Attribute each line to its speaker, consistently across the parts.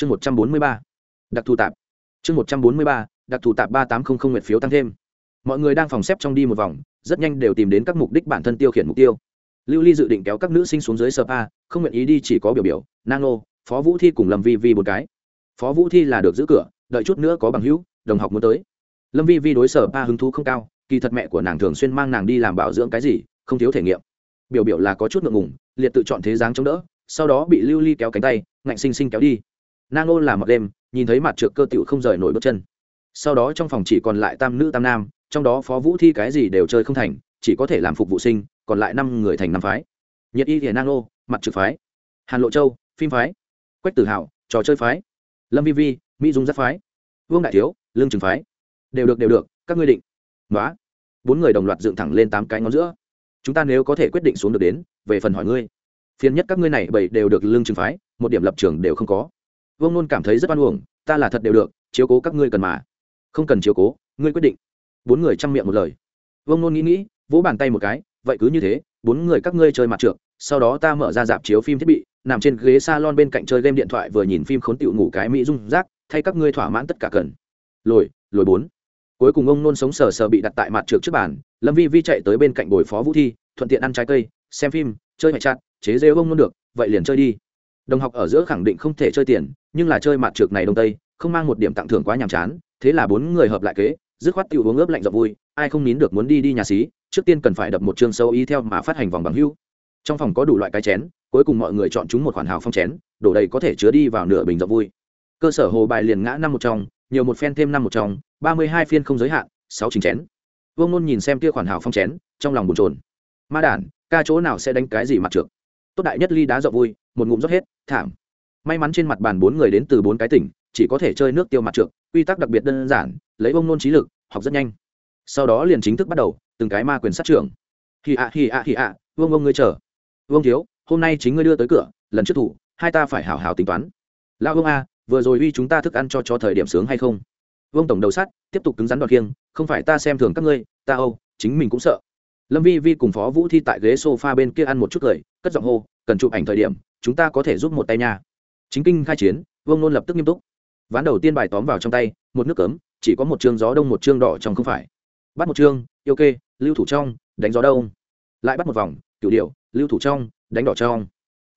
Speaker 1: chương một trăm bốn mươi ba, đặc thù tạp. Chương một trăm bốn mươi ba, đặc thù tạp ba tám không không nguyệt phiếu tăng thêm. Mọi người đang phòng xếp trong đi một vòng, rất nhanh đều tìm đến các mục đích bản thân tiêu khiển mục tiêu. Lưu ly dự định kéo các nữ sinh xuống dưới spa không nguyện ý đi chỉ có biểu biểu nang nô phó vũ thi cùng lâm vi vi một cái. Phó vũ thi là được giữ cửa, đợi chút nữa có bằng hữu, đồng học muốn tới. Lâm vi vi đối sở ba hứng thú không cao, kỳ thật mẹ của nàng thường xuyên mang nàng đi làm bảo dưỡng cái gì, không thiếu thể nghiệm. Biểu biểu là có chút ngượng ngùng, liệt tự chọn thế dáng chống đỡ, sau đó bị lưu ly kéo cánh tay, ngạnh xinh xinh kéo đi nang ô làm một đêm, nhìn thấy mặt trượt cơ tựu không rời nổi bước chân. Sau đó trong phòng chỉ còn lại tam nữ tam nam, trong đó phó vũ thi cái gì đều chơi không thành, chỉ có thể làm phục vụ sinh, còn lại năm người thành năm phái. Nhiệt y thì nang ô, mặt trực phái. Hàn lộ châu, phim phái. Quách tử hào trò chơi phái. Lâm vi vi, mỹ dung giáp phái. Vương đại thiếu, lương trường phái. Đều được đều được, các ngươi định. Nói bốn người đồng loạt dựng thẳng lên tám cái ngón giữa. Chúng ta nếu có thể quyết định xuống được đến, về phần hỏi ngươi. Phiền nhất các ngươi này bảy đều được lương trường phái, một điểm lập trường đều không có vương nôn cảm thấy rất oan uổng, ta là thật đều được, chiếu cố các ngươi cần mà. Không cần chiếu cố, ngươi quyết định. Bốn người chăm miệng một lời. Vương nôn nghĩ nghĩ, vỗ bàn tay một cái, vậy cứ như thế, bốn người các ngươi chơi mặt trượt, sau đó ta mở ra dạp chiếu phim thiết bị, nằm trên ghế salon bên cạnh chơi game điện thoại vừa nhìn phim khốn tiểu ngủ cái mỹ dung rác, thay các ngươi thỏa mãn tất cả cần. Lồi lồi bốn. Cuối cùng ông nôn sống sờ sờ bị đặt tại mặt trượt trước bàn, lâm vi vi chạy tới bên cạnh bồi phó vũ thi, thuận tiện ăn trái cây, xem phim, chơi hại chặt chế rêu ông nôn được, vậy liền chơi đi đồng học ở giữa khẳng định không thể chơi tiền, nhưng là chơi mặt trượt này đông tây, không mang một điểm tặng thưởng quá nhàm chán, thế là bốn người hợp lại kế, dứt khoát tiểu uống ướp lạnh dọc vui, ai không nín được muốn đi đi nhà xí, trước tiên cần phải đập một chương sâu ý theo mà phát hành vòng bằng hưu. Trong phòng có đủ loại cái chén, cuối cùng mọi người chọn chúng một khoản hào phong chén, đổ đầy có thể chứa đi vào nửa bình dọc vui. Cơ sở hồ bài liền ngã năm một trong, nhiều một phen thêm năm một trong, ba mươi hai phiên không giới hạn, sáu trình chén. Vương nôn nhìn xem kia khoản hào phong chén, trong lòng bồn trồn ma đản, ca chỗ nào sẽ đánh cái gì mặt trượt tốt đại nhất ly đá dọc vui một ngụm rót hết, thảm. May mắn trên mặt bàn bốn người đến từ bốn cái tỉnh, chỉ có thể chơi nước tiêu mặt trượt quy tắc đặc biệt đơn giản, lấy bông nôn trí lực, học rất nhanh. Sau đó liền chính thức bắt đầu, từng cái ma quyền sát trưởng. Hì ạ hì ạ hì ạ vương ông ngươi chờ. Vương thiếu, hôm nay chính ngươi đưa tới cửa, lần trước thủ, hai ta phải hảo hảo tính toán. Lão vương a, vừa rồi uy chúng ta thức ăn cho cho thời điểm sướng hay không? Vương tổng đầu sắt, tiếp tục cứng rắn đoạt kiêng không phải ta xem thường các ngươi, ta âu, chính mình cũng sợ. Lâm vi vi cùng phó vũ thi tại ghế s o f a bên kia ăn một chút cười, cất giọng hô, cần chụp ảnh thời điểm chúng ta có thể giúp một tay nha. Chính kinh khai chiến, vương nôn lập tức nghiêm túc. Ván đầu tiên bài tóm vào trong tay, một nước cấm, chỉ có một chương gió đông một chương đỏ trong không phải. Bắt một chương yêu kê, lưu thủ trong, đánh gió đông. Lại bắt một vòng cựu điệu lưu thủ trong, đánh đỏ trong.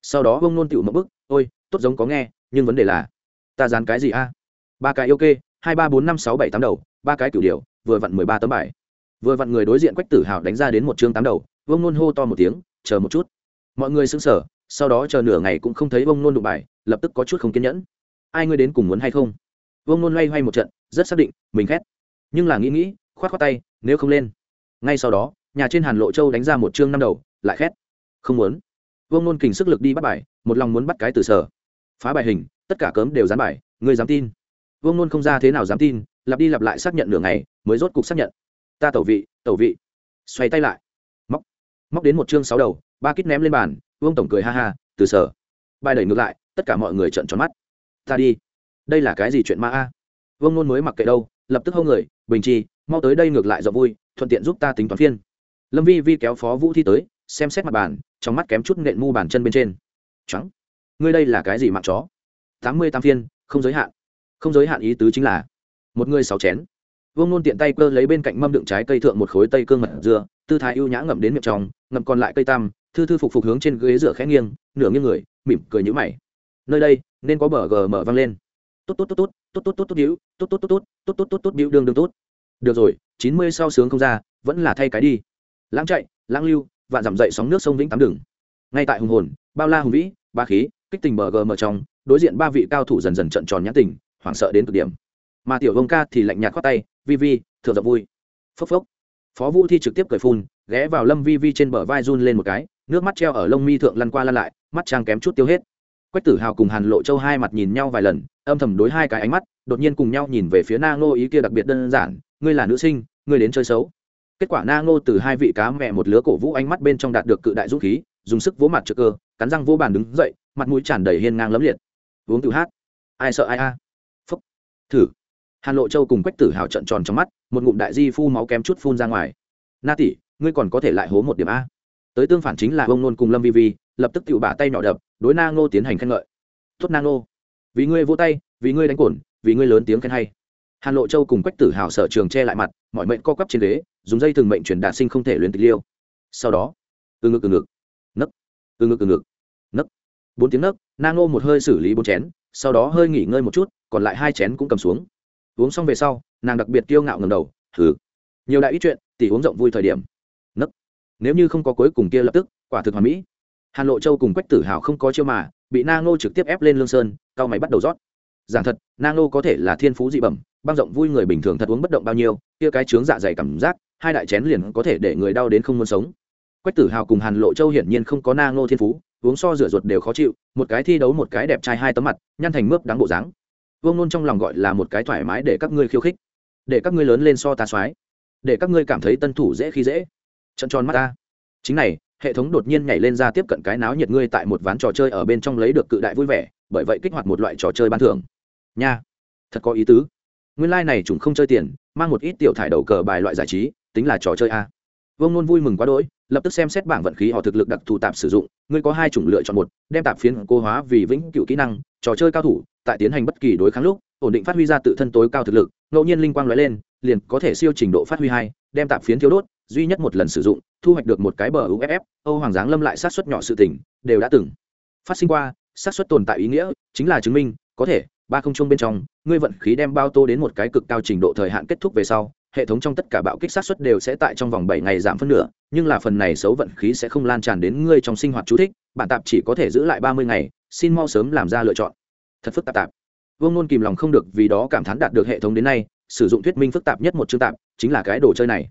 Speaker 1: Sau đó vương nôn tựu một bức, ôi, tốt giống có nghe, nhưng vấn đề là, ta dán cái gì a? Ba cái yêu kê, hai, ba, bốn, năm, sáu, bảy, tám đầu, ba cái cựu điệu vừa vặn mười ba tấm bài. Vừa vặn người đối diện quách tử hào đánh ra đến một chương tám đầu, vương nôn hô to một tiếng, chờ một chút. Mọi người xứng sở sau đó chờ nửa ngày cũng không thấy vông nôn đụng bài, lập tức có chút không kiên nhẫn. Ai ngươi đến cùng muốn hay không? Vông nôn loay hoay một trận, rất xác định, mình khét. Nhưng là nghĩ nghĩ, khoát t tay, nếu không lên. Ngay sau đó, nhà trên hàn lộ châu đánh ra một chương năm đầu, lại khét. Không muốn. Vông nôn kình sức lực đi bắt bài, một lòng muốn bắt cái từ sở. Phá bài hình, tất cả cớm đều dán bài người dám tin? Vông nôn không ra thế nào dám tin, lặp đi lặp lại xác nhận nửa ngày, mới rốt cục xác nhận. Ta tẩu vị tẩu vị. Xoay tay lại. Móc. Móc đến một chương sáu đầu, ba kít ném lên bàn vương tổng cười ha ha từ sở bài đẩy ngược lại tất cả mọi người trợn tròn mắt. Ta đi. Đây là cái gì chuyện ma a? Vương nôn mới mặc kệ đâu lập tức hô người bình chi mau tới đây ngược lại dọ vui thuận tiện giúp ta tính toán phiên. Lâm vi vi kéo phó vũ thi tới xem xét mặt bàn trong mắt kém chút nện mu bàn chân bên trên. Trắng. Ngươi đây là cái gì mạng chó? Tám mươi tám phiên không giới hạn. Không giới hạn ý tứ chính là một người sáu chén. Vương nôn tiện tay cơ lấy bên cạnh mâm đựng trái cây thượng một khối tây cương mật dừa, tư thái ưu nhã ngậm đến miệng trong ngậm còn lại cây tam thư thư phục phục hướng trên ghế dựa khẽ nghiêng nửa nghiêng người mỉm cười nhữ mày nơi đây nên có bờ gờ mở văng lên tốt tốt tốt tốt tốt tốt tốt tốt điếu tốt tốt tốt tốt tốt tốt tốt tốt điếu đương đương tốt được rồi chín mươi sau sướng không ra vẫn là thay cái đi lãng chạy lãng lưu và giảm dậy sóng nước sông vĩnh tám đường ngay tại hùng hồn bao la hùng vĩ ba khí kích tình bờ gờ mở trong đối diện ba vị cao thủ dần dần trận tròn nhãn tình hoảng sợ đến cực điểm mà tiểu vông ca thì lạnh nhạt khoát tay vi vi thượng giọng vui phốc phốc phó vũ thi trực tiếp cười phun ghé vào lâm vi vi trên bờ vai run lên một cái nước mắt treo ở lông mi thượng lăn qua lăn lại, mắt trang kém chút tiêu hết. Quách tử hào cùng hàn lộ châu hai mặt nhìn nhau vài lần, âm thầm đối hai cái ánh mắt, đột nhiên cùng nhau nhìn về phía na ngô ý kia đặc biệt đơn giản, ngươi là nữ sinh, ngươi đến chơi xấu. Kết quả na ngô từ hai vị cá mẹ một lứa cổ vũ ánh mắt bên trong đạt được cự đại dũng khí, dùng sức vỗ mặt trực cơ, cắn răng vỗ bàn đứng dậy, mặt mũi tràn đầy hiên ngang lấm liệt. Uống tự hát. Ai sợ ai a? Phúc. Thử. Hàn lộ châu cùng quách tử hào trận tròn trong mắt, một ngụm đại di phu máu kém chút phun ra ngoài. Na tỷ, ngươi còn có thể lại hố một điểm a? Tới tương phản chính là ông nôn cùng lâm vi vi, lập tức tự bả tay nhỏ đập, đối na ngô tiến hành khen ngợi. Tốt na ngô, vì ngươi vô tay, vì ngươi đánh cồn vì ngươi lớn tiếng khen hay. Hàn lộ châu cùng quách tử hào sở trường che lại mặt, mọi mệnh co quắp trên ghế, dùng dây thường mệnh truyền đạt sinh không thể luyện tịch liêu. Sau đó, từ ngực từ ngực, nấc, từ ngực từ ngực, nấc. Bốn tiếng nấc, na ngô một hơi xử lý bốn chén, sau đó hơi nghỉ ngơi một chút, còn lại hai chén cũng cầm xuống. Uống xong về sau, nàng đặc biệt kiêu ngạo ngầm đầu thử nhiều đại ít chuyện tỷ uống rộng vui thời điểm nếu như không có cuối cùng kia lập tức, quả thực hoàn mỹ. Hàn lộ châu cùng quách tử hào không có chiêu mà, bị na ngô trực tiếp ép lên lương sơn, cao máy bắt đầu rót. Giảng thật, na ngô có thể là thiên phú dị bẩm, băng rộng vui người bình thường thật uống bất động bao nhiêu, kia cái chướng dạ dày cảm giác, hai đại chén liền có thể để người đau đến không muốn sống. Quách tử hào cùng hàn lộ châu hiển nhiên không có na ngô thiên phú, uống so rửa ruột đều khó chịu, một cái thi đấu một cái đẹp trai hai tấm mặt, nhăn thành mướp đáng bộ dáng. Vương nôn trong lòng gọi là một cái thoải mái để các ngươi khiêu khích, để các ngươi lớn lên so ta soái, để các ngươi cảm thấy tân thủ dễ khi dễ trận tròn mắt ta. Chính này, hệ thống đột nhiên nhảy lên ra tiếp cận cái náo nhiệt ngươi tại một ván trò chơi ở bên trong lấy được cự đại vui vẻ, bởi vậy kích hoạt một loại trò chơi ban thưởng. Nha, thật có ý tứ. Nguyên lai、like、này chúng không chơi tiền, mang một ít tiểu thải đầu cờ bài loại giải trí, tính là trò chơi a. Vương nôn vui mừng quá đỗi, lập tức xem xét bảng vận khí họ thực lực đặc thù tạp sử dụng, ngươi có hai chủng lựa chọn một, đem tạp phiến cô hóa vì vĩnh cựu kỹ năng, trò chơi cao thủ, tại tiến hành bất kỳ đối kháng lúc, ổn định phát huy ra tự thân tối cao thực lực, ngẫu nhiên linh quang lóe lên, liền có thể siêu trình độ phát huy hai, đem tạp phiến thiếu đốt duy nhất một lần sử dụng, thu hoạch được một cái bờ uff âu hoàng giáng lâm lại sát xuất nhỏ sự tỉnh đều đã từng. Phát sinh qua sát xuất tồn tại ý nghĩa, chính là chứng minh, có thể, ba không chung bên trong, ngươi vận khí đem bao tô đến một cái cực cao trình độ thời hạn kết thúc về sau, hệ thống trong tất cả bạo kích sát xuất đều sẽ tại trong vòng bảy ngày giảm phân nửa, nhưng là phần này xấu vận khí sẽ không lan tràn đến ngươi trong sinh hoạt chú thích, bản tạp chỉ có thể giữ lại ba mươi ngày, xin mau sớm làm ra lựa chọn. Thật phức tạp tạp. Vương nôn kìm lòng không được vì đó cảm thán đạt được hệ thống đến nay, sử dụng thuyết minh phức tạp nhất một chương tạp, chính là cái đồ chơi này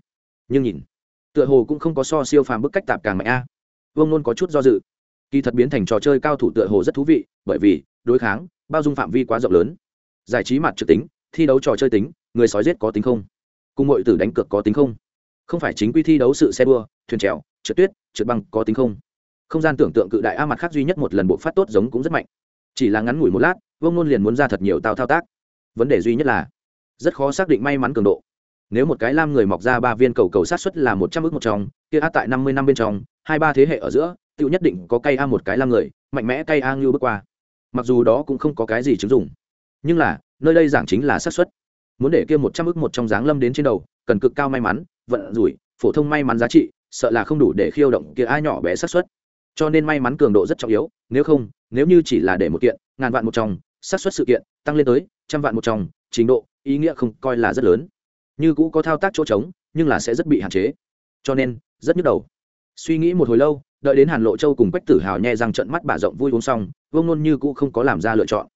Speaker 1: nhưng nhìn, tựa hồ cũng không có so siêu phàm bức cách tạp càng mạnh a. Vương nôn có chút do dự. Kỳ thật biến thành trò chơi cao thủ tựa hồ rất thú vị, bởi vì, đối kháng, bao dung phạm vi quá rộng lớn. Giải trí mặt trực tính, thi đấu trò chơi tính, người sói giết có tính không? Cùng mọi tử đánh cược có tính không? Không phải chính quy thi đấu sự xe đua, thuyền trèo, trượt tuyết, trượt băng có tính không? Không gian tưởng tượng cự đại a mặt khác duy nhất một lần bộ phát tốt giống cũng rất mạnh. Chỉ là ngắn ngủi một lát, vương nôn liền muốn ra thật nhiều tao thao tác. Vấn đề duy nhất là, rất khó xác định may mắn cường độ nếu một cái lam người mọc ra ba viên cầu cầu sát xuất là một trăm ước một trong, kia a tại năm mươi năm bên trong, hai ba thế hệ ở giữa tự nhất định có cây a một cái lam người, mạnh mẽ cây a ngưu bước qua. Mặc dù đó cũng không có cái gì chứng dụng, nhưng là, nơi đây giảng chính là xác suất muốn để kia một trăm ước một trong dáng lâm đến trên đầu, cần cực cao may mắn, vận rủi, phổ thông may mắn giá trị, sợ là không đủ để khiêu động kia ai nhỏ bé xác suất cho nên may mắn cường độ rất trọng yếu, nếu không, nếu như chỉ là để một kiện, ngàn vạn một trong xác suất sự kiện, tăng lên tới trăm vạn một trong, trình độ, ý nghĩa không coi là rất lớn như cũ có thao tác chỗ trống, nhưng là sẽ rất bị hạn chế. Cho nên, rất nhức đầu. Suy nghĩ một hồi lâu, đợi đến hàn lộ châu cùng quách tử hào nhẹ răng trận mắt bà rộng vui uống xong, vương nôn như cũ không có làm ra lựa chọn.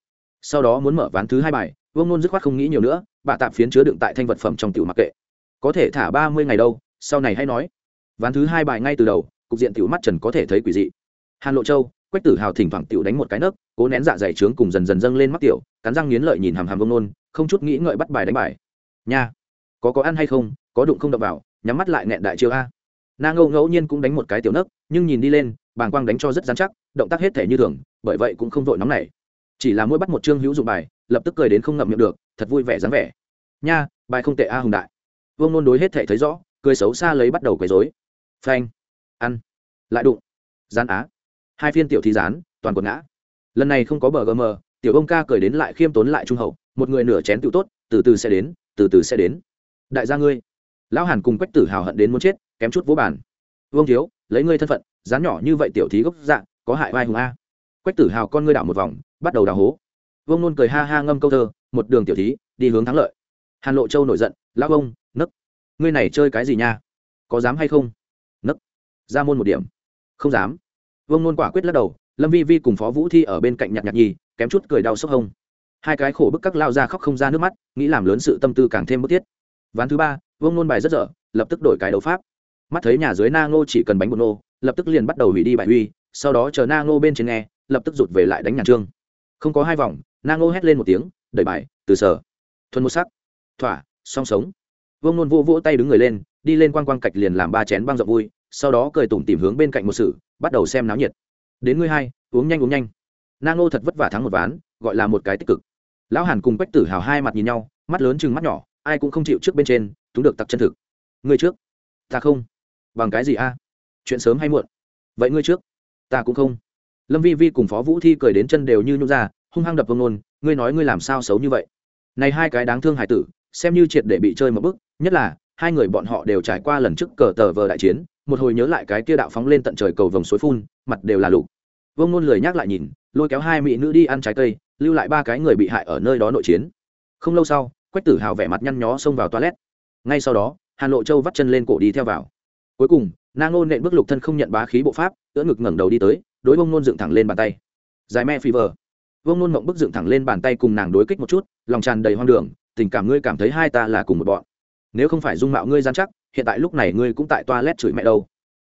Speaker 1: Sau đó muốn mở ván thứ hai bài, vương nôn dứt khoát không nghĩ nhiều nữa, bà tạm phiến chứa đựng tại thanh vật phẩm trong tiểu mặc kệ. Có thể thả ba mươi ngày đâu, sau này hay nói. Ván thứ hai bài ngay từ đầu, cục diện tiểu mắt trần có thể thấy quỷ dị. Hàn lộ châu, quách tử hào thỉnh thoảng tiểu đánh một cái nấc, cố nén dạ dày trướng cùng dần dần dâng lên mắt tiểu, cắn răng nghiến lợi nhìn hàm hàm vương nôn, không chút nghĩ ngợi bắt bài đánh bài. Nha có có ăn hay không có đụng không đập vào nhắm mắt lại nghẹn đại chiêu a. Na ngâu ngẫu nhiên cũng đánh một cái tiểu nấc nhưng nhìn đi lên bàng quang đánh cho rất dán chắc động tác hết thể như thường bởi vậy cũng không vội nóng này, chỉ là mỗi bắt một chương hữu dụng bài lập tức cười đến không ngậm miệng được thật vui vẻ dáng vẻ. Nha bài không tệ a hùng đại. Vương nôn đối hết thể thấy rõ cười xấu xa lấy bắt đầu quấy dối phanh. Ăn. Lại đụng. Gián á. Hai phiên tiểu thi gián, toàn quần ngã. Lần này không có bờ gm tiểu ông ca cười đến lại khiêm tốn lại trung hậu một người nửa chén tự tốt từ từ sẽ đến từ từ sẽ đến đại gia ngươi. Lão hàn cùng quách tử hào hận đến muốn chết, kém chút vỗ bàn. Vương thiếu, lấy ngươi thân phận dán nhỏ như vậy tiểu thí gốc dạng có hại vai hùng a. Quách tử hào con ngươi đảo một vòng, bắt đầu đào hố. Vương nôn cười ha ha ngâm câu thơ, một đường tiểu thí, đi hướng thắng lợi. Hàn lộ châu nổi giận, lão ông, nấc, ngươi này chơi cái gì nha? Có dám hay không? Nấc, ra môn một điểm. Không dám. Vương nôn quả quyết lắc đầu, lâm vi vi cùng phó vũ thi ở bên cạnh nhặt nhặt nhì, kém chút cười đau sốc hông. Hai cái khổ bức các lao ra khóc không ra nước mắt, nghĩ làm lớn sự tâm tư càng thêm bức thiết ván thứ ba vương nôn bài rất dở lập tức đổi cái đấu pháp. Mắt thấy nhà dưới na ngô chỉ cần bánh bột nô lập tức liền bắt đầu hủy đi bài huy, sau đó chờ na ngô bên trên nghe lập tức rụt về lại đánh nhàn trương. Không có hai vòng na ngô hét lên một tiếng đẩy bài từ sở. Thuần một sắc. Thỏa song sống. Vương nôn vô vỗ tay đứng người lên đi lên quang quang cạch liền làm ba chén băng rộng vui sau đó cười tủm tìm hướng bên cạnh một sự bắt đầu xem náo nhiệt. Đến ngươi hai uống nhanh uống nhanh. Na ngô thật vất vả thắng một ván gọi là một cái tích cực. Lão hàn cùng quách tử hào hai mặt nhìn nhau mắt lớn chừng mắt nhỏ ai cũng không chịu trước bên trên chúng được tặc chân thực. Ngươi trước, ta không. Bằng cái gì a? Chuyện sớm hay muộn? Vậy ngươi trước, ta cũng không. Lâm vi vi cùng phó vũ thi cười đến chân đều như nhũ ra, hung hăng đập vương nôn, ngươi nói ngươi làm sao xấu như vậy? Này hai cái đáng thương hải tử, xem như triệt để bị chơi một bức, nhất là, hai người bọn họ đều trải qua lần trước cờ tờ vờ đại chiến, một hồi nhớ lại cái kia đạo phóng lên tận trời cầu vồng suối phun, mặt đều là lục. Vương nôn lười nhắc lại nhìn, lôi kéo hai mỹ nữ đi ăn trái cây, lưu lại ba cái người bị hại ở nơi đó nội chiến. Không lâu sau quách tử hào vẻ mặt nhăn nhó xông vào toilet. Ngay sau đó, hàn lộ châu vắt chân lên cổ đi theo vào. Cuối cùng nang ngô nện bước lục thân không nhận bá khí bộ pháp, ưỡn ngực ngẩng đầu đi tới, đối vông nôn dựng thẳng lên bàn tay. Dài me phi vờ vông nôn mộng bức dựng thẳng lên bàn tay cùng nàng đối kích một chút, lòng tràn đầy hoang đường, tình cảm ngươi cảm thấy hai ta là cùng một bọn. Nếu không phải dung mạo ngươi gian chắc, hiện tại lúc này ngươi cũng tại toilet chửi mẹ đâu.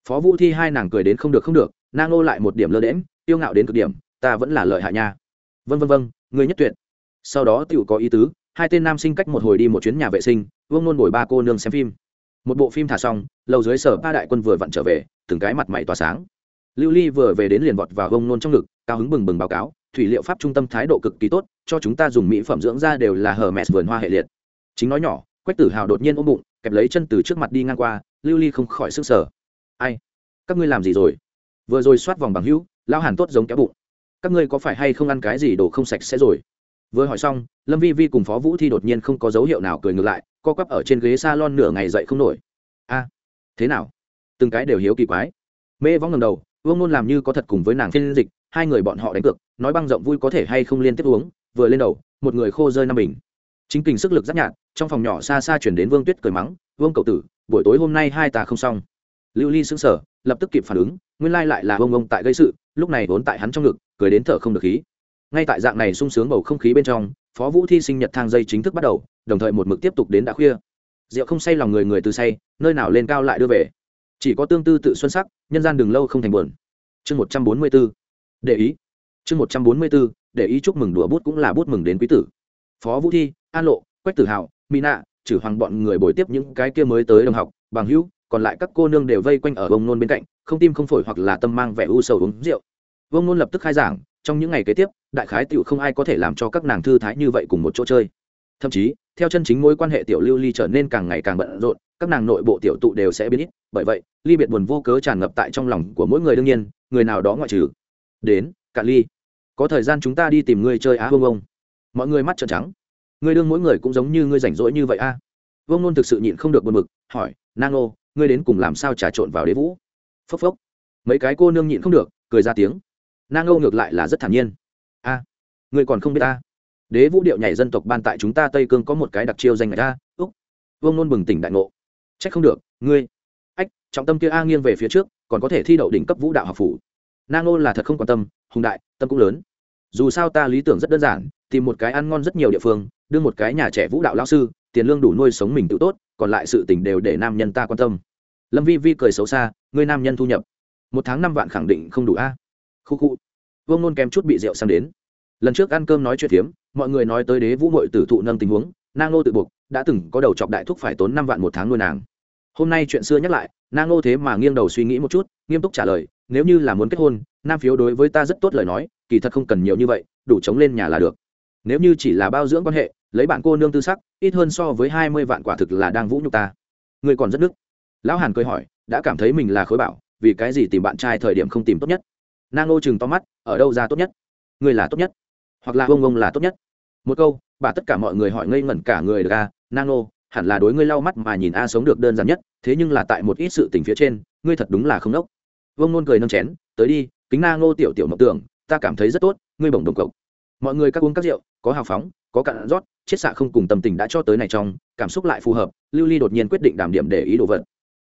Speaker 1: Phó vũ thi hai nàng cười đến không được không được nang ngô lại một điểm lơ đễm yêu ngạo đến cực điểm, ta vẫn là lợi hại nha. Vân vân vân, ngươi nhất tuyệt. Sau đó tiểu có ý tứ hai tên nam sinh cách một hồi đi một chuyến nhà vệ sinh, vương nôn bồi ba cô nương xem phim. Một bộ phim thả xong, lầu dưới sở ba đại quân vừa vặn trở về, từng cái mặt mày tỏa sáng. Lưu ly vừa về đến liền vọt vào Vương nôn trong ngực, cao hứng bừng bừng báo cáo, thủy liệu pháp trung tâm thái độ cực kỳ tốt, cho chúng ta dùng mỹ phẩm dưỡng da đều là hờ mẹt vườn hoa hệ liệt. Chính nói nhỏ, quách tử hào đột nhiên ôm bụng, kẹp lấy chân từ trước mặt đi ngang qua, lưu ly không khỏi sức sở ai? Các ngươi làm gì rồi? Vừa rồi soát vòng bằng hữu lao hàn tốt giống kéo bụng. Các ngươi có phải hay không ăn cái gì đồ không sạch sẽ rồi? Vừa hỏi xong, lâm vi vi cùng phó vũ thi đột nhiên không có dấu hiệu nào cười ngược lại, co quắp ở trên ghế s a lon nửa ngày dậy không nổi. A, thế nào? Từng cái đều hiếu kỳ quái. Mê vong ngầm đầu, vương nôn làm như có thật cùng với nàng phiên dịch, hai người bọn họ đánh cược, nói băng rộng vui có thể hay không liên tiếp uống, vừa lên đầu, một người khô rơi năm bình. Chính kình sức lực rất nhạt, trong phòng nhỏ xa xa chuyển đến vương tuyết cười mắng, vương cậu tử, buổi tối hôm nay hai ta không xong. Lưu ly xứng sở lập tức kịp phản ứng, nguyên lai lại là ông ông tại gây sự, lúc này vốn tại hắn trong ngực, cười đến thở không được khí ngay tại dạng này sung sướng bầu không khí bên trong, phó vũ thi sinh nhật thang dây chính thức bắt đầu, đồng thời một mực tiếp tục đến đã khuya. Rượu không say lòng người người từ say, nơi nào lên cao lại đưa về. Chỉ có tương tư tự xuân sắc, nhân gian đường lâu không thành buồn. Chương một trăm bốn mươi b ố để ý. Chương một trăm bốn mươi b ố để ý chúc mừng đùa bút cũng là bút mừng đến quý tử. Phó vũ thi, an lộ, quách tử hào mỹ nạ trừ hoàng bọn người bồi tiếp những cái kia mới tới đồng học, bằng hữu, còn lại các cô nương đều vây quanh ở bông nôn bên cạnh, không tim không phổi hoặc là tâm mang vẻ u sầu uống rượu. Vông nôn lập tức khai giảng, trong những ngày kế tiếp đại khái tiểu không ai có thể làm cho các nàng thư thái như vậy cùng một chỗ chơi. Thậm chí, theo chân chính mối quan hệ tiểu lưu ly trở nên càng ngày càng bận rộn, các nàng nội bộ tiểu tụ đều sẽ biến ít, bởi vậy, ly biệt buồn vô cớ tràn ngập tại trong lòng của mỗi người đương nhiên, người nào đó ngoại trừ. Đến cạn ly. Có thời gian chúng ta đi tìm ngươi chơi á, vương ông mọi người mắt trợn trắng. Ngươi đương mỗi người cũng giống như ngươi rảnh rỗi như vậy a. Vương nôn thực sự nhịn không được buồn mực hỏi, nang ô, ngươi đến cùng làm sao trà trộn vào đế vũ? Phốc phốc. Mấy cái cô nương nhịn không được, cười ra tiếng. Nang Ô ngược lại là rất thản nhiên ngươi còn không biết ta. Đế vũ điệu nhảy dân tộc ban tại chúng ta tây cương có một cái đặc chiêu danh người ta úc. Vương nôn bừng tỉnh đại ngộ. C h ắ c không được, ngươi. Ách, trọng tâm kia a nghiêng về phía trước, còn có thể thi đậu đỉnh cấp vũ đạo học phủ. Nang ngô là thật không quan tâm, hùng đại, tâm cũng lớn. Dù sao ta lý tưởng rất đơn giản, tìm một cái ăn ngon rất nhiều địa phương, đưa một cái nhà trẻ vũ đạo lao sư, tiền lương đủ nuôi sống mình tự tốt, còn lại sự tình đều để nam nhân ta quan tâm. Lâm vi vi cười xấu xa, ngươi nam nhân thu nhập. Một tháng năm vạn khẳng định không đủ a. Khu khu. Vương nôn kém chút bị rượu sang đến lần trước ăn cơm nói chuyện tiếm mọi người nói tới đế vũ mội tử thụ nâng tình huống, nang nô tự buộc, đã từng có đầu chọc đại thúc phải tốn năm vạn một tháng nuôi nàng. Hôm nay chuyện xưa nhắc lại, nang nô thế mà nghiêng đầu suy nghĩ một chút, nghiêm túc trả lời, nếu như là muốn kết hôn, nam phiếu đối với ta rất tốt lời nói, kỳ thật không cần nhiều như vậy, đủ chống lên nhà là được. Nếu như chỉ là bao dưỡng quan hệ, lấy bạn cô nương tư sắc, ít hơn so với hai mươi vạn quả thực là đang vũ nhục ta. Người còn rất đức lão hàn cười hỏi, đã cảm thấy mình là khối bảo, vì cái gì tìm bạn trai thời điểm không tìm tốt nhất? Nang nô chừng to mắt, ở đâu ra tốt nhất? Người là tốt nhất hoặc là ông ông là tốt nhất. Một câu, bà tất cả mọi người hỏi ngây ngẩn cả người được à? a hẳn là đối ngươi lau mắt mà nhìn a sống được đơn giản nhất, thế nhưng là tại một ít sự tình phía trên, ngươi thật đúng là không nốc Vương nôn cười nâng chén, tới đi, kính na ngô tiểu tiểu mộng tưởng, ta cảm thấy rất tốt, ngươi bổng đồng cộng mọi người các uống các rượu, có hào phóng, có cạn rót, chiết xạ không cùng tâm tình đã cho tới này trong, cảm xúc lại phù hợp, lưu ly đột nhiên quyết định đảm điểm để ý đồ vật.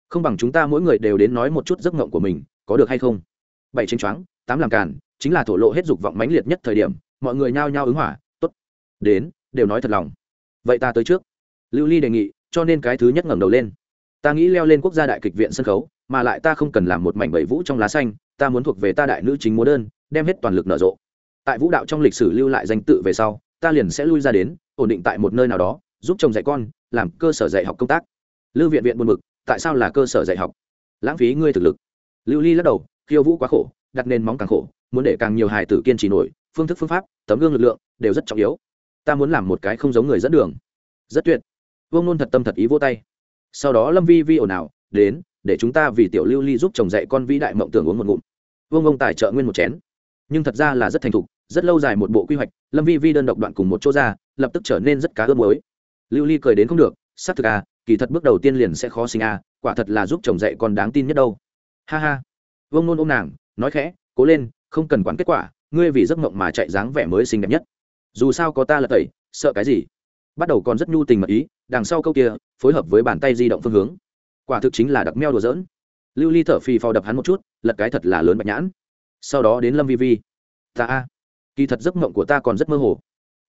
Speaker 1: Không bằng chúng ta mỗi người đều đến nói một chút giấc ngộng của mình, có được hay không? Bảy tranh choáng, tám làm càn, chính là thổ lộ hết dục vọng mãnh liệt nhất thời điểm mọi người nhao nhao ứng hỏa, tốt, đến, đều nói thật lòng. Vậy ta tới trước. Lưu ly đề nghị, cho nên cái thứ nhất ngẩng đầu lên. Ta nghĩ leo lên quốc gia đại kịch viện sân khấu, mà lại ta không cần làm một mảnh bảy vũ trong lá xanh, ta muốn thuộc về ta đại nữ chính múa đơn, đem hết toàn lực nở rộ. Tại vũ đạo trong lịch sử lưu lại danh tự về sau, ta liền sẽ lui ra đến, ổn định tại một nơi nào đó, giúp chồng dạy con, làm cơ sở dạy học công tác. Lưu viện viện buồn bực, tại sao là cơ sở dạy học? Lãng phí ngươi thực lực. Lưu ly lắc đầu, khiêu vũ quá khổ, đặt nền móng càng khổ, muốn để càng nhiều hài tử kiên trì nổi phương thức phương pháp, tấm gương lực lượng đều rất trọng yếu. Ta muốn làm một cái không giống người dẫn đường. Rất tuyệt. Vương nôn thật tâm thật ý vô tay. Sau đó lâm vi vi ồn ào, đến, để chúng ta vì tiểu lưu ly giúp chồng dạy con vĩ đại mộng tưởng uống một ngụm. Vương ông tài trợ nguyên một chén. Nhưng thật ra là rất thành thục, rất lâu dài một bộ quy hoạch, lâm vi vi đơn độc đoạn cùng một chỗ ra, lập tức trở nên rất cá ướp mới lưu ly cười đến không được, xác thực à kỳ thật bước đầu tiên liền sẽ khó sinh à quả thật là giúp chồng dạy còn đáng tin nhất đâu. Ha ha. Vương nôn ôm nàng, nói khẽ, cố lên, không cần quản kết quả ngươi vì giấc mộng mà chạy dáng vẻ mới xinh đẹp nhất. Dù sao có ta là tẩy, sợ cái gì? Bắt đầu còn rất nhu tình mật ý, đằng sau câu kia, phối hợp với bàn tay di động phương hướng. Quả thực chính là đặc meo đùa giỡn. Lưu ly thở phì phò đập hắn một chút, lật cái thật là lớn bạch nhãn. Sau đó đến lâm vi vi. Ta a, kỳ thật giấc mộng của ta còn rất mơ hồ.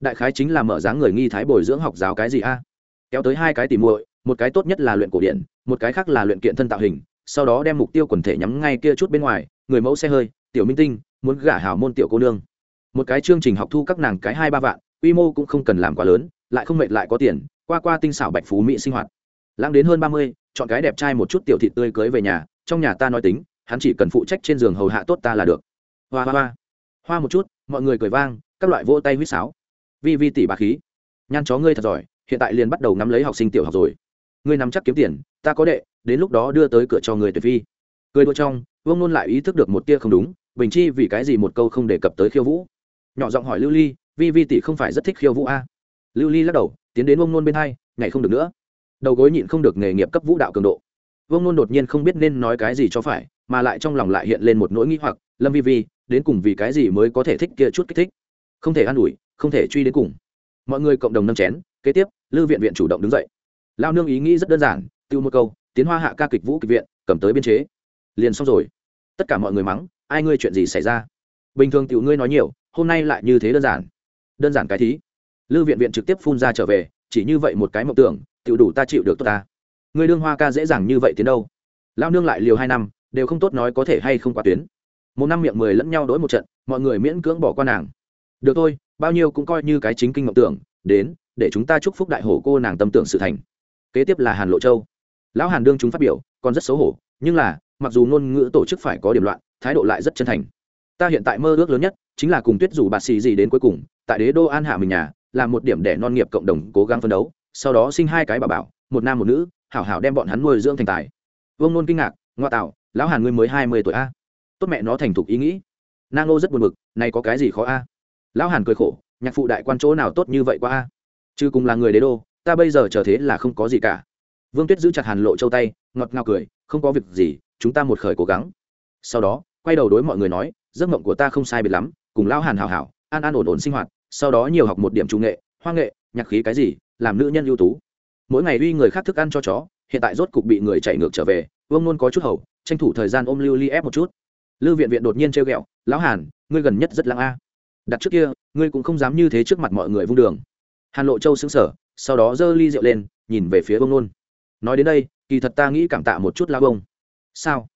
Speaker 1: Đại khái chính là mở dáng người nghi thái bồi dưỡng học giáo cái gì a? Kéo tới hai cái tỉ muội, một cái tốt nhất là luyện cổ điển, một cái khác là luyện kiện thân tạo hình, sau đó đem mục tiêu quần thể nhắm ngay kia chút bên ngoài, người mẫu xe hơi, tiểu minh tinh muốn gả hảo môn tiểu cô nương. Một cái chương trình học thu các nàng cái hai ba vạn quy mô cũng không cần làm quá lớn lại không mệt lại có tiền qua qua tinh xảo bạch phú mỹ sinh hoạt. Lãng đến hơn ba mươi chọn cái đẹp trai một chút tiểu thị tươi cưới về nhà trong nhà ta nói tính hắn chỉ cần phụ trách trên giường hầu hạ tốt ta là được. Hoa hoa hoa. Hoa một chút mọi người cười vang các loại vỗ tay huýt sáo. Vi vi tỷ bà khí. Nhan chó ngươi thật giỏi hiện tại liền bắt đầu nắm lấy học sinh tiểu học rồi. Ngươi nắm chắc kiếm tiền ta có đệ đến lúc đó đưa tới cửa cho người tuyệt vi, cười đua trong vương nôn lại ý thức được một tia không đúng bình chi vì cái gì một câu không đề cập tới khiêu vũ? Nhỏ giọng hỏi lưu ly, vi vi tỷ không phải rất thích khiêu vũ a? À? lưu ly lắc đầu, tiến đến vương nôn bên hai ngày không được nữa. Đầu gối nhịn không được nghề nghiệp cấp vũ đạo cường độ. Vương nôn đột nhiên không biết nên nói cái gì cho phải, mà lại trong lòng lại hiện lên một nỗi nghĩ hoặc, lâm vi vi, đến cùng vì cái gì mới có thể thích kia chút kích thích? Không thể an ủi, không thể truy đến cùng. Mọi người cộng đồng nâng chén, kế tiếp lư viện viện chủ động đứng dậy. Lao nương ý nghĩ rất đơn giản, tiêu một câu, tiến hoa hạ ca kịch vũ kịch viện, cầm tới biên chế. Liền xong rồi. Tất cả mọi người mắng ai ngươi chuyện gì xảy ra? Bình thường tiểu ngươi nói nhiều, hôm nay lại như thế đơn giản. Đơn giản cái thí. Lư viện viện trực tiếp phun ra trở về, chỉ như vậy một cái mộng tưởng, tiểu đủ ta chịu được tốt ta. Ngươi đương hoa ca dễ dàng như vậy tiến đâu? Lao nương lại liều hai năm, đều không tốt nói có thể hay không qua tuyến. Một năm miệng mười lẫn nhau đối một trận, mọi người miễn cưỡng bỏ qua nàng. Được thôi, bao nhiêu cũng coi như cái chính kinh mộng tưởng, đến, để chúng ta chúc phúc đại hổ cô nàng tâm tưởng sự thành. Kế tiếp là hàn lộ châu. Lão hàn đương chúng phát biểu, còn rất xấu hổ, nhưng là, mặc dù ngôn ngữ tổ chức phải có điểm loạn thái độ lại rất chân thành. Ta hiện tại mơ ước lớn nhất chính là cùng tuyết rủ bạt xì gì đến cuối cùng, tại đế đô an hạ mình nhà làm một điểm để non nghiệp cộng đồng cố gắng phấn đấu, sau đó sinh hai cái bà bảo, một nam một nữ, hảo hảo đem bọn hắn nuôi dưỡng thành tài. Vương nôn kinh ngạc, ngoa tạo, lão hàn ngươi mới hai mươi tuổi a. Tốt mẹ nó thành thục ý nghĩ. Nang ngô rất buồn bực, này có cái gì khó a? Lão hàn cười khổ, nhạc phụ đại quan chỗ nào tốt như vậy qua a? Chứ cùng là người đế đô, ta bây giờ trở thế là không có gì cả. Vương tuyết giữ chặt hàn lộ châu tay, ngọt ngào cười, không có việc gì, chúng ta một khởi cố gắng sau đó, quay đầu đối mọi người nói, giấc mộng của ta không sai biệt lắm, cùng lão hàn hào hảo, an an ổn ổn sinh hoạt, sau đó nhiều học một điểm trung nghệ, hoa nghệ, nhạc khí cái gì, làm nữ nhân ưu tú. Mỗi ngày uy người khác thức ăn cho chó, hiện tại rốt cục bị người chạy ngược trở về, vương nôn có chút hầu, tranh thủ thời gian ôm lưu ly ép một chút. Lưu viện viện đột nhiên trêu ghẹo, lão hàn, ngươi gần nhất rất lãng a. Đặt trước kia, ngươi cũng không dám như thế trước mặt mọi người vung đường. Hàn lộ châu xứng sở sau đó giơ ly rượu lên, nhìn về phía Vương nôn. Nói đến đây, kỳ thật ta nghĩ cảm tạ một chút lao bông sao?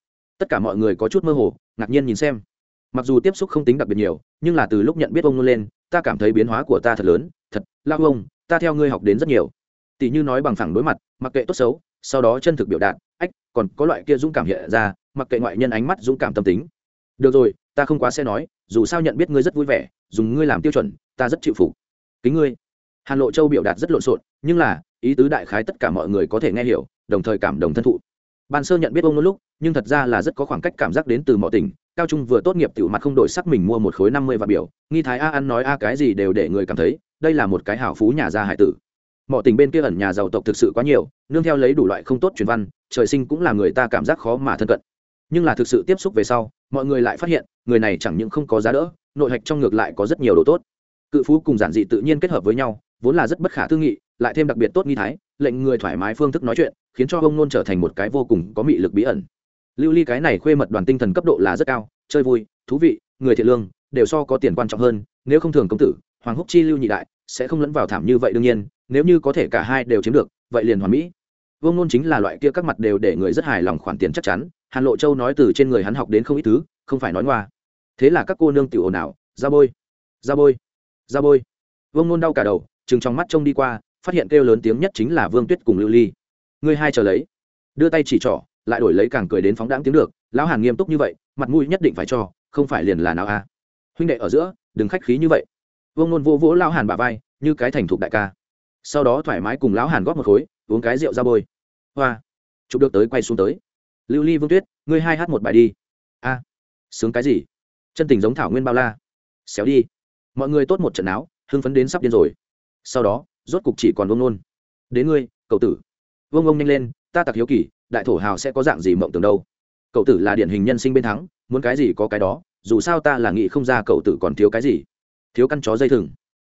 Speaker 1: Tất cả mọi người có chút mơ hồ ngạc nhiên nhìn xem. Mặc dù tiếp xúc không tính đặc biệt nhiều nhưng là từ lúc nhận biết ông luôn lên ta cảm thấy biến hóa của ta thật lớn thật lao ông, ta theo ngươi học đến rất nhiều. Tỷ như nói bằng phẳng đối mặt mặc kệ tốt xấu sau đó chân thực biểu đạt ách còn có loại kia dũng cảm hiện ra mặc kệ ngoại nhân ánh mắt dũng cảm tâm tính. Được rồi ta không quá sẽ nói dù sao nhận biết ngươi rất vui vẻ dùng ngươi làm tiêu chuẩn ta rất chịu phục. Kính ngươi. Hàn lộ châu biểu đạt rất lộn xộn nhưng là ý tứ đại khái tất cả mọi người có thể nghe hiểu đồng thời cảm đồng thân thụ ban sơ nhận biết ông lúc nhưng thật ra là rất có khoảng cách cảm giác đến từ mọi tỉnh. Cao trung vừa tốt nghiệp tiểu mặt không đổi sắc mình mua một khối năm mươi và biểu. Nghi thái a ăn nói a cái gì đều để người cảm thấy, đây là một cái hảo phú nhà gia hải tử. Mọi tình bên kia ẩn nhà giàu tộc thực sự quá nhiều, nương theo lấy đủ loại không tốt truyền văn, trời sinh cũng là người ta cảm giác khó mà thân cận. Nhưng là thực sự tiếp xúc về sau, mọi người lại phát hiện, người này chẳng những không có giá đỡ, nội hạch trong ngược lại có rất nhiều đồ tốt. Cự phú cùng giản dị tự nhiên kết hợp với nhau, vốn là rất bất khả tư nghị lại thêm đặc biệt tốt nghi thái, lệnh người thoải mái phương thức nói chuyện, khiến cho ông nôn trở thành một cái vô cùng có mị lực bí ẩn. Lưu ly cái này khuê mật đoàn tinh thần cấp độ là rất cao, chơi vui, thú vị, người thiện lương, đều so có tiền quan trọng hơn, nếu không thường công tử, hoàng húc chi lưu nhị đại, sẽ không lẫn vào thảm như vậy đương nhiên, nếu như có thể cả hai đều chiếm được, vậy liền hoàn mỹ. Vương nôn chính là loại kia các mặt đều để người rất hài lòng khoản tiền chắc chắn, hàn lộ châu nói từ trên người hắn học đến không ít thứ, không phải nói ngoa. Thế là các cô nương tiểu ồn ào, ra bôi ra bôi ra bôi. Vương nôn đau cả đầu chừng trong mắt trông đi qua phát hiện kêu lớn tiếng nhất chính là vương tuyết cùng lưu ly. Ngươi hai chờ lấy. Đưa tay chỉ trỏ, lại đổi lấy càng cười đến phóng đáng tiếng được. Lão hàn nghiêm túc như vậy, mặt mũi nhất định phải cho, không phải liền là nào a huynh đệ ở giữa, đừng khách khí như vậy. Vương nôn vô vỗ lão hàn bà vai, như cái thành thục đại ca. Sau đó thoải mái cùng lão hàn góp một khối, uống cái rượu ra bôi. Hoa. Chụp được tới quay xuống tới. Lưu ly, vương tuyết, ngươi hai hát một bài đi. A. À. Sướng cái gì? Chân tình giống thảo nguyên bao la. Xéo đi. Mọi người tốt một trận áo, hưng phấn đến sắp điên rồi. Sau đó rốt cục chỉ còn vông nôn. Đến ngươi, cậu tử. Vông ông nhanh lên, ta tặc hiếu kỳ, đại thổ hào sẽ có dạng gì mộng tưởng đâu? Cậu tử là điển hình nhân sinh bên thắng, muốn cái gì có cái đó, dù sao ta là nghĩ không ra cậu tử còn thiếu cái gì. Thiếu căn chó dây thừng.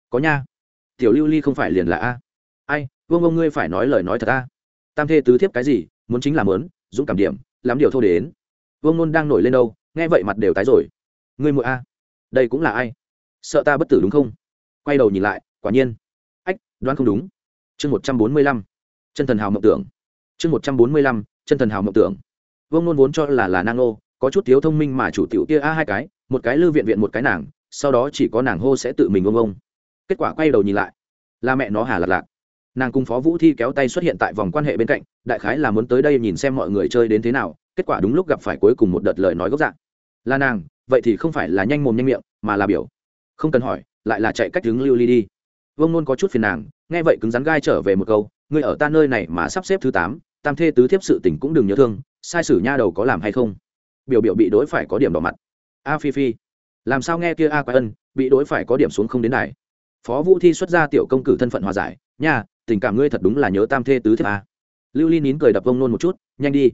Speaker 1: Có nha. Tiểu lưu ly không phải liền là a? Ai, vương ông ngươi phải nói lời nói thật a. Tam thê tứ thiếp cái gì, muốn chính là mớn dũng cảm điểm làm điều thô đến. Vương nôn đang nổi lên đâu, nghe vậy mặt đều tái rồi. Ngươi muội a, đây cũng là ai? Sợ ta bất tử đúng không? Quay đầu nhìn lại, quả nhiên đoán không đúng. Chương một trăm bốn mươi lăm, chân thần hào mộng tưởng. Chương một trăm bốn mươi lăm, chân thần hào mộng tưởng. Vương nôn vốn cho là là nang nô có chút thiếu thông minh mà chủ tiểu kia a hai cái, một cái lư viện viện một cái nàng, sau đó chỉ có nàng hô sẽ tự mình ông ông kết quả quay đầu nhìn lại, là mẹ nó hà lạc lạc. Nàng cùng phó vũ thi kéo tay xuất hiện tại vòng quan hệ bên cạnh, đại khái là muốn tới đây nhìn xem mọi người chơi đến thế nào, kết quả đúng lúc gặp phải cuối cùng một đợt lời nói gốc dạng. Là nàng, vậy thì không phải là nhanh mồm nhanh miệng, mà là biểu. Không cần hỏi, lại là chạy cách đứng lưu ly đi vương nôn có chút phiền nàng, nghe vậy cứng rắn gai trở về một câu, ngươi ở ta nơi này mà sắp xếp thứ tám, tam thê tứ thiếp sự tình cũng đừng nhớ thương, sai sử nha đầu có làm hay không? Biểu biểu bị đối phải có điểm đỏ mặt. A phi phi, làm sao nghe kia a quái ân, bị đối phải có điểm xuống không đến này phó vũ thi xuất ra tiểu công cử thân phận hòa giải, nha, tình cảm ngươi thật đúng là nhớ tam thê tứ thiếp a. Lưu ly nín cười đập vông nôn một chút, nhanh đi,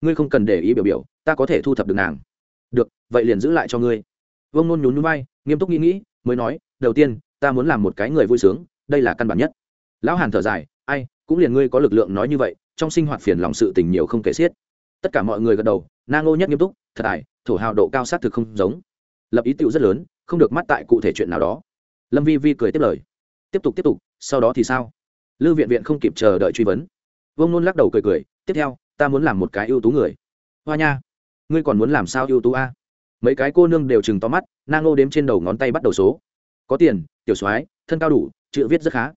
Speaker 1: ngươi không cần để ý biểu biểu, ta có thể thu thập được nàng. Được, vậy liền giữ lại cho ngươi. Vông nôn nhún núi bay nghiêm túc nghĩ nghĩ, mới nói, đầu tiên ta muốn làm một cái người vui sướng, đây là căn bản nhất. Lão hàn thở dài, ai, cũng liền ngươi có lực lượng nói như vậy, trong sinh hoạt phiền lòng sự tình nhiều không kể xiết. Tất cả mọi người gật đầu, na ngô nhất nghiêm túc, thật tài thổ hào độ cao sát thực không giống. Lập ý tựu rất lớn, không được mắt tại cụ thể chuyện nào đó. Lâm vi vi cười tiếp lời. Tiếp tục tiếp tục, sau đó thì sao? Lưu viện viện không kịp chờ đợi truy vấn. Vương nôn lắc đầu cười cười, tiếp theo, ta muốn làm một cái ưu tú người. Hoa nha, ngươi còn muốn làm sao ưu tú a? Mấy cái cô nương đều chừng to mắt, Na ngô đếm trên đầu ngón tay bắt đầu số có tiền, tiểu soái, thân cao đủ, chữ viết rất khá.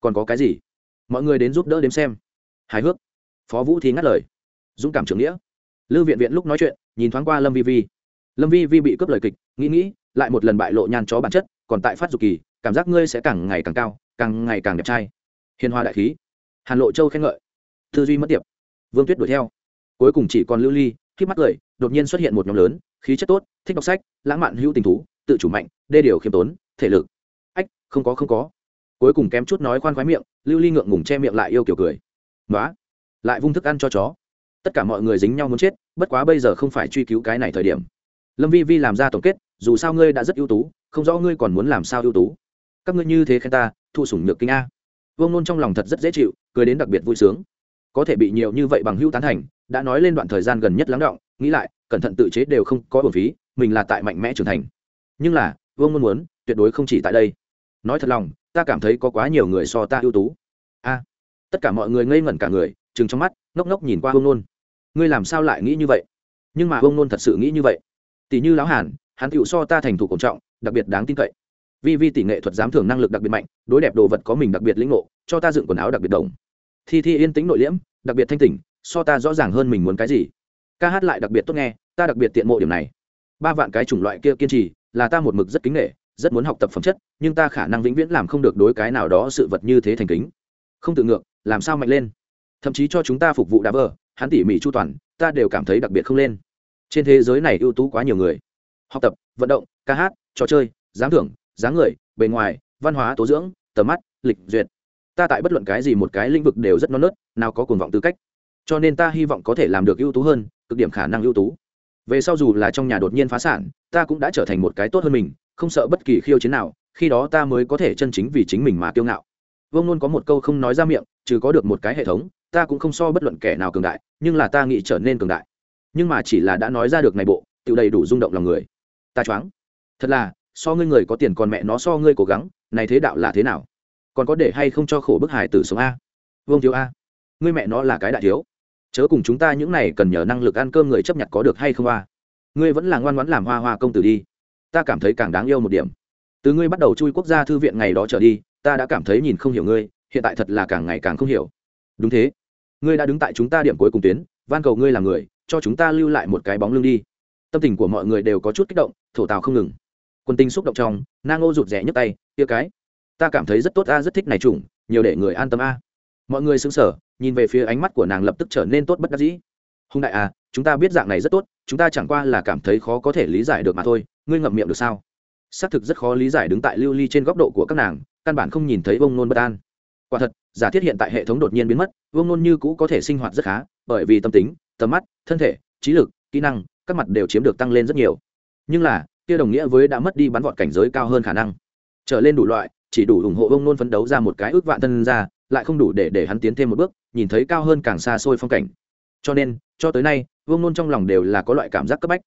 Speaker 1: Còn có cái gì? Mọi người đến giúp đỡ đếm xem. Hài hước. Phó vũ thì ngắt lời. Dũng cảm trưởng nghĩa. Lưu viện viện lúc nói chuyện, nhìn thoáng qua lâm vi vi. Lâm vi vi bị cướp lời kịch, nghĩ nghĩ, lại một lần bại lộ nhan chó bản chất, còn tại phát dục kỳ, cảm giác ngươi sẽ càng ngày càng cao, càng ngày càng đẹp trai. Hiền hòa đại khí. Hàn lộ châu khen ngợi. Tư duy mất tiệp. Vương tuyết đuổi theo. Cuối cùng chỉ còn lưu ly khi mắt cười, đột nhiên xuất hiện một nhóm lớn, khí chất tốt, thích đọc sách, lãng mạn hữu tình thú, tự chủ mạnh, đê điều khiêm tốn thể lực. Ách, không có không có. Cuối cùng kém chút nói khoan khoái miệng, lưu ly ngượng ngùng che miệng lại yêu kiểu cười. Nói lại vung thức ăn cho chó. Tất cả mọi người dính nhau muốn chết, bất quá bây giờ không phải truy cứu cái này thời điểm. Lâm vi vi làm ra tổng kết, dù sao ngươi đã rất ưu tú, không rõ ngươi còn muốn làm sao ưu tú. Các ngươi như thế khen ta thụ sủng nhược kinh a. Vương nôn trong lòng thật rất dễ chịu, cười đến đặc biệt vui sướng. Có thể bị nhiều như vậy bằng hữu tán thành, đã nói lên đoạn thời gian gần nhất lắng động, nghĩ lại, cẩn thận tự chế đều không có bổn phí, mình là tại mạnh mẽ trưởng thành. Nhưng là, vương nôn muốn tuyệt đối không chỉ tại đây. Nói thật lòng, ta cảm thấy có quá nhiều người so ta ưu tú. A, tất cả mọi người ngây ngẩn cả người chừng trong mắt, ngốc ngốc nhìn qua vương nôn. Ngươi làm sao lại nghĩ như vậy? Nhưng mà vương nôn thật sự nghĩ như vậy. Tỷ như lão hàn, hắn tựu so ta thành thủ cổng trọng, đặc biệt đáng tin cậy. Vi vi tỷ nghệ thuật giám thưởng năng lực đặc biệt mạnh, đối đẹp đồ vật có mình đặc biệt lĩnh ngộ, cho ta dựng quần áo đặc biệt đồng. Thi thi yên tĩnh nội liễm, đặc biệt thanh tỉnh, so ta rõ ràng hơn mình muốn cái gì. Ca hát lại đặc biệt tốt nghe, ta đặc biệt tiện mộ điểm này. Ba vạn cái chủng loại kia kiên trì, là ta một mực rất kính nghệ rất muốn học tập phẩm chất, nhưng ta khả năng vĩnh viễn làm không được đối cái nào đó sự vật như thế thành kính. Không tự ngược, làm sao mạnh lên? Thậm chí cho chúng ta phục vụ đá vờ, hắn tỉ mỉ chu toàn, ta đều cảm thấy đặc biệt không lên. Trên thế giới này ưu tú quá nhiều người. Học tập, vận động, ca hát, trò chơi, dáng thưởng, dáng người, bề ngoài, văn hóa, tố dưỡng, tầm mắt, lịch duyệt. Ta tại bất luận cái gì một cái lĩnh vực đều rất non nớt, nào có cuồng vọng tư cách. Cho nên ta hy vọng có thể làm được ưu tú hơn, cực điểm khả năng ưu tú. Về sau dù là trong nhà đột nhiên phá sản, ta cũng đã trở thành một cái tốt hơn mình không sợ bất kỳ khiêu chiến nào, khi đó ta mới có thể chân chính vì chính mình mà kiêu ngạo. Vương luôn có một câu không nói ra miệng, trừ có được một cái hệ thống, ta cũng không so bất luận kẻ nào cường đại, nhưng là ta nghĩ trở nên cường đại. Nhưng mà chỉ là đã nói ra được này bộ, tự đầy đủ rung động lòng người. Ta choáng. Thật là, so ngươi người có tiền còn mẹ nó so ngươi cố gắng, này thế đạo là thế nào? Còn có để hay không cho khổ bức hài tử sống a? Vương thiếu a. Ngươi mẹ nó là cái đại thiếu. Chớ cùng chúng ta những này cần nhờ năng lực ăn cơm người chấp nhận có được hay không a? Ngươi vẫn là ngoan ngoãn làm hoa hoa công tử đi ta cảm thấy càng đáng yêu một điểm. Từ ngươi bắt đầu chui quốc gia thư viện ngày đó trở đi, ta đã cảm thấy nhìn không hiểu ngươi, hiện tại thật là càng ngày càng không hiểu. Đúng thế. Ngươi đã đứng tại chúng ta điểm cuối cùng tuyến, van cầu ngươi là người, cho chúng ta lưu lại một cái bóng lưng đi. Tâm tình của mọi người đều có chút kích động, thổ tào không ngừng. Quân tinh xúc động trong nang ô rụt rẻ nhấc tay tia cái, ta cảm thấy rất tốt a, rất thích này chủng, nhiều để người an tâm a. Mọi người xứng sở nhìn về phía ánh mắt của nàng lập tức trở nên tốt bất đắc dĩ. Hùng đại à chúng ta biết dạng này rất tốt, chúng ta chẳng qua là cảm thấy khó có thể lý giải được mà thôi ngươi ngậm miệng được sao? Xác thực rất khó lý giải đứng tại lưu ly trên góc độ của các nàng, căn bản không nhìn thấy vông nôn bất an. Quả thật, giả thiết hiện tại hệ thống đột nhiên biến mất vông nôn như cũ có thể sinh hoạt rất khá, bởi vì tâm tính, tầm mắt, thân thể, trí lực, kỹ năng, các mặt đều chiếm được tăng lên rất nhiều. Nhưng là, kia đồng nghĩa với đã mất đi bắn vọt cảnh giới cao hơn khả năng. Trở lên đủ loại, chỉ đủ ủng hộ vông nôn phấn đấu ra một cái ước vạn thân ra, lại không đủ để để hắn tiến thêm một bước, nhìn thấy cao hơn càng xa xôi phong cảnh. Cho nên, cho tới nay vông nôn trong lòng đều là có loại cảm giác cấp bách.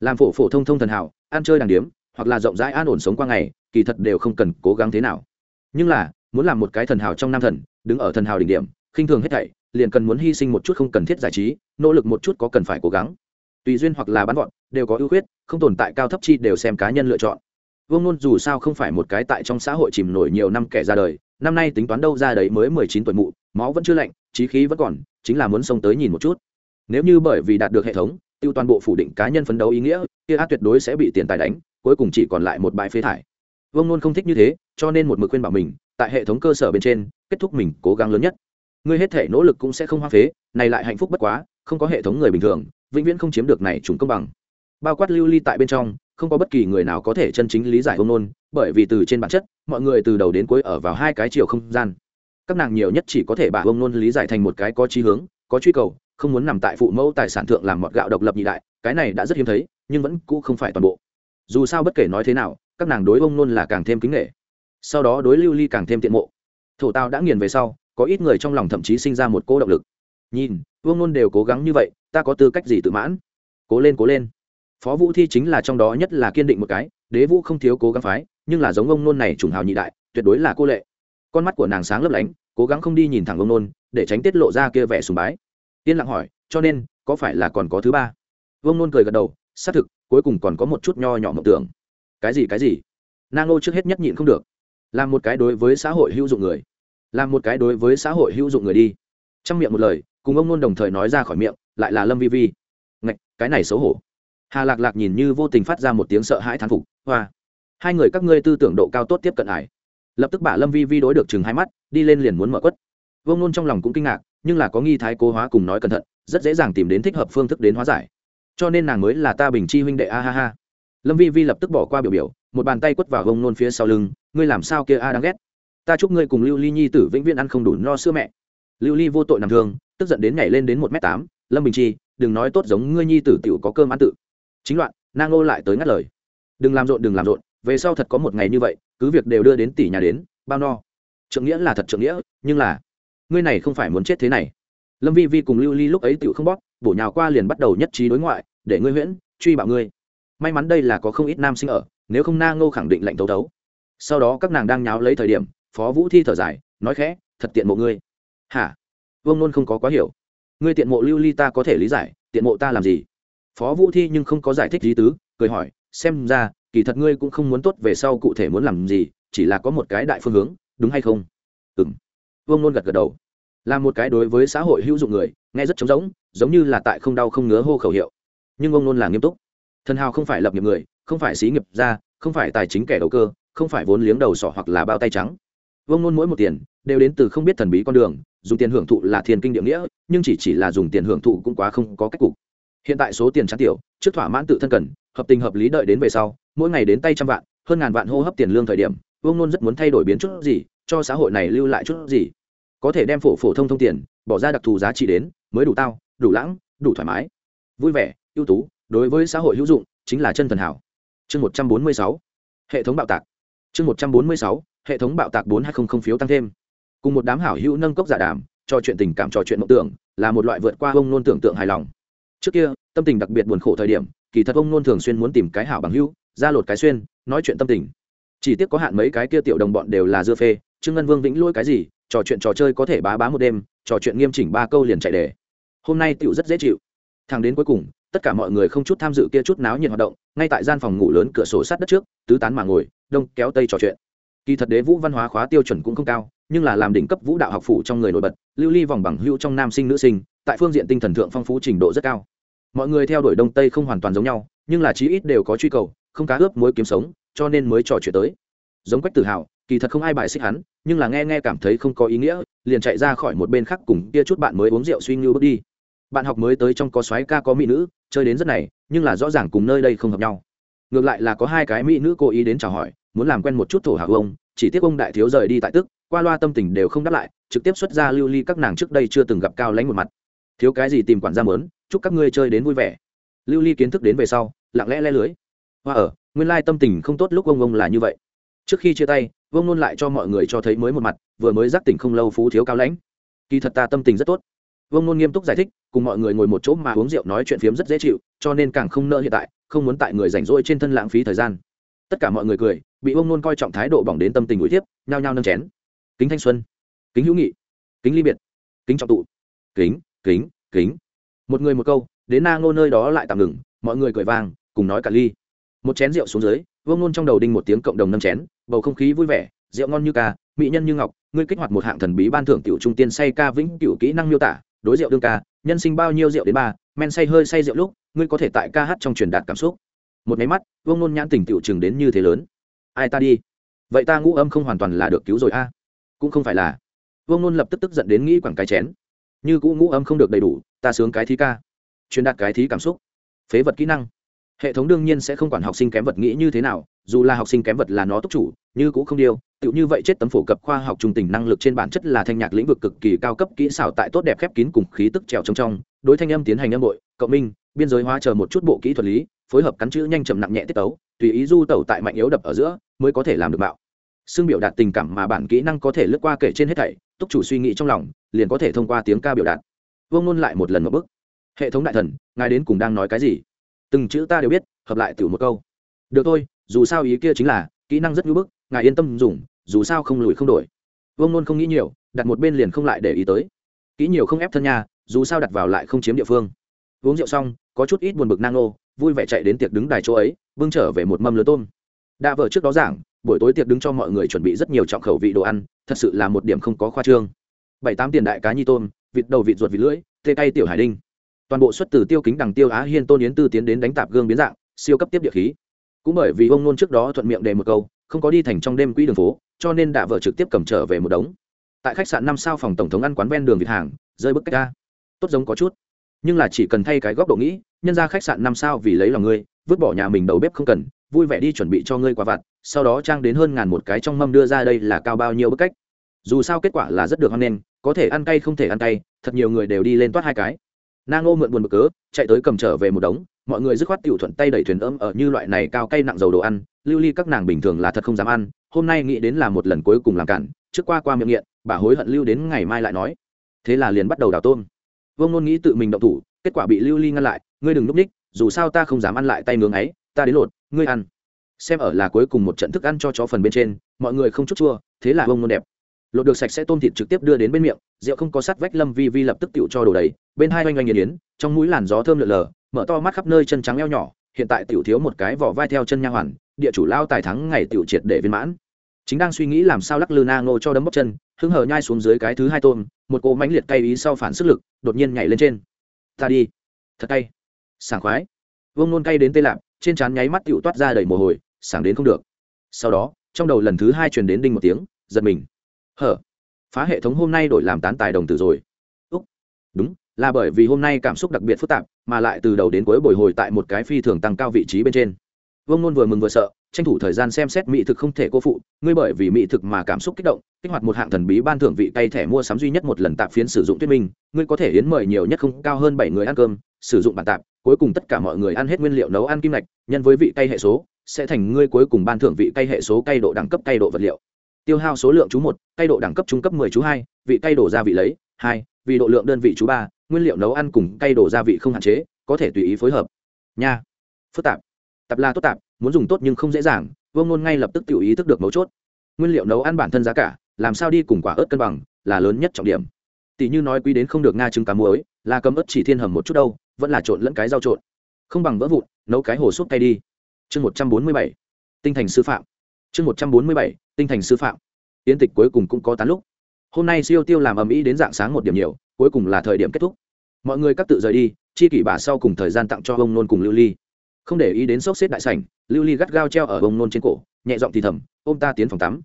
Speaker 1: Làm phổ phổ thông thông thần hảo ăn chơi đàng điếm, hoặc là rộng rãi an ổn sống qua ngày, kỳ thật đều không cần cố gắng thế nào. Nhưng là, muốn làm một cái thần hào trong nam thần, đứng ở thần hào đỉnh điểm, khinh thường hết thảy, liền cần muốn hy sinh một chút không cần thiết giải trí, nỗ lực một chút có cần phải cố gắng. Tùy duyên hoặc là bắn gọn, đều có ưu khuyết, không tồn tại cao thấp chi đều xem cá nhân lựa chọn. Vương nôn dù sao không phải một cái tại trong xã hội chìm nổi nhiều năm kẻ ra đời, năm nay tính toán đâu ra đấy mới mười chín tuổi mụ, máu vẫn chưa lạnh, trí khí vẫn còn, chính là muốn xông tới nhìn một chút. Nếu như bởi vì đạt được hệ thống tiêu toàn bộ phủ định cá nhân phấn đấu ý nghĩa, kia át tuyệt đối sẽ bị tiền tài đánh, cuối cùng chỉ còn lại một bãi phế thải. Vương nôn không thích như thế, cho nên một mực khuyên bảo mình, tại hệ thống cơ sở bên trên, kết thúc mình cố gắng lớn nhất. Ngươi hết thể nỗ lực cũng sẽ không hoa phế, này lại hạnh phúc bất quá, không có hệ thống người bình thường, vĩnh viễn không chiếm được này chúng công bằng. Bao quát lưu ly tại bên trong, không có bất kỳ người nào có thể chân chính lý giải ông nôn, bởi vì từ trên bản chất, mọi người từ đầu đến cuối ở vào hai cái chiều không gian. Các nàng nhiều nhất chỉ có thể bà ông nôn lý giải thành một cái có trí hướng, có truy cầu không muốn nằm tại phụ mẫu tài sản thượng làm mọt gạo độc lập nhị đại, cái này đã rất hiếm thấy, nhưng vẫn cũ không phải toàn bộ. Dù sao bất kể nói thế nào, các nàng đối ông nôn là càng thêm kính nghệ sau đó đối lưu ly càng thêm tiện mộ. Thổ tao đã nghiền về sau, có ít người trong lòng thậm chí sinh ra một cô động lực. Nhìn, vương nôn đều cố gắng như vậy, ta có tư cách gì tự mãn? Cố lên cố lên. Phó vũ thi chính là trong đó nhất là kiên định một cái, đế vũ không thiếu cố gắng phái, nhưng là giống ông nôn này trùng hào nhị đại, tuyệt đối là cô lệ. Con mắt của nàng sáng lấp lánh, cố gắng không đi nhìn thẳng ông nôn để tránh tiết lộ ra kia vẻ sùng bái yên lặng hỏi, cho nên, có phải là còn có thứ ba? Vương nôn cười gật đầu, xác thực, cuối cùng còn có một chút nho nhỏ mộng tưởng. Cái gì cái gì? Nang ô trước hết nhất nhịn không được. Làm một cái đối với xã hội hữu dụng người, làm một cái đối với xã hội hữu dụng người đi. Trong miệng một lời, cùng ông nôn đồng thời nói ra khỏi miệng, lại là lâm vi vi. Ngạch, cái này xấu hổ. Hà lạc lạc nhìn như vô tình phát ra một tiếng sợ hãi thán phục, hoa, hai người các ngươi tư tưởng độ cao tốt tiếp cận ải. Lập tức bà lâm vi vi đối được chừng hai mắt, đi lên liền muốn mở quất. Vương nôn trong lòng cũng kinh ngạc nhưng là có nghi thái cố hóa cùng nói cẩn thận, rất dễ dàng tìm đến thích hợp phương thức đến hóa giải. Cho nên nàng mới là ta bình chi huynh đệ, a ha ha. Lâm vi vi lập tức bỏ qua biểu biểu, một bàn tay quất vào vông nôn phía sau lưng, ngươi làm sao kia a đáng ghét. Ta chúc ngươi cùng lưu ly nhi tử vĩnh viễn ăn không đủ no sữa mẹ. Lưu ly vô tội nằm thương, tức giận đến nhảy lên đến một m tám, lâm bình chi, đừng nói tốt giống ngươi nhi tử tiểu có cơm ăn tự. Chính loạn nang ngô lại tới ngắt lời. Đừng làm rộn, đừng làm rộn, về sau thật có một ngày như vậy, cứ việc đều đưa đến tỷ nhà đến, bao no. Trượng nghĩa là thật trượng nghĩa, nhưng là ngươi này không phải muốn chết thế này. Lâm vi vi cùng lưu ly lúc ấy tự không bóp, bổ nhào qua liền bắt đầu nhất trí đối ngoại, để ngươi huyễn, truy bạo ngươi. May mắn đây là có không ít nam sinh ở, nếu không na ngô khẳng định lệnh thấu thấu sau đó các nàng đang nháo lấy thời điểm, phó vũ thi thở dài, nói khẽ, thật tiện mộ ngươi. Hả? Vương nôn không có quá hiểu. Ngươi tiện mộ lưu ly ta có thể lý giải, tiện mộ ta làm gì? Phó vũ thi nhưng không có giải thích lý tứ, cười hỏi, xem ra, kỳ thật ngươi cũng không muốn tốt về sau cụ thể muốn làm gì, chỉ là có một cái đại phương hướng, đúng hay không? Ừ m vương nôn gật gật đầu. Là một cái đối với xã hội hữu dụng người, nghe rất trống rỗng, giống như là tại không đau không ngứa hô khẩu hiệu. Nhưng ông nôn là nghiêm túc. Thần hào không phải lập nghiệp người, không phải xí nghiệp ra không phải tài chính kẻ đầu cơ, không phải vốn liếng đầu sỏ hoặc là bao tay trắng. Vông nôn mỗi một tiền đều đến từ không biết thần bí con đường, dùng tiền hưởng thụ là thiên kinh địa nghĩa, nhưng chỉ chỉ là dùng tiền hưởng thụ cũng quá không có cách cục. Hiện tại số tiền trắng tiểu, trước thỏa mãn tự thân cần, hợp tình hợp lý đợi đến về sau, mỗi ngày đến tay trăm vạn, hơn ngàn vạn hô hấp tiền lương thời điểm vông nôn rất muốn thay đổi biến chút gì cho xã hội này lưu lại chút gì. Có thể đem phổ phổ thông thông tiền, bỏ ra đặc thù giá trị đến, mới đủ tao, đủ lãng, đủ thoải mái. Vui vẻ, ưu tú, đối với xã hội hữu dụng, chính là chân thần hảo. Chương một trăm bốn mươi sáu, hệ thống bạo tạc. Chương một trăm bốn mươi sáu, hệ thống bạo tạc bốn hai không không phiếu tăng thêm. Cùng một đám hảo hữu nâng cốc giả đàm, trò chuyện tình cảm, trò chuyện mộng tưởng, là một loại vượt qua ông nôn tưởng tượng hài lòng. Trước kia, tâm tình đặc biệt buồn khổ thời điểm, kỳ thật ông nôn thường xuyên muốn tìm cái hảo bằng hữu, ra lột cái xuyên, nói chuyện tâm tình. Chỉ tiếc có hạn mấy cái kia tiểu đồng bọn đều là dưa phê trương ngân vương vĩnh lôi cái gì, trò chuyện trò chơi có thể bá bá một đêm, trò chuyện nghiêm chỉnh ba câu liền chạy đề. Hôm nay tựu rất dễ chịu. Thằng đến cuối cùng, tất cả mọi người không chút tham dự kia chút náo nhiệt hoạt động, ngay tại gian phòng ngủ lớn cửa sổ sát đất trước, tứ tán mà ngồi, đông kéo tây trò chuyện. Kỳ thật đế vũ văn hóa khóa tiêu chuẩn cũng không cao, nhưng là làm đỉnh cấp vũ đạo học phủ trong người nổi bật, lưu ly vòng bằng hữu trong nam sinh nữ sinh, tại phương diện tinh thần thượng phong phú trình độ rất cao. Mọi người theo đuổi đông tây không hoàn toàn giống nhau, nhưng là chí ít đều có truy cầu, không cá ướp mối kiếm sống, cho nên mới trò chuyện tới. Giống quách tự hào kỳ thật không ai bài xích hắn, nhưng là nghe nghe cảm thấy không có ý nghĩa, liền chạy ra khỏi một bên khác cùng kia chút bạn mới uống rượu suy ngưu bước đi. Bạn học mới tới trong có xoáy ca có mỹ nữ, chơi đến rất này, nhưng là rõ ràng cùng nơi đây không hợp nhau. Ngược lại là có hai cái mỹ nữ cố ý đến chào hỏi, muốn làm quen một chút thổ hào ông, chỉ tiếc ông đại thiếu rời đi tại tức, qua loa tâm tình đều không đáp lại, trực tiếp xuất ra lưu ly các nàng trước đây chưa từng gặp cao lãnh một mặt. Thiếu cái gì tìm quản gia mớn, chúc các ngươi chơi đến vui vẻ. Lưu ly kiến thức đến về sau, lặng lẽ le lưới. Hoa ở, nguyên lai tâm tình không tốt lúc ông ông là như vậy trước khi chia tay, Vương nôn lại cho mọi người cho thấy mới một mặt, vừa mới giác tỉnh không lâu phú thiếu cao lãnh. Kỳ thật ta tâm tình rất tốt. Vương nôn nghiêm túc giải thích, cùng mọi người ngồi một chỗ mà uống rượu nói chuyện phiếm rất dễ chịu, cho nên càng không nợ hiện tại, không muốn tại người rảnh rỗi trên thân lãng phí thời gian. Tất cả mọi người cười, bị Vương nôn coi trọng thái độ bỏng đến tâm tình ủi tiếp nhao nhao nâng chén. Kính thanh xuân, kính hữu nghị, kính ly biệt, kính trọng tụ, kính kính kính. Một người một câu, đến na ngô nơi đó lại tạm ngừng, mọi người cười vang, cùng nói cả ly. Một chén rượu xuống dưới, vương nôn trong đầu đinh một tiếng cộng đồng nâng chén bầu không khí vui vẻ, rượu ngon như ca, mỹ nhân như ngọc, ngươi kích hoạt một hạng thần bí ban thưởng tiểu trung tiên say ca vĩnh cửu kỹ năng miêu tả, đối rượu đương ca, nhân sinh bao nhiêu rượu đến ba, men say hơi say rượu lúc, ngươi có thể tại ca hát trong truyền đạt cảm xúc. Một máy mắt, vương nôn nhãn tình tiểu chừng đến như thế lớn. Ai ta đi? Vậy ta ngũ âm không hoàn toàn là được cứu rồi a. Cũng không phải là. Vương nôn lập tức tức giận đến nghĩ quẳng cái chén. Như cũ ngũ âm không được đầy đủ, ta sướng cái thí ca. Truyền đạt cái thí cảm xúc. Phế vật kỹ năng. Hệ thống đương nhiên sẽ không quản học sinh kém vật nghĩ như thế nào dù là học sinh kém vật là nó túc chủ, như cũng không điêu, tựu như vậy chết tấm phổ cập khoa học trung tình năng lực trên bản chất là thanh nhạc lĩnh vực cực kỳ cao cấp kỹ xảo tại tốt đẹp khép kín cùng khí tức trèo trong trong, đối thanh âm tiến hành âm bội, cộng minh, biên giới hóa chờ một chút bộ kỹ thuật lý, phối hợp cắn chữ nhanh chậm nặng nhẹ tiết tấu, tùy ý du tẩu tại mạnh yếu đập ở giữa mới có thể làm được bạo. Xương biểu đạt tình cảm mà bản kỹ năng có thể lướt qua kể trên hết thảy, túc chủ suy nghĩ trong lòng, liền có thể thông qua tiếng ca biểu đạt. Vương ngôn lại một lần một bức hệ thống đại thần, ngài đến cùng đang nói cái gì? Từng chữ ta đều biết, hợp lại tiểu một câu. Được thôi dù sao ý kia chính là, kỹ năng rất ngưỡng bức, ngài yên tâm dùng, dù sao không lùi không đổi. Vương nôn không nghĩ nhiều, đặt một bên liền không lại để ý tới. Kỹ nhiều không ép thân nhà dù sao đặt vào lại không chiếm địa phương. Uống rượu xong, có chút ít buồn bực nang nô, vui vẻ chạy đến tiệc đứng đài chỗ ấy, bưng trở về một mâm lứa tôm. Đã vợ trước đó giảng, buổi tối tiệc đứng cho mọi người chuẩn bị rất nhiều trọng khẩu vị đồ ăn, thật sự là một điểm không có khoa trương. Bảy tám tiền đại cá nhi tôm, vịt đầu vịt ruột vịt lưỡi, tê tay tiểu hải đinh. Toàn bộ xuất từ tiêu kính đằng tiêu á hiên tôn yến tư tiến đến đánh tạp gương biến dạng, siêu cấp tiếp địa khí cũng bởi vì ông nôn trước đó thuận miệng đề một câu, không có đi thành trong đêm quỹ đường phố, cho nên đạ vợ trực tiếp cầm trở về một đống. Tại khách sạn năm sao phòng tổng thống ăn quán ven đường việt hàng, rơi bức cách ra. Tốt giống có chút. Nhưng là chỉ cần thay cái góc độ nghĩ, nhân ra khách sạn năm sao vì lấy lòng ngươi, vứt bỏ nhà mình đầu bếp không cần, vui vẻ đi chuẩn bị cho ngươi quả vặt, sau đó trang đến hơn ngàn một cái trong mâm đưa ra đây là cao bao nhiêu bức cách. Dù sao kết quả là rất được hoan nghênh, có thể ăn cay không thể ăn cay, thật nhiều người đều đi lên toát hai cái. Nang ô mượn buồn bực cớ, chạy tới cầm trở về một đống mọi người dứt khoát tiểu thuận tay đẩy thuyền ấm ở như loại này cao cay nặng dầu đồ ăn, lưu ly các nàng bình thường là thật không dám ăn, hôm nay nghĩ đến là một lần cuối cùng làm cản, trước qua qua miệng nghiện, bà hối hận lưu đến ngày mai lại nói. Thế là liền bắt đầu đào tôm. Vương nôn nghĩ tự mình động thủ, kết quả bị lưu ly ngăn lại, ngươi đừng núp ních, dù sao ta không dám ăn lại tay nướng ấy, ta đến lột, ngươi ăn. Xem ở là cuối cùng một trận thức ăn cho chó phần bên trên, mọi người không chút chua, thế là Vương nôn đẹp. Lột được sạch sẽ tôm thịt trực tiếp đưa đến bên miệng, rượu không có sắt vách lâm vi vi lập tức tựu cho đồ đầy, bên hai oanh oanh nghiền yến trong mũi làn gió thơm lượn lờ mở to mắt khắp nơi chân trắng eo nhỏ, hiện tại tiểu thiếu một cái vỏ vai theo chân nha hoàn, địa chủ lao tài thắng ngày tiểu triệt để viên mãn. Chính đang suy nghĩ làm sao lắc lư na ngô cho đấm bóc chân hứng hờ nhai xuống dưới cái thứ hai tôm, một cô mãnh liệt cay ý sau phản sức lực, đột nhiên nhảy lên trên. Ta đi. Thật cay. Sảng khoái. Vông nôn cay đến tê lạp, trên trán nháy mắt tiểu toát ra đầy mồ hôi, sảng đến không được. Sau đó, trong đầu lần thứ hai truyền đến đinh một tiếng, giật mình. Hở. Phá hệ thống hôm nay đổi làm tán tài đồng tử rồi. Úc. Đúng là bởi vì hôm nay cảm xúc đặc biệt phức tạp, mà lại từ đầu đến cuối bồi hồi tại một cái phi thường tăng cao vị trí bên trên. Vương nôn vừa mừng vừa sợ, tranh thủ thời gian xem xét mỹ thực không thể cô phụ, ngươi bởi vì mỹ thực mà cảm xúc kích động, kích hoạt một hạng thần bí ban thưởng vị tay thẻ mua sắm duy nhất một lần tạp phiến sử dụng thuyết minh, ngươi có thể hiến mời nhiều nhất không cao hơn bảy người ăn cơm, sử dụng bản tạp, cuối cùng tất cả mọi người ăn hết nguyên liệu nấu ăn kim lạch nhân với vị tay hệ số, sẽ thành ngươi cuối cùng ban thưởng vị tay hệ số cay độ đẳng cấp cay độ vật liệu. Tiêu hao số lượng chú một, cay độ đẳng cấp trung cấp 10 chú hai, vị cay đổ gia vị lấy, hai, vì độ lượng đơn vị chú ba nguyên liệu nấu ăn cùng cay đổ gia vị không hạn chế, có thể tùy ý phối hợp. Nha. Phức tạp. Tập là tốt tạp, muốn dùng tốt nhưng không dễ dàng vương ngôn ngay lập tức tự ý thức được mấu chốt. Nguyên liệu nấu ăn bản thân giá cả, làm sao đi cùng quả ớt cân bằng, là lớn nhất trọng điểm. Tỷ như nói quý đến không được nga trứng cá muối, là cấm ớt chỉ thiên hầm một chút đâu, vẫn là trộn lẫn cái rau trộn. Không bằng vỡ vụn, nấu cái hồ súp cay đi. Chương một trăm bốn mươi bảy. Tinh thành sư phạm. Chương một trăm bốn mươi bảy, tinh thành sư phạm. Yến tịch cuối cùng cũng có tán lúc. Hôm nay siêu tiêu làm ầm ĩ đến dạng sáng một điểm nhiều cuối cùng là thời điểm kết thúc. Mọi người các tự rời đi chi kỷ bà sau cùng thời gian tặng cho ông nôn cùng lưu ly. Không để ý đến sốc xếp đại sảnh lưu ly gắt gao treo ở ông nôn trên cổ nhẹ giọng thì thầm ôm ta tiến phòng tắm.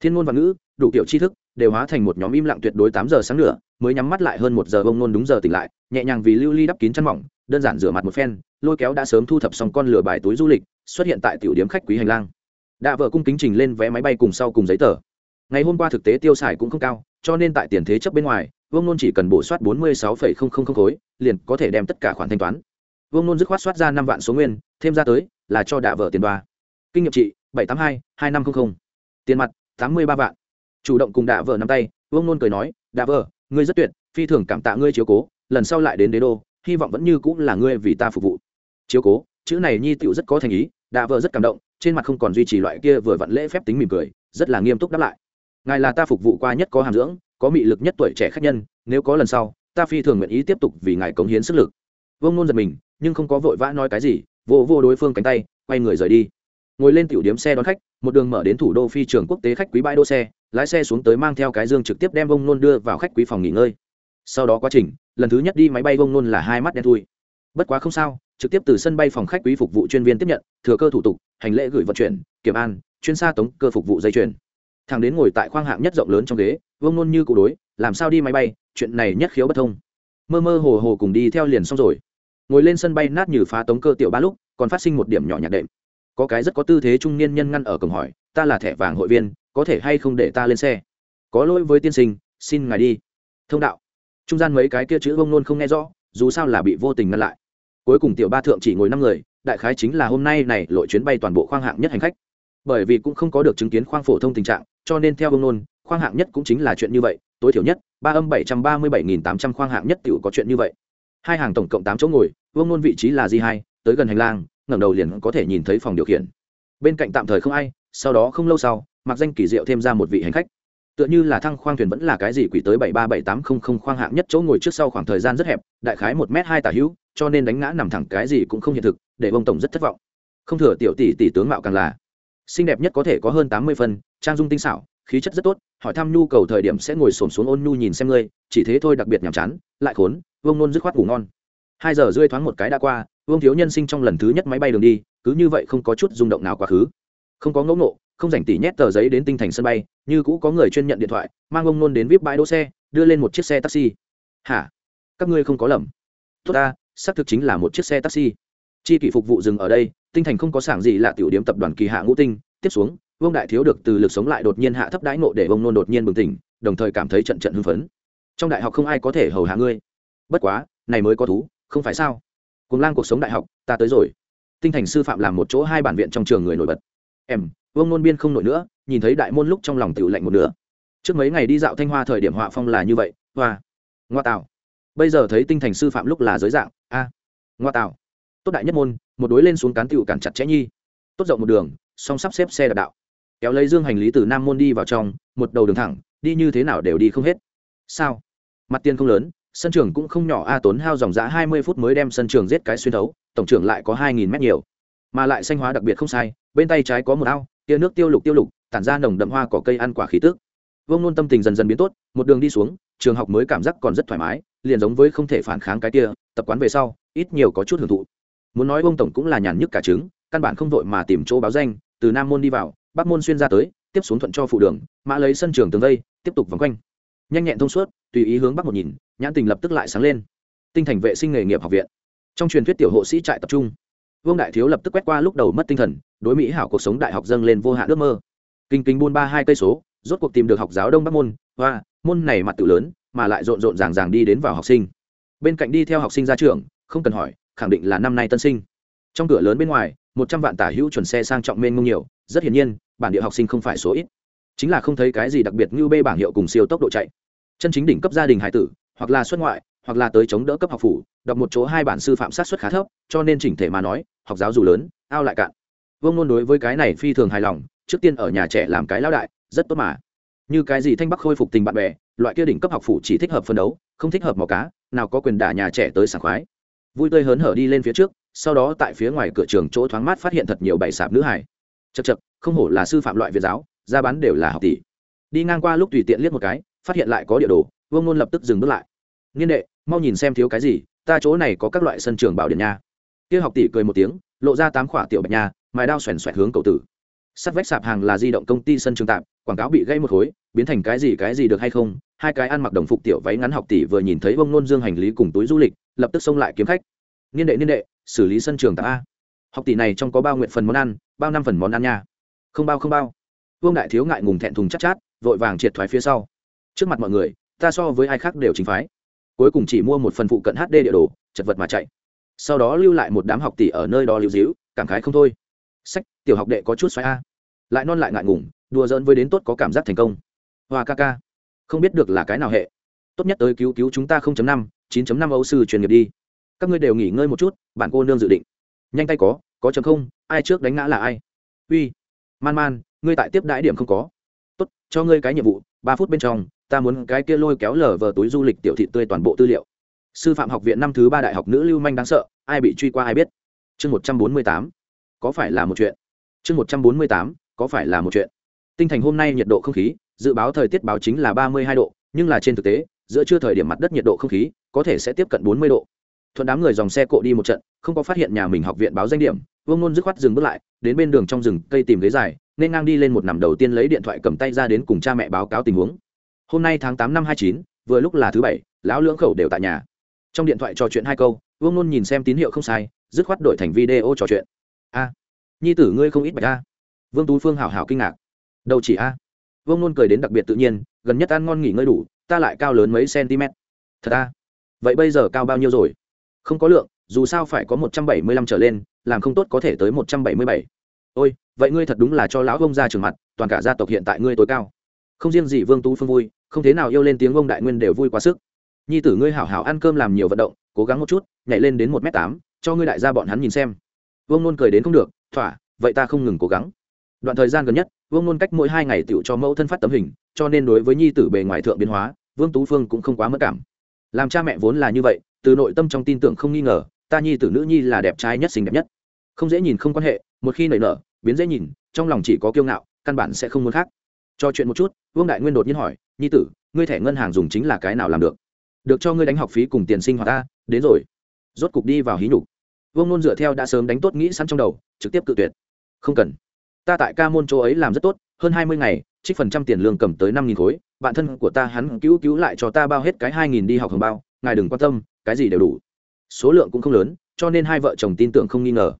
Speaker 1: Thiên ngôn và ngữ đủ kiểu tri thức đều hóa thành một nhóm im lặng tuyệt đối tám giờ sáng nửa, mới nhắm mắt lại hơn một giờ ông nôn đúng giờ tỉnh lại nhẹ nhàng vì lưu ly đắp kín chăn mỏng đơn giản rửa mặt một phen lôi kéo đã sớm thu thập xong con lửa bài túi du lịch xuất hiện tại tiểu điểm khách quý hành lang. Đạ vợ cung kính trình lên vé máy bay cùng sau cùng giấy tờ. Ngày hôm qua thực tế tiêu xài cũng không cao cho nên tại tiền thế chấp bên ngoài vương nôn chỉ cần bổ soát bốn mươi sáu khối, liền có thể đem tất cả khoản thanh toán. Vương nôn dứt khoát soát ra năm vạn số nguyên, thêm ra tới là cho đạ vợ tiền đoa. Kinh nghiệm trị, bảy trăm tám mươi hai hai năm trăm linh tiền mặt, tám mươi ba vạn. Chủ động cùng đạ vợ nắm tay, vương nôn cười nói, đạ vợ, ngươi rất tuyệt, phi thường cảm tạ ngươi chiếu cố, lần sau lại đến đế đô, hy vọng vẫn như cũng là ngươi vì ta phục vụ. Chiếu cố, chữ này nhi tựu rất có thành ý, đạ vợ rất cảm động, trên mặt không còn duy trì loại kia vừa vặn lễ phép tính mỉm cười, rất là nghiêm túc đáp lại ngài là ta phục vụ qua nhất có hàm dưỡng, có mị lực nhất tuổi trẻ khách nhân, nếu có lần sau, ta phi thường nguyện ý tiếp tục vì ngài cống hiến sức lực. Vương nôn giật mình, nhưng không có vội vã nói cái gì, vô vô đối phương cánh tay, quay người rời đi. Ngồi lên tiểu điếm xe đón khách, một đường mở đến thủ đô phi trường quốc tế khách quý bãi đỗ xe, lái xe xuống tới mang theo cái dương trực tiếp đem vông nôn đưa vào khách quý phòng nghỉ ngơi. Sau đó quá trình, lần thứ nhất đi máy bay vông nôn là hai mắt đen thui. Bất quá không sao, trực tiếp từ sân bay phòng khách quý phục vụ chuyên viên tiếp nhận, thừa cơ thủ tục, hành lễ gửi vận chuyển, kiểm an, chuyên xa tống cơ phục vụ dây chuyền thằng đến ngồi tại khoang hạng nhất rộng lớn trong ghế, vương nôn như cụ đối, làm sao đi máy bay? Chuyện này nhất khiếu bất thông. Mơ mơ hồ hồ cùng đi theo liền xong rồi. Ngồi lên sân bay nát như phá tống cơ tiểu ba lúc, còn phát sinh một điểm nhỏ nhạc đệm. Có cái rất có tư thế trung niên nhân ngăn ở cổng hỏi, ta là thẻ vàng hội viên, có thể hay không để ta lên xe? Có lỗi với tiên sinh, xin ngài đi. Thông đạo. Trung gian mấy cái kia chữ vông nôn không nghe rõ, dù sao là bị vô tình ngăn lại. Cuối cùng tiểu ba thượng chỉ ngồi năm người, đại khái chính là hôm nay này, lội chuyến bay toàn bộ khoang hạng nhất hành khách bởi vì cũng không có được chứng kiến khoang phổ thông tình trạng, cho nên theo ông nôn, khoang hạng nhất cũng chính là chuyện như vậy, tối thiểu nhất, ba âm bảy trăm ba mươi bảy nghìn tám trăm khoang hạng nhất tiểu có chuyện như vậy. Hai hàng tổng cộng tám chỗ ngồi vương nôn vị trí là di hai, tới gần hành lang, ngẩng đầu liền có thể nhìn thấy phòng điều khiển. Bên cạnh tạm thời không ai, sau đó không lâu sau, mặc danh kỳ diệu thêm ra một vị hành khách. Tựa như là thăng khoang thuyền vẫn là cái gì quỷ tới bảy ba bảy tám không không khoang hạng nhất chỗ ngồi trước sau khoảng thời gian rất hẹp, đại khái một m hai tả hữu, cho nên đánh ngã nằm thẳng cái gì cũng không hiện thực, để ông tổng rất thất vọng. Không thừa tiểu tỷ tỷ tướng mạo càng là xinh đẹp nhất có thể có hơn tám mươi phân, trang dung tinh xảo, khí chất rất tốt, hỏi thăm nhu cầu thời điểm sẽ ngồi xổm xuống ôn nhu nhìn xem ngươi, chỉ thế thôi đặc biệt nhàm chán, lại khốn, vương nôn dứt khoát ngủ ngon. Hai giờ rơi thoáng một cái đã qua, vương thiếu nhân sinh trong lần thứ nhất máy bay đường đi, cứ như vậy không có chút rung động nào quá khứ. Không có ngẫu nộ không rảnh tỉ nhét tờ giấy đến tinh thành sân bay, như cũ có người chuyên nhận điện thoại, mang ông nôn đến vip bãi đỗ xe, đưa lên một chiếc xe taxi. Hả? Các ngươi không có lầm. Tốt ta, xác thực chính là một chiếc xe taxi chi kỷ phục vụ dừng ở đây, tinh thành không có sảng gì là tiểu điểm tập đoàn kỳ hạ ngũ tinh, tiếp xuống, vương đại thiếu được từ lực sống lại đột nhiên hạ thấp đãi nộ để vông nôn đột nhiên bừng tỉnh, đồng thời cảm thấy trận trận hưng phấn. Trong đại học không ai có thể hầu hạ ngươi. Bất quá, này mới có thú, không phải sao? Cùng lang cuộc sống đại học, ta tới rồi. Tinh thành sư phạm làm một chỗ hai bản viện trong trường người nổi bật. Em, vương nôn biên không nổi nữa, nhìn thấy đại môn lúc trong lòng tiểu lạnh một nửa. Trước mấy ngày đi dạo thanh hoa thời điểm họa phong là như vậy, hoa, ngoa tạo bây giờ thấy tinh thành sư phạm lúc là giới dạng, a, ngoa tạo tốt đại nhất môn, một đối lên xuống cán tựu cản chặt chẽ nhi. Tốt rộng một đường, song sắp xếp xe đạp đạo. Kéo lấy dương hành lý từ nam môn đi vào trong, một đầu đường thẳng, đi như thế nào đều đi không hết. Sao? Mặt tiền không lớn, sân trường cũng không nhỏ, a tốn hao dòng giã hai mươi phút mới đem sân trường giết cái xuyên thấu, tổng trưởng lại có hai nghìn mét nhiều. Mà lại xanh hóa đặc biệt không sai, bên tay trái có một ao, tia nước tiêu lục tiêu lục, tản ra nồng đậm hoa cỏ cây ăn quả khí tước vương nôn tâm tình dần dần biến tốt, một đường đi xuống, trường học mới cảm giác còn rất thoải mái, liền giống với không thể phản kháng cái kia, tập quán về sau, ít nhiều có chút hưởng thụ muốn nói ông tổng cũng là nhàn nhức cả trứng, căn bản không vội mà tìm chỗ báo danh, từ nam môn đi vào, bắc môn xuyên ra tới, tiếp xuống thuận cho phụ đường, mã lấy sân trường tường vây, tiếp tục vòng quanh. Nhanh nhẹn thông suốt, tùy ý hướng bắc một nhìn, nhãn tình lập tức lại sáng lên. Tinh thành vệ sinh nghề nghiệp học viện. Trong truyền thuyết tiểu hộ sĩ trại tập trung, vương đại thiếu lập tức quét qua lúc đầu mất tinh thần, đối mỹ hảo cuộc sống đại học dâng lên vô hạn ước mơ. Kinh kinh buôn ba hai cây số, rốt cuộc tìm được học giáo đông bắc môn, hoa, môn này mặt tự lớn, mà lại rộn rộn ràng ràng đi đến vào học sinh. Bên cạnh đi theo học sinh ra trường, không cần hỏi khẳng định là năm nay tân sinh. Trong cửa lớn bên ngoài, một trăm vạn tả hữu chuẩn xe sang trọng mênh mông nhiều, rất hiển nhiên, bản địa học sinh không phải số ít. Chính là không thấy cái gì đặc biệt như bê bảng hiệu cùng siêu tốc độ chạy. Chân chính đỉnh cấp gia đình hải tử, hoặc là xuất ngoại, hoặc là tới chống đỡ cấp học phủ, đọc một chỗ hai bản sư phạm sát xuất khá thấp, cho nên chỉnh thể mà nói, học giáo dù lớn, ao lại cạn. Vương nôn đối với cái này phi thường hài lòng, trước tiên ở nhà trẻ làm cái lão đại, rất tốt mà. Như cái gì thanh bắc khôi phục tình bạn bè, loại kia đỉnh cấp học phủ chỉ thích hợp phân đấu, không thích hợp màu cá, nào có quyền đả nhà trẻ tới sảng khoái vui tươi hớn hở đi lên phía trước, sau đó tại phía ngoài cửa trường chỗ thoáng mát phát hiện thật nhiều bảy sạp nữ hải chật chật không hổ là sư phạm loại việt giáo, ra bán đều là học tỷ. Đi ngang qua lúc tùy tiện liếc một cái, phát hiện lại có địa đồ, vương nôn lập tức dừng bước lại. Niên đệ, mau nhìn xem thiếu cái gì, ta chỗ này có các loại sân trường bảo điện nha. Kia học tỷ cười một tiếng, lộ ra tám khỏa tiểu bạch nha, mài đao xoèn xoẹt hướng cầu tử. Sắt vách sạp hàng là di động công ty sân trường tạm, quảng cáo bị gây một khối, biến thành cái gì cái gì được hay không hai cái ăn mặc đồng phục tiểu váy ngắn học tỷ vừa nhìn thấy bông nôn dương hành lý cùng túi du lịch lập tức xông lại kiếm khách. Niên đệ niên đệ xử lý sân trường tạm a. Học tỷ này trong có bao nguyện phần món ăn bao năm phần món ăn nha. Không bao không bao. Vương đại thiếu ngại ngùng thẹn thùng chắc chát, chát vội vàng triệt thoái phía sau. Trước mặt mọi người ta so với ai khác đều chính phái. Cuối cùng chỉ mua một phần phụ cận hd địa đồ chật vật mà chạy. Sau đó lưu lại một đám học tỷ ở nơi đó lưu giữ cảm khái không thôi. Sách tiểu học đệ có chút xoáy a. Lại non lại ngại ngùng đùa giỡn với đến tốt có cảm giác thành công. Hoa ca ca không biết được là cái nào hệ. Tốt nhất tới cứu cứu chúng ta 0.5, 9.5 âu sư truyền nghiệp đi. Các ngươi đều nghỉ ngơi một chút bạn cô nương dự định. Nhanh tay có có chấm không ai trước đánh ngã là ai. Uy man man ngươi tại tiếp đãi điểm không có. Tốt cho ngươi cái nhiệm vụ ba phút bên trong ta muốn cái kia lôi kéo lở vờ túi du lịch tiểu thị tươi toàn bộ tư liệu. Sư phạm học viện năm thứ ba đại học nữ lưu manh đáng sợ ai bị truy qua ai biết. Chương một trăm bốn mươi tám có phải là một chuyện? Chương một trăm bốn mươi tám có phải là một chuyện? Tinh thành hôm nay nhiệt độ không khí dự báo thời tiết báo chính là ba mươi hai độ, nhưng là trên thực tế, giữa trưa thời điểm mặt đất nhiệt độ không khí, có thể sẽ tiếp cận bốn mươi độ. Thuận đám người dòng xe cộ đi một trận, không có phát hiện nhà mình học viện báo danh điểm, vương nôn dứt khoát dừng bước lại, đến bên đường trong rừng cây tìm ghế dài, nên ngang đi lên một nằm đầu tiên lấy điện thoại cầm tay ra đến cùng cha mẹ báo cáo tình huống. Hôm nay tháng tám năm hai chín, vừa lúc là thứ bảy, lão lưỡng khẩu đều tại nhà. Trong điện thoại trò chuyện hai câu, vương nôn nhìn xem tín hiệu không sai, dứt khoát đổi thành video trò chuyện. A, nhi tử ngươi không ít bạch a. Vương tú phương hảo hảo kinh ngạc. Đâu chỉ a? Vương nôn cười đến đặc biệt tự nhiên, gần nhất ăn ngon nghỉ ngơi đủ, ta lại cao lớn mấy cm thật ta vậy bây giờ cao bao nhiêu rồi? Không có lượng, dù sao phải có một trăm bảy mươi lăm trở lên, làm không tốt có thể tới một trăm bảy mươi bảy. Ôi, vậy ngươi thật đúng là cho lão bông ra trường mặt, toàn cả gia tộc hiện tại ngươi tối cao. Không riêng gì vương tú phương vui, không thế nào yêu lên tiếng ông đại nguyên đều vui quá sức. Nhi tử ngươi hảo hảo ăn cơm làm nhiều vận động, cố gắng một chút, nhảy lên đến một m tám, cho ngươi đại gia bọn hắn nhìn xem. Vương nôn cười đến không được, thỏa, vậy ta không ngừng cố gắng. Đoạn thời gian gần nhất vương ngôn cách mỗi hai ngày tựu cho mẫu thân phát tấm hình, cho nên đối với nhi tử bề ngoài thượng biến hóa, vương tú phương cũng không quá mất cảm. Làm cha mẹ vốn là như vậy, từ nội tâm trong tin tưởng không nghi ngờ, ta nhi tử nữ nhi là đẹp trai nhất xinh đẹp nhất. Không dễ nhìn không quan hệ, một khi nảy nở, biến dễ nhìn, trong lòng chỉ có kiêu ngạo, căn bản sẽ không muốn khác. Cho chuyện một chút, vương đại nguyên đột nhiên hỏi, nhi tử, ngươi thẻ ngân hàng dùng chính là cái nào làm được? Được cho ngươi đánh học phí cùng tiền sinh hoạt ta, đến rồi. Rốt cục đi vào hí nhục. Vương nôn dựa theo đã sớm đánh tốt nghĩ sẵn trong đầu, trực tiếp cự tuyệt. Không cần ta tại ca môn chỗ ấy làm rất tốt, hơn hai mươi ngày, trích phần trăm tiền lương cầm tới năm nghìn khối, bạn thân của ta hắn cứu cứu lại cho ta bao hết cái hai nghìn đi học hồng bao, ngài đừng quan tâm, cái gì đều đủ. Số lượng cũng không lớn, cho nên hai vợ chồng tin tưởng không nghi ngờ.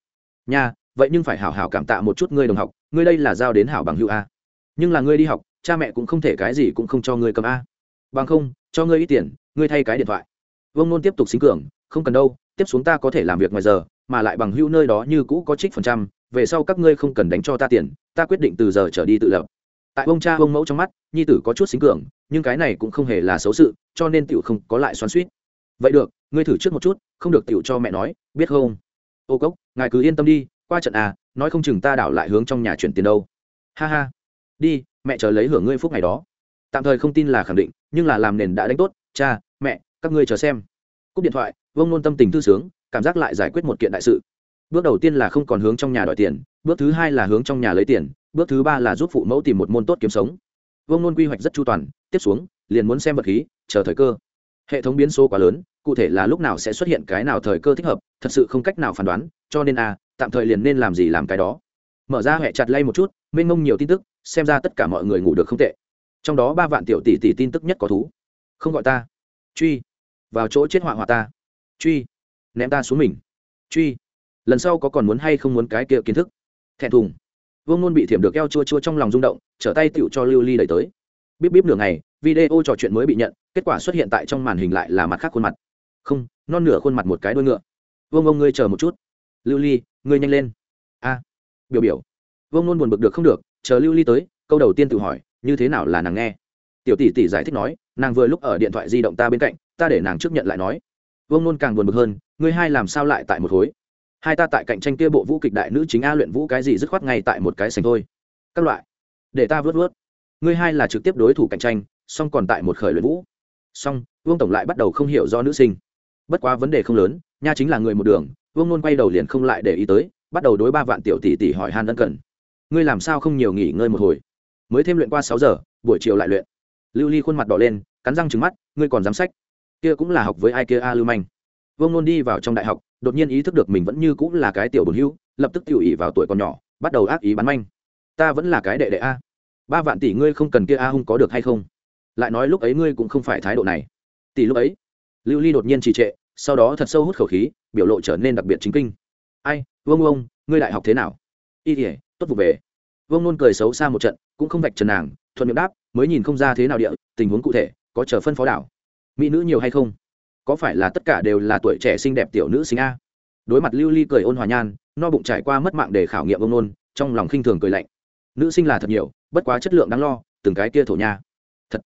Speaker 1: Nha, vậy nhưng phải hảo hảo cảm tạ một chút ngươi đồng học, ngươi đây là giao đến hảo bằng hữu a. Nhưng là ngươi đi học, cha mẹ cũng không thể cái gì cũng không cho ngươi cầm a. Bằng không, cho ngươi ít tiền, ngươi thay cái điện thoại. Vông nôn tiếp tục xính cường, không cần đâu, tiếp xuống ta có thể làm việc ngoài giờ, mà lại bằng hữu nơi đó như cũ có trích phần trăm về sau các ngươi không cần đánh cho ta tiền, ta quyết định từ giờ trở đi tự lập. Tại ông cha ông mẫu trong mắt, nhi tử có chút xính cường, nhưng cái này cũng không hề là xấu sự, cho nên tiểu không có lại xoắn suýt vậy được, ngươi thử trước một chút, không được tiểu cho mẹ nói, biết không? Ô cốc, ngài cứ yên tâm đi, qua trận à nói không chừng ta đảo lại hướng trong nhà chuyển tiền đâu. Ha ha. Đi, mẹ chờ lấy hưởng ngươi phúc ngày đó. Tạm thời không tin là khẳng định, nhưng là làm nền đã đánh tốt, cha, mẹ, các ngươi chờ xem. Cúp điện thoại, vông nôn tâm tình thư sướng, cảm giác lại giải quyết một kiện đại sự bước đầu tiên là không còn hướng trong nhà đòi tiền bước thứ hai là hướng trong nhà lấy tiền bước thứ ba là giúp phụ mẫu tìm một môn tốt kiếm sống. Vương nôn quy hoạch rất chu toàn tiếp xuống liền muốn xem vật khí chờ thời cơ. Hệ thống biến số quá lớn cụ thể là lúc nào sẽ xuất hiện cái nào thời cơ thích hợp thật sự không cách nào phán đoán cho nên a à, tạm thời liền nên làm gì làm cái đó. Mở ra hệ chặt lay một chút mênh mông nhiều tin tức xem ra tất cả mọi người ngủ được không tệ. Trong đó ba vạn tiểu tỷ tỷ tin tức nhất có thú. Không gọi ta. Truy. Vào chỗ chết họa họa ta. Truy. Ném ta xuống mình. Truy lần sau có còn muốn hay không muốn cái kia kiến thức? Thẹn thùng. Vương nôn bị thiểm được eo chua chua trong lòng rung động, trở tay tựu cho lưu ly đẩy tới. Bíp bíp nửa ngày, video trò chuyện mới bị nhận, kết quả xuất hiện tại trong màn hình lại là mặt khác khuôn mặt. Không, non nửa khuôn mặt một cái đôi ngựa. Vương ông ngươi chờ một chút. Lưu ly, ngươi nhanh lên. A, biểu biểu. Vương nôn buồn bực được không được, chờ lưu ly tới, câu đầu tiên tự hỏi, như thế nào là nàng nghe? Tiểu tỷ tỷ giải thích nói, nàng vừa lúc ở điện thoại di động ta bên cạnh, ta để nàng trước nhận lại nói. Vương nôn càng buồn bực hơn, ngươi hai làm sao lại tại một khối hai ta tại cạnh tranh kia bộ vũ kịch đại nữ chính a luyện vũ cái gì dứt khoát ngay tại một cái sành thôi. Các loại. Để ta vớt vớt. Ngươi hai là trực tiếp đối thủ cạnh tranh, song còn tại một khởi luyện vũ. Song, vương tổng lại bắt đầu không hiểu do nữ sinh. Bất quá vấn đề không lớn, nha chính là người một đường, vương nôn quay đầu liền không lại để ý tới, bắt đầu đối ba vạn tiểu tỷ tỷ hỏi han ân cần. Ngươi làm sao không nhiều nghỉ ngơi một hồi? Mới thêm luyện qua sáu giờ, buổi chiều lại luyện. Lưu ly khuôn mặt đỏ lên, cắn răng trứng mắt, ngươi còn dám sách? Kia cũng là học với ai kia a lưu manh vương nôn đi vào trong đại học đột nhiên ý thức được mình vẫn như cũng là cái tiểu bồn hưu, lập tức tiểu ỉ vào tuổi còn nhỏ bắt đầu ác ý bắn manh. Ta vẫn là cái đệ đệ a. Ba vạn tỷ ngươi không cần kia a hung có được hay không? Lại nói lúc ấy ngươi cũng không phải thái độ này. Tỷ lúc ấy lưu ly đột nhiên trì trệ sau đó thật sâu hút khẩu khí biểu lộ trở nên đặc biệt chính kinh. Ai vương ông ngươi đại học thế nào? Y thể tốt vụ về. Vương nôn cười xấu xa một trận cũng không vạch trần nàng thuận miệng đáp mới nhìn không ra thế nào địa tình huống cụ thể có chờ phân phó đảo. Mỹ nữ nhiều hay không? Có phải là tất cả đều là tuổi trẻ xinh đẹp tiểu nữ sinh a? Đối mặt lưu ly cười ôn hòa nhan no bụng trải qua mất mạng để khảo nghiệm ông nôn trong lòng khinh thường cười lạnh. Nữ sinh là thật nhiều bất quá chất lượng đáng lo từng cái kia thổ nha. Thật.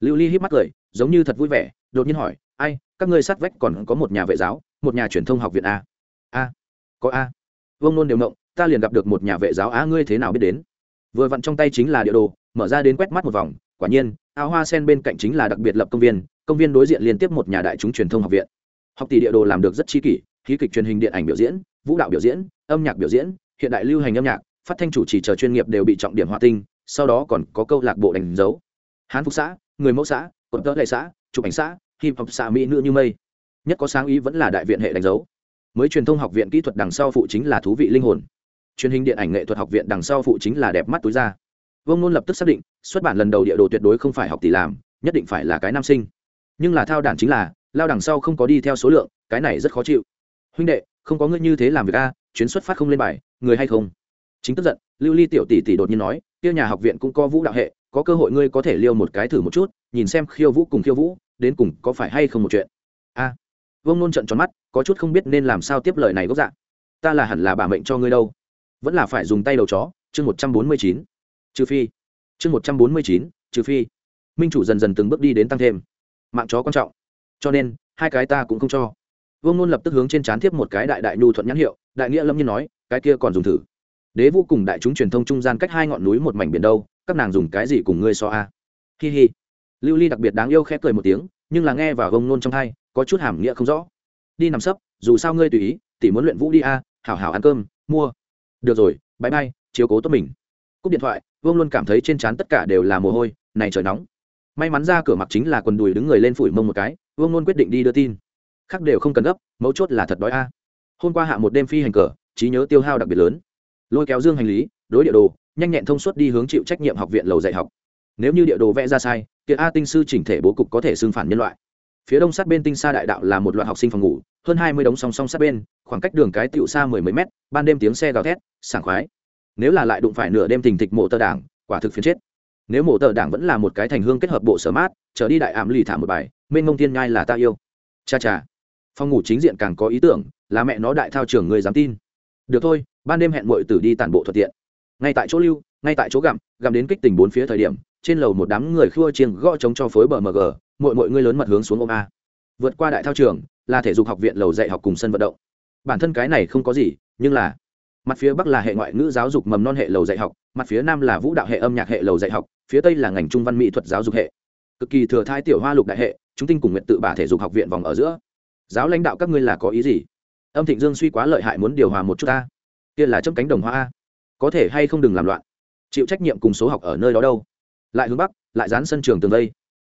Speaker 1: Lưu ly hít mắt cười giống như thật vui vẻ đột nhiên hỏi ai các ngươi sát vách còn có một nhà vệ giáo một nhà truyền thông học viện a? A có a. Vương nôn đều mộng, ta liền gặp được một nhà vệ giáo á ngươi thế nào biết đến? Vừa vặn trong tay chính là địa đồ mở ra đến quét mắt một vòng quả nhiên áo hoa sen bên cạnh chính là đặc biệt lập công viên công viên đối diện liên tiếp một nhà đại chúng truyền thông học viện. Học tỷ địa đồ làm được rất chi kỷ, khí kịch truyền hình điện ảnh biểu diễn, vũ đạo biểu diễn, âm nhạc biểu diễn, hiện đại lưu hành âm nhạc, phát thanh chủ trì chờ chuyên nghiệp đều bị trọng điểm hòa tinh, sau đó còn có câu lạc bộ đánh dấu. Hán phục xã, người mẫu xã, quận tớ lệ xã, chụp ảnh xã, hip hop xã, mỹ nữ như mây. Nhất có sáng ý vẫn là đại viện hệ đánh dấu. Mới truyền thông học viện kỹ thuật đằng sau phụ chính là thú vị linh hồn. Truyền hình điện ảnh nghệ thuật học viện đằng sau phụ chính là đẹp mắt túi ra vương nôn lập tức xác định, xuất bản lần đầu địa đồ tuyệt đối không phải học tỷ làm, nhất định phải là cái nam sinh nhưng là thao đản chính là lao đằng sau không có đi theo số lượng cái này rất khó chịu. Huynh đệ không có ngươi như thế làm việc a chuyến xuất phát không lên bài người hay không? Chính tức giận lưu ly tiểu tỷ tỷ đột nhiên nói kia nhà học viện cũng có vũ đạo hệ có cơ hội ngươi có thể liêu một cái thử một chút nhìn xem khiêu vũ cùng khiêu vũ đến cùng có phải hay không một chuyện. A à, vông nôn trận tròn mắt có chút không biết nên làm sao tiếp lời này gốc dạ. Ta là hẳn là bà mệnh cho ngươi đâu. Vẫn là phải dùng tay đầu chó chương một trăm bốn mươi chín. Trừ phi chương một trăm bốn mươi chín trừ phi. Minh chủ dần dần từng bước đi đến tăng thêm mạng chó quan trọng. Cho nên, hai cái ta cũng không cho. Vương nôn lập tức hướng trên trán tiếp một cái đại đại nhu thuận nhãn hiệu, đại nghĩa lâm nhiên nói, cái kia còn dùng thử. Đế vô cùng đại chúng truyền thông trung gian cách hai ngọn núi một mảnh biển đâu, các nàng dùng cái gì cùng ngươi so a? À? hi hi. Lưu ly đặc biệt đáng yêu khẽ cười một tiếng, nhưng là nghe vào vông nôn trong thay có chút hàm nghĩa không rõ. Đi nằm sấp, dù sao ngươi tùy ý, tỉ muốn luyện vũ đi a, hảo hảo ăn cơm, mua. Được rồi bãi bay chiếu cố tốt mình. Cúp điện thoại, vương luôn cảm thấy trên trán tất cả đều là mồ hôi, này trời nóng may mắn ra cửa mặc chính là quần đùi đứng người lên phủi mông một cái, vương nôn quyết định đi đưa tin. Khác đều không cần gấp, mấu chốt là thật đói a. Hôm qua hạ một đêm phi hành cờ, trí nhớ tiêu hao đặc biệt lớn. Lôi kéo dương hành lý, đối địa đồ, nhanh nhẹn thông suốt đi hướng chịu trách nhiệm học viện lầu dạy học. Nếu như địa đồ vẽ ra sai kiệt a tinh sư chỉnh thể bố cục có thể xưng phản nhân loại. Phía đông sát bên tinh xa đại đạo là một loạt học sinh phòng ngủ, hơn hai mươi đống song song sát bên, khoảng cách đường cái tựu xa mười mấy mét, ban đêm tiếng xe gào thét, sảng khoái. Nếu là lại đụng phải nửa đêm tình thịch mộ tơ đảng, quả thực phiến chết nếu mộ tờ đảng vẫn là một cái thành hương kết hợp bộ sở mát, trở đi đại ảm lì thả một bài, mênh mông thiên nhai là ta yêu. Cha cha. Phòng ngủ chính diện càng có ý tưởng, là mẹ nó đại thao trường người dám tin. Được thôi, ban đêm hẹn muội tử đi tản bộ thuận tiện. Ngay tại chỗ lưu, ngay tại chỗ gặm gặm đến kích tình bốn phía thời điểm, trên lầu một đám người khua chiêng gõ trống cho phối bờ mg mọi mọi người lớn mật hướng xuống ôm a. Vượt qua đại thao trường, là thể dục học viện lầu dạy học cùng sân vận động. Bản thân cái này không có gì, nhưng là, mặt phía bắc là hệ ngoại ngữ giáo dục mầm non hệ lầu dạy học, mặt phía nam là vũ đạo hệ âm nhạc hệ lầu dạy học phía tây là ngành trung văn mỹ thuật giáo dục hệ. Cực kỳ thừa thai tiểu hoa lục đại hệ, chúng tinh cùng nguyện tự bà thể dục học viện vòng ở giữa. Giáo lãnh đạo các ngươi là có ý gì? Âm thịnh dương suy quá lợi hại muốn điều hòa một chút ta. Kia là chấm cánh đồng hoa có thể hay không đừng làm loạn. Chịu trách nhiệm cùng số học ở nơi đó đâu. Lại hướng bắc, lại dán sân trường tường vây.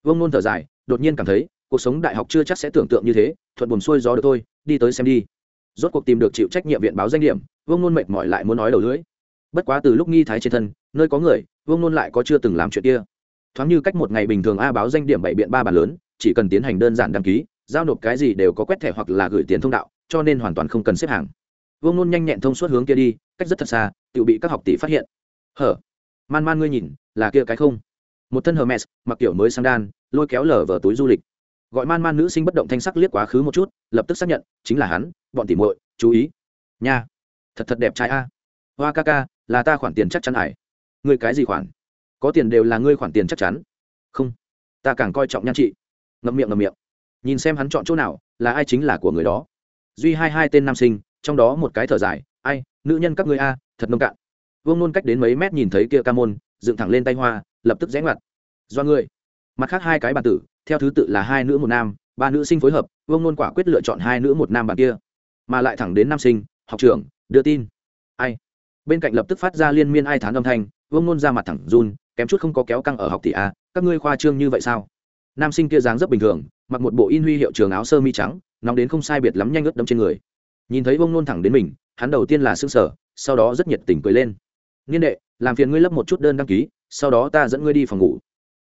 Speaker 1: Vương nôn thở dài, đột nhiên cảm thấy, cuộc sống đại học chưa chắc sẽ tưởng tượng như thế, thuận buồn xuôi gió được thôi, đi tới xem đi. Rốt cuộc tìm được chịu trách nhiệm viện báo danh điểm, vương nôn mệt mỏi lại muốn nói đầu lưỡi. Bất quá từ lúc nghi thái trên thân, nơi có người vương nôn lại có chưa từng làm chuyện kia. Thoáng như cách một ngày bình thường a báo danh điểm bảy biện ba bàn lớn, chỉ cần tiến hành đơn giản đăng ký, giao nộp cái gì đều có quét thẻ hoặc là gửi tiền thông đạo, cho nên hoàn toàn không cần xếp hàng. Vương nôn nhanh nhẹn thông suốt hướng kia đi, cách rất thật xa tự bị các học tỷ phát hiện. Hở? Man man ngươi nhìn, là kia cái không? Một thân hermes, mặc kiểu mới sang đan, lôi kéo lở vở túi du lịch. Gọi man man nữ sinh bất động thanh sắc liếc quá khứ một chút, lập tức xác nhận, chính là hắn, bọn tỉ muội, chú ý. Nha, thật thật đẹp trai a. Hoa ca ca, là ta khoản tiền chắc chắn hải ngươi cái gì khoản? Có tiền đều là ngươi khoản tiền chắc chắn. Không, ta càng coi trọng nhan trị ngậm miệng ngậm miệng. Nhìn xem hắn chọn chỗ nào, là ai chính là của người đó. Duy hai hai tên nam sinh, trong đó một cái thở dài, ai, nữ nhân các ngươi a, thật nông cạn. Vương nôn cách đến mấy mét nhìn thấy kia ca môn, dựng thẳng lên tay hoa, lập tức rẽ ngoặt. Do người mặt khác hai cái bàn tử, theo thứ tự là hai nữ một nam, ba nữ sinh phối hợp, vương nôn quả quyết lựa chọn hai nữ một nam bàn kia. Mà lại thẳng đến nam sinh, học trưởng, đưa tin. Ai? Bên cạnh lập tức phát ra liên miên ai thán âm thanh vương nôn ra mặt thẳng run, kém chút không có kéo căng ở học tỷ a, các ngươi khoa trương như vậy sao? Nam sinh kia dáng rất bình thường, mặc một bộ in huy hiệu trường áo sơ mi trắng, nóng đến không sai biệt lắm nhanh ướt đâm trên người. Nhìn thấy Vương nôn thẳng đến mình, hắn đầu tiên là s ư ơ n g sở sau đó rất nhiệt tình cười lên. Niên đệ, làm phiền ngươi lấp một chút đơn đăng ký, sau đó ta dẫn ngươi đi phòng ngủ.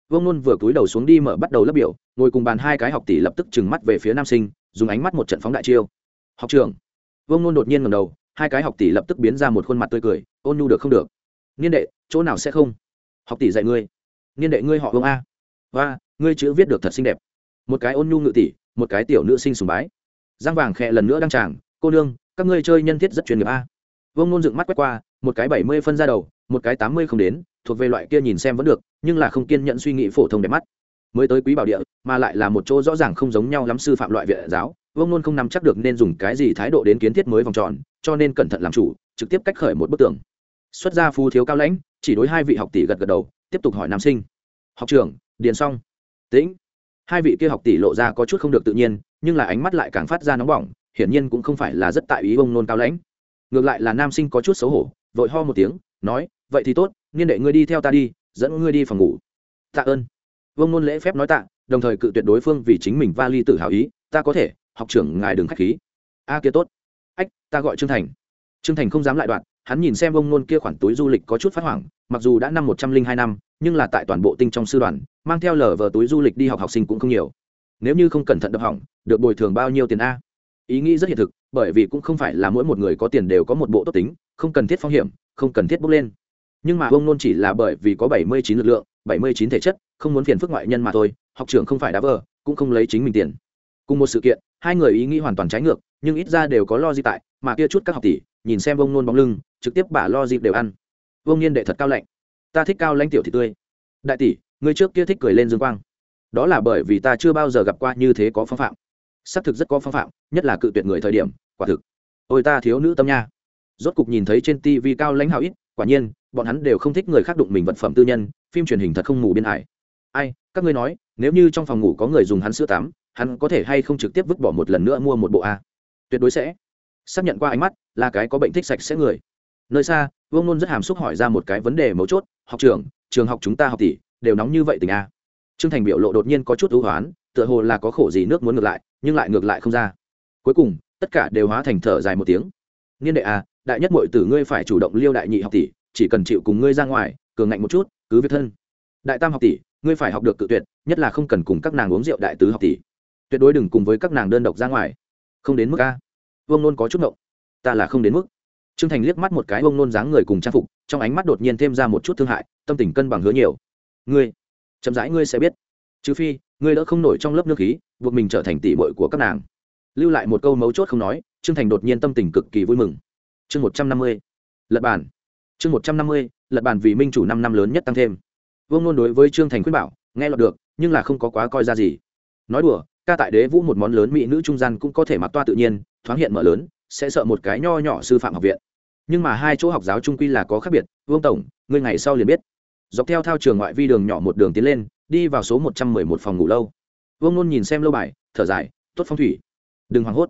Speaker 1: Vương nôn vừa cúi đầu xuống đi mở bắt đầu lấp biểu, ngồi cùng bàn hai cái học tỷ lập tức trừng mắt về phía nam sinh, dùng ánh mắt một trận phóng đại chiêu. Học trường Vương nôn đột nhiên ngầm đầu, hai cái học tỷ lập tức biến ra một khuôn mặt tươi cười, ôn nhu được không được? Niên đệ, chỗ nào sẽ không? Học tỷ dạy ngươi. Niên đệ ngươi họ vương a. Và ngươi chữ viết được thật xinh đẹp. Một cái ôn nhu ngự tỷ, một cái tiểu nữ sinh sùng bái. Giang vàng khẽ lần nữa đăng tràng, cô nương, các ngươi chơi nhân thiết rất chuyên nghiệp a. Vương nôn dựng mắt quét qua, một cái bảy mươi phân ra đầu, một cái tám mươi không đến, thuộc về loại kia nhìn xem vẫn được, nhưng là không kiên nhận suy nghĩ phổ thông đẹp mắt. Mới tới quý bảo địa, mà lại là một chỗ rõ ràng không giống nhau lắm sư phạm loại viện giáo, vương nôn không nắm chắc được nên dùng cái gì thái độ đến kiến thiết mới vòng tròn, cho nên cẩn thận làm chủ, trực tiếp cách khởi một bức tường xuất gia phu thiếu cao lãnh, chỉ đối hai vị học tỷ gật gật đầu, tiếp tục hỏi nam sinh. Học trưởng, điền xong. Tĩnh. Hai vị kia học tỷ lộ ra có chút không được tự nhiên, nhưng là ánh mắt lại càng phát ra nóng bỏng, hiển nhiên cũng không phải là rất tại ý bông nôn cao lãnh. Ngược lại là nam sinh có chút xấu hổ, vội ho một tiếng, nói, vậy thì tốt, niên đệ ngươi đi theo ta đi, dẫn ngươi đi phòng ngủ. Tạ ơn. Vông nôn lễ phép nói tạ, đồng thời cự tuyệt đối phương vì chính mình va ly tự hào ý, ta có thể, học trưởng ngài đừng k h á c h khí. A, kia tốt. Ách, ta gọi trương thành. Trương thành không dám lại đoạn hắn nhìn xem ông nôn kia khoản túi du lịch có chút phát hoảng, mặc dù đã năm một trăm linh hai năm, nhưng là tại toàn bộ tinh trong sư đoàn, mang theo lờ vờ túi du lịch đi học học sinh cũng không nhiều. Nếu như không cẩn thận đập hỏng, được bồi thường bao nhiêu tiền a? Ý nghĩ rất hiện thực, bởi vì cũng không phải là mỗi một người có tiền đều có một bộ tốt tính, không cần thiết phong hiểm, không cần thiết bốc lên. Nhưng mà ông nôn chỉ là bởi vì có bảy mươi chín lực lượng, bảy mươi chín thể chất, không muốn phiền phức ngoại nhân mà thôi, học trưởng không phải đá vờ, cũng không lấy chính mình tiền. Cùng một sự kiện, hai người ý nghĩ hoàn toàn trái ngược, nhưng ít ra đều có lo di tại mà kia chút các học tỷ nhìn xem vông nôn bóng lưng, trực tiếp bả lo dịp đều ăn. Vông nhiên đệ thật cao lạnh. Ta thích cao lãnh tiểu thị tươi. Đại tỷ người trước kia thích cười lên dương quang. Đó là bởi vì ta chưa bao giờ gặp qua như thế có phong phạm. Xác thực rất có phong phạm, nhất là cự tuyệt người thời điểm, quả thực. Ôi ta thiếu nữ tâm nha. Rốt cục nhìn thấy trên tv cao lãnh hào ít, quả nhiên, bọn hắn đều không thích người khác đụng mình vật phẩm tư nhân, phim truyền hình thật không ngủ biên hải ai, các ngươi nói, nếu như trong phòng ngủ có người dùng hắn sữa tắm, hắn có thể hay không trực tiếp vứt bỏ một lần nữa mua một bộ a? Tuyệt đối sẽ xác nhận qua ánh mắt, là cái có bệnh thích sạch sẽ người. Nơi xa, vương nôn rất hàm xúc hỏi ra một cái vấn đề mấu chốt, học trường trường học chúng ta học tỷ, đều nóng như vậy tình a trương thành biểu lộ đột nhiên có chút ưu hoán, tựa hồ là có khổ gì nước muốn ngược lại, nhưng lại ngược lại không ra. Cuối cùng, tất cả đều hóa thành thở dài một tiếng. Niên đệ a đại nhất mọi tử ngươi phải chủ động liêu đại nhị học tỷ, chỉ cần chịu cùng ngươi ra ngoài, cường ngạnh một chút, cứ việc thân. Đại tam học tỷ, ngươi phải học được cự tuyệt, nhất là không cần cùng các nàng uống rượu đại tứ học tỷ. Tuyệt đối đừng cùng với các nàng đơn độc ra ngoài. Không đến mức a vương nôn có chút ngộng. Ta là không đến mức. Trương thành liếc mắt một cái, vương nôn dáng người cùng trang phục, trong ánh mắt đột nhiên thêm ra một chút thương hại, tâm tình cân bằng hứa nhiều. Ngươi, chậm rãi ngươi sẽ biết. Trừ phi, ngươi đỡ không nổi trong lớp nước khí, buộc mình trở thành tỷ bội của các nàng. Lưu lại một câu mấu chốt không nói, trương thành đột nhiên tâm tình cực kỳ vui mừng. Chương một trăm năm mươi, lật bản chương một trăm năm mươi, lật bản vì minh chủ năm năm lớn nhất tăng thêm. Vương nôn đối với trương thành khuyên bảo, nghe lọt được, nhưng là không có quá coi ra gì. Nói đùa, ca tại đế vũ một món lớn mỹ nữ trung gian cũng có thể mặc toa tự nhiên thoáng hiện mở lớn, sẽ sợ một cái nho nhỏ sư phạm học viện. Nhưng mà hai chỗ học giáo trung quy là có khác biệt, vương tổng, ngươi ngày sau liền biết. Dọc theo thao trường ngoại vi đường nhỏ một đường tiến lên, đi vào số một trăm mười một phòng ngủ lâu. Vương nôn nhìn xem lâu bài, thở dài, tốt phong thủy. Đừng hoảng hốt.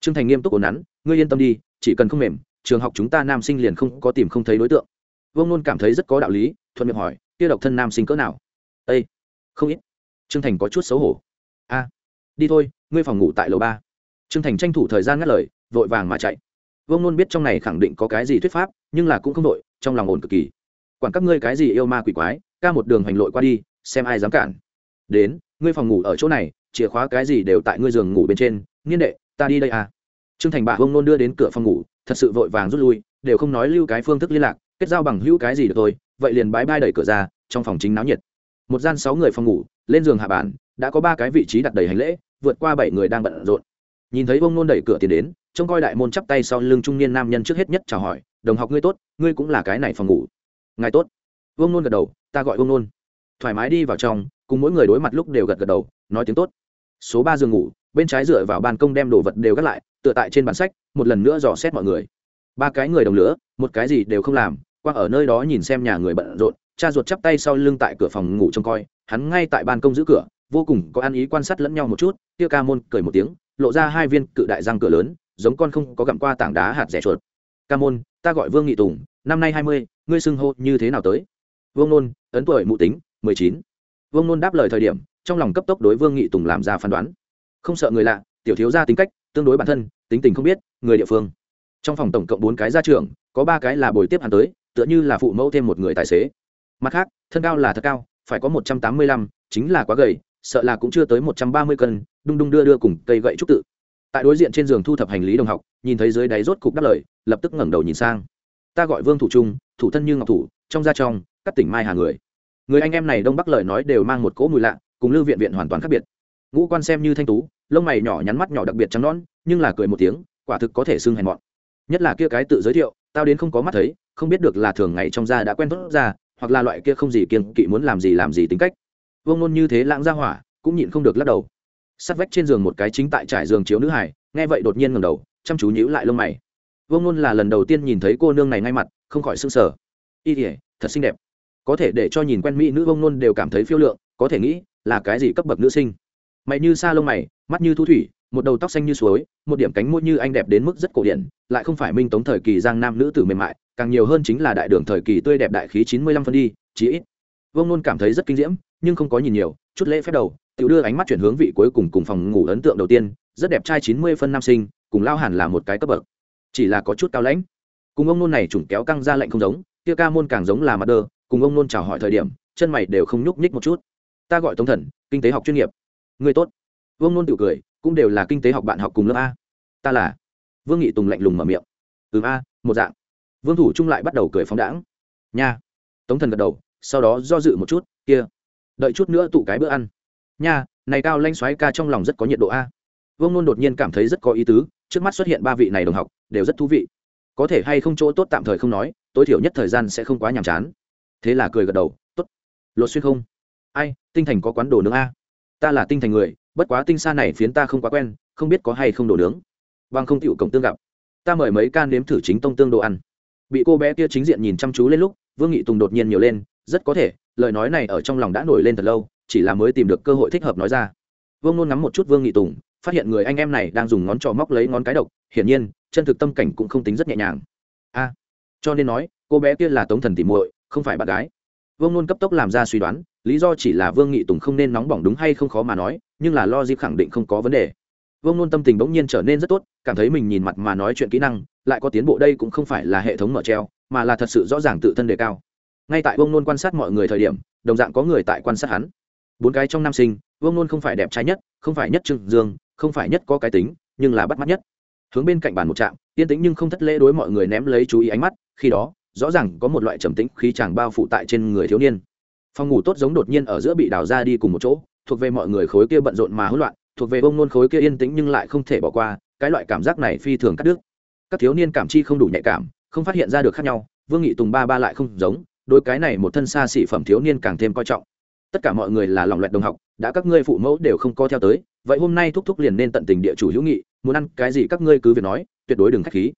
Speaker 1: Trương thành nghiêm túc ổn nắn, ngươi yên tâm đi, chỉ cần không mềm, trường học chúng ta nam sinh liền không có tìm không thấy đối tượng. Vương nôn cảm thấy rất có đạo lý, thuận miệng hỏi, kia độc thân nam sinh cỡ nào? Â không ít. Trương thành có chút xấu hổ. A, đi thôi, ngươi phòng ngủ tại lầu ba trương thành tranh thủ thời gian ngắt lời, vội vàng mà chạy. Vương nôn biết trong này khẳng định có cái gì thuyết pháp, nhưng là cũng không đội trong lòng ổn cực kỳ. Quản các ngươi cái gì yêu ma quỷ quái, ca một đường hành lội qua đi, xem ai dám cản. Đến, ngươi phòng ngủ ở chỗ này, chìa khóa cái gì đều tại ngươi giường ngủ bên trên, nghiên đệ, ta đi đây à. Trương thành bà vương nôn đưa đến cửa phòng ngủ, thật sự vội vàng rút lui, đều không nói lưu cái phương thức liên lạc, kết giao bằng hữu cái gì được thôi, vậy liền bái bai đẩy cửa ra, trong phòng chính náo nhiệt. Một gian sáu người phòng ngủ, lên giường hạ bản đã có ba cái vị trí đặt đầy hành lễ, vượt qua bảy người đang bận rộn nhìn thấy bông nôn đẩy cửa tiến đến, trông coi đại môn chắp tay sau lưng trung niên nam nhân trước hết nhất chào hỏi, đồng học ngươi tốt, ngươi cũng là cái này phòng ngủ. Ngài tốt. Vương nôn gật đầu, ta gọi vương nôn. Thoải mái đi vào trong, cùng mỗi người đối mặt lúc đều gật gật đầu, nói tiếng tốt. Số ba giường ngủ, bên trái dựa vào ban công đem đồ vật đều gác lại, tựa tại trên bản sách, một lần nữa dò xét mọi người. Ba cái người đồng lửa, một cái gì đều không làm, qua ở nơi đó nhìn xem nhà người bận rộn, cha ruột chắp tay sau lưng tại cửa phòng ngủ trông coi, hắn ngay tại ban công giữ cửa, vô cùng có ăn ý quan sát lẫn nhau một chút tiêu ca môn cười một tiếng lộ ra hai viên cự đại răng cửa lớn, giống con không có gặm qua tảng đá hạt rẻ chuột. Ca môn, ta gọi vương nghị tùng, năm nay hai mươi, ngươi xưng hô như thế nào tới? Vương nôn, ấn tuổi mụ tính, mười chín. Vương nôn đáp lời thời điểm, trong lòng cấp tốc đối vương nghị tùng làm ra phán đoán. Không sợ người lạ, tiểu thiếu gia tính cách, tương đối bản thân, tính tình không biết, người địa phương. Trong phòng tổng cộng bốn cái ra trưởng, có ba cái là bồi tiếp hắn tới, tựa như là phụ mẫu thêm một người tài xế. Mặt khác, thân cao là thật cao, phải có một trăm tám mươi lăm, chính là quá gầy sợ là cũng chưa tới một trăm ba mươi cân, đung đung đưa đưa cùng cây gậy trúc tự. Tại đối diện trên giường thu thập hành lý đồng học, nhìn thấy dưới đáy rốt cục đáp lời, lập tức ngẩng đầu nhìn sang. Ta gọi vương thủ trung, thủ thân như ngọc thủ, trong da trong, các tỉnh mai hà người. Người anh em này đông bắc lời nói đều mang một cỗ mùi lạ, cùng lưu viện viện hoàn toàn khác biệt. Ngũ quan xem như thanh tú, lông mày nhỏ nhắn mắt nhỏ đặc biệt trắng nón nhưng là cười một tiếng, quả thực có thể xưng hèn mọn. Nhất là kia cái tự giới thiệu, tao đến không có mắt thấy, không biết được là thường ngày trong da đã quen tốt ra, hoặc là loại kia không gì kiên kỵ muốn làm gì làm gì tính cách vương nôn như thế lãng ra hỏa, cũng nhịn không được lắc đầu. Sát vách trên giường một cái chính tại trải giường chiếu nữ hải nghe vậy đột nhiên ngầm đầu, chăm chú nhíu lại lông mày. Vương nôn là lần đầu tiên nhìn thấy cô nương này ngay mặt, không khỏi sưng sờ. Y ỉa thật xinh đẹp. Có thể để cho nhìn quen mỹ nữ vương nôn đều cảm thấy phiêu lượng, có thể nghĩ là cái gì cấp bậc nữ sinh. Mày như sa lông mày, mắt như thu thủy, một đầu tóc xanh như suối, một điểm cánh môi như anh đẹp đến mức rất cổ điển, lại không phải minh tống thời kỳ giang nam nữ tử mềm mại, càng nhiều hơn chính là đại đường thời kỳ tươi đẹp đại khí chín mươi lăm phân đi, chí ít. Vương nôn cảm thấy rất kinh diễm nhưng không có nhìn nhiều, chút lễ phép đầu tự đưa ánh mắt chuyển hướng vị cuối cùng cùng phòng ngủ ấn tượng đầu tiên, rất đẹp trai chín mươi phân nam sinh, cùng lao hẳn là một cái cấp bậc. Chỉ là có chút cao lãnh. Cùng ông nôn này trùng kéo căng ra lệnh không giống, kia ca môn càng giống là mặt đơ, cùng ông nôn chào hỏi thời điểm, chân mày đều không nhúc nhích một chút. Ta gọi tống thần, kinh tế học chuyên nghiệp. Người tốt. Vương nôn tự cười, cũng đều là kinh tế học bạn học cùng lớp a. Ta là. Vương nghị tùng lạnh lùng mở miệng. Ừ a, một dạng. Vương thủ trung lại bắt đầu cười phóng đãng. Nha. Tống thần gật đầu, sau đó do dự một chút, kia đợi chút nữa tụ cái bữa ăn. Nha, này cao lanh xoáy ca trong lòng rất có nhiệt độ a. Vương nôn đột nhiên cảm thấy rất có ý tứ, trước mắt xuất hiện ba vị này đồng học, đều rất thú vị. Có thể hay không chỗ tốt tạm thời không nói, tối thiểu nhất thời gian sẽ không quá nhàm chán. Thế là cười gật đầu t ố t lột xuyên không? Ai, tinh thành có quán đồ nướng a? Ta là tinh thành người, bất quá tinh xa này phiến ta không quá quen, không biết có hay không đồ nướng. Vâng không chịu cổng tương gặp. Ta mời mấy can nếm thử chính tông tương đồ ăn. Bị cô bé kia chính diện nhìn chăm chú lên lúc, vương nghị tùng đột nhiên nhiều lên rất có thể, lời nói này ở trong lòng đã nổi lên thật lâu, chỉ là mới tìm được cơ hội thích hợp nói ra. Vương nôn ngắm một chút vương nghị tùng, phát hiện người anh em này đang dùng ngón trò móc lấy ngón cái độc, hiển nhiên, chân thực tâm cảnh cũng không tính rất nhẹ nhàng. A, cho nên nói, cô bé kia là tống thần tìm muội, không phải bạn gái. Vương nôn cấp tốc làm ra suy đoán, lý do chỉ là vương nghị tùng không nên nóng bỏng đúng hay không khó mà nói, nhưng là lo dịp khẳng định không có vấn đề. Vương nôn tâm tình bỗng nhiên trở nên rất tốt, cảm thấy mình nhìn mặt mà nói chuyện kỹ năng, lại có tiến bộ đây cũng không phải là hệ thống mở treo, mà là thật sự rõ ràng tự thân đề cao ngay tại vương nôn quan sát mọi người thời điểm, đồng dạng có người tại quan sát hắn. Bốn cái trong nam sinh, vương nôn không phải đẹp trai nhất, không phải nhất trưng dương, không phải nhất có cái tính, nhưng là bắt mắt nhất. Hướng bên cạnh bàn một trạm, yên tĩnh nhưng không thất lễ đối mọi người ném lấy chú ý ánh mắt, khi đó, rõ ràng có một loại trầm tĩnh khí chàng bao phủ tại trên người thiếu niên. Phòng ngủ tốt giống đột nhiên ở giữa bị đào ra đi cùng một chỗ, thuộc về mọi người khối kia bận rộn mà hỗn loạn, thuộc về bông nôn khối kia yên tĩnh nhưng lại không thể bỏ qua, cái loại cảm giác này phi thường cắt đứt. Các thiếu niên cảm chi không đủ nhạy cảm, không phát hiện ra được khác nhau, vương nghị tùng ba ba lại không giống đôi cái này một thân xa xỉ phẩm thiếu niên càng thêm coi trọng. Tất cả mọi người là lòng loẹt đồng học, đã các ngươi phụ mẫu đều không co theo tới, vậy hôm nay thúc thúc liền nên tận tình địa chủ hữu nghị, muốn ăn cái gì các ngươi cứ việc nói, tuyệt đối đừng k h á c h khí.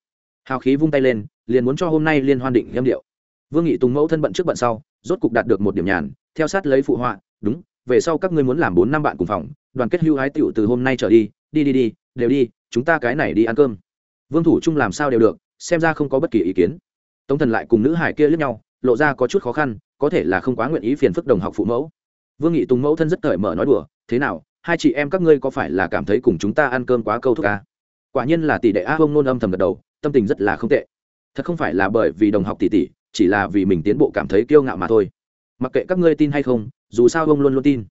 Speaker 1: Hào khí vung tay lên, liền muốn cho hôm nay liên hoan định nghiêm điệu. Vương nghị tùng mẫu thân bận trước bận sau, rốt cục đạt được một điểm nhàn, theo sát lấy phụ họa, đúng, về sau các ngươi muốn làm bốn năm bạn cùng phòng, đoàn kết hưu hái tựu từ hôm nay trở đi đi đi đi, đều đi, chúng ta cái này đi ăn cơm. Vương thủ trung làm sao đều được, xem ra không có bất kỳ ý kiến. Tống thần lại cùng nữ hải kia lướt nhau lộ ra có chút khó khăn, có thể là không quá nguyện ý phiền phức đồng học phụ mẫu. Vương nghị tùng mẫu thân rất cởi mở nói đùa, thế nào, hai chị em các ngươi có phải là cảm thấy cùng chúng ta ăn cơm quá câu thúc à? quả nhiên là tỷ đệ a bông nôn âm thầm gật đầu, tâm tình rất là không tệ. Thật không phải là bởi vì đồng học tỷ tỷ, chỉ là vì mình tiến bộ cảm thấy kiêu ngạo mà thôi. Mặc kệ các ngươi tin hay không, dù sao ông luôn luôn tin.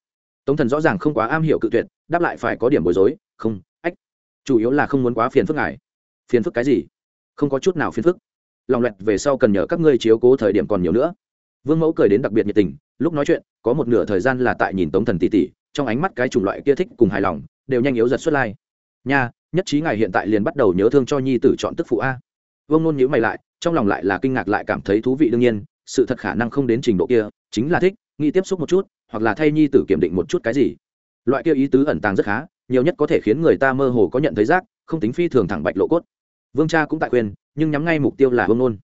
Speaker 1: Tống thần rõ ràng không quá am hiểu cự tuyệt, đáp lại phải có điểm bối rối, không, ách, chủ yếu là không muốn quá phiền phức ngài. Phiền phức cái gì? Không có chút nào phiền phức lòng loẹt về sau cần nhờ các ngươi chiếu cố thời điểm còn nhiều nữa. Vương mẫu cười đến đặc biệt nhiệt tình, lúc nói chuyện, có một nửa thời gian là tại nhìn tống thần tỉ tỉ trong ánh mắt cái chủng loại kia thích cùng hài lòng, đều nhanh yếu giật xuất lai. Nha, nhất trí ngài hiện tại liền bắt đầu nhớ thương cho nhi tử chọn tức phụ a. Vương nôn nhữ mày lại, trong lòng lại là kinh ngạc lại cảm thấy thú vị đương nhiên, sự thật khả năng không đến trình độ kia, chính là thích, nghĩ tiếp xúc một chút, hoặc là thay nhi tử kiểm định một chút cái gì. Loại kia ý tứ ẩn tàng rất khá, nhiều nhất có thể khiến người ta mơ hồ có nhận thấy rác, không tính phi thường thẳng bạch lộ cốt vương cha cũng tại quyền nhưng nhắm ngay mục tiêu là vương nôn.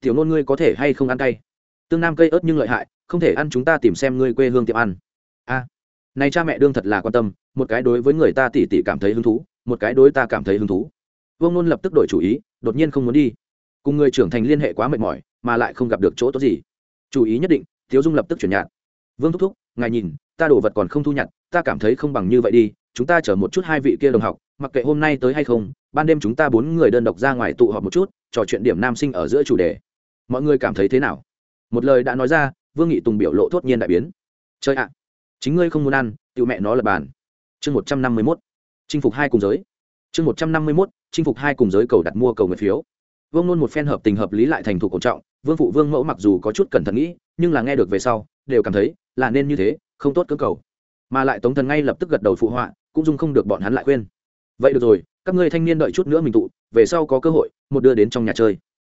Speaker 1: Tiểu nôn ngươi có thể hay không ăn cay? Tương nam cây ớt nhưng lợi hại, không thể ăn chúng ta tìm xem ngươi quê hương tiệm ăn. A, này cha mẹ đương thật là quan tâm, một cái đối với người ta tỉ tỉ cảm thấy hứng thú, một cái đối ta cảm thấy hứng thú. Vương nôn lập tức đổi chủ ý, đột nhiên không muốn đi. Cùng người trưởng thành liên hệ quá mệt mỏi, mà lại không gặp được chỗ tốt gì. Chủ ý nhất định, thiếu dung lập tức chuyển nhạt vương thúc thúc, ngài nhìn, ta đồ vật còn không thu nhặt, ta cảm thấy không bằng như vậy đi, chúng ta chở một chút hai vị kia đồng học mặc kệ hôm nay tới hay không, ban đêm chúng ta bốn người đơn độc ra ngoài tụ họp một chút, trò chuyện điểm nam sinh ở giữa chủ đề. Mọi người cảm thấy thế nào? Một lời đã nói ra, vương nghị tùng biểu lộ thốt nhiên đại biến. Chơi ạ, chính ngươi không muốn ăn tự mẹ nó là bàn. Chương một trăm năm mươi mốt, chinh phục hai cùng giới. Chương một trăm năm mươi mốt, chinh phục hai cùng giới cầu đặt mua cầu nguyện phiếu. Vương nôn một phen hợp tình hợp lý lại thành thục cổ trọng, vương phụ vương mẫu mặc dù có chút cẩn thận nghĩ, nhưng là nghe được về sau, đều cảm thấy là nên như thế, không tốt cơ cầu. Mà lại tống thần ngay lập tức gật đầu phụ họa, cũng dung không được bọn hắn lại khuyên vậy được rồi, các ngươi thanh niên đợi chút nữa mình tụ, về sau có cơ hội, một đưa đến trong nhà chơi.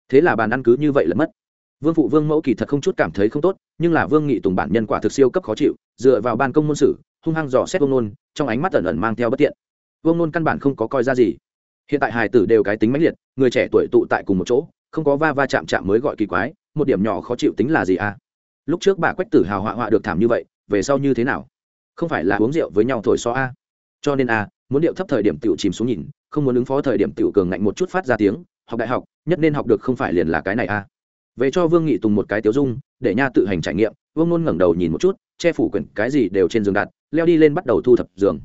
Speaker 1: Thế là bàn ăn cứ như vậy là mất. Vương phụ vương mẫu kỳ thật không chút cảm thấy không tốt, nhưng là vương nghị tùng bản nhân quả thực siêu cấp khó chịu, dựa vào ban công môn sử, hung hăng dò xét vương nôn, trong ánh mắt ẩn ẩn mang theo bất tiện. Vương nôn căn bản không có coi ra gì. Hiện tại hài tử đều cái tính mãnh liệt, người trẻ tuổi tụ tại cùng một chỗ, không có va va chạm chạm mới gọi kỳ quái, một điểm nhỏ khó chịu tính là gì à? Lúc trước bà quách tử hào họa họa được thảm như vậy, về sau như thế nào? Không phải là uống rượu với nhau thổi so a? Cho nên a muốn điệu thấp thời điểm tiểu chìm xuống nhìn, không muốn ứng phó thời điểm tiểu cường ngạnh một chút phát ra tiếng, học đại học, nhất nên học được không phải liền là cái này a về cho vương nghị tùng một cái tiểu dung, để nha tự hành trải nghiệm, vương nôn ngẩng đầu nhìn một chút, che phủ quyển cái gì đều trên giường đặt, leo đi lên bắt đầu thu thập giường.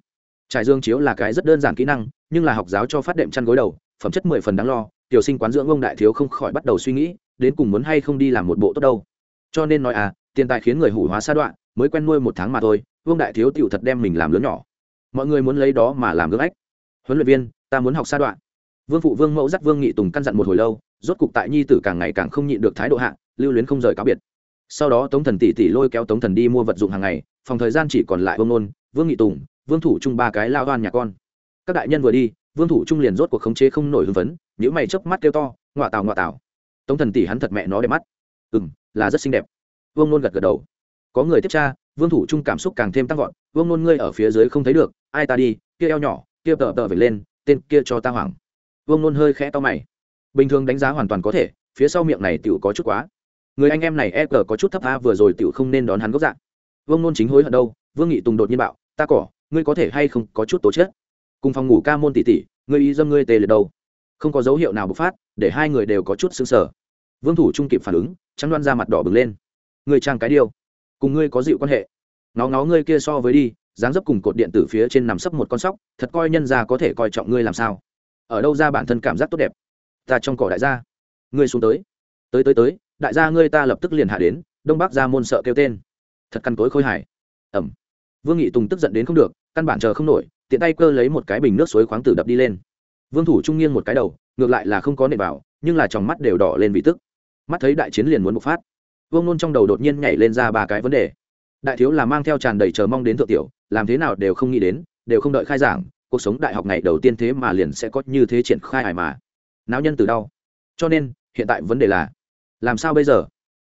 Speaker 1: Trải dương chiếu là cái rất đơn giản kỹ năng, nhưng là học giáo cho phát đệm chăn gối đầu, phẩm chất mười phần đáng lo, tiểu sinh quán dưỡng ông đại thiếu không khỏi bắt đầu suy nghĩ, đến cùng muốn hay không đi làm một bộ tốt đâu. Cho nên nói à tiền tài khiến người hủ hóa sa đoạn, mới quen nuôi một tháng mà thôi vương đại thiếu tiểu thật đem mình làm lớn nhỏ mọi người muốn lấy đó mà làm gương ách. Huấn luyện viên, ta muốn học sa đoạn. Vương phụ vương mẫu dắt vương nghị tùng căn dặn một hồi lâu, rốt cục tại nhi tử càng ngày càng không nhịn được thái độ hạ, lưu luyến không rời cáo biệt. Sau đó tống thần tỷ tỷ lôi kéo tống thần đi mua vật dụng hàng ngày, phòng thời gian chỉ còn lại vương nôn, vương nghị tùng, vương thủ chung ba cái lao đoan nhà con. Các đại nhân vừa đi, vương thủ trung liền rốt cuộc khống chế không nổi hưng phấn những mày chớp mắt kêu to, ngoạ tào ngoạ tào. Tống thần tỷ hắn thật mẹ nó đẹp mắt. Ừ m là rất xinh đẹp. Vương nôn gật gật đầu có người tiếp tra, vương thủ trung cảm xúc càng thêm tăng vọt, vương nôn ngươi ở phía dưới không thấy được, ai ta đi, kia eo nhỏ, kia tờ tờ về lên, tên kia cho ta hoảng. Vương nôn hơi khẽ to mày. Bình thường đánh giá hoàn toàn có thể, phía sau miệng này tựu có chút quá. Người anh em này e cờ có chút thấp tha vừa rồi tựu không nên đón hắn gốc dạng. Vương nôn chính hối hận đâu, vương nghị tùng đột nhiên bạo, ta cỏ, ngươi có thể hay không có chút tố chết cùng phòng ngủ ca môn tỷ tỷ, ngươi y dâm ngươi tê liệt đâu. Không có dấu hiệu nào bộc phát, để hai người đều có chút xứng sở vương thủ trung kịp phản ứng, trắng đoan ra mặt đỏ bừng lên. Ngươi trang cái điều cùng ngươi có dịu quan hệ. Nó ngó ngươi kia so với đi, dáng dấp cùng cột điện tử phía trên nằm sấp một con sóc, thật coi nhân ra có thể coi trọng ngươi làm sao. Ở đâu ra bản thân cảm giác tốt đẹp? Ta trong cỏ đại gia. Ngươi xuống tới. Tới tới tới, đại gia ngươi ta lập tức liền hạ đến, đông bắc ra môn sợ kêu tên. Thật căn tối khôi hài. Ẩm. Vương nghị tùng tức giận đến không được, căn bản chờ không nổi, tiện tay cơ lấy một cái bình nước suối khoáng tử đập đi lên. Vương thủ trung nghiêng một cái đầu, ngược lại là không có nệ vào, nhưng là trong mắt đều đỏ lên vì tức. Mắt thấy đại chiến liền muốn bộc phát vương nôn trong đầu đột nhiên nhảy lên ra ba cái vấn đề. Đại thiếu là mang theo tràn đầy chờ mong đến thượng tiểu, làm thế nào đều không nghĩ đến, đều không đợi khai giảng, cuộc sống đại học ngày đầu tiên thế mà liền sẽ có như thế triển khai hải mà. Náo nhân từ đau. Cho nên, hiện tại vấn đề là, làm sao bây giờ?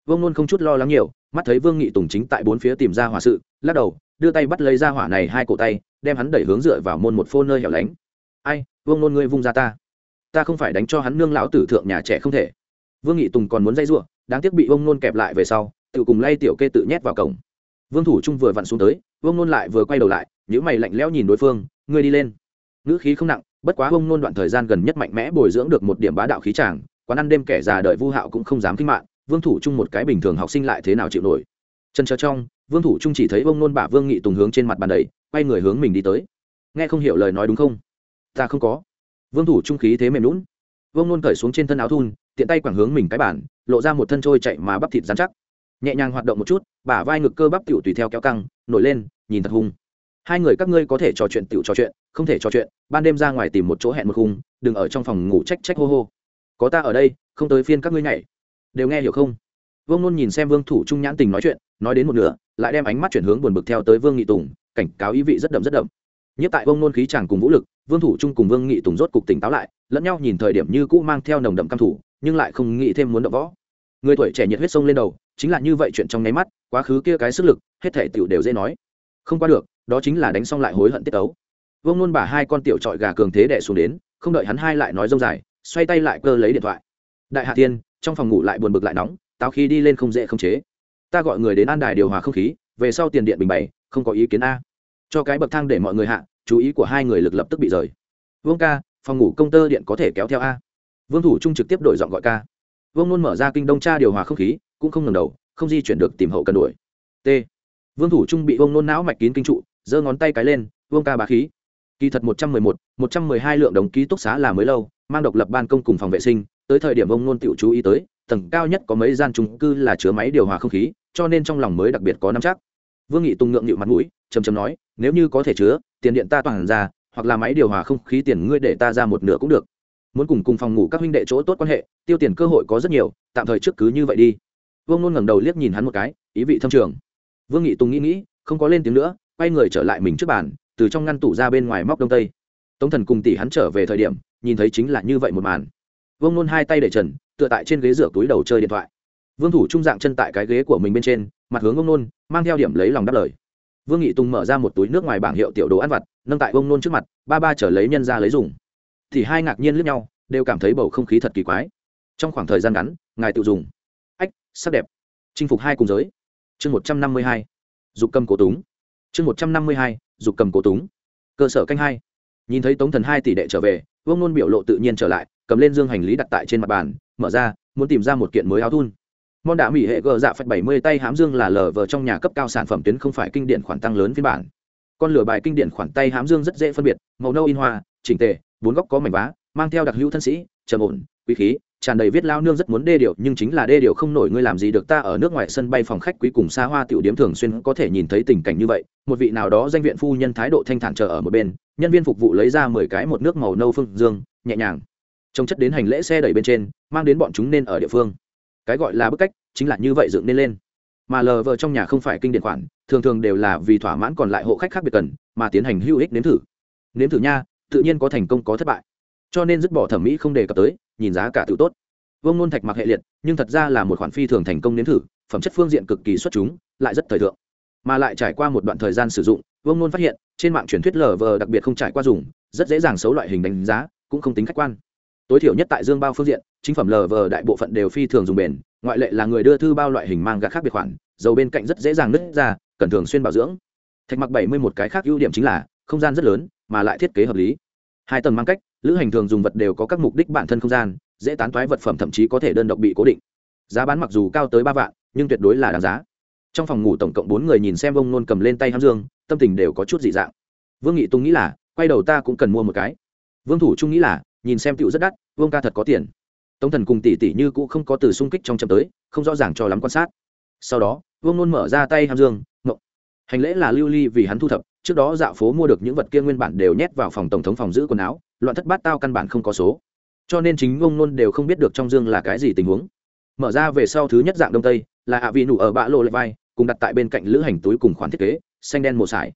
Speaker 1: Vương nôn không chút lo lắng nhiều, mắt thấy vương nghị tùng chính tại bốn phía tìm ra hỏa sự, lắc đầu, đưa tay bắt lấy ra hỏa này hai cổ tay, đem hắn đẩy hướng dựa vào môn một phô nơi hẻo lánh. Ai, vương nôn ngươi vung ra ta. Ta không phải đánh cho hắn nương lão tử thượng nhà trẻ không thể. Vương nghị tùng còn muốn dây giụa đáng tiếc bị vương nôn kẹp lại về sau, tự cùng lay tiểu kê tự nhét vào cổng. Vương thủ trung vừa vặn xuống tới vương nôn lại vừa quay đầu lại những mày lạnh lẽo nhìn đối phương, ngươi đi lên. Ngữ khí không nặng, bất quá vương nôn đoạn thời gian gần nhất mạnh mẽ bồi dưỡng được một điểm bá đạo khí tràng quán ăn đêm kẻ già đợi vu hạo cũng không dám kinh mạng, vương thủ trung một cái bình thường học sinh lại thế nào chịu nổi. Chân chờ trong, vương thủ trung chỉ thấy ông nôn bả vương nghị tùng hướng trên mặt bàn đầy quay người hướng mình đi tới. Nghe không hiểu lời nói đúng không? Ta không có. Vương thủ trung khí thế mềm lún vương nôn cởi xuống trên thân áo thun tiện tay quẳng hướng mình cái bản lộ ra một thân trôi chạy mà bắp thịt dán chắc. Nhẹ nhàng hoạt động một chút, bả vai ngực cơ bắp tiểu tùy theo kéo căng, nổi lên, nhìn thật hung. Hai người các ngươi có thể trò chuyện tiểu trò chuyện, không thể trò chuyện, ban đêm ra ngoài tìm một chỗ hẹn một khung, đừng ở trong phòng ngủ trách trách hô hô. Có ta ở đây, không tới phiên các ngươi nhảy. Đều nghe hiểu không? Vương nôn nhìn xem vương thủ trung nhãn tình nói chuyện, nói đến một nửa, lại đem ánh mắt chuyển hướng buồn bực theo tới vương nghị tùng, cảnh cáo ý vị rất đậm rất đậm. Nhất tại vương nôn khí chàng cùng vũ lực, vương thủ trung cùng vương nghị tùng rốt cục tỉnh táo lại, lẫn nhau nhìn thời điểm như cũ mang theo nồng đậm căm thủ nhưng lại không nghĩ thêm muốn đọ võ. Người tuổi trẻ nhiệt huyết sông lên đầu, chính là như vậy chuyện trong nháy mắt, quá khứ kia cái sức lực, hết thể tiểu đều dễ nói. Không qua được, đó chính là đánh xong lại hối hận tiết tấu. Vương nôn bả hai con tiểu trọi gà cường thế đẻ xuống đến, không đợi hắn hai lại nói dông dài, xoay tay lại cơ lấy điện thoại. Đại hạ tiên trong phòng ngủ lại buồn bực lại nóng, táo khi đi lên không dễ không chế. Ta gọi người đến an đài điều hòa không khí, về sau tiền điện bình bày, không có ý kiến a. Cho cái bậc thang để mọi người hạ, chú ý của hai người lực lập tức bị rời. Vương ca, phòng ngủ công tơ điện có thể kéo theo a vương thủ trung trực tiếp đổi giọng gọi ca. Vương nôn mở ra kinh đông tra điều hòa không khí, cũng không ngầm đầu, không di chuyển được tìm hậu cần đuổi. T. Vương thủ trung bị vương nôn não mạch kín kinh trụ, giơ ngón tay cái lên, vương ca bá khí. Kỳ thật một trăm mười một một trăm mười hai lượng đồng ký túc xá là mới lâu, mang độc lập ban công cùng phòng vệ sinh, tới thời điểm ông nôn tiểu chú ý tới, tầng cao nhất có mấy gian trung cư là chứa máy điều hòa không khí, cho nên trong lòng mới đặc biệt có năm chắc. Vương nghị tùng ngượng nghịu mặt mũi chầm chầm nói, nếu như có thể chứa, tiền điện ta toàn ra, hoặc là máy điều hòa không khí tiền ngươi để ta ra một nửa cũng được muốn cùng cùng phòng ngủ các huynh đệ chỗ tốt quan hệ, tiêu tiền cơ hội có rất nhiều, tạm thời trước cứ như vậy đi. Vương nôn ngẩng đầu liếc nhìn hắn một cái, ý vị thâm trường. Vương nghị tùng nghĩ nghĩ, không có lên tiếng nữa, quay người trở lại mình trước bàn, từ trong ngăn tủ ra bên ngoài móc đông tây. Tống thần cùng tỷ hắn trở về thời điểm, nhìn thấy chính là như vậy một màn. Vương nôn hai tay để trần, tựa tại trên ghế rửa túi đầu chơi điện thoại. Vương thủ trung dạng chân tại cái ghế của mình bên trên, mặt hướng vương nôn, mang theo điểm lấy lòng đáp lời. Vương nghị tùng mở ra một túi nước ngoài bảng hiệu tiểu đồ ăn vặt, nâng tại vương nôn trước mặt, ba ba trở lấy nhân ra lấy dùng thì hai ngạc nhiên lướt nhau, đều cảm thấy bầu không khí thật kỳ quái. Trong khoảng thời gian ngắn, ngài tự dùng. Ách, sắc đẹp. Chinh phục hai cùng giới. Chương một trăm năm mươi hai, dục cầm cổ túng. Chương một trăm năm mươi hai, dục cầm cổ túng. Cơ sở canh hai. Nhìn thấy tống thần hai tỷ đệ trở về, vương nôn biểu lộ tự nhiên trở lại, cầm lên dương hành lý đặt tại trên mặt bàn, mở ra, muốn tìm ra một kiện mới áo thun. Món đạ mỹ hệ gờ dạ phạch bảy mươi tay hám dương là lờ vờ trong nhà cấp cao sản phẩm tuyến không phải kinh điển khoản tăng lớn phiên bản. Con lửa bài kinh điển khoản tay hám dương rất dễ phân biệt, màu nâu in hoa, chỉnh tề bốn góc có mảnh vá, mang theo đặc hữu thân sĩ, trầm ổn, quý khí, tràn đầy viết lao nương rất muốn đê điều nhưng chính là đê điều không nổi, ngươi làm gì được ta ở nước ngoài sân bay phòng khách quý cùng xa hoa tiểu điếm thường xuyên có thể nhìn thấy tình cảnh như vậy. Một vị nào đó danh viện phu nhân thái độ thanh thản chờ ở một bên, nhân viên phục vụ lấy ra mười cái một nước màu nâu phương dương, nhẹ nhàng, trông chất đến hành lễ xe đẩy bên trên, mang đến bọn chúng nên ở địa phương. Cái gọi là bức cách, chính là như vậy dựng nên lên. Mà lờ vợ trong nhà không phải kinh điển khoản, thường thường đều là vì thỏa mãn còn lại hộ khách khác biệt cần, mà tiến hành hữu ích nếm thử. Nếm thử nha tự nhiên có thành công có thất bại. Cho nên dứt bỏ thẩm mỹ không đề cập tới, nhìn giá cả tự tốt. Vương nôn thạch mặc hệ liệt, nhưng thật ra là một khoản phi thường thành công nếm thử, phẩm chất phương diện cực kỳ xuất chúng, lại rất thời thượng. Mà lại trải qua một đoạn thời gian sử dụng, vương nôn phát hiện, trên mạng truyền thuyết lờ vờ đặc biệt không trải qua dùng, rất dễ dàng xấu loại hình đánh giá, cũng không tính khách quan. Tối thiểu nhất tại dương bao phương diện, chính phẩm lờ vờ đại bộ phận đều phi thường dùng bền, ngoại lệ là người đưa thư bao loại hình mang gạt khác biệt khoản, dầu bên cạnh rất dễ dàng nứt ra, cần thường xuyên bảo dưỡng. Thạch mặc bảy mươi một cái khác ưu điểm chính là, không gian rất lớn mà lại thiết kế hợp lý. Hai tầng mang cách, lữ hành thường dùng vật đều có các mục đích bản thân không gian, dễ tán toái vật phẩm thậm chí có thể đơn độc bị cố định. Giá bán mặc dù cao tới ba vạn, nhưng tuyệt đối là đáng giá. Trong phòng ngủ tổng cộng bốn người nhìn xem vông nôn cầm lên tay ham dương, tâm tình đều có chút dị dạng. Vương nghị tùng nghĩ là, quay đầu ta cũng cần mua một cái. Vương thủ trung nghĩ là, nhìn xem tựu rất đắt, vương ca thật có tiền. Tống thần cùng tỷ tỷ như cũ không có từ xung kích trong chậm tới, không rõ ràng cho lắm quan sát. Sau đó, vương nôn mở ra tay ham dương ngộng hành lễ là lưu ly vì hắn thu thập trước đó dạo phố mua được những vật kia nguyên bản đều nhét vào phòng tổng thống phòng giữ quần áo, loạn thất bát tao căn bản không có số. Cho nên chính ông nôn đều không biết được trong dương là cái gì tình huống. Mở ra về sau thứ nhất dạng đông tây, là ạ vị nụ ở bã lô lệch vai, cùng đặt tại bên cạnh lữ hành túi cùng khoản thiết kế, xanh đen màu sải.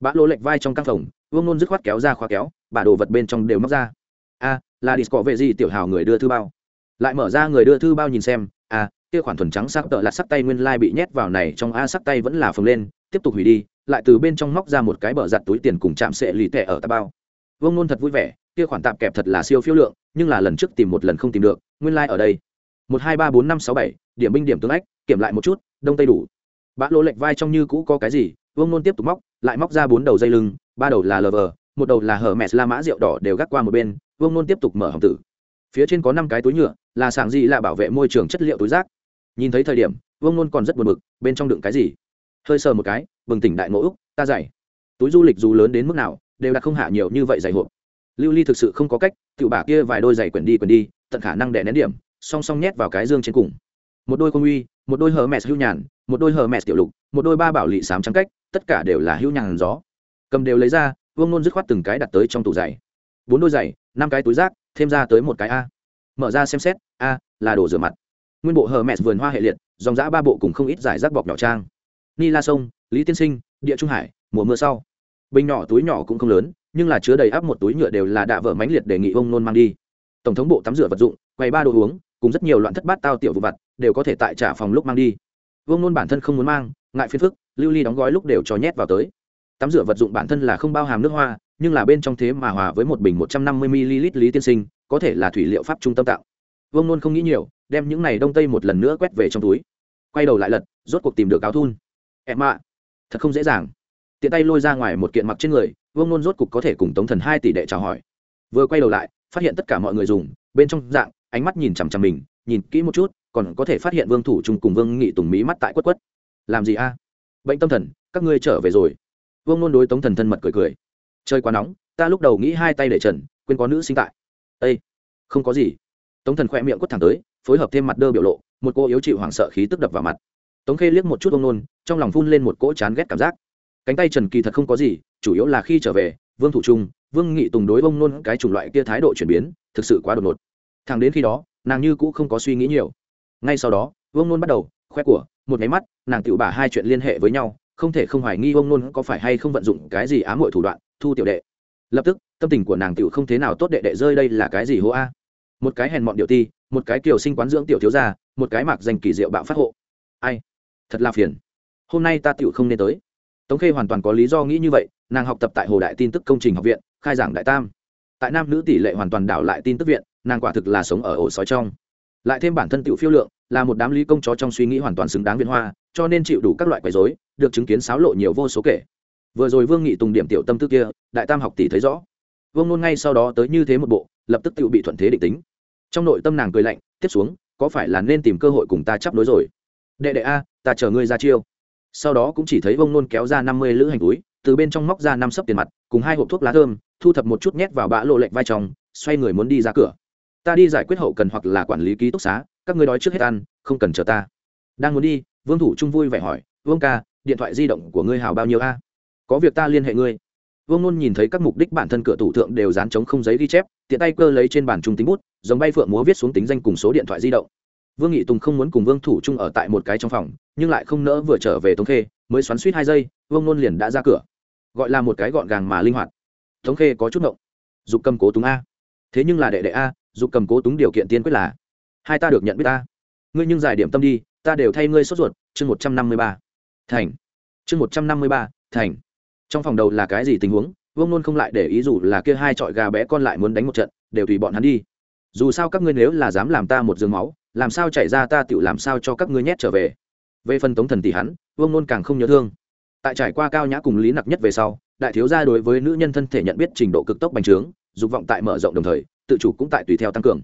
Speaker 1: Bã lô lệch vai trong căn phòng vương nôn dứt khoát kéo ra khóa kéo bà đồ vật bên trong đều móc ra. A, là disco về gì tiểu hào người đưa thư bao. Lại mở ra người đưa thư bao nhìn xem a kia khoản thuần trắng sắc tợ là sắc tay nguyên lai bị nhét vào này trong a sắc tay vẫn là phồng lên, tiếp tục hủy đi lại từ bên trong móc ra một cái bờ giặt túi tiền cùng chạm sệ lì tệ ở tà bao. Vương nôn thật vui vẻ, kia khoản tạp kẹp thật là siêu phiêu lượng, nhưng là lần trước tìm một lần không tìm được, nguyên lai、like、ở đây. Một hai ba bốn năm sáu bảy, điểm binh điểm tương ách, kiểm lại một chút, đông tây đủ. Bã lỗ lệch vai trong như cũ có cái gì, vương nôn tiếp tục móc, lại móc ra bốn đầu dây lưng, ba đầu là lờ vờ, một đầu là hở mẹt la mã rượu đỏ đều gác qua một bên, vương nôn tiếp tục mở hồng tử. Phía trên có năm cái túi nhựa, là sảng gì là bảo vệ môi trường chất liệu túi rác. Nhìn thấy thời điểm, vương nôn còn rất buồn bực, bên trong đựng cái gì? Hơi sờ một cái, bừng tỉnh đại ngộ úc, ta dày túi du lịch dù lớn đến mức nào, đều đã không hạ nhiều như vậy dày hộp. Lưu ly thực sự không có cách tự bả kia vài đôi giày quyển đi quyển đi, tận khả năng đè nén điểm, song song nhét vào cái dương trên cùng. Một đôi công uy, một đôi hờ mẹ hữu nhàn, một đôi hờ mẹ tiểu lục, một đôi ba bảo lị sám trắng cách, tất cả đều là hữu nhàn gió. Cầm đều lấy ra, vương nôn dứt khoát từng cái đặt tới trong tủ giày. Bốn đôi giày, năm cái túi rác, thêm ra tới một cái a. Mở ra xem xét, a, là đồ rửa mặt. Nguyên bộ hờ mẹ vườn hoa hệ liệt, dòng giã ba bộ cùng không ít giải rác bọc nhỏ trang ni la sông, lý tiên sinh, địa trung hải, mùa mưa sau. Bình nhỏ túi nhỏ cũng không lớn, nhưng là chứa đầy áp một túi nhựa đều là đạ vợ mánh liệt đề nghị ông nôn mang đi. Tổng thống bộ tắm rửa vật dụng quầy ba đồ uống, cùng rất nhiều loạn thất bát tao tiểu vụ vặt, đều có thể tại trả phòng lúc mang đi. Vương nôn bản thân không muốn mang, ngại phiền phức, lưu ly đóng gói lúc đều cho nhét vào tới. Tắm rửa vật dụng bản thân là không bao hàm nước hoa, nhưng là bên trong thế mà hòa với một bình một trăm năm mươi ml lý tiên sinh, có thể là thủy liệu pháp trung tâm tạo. Vương nôn không nghĩ nhiều, đem những này đông tây một lần nữa quét về trong túi. Quay đầu lại lật, rốt cuộc tìm được áo thun em ạ thật không dễ dàng. Tiện tay lôi ra ngoài một kiện mặc trên người, vương nôn rốt cục có thể cùng tống thần hai tỷ đệ chào hỏi. Vừa quay đầu lại, phát hiện tất cả mọi người dùng, bên trong dạng, ánh mắt nhìn chằm chằm mình, nhìn kỹ một chút, còn có thể phát hiện vương thủ trung cùng vương nghị tùng mỹ mắt tại quất quất. Làm gì a? Bệnh tâm thần, các ngươi trở về rồi. Vương nôn đối tống thần thân mật cười cười. Chơi quá nóng, ta lúc đầu nghĩ hai tay để trần, quên có nữ sinh tại. Ây không có gì. Tống thần khỏe miệng quất thẳng tới, phối hợp thêm mặt đơ biểu lộ, một cô yếu chịu hoảng sợ khí tức đập vào mặt tống khê liếc một chút ông nôn, trong lòng phun lên một cỗ chán ghét cảm giác. Cánh tay trần kỳ thật không có gì, chủ yếu là khi trở về, vương thủ trung, vương nghị tùng đối ông nôn cái chủng loại kia thái độ chuyển biến, thực sự quá đột ngột. Thằng đến khi đó, nàng như cũng không có suy nghĩ nhiều. Ngay sau đó Vương nôn bắt đầu, khoe của, một máy mắt, nàng tự bả hai chuyện liên hệ với nhau, không thể không hoài nghi ông nôn có phải hay không vận dụng cái gì ám hội thủ đoạn, thu tiểu đệ. Lập tức, tâm tình của nàng tiểu không thế nào tốt đệ đệ rơi đây là cái gì hô a? Một cái hèn mọn điệu ti, một cái kiều sinh quán dưỡng tiểu thiếu gia, một cái mạc danh kỳ diệu bạo phát hộ. Ai? Thật là phiền. Hôm nay ta tựu không nên tới. Tống khê hoàn toàn có lý do nghĩ như vậy, nàng học tập tại hồ đại tin tức công trình học viện, khai giảng đại tam. Tại nam nữ tỷ lệ hoàn toàn đảo lại tin tức viện, nàng quả thực là sống ở ổ sói trong. Lại thêm bản thân tiểu phiêu lượng, là một đám lý công chó trong suy nghĩ hoàn toàn xứng đáng viên hoa, cho nên chịu đủ các loại quấy rối, được chứng kiến xáo lộ nhiều vô số kể. Vừa rồi vương nghị tùng điểm tiểu tâm tư kia, đại tam học tỷ thấy rõ. Vương nôn ngay sau đó tới như thế một bộ, lập tức tự bị thuận thế định tính. Trong nội tâm nàng cười lạnh, tiếp xuống, có phải là nên tìm cơ hội cùng ta chấp nối rồi? Đệ đệ a, ta chờ ngươi ra chiêu. Sau đó cũng chỉ thấy vông nôn kéo ra năm mươi lữ hành túi, từ bên trong móc ra năm sấp tiền mặt, cùng hai hộp thuốc lá thơm, thu thập một chút nhét vào bã lộ lệnh vai chồng, xoay người muốn đi ra cửa. Ta đi giải quyết hậu cần hoặc là quản lý ký túc xá, các ngươi đói trước hết ăn, không cần chờ ta. Đang muốn đi, vương thủ trung vui vẻ hỏi, vương ca, điện thoại di động của ngươi hào bao nhiêu a? Có việc ta liên hệ ngươi. Vương nôn nhìn thấy các mục đích bản thân cửa tủ thượng đều dán chống không giấy ghi chép, tiện tay cơ lấy trên bàn trung tính bút, giống bay phượng múa viết xuống tính danh cùng số điện thoại di động vương nghị tùng không muốn cùng vương thủ trung ở tại một cái trong phòng, nhưng lại không nỡ vừa trở về tống khê, mới xoắn suýt hai giây, vương nôn liền đã ra cửa. Gọi là một cái gọn gàng mà linh hoạt. Tống khê có chút ngộng dục cầm cố túng a. Thế nhưng là đệ đệ a, dục cầm cố túng điều kiện tiên quyết là, hai ta được nhận biết ta ngươi nhưng giải điểm tâm đi, ta đều thay ngươi sốt ruột, chương một trăm năm mươi ba. Thành. Chương một trăm năm mươi ba, thành. Trong phòng đầu là cái gì tình huống, vương nôn không lại để ý dù là kia hai trọi gà bé con lại muốn đánh một trận, đều tùy bọn hắn đi. Dù sao các ngươi nếu là dám làm ta một giường máu làm sao chảy ra ta tự làm sao cho các ngươi nhét trở về? Về phần tống thần tỷ hắn, vương nôn càng không nhớ thương. Tại trải qua cao nhã cùng lý nặc nhất về sau, đại thiếu gia đối với nữ nhân thân thể nhận biết trình độ cực tốc bành trướng, dục vọng tại mở rộng đồng thời, tự chủ cũng tại tùy theo tăng cường.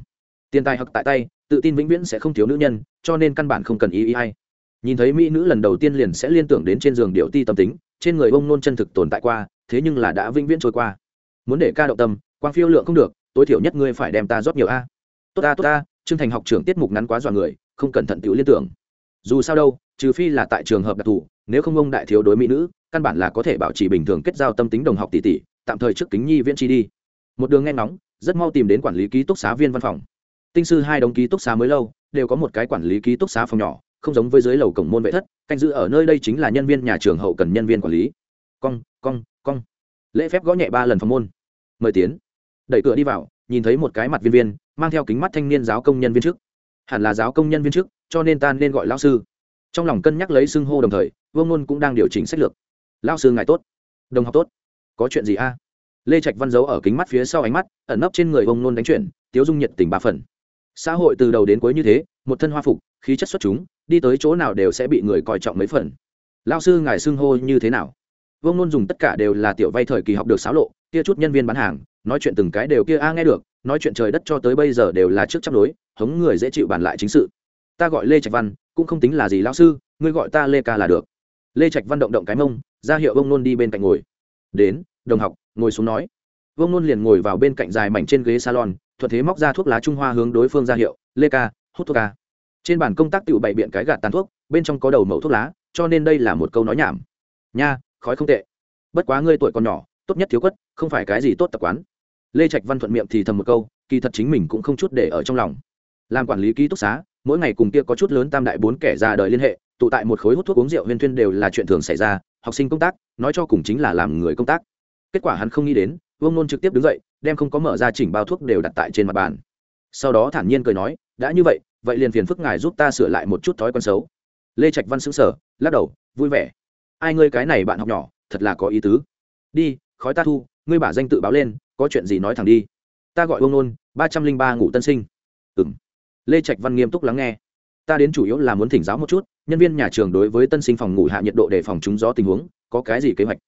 Speaker 1: Tiền tài hặc tại tay, tự tin vĩnh viễn sẽ không thiếu nữ nhân, cho nên căn bản không cần ý ý hay nhìn thấy mỹ nữ lần đầu tiên liền sẽ liên tưởng đến trên giường điệu ti tâm tính, trên người bông nôn chân thực tồn tại qua, thế nhưng là đã vĩnh viễn trôi qua. Muốn để ca động tâm, quang phiêu lượng không được, tối thiểu nhất ngươi phải đem ta rót nhiều a. Tốt ta tốt ta Trương thành học trưởng tiết mục ngắn quá dọa người, không cẩn thận tiểu liên tưởng. Dù sao đâu, trừ phi là tại trường hợp đặc thù, nếu không ông đại thiếu đối mỹ nữ, căn bản là có thể bảo trì bình thường kết giao tâm tính đồng học tỷ tỷ, tạm thời trước kính nhi viễn chi đi. Một đường nghe ngóng, rất mau tìm đến quản lý ký túc xá viên văn phòng. Tinh sư hai đống ký túc xá mới lâu, đều có một cái quản lý ký túc xá phòng nhỏ, không giống với dưới lầu cổng môn vệ thất, canh giữ ở nơi đây chính là nhân viên nhà trường hậu cần nhân viên quản lý. Cong cong cong. Lễ phép gõ nhẹ ba lần phòng môn. Mời tiến. Đẩy cửa đi vào nhìn thấy một cái mặt viên viên, mang theo kính mắt thanh niên giáo công nhân viên chức. Hẳn là giáo công nhân viên chức, cho nên ta nên gọi lao sư. Trong lòng cân nhắc lấy xưng hô đồng thời, vương ngôn cũng đang điều chỉnh sách lược. Lao sư ngài tốt. Đồng học tốt. Có chuyện gì a? Lê trạch văn giấu ở kính mắt phía sau ánh mắt, ẩn nấp trên người vương ngôn đánh chuyển tiếu dung nhiệt tình ba phần. Xã hội từ đầu đến cuối như thế, một thân hoa phục, khí chất xuất chúng, đi tới chỗ nào đều sẽ bị người coi trọng mấy phần. Lao sư ngài xưng hô như thế nào? Vương nôn dùng tất cả đều là tiểu vay thời kỳ học được xáo lộ, kia chút nhân viên bán hàng nói chuyện từng cái đều kia a nghe được, nói chuyện trời đất cho tới bây giờ đều là trước chấp đối, hống người dễ chịu bàn lại chính sự. Ta gọi lê trạch văn, cũng không tính là gì lão sư, ngươi gọi ta lê ca là được. Lê trạch văn động động cái mông, ra hiệu ông nôn đi bên cạnh ngồi. Đến, đồng học, ngồi xuống nói. Ông nôn liền ngồi vào bên cạnh dài mảnh trên ghế salon, thuận thế móc ra thuốc lá trung hoa hướng đối phương ra hiệu, lê ca, hút thuốc ca. Trên bàn công tác tự bày biện cái gạt tàn thuốc, bên trong có đầu mẫu thuốc lá, cho nên đây là một câu nói nhảm. Nha, khói không tệ. Bất quá ngươi tuổi còn nhỏ, tốt nhất thiếu quất, không phải cái gì tốt tập quán lê trạch văn thuận miệng thì thầm một câu, kỳ thật chính mình cũng không chút để ở trong lòng. Làm quản lý ký túc xá, mỗi ngày cùng kia có chút lớn tam đại bốn kẻ ra đời liên hệ, tụ tại một khối hút thuốc uống rượu huyên thuyên đều là chuyện thường xảy ra, học sinh công tác, nói cho cùng chính là làm người công tác. Kết quả hắn không nghĩ đến, vương nôn trực tiếp đứng dậy, đem không có mở ra chỉnh bao thuốc đều đặt tại trên mặt bàn. Sau đó thản nhiên cười nói, đã như vậy vậy liền phiền phức ngài giúp ta sửa lại một chút thói quen xấu. Lê trạch văn xứng sở lắc đầu, vui vẻ. Ai ngươi cái này bạn học nhỏ, thật là có ý tứ. Đi, khói ta thu ngươi bả danh tự báo lên, có chuyện gì nói thẳng đi. Ta gọi ông nôn, ba trăm linh ba ngủ tân sinh. Ừ m lê trạch văn nghiêm túc lắng nghe. Ta đến chủ yếu là muốn thỉnh giáo một chút, nhân viên nhà trường đối với tân sinh phòng ngủ hạ nhiệt độ để phòng trúng gió tình huống, có cái gì kế hoạch?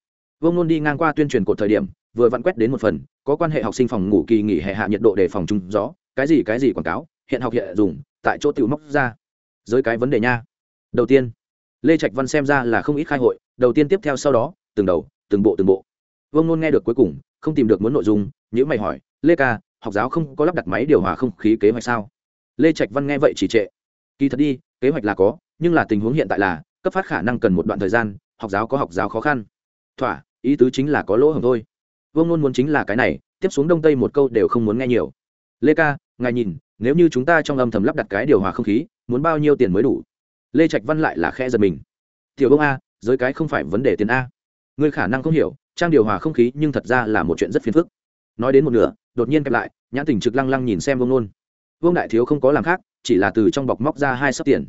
Speaker 1: Vương nôn đi ngang qua tuyên truyền cột thời điểm, vừa vặn quét đến một phần, có quan hệ học sinh phòng ngủ kỳ nghỉ hè hạ nhiệt độ để phòng trúng gió, cái gì cái gì quảng cáo, hiện học hiện dùng, tại chỗ tiểu móc ra. Dưới cái vấn đề nha. Đầu tiên, lê trạch văn xem ra là không ít khai hội, đầu tiên tiếp theo sau đó, từng đầu, từng bộ từng bộ vương nôn nghe được cuối cùng, không tìm được muốn nội dung, nhữ mày hỏi, lê ca, học giáo không có lắp đặt máy điều hòa không khí kế hoạch sao? Lê trạch văn nghe vậy chỉ trệ, kỳ thật đi, kế hoạch là có, nhưng là tình huống hiện tại là, cấp phát khả năng cần một đoạn thời gian, học giáo có học giáo khó khăn. Thỏa, ý tứ chính là có lỗ hổng thôi. Vương nôn muốn chính là cái này, tiếp xuống đông tây một câu đều không muốn nghe nhiều. Lê ca, ngài nhìn, nếu như chúng ta trong âm thầm lắp đặt cái điều hòa không khí, muốn bao nhiêu tiền mới đủ? Lê trạch văn lại là khe giật mình. Tiểu bông a, giới cái không phải vấn đề tiền a. Người khả năng không hiểu trang điều hòa không khí nhưng thật ra là một chuyện rất phiền phức. Nói đến một nửa, đột nhiên kẹp lại, nhãn tình trực lăng lăng nhìn xem vương nôn. Vương đại thiếu không có làm khác, chỉ là từ trong bọc móc ra hai sấp tiền.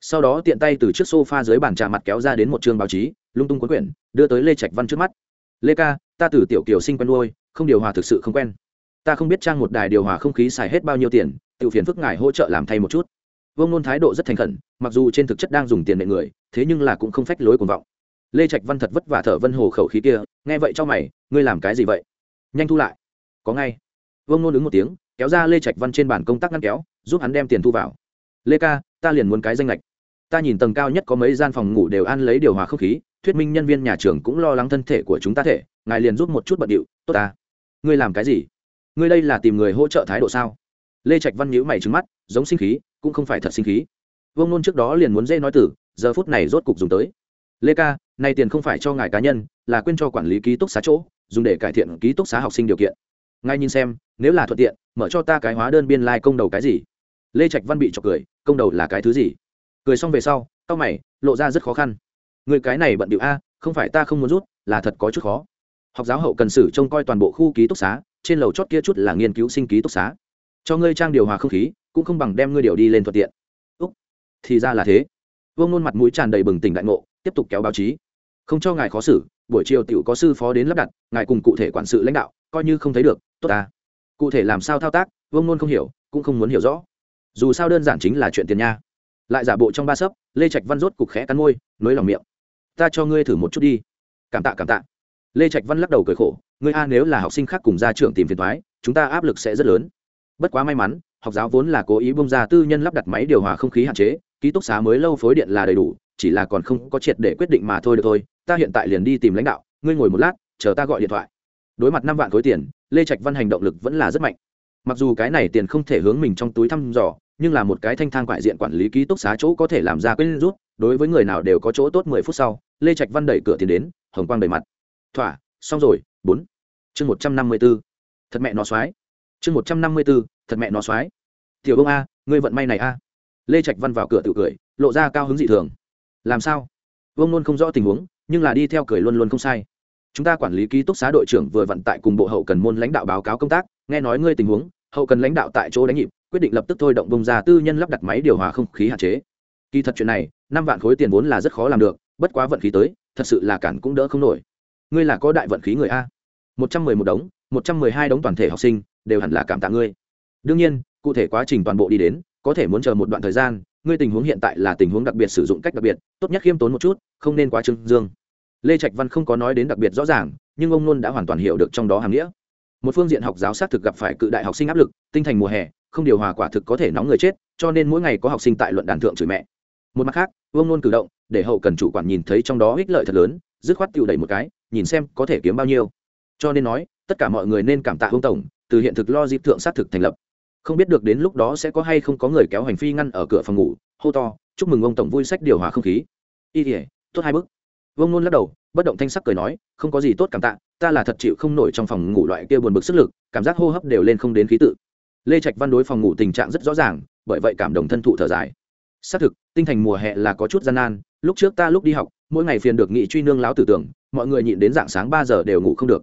Speaker 1: Sau đó tiện tay từ trước sofa dưới bàn trà mặt kéo ra đến một chương báo chí, lung tung cuốn quyển, đưa tới lê trạch văn trước mắt. Lê ca, ta từ tiểu kiều sinh quen nuôi, không điều hòa thực sự không quen. Ta không biết trang một đài điều hòa không khí xài hết bao nhiêu tiền, tự phiền phức ngài hỗ trợ làm thay một chút. Vương nôn thái độ rất thành khẩn, mặc dù trên thực chất đang dùng tiền nệ người, thế nhưng là cũng không phách lối cuồng vọng lê trạch văn thật vất vả thở vân hồ khẩu khí kia, nghe vậy cho mày, ngươi làm cái gì vậy? Nhanh thu lại. Có ngay. Vương nôn ứng một tiếng, kéo ra lê trạch văn trên bàn công tác ngăn kéo, giúp hắn đem tiền thu vào. Lê ca, ta liền muốn cái danh lệch ta nhìn tầng cao nhất có mấy gian phòng ngủ đều ăn lấy điều hòa không khí, thuyết minh nhân viên nhà trường cũng lo lắng thân thể của chúng ta thể, ngài liền giúp một chút bận điệu, tốt ta. Ngươi làm cái gì? Ngươi đây là tìm người hỗ trợ thái độ sao? Lê trạch văn nhữ mày trứng mắt, giống sinh khí, cũng không phải thật sinh khí. Vương nôn trước đó liền muốn dễ nói tử giờ phút này rốt cục dùng tới. Lê ca nay tiền không phải cho ngài cá nhân, là quyên cho quản lý ký túc xá chỗ, dùng để cải thiện ký túc xá học sinh điều kiện. Ngay nhìn xem, nếu là thuận tiện, mở cho ta cái hóa đơn biên lai、like、công đầu cái gì? Lê trạch văn bị chọc cười, công đầu là cái thứ gì? Cười xong về sau tao mày, lộ ra rất khó khăn. Người cái này bận điệu a, không phải ta không muốn rút, là thật có chút khó. Học giáo hậu cần sử trông coi toàn bộ khu ký túc xá, trên lầu chót kia chút là nghiên cứu sinh ký túc xá. Cho ngươi trang điều hòa không khí, cũng không bằng đem ngươi điều đi lên thuận tiện. Úc, thì ra là thế. Vương nôn mặt mũi tràn đầy bừng tỉnh đại ngộ, tiếp tục kéo báo chí không cho ngài khó xử, buổi chiều tiểu có sư phó đến lắp đặt, ngài cùng cụ thể quản sự lãnh đạo, coi như không thấy được, tốt ta. Cụ thể làm sao thao tác, vương nôn không hiểu, cũng không muốn hiểu rõ. Dù sao đơn giản chính là chuyện tiền nha. Lại giả bộ trong ba sấp, lê trạch văn rốt cục khẽ cắn môi nối lòng miệng. Ta cho ngươi thử một chút đi. Cảm tạ cảm tạ. Lê trạch văn lắc đầu cười khổ, ngươi a nếu là học sinh khác cùng gia trưởng tìm phiền thoái chúng ta áp lực sẽ rất lớn. Bất quá may mắn, học giáo vốn là cố ý bông ra tư nhân lắp đặt máy điều hòa không khí hạn chế, ký túc xá mới lâu phối điện là đầy đủ chỉ là còn không có triệt để quyết định mà thôi được thôi, ta hiện tại liền đi tìm lãnh đạo, ngươi ngồi một lát, chờ ta gọi điện thoại. Đối mặt năm vạn khối tiền, lê trạch văn hành động lực vẫn là rất mạnh. Mặc dù cái này tiền không thể hướng mình trong túi thăm dò, nhưng là một cái thanh thang quại diện quản lý ký túc xá chỗ có thể làm ra quyết rút, đối với người nào đều có chỗ tốt mười phút sau, lê trạch văn đẩy cửa tiền đến, hồng quang đầy mặt. Thỏa, xong rồi, bốn. Chương một trăm năm mươi b ố thật mẹ nó soái chương một trăm năm mươi b ố thật mẹ nó soái tiểu bông a, ngươi vận may này a. Lê trạch văn vào cửa tự cười, lộ ra cao hứng dị thường làm sao? Vương nôn không rõ tình huống, nhưng là đi theo cười luôn luôn không sai. Chúng ta quản lý ký túc xá đội trưởng vừa vận tại cùng bộ hậu cần môn lãnh đạo báo cáo công tác, nghe nói ngươi tình huống, hậu cần lãnh đạo tại chỗ đánh nhịp, quyết định lập tức thôi động bông ra tư nhân lắp đặt máy điều hòa không khí hạn chế. Kỳ thật chuyện này, năm vạn khối tiền vốn là rất khó làm được, bất quá vận khí tới, thật sự là cản cũng đỡ không nổi. Ngươi là có đại vận khí người a. Một trăm mười một đống, một trăm mười hai đống toàn thể học sinh, đều hẳn là cảm tạ ngươi. Đương nhiên, cụ thể quá trình toàn bộ đi đến, có thể muốn chờ một đoạn thời gian ngươi tình huống hiện tại là tình huống đặc biệt sử dụng cách đặc biệt, tốt nhất khiêm tốn một chút, không nên quá trương dương. Lê trạch văn không có nói đến đặc biệt rõ ràng, nhưng ông luôn đã hoàn toàn hiểu được trong đó hàm nghĩa. Một phương diện học giáo xác thực gặp phải cự đại học sinh áp lực, tinh thành mùa hè, không điều hòa quả thực có thể nóng người chết, cho nên mỗi ngày có học sinh tại luận đàn thượng chửi mẹ. Một mặt khác, ông nôn cử động, để hậu cần chủ quản nhìn thấy trong đó ích lợi thật lớn, dứt khoát tiêu đẩy một cái, nhìn xem có thể kiếm bao nhiêu. Cho nên nói, tất cả mọi người nên cảm tạ ông tổng, từ hiện thực lo dịp thượng xác thực thành lập không biết được đến lúc đó sẽ có hay không có người kéo hành phi ngăn ở cửa phòng ngủ, hô to, chúc mừng ông tổng vui sách điều hòa không khí. Y thể tốt hai bước. Vông nôn lắc đầu, bất động thanh sắc cười nói, không có gì tốt cảm tạ, ta là thật chịu không nổi trong phòng ngủ loại kia buồn bực sức lực, cảm giác hô hấp đều lên không đến khí tự. Lê trạch văn đối phòng ngủ tình trạng rất rõ ràng, bởi vậy cảm động thân thụ thở dài. Xác thực, tinh thành mùa hè là có chút gian nan, lúc trước ta lúc đi học, mỗi ngày phiền được nghị truy nương láo tử tưởng, mọi người nhịn đến dạng sáng ba giờ đều ngủ không được.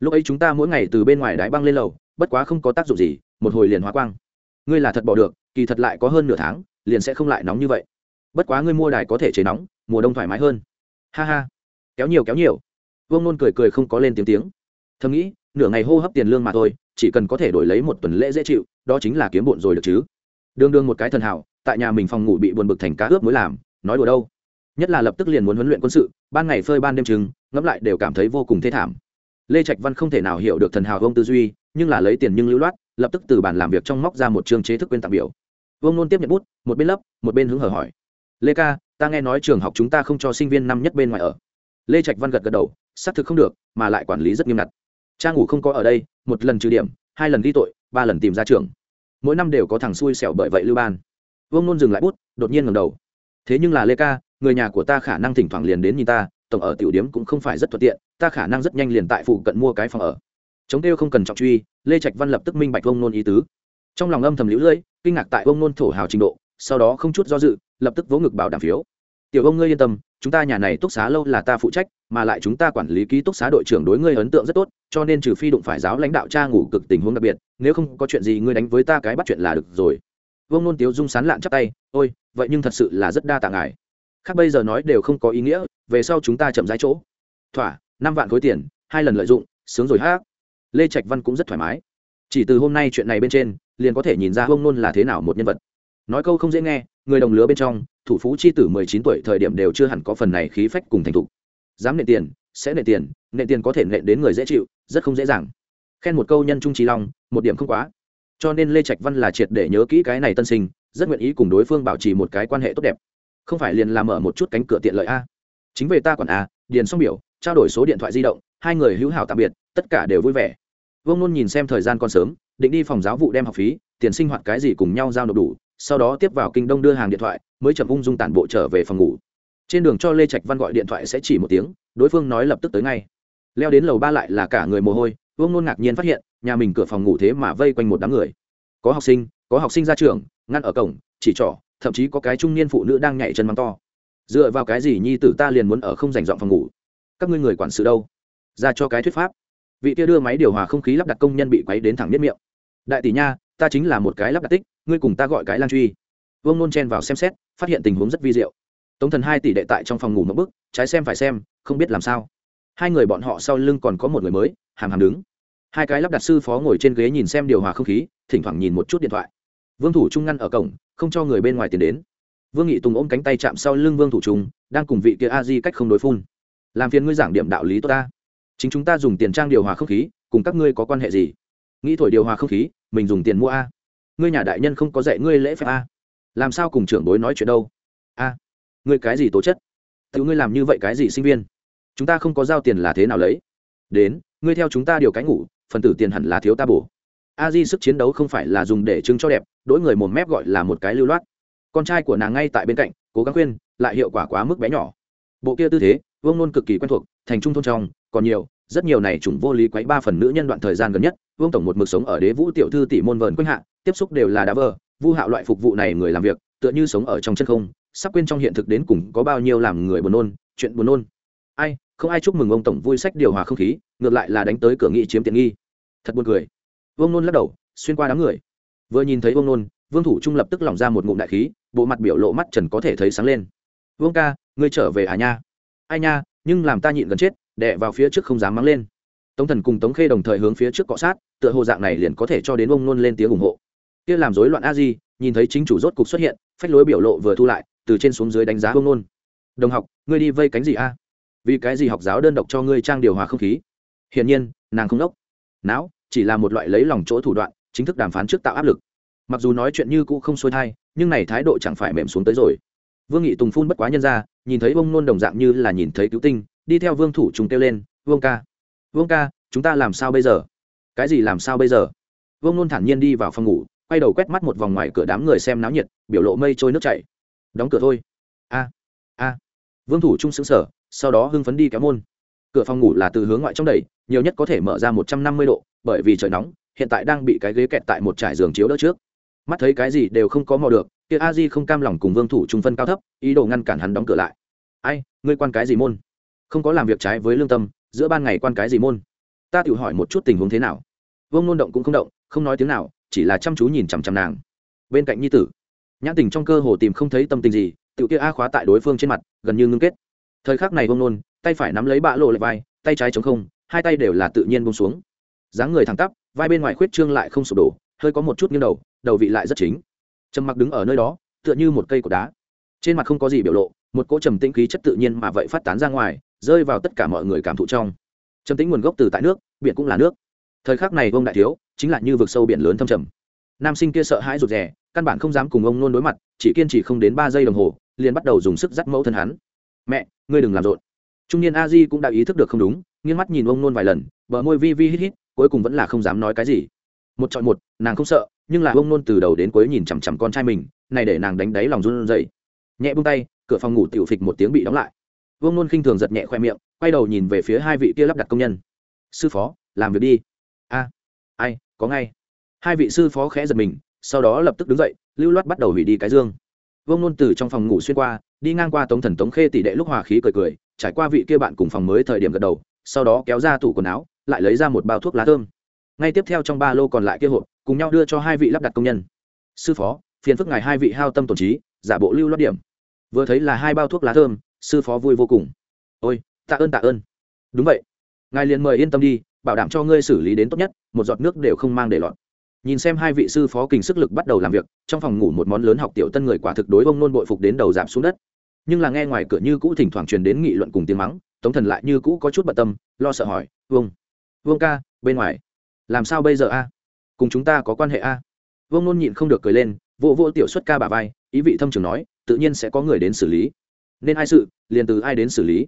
Speaker 1: Lúc ấy chúng ta mỗi ngày từ bên ngoài đáy băng lên lầu bất quá không có tác dụng gì, một hồi liền hóa quang. Ngươi là thật bỏ được, kỳ thật lại có hơn nửa tháng, liền sẽ không lại nóng như vậy. Bất quá ngươi mua đài có thể chế nóng, mùa đông thoải mái hơn. Ha ha. Kéo nhiều kéo nhiều. Vương nôn cười cười không có lên tiếng tiếng. Thầm nghĩ, nửa ngày hô hấp tiền lương mà thôi, chỉ cần có thể đổi lấy một tuần lễ dễ chịu, đó chính là kiếm bộn rồi được chứ. Đương đương một cái thần hảo, tại nhà mình phòng ngủ bị buồn bực thành cá ướp mới làm, nói đùa đâu. Nhất là lập tức liền muốn huấn luyện quân sự, ban ngày phơi ban đêm chừng ngẫm lại đều cảm thấy vô cùng thê thảm lê trạch văn không thể nào hiểu được thần hào ông tư duy, nhưng là lấy tiền nhưng lưu loát, lập tức từ bàn làm việc trong móc ra một chương chế thức quên tặng biểu. Vương nôn tiếp nhận bút, một bên lấp, một bên hứng hở hỏi. Lê ca, ta nghe nói trường học chúng ta không cho sinh viên năm nhất bên ngoài ở. Lê trạch văn gật gật đầu, xác thực không được, mà lại quản lý rất nghiêm ngặt. Cha ngủ không có ở đây, một lần trừ điểm, hai lần ghi tội, ba lần tìm ra trường. Mỗi năm đều có thằng xui xẻo bởi vậy lưu ban. Vương nôn dừng lại bút, đột nhiên ngầm đầu. Thế nhưng là lê ca, người nhà của ta khả năng thỉnh thoảng liền đến nhìn ta, tổng ở tiểu điếm cũng không phải rất thuận tiện ta khả năng rất nhanh liền tại phụ cận mua cái phòng ở. Chống kêu không cần trọng truy, lê trạch văn lập tức minh bạch vông nôn ý tứ. Trong lòng âm thầm lũ lưỡi, kinh ngạc tại vông nôn thổ hào trình độ, sau đó không chút do dự, lập tức vỗ ngực bảo đảm phiếu. Tiểu ông ngươi yên tâm, chúng ta nhà này túc xá lâu là ta phụ trách, mà lại chúng ta quản lý ký túc xá đội trưởng đối ngươi ấn tượng rất tốt, cho nên trừ phi đụng phải giáo lãnh đạo cha ngủ cực tình huống đặc biệt, nếu không có chuyện gì ngươi đánh với ta cái bắt chuyện là được rồi. Vương nôn tiếu dung sán lạn chắp tay, ôi, vậy nhưng thật sự là rất đa tạ ngài. Khác bây giờ nói đều không có ý nghĩa, về sau chúng ta chậm rãi chỗ. Thỏa năm vạn khối tiền, hai lần lợi dụng, sướng rồi hát lê trạch văn cũng rất thoải mái. Chỉ từ hôm nay chuyện này bên trên, liền có thể nhìn ra hông nôn là thế nào một nhân vật. Nói câu không dễ nghe, người đồng lứa bên trong, thủ phú chi tử mười chín tuổi thời điểm đều chưa hẳn có phần này khí phách cùng thành thục. Dám nệ tiền, sẽ nệ tiền nệ tiền có thể nệ đến người dễ chịu, rất không dễ dàng. Khen một câu nhân trung trí long, một điểm không quá. Cho nên lê trạch văn là triệt để nhớ kỹ cái này tân sinh, rất nguyện ý cùng đối phương bảo trì một cái quan hệ tốt đẹp. Không phải liền làm mở một chút cánh cửa tiện lợi a? Chính về ta còn a điền xong biểu, trao đổi số điện thoại di động, hai người hữu hảo tạm biệt, tất cả đều vui vẻ. Vương nôn nhìn xem thời gian còn sớm, định đi phòng giáo vụ đem học phí, tiền sinh hoạt cái gì cùng nhau giao nộp đủ, sau đó tiếp vào kinh đông đưa hàng điện thoại, mới chậm ung dung tản bộ trở về phòng ngủ. Trên đường cho lê trạch văn gọi điện thoại sẽ chỉ một tiếng, đối phương nói lập tức tới ngay. Leo đến lầu ba lại là cả người mồ hôi, vương nôn ngạc nhiên phát hiện, nhà mình cửa phòng ngủ thế mà vây quanh một đám người. Có học sinh, có học sinh ra trường, ngăn ở cổng, chỉ trỏ, thậm chí có cái trung niên phụ nữ đang nhảy chân mắng to dựa vào cái gì nhi tử ta liền muốn ở không dành dọn phòng ngủ? Các ngươi người quản sự đâu? Ra cho cái thuyết pháp. Vị kia đưa máy điều hòa không khí lắp đặt công nhân bị quấy đến thẳng nhất miệng. Đại tỷ nha, ta chính là một cái lắp đặt tích, ngươi cùng ta gọi cái lan truy. Vương nôn chen vào xem xét, phát hiện tình huống rất vi diệu. Tống thần hai tỷ đệ tại trong phòng ngủ một bức trái xem phải xem, không biết làm sao. Hai người bọn họ sau lưng còn có một người mới, hàm hàm đứng. Hai cái lắp đặt sư phó ngồi trên ghế nhìn xem điều hòa không khí, thỉnh thoảng nhìn một chút điện thoại. Vương thủ trung ngăn ở cổng, không cho người bên ngoài tiến đến vương nghị tùng ôm cánh tay chạm sau lưng vương thủ trung, đang cùng vị kia a di cách không đối phun. Làm phiền ngươi giảng điểm đạo lý tốt ta. Chính chúng ta dùng tiền trang điều hòa không khí, cùng các ngươi có quan hệ gì? Nghĩ thổi điều hòa không khí, mình dùng tiền mua a. Ngươi nhà đại nhân không có dạy ngươi lễ phép a. Làm sao cùng trưởng bối nói chuyện đâu? A, ngươi cái gì tố chất? Tự ngươi làm như vậy cái gì sinh viên? Chúng ta không có giao tiền là thế nào lấy? Đến, ngươi theo chúng ta điều cái ngủ, phần tử tiền hẳn là thiếu ta bổ. A di sức chiến đấu không phải là dùng để trưng cho đẹp đỗi người một mép gọi là một cái lưu loát con trai của nàng ngay tại bên cạnh, cố gắng khuyên, lại hiệu quả quá mức bé nhỏ. Bộ kia tư thế, vương nôn cực kỳ quen thuộc, thành trung thôn trong, còn nhiều, rất nhiều này chủng vô lý quấy ba phần nữ nhân đoạn thời gian gần nhất, vương tổng một mực sống ở đế vũ tiểu thư tỷ môn vờn quanh hạ, tiếp xúc đều là đá vờ, vu hạo loại phục vụ này người làm việc, tựa như sống ở trong chân không, sắp quên trong hiện thực đến cùng có bao nhiêu làm người buồn nôn, chuyện buồn nôn. Ai, không ai chúc mừng ông tổng vui sách điều hòa không khí, ngược lại là đánh tới cửa nghị chiếm tiện nghi. Thật buồn cười. Vương nôn lắc đầu, xuyên qua đám người. Vừa nhìn thấy vương nôn, vương thủ trung lập tức lỏng ra một ngụm đại khí bộ mặt biểu lộ mắt trần có thể thấy sáng lên. Vương ca, ngươi trở về à nha? Ai nha, nhưng làm ta nhịn gần chết, đè vào phía trước không dám mắng lên. Tống thần cùng tống khê đồng thời hướng phía trước cọ sát, tựa hồ dạng này liền có thể cho đến ông nôn lên tiếng ủng hộ. Kia làm rối loạn a di, nhìn thấy chính chủ rốt cục xuất hiện, phách lối biểu lộ vừa thu lại, từ trên xuống dưới đánh giá ông nôn. Đồng học, ngươi đi vây cánh gì a? Vì cái gì học giáo đơn độc cho ngươi trang điều hòa không khí? Hiển nhiên, nàng không đốc. Não, chỉ là một loại lấy lòng chỗ thủ đoạn, chính thức đàm phán trước tạo áp lực. Mặc dù nói chuyện như cũ không xuôi thai nhưng này thái độ chẳng phải mềm xuống tới rồi. Vương nghị tùng phun bất quá nhân ra, nhìn thấy bông nôn đồng dạng như là nhìn thấy cứu tinh, đi theo vương thủ trùng kêu lên, vương ca vương ca, chúng ta làm sao bây giờ? Cái gì làm sao bây giờ? Vương nôn thản nhiên đi vào phòng ngủ, quay đầu quét mắt một vòng ngoài cửa đám người xem náo nhiệt, biểu lộ mây trôi nước chảy. Đóng cửa thôi. A a. Vương thủ trung xứng sở sau đó hưng phấn đi kéo môn. Cửa phòng ngủ là từ hướng ngoại trong đẩy nhiều nhất có thể mở ra một trăm năm mươi độ, bởi vì trời nóng, hiện tại đang bị cái ghế kẹt tại một trải giường chiếu đỡ trước mắt thấy cái gì đều không có mò được, kia a di không cam lòng cùng vương thủ trung phân cao thấp, ý đồ ngăn cản hắn đóng cửa lại. Ai, ngươi quan cái gì môn? Không có làm việc trái với lương tâm, giữa ban ngày quan cái gì môn? Ta tự hỏi một chút tình huống thế nào. Vương nôn động cũng không động, không nói tiếng nào, chỉ là chăm chú nhìn chằm chằm nàng. Bên cạnh nhi tử, nhãn tình trong cơ hồ tìm không thấy tâm tình gì tự kia a khóa tại đối phương trên mặt, gần như ngưng kết. Thời khắc này vương nôn, tay phải nắm lấy bạ lộ lại vai, tay trái chống không, hai tay đều là tự nhiên bông xuống. Dáng người thẳng tắp, vai bên ngoài khuyết trương lại không sụp đổ, hơi có một chút nghiêng đầu đầu vị lại rất chính. Trầm mặc đứng ở nơi đó, tựa như một cây cột đá. Trên mặt không có gì biểu lộ, một cỗ trầm tĩnh khí chất tự nhiên mà vậy phát tán ra ngoài, rơi vào tất cả mọi người cảm thụ trong. Trầm tĩnh nguồn gốc từ tại nước, biển cũng là nước. Thời khắc này ông đại thiếu, chính là như vực sâu biển lớn thâm trầm. Nam sinh kia sợ hãi rụt rè, căn bản không dám cùng ông nôn đối mặt, chỉ kiên trì không đến ba giây đồng hồ, liền bắt đầu dùng sức dắt mẫu thân hắn. Mẹ, ngươi đừng làm rộn. Trung niên a di cũng đã ý thức được không đúng, nghiêng mắt nhìn ông nôn vài lần, bờ môi vi vi hít hít, cuối cùng vẫn là không dám nói cái gì. Một chọn một, nàng không sợ nhưng là ông nôn từ đầu đến cuối nhìn chằm chằm con trai mình, này để nàng đánh đáy lòng run dậy nhẹ bung tay, cửa phòng ngủ tiểu phịch một tiếng bị đóng lại. Vương nôn khinh thường giật nhẹ khoe miệng, quay đầu nhìn về phía hai vị kia lắp đặt công nhân. Sư phó, làm việc đi. A, ai, có ngay. Hai vị sư phó khẽ giật mình, sau đó lập tức đứng dậy, lưu loát bắt đầu hủy đi cái dương. Vương nôn từ trong phòng ngủ xuyên qua, đi ngang qua tống thần tống khê tỷ đệ lúc hòa khí cười cười, trải qua vị kia bạn cùng phòng mới thời điểm gật đầu, sau đó kéo ra tủ quần áo, lại lấy ra một bao thuốc lá thơm. Ngay tiếp theo trong ba lô còn lại kia hộp cùng nhau đưa cho hai vị lắp đặt công nhân. Sư phó, phiền phức ngài hai vị hao tâm tổn trí, giả bộ lưu loát điểm. Vừa thấy là hai bao thuốc lá thơm, sư phó vui vô cùng. Ôi, tạ ơn tạ ơn. Đúng vậy. Ngài liền mời yên tâm đi, bảo đảm cho ngươi xử lý đến tốt nhất, một giọt nước đều không mang để lọt. Nhìn xem hai vị sư phó kình sức lực bắt đầu làm việc, trong phòng ngủ một món lớn học tiểu tân người quả thực đối ông nôn bội phục đến đầu giảm xuống đất. Nhưng là nghe ngoài cửa như cũ thỉnh thoảng truyền đến nghị luận cùng tiếng mắng, tống thần lại như cũ có chút bận tâm, lo sợ hỏi, vương vương ca, bên ngoài, làm sao bây giờ a? Cùng chúng ta có quan hệ a? Vương nôn nhịn không được cười lên vô vô tiểu xuất ca bà vai, ý vị thâm trường nói, tự nhiên sẽ có người đến xử lý. Nên ai sự, liền từ ai đến xử lý.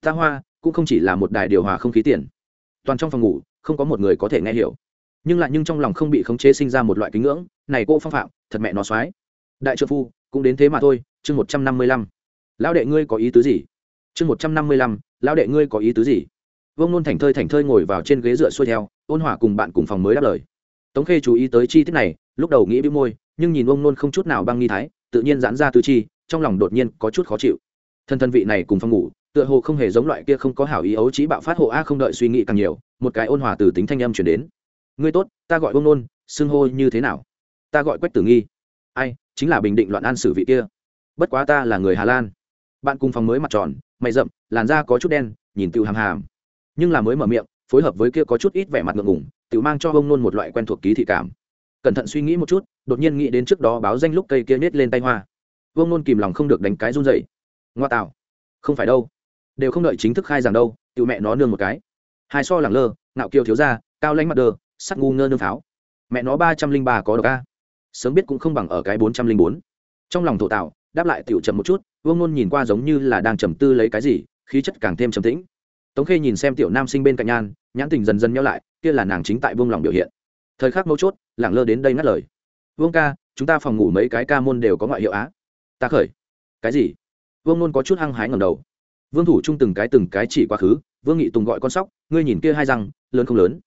Speaker 1: Ta hoa, cũng không chỉ là một đài điều hòa không khí tiền. Toàn trong phòng ngủ, không có một người có thể nghe hiểu. Nhưng lại nhưng trong lòng không bị khống chế sinh ra một loại kính ngưỡng, này cô phong phạm, thật mẹ nó soái đại trợ phu, cũng đến thế mà thôi, chương một trăm năm mươi lăm. Lão đệ ngươi có ý tứ gì? Chương một trăm năm mươi lăm, lão đệ ngươi có ý tứ gì? Vương nôn thành thơi thành thơi ngồi vào trên ghế dựa xuôi theo, ôn hòa cùng bạn cùng phòng mới đáp lời tống khê chú ý tới chi tiết này, lúc đầu nghĩ bĩu môi, nhưng nhìn ông nôn không chút nào băng nghi thái, tự nhiên giãn ra tư chi, trong lòng đột nhiên có chút khó chịu. Thân thân vị này cùng phòng ngủ, tựa hồ không hề giống loại kia không có hảo ý ấu trí bạo phát hộ a không đợi suy nghĩ càng nhiều, một cái ôn hòa từ tính thanh âm chuyển đến. Ngươi tốt, ta gọi ông nôn, xưng hô như thế nào? Ta gọi quách tử nghi. Ai, chính là bình định loạn an xử vị kia. Bất quá ta là người hà lan. Bạn cùng phòng mới mặt tròn, mày rậm, làn da có chút đen, nhìn tự hàm hàm. Nhưng là mới mở miệng phối hợp với kia có chút ít vẻ mặt ngượng ngùng, tự mang cho ông nôn một loại quen thuộc ký thị cảm. Cẩn thận suy nghĩ một chút đột nhiên nghĩ đến trước đó báo danh lúc cây kia nết lên tay hoa. Vương nôn kìm lòng không được đánh cái run dậy ngoa tạo. Không phải đâu. Đều không đợi chính thức khai giảng đâu tự mẹ nó nương một cái. Hai so lẳng lơ ngạo kiều thiếu ra cao lãnh mặt đờ sắc ngu ngơ nương pháo. Mẹ nó ba trăm linh ba có độc a. Sớm biết cũng không bằng ở cái bốn trăm linh bốn. Trong lòng thổ tạo đáp lại tiểu chậm một chút vương nôn nhìn qua giống như là đang trầm tư lấy cái gì khí chất càng thêm trầm tĩnh. Tống khê nhìn xem tiểu nam sinh bên cạnh nhan nhãn tình dần dần nhau lại, kia là nàng chính tại vương lòng biểu hiện. Thời khắc mấu chốt lảng lơ đến đây ngắt lời. Vương ca, chúng ta phòng ngủ mấy cái ca môn đều có ngoại hiệu á? Ta khởi. Cái gì? Vương nôn có chút hăng hái ngầm đầu. Vương thủ chung từng cái từng cái chỉ quá khứ, vương nghị tùng gọi con sóc, ngươi nhìn kia hai răng, lớn không lớn?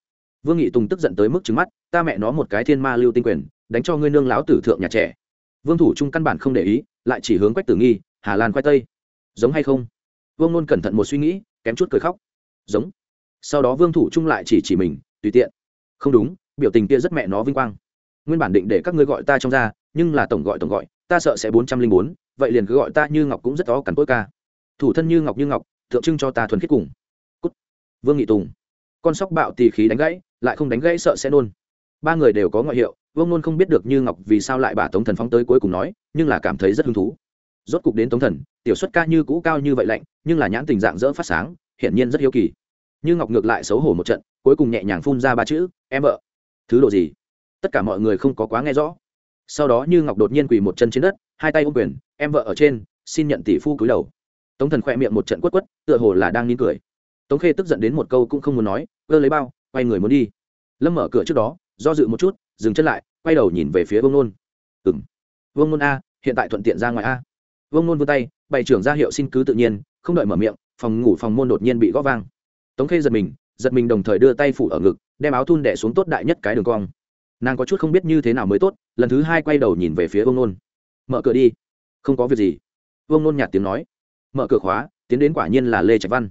Speaker 1: Vương nghị tùng tức giận tới mức trứng mắt, ta mẹ nó một cái thiên ma lưu tinh quyền, đánh cho ngươi nương láo tử thượng nhà trẻ. Vương thủ trung căn bản không để ý, lại chỉ hướng quách tử nghi, hà lan khoai tây. Giống hay không? Vương nôn cẩn thận một suy nghĩ, kém chút cười khóc. Giống sau đó vương thủ trung lại chỉ chỉ mình, tùy tiện. Không đúng, biểu tình kia rất mẹ nó vinh quang. Nguyên bản định để các ngươi gọi ta trong ra, nhưng là tổng gọi tổng gọi, ta sợ sẽ bốn trăm linh bốn, vậy liền cứ gọi ta như ngọc cũng rất có cắn cỗi ca. Thủ thân như ngọc như ngọc, tượng trưng cho ta thuần khiết cùng. Cút. vương nghị tùng. Con sóc bạo tì khí đánh gãy, lại không đánh gãy sợ sẽ nôn. Ba người đều có ngoại hiệu, vương nôn không biết được như ngọc vì sao lại bà tống thần phóng tới cuối cùng nói, nhưng là cảm thấy rất hứng thú. Rốt cục đến tống thần, tiểu xuất ca như cũ cao như vậy lạnh, nhưng là nhãn tình dạng dỡ phát sáng, hiển nhiên rất hiếu kỳ như ngọc ngược lại xấu hổ một trận, cuối cùng nhẹ nhàng phun ra ba chữ, em vợ. Thứ độ gì? Tất cả mọi người không có quá nghe rõ. Sau đó như ngọc đột nhiên quỳ một chân trên đất, hai tay ôm quyền, em vợ ở trên, xin nhận tỷ phu cúi đầu. Tống thần khỏe miệng một trận quất quất, tựa hồ là đang nín cười. Tống khê tức giận đến một câu cũng không muốn nói cơ lấy bao, quay người muốn đi. Lâm mở cửa trước đó, do dự một chút, dừng chân lại, quay đầu nhìn về phía vương nôn. Ừng vương nôn a, hiện tại thuận tiện ra ngoài a. Vương nôn vươn tay, bày trưởng ra hiệu xin cứ tự nhiên, không đợi mở miệng, phòng ngủ phòng môn đột nhiên bị gõ vang tống khê giật mình giật mình đồng thời đưa tay phủ ở ngực, đem áo thun đẻ xuống tốt đại nhất cái đường cong. Nàng có chút không biết như thế nào mới tốt, lần thứ hai quay đầu nhìn về phía vương nôn. Mở cửa đi. Không có việc gì. Vương nôn nhạt tiếng nói. Mở cửa khóa, tiến đến quả nhiên là lê trạch văn.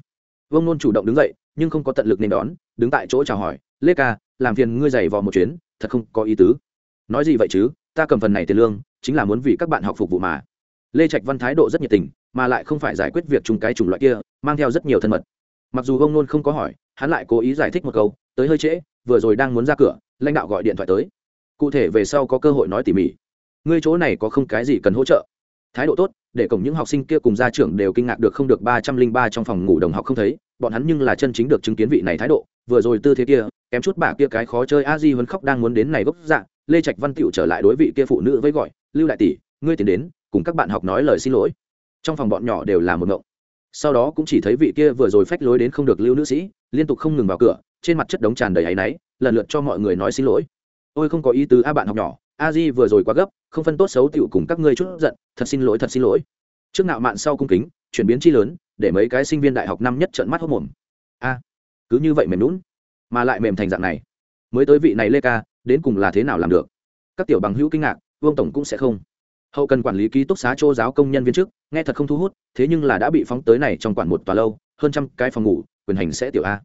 Speaker 1: Vương nôn chủ động đứng dậy, nhưng không có tận lực nên đón, đứng tại chỗ chào hỏi, lê ca, làm phiền ngươi giày vò một chuyến, thật không có ý tứ. Nói gì vậy chứ, ta cầm phần này tiền lương, chính là muốn vì các bạn học phục vụ mà. Lê trạch văn thái độ rất nhiệt tình, mà lại không phải giải quyết việc chung cái chủng loại kia, mang theo rất nhiều thân mật mặc dù ông nôn không có hỏi, hắn lại cố ý giải thích một câu, tới hơi trễ, vừa rồi đang muốn ra cửa, lãnh đạo gọi điện thoại tới. Cụ thể về sau có cơ hội nói tỉ mỉ. Ngươi chỗ này có không cái gì cần hỗ trợ? Thái độ tốt, để cổng những học sinh kia cùng gia trưởng đều kinh ngạc được không được ba trăm linh ba trong phòng ngủ đồng học không thấy, bọn hắn nhưng là chân chính được chứng kiến vị này thái độ. Vừa rồi tư thế kia, kém chút bà kia cái khó chơi a di vẫn khóc đang muốn đến này gốc dạ lê trạch văn tịu trở lại đối vị kia phụ nữ với gọi, lưu đại tỷ, ngươi tiến đến, cùng các bạn học nói lời xin lỗi. Trong phòng bọn nhỏ đều là một ngộng sau đó cũng chỉ thấy vị kia vừa rồi phách lối đến không được lưu nữ sĩ, liên tục không ngừng vào cửa, trên mặt chất đống tràn đầy áy náy, lần lượt cho mọi người nói xin lỗi. Ôi không có ý tứ, a bạn học nhỏ, a di vừa rồi quá gấp, không phân tốt xấu tựu cùng các ngươi chút giận, thật xin lỗi, thật xin lỗi. Trước nạo mạn sau cung kính, chuyển biến chi lớn, để mấy cái sinh viên đại học năm nhất trợn mắt hốc mồm. A, cứ như vậy mềm lún mà lại mềm thành dạng này, mới tới vị này lê ca, đến cùng là thế nào làm được? Các tiểu bằng hữu kinh ngạc, vương tổng cũng sẽ không hậu cần quản lý ký túc xá chỗ giáo công nhân viên chức, nghe thật không thu hút, thế nhưng là đã bị phóng tới này trong quản một tòa lâu, hơn trăm cái phòng ngủ, quyền hành sẽ tiểu a.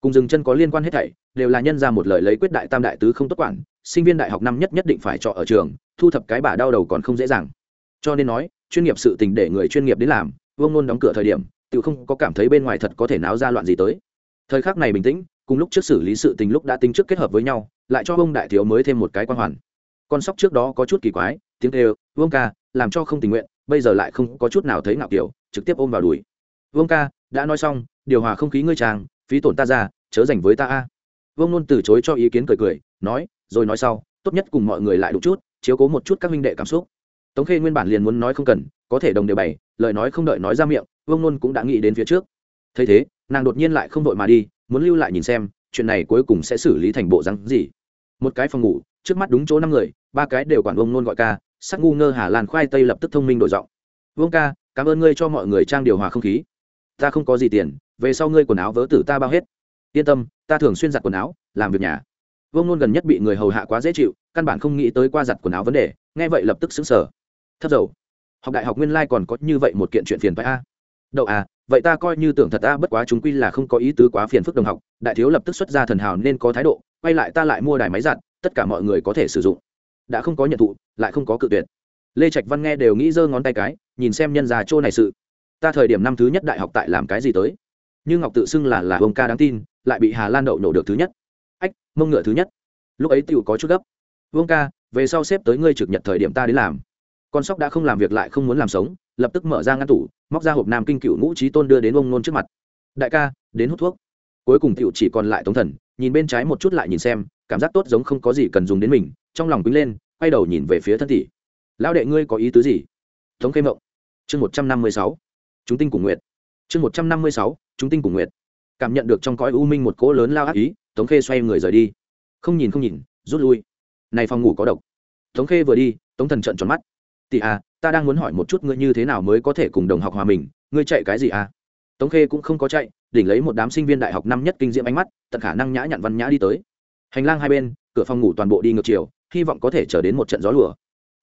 Speaker 1: Cùng dừng chân có liên quan hết thảy, đều là nhân ra một lời lấy quyết đại tam đại tứ không tốt quản, sinh viên đại học năm nhất nhất định phải trọ ở trường, thu thập cái bà đau đầu còn không dễ dàng. Cho nên nói, chuyên nghiệp sự tình để người chuyên nghiệp đến làm, vương nôn đóng cửa thời điểm tự không có cảm thấy bên ngoài thật có thể náo ra loạn gì tới. Thời khắc này bình tĩnh, cùng lúc trước xử lý sự tình lúc đã tính trước kết hợp với nhau, lại cho ông đại thiếu mới thêm một cái quan hoàn con sóc trước đó có chút kỳ quái, tiếng kêu, vương ca, làm cho không tình nguyện, bây giờ lại không có chút nào thấy ngạo kiểu, trực tiếp ôm vào đùi. Vương ca, đã nói xong, điều hòa không khí ngươi tràng phí tổn ta ra, chớ dành với ta a. Vương nôn từ chối cho ý kiến cười cười, nói, rồi nói sau, tốt nhất cùng mọi người lại đụng chút, chiếu cố một chút các minh đệ cảm xúc. Tống khê nguyên bản liền muốn nói không cần, có thể đồng đều bày, lời nói không đợi nói ra miệng, vương nôn cũng đã nghĩ đến phía trước. Thấy thế, nàng đột nhiên lại không đội mà đi, muốn lưu lại nhìn xem, chuyện này cuối cùng sẽ xử lý thành bộ rắn gì. Một cái phòng ngủ trước mắt đúng chỗ năm người, ba cái đều quản ông nôn gọi ca, sắc ngu ngơ hà lan khoai tây lập tức thông minh đổi giọng. Vương ca, cảm ơn ngươi cho mọi người trang điều hòa không khí. Ta không có gì tiền, về sau ngươi quần áo vớ tử ta bao hết. Yên tâm, ta thường xuyên giặt quần áo, làm việc nhà. Vương nôn gần nhất bị người hầu hạ quá dễ chịu, căn bản không nghĩ tới qua giặt quần áo vấn đề, nghe vậy lập tức xứng sở thấp dầu. Học đại học nguyên lai、like、còn có như vậy một kiện chuyện phiền phải a. Đậu à vậy ta coi như tưởng thật a, bất quá chúng quy là không có ý tứ quá phiền phức đồng học, đại thiếu lập tức xuất ra thần hào nên có thái độ, quay lại ta lại mua đài máy giặt tất cả mọi người có thể sử dụng. Đã không có nhận thụ, lại không có cự tuyệt. Lê trạch văn nghe đều nghĩ giơ ngón tay cái, nhìn xem nhân già chỗ này sự. Ta thời điểm năm thứ nhất đại học tại làm cái gì tới? Nhưng ngọc tự xưng là là ông ca đáng tin, lại bị hà lan đậu nổ được thứ nhất. Ách, mông ngựa thứ nhất. Lúc ấy tựu có chút gấp. Vương ca, về sau xếp tới ngươi trực nhật thời điểm ta đến làm. Con sóc đã không làm việc lại không muốn làm sống, lập tức mở ra ngăn tủ, móc ra hộp nam kinh cựu ngũ trí tôn đưa đến ông nôn trước mặt. Đại ca, đến hút thuốc. Cuối cùng tựu chỉ còn lại tống thần, nhìn bên trái một chút lại nhìn xem cảm giác tốt giống không có gì cần dùng đến mình, trong lòng quýnh lên, quay đầu nhìn về phía thân tỷ. Lão đệ ngươi có ý tứ gì? Thống khê mộng. Chương một trăm năm mươi sáu. Chúng tinh cùng nguyệt. Chương một trăm năm mươi sáu, chúng tinh cùng nguyệt. Cảm nhận được trong cõi u minh một cỗ lớn lao ác ý, tống khê xoay người rời đi. Không nhìn không nhìn, rút lui. Này phòng ngủ có độc. Tống khê vừa đi, tống thần trận tròn mắt. Tỷ à ta đang muốn hỏi một chút ngươi như thế nào mới có thể cùng đồng học hòa mình, ngươi chạy cái gì à? Tống khê cũng không có chạy, đỉnh lấy một đám sinh viên đại học năm nhất kinh diễm ánh mắt, tận khả năng nhã nhặn văn nhã đi tới hành lang hai bên, cửa phòng ngủ toàn bộ đi ngược chiều, hy vọng có thể chờ đến một trận gió lùa.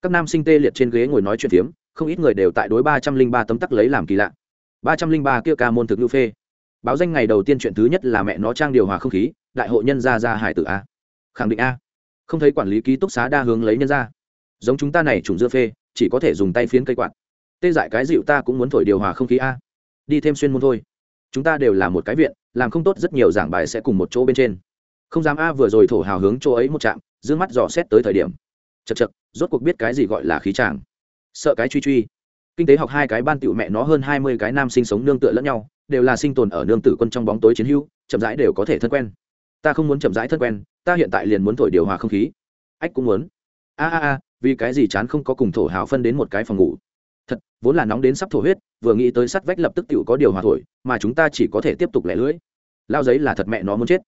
Speaker 1: Các nam sinh tê liệt trên ghế ngồi nói chuyện phiếm, không ít người đều tại đối ba trăm linh ba tấm tắc lấy làm kỳ lạ. ba trăm linh ba kia ca môn thực lưu phê. Báo danh ngày đầu tiên chuyện thứ nhất là mẹ nó trang điều hòa không khí, đại hội nhân gia ra hải tử a. Khẳng định a. Không thấy quản lý ký túc xá đa hướng lấy nhân ra giống chúng ta này trùng dưa phê, chỉ có thể dùng tay phiến cây quạt. Tê dại cái dịu ta cũng muốn thổi điều hòa không khí a. Đi thêm xuyên môn thôi. Chúng ta đều là một cái viện, làm không tốt rất nhiều giảng bài sẽ cùng một chỗ bên trên không dám a vừa rồi thổ hào hướng chỗ ấy một chạm d mắt dò xét tới thời điểm. Chật chật rốt cuộc biết cái gì gọi là khí tràng. Sợ cái truy truy. Kinh tế học hai cái ban tựu mẹ nó hơn hai mươi cái nam sinh sống nương tựa lẫn nhau, đều là sinh tồn ở nương tử quân trong bóng tối chiến hữu, chậm rãi đều có thể thân quen. Ta không muốn chậm rãi thân quen, ta hiện tại liền muốn thổi điều hòa không khí. Ách cũng muốn. A a a, vì cái gì chán không có cùng thổ hào phân đến một cái phòng ngủ? Thật, vốn là nóng đến sắp thổ huyết, vừa nghĩ tới sắt vách lập tức tựu có điều hòa thổi, mà chúng ta chỉ có thể tiếp tục lẻ lưỡi. Lao giấy là thật mẹ nó muốn chết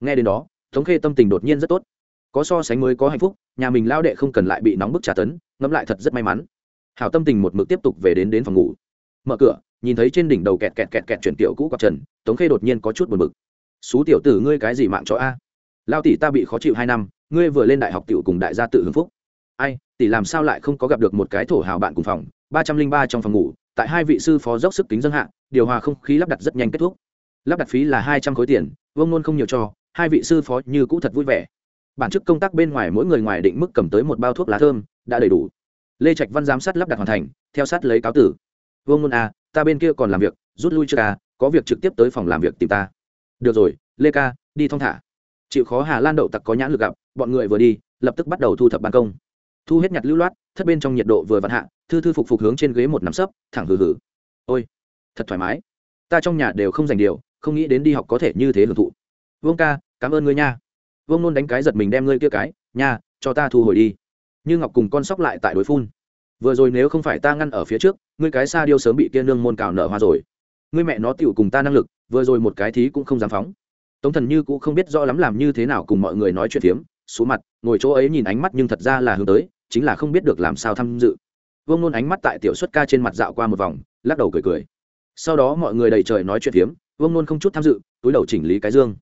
Speaker 1: nghe đến đó thống khê tâm tình đột nhiên rất tốt. Có so sánh mới có hạnh phúc, nhà mình lao đệ không cần lại bị nóng bức trả tấn, ngẫm lại thật rất may mắn. Hảo tâm tình một mực tiếp tục về đến đến phòng ngủ. Mở cửa, nhìn thấy trên đỉnh đầu kẹt kẹt kẹt kẹt chuyển tiểu cũ quạt trần, tống khê đột nhiên có chút buồn bực. Xú tiểu tử, ngươi cái gì mạng cho a? Lao tỷ ta bị khó chịu hai năm, ngươi vừa lên đại học tiểu cùng đại gia tự hưng phúc. Ai, tỷ làm sao lại không có gặp được một cái thổ hào bạn cùng phòng? Ba trăm linh ba trong phòng ngủ, tại hai vị sư phó dốc sức kính dân hạ, điều hòa không khí lắp đặt rất nhanh kết thúc. Lắp đặt phí là hai trăm khối tiền, vương nôn không nhiều cho hai vị sư phó như cũ thật vui vẻ. Bản chức công tác bên ngoài mỗi người ngoài định mức cầm tới một bao thuốc lá thơm, đã đầy đủ. Lê trạch văn giám sát lắp đặt hoàn thành, theo sát lấy cáo tử. Vương môn à ta bên kia còn làm việc, rút lui chưa ca à, có việc trực tiếp tới phòng làm việc tìm ta. Được rồi, lê ca, đi thong thả. Chịu khó hà lan đậu tặc có nhãn lực gặp, bọn người vừa đi, lập tức bắt đầu thu thập ban công. Thu hết nhặt lưu loát, thất bên trong nhiệt độ vừa vặn hạ, thư thư phục phục hướng trên ghế một nắm sấp, thẳng hừ hừ. Ôi, thật thoải mái. Ta trong nhà đều không dành điều, không nghĩ đến đi học có thể như thế hưởng thụ vương ca, cảm ơn ngươi nha. Vương nôn đánh cái giật mình đem ngươi kia cái, nha, cho ta thu hồi đi. Như ngọc cùng con sóc lại tại đối phun. Vừa rồi nếu không phải ta ngăn ở phía trước, ngươi cái xa điêu sớm bị kia nương môn cào nở hoa rồi. Ngươi mẹ nó tựu cùng ta năng lực, vừa rồi một cái thí cũng không dám phóng. Tống thần như cũng không biết rõ lắm làm như thế nào cùng mọi người nói chuyện phiếm số mặt, ngồi chỗ ấy nhìn ánh mắt nhưng thật ra là hướng tới, chính là không biết được làm sao tham dự. Vương nôn ánh mắt tại tiểu xuất ca trên mặt dạo qua một vòng, lắc đầu cười cười. Sau đó mọi người đầy trời nói chuyện phiếm, vương nôn không chút tham dự, túi đầu chỉnh lý cái dương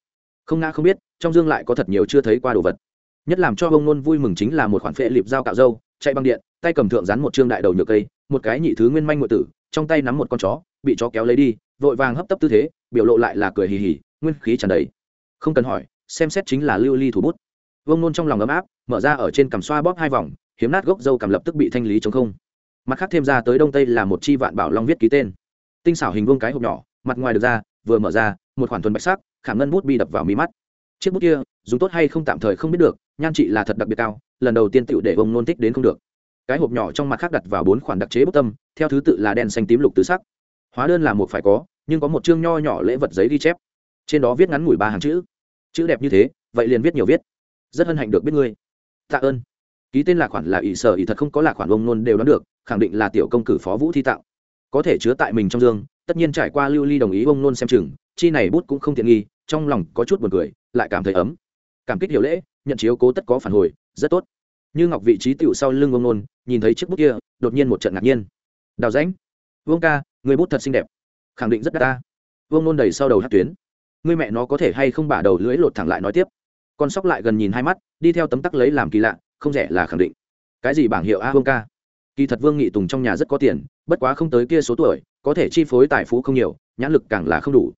Speaker 1: không ngã không biết, trong dương lại có thật nhiều chưa thấy qua đồ vật. Nhất làm cho ông nôn vui mừng chính là một khoản phệ lịp dao cạo dâu chạy băng điện, tay cầm thượng rắn một trương đại đầu nhựa cây, một cái nhị thứ nguyên manh ngụy tử, trong tay nắm một con chó, bị chó kéo lấy đi, vội vàng hấp tấp tư thế, biểu lộ lại là cười hì hì, nguyên khí tràn đầy. Không cần hỏi, xem xét chính là lưu ly thủ bút. Vương nôn trong lòng ấm áp, mở ra ở trên cằm xoa bóp hai vòng, hiếm nát gốc dâu cằm lập tức bị thanh lý chống không. Mặt khác thêm ra tới đông tây là một chi vạn bảo long viết ký tên. Tinh xảo hình vuông cái hộp nhỏ, mặt ngoài được ra, vừa mở ra một khoản thuần bạch sắc, khảm ngân bút bi đập vào mí mắt. Chiếc bút kia, dùng tốt hay không tạm thời không biết được, nhan trị là thật đặc biệt cao, lần đầu tiên tựu để ông nôn thích đến không được. Cái hộp nhỏ trong mặt khác đặt vào bốn khoản đặc chế bút tâm, theo thứ tự là đen xanh tím lục tứ sắc. Hóa đơn là một phải có, nhưng có một chương nho nhỏ lễ vật giấy ghi chép. Trên đó viết ngắn ngủi ba hàng chữ. Chữ đẹp như thế, vậy liền viết nhiều viết. Rất hân hạnh được biết ngươi. Tạ ơn. Ký tên là khoản là ỷ sở ỷ thật không có là khoản ông nôn đều đoán được, khẳng định là tiểu công cử phó vũ thi tạo. Có thể chứa tại mình trong dương, tất nhiên trải qua lưu ly đồng ý ông nôn xem chừng chi này bút cũng không tiện nghi, trong lòng có chút buồn cười, lại cảm thấy ấm. Cảm kích hiểu lễ, nhận chiếu cố tất có phản hồi, rất tốt. Như ngọc vị trí tựu sau lưng ông nôn, nhìn thấy chiếc bút kia, đột nhiên một trận ngạc nhiên. Đào rãnh, vương ca, người bút thật xinh đẹp. Khẳng định rất đa ta. Vương nôn đầy sau đầu hát tuyến. Người mẹ nó có thể hay không bả đầu lưỡi lột thẳng lại nói tiếp. Con sóc lại gần nhìn hai mắt, đi theo tấm tắc lấy làm kỳ lạ, không rẻ là khẳng định. Cái gì bảng hiệu a, vương ca? Kỳ thật vương nghị tùng trong nhà rất có tiền, bất quá không tới kia số tuổi, có thể chi phối tài phú không nhiều, nhãn lực càng là không đủ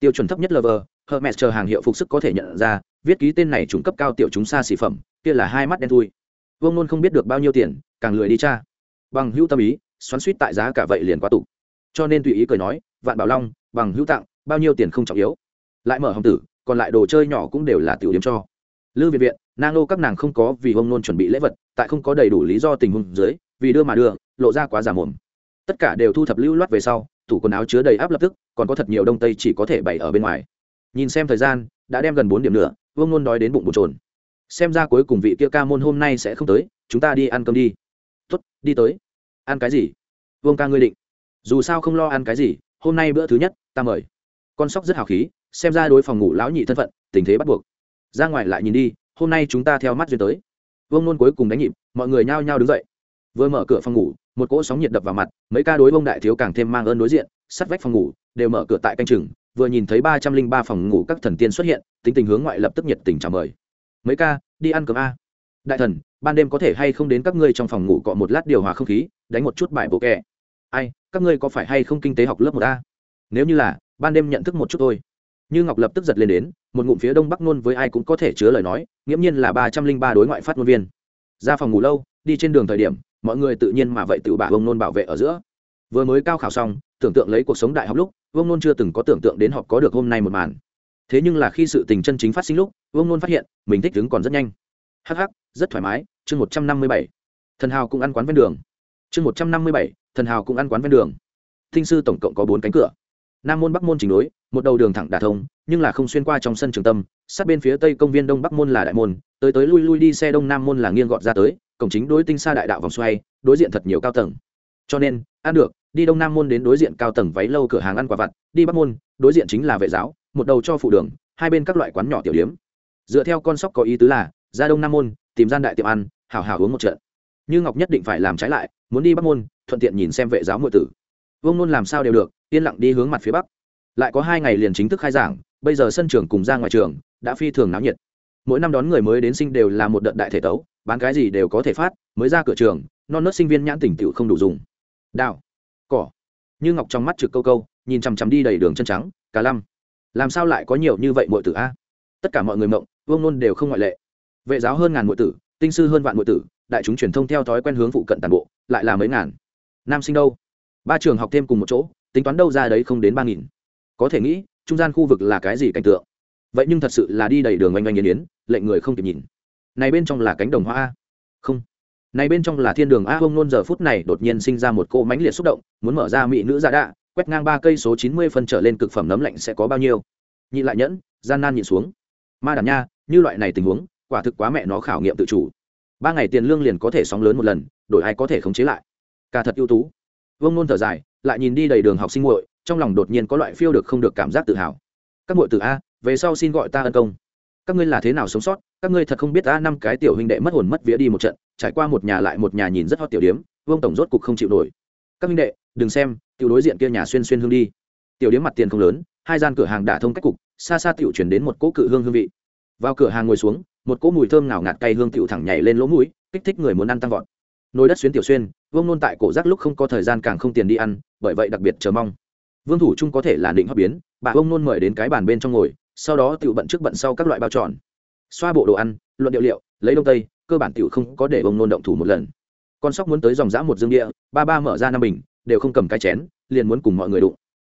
Speaker 1: tiêu chuẩn thấp nhất là vờ hermes chờ hàng hiệu phục sức có thể nhận ra, viết ký tên này trúng cấp cao tiểu chúng xa xỉ phẩm, kia là hai mắt đen thui. Vương nôn không biết được bao nhiêu tiền, càng lười đi cha bằng hữu tâm ý, xoắn suýt tại giá cả vậy liền quá tụ cho nên tùy ý cười nói, vạn bảo long, bằng hữu tặng, bao nhiêu tiền không trọng yếu. Lại mở hồng tử, còn lại đồ chơi nhỏ cũng đều là tiểu điểm cho. Lư viện viện nang nô các nàng không có vì ông nôn chuẩn bị lễ vật, tại không có đầy đủ lý do tình huống dưới, vì đưa mà đưa, lộ ra quá giả mồm. Tất cả đều thu thập lưu loát về sau tủ quần áo chứa đầy áp lập tức, còn có thật nhiều đông tây chỉ có thể bày ở bên ngoài. Nhìn xem thời gian, đã đem gần bốn điểm nữa, vương nôn đói đến bụng bụng trồn xem ra cuối cùng vị kia ca môn hôm nay sẽ không tới, chúng ta đi ăn cơm đi. Tuất đi tới. Ăn cái gì? Vương ca ngươi định. Dù sao không lo ăn cái gì, hôm nay bữa thứ nhất, ta mời. Con sóc rất hào khí, xem ra đối phòng ngủ lão nhị thân phận, tình thế bắt buộc. Ra ngoài lại nhìn đi, hôm nay chúng ta theo mắt duyên tới. Vương nôn cuối cùng đánh nhịp, mọi người nhao nhao đứng dậy. Vừa mở cửa phòng ngủ một cỗ sóng nhiệt đập vào mặt, mấy ca đối bông đại thiếu càng thêm mang ơn đối diện, sắt vách phòng ngủ đều mở cửa tại canh chừng, vừa nhìn thấy ba trăm linh ba phòng ngủ các thần tiên xuất hiện, tính tình hướng ngoại lập tức nhiệt tình chào mời. Mấy ca, đi ăn cơm a. Đại thần, ban đêm có thể hay không đến các ngươi trong phòng ngủ cọ một lát điều hòa không khí, đánh một chút bài bộ kẹ? Ai, các ngươi có phải hay không kinh tế học lớp một a? Nếu như là, ban đêm nhận thức một chút thôi. Như ngọc lập tức giật lên đến, một ngụm phía đông bắc nôn với ai cũng có thể chứa lời nói, nghiễm nhiên là ba trăm linh ba đối ngoại phát ngôn viên. Ra phòng ngủ lâu, đi trên đường thời điểm mọi người tự nhiên mà vậy tự bà vông nôn bảo vệ ở giữa. Vừa mới cao khảo xong, tưởng tượng lấy cuộc sống đại học lúc vông nôn chưa từng có tưởng tượng đến họ có được hôm nay một màn. Thế nhưng là khi sự tình chân chính phát sinh lúc vông nôn phát hiện, mình thích đứng còn rất nhanh. Hh rất thoải mái, chương một trăm năm mươi bảy. Thần hào cũng ăn quán ven đường. Chương một trăm năm mươi bảy, thần hào cũng ăn quán ven đường. Thinh sư tổng cộng có bốn cánh cửa. Nam môn, bắc môn trình đối một đầu đường thẳng đà thông, nhưng là không xuyên qua trong sân trường tâm, sát bên phía tây công viên đông bắc môn là đại môn, tới tới lui lui đi xe đông nam môn là nghiêng gọt ra tới cổng chính đối tinh xa đại đạo vòng xoay, đối diện thật nhiều cao tầng. Cho nên, ăn được, đi đông nam môn đến đối diện cao tầng váy lâu cửa hàng ăn quả vặt, đi bắc môn, đối diện chính là vệ giáo, một đầu cho phụ đường, hai bên các loại quán nhỏ tiểu điếm dựa theo con sóc có ý tứ là, ra đông nam môn, tìm gian đại tiệm ăn hào hào uống một trận. Như ngọc nhất định phải làm trái lại, muốn đi bắc môn, thuận tiện nhìn xem vệ giáo ngụy tử. Vương nôn làm sao đều được, yên lặng đi hướng mặt phía bắc. Lại có hai ngày liền chính thức khai giảng, bây giờ sân trường cùng ra ngoài trường, đã phi thường náo nhiệt. Mỗi năm đón người mới đến sinh đều là một đợt đại thể tấu bán cái gì đều có thể phát, mới ra cửa trường, non nớt sinh viên nhãn tỉnh tựu không đủ dùng. Đào, cỏ. Như ngọc trong mắt trực câu câu, nhìn chằm chằm đi đầy đường chân trắng, cả lăm. Làm sao lại có nhiều như vậy mọi tử a? Tất cả mọi người mộng, vương nôn đều không ngoại lệ. Vệ giáo hơn ngàn mọi tử, tinh sư hơn vạn mọi tử, đại chúng truyền thông theo thói quen hướng phụ cận toàn bộ, lại là mấy ngàn. Nam sinh đâu? Ba trường học thêm cùng một chỗ, tính toán đâu ra đấy không đến ba nghìn. Có thể nghĩ, trung gian khu vực là cái gì cảnh tượng? Vậy nhưng thật sự là đi đầy đường oanh oanh yên yến, lệnh người không kịp nhìn này bên trong là cánh đồng hoa a. Không. Này bên trong là thiên đường a. Hông nôn giờ phút này đột nhiên sinh ra một cô mãnh liệt xúc động, muốn mở ra mỹ nữ giả đạ, quét ngang ba cây số chín mươi phân trở lên cực phẩm nấm lạnh sẽ có bao nhiêu. Nhị lại nhẫn, gian nan nhịn xuống. Ma đàn nha, như loại này tình huống, quả thực quá mẹ nó khảo nghiệm tự chủ. Ba ngày tiền lương liền có thể sóng lớn một lần, đổi ai có thể khống chế lại. Cả thật ưu tú. Vông nôn thở dài, lại nhìn đi đầy đường học sinh muội, trong lòng đột nhiên có loại phiêu được không được cảm giác tự hào. Các muội từ a, về sau xin gọi ta ân công các ngươi là thế nào sống sót? Các ngươi thật không biết ta năm cái tiểu huynh đệ mất hồn mất vía đi một trận, trải qua một nhà lại một nhà nhìn rất hot tiểu điếm, vương tổng rốt cục không chịu nổi. Các huynh đệ, đừng xem, tiểu đối diện kia nhà xuyên xuyên hương đi. Tiểu điếm mặt tiền không lớn, hai gian cửa hàng đả thông cách cục, xa xa tiểu chuyển đến một cỗ cự hương hương vị. Vào cửa hàng ngồi xuống, một cỗ mùi thơm nào ngạt cay hương tiểu thẳng nhảy lên lỗ mũi, kích thích người muốn ăn tăng vọt. Nồi đất xuyến tiểu xuyên, vương nôn tại cổ rác lúc không có thời gian càng không tiền đi ăn, bởi vậy đặc biệt chờ mong. Vương thủ trung có thể là định hấp biến, bà vương nôn mời đến cái bàn bên trong ngồi sau đó tiểu bận trước bận sau các loại bao tròn. Xoa bộ đồ ăn, luận điệu liệu, lấy đông tây, cơ bản tiểu không có để ông nôn động thủ một lần. Con sóc muốn tới dòng dã một dương địa, ba ba mở ra năm bình, đều không cầm cái chén, liền muốn cùng mọi người đụng.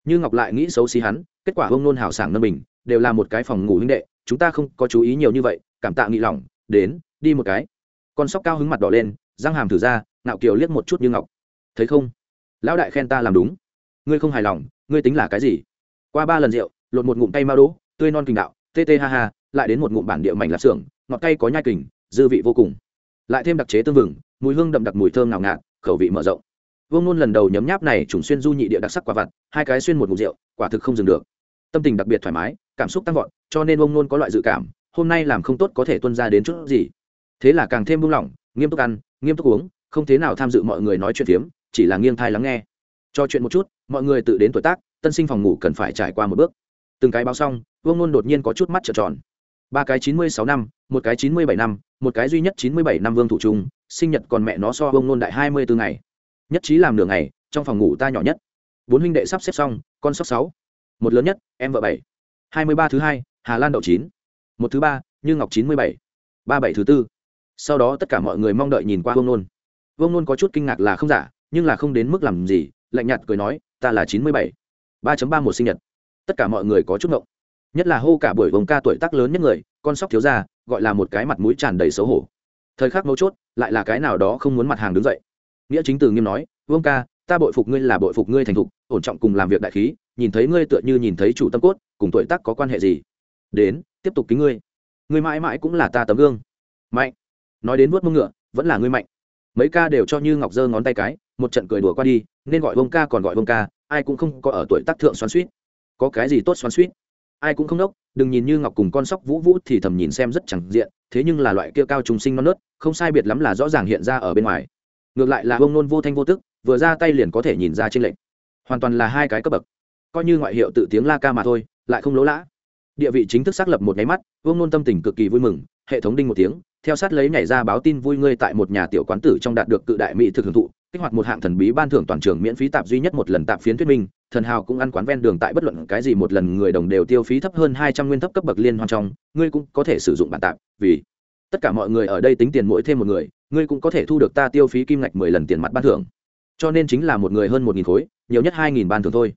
Speaker 1: Như ngọc lại nghĩ xấu xí hắn, kết quả ông nôn hào sảng năm bình, đều là một cái phòng ngủ huynh đệ, chúng ta không có chú ý nhiều như vậy, cảm tạ nghị lòng đến, đi một cái. Con sóc cao hứng mặt đỏ lên, răng hàm thử ra nạo kiều liếc một chút như ngọc. Thấy không? Lão đại khen ta làm đúng. Ngươi không hài lòng, ngươi tính là cái gì? Qua ba lần rượu, lột một ngụm tay mao đỗ tươi non kình đạo, tê tê ha ha, lại đến một ngụm bản địa mảnh lạp xưởng, ngọt cay có nhai kình, dư vị vô cùng. Lại thêm đặc chế tương vừng, mùi hương đậm đặc mùi thơm ngào ngạt, khẩu vị mở rộng. Vương nôn lần đầu nhấm nháp này trùng xuyên du nhị địa đặc sắc quả vặt, hai cái xuyên một ngụm rượu, quả thực không dừng được. Tâm tình đặc biệt thoải mái, cảm xúc tăng vọt, cho nên Vương nôn có loại dự cảm, hôm nay làm không tốt có thể tuân ra đến chút gì. Thế là càng thêm buông lỏng, nghiêm túc ăn, nghiêm túc uống, không thế nào tham dự mọi người nói chuyện phiếm, chỉ là nghiêng thai lắng nghe. Cho chuyện một chút, mọi người tự đến tuổi tác, tân sinh phòng ngủ cần phải trải qua một bước từng cái báo xong, vương nôn đột nhiên có chút mắt trợn tròn. Ba cái chín mươi sáu năm, một cái chín mươi bảy năm, một cái duy nhất chín mươi bảy năm vương thủ trung, sinh nhật còn mẹ nó so vương nôn đại hai mươi bốn ngày. Nhất trí làm nửa ngày, trong phòng ngủ ta nhỏ nhất. Bốn huynh đệ sắp xếp xong, con sóc sáu. Một lớn nhất, em vợ bảy. hai mươi ba thứ hai, hà lan đậu chín. Một thứ ba, như ngọc chín mươi bảy. Ba bảy thứ tư. Sau đó tất cả mọi người mong đợi nhìn qua vương nôn. Vương nôn có chút kinh ngạc là không giả, nhưng là không đến mức làm gì, lạnh nhạt cười nói, ta là chín mươi bảy. ba ba một sinh nhật tất cả mọi người có chút ngộng. Nhất là hô cả buổi vồng ca tuổi tác lớn nhất người, con sóc thiếu ra gọi là một cái mặt mũi tràn đầy xấu hổ. Thời khắc mấu chốt, lại là cái nào đó không muốn mặt hàng đứng dậy. Nghĩa chính từ nghiêm nói, vương ca, ta bội phục ngươi là bội phục ngươi thành thục, ổn trọng cùng làm việc đại khí, nhìn thấy ngươi tựa như nhìn thấy chủ tâm cốt, cùng tuổi tác có quan hệ gì? Đến, tiếp tục kính ngươi. Ngươi mãi mãi cũng là ta tấm gương. Mạnh. Nói đến vuốt mông ngựa, vẫn là ngươi mạnh. Mấy ca đều cho như ngọc giơ ngón tay cái, một trận cười đùa qua đi, nên gọi vương ca còn gọi vương ca, ai cũng không có ở tuổi tác thượng xoắn suýt có cái gì tốt xoắn suýt. Ai cũng không đốc, đừng nhìn như ngọc cùng con sóc vũ vũ thì thầm nhìn xem rất chẳng diện, thế nhưng là loại kia cao trùng sinh non nớt, không sai biệt lắm là rõ ràng hiện ra ở bên ngoài. Ngược lại là bông nôn vô thanh vô tức, vừa ra tay liền có thể nhìn ra trên lệnh hoàn toàn là hai cái cấp bậc. Coi như ngoại hiệu tự tiếng la ca mà thôi, lại không lỗ lã. Địa vị chính thức xác lập một nháy mắt vương nôn tâm tình cực kỳ vui mừng hệ thống đinh một tiếng, theo sát lấy nhảy ra báo tin vui ngươi tại một nhà tiểu quán tử trong đạt được cự đại mỹ thực hưởng thụ, kích hoạt một hạng thần bí ban thưởng toàn trường miễn phí tạp duy nhất một lần tạp phiến thuyết minh, thần hào cũng ăn quán ven đường tại bất luận cái gì một lần người đồng đều tiêu phí thấp hơn hai trăm nguyên thấp cấp bậc liên hoan trong, ngươi cũng có thể sử dụng bản tạp, vì tất cả mọi người ở đây tính tiền mỗi thêm một người, ngươi cũng có thể thu được ta tiêu phí kim ngạch mười lần tiền mặt ban thưởng. Cho nên chính là một người hơn một nghìn khối, nhiều nhất hai nghìn ban thưởng thôi.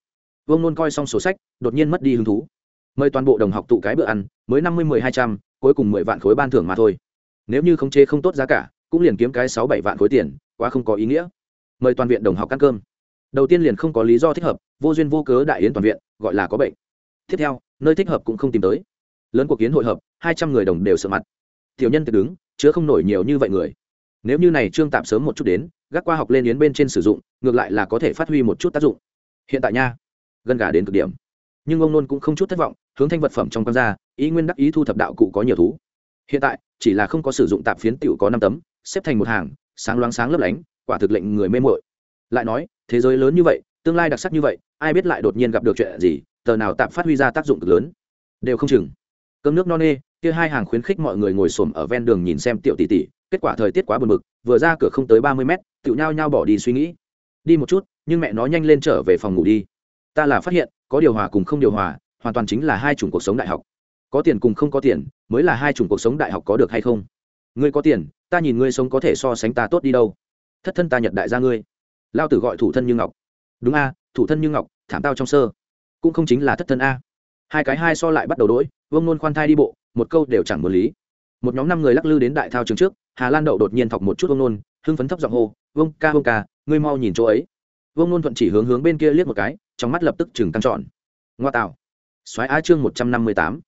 Speaker 1: Vương nôn coi xong sổ sách, đột nhiên mất đi hứng thú. Mời toàn bộ đồng học tụ cái bữa ăn, mới năm mươi mười hai trăm cuối cùng mười vạn khối ban thưởng mà thôi. Nếu như không chê không tốt giá cả, cũng liền kiếm cái sáu bảy vạn khối tiền, quá không có ý nghĩa. Mời toàn viện đồng học ăn cơm. Đầu tiên liền không có lý do thích hợp, vô duyên vô cớ đại yến toàn viện, gọi là có bệnh. Tiếp theo, nơi thích hợp cũng không tìm tới. Lớn cuộc kiến hội hợp, hai trăm người đồng đều sợ mặt. Tiểu nhân tự đứng, chứa không nổi nhiều như vậy người. Nếu như này trương tạm sớm một chút đến, gác qua học lên yến bên trên sử dụng, ngược lại là có thể phát huy một chút tác dụng. Hiện tại nha gần gà đến cực điểm. Nhưng ông nôn cũng không chút thất vọng hướng thanh vật phẩm trong con ra ý nguyên đắc ý thu thập đạo cụ có nhiều thú. Hiện tại, chỉ là không có sử dụng tạp phiến tiểu có năm tấm, xếp thành một hàng, sáng loáng sáng lấp lánh, quả thực lệnh người mê mội lại nói, thế giới lớn như vậy, tương lai đặc sắc như vậy, ai biết lại đột nhiên gặp được chuyện gì, tờ nào tạm phát huy ra tác dụng cực lớn. Đều không chừng. Cơm nước no nê, kia hai hàng khuyến khích mọi người ngồi xổm ở ven đường nhìn xem tiểu tỷ tỷ, kết quả thời tiết quá buồn bực, vừa ra cửa không tới ba mươi mét, tiểu nhao nhao bỏ đi suy nghĩ. Đi một chút, nhưng mẹ nó nhanh lên trở về phòng ngủ đi. Ta là phát hiện, có điều hòa cùng không điều hòa hoàn toàn chính là hai chủng cuộc sống đại học. Có tiền cùng không có tiền, mới là hai chủng cuộc sống đại học có được hay không? Ngươi có tiền, ta nhìn ngươi sống có thể so sánh ta tốt đi đâu. Thất thân ta nhật đại gia ngươi. Lao tử gọi thủ thân như ngọc. Đúng a, thủ thân như ngọc, thảm tao trong sơ. Cũng không chính là thất thân a. Hai cái hai so lại bắt đầu đỗi vương nôn khoan thai đi bộ, một câu đều chẳng muốn lý. Một nhóm năm người lắc lư đến đại thao trường trước, hà lan đậu đột nhiên thọc một chút vương nôn, hưng phấn thấp giọng hô, vương ca vương ca, ngươi mau nhìn chỗ ấy. Vương nôn thuận chỉ hướng hướng bên kia liếc một cái, trong mắt lập tức chừng căng trọn. Ngoa tạo xoáy á chương một trăm năm mươi tám.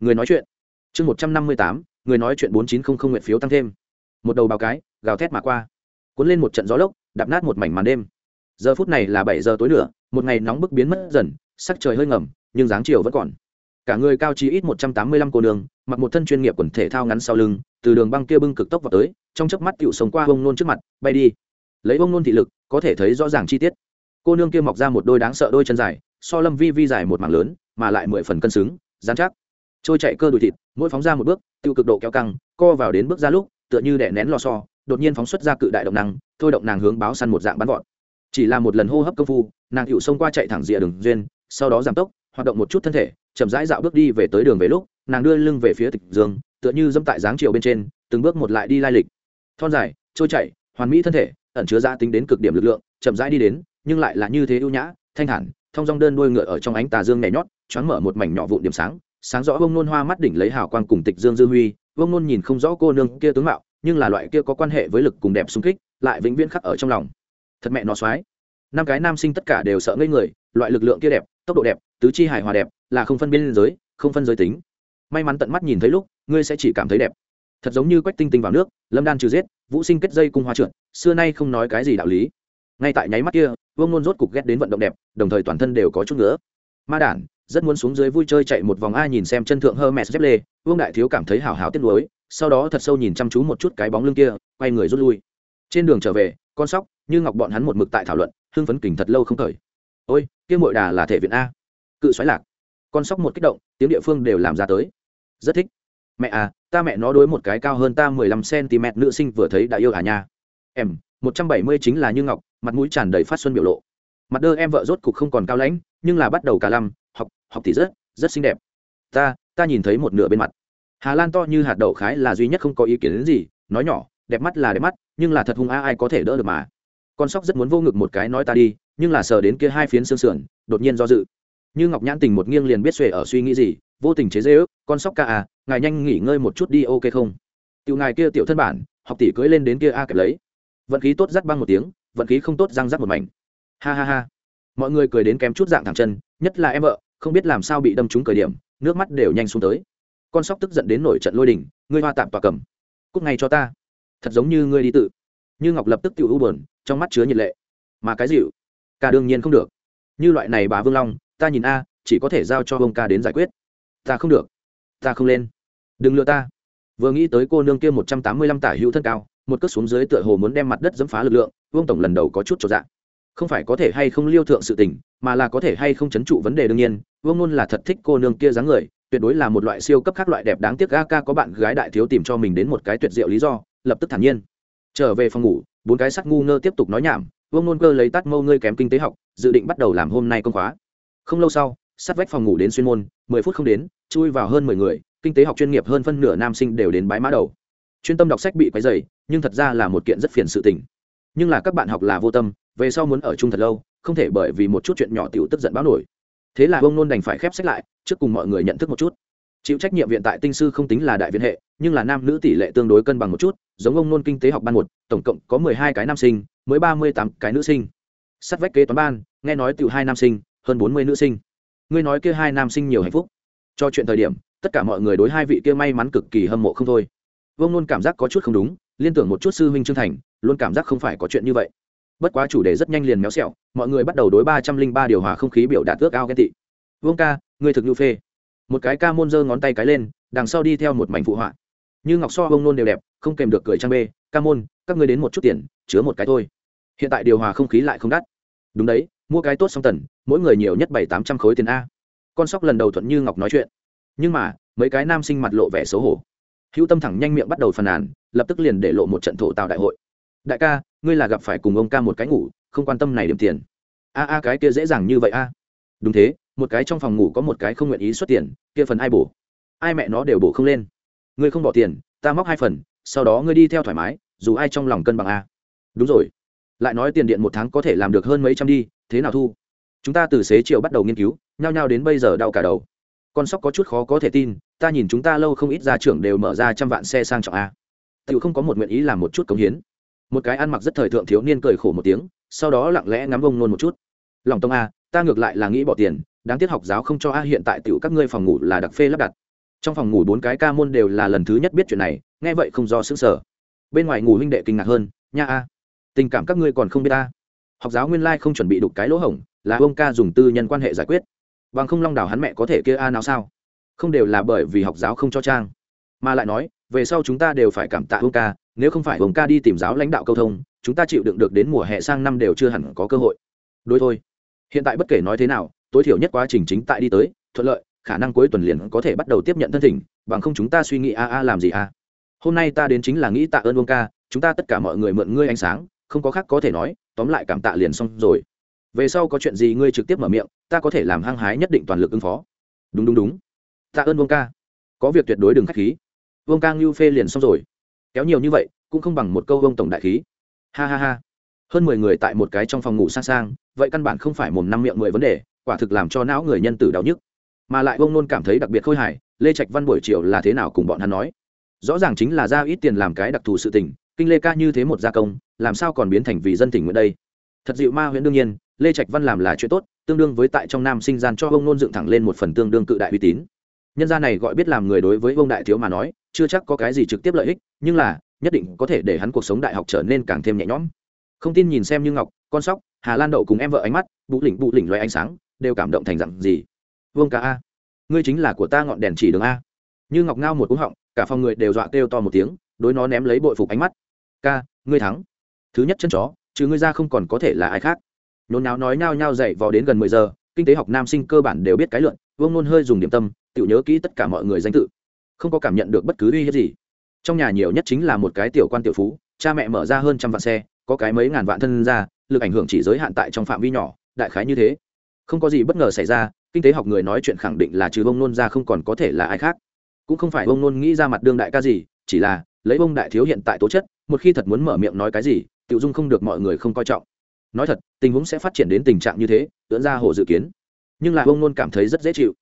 Speaker 1: Người nói chuyện. Chương một trăm năm mươi tám, người nói chuyện bốn chín không không nguyện phiếu tăng thêm. Một đầu báo cái, gào thét mà qua. Cuốn lên một trận gió lốc, đạp nát một mảnh màn đêm. Giờ phút này là bảy giờ tối nữa một ngày nóng bức biến mất dần, sắc trời hơi ngầm, nhưng dáng chiều vẫn còn. Cả người cao chí ít một trăm tám mươi lăm cô đường, mặc một thân chuyên nghiệp quần thể thao ngắn sau lưng, từ đường băng kia bưng cực tốc vào tới, trong chớp mắt cựu sống qua bông nôn trước mặt, bay đi. Lấy bông nôn thị lực, có thể thấy rõ ràng chi tiết. Cô nương kia mọc ra một đôi đáng sợ đôi chân dài, so lâm vi vi dài một mảng lớn mà lại mười phần cân xứng, dán chắc. Trôi chạy cơ đùi thịt, mỗi phóng ra một bước, tiêu cực độ kéo căng, co vào đến bước ra lúc, tựa như đè nén lò xo, đột nhiên phóng xuất ra cự đại động năng, thôi động nàng hướng báo săn một dạng bắn gọn chỉ là một lần hô hấp công phu, nàng hiệu xông qua chạy thẳng rìa đường duyên, sau đó giảm tốc, hoạt động một chút thân thể, chậm rãi dạo bước đi về tới đường về lúc, nàng đưa lưng về phía tịch dương, tựa như dẫm tại dáng chiều bên trên, từng bước một lại đi lai lịch. Thon dài, trôi chảy hoàn mỹ thân thể, ẩn chứa ra tính đến cực điểm lực lượng, chậm rãi đi đến, nhưng lại là như thế ưu nhã, thanh thản, thong dong đơn đuôi ngựa ở trong ánh tà dương nhảy nhót choáng mở một mảnh nhỏ vụn điểm sáng sáng rõ vông nôn hoa mắt đỉnh lấy hào quang cùng tịch dương dư huy vông nôn nhìn không rõ cô nương kia tướng mạo, nhưng là loại kia có quan hệ với lực cùng đẹp xung kích, lại vĩnh viễn khắc ở trong lòng. Thật mẹ nó xoái. Năm cái nam sinh tất cả đều sợ ngây người, loại lực lượng kia đẹp, tốc độ đẹp, tứ chi hài hòa đẹp, là không phân biên giới, không phân giới tính. May mắn tận mắt nhìn thấy lúc, ngươi sẽ chỉ cảm thấy đẹp. Thật giống như quách tinh tinh vào nước, lâm đan trừ giết, vũ sinh kết dây cung hoa trượt, xưa nay không nói cái gì đạo lý. Ngay tại nháy mắt kia, vương nôn rốt cục ghét đến vận động đẹp, đồng thời toàn thân đều có chút nữa ma đản rất muốn xuống dưới vui chơi chạy một vòng a nhìn xem chân thượng Hermes mẹ dép lê vương đại thiếu cảm thấy hào hào tiếc nuối, sau đó thật sâu nhìn chăm chú một chút cái bóng lưng kia, quay người rút lui. Trên đường trở về, con sóc, như ngọc bọn hắn một mực tại thảo luận, hưng phấn kình thật lâu không khởi. Ôi, kia muội đà là thể viện a. Cự xoáy lạc. Con sóc một kích động, tiếng địa phương đều làm ra tới. Rất thích. Mẹ à ta mẹ nó đối một cái cao hơn ta mười lăm cm nữ sinh vừa thấy đã yêu à nha. Em, một trăm bảy mươi chính là như ngọc, mặt mũi tràn đầy phát xuân biểu lộ. Mặt đơ em vợ rốt cục không còn cao lãnh, nhưng là bắt đầu cả lăm học thì rất rất xinh đẹp. Ta ta nhìn thấy một nửa bên mặt. Hà lan to như hạt đậu khái là duy nhất không có ý kiến đến gì, nói nhỏ, đẹp mắt là đẹp mắt, nhưng là thật hung a ai có thể đỡ được mà. Con sóc rất muốn vô ngực một cái nói ta đi, nhưng là sờ đến kia hai phiến xương sườn, đột nhiên do dự. Như ngọc nhãn tình một nghiêng liền biết xuề ở suy nghĩ gì, vô tình chế dễ ước, con sóc ca à ngài nhanh nghỉ ngơi một chút đi, ok không? Tiểu ngài kia tiểu thân bản, học tỷ cưới lên đến kia a kẹp lấy. Vận khí tốt rắc băng một tiếng, vận khí không tốt răng rắc một mảnh. Ha ha ha. Mọi người cười đến kém chút dạng thẳng chân, nhất là em vợ không biết làm sao bị đâm trúng cởi điểm, nước mắt đều nhanh xuống tới. Con sóc tức giận đến nổi trận lôi đình, ngươi hoa tạm tòa cầm. Cúc ngay cho ta. Thật giống như ngươi đi tự. Như ngọc lập tức tự u buồn, trong mắt chứa nhiệt lệ. Mà cái dịu, ca đương nhiên không được. Như loại này bà vương long, ta nhìn a, chỉ có thể giao cho ông ca đến giải quyết. Ta không được. Ta không lên. Đừng lừa ta. Vừa nghĩ tới cô nương kia một trăm tám mươi lăm tả hữu thân cao, một cước xuống dưới tựa hồ muốn đem mặt đất dẫm phá lực lượng, vương tổng lần đầu có chút cho dạng không phải có thể hay không liêu thượng sự tình, mà là có thể hay không chấn trụ vấn đề đương nhiên, vương nôn là thật thích cô nương kia dáng người, tuyệt đối là một loại siêu cấp khác loại đẹp đáng tiếc ga ca có bạn gái đại thiếu tìm cho mình đến một cái tuyệt diệu lý do, lập tức thản nhiên. Trở về phòng ngủ, bốn cái sắc ngu ngơ tiếp tục nói nhảm, vương nôn cơ lấy tắt mâu ngươi kém kinh tế học, dự định bắt đầu làm hôm nay công khóa. Không lâu sau, sát vách phòng ngủ đến xuyên môn, mười phút không đến, chui vào hơn mười người, kinh tế học chuyên nghiệp hơn phân nửa nam sinh đều đến bãi mã đầu. Chuyên tâm đọc sách bị quấy dày nhưng thật ra là một kiện rất phiền sự tình. Nhưng là các bạn học là vô tâm về sau muốn ở chung thật lâu, không thể bởi vì một chút chuyện nhỏ tiểu tức giận báo nổi. Thế là ông nôn đành phải khép sách lại, trước cùng mọi người nhận thức một chút. Chịu trách nhiệm viện tại tinh sư không tính là đại viện hệ, nhưng là nam nữ tỷ lệ tương đối cân bằng một chút, giống ông nôn kinh tế học ban một, tổng cộng có mười hai cái nam sinh, mới ba mươi tám cái nữ sinh. Sắt vách kế toán ban, nghe nói tiểu hai nam sinh, hơn bốn mươi nữ sinh. Ngươi nói kia hai nam sinh nhiều hạnh phúc. Cho chuyện thời điểm, tất cả mọi người đối hai vị kia may mắn cực kỳ hâm mộ không thôi. Vương luôn cảm giác có chút không đúng, liên tưởng một chút sư huynh trương thành, luôn cảm giác không phải có chuyện như vậy bất quá chủ đề rất nhanh liền méo xẹo, mọi người bắt đầu đối ba trăm linh ba điều hòa không khí biểu đạt ước ao ghen tị. Vương ca người thực nhu phê. Một cái ca môn giơ ngón tay cái lên, đằng sau đi theo một mảnh phụ họa. Như ngọc so bông nôn đều đẹp, không kèm được cười trang bê, ca môn, các ngươi đến một chút tiền, chứa một cái thôi. Hiện tại điều hòa không khí lại không đắt. Đúng đấy, mua cái tốt song tần, mỗi người nhiều nhất bảy tám trăm khối tiền a. Con sóc lần đầu thuận như ngọc nói chuyện. Nhưng mà, mấy cái nam sinh mặt lộ vẻ xấu hổ. Hữu tâm thẳng nhanh miệng bắt đầu phàn nàn, lập tức liền để lộ một trận thổ tạo đại hội. Đại ca ngươi là gặp phải cùng ông ca một cái ngủ, không quan tâm này điểm tiền. A a, cái kia dễ dàng như vậy a. Đúng thế, một cái trong phòng ngủ có một cái không nguyện ý xuất tiền, kia phần ai bổ? Ai mẹ nó đều bổ không lên. Ngươi không bỏ tiền, ta móc hai phần, sau đó ngươi đi theo thoải mái, dù ai trong lòng cân bằng a. Đúng rồi. Lại nói tiền điện một tháng có thể làm được hơn mấy trăm đi, thế nào thu? Chúng ta từ xế chiều bắt đầu nghiên cứu, nhao nhao đến bây giờ đau cả đầu. Con sóc có chút khó có thể tin, ta nhìn chúng ta lâu không ít gia trưởng đều mở ra trăm vạn xe sang trọng a. Tự không có một nguyện ý làm một chút cống hiến một cái ăn mặc rất thời thượng thiếu niên cười khổ một tiếng, sau đó lặng lẽ ngắm bông nôn một chút. Lòng tông a, ta ngược lại là nghĩ bỏ tiền, đáng tiếc học giáo không cho a hiện tại tiểu các ngươi phòng ngủ là đặc phê lắp đặt. Trong phòng ngủ bốn cái ca môn đều là lần thứ nhất biết chuyện này, nghe vậy không do xứng sở bên ngoài ngủ huynh đệ kinh ngạc hơn, nha a, tình cảm các ngươi còn không biết ta. Học giáo nguyên lai không chuẩn bị đục cái lỗ hổng, là ông ca dùng tư nhân quan hệ giải quyết. Bằng không long đảo hắn mẹ có thể kia a nào sao? Không đều là bởi vì học giáo không cho trang. Mà lại nói, về sau chúng ta đều phải cảm tạ ông ca nếu không phải ông ca đi tìm giáo lãnh đạo câu thông, chúng ta chịu đựng được đến mùa hè sang năm đều chưa hẳn có cơ hội. Đối thôi. Hiện tại bất kể nói thế nào, tối thiểu nhất quá trình chính tại đi tới, thuận lợi, khả năng cuối tuần liền có thể bắt đầu tiếp nhận thân thỉnh, bằng không chúng ta suy nghĩ a a làm gì a. Hôm nay ta đến chính là nghĩ tạ ơn vương ca, chúng ta tất cả mọi người mượn ngươi ánh sáng, không có khác có thể nói, tóm lại cảm tạ liền xong rồi. Về sau có chuyện gì ngươi trực tiếp mở miệng, ta có thể làm hăng hái nhất định toàn lực ứng phó. Đúng đúng đúng. Tạ ơn vương ca. Có việc tuyệt đối đừng k h á c h khí. Vương ca ngưu phê liền xong rồi kéo nhiều như vậy, cũng không bằng một câu ông tổng đại khí. Ha ha ha. Hơn mười người tại một cái trong phòng ngủ sang sang, vậy căn bản không phải mồm năm miệng mười vấn đề, quả thực làm cho não người nhân tử đau nhức. Mà lại ông nôn cảm thấy đặc biệt khôi hài, lê trạch văn buổi chiều là thế nào cùng bọn hắn nói. Rõ ràng chính là ra ít tiền làm cái đặc thù sự tình, kinh lê ca như thế một gia công, làm sao còn biến thành vì dân tỉnh nguyện đây? Thật dịu ma huyễn đương nhiên, lê trạch văn làm là chuyện tốt, tương đương với tại trong nam sinh gian cho ông nôn dựng thẳng lên một phần tương đương cự đại uy tín nhân gia này gọi biết làm người đối với vương đại thiếu mà nói, chưa chắc có cái gì trực tiếp lợi ích, nhưng là, nhất định có thể để hắn cuộc sống đại học trở nên càng thêm nhẹ nhõm. Không tin nhìn xem như ngọc, con sóc, hà lan đậu cùng em vợ ánh mắt bụ lỉnh bụ lỉnh loay ánh sáng, đều cảm động thành dặn gì? Vương ca a, ngươi chính là của ta ngọn đèn chỉ đường a. Như ngọc ngao một cú họng, cả phòng người đều dọa kêu to một tiếng, đối nó ném lấy bội phục ánh mắt. Ca, ngươi thắng. Thứ nhất chân chó chứ ngươi ra không còn có thể là ai khác. Nhốn náo nói nhao nhao dậy vào đến gần mười giờ, kinh tế học nam sinh cơ bản đều biết cái luận, vương nôn hơi dùng điểm tâm tự nhớ kỹ tất cả mọi người danh tự. Không có cảm nhận được bất cứ uy hiếp gì. Trong nhà nhiều nhất chính là một cái tiểu quan tiểu phú, cha mẹ mở ra hơn trăm vạn xe, có cái mấy ngàn vạn thân ra, lực ảnh hưởng chỉ giới hạn tại trong phạm vi nhỏ, đại khái như thế. Không có gì bất ngờ xảy ra, kinh tế học người nói chuyện khẳng định là trừ bông nôn ra không còn có thể là ai khác. Cũng không phải bông nôn nghĩ ra mặt đương đại ca gì, chỉ là, lấy bông đại thiếu hiện tại tố chất, một khi thật muốn mở miệng nói cái gì tự dung không được mọi người không coi trọng. Nói thật, tình huống sẽ phát triển đến tình trạng như thế tưởng ra hồ dự kiến. Nhưng là bông nôn cảm thấy rất dễ chịu.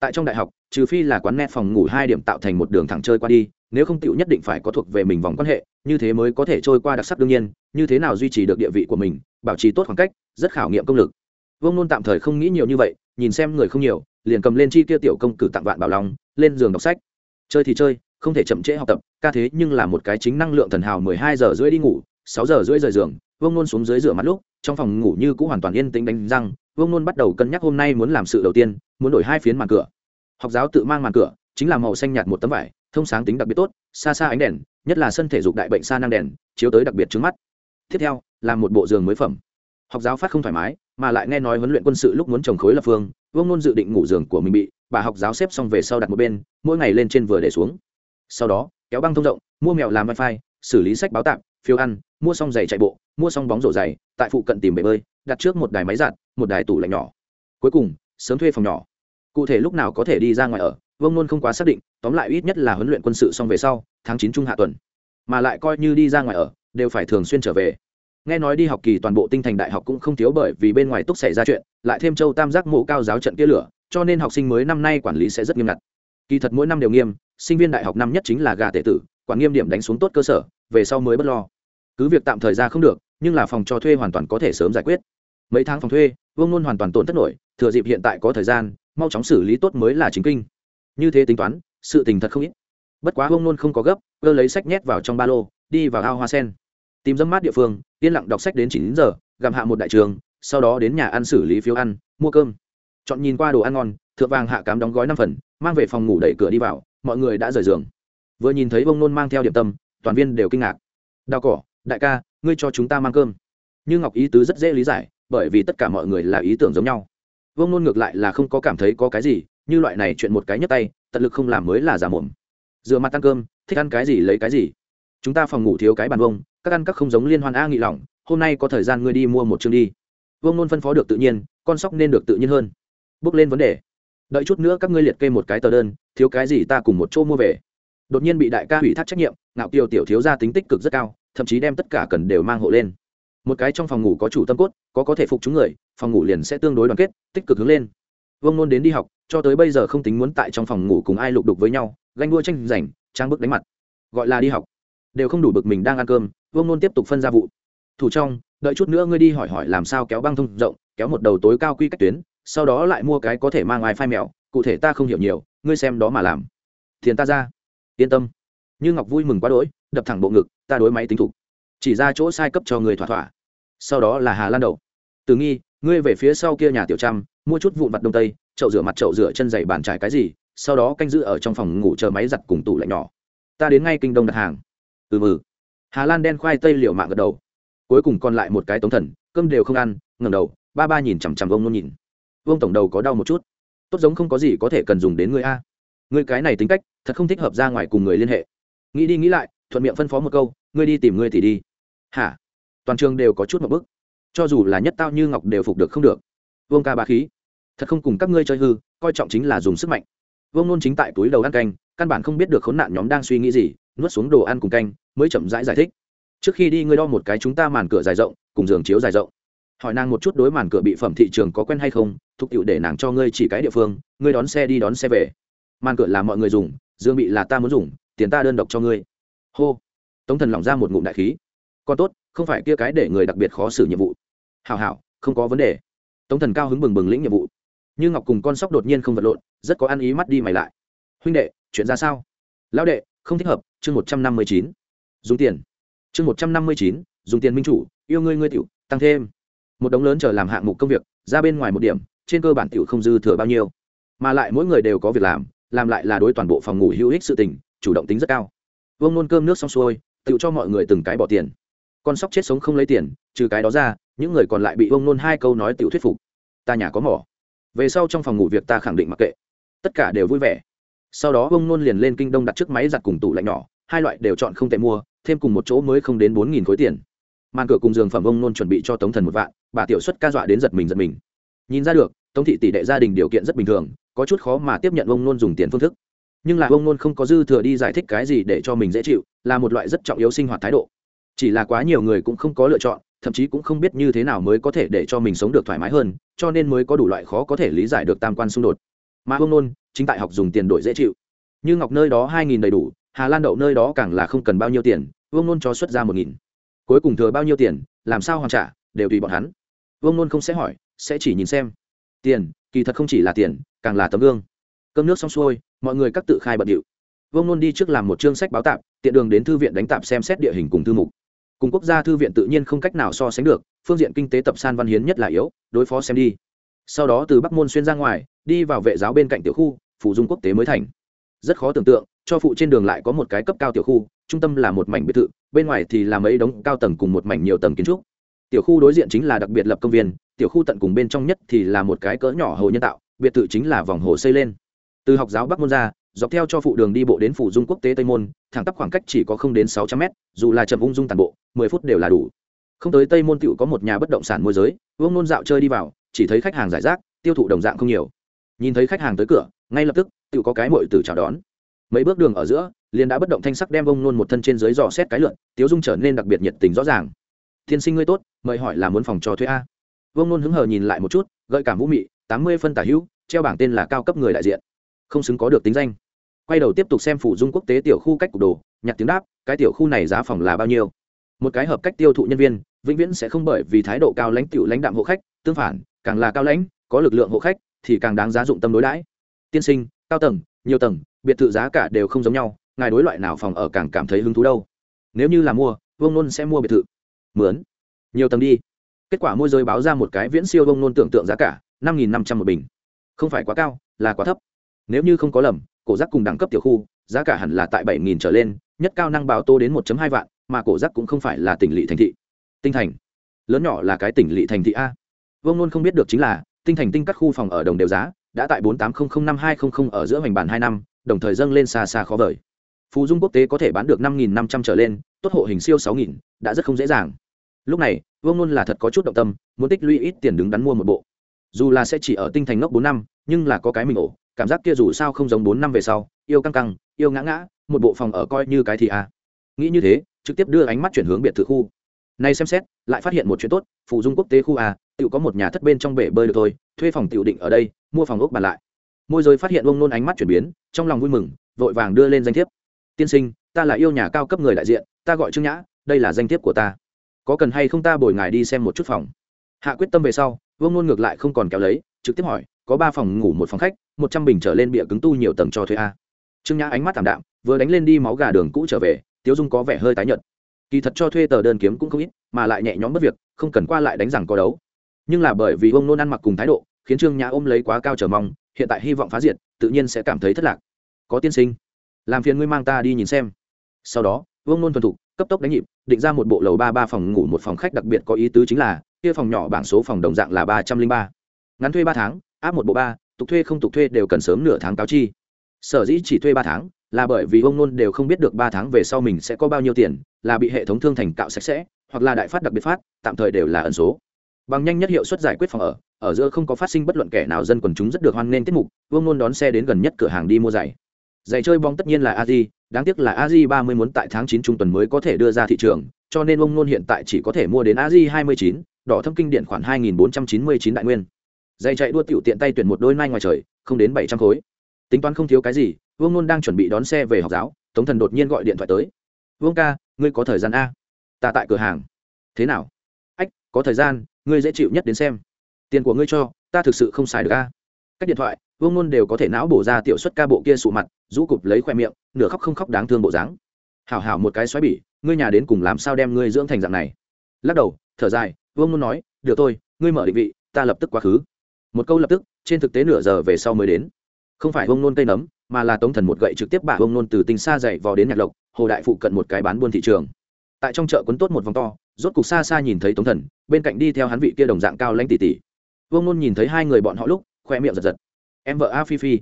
Speaker 1: Tại trong đại học trừ phi là quán net phòng ngủ hai điểm tạo thành một đường thẳng chơi qua đi, nếu không tựu nhất định phải có thuộc về mình vòng quan hệ, như thế mới có thể trôi qua đặc sắc đương nhiên, như thế nào duy trì được địa vị của mình, bảo trì tốt khoảng cách, rất khảo nghiệm công lực. Vương nôn tạm thời không nghĩ nhiều như vậy, nhìn xem người không nhiều, liền cầm lên chi tiêu tiểu công cử tặng vạn bảo long, lên giường đọc sách. Chơi thì chơi, không thể chậm trễ học tập, ca thế nhưng là một cái chính năng lượng thần hào mười hai giờ rưỡi đi ngủ, sáu giờ rưỡi rời giường, vương nôn xuống dưới rửa mặt lúc, trong phòng ngủ như cũng hoàn toàn yên tĩnh đánh răng, vương nôn bắt đầu cân nhắc hôm nay muốn làm sự đầu tiên, muốn đổi hai phiến màn cửa học giáo tự mang màn cửa, chính là màu xanh nhạt một tấm vải, thông sáng tính đặc biệt tốt, xa xa ánh đèn, nhất là sân thể dục đại bệnh xa năng đèn, chiếu tới đặc biệt trước mắt. Tiếp theo, là một bộ giường mới phẩm. Học giáo phát không thoải mái, mà lại nghe nói huấn luyện quân sự lúc muốn trồng khối lập phương, vương nôn dự định ngủ giường của mình bị, bà học giáo xếp xong về sau đặt một bên, mỗi ngày lên trên vừa để xuống. Sau đó, kéo băng thông rộng, mua mèo làm wifi, xử lý sách báo tạm phiếu ăn, mua xong giày chạy bộ, mua xong bóng rổ giày, tại phụ cận tìm bể bơi, đặt trước một đài máy giặt, một đài tủ lạnh nhỏ. Cuối cùng, sớm thuê phòng nhỏ cụ thể lúc nào có thể đi ra ngoài ở, vương nôn không quá xác định, tóm lại ít nhất là huấn luyện quân sự xong về sau, tháng chín trung hạ tuần. Mà lại coi như đi ra ngoài ở, đều phải thường xuyên trở về. Nghe nói đi học kỳ toàn bộ tinh thành đại học cũng không thiếu bởi vì bên ngoài túc xảy ra chuyện, lại thêm châu tam giác mộ cao giáo trận kia lửa, cho nên học sinh mới năm nay quản lý sẽ rất nghiêm ngặt. Kỳ thật mỗi năm đều nghiêm, sinh viên đại học năm nhất chính là gà tệ tử, quản nghiêm điểm đánh xuống tốt cơ sở, về sau mới bất lo. Cứ việc tạm thời ra không được, nhưng là phòng cho thuê hoàn toàn có thể sớm giải quyết. Mấy tháng phòng thuê, vương nôn hoàn toàn tổn thất nổi, thừa dịp hiện tại có thời gian mau chóng xử lý tốt mới là chính kinh. Như thế tính toán, sự tình thật không ít. Bất quá hông nôn không có gấp, cơ lấy sách nhét vào trong ba lô, đi vào ao hoa sen. Tìm dâm mát địa phương, yên lặng đọc sách đến chín giờ, gặm hạ một đại trường, sau đó đến nhà ăn xử lý phiếu ăn, mua cơm. Chọn nhìn qua đồ ăn ngon, thượng vàng hạ cám đóng gói năm phần, mang về phòng ngủ đẩy cửa đi vào, mọi người đã rời giường. Vừa nhìn thấy bông nôn mang theo điểm tâm, toàn viên đều kinh ngạc. Đào cỏ, đại ca, ngươi cho chúng ta mang cơm. Như ngọc ý tứ rất dễ lý giải, bởi vì tất cả mọi người là ý tưởng giống nhau vông nôn ngược lại là không có cảm thấy có cái gì, như loại này chuyện một cái nhấp tay, tận lực không làm mới là giả mồm. Rửa mặt ăn cơm, thích ăn cái gì lấy cái gì. Chúng ta phòng ngủ thiếu cái bàn vông, các ăn các không giống liên hoan a nghị lỏng, hôm nay có thời gian ngươi đi mua một chương đi. Vông nôn phân phó được tự nhiên, con sóc nên được tự nhiên hơn. Bước lên vấn đề. Đợi chút nữa các ngươi liệt kê một cái tờ đơn, thiếu cái gì ta cùng một chỗ mua về. Đột nhiên bị đại ca hủy thác trách nhiệm, ngạo kiều tiểu thiếu gia tính tích cực rất cao, thậm chí đem tất cả cần đều mang hộ lên một cái trong phòng ngủ có chủ tâm cốt, có có thể phục chúng người, phòng ngủ liền sẽ tương đối đoàn kết, tích cực hướng lên. Vương nôn đến đi học, cho tới bây giờ không tính muốn tại trong phòng ngủ cùng ai lục đục với nhau, ganh đua tranh giành, trang bức đánh mặt. Gọi là đi học. Đều không đủ bực mình đang ăn cơm, vương nôn tiếp tục phân ra vụ. Thủ trong, đợi chút nữa ngươi đi hỏi hỏi làm sao kéo băng thông rộng, kéo một đầu tối cao quy cách tuyến, sau đó lại mua cái có thể mang ai phai mèo, cụ thể ta không hiểu nhiều, ngươi xem đó mà làm. Thiền ta ra. Yên tâm. Như ngọc vui mừng quá đỗi, đập thẳng bộ ngực, ta đối máy tính thủ. Chỉ ra chỗ sai cấp cho người thỏa thỏa sau đó là hà lan đậu. từ nghi, ngươi về phía sau kia nhà tiểu trăm, mua chút vụn mặt đông tây, chậu rửa mặt, chậu rửa chân dày bàn trải cái gì, sau đó canh giữ ở trong phòng ngủ chờ máy giặt cùng tủ lạnh nhỏ. Ta đến ngay kinh đông đặt hàng. Ừ mừ hà lan đen khoai tây liều mạng gật đầu. Cuối cùng còn lại một cái tống thần, cơm đều không ăn ngầm đầu, ba ba nhìn chằm chằm vông nôn nhìn. Vông tổng đầu có đau một chút. Tốt giống không có gì có thể cần dùng đến ngươi a. Ngươi cái này tính cách, thật không thích hợp ra ngoài cùng người liên hệ. Nghĩ đi nghĩ lại, thuận miệng phân phó một câu, ngươi đi tìm ngươi thì đi. Hả? Toàn trường đều có chút một bức. Cho dù là nhất tao như ngọc đều phục được không được. Vương ca bá khí. Thật không cùng các ngươi chơi hư coi trọng chính là dùng sức mạnh. Vương nôn chính tại túi đầu ăn canh căn bản không biết được khốn nạn nhóm đang suy nghĩ gì nuốt xuống đồ ăn cùng canh mới chậm rãi giải, giải thích. Trước khi đi ngươi đo một cái chúng ta màn cửa dài rộng cùng giường chiếu dài rộng. Hỏi nàng một chút đối màn cửa bị phẩm thị trường có quen hay không thúc tiệu để nàng cho ngươi chỉ cái địa phương ngươi đón xe đi đón xe về. Màn cửa là mọi người dùng dương bị là ta muốn dùng tiền ta đơn độc cho ngươi. Hô. Tống thần lỏng ra một ngụm đại khí. Còn tốt không phải kia cái để người đặc biệt khó xử nhiệm vụ. Hảo hảo, không có vấn đề. Tống thần cao hứng bừng bừng lĩnh nhiệm vụ. Như ngọc cùng con sóc đột nhiên không vật lộn, rất có ăn ý mắt đi mày lại. Huynh đệ, chuyện ra sao? Lão đệ, không thích hợp, chương một trăm năm mươi chín. Dùng tiền. Chương một trăm năm mươi chín, dùng tiền minh chủ, yêu ngươi ngươi tiểu, tăng thêm. Một đống lớn chờ làm hạng mục công việc, ra bên ngoài một điểm, trên cơ bản tiểu không dư thừa bao nhiêu. Mà lại mỗi người đều có việc làm làm lại là đối toàn bộ phòng ngủ hữu ích sự tình, chủ động tính rất cao. Vông nôn cơm nước xong xuôi tự cho mọi người từng cái bỏ tiền con sóc chết sống không lấy tiền, trừ cái đó ra, những người còn lại bị ông nôn hai câu nói tiểu thuyết phục. Ta nhà có mỏ. Về sau trong phòng ngủ việc ta khẳng định mặc kệ. Tất cả đều vui vẻ. Sau đó ông nôn liền lên kinh đông đặt chiếc máy giặt cùng tủ lạnh nhỏ, hai loại đều chọn không tệ mua, thêm cùng một chỗ mới không đến bốn nghìn khối tiền. Màn cửa cùng giường phẩm ông nôn chuẩn bị cho tống thần một vạn, bà tiểu xuất ca dọa đến giật mình giật mình. Nhìn ra được, tống thị tỷ đệ gia đình điều kiện rất bình thường, có chút khó mà tiếp nhận ông nôn dùng tiền phương thức. Nhưng là ông nôn không có dư thừa đi giải thích cái gì để cho mình dễ chịu, là một loại rất trọng yếu sinh hoạt thái độ chỉ là quá nhiều người cũng không có lựa chọn, thậm chí cũng không biết như thế nào mới có thể để cho mình sống được thoải mái hơn, cho nên mới có đủ loại khó có thể lý giải được tam quan xung đột. Mà hông nôn, chính tại học dùng tiền đổi dễ chịu. Như ngọc nơi đó hai nghìn đầy đủ, hà lan đậu nơi đó càng là không cần bao nhiêu tiền, vương nôn cho xuất ra một nghìn. Cuối cùng thừa bao nhiêu tiền, làm sao hoàn trả, đều tùy bọn hắn. Vương nôn không sẽ hỏi, sẽ chỉ nhìn xem. Tiền, kỳ thật không chỉ là tiền, càng là tấm gương. Cơm nước xong xuôi, mọi người các tự khai bận điệu. Vương nôn đi trước làm một chương sách báo tạp, tiện đường đến thư viện đánh tạp xem xét địa hình cùng thư mục cùng quốc gia thư viện tự nhiên không cách nào so sánh được, phương diện kinh tế tập san văn hiến nhất là yếu, đối phó xem đi. Sau đó từ bắc môn xuyên ra ngoài, đi vào vệ giáo bên cạnh tiểu khu, phủ dung quốc tế mới thành. Rất khó tưởng tượng, cho phụ trên đường lại có một cái cấp cao tiểu khu, trung tâm là một mảnh biệt thự, bên ngoài thì là mấy đống cao tầng cùng một mảnh nhiều tầng kiến trúc. Tiểu khu đối diện chính là đặc biệt lập công viên, tiểu khu tận cùng bên trong nhất thì là một cái cỡ nhỏ hồ nhân tạo, biệt thự chính là vòng hồ xây lên. Từ học giáo bắc môn ra dọc theo cho phụ đường đi bộ đến phủ dung quốc tế tây môn, thẳng tắp khoảng cách chỉ có không đến sáu trăm mét, dù là chậm ung dung toàn bộ, mười phút đều là đủ. Không tới tây môn tựu có một nhà bất động sản môi giới, vương nôn dạo chơi đi vào, chỉ thấy khách hàng giải rác, tiêu thụ đồng dạng không nhiều. Nhìn thấy khách hàng tới cửa, ngay lập tức, tựu có cái mội từ chào đón. Mấy bước đường ở giữa, liền đã bất động thanh sắc đem vương nôn một thân trên dưới dò xét cái lượn, tiếu dung trở nên đặc biệt nhiệt tình rõ ràng. Tiên sinh ngươi tốt, mời hỏi là muốn phòng cho thuê a? Vương nôn hứng hờ nhìn lại một chút, gợi cảm vũ mị, tám mươi phân tả hữu, treo bảng tên là cao cấp người đại diện. Không xứng có được tính danh quay đầu tiếp tục xem phủ dung quốc tế tiểu khu cách cục đồ, nhặt tiếng đáp, cái tiểu khu này giá phòng là bao nhiêu? Một cái hợp cách tiêu thụ nhân viên, vĩnh viễn sẽ không bởi vì thái độ cao lãnh tiểu lãnh đạm hộ khách, tương phản, càng là cao lãnh, có lực lượng hộ khách, thì càng đáng giá dụng tâm đối đãi. Tiên sinh, cao tầng, nhiều tầng, biệt thự giá cả đều không giống nhau, ngài đối loại nào phòng ở càng cảm thấy hứng thú đâu? Nếu như là mua, vương nôn sẽ mua biệt thự. Mướn. Nhiều tầng đi. Kết quả môi giới báo ra một cái viễn siêu vương nôn tưởng tượng giá cả, năm nghìn năm trăm một bình. Không phải quá cao, là quá thấp. Nếu như không có lầm cổ giác cùng đẳng cấp tiểu khu, giá cả hẳn là tại bảy nghìn trở lên, nhất cao năng báo tô đến một hai vạn, mà cổ giác cũng không phải là tỉnh lỵ thành thị. Tinh thành. Lớn nhỏ là cái tỉnh lỵ thành thị a. Vương luôn không biết được chính là, tinh thành tinh các khu phòng ở đồng đều giá, đã tại bốn tám trăm linh năm hai trăm linh ở giữa hoành bản hai năm, đồng thời dâng lên xa xa khó vời. Phú dung quốc tế có thể bán được năm nghìn năm trăm trở lên, tốt hộ hình siêu sáu nghìn, đã rất không dễ dàng. Lúc này, vương luôn là thật có chút động tâm, muốn tích lũy ít tiền đứng đắn mua một bộ. Dù là sẽ chỉ ở tinh thành ngốc bốn năm, nhưng là có cái mình ổ cảm giác kia dù sao không giống bốn năm về sau, yêu căng căng, yêu ngã ngã, một bộ phòng ở coi như cái thì à. nghĩ như thế, trực tiếp đưa ánh mắt chuyển hướng biệt thự khu. Nay xem xét, lại phát hiện một chuyện tốt, phụ dung quốc tế khu à tự có một nhà thất bên trong bể bơi được thôi, thuê phòng tiểu định ở đây, mua phòng ốc bàn lại. Môi giới phát hiện ông nôn ánh mắt chuyển biến, trong lòng vui mừng, vội vàng đưa lên danh thiếp. Tiên sinh, ta là yêu nhà cao cấp người đại diện, ta gọi trương nhã, đây là danh thiếp của ta. Có cần hay không ta bồi ngài đi xem một chút phòng? Hạ quyết tâm về sau vương nôn ngược lại không còn kéo lấy, trực tiếp hỏi có ba phòng ngủ một phòng khách, một trăm bình trở lên bịa cứng tu nhiều tầng cho thuê a. Trương nhã ánh mắt thảm đạm, vừa đánh lên đi máu gà đường cũ trở về, tiếu dung có vẻ hơi tái nhợt. Kỳ thật cho thuê tờ đơn kiếm cũng không ít, mà lại nhẹ nhõm mất việc, không cần qua lại đánh rằng có đấu. Nhưng là bởi vì ông nôn ăn mặc cùng thái độ, khiến trương nhã ôm lấy quá cao trở mong, hiện tại hy vọng phá diệt, tự nhiên sẽ cảm thấy thất lạc. Có tiên sinh, làm phiền ngươi mang ta đi nhìn xem. Sau đó vương nôn thuần thục, cấp tốc đánh nhịp, định ra một bộ lầu ba ba phòng ngủ một phòng khách đặc biệt có ý tứ chính là, kia phòng nhỏ bảng số phòng đồng dạng là ba trăm linh ba ngắn thuê ba tháng, áp một bộ ba, tục thuê không tục thuê đều cần sớm nửa tháng cáo chi. Sở dĩ chỉ thuê ba tháng, là bởi vì ông nôn đều không biết được ba tháng về sau mình sẽ có bao nhiêu tiền, là bị hệ thống thương thành cạo sạch sẽ, hoặc là đại phát đặc biệt phát, tạm thời đều là ẩn số. Bằng nhanh nhất hiệu suất giải quyết phòng ở ở giữa không có phát sinh bất luận kẻ nào dân quần chúng rất được hoan nghênh tiết mục vương nôn đón xe đến gần nhất cửa hàng đi mua giày. Giày chơi bóng tất nhiên là a di đáng tiếc là a di ba mươi muốn tại tháng chín trung tuần mới có thể đưa ra thị trường, cho nên ông nôn hiện tại chỉ có thể mua đến a di hai mươi chín, đỏ thâm kinh điện khoản hai nghìn bốn trăm chín mươi chín đại nguyên dày chạy đua tiểu tiện tay tuyển một đôi nai ngoài trời, không đến bảy trăm khối. Tính toán không thiếu cái gì, vương nôn đang chuẩn bị đón xe về học giáo, tống thần đột nhiên gọi điện thoại tới. Vương ca, ngươi có thời gian a? Ta tại cửa hàng. Thế nào? Ách, có thời gian, ngươi dễ chịu nhất đến xem. Tiền của ngươi cho, ta thực sự không xài được a. Cách điện thoại, vương nôn đều có thể não bổ ra tiểu xuất ca bộ kia sụ mặt, rũ cụp lấy khoe miệng, nửa khóc không khóc đáng thương bộ dáng. Hảo hảo một cái xoáy bỉ, ngươi nhà đến cùng làm sao đem ngươi dưỡng thành dạng này? Lắc đầu, thở dài, vương nôn nói, được tôi ngươi mở định vị, ta lập tức quá khứ một câu lập tức, trên thực tế nửa giờ về sau mới đến. Không phải vương nôn cây nấm, mà là tống thần một gậy trực tiếp bả vương nôn từ tinh xa dậy vò đến nhạc lộc, hồ đại phụ cận một cái bán buôn thị trường. Tại trong chợ quấn tốt một vòng to, rốt cục xa xa nhìn thấy tống thần, bên cạnh đi theo hắn vị kia đồng dạng cao lãnh tỷ tỷ. Vương nôn nhìn thấy hai người bọn họ lúc, khoe miệng giật giật. Em vợ a phi phi,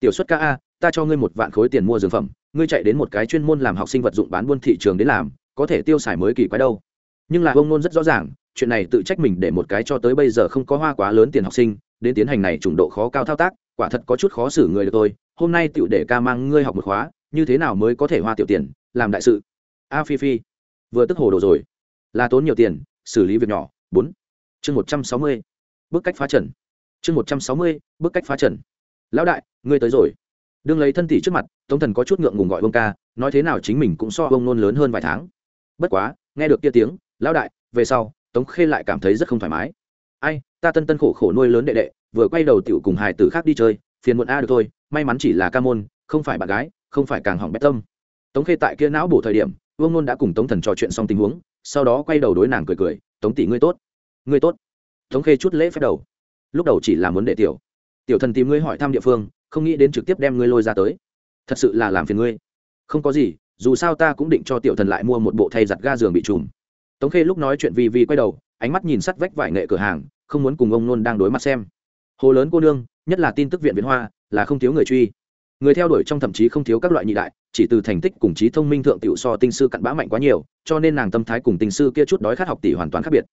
Speaker 1: tiểu xuất ca a, ta cho ngươi một vạn khối tiền mua dược phẩm, ngươi chạy đến một cái chuyên môn làm học sinh vật dụng bán buôn thị trường đến làm, có thể tiêu xài mới kỳ quái đâu. Nhưng là vương nôn rất rõ ràng, chuyện này tự trách mình để một cái cho tới bây giờ không có hoa quá lớn tiền học sinh đến tiến hành này trùng độ khó cao thao tác, quả thật có chút khó xử người được tôi. Hôm nay tựu để ca mang ngươi học một khóa, như thế nào mới có thể hoa tiểu tiền, làm đại sự? A phi phi, vừa tức hồ đồ rồi. Là tốn nhiều tiền, xử lý việc nhỏ. Bốn. Chương một trăm sáu mươi. Bước cách phá trần. Chương một trăm sáu mươi bước cách phá trần. Lão đại, ngươi tới rồi. Đương lấy thân tỷ trước mặt, tống thần có chút ngượng ngùng gọi ông ca, nói thế nào chính mình cũng so ông nôn lớn hơn vài tháng. Bất quá, nghe được kia tiếng, lão đại, về sau, tống khê lại cảm thấy rất không thoải mái. Ai ta tân tân khổ khổ nuôi lớn đệ đệ, vừa quay đầu tiểu cùng hài tử khác đi chơi, phiền muộn a được thôi, may mắn chỉ là ca môn, không phải bạn gái, không phải càng hỏng bét tâm. Tống khê tại kia não bổ thời điểm, vương nôn đã cùng tống thần trò chuyện xong tình huống, sau đó quay đầu đối nàng cười cười, tống tỷ ngươi tốt ngươi tốt. Tống khê chút lễ phép đầu. Lúc đầu chỉ là muốn đệ tiểu tiểu thần tìm ngươi hỏi thăm địa phương, không nghĩ đến trực tiếp đem ngươi lôi ra tới. Thật sự là làm phiền ngươi. Không có gì, dù sao ta cũng định cho tiểu thần lại mua một bộ thay giặt ga giường bị trùm. Tống khê lúc nói chuyện vì vì quay đầu, ánh mắt nhìn sắt vách vải nghệ cửa hàng không muốn cùng ông nôn đang đối mặt xem. Hồ lớn cô nương, nhất là tin tức viện viện hoa, là không thiếu người truy. Người theo đuổi trong thậm chí không thiếu các loại nhị đại, chỉ từ thành tích cùng trí thông minh thượng tiểu so tinh sư cặn bã mạnh quá nhiều, cho nên nàng tâm thái cùng tinh sư kia chút đói khát học tỷ hoàn toàn khác biệt.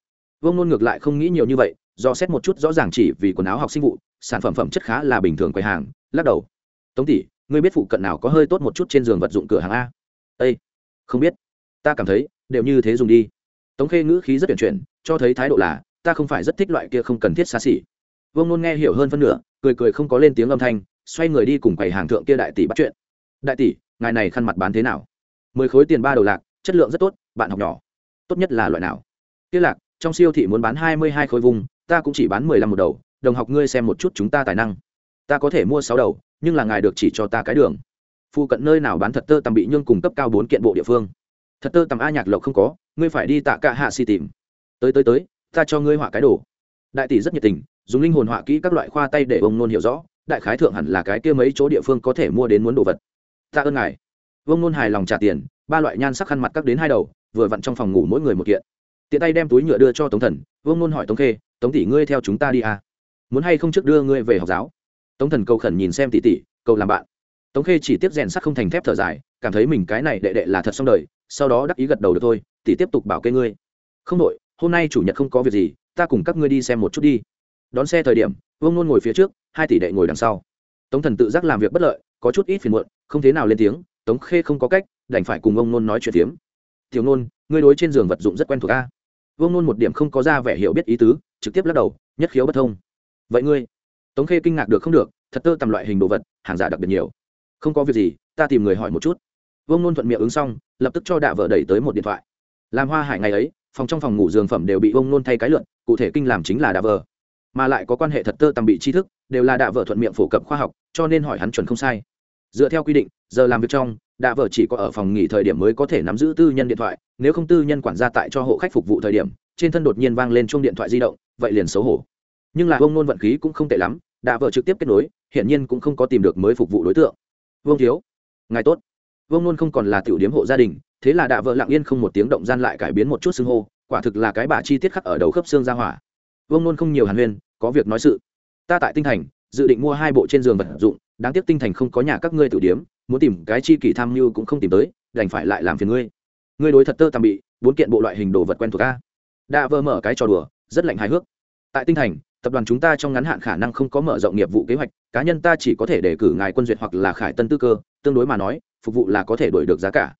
Speaker 1: Vương nôn ngược lại không nghĩ nhiều như vậy, do xét một chút rõ ràng chỉ vì quần áo học sinh vụ, sản phẩm phẩm chất khá là bình thường quầy hàng, lắc đầu. Tống tỷ, ngươi biết phụ cận nào có hơi tốt một chút trên giường vật dụng cửa hàng a? Ây không biết. Ta cảm thấy đều như thế dùng đi. Tống khê ngữ khí rất tuyển chuyển, cho thấy thái độ là ta không phải rất thích loại kia không cần thiết xa xỉ. Vương nôn nghe hiểu hơn phân nửa, cười cười không có lên tiếng âm thanh, xoay người đi cùng quầy hàng thượng kia đại tỷ bắt chuyện. Đại tỷ, ngài này khăn mặt bán thế nào? Mười khối tiền ba đầu lạc, chất lượng rất tốt, bạn học nhỏ. Tốt nhất là loại nào? Kia lạc, trong siêu thị muốn bán hai mươi hai khối vùng, ta cũng chỉ bán mười lăm một đầu, đồng học ngươi xem một chút chúng ta tài năng. Ta có thể mua sáu đầu, nhưng là ngài được chỉ cho ta cái đường. Phụ cận nơi nào bán thật tơ tầm bị nhương cung cấp cao bốn kiện bộ địa phương. Thật tơ tầm a nhạc lộc không có, ngươi phải đi tạ cả hạ si tìm. Tới tới tới ta cho ngươi họa cái đồ. Đại tỷ rất nhiệt tình, dùng linh hồn họa kỹ các loại khoa tay để ông nôn hiểu rõ, đại khái thượng hẳn là cái kia mấy chỗ địa phương có thể mua đến muốn đồ vật. Ta ơn ngài. Ông nôn hài lòng trả tiền, ba loại nhan sắc khăn mặt các đến hai đầu, vừa vặn trong phòng ngủ mỗi người một kiện. Tiện tay đem túi nhựa đưa cho tống thần Vương nôn hỏi tống khê, tống tỷ ngươi theo chúng ta đi à? muốn hay không trước đưa ngươi về học giáo? Tống thần cầu khẩn nhìn xem tỷ tỷ, cầu làm bạn. Tống khê chỉ tiếp rèn sắt không thành thép thở dài, cảm thấy mình cái này đệ đệ là thật xong đời, sau đó đắc ý gật đầu được thôi, tỷ tiếp tục bảo kê ngươi. Không đội hôm nay chủ nhật không có việc gì, ta cùng các ngươi đi xem một chút đi. Đón xe thời điểm, vương nôn ngồi phía trước, hai tỷ đệ ngồi đằng sau. Tống thần tự giác làm việc bất lợi, có chút ít phiền muộn, không thế nào lên tiếng, tống khê không có cách, đành phải cùng ông nôn nói chuyện tiếm tiểu nôn, ngươi đối trên giường vật dụng rất quen thuộc a. Vương nôn một điểm không có ra vẻ hiểu biết ý tứ, trực tiếp lắc đầu, nhất khiếu bất thông. Vậy ngươi? Tống khê kinh ngạc được không được, thật tơ tầm loại hình đồ vật, hàng giả đặc biệt nhiều. Không có việc gì, ta tìm người hỏi một chút. Vương nôn thuận miệng ứng xong, lập tức cho đạ vợ đẩy tới một điện thoại làm hoa hải ngày ấy, phòng trong phòng ngủ giường phẩm đều bị vương nôn thay cái lượn, cụ thể kinh làm chính là đạ vợ mà lại có quan hệ thật tơ tầm bị tri thức, đều là đạ vợ thuận miệng phổ cập khoa học, cho nên hỏi hắn chuẩn không sai. Dựa theo quy định, giờ làm việc trong, đạ vợ chỉ có ở phòng nghỉ thời điểm mới có thể nắm giữ tư nhân điện thoại, nếu không tư nhân quản gia tại cho hộ khách phục vụ thời điểm, trên thân đột nhiên vang lên chuông điện thoại di động, vậy liền xấu hổ. Nhưng là vương nôn vận khí cũng không tệ lắm, đạ vợ trực tiếp kết nối hiện nhiên cũng không có tìm được mới phục vụ đối tượng. Vương thiếu, ngài tốt. Vương nôn không còn là tiểu điếm hộ gia đình thế là đạ vợ lặng yên không một tiếng động gian lại cải biến một chút xưng hô, quả thực là cái bà chi tiết khắc ở đầu khớp xương ra hỏa. Vương nôn không nhiều hàn huyên, có việc nói sự. Ta tại tinh thành, dự định mua hai bộ trên giường vật dụng, đáng tiếc tinh thành không có nhà các ngươi tự điếm, muốn tìm cái chi kỷ tham mưu cũng không tìm tới, đành phải lại làm phiền ngươi. Ngươi đối thật tơ tạm bị, bốn kiện bộ loại hình đồ vật quen thuộc ta đạ vợ mở cái trò đùa, rất lạnh hài hước. Tại tinh thành, tập đoàn chúng ta trong ngắn hạn khả năng không có mở rộng nghiệp vụ kế hoạch, cá nhân ta chỉ có thể đề cử ngài quân duyệt hoặc là khải tân tư cơ, tương đối mà nói, phục vụ là có thể đổi được giá cả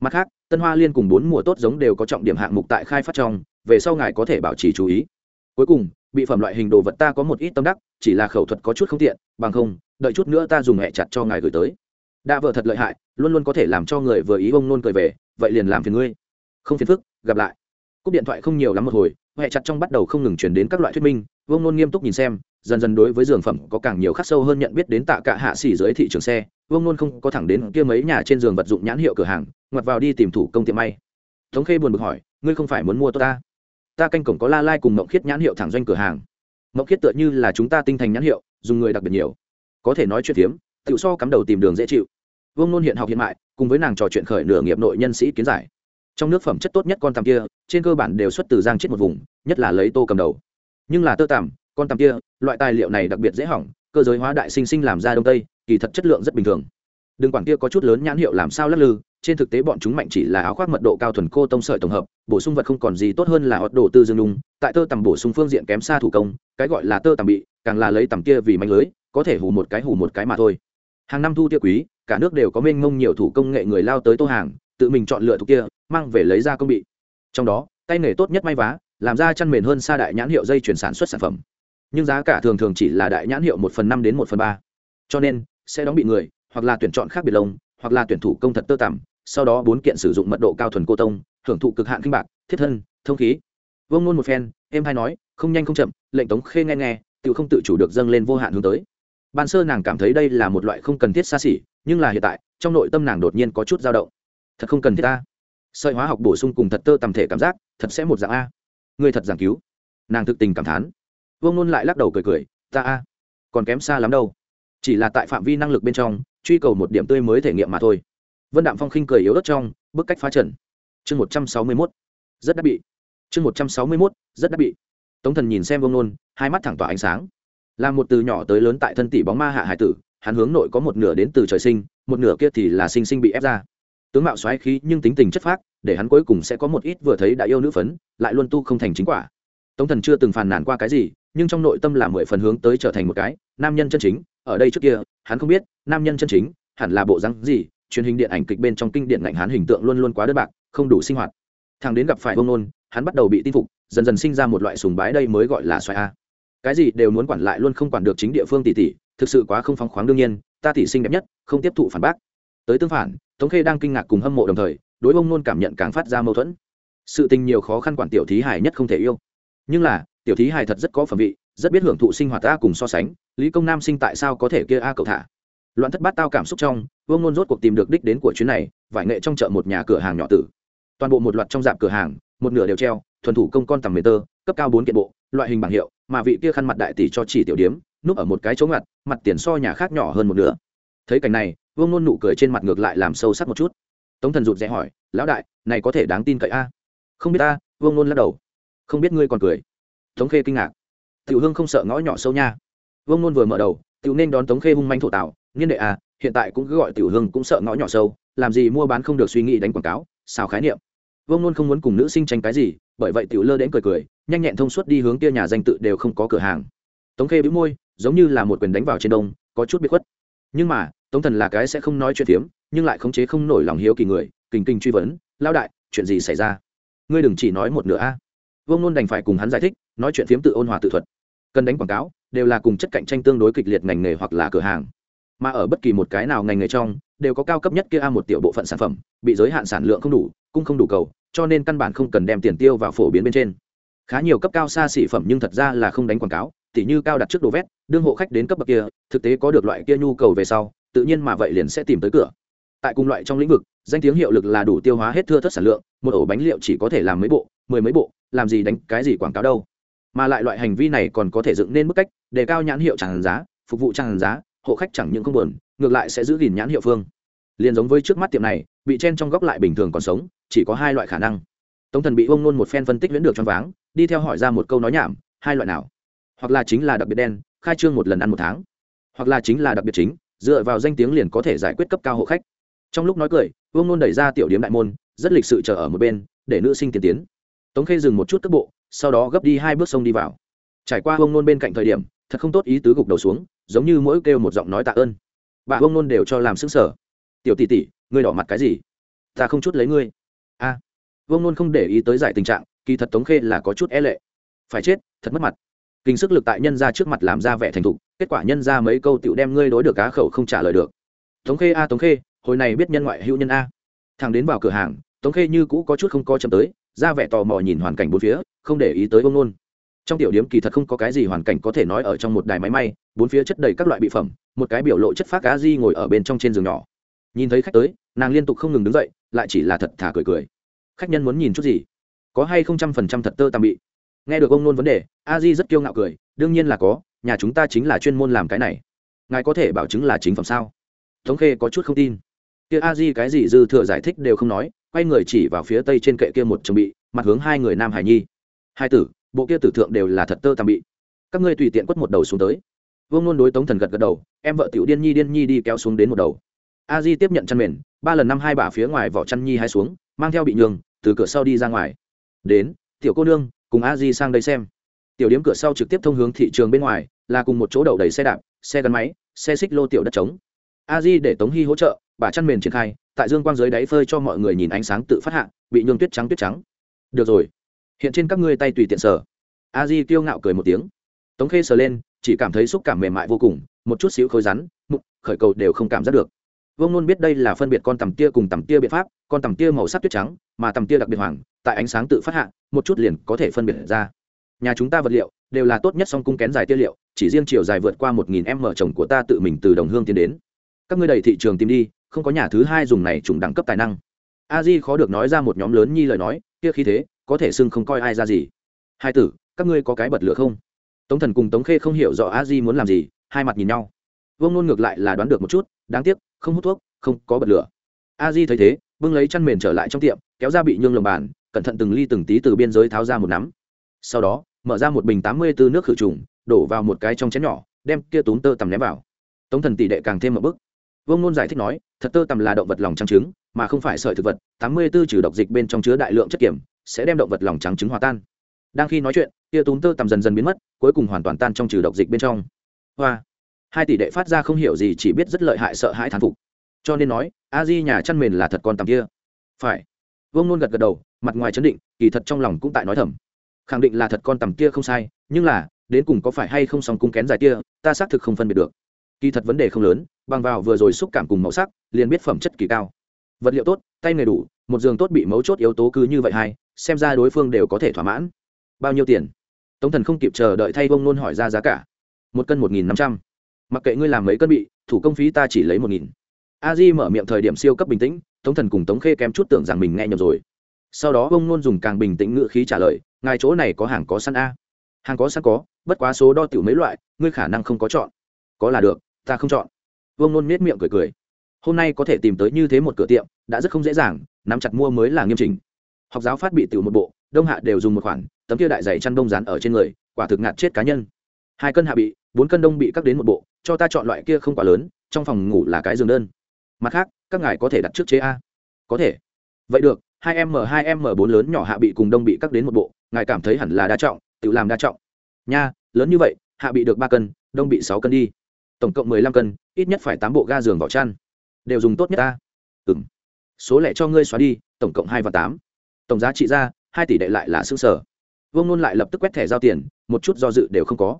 Speaker 1: mặt khác, tân hoa liên cùng bốn mùa tốt giống đều có trọng điểm hạng mục tại khai phát trong, về sau ngài có thể bảo trì chú ý. Cuối cùng, bị phẩm loại hình đồ vật ta có một ít tâm đắc, chỉ là khẩu thuật có chút không tiện, bằng không, đợi chút nữa ta dùng hẹ chặt cho ngài gửi tới. Đã vợ thật lợi hại, luôn luôn có thể làm cho người vừa ý ông nôn cười về, vậy liền làm phiền ngươi. Không phiền phức, gặp lại. Cúp điện thoại không nhiều lắm một hồi hẹ chặt trong bắt đầu không ngừng chuyển đến các loại thuyết minh vương nôn nghiêm túc nhìn xem dần dần đối với dường phẩm có càng nhiều khắc sâu hơn nhận biết đến tạ cả hạ xỉ dưới thị trường xe, vương nôn không có thẳng đến kia mấy nhà trên giường vật dụng nhãn hiệu cửa hàng, ngoặt vào đi tìm thủ công tiệm may. Thống khê buồn bực hỏi, ngươi không phải muốn mua tôi ta? Ta canh cổng có la lai cùng mộng khiết nhãn hiệu thẳng doanh cửa hàng. Mộng khiết tựa như là chúng ta tinh thành nhãn hiệu, dùng người đặc biệt nhiều. Có thể nói chuyện phiếm tự so cắm đầu tìm đường dễ chịu. Vương nôn hiện học hiện mại, cùng với nàng trò chuyện khởi nửa nghiệp nội nhân sĩ kiến giải. Trong nước phẩm chất tốt nhất con tằm kia, trên cơ bản đều xuất từ giang chết một vùng, nhất là lấy tô cầm đầu. Nhưng là tơ tằm con tằm kia, loại tài liệu này đặc biệt dễ hỏng, cơ giới hóa đại sinh sinh làm ra đông tây, kỳ thật chất lượng rất bình thường. Đừng quản kia có chút lớn nhãn hiệu làm sao lắc lư, trên thực tế bọn chúng mạnh chỉ là áo khoác mật độ cao thuần cô tông sợi tổng hợp, bổ sung vật không còn gì tốt hơn là hot đồ tư dương đung tại tơ tằm bổ sung phương diện kém xa thủ công, cái gọi là tơ tằm bị, càng là lấy tằm kia vì mạnh lưới, có thể hù một cái hù một cái mà thôi. Hàng năm thu tiêu quý, cả nước đều có mênh mông nhiều thủ công nghệ người lao tới tô hàng, tự mình chọn lựa thuộc kia, mang về lấy ra công bị. Trong đó, tay nghề tốt nhất may vá, làm ra chăn mền hơn xa đại nhãn hiệu dây chuyển sản xuất sản phẩm nhưng giá cả thường thường chỉ là đại nhãn hiệu một phần năm đến một phần ba. Cho nên, sẽ đóng bị người, hoặc là tuyển chọn khác biệt lông, hoặc là tuyển thủ công thật tơ tằm, sau đó bốn kiện sử dụng mật độ cao thuần cô tông, hưởng thụ cực hạn kinh bạc, thiết thân, thông khí. Vông nôn một phen, em hay nói, không nhanh không chậm, lệnh tống khê nghe nghe, tự không tự chủ được dâng lên vô hạn hướng tới. Ban sơ nàng cảm thấy đây là một loại không cần thiết xa xỉ, nhưng là hiện tại, trong nội tâm nàng đột nhiên có chút dao động. Thật không cần thiết ta. Sợi hóa học bổ sung cùng thật tơ tầm thể cảm giác, thật sẽ một dạng a. Người thật giảng cứu. Nàng thực tình cảm thán vương nôn lại lắc đầu cười cười, ta a, còn kém xa lắm đâu. Chỉ là tại phạm vi năng lực bên trong, truy cầu một điểm tươi mới thể nghiệm mà thôi. Vân đạm phong khinh cười yếu đất trong, bức cách phá trần. Chương một trăm sáu mươi mốt, rất đắc bị. Chương một trăm sáu mươi mốt, rất đắc bị. Tống thần nhìn xem vương nôn, hai mắt thẳng tỏa ánh sáng. Là một từ nhỏ tới lớn tại thân tỷ bóng ma hạ hải tử, hắn hướng nội có một nửa đến từ trời sinh, một nửa kia thì là sinh sinh bị ép ra. Tướng mạo xoáy khí nhưng tính tình chất phác, để hắn cuối cùng sẽ có một ít vừa thấy đã yêu nữ phấn, lại luôn tu không thành chính quả. Tống thần chưa từng phàn nàn qua cái gì nhưng trong nội tâm là mười phần hướng tới trở thành một cái nam nhân chân chính. Ở đây trước kia, hắn không biết nam nhân chân chính hẳn là bộ răng gì, truyền hình điện ảnh kịch bên trong kinh điện ngạnh hắn hình tượng luôn luôn quá đơn bạc, không đủ sinh hoạt. Thằng đến gặp phải bông nôn, hắn bắt đầu bị tin phục, dần dần sinh ra một loại sùng bái đây mới gọi là xoài a. Cái gì đều muốn quản lại luôn không quản được chính địa phương tỷ tỷ thực sự quá không phóng khoáng đương nhiên, ta tỷ sinh đẹp nhất, không tiếp thụ phản bác. Tới tương phản, tống khê đang kinh ngạc cùng hâm mộ đồng thời, đối bông nôn cảm nhận càng phát ra mâu thuẫn. Sự tình nhiều khó khăn quản tiểu thí hài nhất không thể yêu. Nhưng là tiểu thí hài thật rất có phẩm vị, rất biết hưởng thụ sinh hoạt ta cùng so sánh, lý công nam sinh tại sao có thể kia a cậu thả? Loạn thất bát tao cảm xúc trong, vương nôn rốt cuộc tìm được đích đến của chuyến này, vải nghệ trong chợ một nhà cửa hàng nhỏ tử. Toàn bộ một loạt trong dạp cửa hàng, một nửa đều treo, thuần thủ công con tầm mề tơ, cấp cao bốn kiện bộ, loại hình bảng hiệu, mà vị kia khăn mặt đại tỷ cho chỉ tiểu điếm, núp ở một cái chỗ ngặt, mặt tiền so nhà khác nhỏ hơn một nửa. Thấy cảnh này, vương nôn nụ cười trên mặt ngược lại làm sâu sắc một chút. Tống thần rụt rẽ hỏi, lão đại, này có thể đáng tin cậy a? Không biết ta vương nôn lắc đầu. Không biết ngươi còn cười tống khê kinh ngạc. Tiểu hương không sợ ngõ nhỏ sâu nha. Vương nôn vừa mở đầu tiểu nên đón tống khê hung manh thổ tạo niên đệ à, hiện tại cũng cứ gọi tiểu hương cũng sợ ngõ nhỏ sâu làm gì mua bán không được suy nghĩ đánh quảng cáo sao khái niệm. Vương nôn không muốn cùng nữ sinh tranh cái gì bởi vậy tiểu lơ đến cười cười nhanh nhẹn thông suốt đi hướng kia nhà danh tự đều không có cửa hàng. Tống khê bĩu môi giống như là một quyền đánh vào trên đông có chút bị khuất. Nhưng mà tống thần là cái sẽ không nói chuyện tiếm nhưng lại khống chế không nổi lòng hiếu kỳ người kình kinh truy vấn lao đại chuyện gì xảy ra? Ngươi đừng chỉ nói một nửa a. Vương nôn đành phải cùng hắn giải thích nói chuyện phiếm tự ôn hòa tự thuật. Cần đánh quảng cáo, đều là cùng chất cạnh tranh tương đối kịch liệt ngành nghề hoặc là cửa hàng. Mà ở bất kỳ một cái nào ngành nghề trong, đều có cao cấp nhất kia a một tiểu bộ phận sản phẩm, bị giới hạn sản lượng không đủ cung không đủ cầu, cho nên căn bản không cần đem tiền tiêu vào phổ biến bên trên. Khá nhiều cấp cao xa xỉ phẩm nhưng thật ra là không đánh quảng cáo, tỉ như cao đặt trước đồ vét, đương hộ khách đến cấp bậc kia, thực tế có được loại kia nhu cầu về sau, tự nhiên mà vậy liền sẽ tìm tới cửa. Tại cùng loại trong lĩnh vực, danh tiếng hiệu lực là đủ tiêu hóa hết thưa thất sản lượng, một ổ bánh liệu chỉ có thể làm mấy bộ, mười mấy bộ, làm gì đánh cái gì quảng cáo đâu mà lại loại hành vi này còn có thể dựng nên bức cách đề cao nhãn hiệu tràn giá, phục vụ tràn giá, hộ khách chẳng những không buồn, ngược lại sẽ giữ gìn nhãn hiệu phương. Liền giống với trước mắt tiệm này, bị chen trong góc lại bình thường còn sống, chỉ có hai loại khả năng. Tống thần bị ông nôn một phen phân tích viễn được cho váng, đi theo hỏi ra một câu nói nhảm, hai loại nào? Hoặc là chính là đặc biệt đen, khai trương một lần ăn một tháng. Hoặc là chính là đặc biệt chính, dựa vào danh tiếng liền có thể giải quyết cấp cao hộ khách. Trong lúc nói cười, vương nôn đẩy ra tiểu điếm đại môn, rất lịch sự chờ ở một bên, để nữ sinh tiến tiến. Tống khê dừng một chút tức bộ sau đó gấp đi hai bước sông đi vào. Trải qua vương nôn bên cạnh thời điểm thật không tốt ý tứ gục đầu xuống giống như mỗi kêu một giọng nói tạ ơn. Bà vương nôn đều cho làm xứng sở tiểu tỷ tỷ ngươi đỏ mặt cái gì? Ta không chút lấy ngươi. A. À, vương nôn không để ý tới giải tình trạng kỳ thật tống khê là có chút e lệ. Phải chết thật mất mặt. Kinh sức lực tại nhân ra trước mặt làm ra vẻ thành thục kết quả nhân ra mấy câu tựu đem ngươi đối được cá khẩu không trả lời được. Tống khê a tống khê hồi này biết nhân ngoại hữu nhân a. Thằng đến vào cửa hàng tống khê như cũ có chút không co chấm tới ra vẻ tò mò nhìn hoàn cảnh bốn phía không để ý tới ông nôn. Trong tiểu điếm kỳ thật không có cái gì hoàn cảnh có thể nói ở trong một đài máy may, bốn phía chất đầy các loại bị phẩm, một cái biểu lộ chất phát cá di ngồi ở bên trong trên giường nhỏ. Nhìn thấy khách tới, nàng liên tục không ngừng đứng dậy, lại chỉ là thật thả cười cười. Khách nhân muốn nhìn chút gì? Có hay không trăm phần trăm thật tơ tạm bị? Nghe được ông nôn vấn đề, a di rất kiêu ngạo cười, đương nhiên là có, nhà chúng ta chính là chuyên môn làm cái này. Ngài có thể bảo chứng là chính phẩm sao? Thống khê có chút không tin. Kia a di cái gì dư thừa giải thích đều không nói, quay người chỉ vào phía tây trên kệ kia một chuẩn bị, mặt hướng hai người nam hải nhi hai tử, bộ kia tử thượng đều là thật tơ tạm bị. Các ngươi tùy tiện quất một đầu xuống tới. Vương nôn đối tống thần gật gật đầu, em vợ tiểu điên nhi điên nhi đi kéo xuống đến một đầu. A di tiếp nhận chăn mền, ba lần năm hai bà phía ngoài vỏ chăn nhi hai xuống, mang theo bị nhường, từ cửa sau đi ra ngoài. Đến, tiểu cô nương, cùng a di sang đây xem. Tiểu điếm cửa sau trực tiếp thông hướng thị trường bên ngoài, là cùng một chỗ đậu đầy xe đạp, xe gắn máy, xe xích lô tiểu đất trống. A di để tống hy hỗ trợ bà chăn mền triển khai, tại dương quang dưới đáy phơi cho mọi người nhìn ánh sáng tự phát hạ, bị nhường tuyết trắng tuyết trắng. Được rồi hiện trên các ngươi tay tùy tiện sở a di kiêu ngạo cười một tiếng. Tống khê sờ lên, chỉ cảm thấy xúc cảm mềm mại vô cùng, một chút xíu khối rắn mục khởi cầu đều không cảm giác được. Vương nôn biết đây là phân biệt con tầm tia cùng tầm tia biện pháp, con tầm tia màu sắc tuyết trắng, mà tầm tia đặc biệt hoàng, tại ánh sáng tự phát hạ, một chút liền có thể phân biệt ra. Nhà chúng ta vật liệu, đều là tốt nhất song cung kén dài tia liệu, chỉ riêng chiều dài vượt qua một nghìn m chồng của ta tự mình từ đồng hương tiến đến. Các ngươi đầy thị trường tìm đi, không có nhà thứ hai dùng này trùng đẳng cấp tài năng. A di khó được nói ra một nhóm lớn nhi lời nói, kia khí thế có thể xưng không coi ai ra gì. Hai tử, các ngươi có cái bật lửa không? Tống thần cùng tống khê không hiểu rõ a di muốn làm gì, hai mặt nhìn nhau. Vương nôn ngược lại là đoán được một chút, đáng tiếc, không hút thuốc, không có bật lửa. A di thấy thế, bưng lấy chăn mền trở lại trong tiệm, kéo ra bị nhương lồng bàn, cẩn thận từng ly từng tí từ biên giới tháo ra một nắm. Sau đó, mở ra một bình tám mươi bốn nước khử trùng, đổ vào một cái trong chén nhỏ, đem kia túm tơ tằm ném vào. Tống thần tỷ đệ càng thêm một bức vương nôn giải thích nói, thật tơ tằm là động vật lòng trắng trứng, mà không phải sợi thực vật, tám mươi b ố trừ độc dịch bên trong chứa đại lượng chất kiểm sẽ đem động vật lòng trắng trứng hòa tan. Đang khi nói chuyện kia túm tơ tằm dần dần biến mất, cuối cùng hoàn toàn tan trong trừ độc dịch bên trong. Hoa. Hai tỷ đệ phát ra không hiểu gì, chỉ biết rất lợi hại sợ hãi thán phục. Cho nên nói, a di nhà chăn mền là thật con tằm kia. Phải. Vương nôn gật gật đầu, mặt ngoài chấn định, kỳ thật trong lòng cũng tại nói thầm. Khẳng định là thật con tằm kia không sai, nhưng là, đến cùng có phải hay không song cung kén dài kia, ta xác thực không phân biệt được. Kỳ thật vấn đề không lớn, bằng vào vừa rồi xúc cảm cùng màu sắc, liền biết phẩm chất kỳ cao. Vật liệu tốt, tay nghề đủ, một giường tốt bị mấu chốt yếu tố cứ như vậy hay xem ra đối phương đều có thể thỏa mãn. Bao nhiêu tiền? Tống thần không kịp chờ đợi thay bông nôn hỏi ra giá cả. Một cân một nghìn năm trăm. Mặc kệ ngươi làm mấy cân bị, thủ công phí ta chỉ lấy một nghìn. A di mở miệng thời điểm siêu cấp bình tĩnh, tống thần cùng tống khê kém chút tưởng rằng mình nghe nhầm rồi. Sau đó bông nôn dùng càng bình tĩnh ngữ khí trả lời, ngài chỗ này có hàng có sẵn a? Hàng có sẵn có, bất quá số đo tiểu mấy loại, ngươi khả năng không có chọn. Có là được, ta không chọn. Vương nôn nết miệng cười cười. Hôm nay có thể tìm tới như thế một cửa tiệm, đã rất không dễ dàng, nắm chặt mua mới là nghiêm trình học giáo phát bị tiểu một bộ, đông hạ đều dùng một khoản, tấm kia đại dày chăn đông dán ở trên người, quả thực ngạt chết cá nhân. Hai cân hạ bị, bốn cân đông bị cắt đến một bộ, cho ta chọn loại kia không quá lớn, trong phòng ngủ là cái giường đơn. Mặt khác, các ngài có thể đặt trước chế a. Có thể. Vậy được, hai m hai m bốn lớn nhỏ hạ bị cùng đông bị cắt đến một bộ, ngài cảm thấy hẳn là đa trọng, tự làm đa trọng. Nha, lớn như vậy, hạ bị được ba cân, đông bị sáu cân đi. Tổng cộng mười lăm cân, ít nhất phải tám bộ ga giường vỏ chăn. Đều dùng tốt nhất ta. Ừ m số lẻ cho ngươi xóa đi, tổng cộng hai và tám tổng giá trị ra, hai tỷ đệ lại là xương sở. Vương nôn lại lập tức quét thẻ giao tiền, một chút do dự đều không có.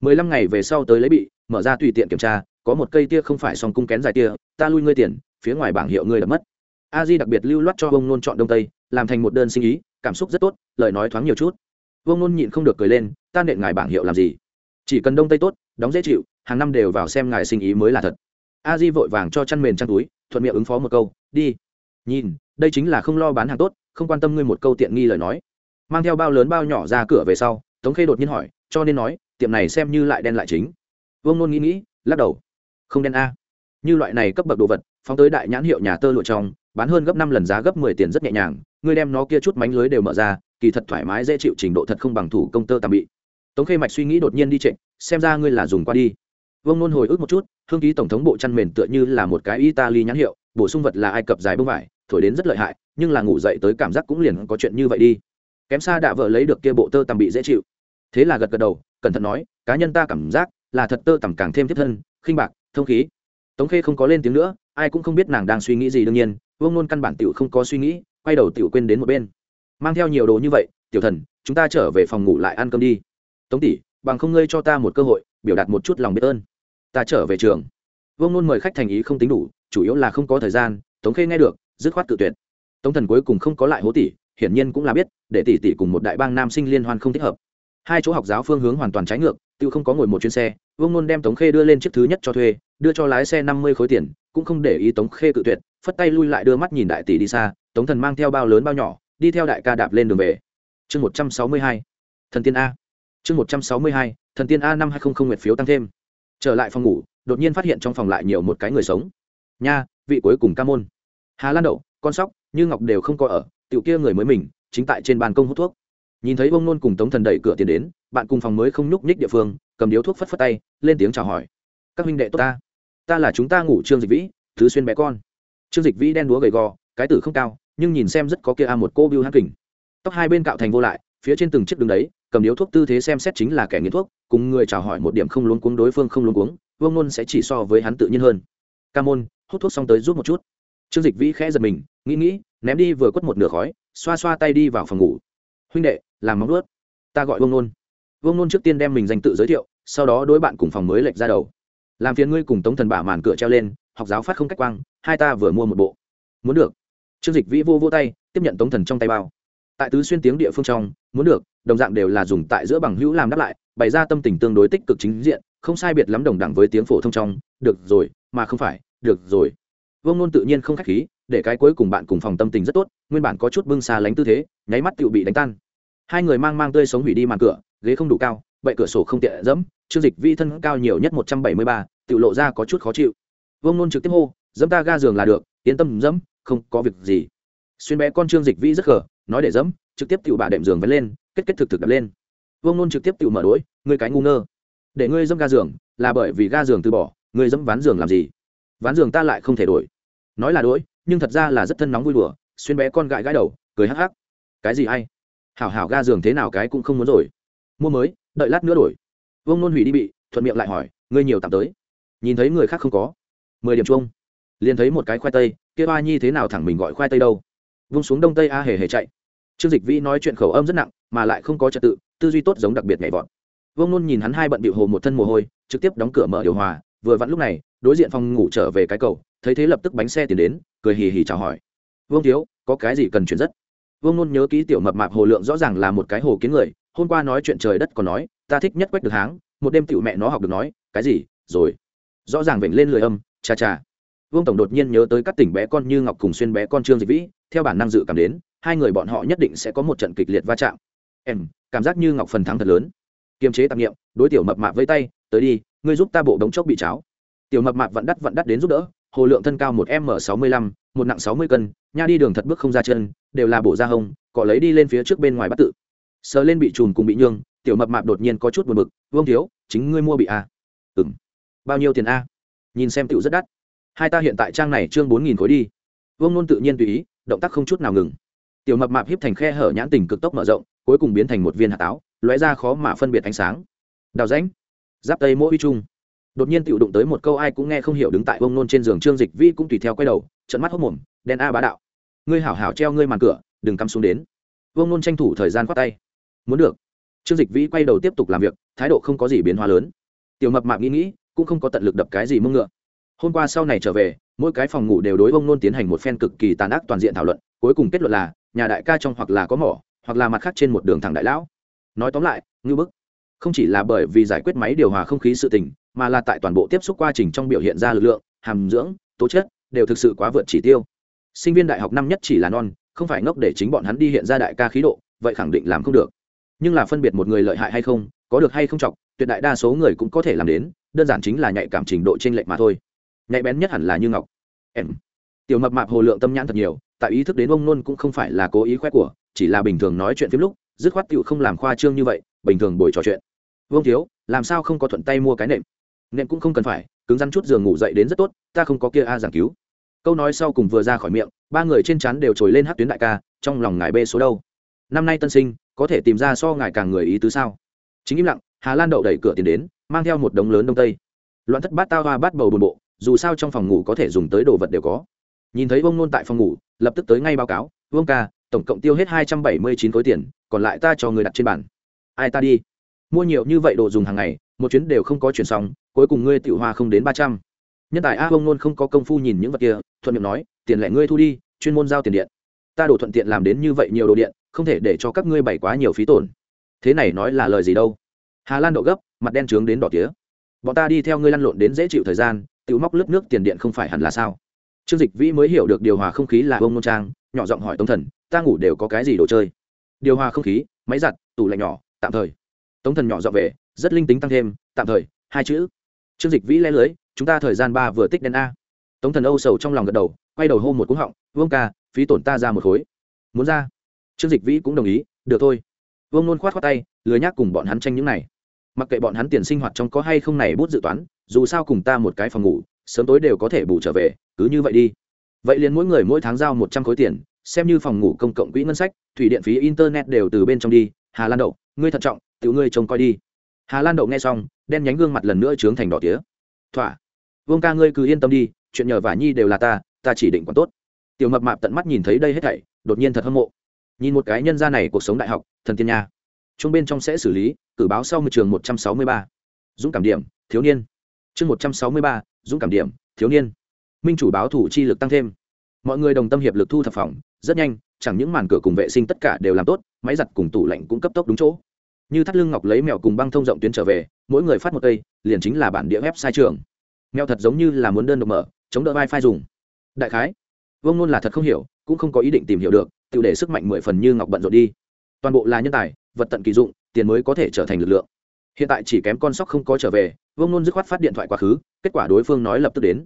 Speaker 1: Mười lăm ngày về sau tới lấy bị, mở ra tùy tiện kiểm tra, có một cây tia không phải song cung kén dài tia, ta lui ngươi tiền, phía ngoài bảng hiệu ngươi đã mất. A di đặc biệt lưu loát cho vương nôn chọn đông tây, làm thành một đơn sinh ý, cảm xúc rất tốt, lời nói thoáng nhiều chút. Vương nôn nhịn không được cười lên, ta nện ngài bảng hiệu làm gì? Chỉ cần đông tây tốt, đóng dễ chịu, hàng năm đều vào xem ngài sinh ý mới là thật. A di vội vàng cho chăn mền chăn túi, thuận miệng ứng phó một câu, đi, nhìn, đây chính là không lo bán hàng tốt không quan tâm ngươi một câu tiện nghi lời nói. Mang theo bao lớn bao nhỏ ra cửa về sau, tống khê đột nhiên hỏi, cho nên nói, tiệm này xem như lại đen lại chính. Vương nôn nghĩ nghĩ, lắc đầu. Không đen a. Như loại này cấp bậc đồ vật, phóng tới đại nhãn hiệu nhà tơ lụa trong, bán hơn gấp năm lần giá gấp mười tiền rất nhẹ nhàng, ngươi đem nó kia chút mánh lưới đều mở ra, kỳ thật thoải mái dễ chịu trình độ thật không bằng thủ công tơ tạm bị. Tống khê mạch suy nghĩ đột nhiên đi trịnh, xem ra ngươi là dùng qua đi. Vương nôn hồi ức một chút, hương ký tổng thống bộ chăn mền tựa như là một cái italy nhãn hiệu, bổ sung vật là ai cập dài bông vải thổi đến rất lợi hại, nhưng là ngủ dậy tới cảm giác cũng liền có chuyện như vậy đi. Kém xa đạ vợ lấy được kia bộ tơ tằm bị dễ chịu. Thế là gật gật đầu, cẩn thận nói, cá nhân ta cảm giác là thật tơ tằm càng thêm thiết thân, khinh bạc, thông khí. Tống khê không có lên tiếng nữa, ai cũng không biết nàng đang suy nghĩ gì đương nhiên, vương nôn căn bản tiểu không có suy nghĩ, quay đầu tiểu quên đến một bên. Mang theo nhiều đồ như vậy, tiểu thần, chúng ta trở về phòng ngủ lại ăn cơm đi. Tống tỷ, bằng không ngươi cho ta một cơ hội, biểu đạt một chút lòng biết ơn. Ta trở về trường. Vương nôn mời khách thành ý không tính đủ, chủ yếu là không có thời gian, tống khê nghe được dứt khoát tự tuyệt. Tống thần cuối cùng không có lại hố tỷ, hiển nhiên cũng là biết, để tỷ tỷ cùng một đại bang nam sinh liên hoan không thích hợp. Hai chỗ học giáo phương hướng hoàn toàn trái ngược tự không có ngồi một chuyến xe, vương nôn đem tống khê đưa lên chiếc thứ nhất cho thuê, đưa cho lái xe năm mươi khối tiền, cũng không để ý tống khê cự tuyệt, phất tay lui lại đưa mắt nhìn đại tỷ đi xa, tống thần mang theo bao lớn bao nhỏ, đi theo đại ca đạp lên đường về. Chương một trăm sáu mươi hai, thần tiên a. Chương một trăm sáu mươi hai, thần tiên a năm hai không không nguyệt phiếu tăng thêm. Trở lại phòng ngủ, đột nhiên phát hiện trong phòng lại nhiều một cái người sống. Nha, vị cuối cùng ca môn hà lan đậu, con sóc, như ngọc đều không có ở, tiểu kia người mới mình, chính tại trên ban công hút thuốc. Nhìn thấy bông nôn cùng tống thần đẩy cửa tiền đến, bạn cùng phòng mới không nhúc nhích địa phương, cầm điếu thuốc phất phất tay, lên tiếng chào hỏi. Các huynh đệ tốt ta. Ta là chúng ta ngủ trương dịch vĩ, thứ xuyên bé con. Trương dịch vĩ đen đúa gầy gò, cái tử không cao, nhưng nhìn xem rất có kia a một cô biêu hát kình. Tóc hai bên cạo thành vô lại, phía trên từng chiếc đường đấy, cầm điếu thuốc tư thế xem xét chính là kẻ nghiện thuốc, cùng người chào hỏi một điểm không luống cuống đối phương không luống cuống vương nôn sẽ chỉ so với hắn tự nhiên hơn. Ca môn, hút thuốc xong tới giúp một chút trương dịch vĩ khẽ giật mình, nghĩ nghĩ, ném đi vừa quất một nửa khói, xoa xoa tay đi vào phòng ngủ. Huynh đệ, làm móng ướt ta gọi vương nôn. Vương nôn trước tiên đem mình danh tự giới thiệu, sau đó đối bạn cùng phòng mới lệch ra đầu. Làm phiền ngươi cùng tống thần bả màn cửa treo lên, học giáo phát không cách quang, hai ta vừa mua một bộ. Muốn được. Trương dịch vĩ vô vô tay, tiếp nhận tống thần trong tay bao. Tại tứ xuyên tiếng địa phương trong, muốn được, đồng dạng đều là dùng tại giữa bằng hữu làm đáp lại, bày ra tâm tình tương đối tích cực chính diện, không sai biệt lắm đồng đẳng với tiếng phổ thông trong, được rồi, mà không phải, được rồi vông nôn tự nhiên không khách khí, để cái cuối cùng bạn cùng phòng tâm tình rất tốt, nguyên bản có chút bưng xa lánh tư thế, nháy mắt tự bị đánh tan. Hai người mang mang tươi sống hủy đi màn cửa, ghế không đủ cao bậy cửa sổ không tiện dẫm, chương dịch vi thân cao nhiều nhất một trăm bảy mươi ba tự lộ ra có chút khó chịu. Vông nôn trực tiếp hô, dẫm ta ga giường là được, yên tâm dẫm, không có việc gì. Xuyên bé con trương dịch vi rất khờ, nói để dẫm, trực tiếp tự bà đệm giường vẫn lên, kết kết thực thực đập lên. Vông nôn trực tiếp tự mở đ ố i ngươi cái ngu ngơ, để ngươi dẫm ga giường, là bởi vì ga giường từ bỏ, ngươi dẫm ván giường làm gì? Ván giường ta lại không thể đổi nói là đ ố i nhưng thật ra là rất thân nóng vui đùa, xuyên bé con gãi gãi đầu, cười hắc hắc. Cái gì hay hảo hảo ga giường thế nào cái cũng không muốn rồi. Mua mới, đợi lát nữa đổi. Vương nôn hủy đi bị, thuận miệng lại hỏi, ngươi nhiều tạm tới. Nhìn thấy người khác không có. Mười điểm chung liền thấy một cái khoai tây, kia ba nhi thế nào thẳng mình gọi khoai tây đâu. Vung xuống đông tây a hề hề chạy. Trương dịch vĩ nói chuyện khẩu âm rất nặng, mà lại không có trật tự, tư duy tốt giống đặc biệt nhảy vọt. Vương nôn nhìn hắn hai bận bịu hồ một thân mồ hôi, trực tiếp đóng cửa mở điều hòa, vừa vặn lúc này, đối diện phòng ngủ trở về cái cầu thấy thế lập tức bánh xe tiến đến, cười hì hì chào hỏi. Vương thiếu, có cái gì cần chuyển rất? Vương nôn nhớ ký tiểu mập mạp hồ lượng rõ ràng là một cái hồ kiến người, hôm qua nói chuyện trời đất còn nói, ta thích nhất quách được háng, một đêm tiểu mẹ nó học được nói, cái gì, rồi. Rõ ràng vểnh lên lười âm, cha cha. Vương tổng đột nhiên nhớ tới các tỉnh bé con như ngọc cùng xuyên bé con trương dịch vĩ, theo bản năng dự cảm đến, hai người bọn họ nhất định sẽ có một trận kịch liệt va chạm. Em, cảm giác như ngọc phần thắng thật lớn. Kiềm chế tạp nghiệm, đối tiểu mập mạp với tay, tới đi, ngươi giúp ta bộ đống chốc bị cháo. Tiểu mập mạp vặn đắt vặn đắt đến giúp đỡ hồ lượng thân cao một m sáu mươi lăm, một nặng sáu mươi cân, nha đi đường thật bước không ra chân, đều là bộ da hông, cọ lấy đi lên phía trước bên ngoài bắt tự. Sờ lên bị trùn cùng bị nhương, tiểu mập mạp đột nhiên có chút buồn bực, vương thiếu, chính ngươi mua bị a à? ừ m bao nhiêu tiền a? Nhìn xem tựu rất đắt. Hai ta hiện tại trang này trương bốn nghìn khối đi. Vương nôn tự nhiên tùy ý, động tác không chút nào ngừng. Tiểu mập mạp hiếp thành khe hở nhãn tình cực tốc mở rộng, cuối cùng biến thành một viên hạt táo, lóe ra khó mà phân biệt ánh sáng. Đào rãnh, giáp tây mỗi uy trung đột nhiên tiểu đụng tới một câu ai cũng nghe không hiểu đứng tại vương nôn trên giường trương dịch vi cũng tùy theo quay đầu trận mắt hốc mồm, đen a bá đạo, ngươi hảo hảo treo ngươi màn cửa, đừng cắm xuống đến. Vương nôn tranh thủ thời gian khoát tay. Muốn được. Trương dịch vi quay đầu tiếp tục làm việc, thái độ không có gì biến hóa lớn. Tiểu mập mạp nghĩ nghĩ, cũng không có tận lực đập cái gì mông ngựa. Hôm qua sau này trở về, mỗi cái phòng ngủ đều đối vông nôn tiến hành một phen cực kỳ tàn ác toàn diện thảo luận, cuối cùng kết luận là, nhà đại ca trong hoặc là có mỏ, hoặc là mặt khác trên một đường thẳng đại lão. Nói tóm lại ngư bức. Không chỉ là bởi vì giải quyết máy điều hòa không khí sự tình mà là tại toàn bộ tiếp xúc quá trình trong biểu hiện ra lực lượng, hàm dưỡng, tố chất, đều thực sự quá vượt chỉ tiêu. Sinh viên đại học năm nhất chỉ là non, không phải ngốc để chính bọn hắn đi hiện ra đại ca khí độ, vậy khẳng định làm không được. Nhưng là phân biệt một người lợi hại hay không, có được hay không chọc, tuyệt đại đa số người cũng có thể làm đến, đơn giản chính là nhạy cảm trình độ trên lệnh mà thôi. Nhạy bén nhất hẳn là như ngọc. Em. Tiểu mập mạp hồ lượng tâm nhãn thật nhiều, tại ý thức đến ông nôn cũng không phải là cố ý khoe của, chỉ là bình thường nói chuyện phim lúc, dứt khoát tựu không làm khoa trương như vậy, bình thường buổi trò chuyện. Vương thiếu, làm sao không có thuận tay mua cái nệm? Nên cũng không cần phải, cứng rắn chút giường ngủ dậy đến rất tốt, ta không có kia a giảng cứu. Câu nói sau cùng vừa ra khỏi miệng, ba người trên chắn đều trồi lên hát tuyến đại ca, trong lòng ngài bê số đâu? Năm nay tân sinh, có thể tìm ra so ngài càng người ý tứ sao? Chính im lặng, hà lan đậu đẩy cửa tiền đến, mang theo một đống lớn đông tây. Loạn thất bát tao hoa bát bầu bồn bộ, dù sao trong phòng ngủ có thể dùng tới đồ vật đều có. Nhìn thấy vông nôn tại phòng ngủ, lập tức tới ngay báo cáo, vương ca, tổng cộng tiêu hết hai trăm bảy mươi chín khối tiền, còn lại ta cho người đặt trên bàn. Ai ta đi? Mua nhiều như vậy đồ dùng hàng ngày, một chuyến đều không có chuyển xong cuối cùng ngươi tiểu hoa không đến ba trăm. Nhân tài a vông nôn không có công phu nhìn những vật kia, thuận miệng nói, tiền lẻ ngươi thu đi, chuyên môn giao tiền điện. Ta đổ thuận tiện làm đến như vậy nhiều đồ điện, không thể để cho các ngươi bày quá nhiều phí tổn. Thế này nói là lời gì đâu? Hà lan độ gấp, mặt đen trướng đến đỏ tía. Bọn ta đi theo ngươi lăn lộn đến dễ chịu thời gian tự móc lớp nước tiền điện không phải hẳn là sao? Trương dịch vĩ mới hiểu được điều hòa không khí là vông nôn trang, nhỏ giọng hỏi tống thần, ta ngủ đều có cái gì đồ chơi? Điều hòa không khí, máy giặt, tủ lạnh nhỏ, tạm thời. Tống thần nhỏ dọn về, rất linh tính tăng thêm, tạm thời, hai chữ trương dịch vĩ le lưới, chúng ta thời gian ba vừa tích đen a. Tống thần âu sầu trong lòng gật đầu, quay đầu hô một cúng họng, vương ca, phí tổn ta ra một khối. Muốn ra? Trương dịch vĩ cũng đồng ý, được thôi. Vương nôn khoát khoát tay, lười nhác cùng bọn hắn tranh những này. Mặc kệ bọn hắn tiền sinh hoạt trong có hay không này bút dự toán, dù sao cùng ta một cái phòng ngủ, sớm tối đều có thể bù trở về, cứ như vậy đi. Vậy liền mỗi người mỗi tháng giao một trăm khối tiền, xem như phòng ngủ công cộng quỹ ngân sách, thủy điện phí internet đều từ bên trong đi. Hà lan đậu, ngươi thận trọng tự ngươi trông coi đi hà lan đậu nghe xong, đen nhánh gương mặt lần nữa trướng thành đỏ tía. Thỏa. Vương ca ngươi cứ yên tâm đi, chuyện nhờ vả nhi đều là ta ta chỉ định còn tốt. Tiểu mập mạp tận mắt nhìn thấy đây hết thảy, đột nhiên thật hâm mộ. Nhìn một cái nhân gia này cuộc sống đại học, thần tiên nha. Chung bên trong sẽ xử lý, cử báo sau một trường một trăm sáu mươi ba. Dũng cảm điểm, thiếu niên. Chương một trăm sáu mươi ba, dũng cảm điểm, thiếu niên. Minh chủ báo thủ chi lực tăng thêm. Mọi người đồng tâm hiệp lực thu thập phòng, rất nhanh, chẳng những màn cửa cùng vệ sinh tất cả đều làm tốt, máy giặt cùng tủ lạnh cũng cấp tốc đúng chỗ như thắt lưng ngọc lấy mèo cùng băng thông rộng tuyến trở về, mỗi người phát một cây, liền chính là bản địa web sai trường. Mèo thật giống như là muốn đơn độc mở, chống đỡ vai phai dùng. Đại khái vông nôn là thật không hiểu, cũng không có ý định tìm hiểu được, tự để sức mạnh mười phần như ngọc bận rộn đi. Toàn bộ là nhân tài, vật tận kỳ dụng, tiền mới có thể trở thành lực lượng. Hiện tại chỉ kém con sóc không có trở về vông nôn dứt khoát phát điện thoại quá khứ, kết quả đối phương nói lập tức đến.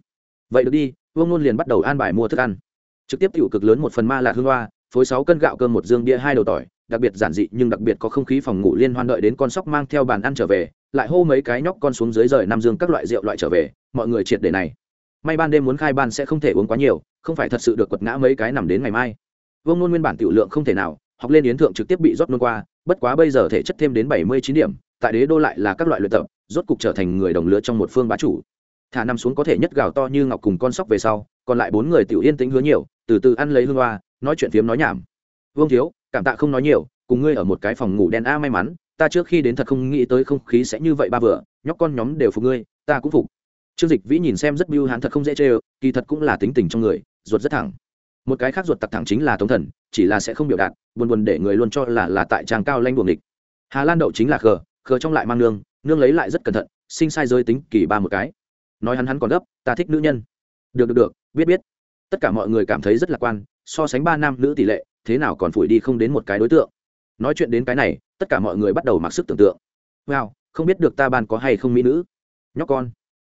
Speaker 1: Vậy được đi vông nôn liền bắt đầu an bài mua thức ăn. Trực tiếp tiểu cực lớn một phần ma lạc hương hoa, phối sáu cân gạo cơm một dương bia hai đầu tỏi đặc biệt giản dị nhưng đặc biệt có không khí phòng ngủ liên hoan đợi đến con sóc mang theo bàn ăn trở về, lại hô mấy cái nhóc con xuống dưới rời nam dương các loại rượu loại trở về, mọi người triệt để này. May ban đêm muốn khai ban sẽ không thể uống quá nhiều, không phải thật sự được quật ngã mấy cái nằm đến ngày mai. Vương nôn nguyên bản tiểu lượng không thể nào, học lên yến thượng trực tiếp bị rót nôn qua, bất quá bây giờ thể chất thêm đến bảy mươi chín điểm, tại đế đô lại là các loại luyện tập, rốt cục trở thành người đồng lứa trong một phương bá chủ. Thả nằm xuống có thể nhất gào to như ngọc cùng con sóc về sau, còn lại bốn người tiểu yên tĩnh hứa nhiều, từ từ ăn lấy hương hoa, nói chuyện phiếm nói nhảm. Vương thiếu cảm tạ không nói nhiều, cùng ngươi ở một cái phòng ngủ đen a, may mắn, ta trước khi đến thật không nghĩ tới không khí sẽ như vậy ba vừa, nhóc con nhóm đều phục ngươi, ta cũng phục. Trương dịch vĩ nhìn xem rất biêu hắn thật không dễ chê kỳ thật cũng là tính tình trong người, ruột rất thẳng. Một cái khác ruột tặc thẳng chính là tống thần, chỉ là sẽ không biểu đạt, buồn buồn để người luôn cho là là tại trang cao lanh buồng địch. Hà lan đậu chính là khờ khờ trong lại mang nương nương lấy lại rất cẩn thận, sinh sai rơi tính kỳ ba một cái. Nói hắn hắn còn gấp, ta thích nữ nhân. Được được được, biết biết. Tất cả mọi người cảm thấy rất lạc quan, so sánh ba nam nữ tỷ lệ thế nào còn phủi đi không đến một cái đối tượng. Nói chuyện đến cái này, tất cả mọi người bắt đầu mặc sức tưởng tượng. Wow, không biết được ta ban có hay không mỹ nữ. Nhóc con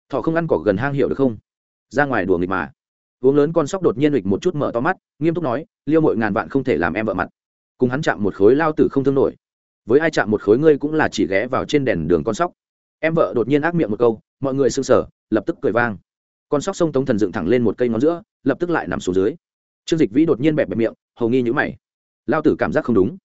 Speaker 1: thọ không ăn cỏ gần hang hiệu được không? Ra ngoài đùa nghịch mà. Uống lớn con sóc đột nhiên nghịch một chút mở to mắt, nghiêm túc nói, liêu mội ngàn vạn không thể làm em vợ mặt. Cùng hắn chạm một khối lao tử không thương nổi. Với ai chạm một khối ngươi cũng là chỉ ghé vào trên đèn đường con sóc. Em vợ đột nhiên ác miệng một câu, mọi người sưng sở lập tức cười vang. Con sóc sông tống thần dựng thẳng lên một cây ngón giữa, lập tức lại nằm xuống dưới trương dịch vĩ đột nhiên bẹp bẹp miệng, hầu nghi nhữ mày. Lao tử cảm giác không đúng.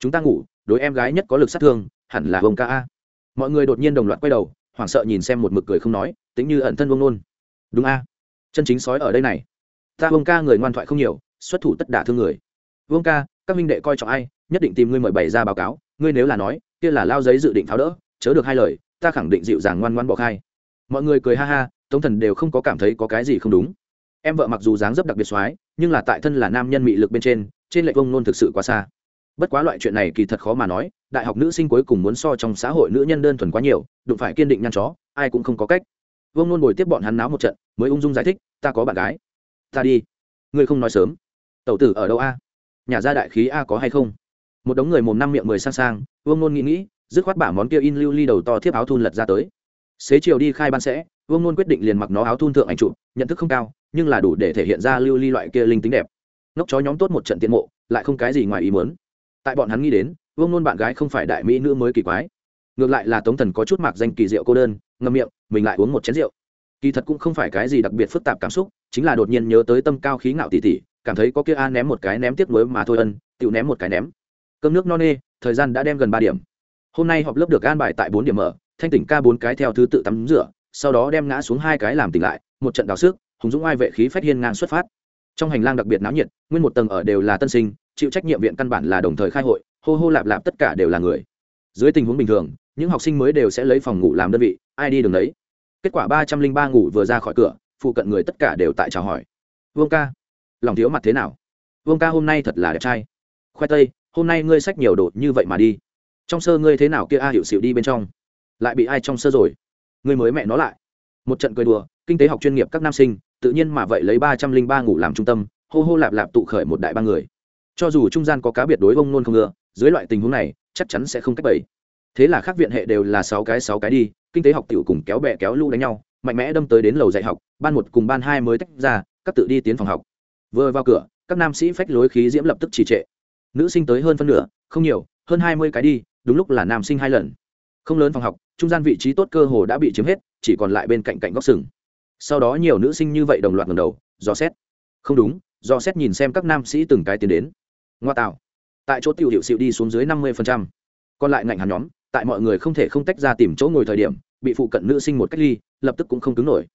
Speaker 1: Chúng ta ngủ, đối em gái nhất có lực sát thương, hẳn là hồng ca a. Mọi người đột nhiên đồng loạt quay đầu, hoảng sợ nhìn xem một mực cười không nói, tính như ẩn thân vông nôn. Đúng a. Chân chính sói ở đây này. Ta vông ca người ngoan thoại không nhiều, xuất thủ tất đả thương người. Vông ca, các minh đệ coi trọng ai, nhất định tìm ngươi mời bày ra báo cáo, ngươi nếu là nói, kia là lao giấy dự định tháo đỡ, chớ được hai lời, ta khẳng định dịu dàng ngoan ngoan bỏ khai. Mọi người cười ha ha, tống thần đều không có cảm thấy có cái gì không đúng em vợ mặc dù dáng dấp đặc biệt soái, nhưng là tại thân là nam nhân mị lực bên trên trên lệ vông nôn thực sự quá xa. Bất quá loại chuyện này kỳ thật khó mà nói, đại học nữ sinh cuối cùng muốn so trong xã hội nữ nhân đơn thuần quá nhiều, đụng phải kiên định nhăn chó, ai cũng không có cách. Vương nôn bồi tiếp bọn hắn náo một trận, mới ung dung giải thích, ta có bạn gái. Ta đi. Ngươi không nói sớm. Tẩu tử ở đâu a? Nhà gia đại khí a có hay không? Một đống người mồm năm miệng mười sang sang vương nôn nghĩ nghĩ, dứt khoát bả món kia in lưu ly đầu to thiếp áo thun lật ra tới. Xế chiều đi khai ban sẽ vương nôn quyết định liền mặc nó áo thun thượng ảnh trụ, nhận thức không cao nhưng là đủ để thể hiện ra lưu ly loại kia linh tính đẹp. Ngốc chó nhóm tốt một trận tiến mộ lại không cái gì ngoài ý muốn. Tại bọn hắn nghĩ đến vương nôn bạn gái không phải đại mỹ nữ mới kỳ quái. Ngược lại là tống thần có chút mạc danh kỳ rượu cô đơn ngâm miệng mình lại uống một chén rượu. Kỳ thật cũng không phải cái gì đặc biệt phức tạp cảm xúc chính là đột nhiên nhớ tới tâm cao khí ngạo tỉ tỉ cảm thấy có kia a ném một cái ném tiếp nối mà thôi ân tự ném một cái ném. Cơm nước no nê thời gian đã đem gần ba điểm. Hôm nay họp lớp được an bài tại bốn điểm mở thanh tỉnh ca bốn cái theo thứ tự tắm rửa sau đó đem ngã xuống hai cái làm tỉnh lại, một trận đào sức, hùng dũng ai vệ khí phách hiên ngang xuất phát. Trong hành lang đặc biệt náo nhiệt, nguyên một tầng ở đều là tân sinh, chịu trách nhiệm viện căn bản là đồng thời khai hội, hô hô lạp lạp tất cả đều là người. Dưới tình huống bình thường, những học sinh mới đều sẽ lấy phòng ngủ làm đơn vị, ai đi đường đấy kết quả ba trăm linh ba ngủ vừa ra khỏi cửa, phụ cận người tất cả đều tại chào hỏi. Vương ca, lòng thiếu mặt thế nào? Vương ca hôm nay thật là đẹp trai. Khoe tây, hôm nay ngươi sách nhiều đồ như vậy mà đi. Trong sơ ngươi thế nào kia a hiệu xịu đi bên trong? Lại bị ai trong sơ rồi? Ngươi mới mẹ nó lại. Một trận cười đùa, kinh tế học chuyên nghiệp các nam sinh, tự nhiên mà vậy lấy ba trăm linh ba ngủ làm trung tâm, hô hô lạp lạp tụ khởi một đại ba người. Cho dù trung gian có cá biệt đối vông nôn không ngựa dưới loại tình huống này, chắc chắn sẽ không cách bẫy thế là khác viện hệ đều là sáu cái sáu cái đi, kinh tế học tiểu cùng kéo bè kéo lũ đánh nhau, mạnh mẽ đâm tới đến lầu dạy học, ban một cùng ban hai mới tách ra, các tự đi tiến phòng học. Vừa vào cửa, các nam sĩ phách lối khí diễm lập tức trì trệ. Nữ sinh tới hơn phân nửa, không nhiều, hơn hai mươi cái đi, đúng lúc là nam sinh hai lần không lớn phòng học, trung gian vị trí tốt cơ hồ đã bị chiếm hết, chỉ còn lại bên cạnh cạnh góc sừng. Sau đó nhiều nữ sinh như vậy đồng loạt ngầm đầu do xét. Không đúng do xét nhìn xem các nam sĩ từng cái tiến đến. Ngoa tạo. Tại chỗ tiểu hiệu xịu đi xuống dưới năm mươi còn lại ngạnh hàn nhóm, tại mọi người không thể không tách ra tìm chỗ ngồi thời điểm, bị phụ cận nữ sinh một cách ly, lập tức cũng không cứng nổi.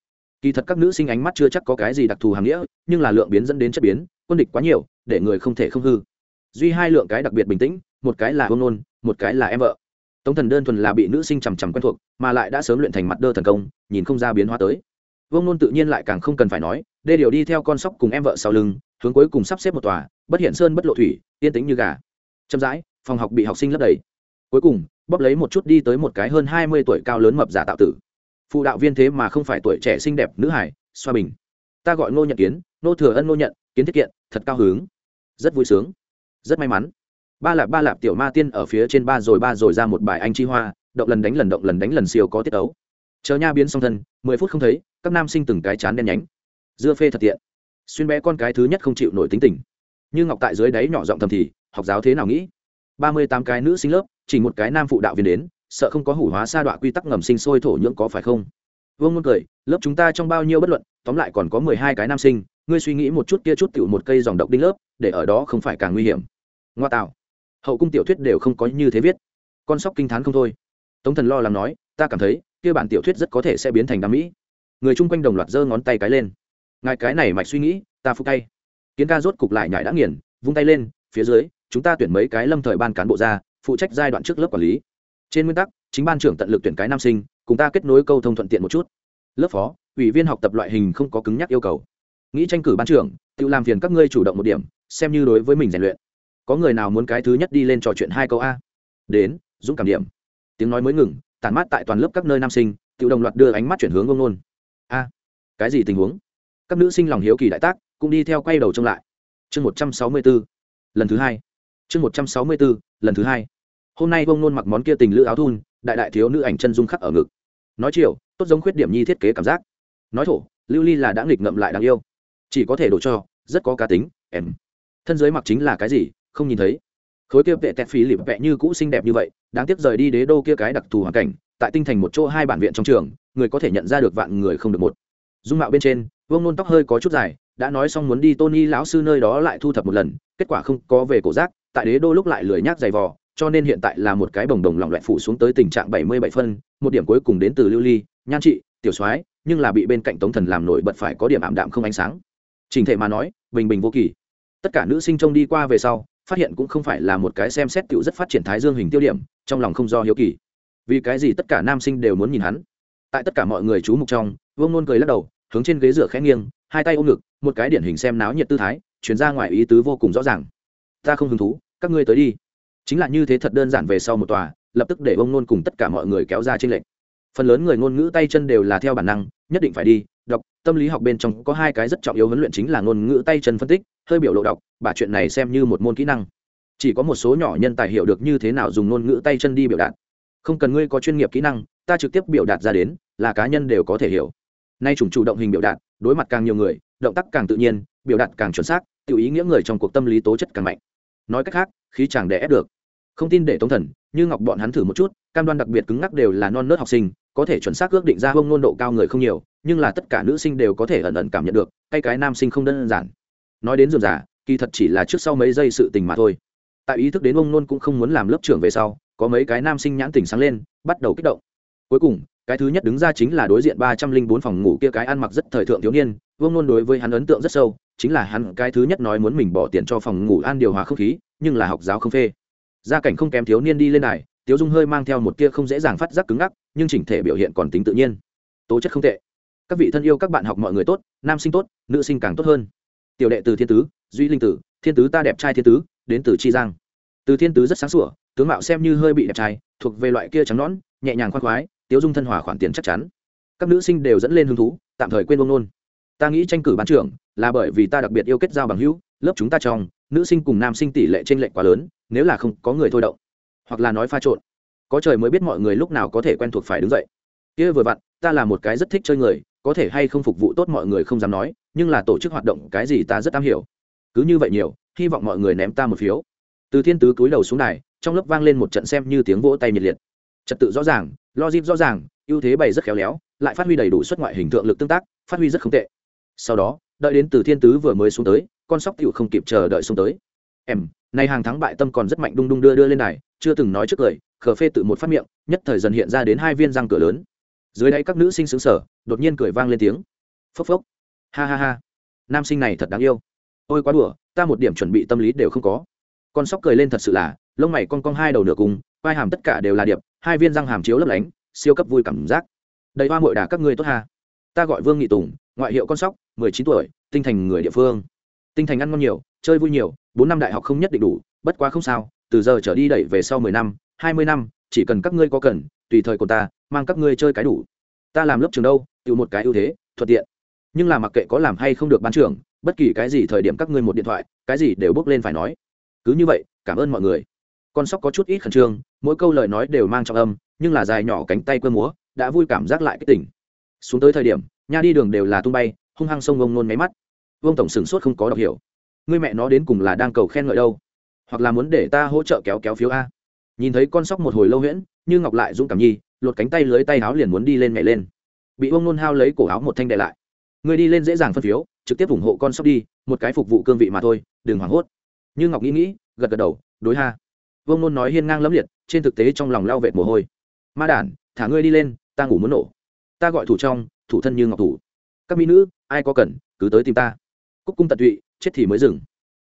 Speaker 1: Kỳ thật các nữ sinh ánh mắt chưa chắc có cái gì đặc thù hàm nghĩa, nhưng là lượng biến dẫn đến chất biến, quân địch quá nhiều, để người không thể không hư. Duy hai lượng cái đặc biệt bình tĩnh, một cái là hôn nôn, một cái là em vợ tống thần đơn thuần là bị nữ sinh chằm chằm quen thuộc, mà lại đã sớm luyện thành mặt đơ thần công, nhìn không ra biến hóa tới. Vương nôn tự nhiên lại càng không cần phải nói, đê điều đi theo con sóc cùng em vợ sau lưng, hướng cuối cùng sắp xếp một tòa, bất hiện sơn bất lộ thủy, yên tĩnh như gà. Chậm rãi, phòng học bị học sinh lấp đầy. Cuối cùng, bóp lấy một chút đi tới một cái hơn hai mươi tuổi cao lớn mập giả tạo tử. Phụ đạo viên thế mà không phải tuổi trẻ xinh đẹp nữ hải xoa bình. Ta gọi ngô nhận kiến nô thừa ân ngô nhận kiến thiết kiện, thật cao hứng. Rất vui sướng. Rất may mắn ba lạp ba lạp tiểu ma tiên ở phía trên ba rồi ba rồi ra một bài anh chi hoa, động lần đánh lần, động lần đánh lần siêu có tiết ấu. Chờ nha biến song thân, mười phút không thấy, các nam sinh từng cái chán đen nhánh. Dưa phê thật tiện. Xuyên bé con cái thứ nhất không chịu nổi tính tình. Như ngọc tại dưới đáy nhỏ giọng thầm thì, học giáo thế nào nghĩ? Ba mươi tám cái nữ sinh lớp, chỉ một cái nam phụ đạo viên đến, sợ không có hủ hóa sa đọa quy tắc ngầm sinh sôi thổ nhưỡng có phải không? Vương muốn cười, lớp chúng ta trong bao nhiêu bất luận, tóm lại còn có mười hai cái nam sinh, ngươi suy nghĩ một chút kia chút tiểu một cây dòng độc đinh lớp, để ở đó không phải càng nguy hiểm. Ngoa tạo hậu cung tiểu thuyết đều không có như thế viết. Con sóc kinh t h á n không thôi. Tống thần lo lắng nói, ta cảm thấy, kia bản tiểu thuyết rất có thể sẽ biến thành đam mỹ. Người chung quanh đồng loạt giơ ngón tay cái lên. Ngài cái này mạch suy nghĩ, ta phục tay. Kiến ca rốt cục lại nhải đã nghiền, vung tay lên, phía dưới, chúng ta tuyển mấy cái lâm thời ban cán bộ ra, phụ trách giai đoạn trước lớp quản lý. Trên nguyên tắc, chính ban trưởng tận lực tuyển cái nam sinh, cùng ta kết nối câu thông thuận tiện một chút. Lớp phó, ủy viên học tập loại hình không có cứng nhắc yêu cầu. Nghĩ tranh cử ban trưởng, tự làm phiền các ngươi chủ động một điểm, xem như đối với mình rèn luyện có người nào muốn cái thứ nhất đi lên trò chuyện hai câu a? Đến, dũng cảm điểm. Tiếng nói mới ngừng tàn mát tại toàn lớp các nơi nam sinh tự đồng loạt đưa ánh mắt chuyển hướng ông nôn. A, cái gì tình huống? Các nữ sinh lòng hiếu kỳ đại tác, cũng đi theo quay đầu trông lại. Chương một trăm sáu mươi b ố lần thứ hai. Chương một trăm sáu mươi b ố lần thứ hai. Hôm nay bông nôn mặc món kia tình lữ áo thun, đại đại thiếu nữ ảnh chân dung khắc ở ngực. Nói chiều, tốt giống khuyết điểm nhi thiết kế cảm giác. Nói thổ, lưu ly là đã nghịch ngậm lại đáng yêu. Chỉ có thể đổ cho, rất có cá tính, em. Thân giới mặc chính là cái gì? Không nhìn thấy. Khối kia vệ tẹt phí lịp vẹ như cũ xinh đẹp như vậy, đáng tiếc rời đi đế đô kia cái đặc thù hoàn cảnh, tại tinh thành một chỗ hai bản viện trong trường, người có thể nhận ra được vạn người không được một. Dung mạo bên trên, vương nôn tóc hơi có chút dài, đã nói xong muốn đi tony lão sư nơi đó lại thu thập một lần, kết quả không có về cổ giác, tại đế đô lúc lại lười nhác dày vò, cho nên hiện tại là một cái bồng đồng lỏng loẹt phủ xuống tới tình trạng bảy mươi bảy phân, một điểm cuối cùng đến từ lưu ly, nhan trị, tiểu soái, nhưng là bị bên cạnh tống thần làm nổi bật phải có điểm ảm đạm không ánh sáng. Trình thể mà nói, bình bình vô kỳ. Tất cả nữ sinh trông đi qua về sau phát hiện cũng không phải là một cái xem xét tựu rất phát triển thái dương hình tiêu điểm, trong lòng không do hiếu kỳ. Vì cái gì tất cả nam sinh đều muốn nhìn hắn? Tại tất cả mọi người chú mục trong, vương nôn cười lắc đầu, hướng trên ghế dựa khẽ nghiêng, hai tay ôm ngực, một cái điển hình xem náo nhiệt tư thái chuyển ra ngoài ý tứ vô cùng rõ ràng. Ta không hứng thú, các ngươi tới đi. Chính là như thế thật đơn giản về sau một tòa, lập tức để ông nôn cùng tất cả mọi người kéo ra trên lệnh phần lớn người ngôn ngữ tay chân đều là theo bản năng, nhất định phải đi tâm lý học bên trong có hai cái rất trọng yếu huấn luyện chính là ngôn ngữ tay chân phân tích, hơi biểu lộ đọc, bà chuyện này xem như một môn kỹ năng. Chỉ có một số nhỏ nhân tài hiểu được như thế nào dùng ngôn ngữ tay chân đi biểu đạt. Không cần ngươi có chuyên nghiệp kỹ năng, ta trực tiếp biểu đạt ra đến, là cá nhân đều có thể hiểu. Nay chủng chủ động hình biểu đạt, đối mặt càng nhiều người, động tác càng tự nhiên, biểu đạt càng chuẩn xác tự ý nghĩa người trong cuộc tâm lý tố chất càng mạnh. Nói cách khác, khí chàng đè ép được. Không tin để tống thần, như ngọc bọn hắn thử một chút, cam đoan đặc biệt cứng ngắc đều là non nớt học sinh, có thể chuẩn xác ước định ra hông nôn độ cao người không nhiều nhưng là tất cả nữ sinh đều có thể ẩn ẩn cảm nhận được hay cái nam sinh không đơn giản. Nói đến dườm giả kỳ thật chỉ là trước sau mấy giây sự tình mà thôi. Tại ý thức đến ông nôn cũng không muốn làm lớp trưởng về sau, có mấy cái nam sinh nhãn tình sáng lên, bắt đầu kích động. Cuối cùng, cái thứ nhất đứng ra chính là đối diện ba trăm linh bốn phòng ngủ kia cái ăn mặc rất thời thượng thiếu niên vương nôn đối với hắn ấn tượng rất sâu, chính là hắn cái thứ nhất nói muốn mình bỏ tiền cho phòng ngủ an điều hòa không khí, nhưng là học giáo không phê. Gia cảnh không kém thiếu niên đi lên này tiếu dung hơi mang theo một tia không dễ dàng phát giác cứng ngắc, nhưng chỉnh thể biểu hiện còn tính tự nhiên. Tố chất không tệ các vị thân yêu các bạn học mọi người tốt, nam sinh tốt, nữ sinh càng tốt hơn. Tiểu đệ từ thiên tứ, duy linh tử, thiên tứ ta đẹp trai thiên tứ, đến từ chi giang. Từ thiên tứ rất sáng sủa, tướng mạo xem như hơi bị đẹp trai, thuộc về loại kia trắng nõn, nhẹ nhàng khoan khoái, tiếu dung thân hòa khoản tiền chắc chắn. Các nữ sinh đều dẫn lên hứng thú, tạm thời quên ông nôn. Ta nghĩ tranh cử ban trưởng là bởi vì ta đặc biệt yêu kết giao bằng hữu, lớp chúng ta trong, nữ sinh cùng nam sinh tỷ lệ t r ê n lệch quá lớn, nếu là không có người thôi động, hoặc là nói pha trộn, có trời mới biết mọi người lúc nào có thể quen thuộc phải đứng dậy. Kia vừa vặn, ta là một cái rất thích chơi người có thể hay không phục vụ tốt mọi người không dám nói, nhưng là tổ chức hoạt động cái gì ta rất am hiểu. Cứ như vậy nhiều, hy vọng mọi người ném ta một phiếu. Từ thiên tứ cúi đầu xuống đài, trong lớp vang lên một trận xem như tiếng vỗ tay nhiệt liệt. Trật tự rõ ràng, logic rõ ràng, ưu thế bày rất khéo léo, lại phát huy đầy đủ xuất ngoại hình tượng lực tương tác, phát huy rất không tệ. Sau đó, đợi đến từ thiên tứ vừa mới xuống tới, con sóc tựu không kịp chờ đợi xuống tới. Em, nay hàng thắng bại tâm còn rất mạnh đung đung đưa đưa lên này chưa từng nói trước cười khờ phê tự một phát miệng, nhất thời dần hiện ra đến hai viên răng cửa lớn dưới đáy các nữ sinh xứng sở đột nhiên cười vang lên tiếng. Phốc phốc. Ha ha ha. Nam sinh này thật đáng yêu. Ôi quá đùa, ta một điểm chuẩn bị tâm lý đều không có. Con sóc cười lên thật sự là, lông mày con con hai đầu nửa cùng, vai hàm tất cả đều là điệp, hai viên răng hàm chiếu lấp lánh, siêu cấp vui cảm giác. Đầy hoa mội đà các ngươi tốt hà ta gọi vương nghị tùng, ngoại hiệu con sóc, mười chín tuổi, tinh thành người địa phương. Tinh thành ăn ngon nhiều, chơi vui nhiều, bốn năm đại học không nhất định đủ, bất quá không sao, từ giờ trở đi đẩy về sau mười năm, hai mươi năm, chỉ cần các ngươi có cần, tùy thời của ta mang các ngươi chơi cái đủ. Ta làm lớp trường đâu tự một cái ưu thế, thuận tiện. Nhưng là mặc kệ có làm hay không được ban trưởng, bất kỳ cái gì thời điểm các ngươi một điện thoại, cái gì đều bước lên phải nói. Cứ như vậy, cảm ơn mọi người. Con sóc có chút ít khẩn trương, mỗi câu lời nói đều mang trọng âm, nhưng là dài nhỏ cánh tay cơ múa, đã vui cảm giác lại cái tỉnh. Xuống tới thời điểm, nha đi đường đều là tung bay, hung hăng sông ông nôn máy mắt. Vương tổng sửng sốt không có đọc hiểu. Người mẹ nó đến cùng là đang cầu khen ngợi đâu? Hoặc là muốn để ta hỗ trợ kéo kéo phiếu a? Nhìn thấy con sóc một hồi lâu huyễn, như ngọc lại dũng cảm nhi lột cánh tay lưới tay áo liền muốn đi lên mẹ lên. Bị ông nôn hao lấy cổ áo một thanh đại lại. Người đi lên dễ dàng phân phiếu, trực tiếp ủng hộ con sóc đi, một cái phục vụ cương vị mà thôi, đừng hoảng hốt. Như ngọc nghĩ nghĩ, gật gật đầu, đối ha. Vương nôn nói hiên ngang lẫm liệt, trên thực tế trong lòng lao vệt mồ hôi. Ma đản, thả ngươi đi lên, ta ngủ muốn nổ. Ta gọi thủ trong, thủ thân như ngọc thủ. Các mỹ nữ, ai có cần, cứ tới tìm ta. Cúc cung tận tụy, chết thì mới dừng.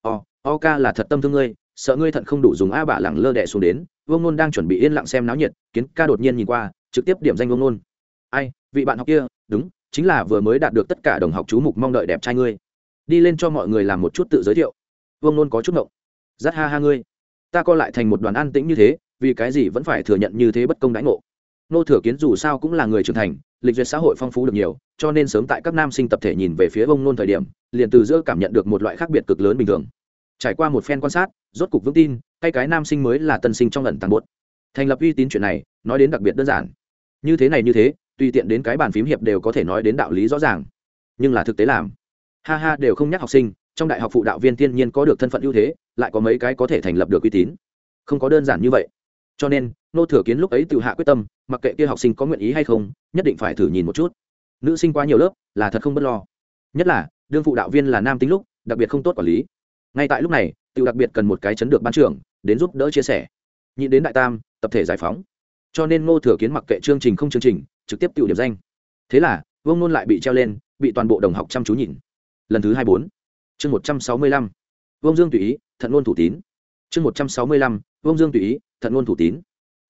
Speaker 1: O o ca là thật tâm thương ngươi sợ ngươi thận không đủ dùng a bả lẳng lơ đẻ xuống đến, vương nôn đang chuẩn bị yên lặng xem náo nhiệt, kiến ca đột nhiên nhìn qua, trực tiếp điểm danh vương nôn. Ai, vị bạn học kia, đúng, chính là vừa mới đạt được tất cả đồng học chú mục mong đợi đẹp trai ngươi. Đi lên cho mọi người làm một chút tự giới thiệu. Vương nôn có chút ngộng. Rất ha ha ngươi. Ta co lại thành một đoàn an tĩnh như thế, vì cái gì vẫn phải thừa nhận như thế bất công đãi ngộ. Nô thừa kiến dù sao cũng là người trưởng thành, lịch duyệt xã hội phong phú được nhiều, cho nên sớm tại các nam sinh tập thể nhìn về phía ông nôn thời điểm, liền từ giữa cảm nhận được một loại khác biệt cực lớn bình thường trải qua một phen quan sát, rốt cục vững tin cái cái nam sinh mới là tân sinh trong lần tàng bột. Thành lập uy tín chuyện này, nói đến đặc biệt đơn giản. Như thế này như thế, tùy tiện đến cái bàn phím hiệp đều có thể nói đến đạo lý rõ ràng. Nhưng là thực tế làm. Ha ha, đều không nhắc học sinh, trong đại học phụ đạo viên thiên nhiên có được thân phận ưu thế, lại có mấy cái có thể thành lập được uy tín. Không có đơn giản như vậy. Cho nên, nô thừa kiến lúc ấy tự hạ quyết tâm, mặc kệ kia học sinh có nguyện ý hay không, nhất định phải thử nhìn một chút. Nữ sinh quá nhiều lớp, là thật không b ấ t lo. Nhất là, đương phụ đạo viên là nam tính lúc, đặc biệt không tốt quản lý ngay tại lúc này tự đặc biệt cần một cái chấn được ban trưởng, đến giúp đỡ chia sẻ. Nhị đến đại tam, tập thể giải phóng. Cho nên ngô thừa kiến mặc kệ chương trình không chương trình, trực tiếp tự điểm danh. Thế là, vương nôn lại bị treo lên, bị toàn bộ đồng học chăm chú nhìn. Lần thứ hai bốn. Chương một trăm sáu mươi lăm. Vương dương tùy ý, thận ngôn thủ tín. Chương một trăm sáu mươi lăm, vương dương tùy ý, thận ngôn thủ tín.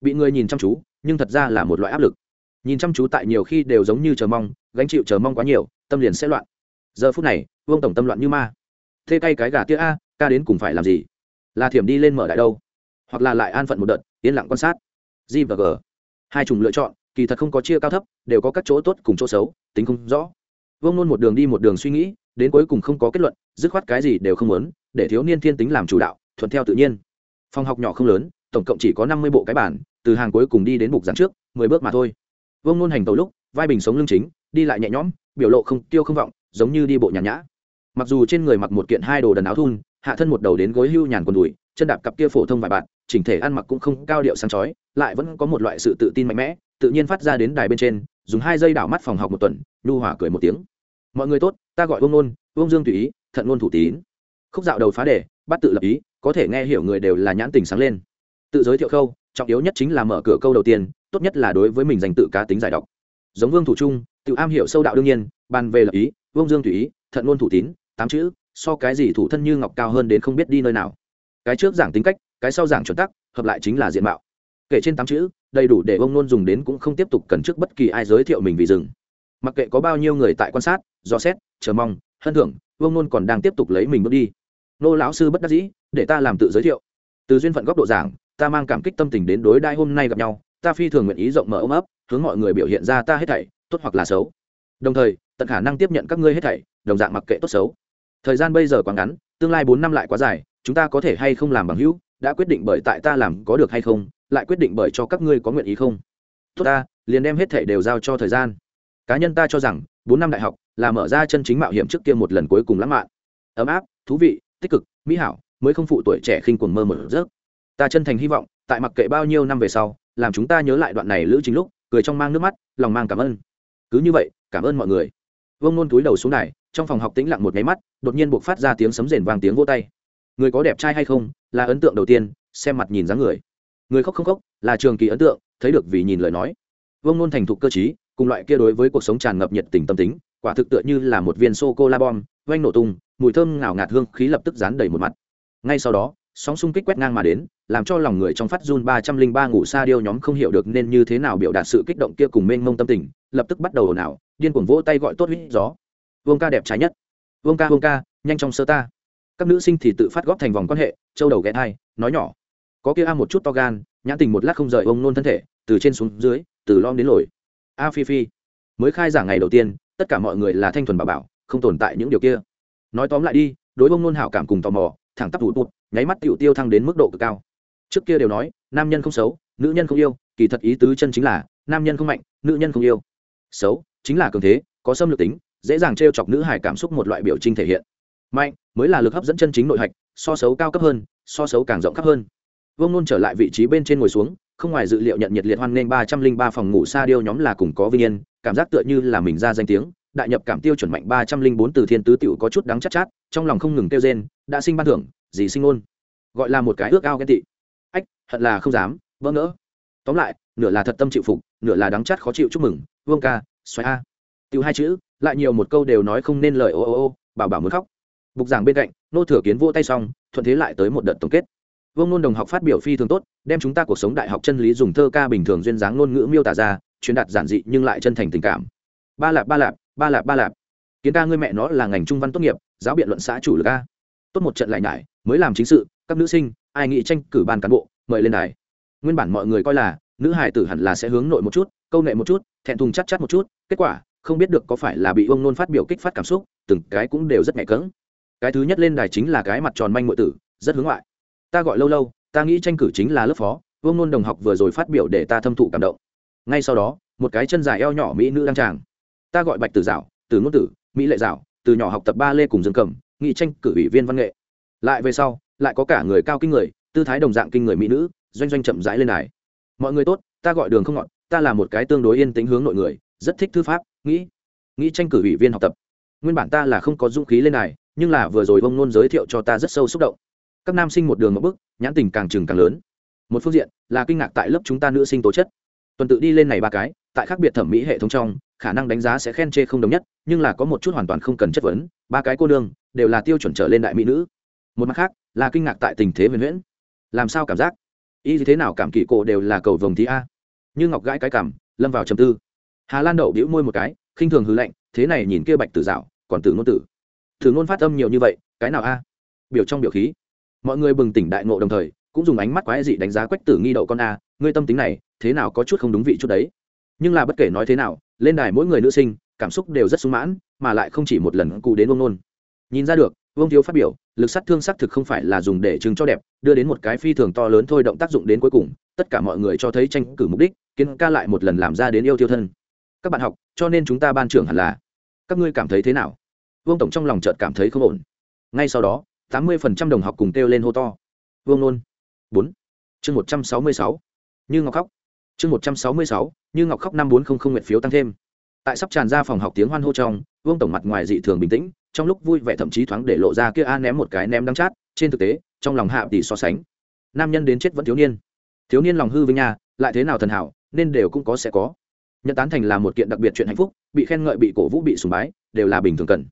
Speaker 1: Bị người nhìn chăm chú, nhưng thật ra là một loại áp lực. Nhìn chăm chú tại nhiều khi đều giống như chờ mong, gánh chịu chờ mong quá nhiều, tâm liền sẽ loạn. Giờ phút này, vương tổng tâm loạn như ma thế cay cái gà tia a, ca đến cùng phải làm gì? Là thiểm đi lên mở đại đâu? Hoặc là lại an phận một đợt, yên lặng quan sát. G và g. Hai chủng lựa chọn, kỳ thật không có chia cao thấp, đều có các chỗ tốt cùng chỗ xấu, tính không rõ. Vương nôn một đường đi một đường suy nghĩ, đến cuối cùng không có kết luận, dứt khoát cái gì đều không muốn, để thiếu niên thiên tính làm chủ đạo, thuận theo tự nhiên. Phòng học nhỏ không lớn, tổng cộng chỉ có năm mươi bộ cái bản từ hàng cuối cùng đi đến bục giảng trước, mười bước mà thôi. Vương nôn hành tàu lúc, vai bình sống lưng chính, đi lại nhẹ nhõm, biểu lộ không tiêu không vọng, giống như đi bộ nhàn nhã mặc dù trên người mặc một kiện hai đồ đần áo thun, hạ thân một đầu đến gối hưu nhàn quần đùi, chân đạp cặp kia phổ thông vài bạn chỉnh thể ăn mặc cũng không cao điệu sáng chói, lại vẫn có một loại sự tự tin mạnh mẽ, tự nhiên phát ra đến đài bên trên, dùng hai dây đảo mắt phòng học một tuần, nhu hỏa cười một tiếng. Mọi người tốt, ta gọi ông nôn ông dương tùy ý, thận nôn thủ tín. Khúc dạo đầu phá đề, bắt tự lập ý, có thể nghe hiểu người đều là nhãn tình sáng lên. Tự giới thiệu khâu, trọng yếu nhất chính là mở cửa câu đầu tiên, tốt nhất là đối với mình dành tự cá tính giải đọc giống vương thủ trung, tự am hiểu sâu đạo đương nhiên, bàn về lập ý, vương dương tùy ý, thận nôn thủ tín tám chữ, so cái gì thủ thân như ngọc cao hơn đến không biết đi nơi nào. Cái trước giảng tính cách, cái sau giảng chuẩn tắc, hợp lại chính là diện mạo. Kể trên tám chữ, đầy đủ để ông nôn dùng đến cũng không tiếp tục cần trước bất kỳ ai giới thiệu mình vì rừng. Mặc kệ có bao nhiêu người tại quan sát, dò xét, chờ mong, hân thưởng, ông nôn còn đang tiếp tục lấy mình bước đi. Nô lão sư bất đắc dĩ, để ta làm tự giới thiệu. Từ duyên phận góc độ giảng, ta mang cảm kích tâm tình đến đối đai hôm nay gặp nhau. Ta phi thường nguyện ý rộng mở ôm ấp, hướng mọi người biểu hiện ra ta hết thảy, tốt hoặc là xấu. Đồng thời tận khả năng tiếp nhận các ngươi hết thảy, đồng dạng mặc kệ tốt xấu. Thời gian bây giờ quá ngắn, tương lai bốn năm lại quá dài, chúng ta có thể hay không làm bằng hữu, đã quyết định bởi tại ta làm có được hay không, lại quyết định bởi cho các ngươi có nguyện ý không? Tốt ta, liền đem hết thảy đều giao cho thời gian. Cá nhân ta cho rằng, bốn năm đại học là mở ra chân chính mạo hiểm trước kia một lần cuối cùng lãng mạn. Ấm áp, thú vị, tích cực, mỹ hảo, mới không phụ tuổi trẻ khinh cuồng mơ một giấc ta chân thành hy vọng, tại mặc kệ bao nhiêu năm về sau, làm chúng ta nhớ lại đoạn này lữ chính lúc, cười trong mang nước mắt, lòng mang cảm ơn. Cứ như vậy, cảm ơn mọi người vông nôn túi đầu xuống này trong phòng học tĩnh lặng một nháy mắt đột nhiên buộc phát ra tiếng sấm rền vang tiếng vô tay. Người có đẹp trai hay không? Là ấn tượng đầu tiên xem mặt nhìn dáng người. Người khóc không khóc là trường kỳ ấn tượng thấy được vì nhìn lời nói. Vông nôn thành thục cơ trí, cùng loại kia đối với cuộc sống tràn ngập nhiệt tình tâm tính quả thực tựa như là một viên sô cô la bom oanh nổ tung mùi thơm ngào ngạt hương khí lập tức dán đầy một mặt. Ngay sau đó sóng xung kích quét ngang mà đến làm cho lòng người trong phát run ba trăm linh ba ngủ xa điêu nhóm không hiểu được nên như thế nào biểu đạt sự kích động kia cùng mênh mông tâm tình, lập tức bắt đầu ồn ào, điên cuồng vỗ tay gọi tốt huyết gió. Vương ca đẹp trái nhất. Vương ca vương ca, nhanh trong sơ ta. Các nữ sinh thì tự phát góp thành vòng quan hệ, châu đầu ghé hai nói nhỏ. Có kia a một chút to gan, nhãn tình một lát không rời ông nôn thân thể, từ trên xuống dưới, từ lom đến lồi. A phi phi. Mới khai giảng ngày đầu tiên, tất cả mọi người là thanh thuần bảo bảo, không tồn tại những điều kia. Nói tóm lại đi, đối ông nôn hảo cảm cùng tò mò, thẳng tắp tụt tụt, nháy mắt tiểu tiêu thăng đến mức độ cực cao trước kia đều nói nam nhân không xấu nữ nhân không yêu kỳ thật ý tứ chân chính là nam nhân không mạnh nữ nhân không yêu. Xấu chính là cường thế có xâm lược tính dễ dàng t chọc nữ hải cảm xúc một loại biểu trinh thể hiện. Mạnh mới là lực hấp dẫn chân chính nội hạch so xấu cao cấp hơn so xấu càng rộng khắp hơn. Vương nôn trở lại vị trí bên trên ngồi xuống không ngoài dự liệu nhận nhiệt liệt hoan nghênh ba trăm linh ba phòng ngủ xa điêu nhóm là cùng có vinh yên cảm giác tựa như là mình ra danh tiếng đại nhập cảm tiêu chuẩn mạnh ba trăm linh bốn từ thiên tứ tiểu có chút đắng chắc chát, chát trong lòng không ngừng kêu rên đã sinh ban thưởng gì sinh ngôn gọi là một cái ước ao ghen tị hận là không dám, vỡ ngỡ. Tóm lại, nửa là thật tâm chịu phục, nửa là đắng chát khó chịu chúc mừng, vương ca xoáy a. Tiêu hai chữ, lại nhiều một câu đều nói không nên lời, ô ô ô, bảo bảo muốn khóc. Bục giảng bên cạnh, nô thừa kiến vỗ tay xong, thuận thế lại tới một đợt tổng kết. Vương nôn đồng học phát biểu phi thường tốt, đem chúng ta cuộc sống đại học chân lý dùng thơ ca bình thường duyên dáng ngôn ngữ miêu tả ra, truyền đạt giản dị nhưng lại chân thành tình cảm. Ba lạp ba lạp ba lạp ba lạp. Kiến ca ngươi mẹ nó là ngành trung văn tốt nghiệp, giáo biện luận xã chủ lực a. Tốt một trận lại nhải, mới làm chính sự, các nữ sinh, ai nghị tranh cử ban cán bộ mời lên đài. Nguyên bản mọi người coi là, nữ hài tử hẳn là sẽ hướng nội một chút, câu nệ một chút, thẹn thùng chắc chắc một chút, kết quả, không biết được có phải là bị ông nôn phát biểu kích phát cảm xúc, từng cái cũng đều rất nhạy cỡng cái thứ nhất lên đài chính là cái mặt tròn manh ngụy tử, rất hướng ngoại. Ta gọi lâu lâu, ta nghĩ tranh cử chính là lớp phó vương nôn đồng học vừa rồi phát biểu để ta thâm thụ cảm động. Ngay sau đó, một cái chân dài eo nhỏ mỹ nữ đăng tràng. Ta gọi bạch tử dạo từ ngôn tử, mỹ lệ dạo, từ nhỏ học tập ba lê cùng dương cầm nghị tranh cử ủy viên văn nghệ. Lại về sau, lại có cả người cao kinh người tư thái đồng dạng kinh người mỹ nữ, doanh doanh chậm rãi lên đài. Mọi người tốt, ta gọi đường không ngọn, ta là một cái tương đối yên tĩnh hướng nội người, rất thích thư pháp, nghĩ nghĩ tranh cử ủy viên học tập. Nguyên bản ta là không có dũng khí lên này nhưng là vừa rồi bông nôn giới thiệu cho ta rất sâu xúc động. Các nam sinh một đường một bức nhãn tình càng trừng càng lớn. Một phương diện là kinh ngạc tại lớp chúng ta nữ sinh tố chất. Tuần tự đi lên này ba cái, tại khác biệt thẩm mỹ hệ thống trong, khả năng đánh giá sẽ khen chê không đồng nhất, nhưng là có một chút hoàn toàn không cần chất vấn, ba cái cô nương đều là tiêu chuẩn trở lên đại mỹ nữ. Một mặt khác, là kinh ngạc tại tình thế huyền huyễn làm sao cảm giác? Y thế nào cảm kỳ cổ đều là cầu vồng thí a. Như ngọc gãi cái cảm lâm vào trầm tư. Hà lan đậu đĩu môi một cái, khinh thường hư lạnh, thế này nhìn kia bạch tử dạo, còn tử ngôn tử. Thử ngôn phát âm nhiều như vậy, cái nào a? Biểu trong biểu khí. Mọi người bừng tỉnh đại ngộ đồng thời, cũng dùng ánh mắt quái dị đánh giá quách tử nghi đậu con a, ngươi tâm tính này, thế nào có chút không đúng vị chút đấy? Nhưng là bất kể nói thế nào, lên đài mỗi người nữ sinh, cảm xúc đều rất sung mãn, mà lại không chỉ một lần cụ đến vương nôn. Nhìn ra được vương thiếu phát biểu, lực sát thương xác thực không phải là dùng để chứng cho đẹp, đưa đến một cái phi thường to lớn thôi động tác dụng đến cuối cùng, tất cả mọi người cho thấy tranh cử mục đích, kiến ca lại một lần làm ra đến yêu tiêu thân. Các bạn học, cho nên chúng ta ban trưởng hẳn là. Các ngươi cảm thấy thế nào? Vương tổng trong lòng chợt cảm thấy không ổn. Ngay sau đó, tám mươi phần trăm đồng học cùng kêu lên hô to. Vương nôn. Bốn. Chương một trăm sáu mươi sáu. Như ngọc khóc. Chương một trăm sáu mươi sáu, như ngọc khóc năm bốn không không nguyện phiếu tăng thêm. Tại sắp tràn ra phòng học tiếng hoan hô trong, vương tổng mặt ngoài dị thường bình tĩnh trong lúc vui vẻ thậm chí thoáng để lộ ra kia a ném một cái ném đắng chát, trên thực tế, trong lòng hạ tỷ so sánh, nam nhân đến chết vẫn thiếu niên. Thiếu niên lòng hư với nhà, lại thế nào thần hảo, nên đều cũng có sẽ có. Nhận tán thành là một kiện đặc biệt chuyện hạnh phúc, bị khen ngợi bị cổ vũ bị sùng bái, đều là bình thường cần.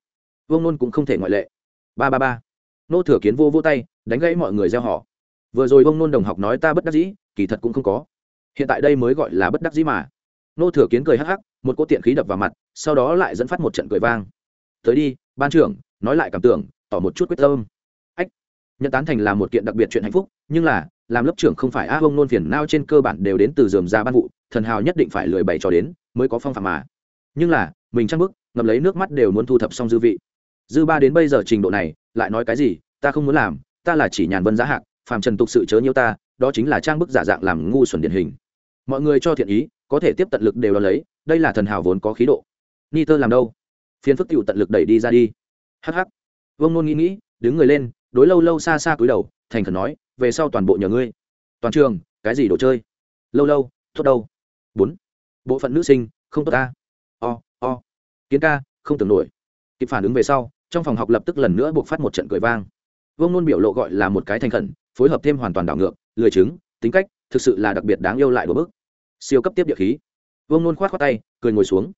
Speaker 1: Vương nôn cũng không thể ngoại lệ. Ba ba ba. Nô thừa kiến vô vô tay, đánh gãy mọi người gieo họ. Vừa rồi vương nôn đồng học nói ta bất đắc dĩ, kỳ thật cũng không có. Hiện tại đây mới gọi là bất đắc dĩ mà. Nô thừa kiến cười hắc hắc, một cô tiện khí đập vào mặt, sau đó lại dẫn phát một trận cười vang tới đi, ban trưởng, nói lại cảm tưởng, tỏ một chút quyết tâm. Ách, nhận tán thành là một kiện đặc biệt chuyện hạnh phúc, nhưng là, làm lớp trưởng không phải a bông nôn phiền nao trên cơ bản đều đến từ dườm ra ban vụ, thần hào nhất định phải lười bày cho đến, mới có phong phạm mà. Nhưng là, mình trang bức ngập lấy nước mắt đều muốn thu thập xong dư vị. Dư ba đến bây giờ trình độ này, lại nói cái gì, ta không muốn làm, ta là chỉ nhàn vân giá hạc, phàm trần tục sự chớ nhiêu ta, đó chính là trang bức giả dạng làm ngu xuẩn điển hình. Mọi người cho thiện ý, có thể tiếp tận lực đều đo lấy, đây là thần hào vốn có khí độ. Ni tơ làm đâu? Phiền phức cựu tận lực đẩy đi ra đi. Hh vương nôn nghĩ nghĩ, đứng người lên, đối lâu lâu xa xa cúi đầu, thành khẩn nói, về sau toàn bộ nhờ ngươi. Toàn trường, cái gì đồ chơi? Lâu lâu, tốt đâu. Bốn. Bộ phận nữ sinh, không tốt ta. O o. Kiến ca, không tưởng nổi. Kịp phản ứng về sau, trong phòng học lập tức lần nữa buộc phát một trận cười vang. Vương nôn biểu lộ gọi là một cái thành khẩn, phối hợp thêm hoàn toàn đảo ngược, lười chứng, tính cách, thực sự là đặc biệt đáng yêu lại đổ bức. Siêu cấp tiếp địa khí. Vương nôn khoát khoát tay, cười ngồi xuống.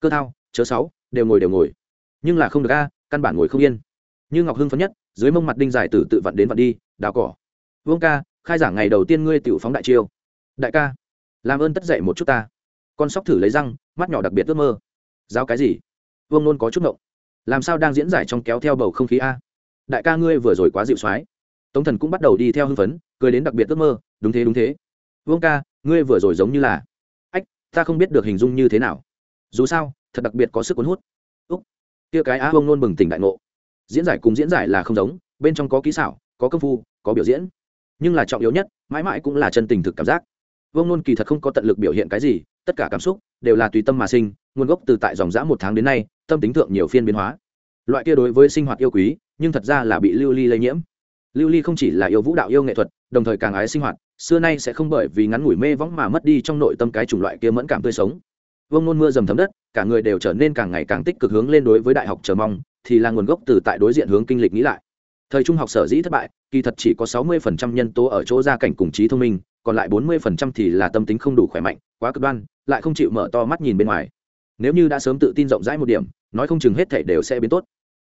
Speaker 1: Cơ thao, chớ sáu đều ngồi đều ngồi. Nhưng là không được a, căn bản ngồi không yên. Như ngọc hưng phấn nhất, dưới mông mặt đinh giải tử tự vặn đến vặn đi, đào cỏ. Vương ca, khai giảng ngày đầu tiên ngươi tiểu phóng đại chiêu. Đại ca, làm ơn tất dậy một chút ta. Con sóc thử lấy răng, mắt nhỏ đặc biệt ước mơ. Giao cái gì? Vương nôn có chút ngộng. Làm sao đang diễn giải trong kéo theo bầu không khí a? Đại ca ngươi vừa rồi quá dịu soái. Tống thần cũng bắt đầu đi theo hưng phấn, cười đến đặc biệt ước mơ, đúng thế đúng thế. Vương ca, ngươi vừa rồi giống như là. Ách, ta không biết được hình dung như thế nào. Dù sao thật đặc biệt có sức cuốn hút. Úc, kia cái á vương nôn bừng tỉnh đại ngộ. Diễn giải cùng diễn giải là không giống, bên trong có kỹ xảo, có công phu, có biểu diễn. Nhưng là trọng yếu nhất, mãi mãi cũng là chân tình thực cảm giác. Vương nôn kỳ thật không có tận lực biểu hiện cái gì, tất cả cảm xúc đều là tùy tâm mà sinh, nguồn gốc từ tại dòng dã một tháng đến nay, tâm tính thượng nhiều phiên biến hóa. Loại kia đối với sinh hoạt yêu quý, nhưng thật ra là bị lưu ly lây nhiễm. Lưu ly không chỉ là yêu vũ đạo yêu nghệ thuật, đồng thời càng ái sinh hoạt, xưa nay sẽ không bởi vì ngắn ngủi mê võng mà mất đi trong nội tâm cái chủng loại kia mẫn cảm tươi sống. Vương nôn mưa dầm thấm đất cả người đều trở nên càng ngày càng tích cực hướng lên đối với đại học chờ mong, thì là nguồn gốc từ tại đối diện hướng kinh lịch nghĩ lại. Thời trung học sở dĩ thất bại, kỳ thật chỉ có sáu mươi phần trăm nhân tố ở chỗ gia cảnh cùng trí thông minh, còn lại bốn mươi phần trăm thì là tâm tính không đủ khỏe mạnh, quá cực đoan, lại không chịu mở to mắt nhìn bên ngoài. Nếu như đã sớm tự tin rộng rãi một điểm, nói không chừng hết thể đều sẽ biến tốt.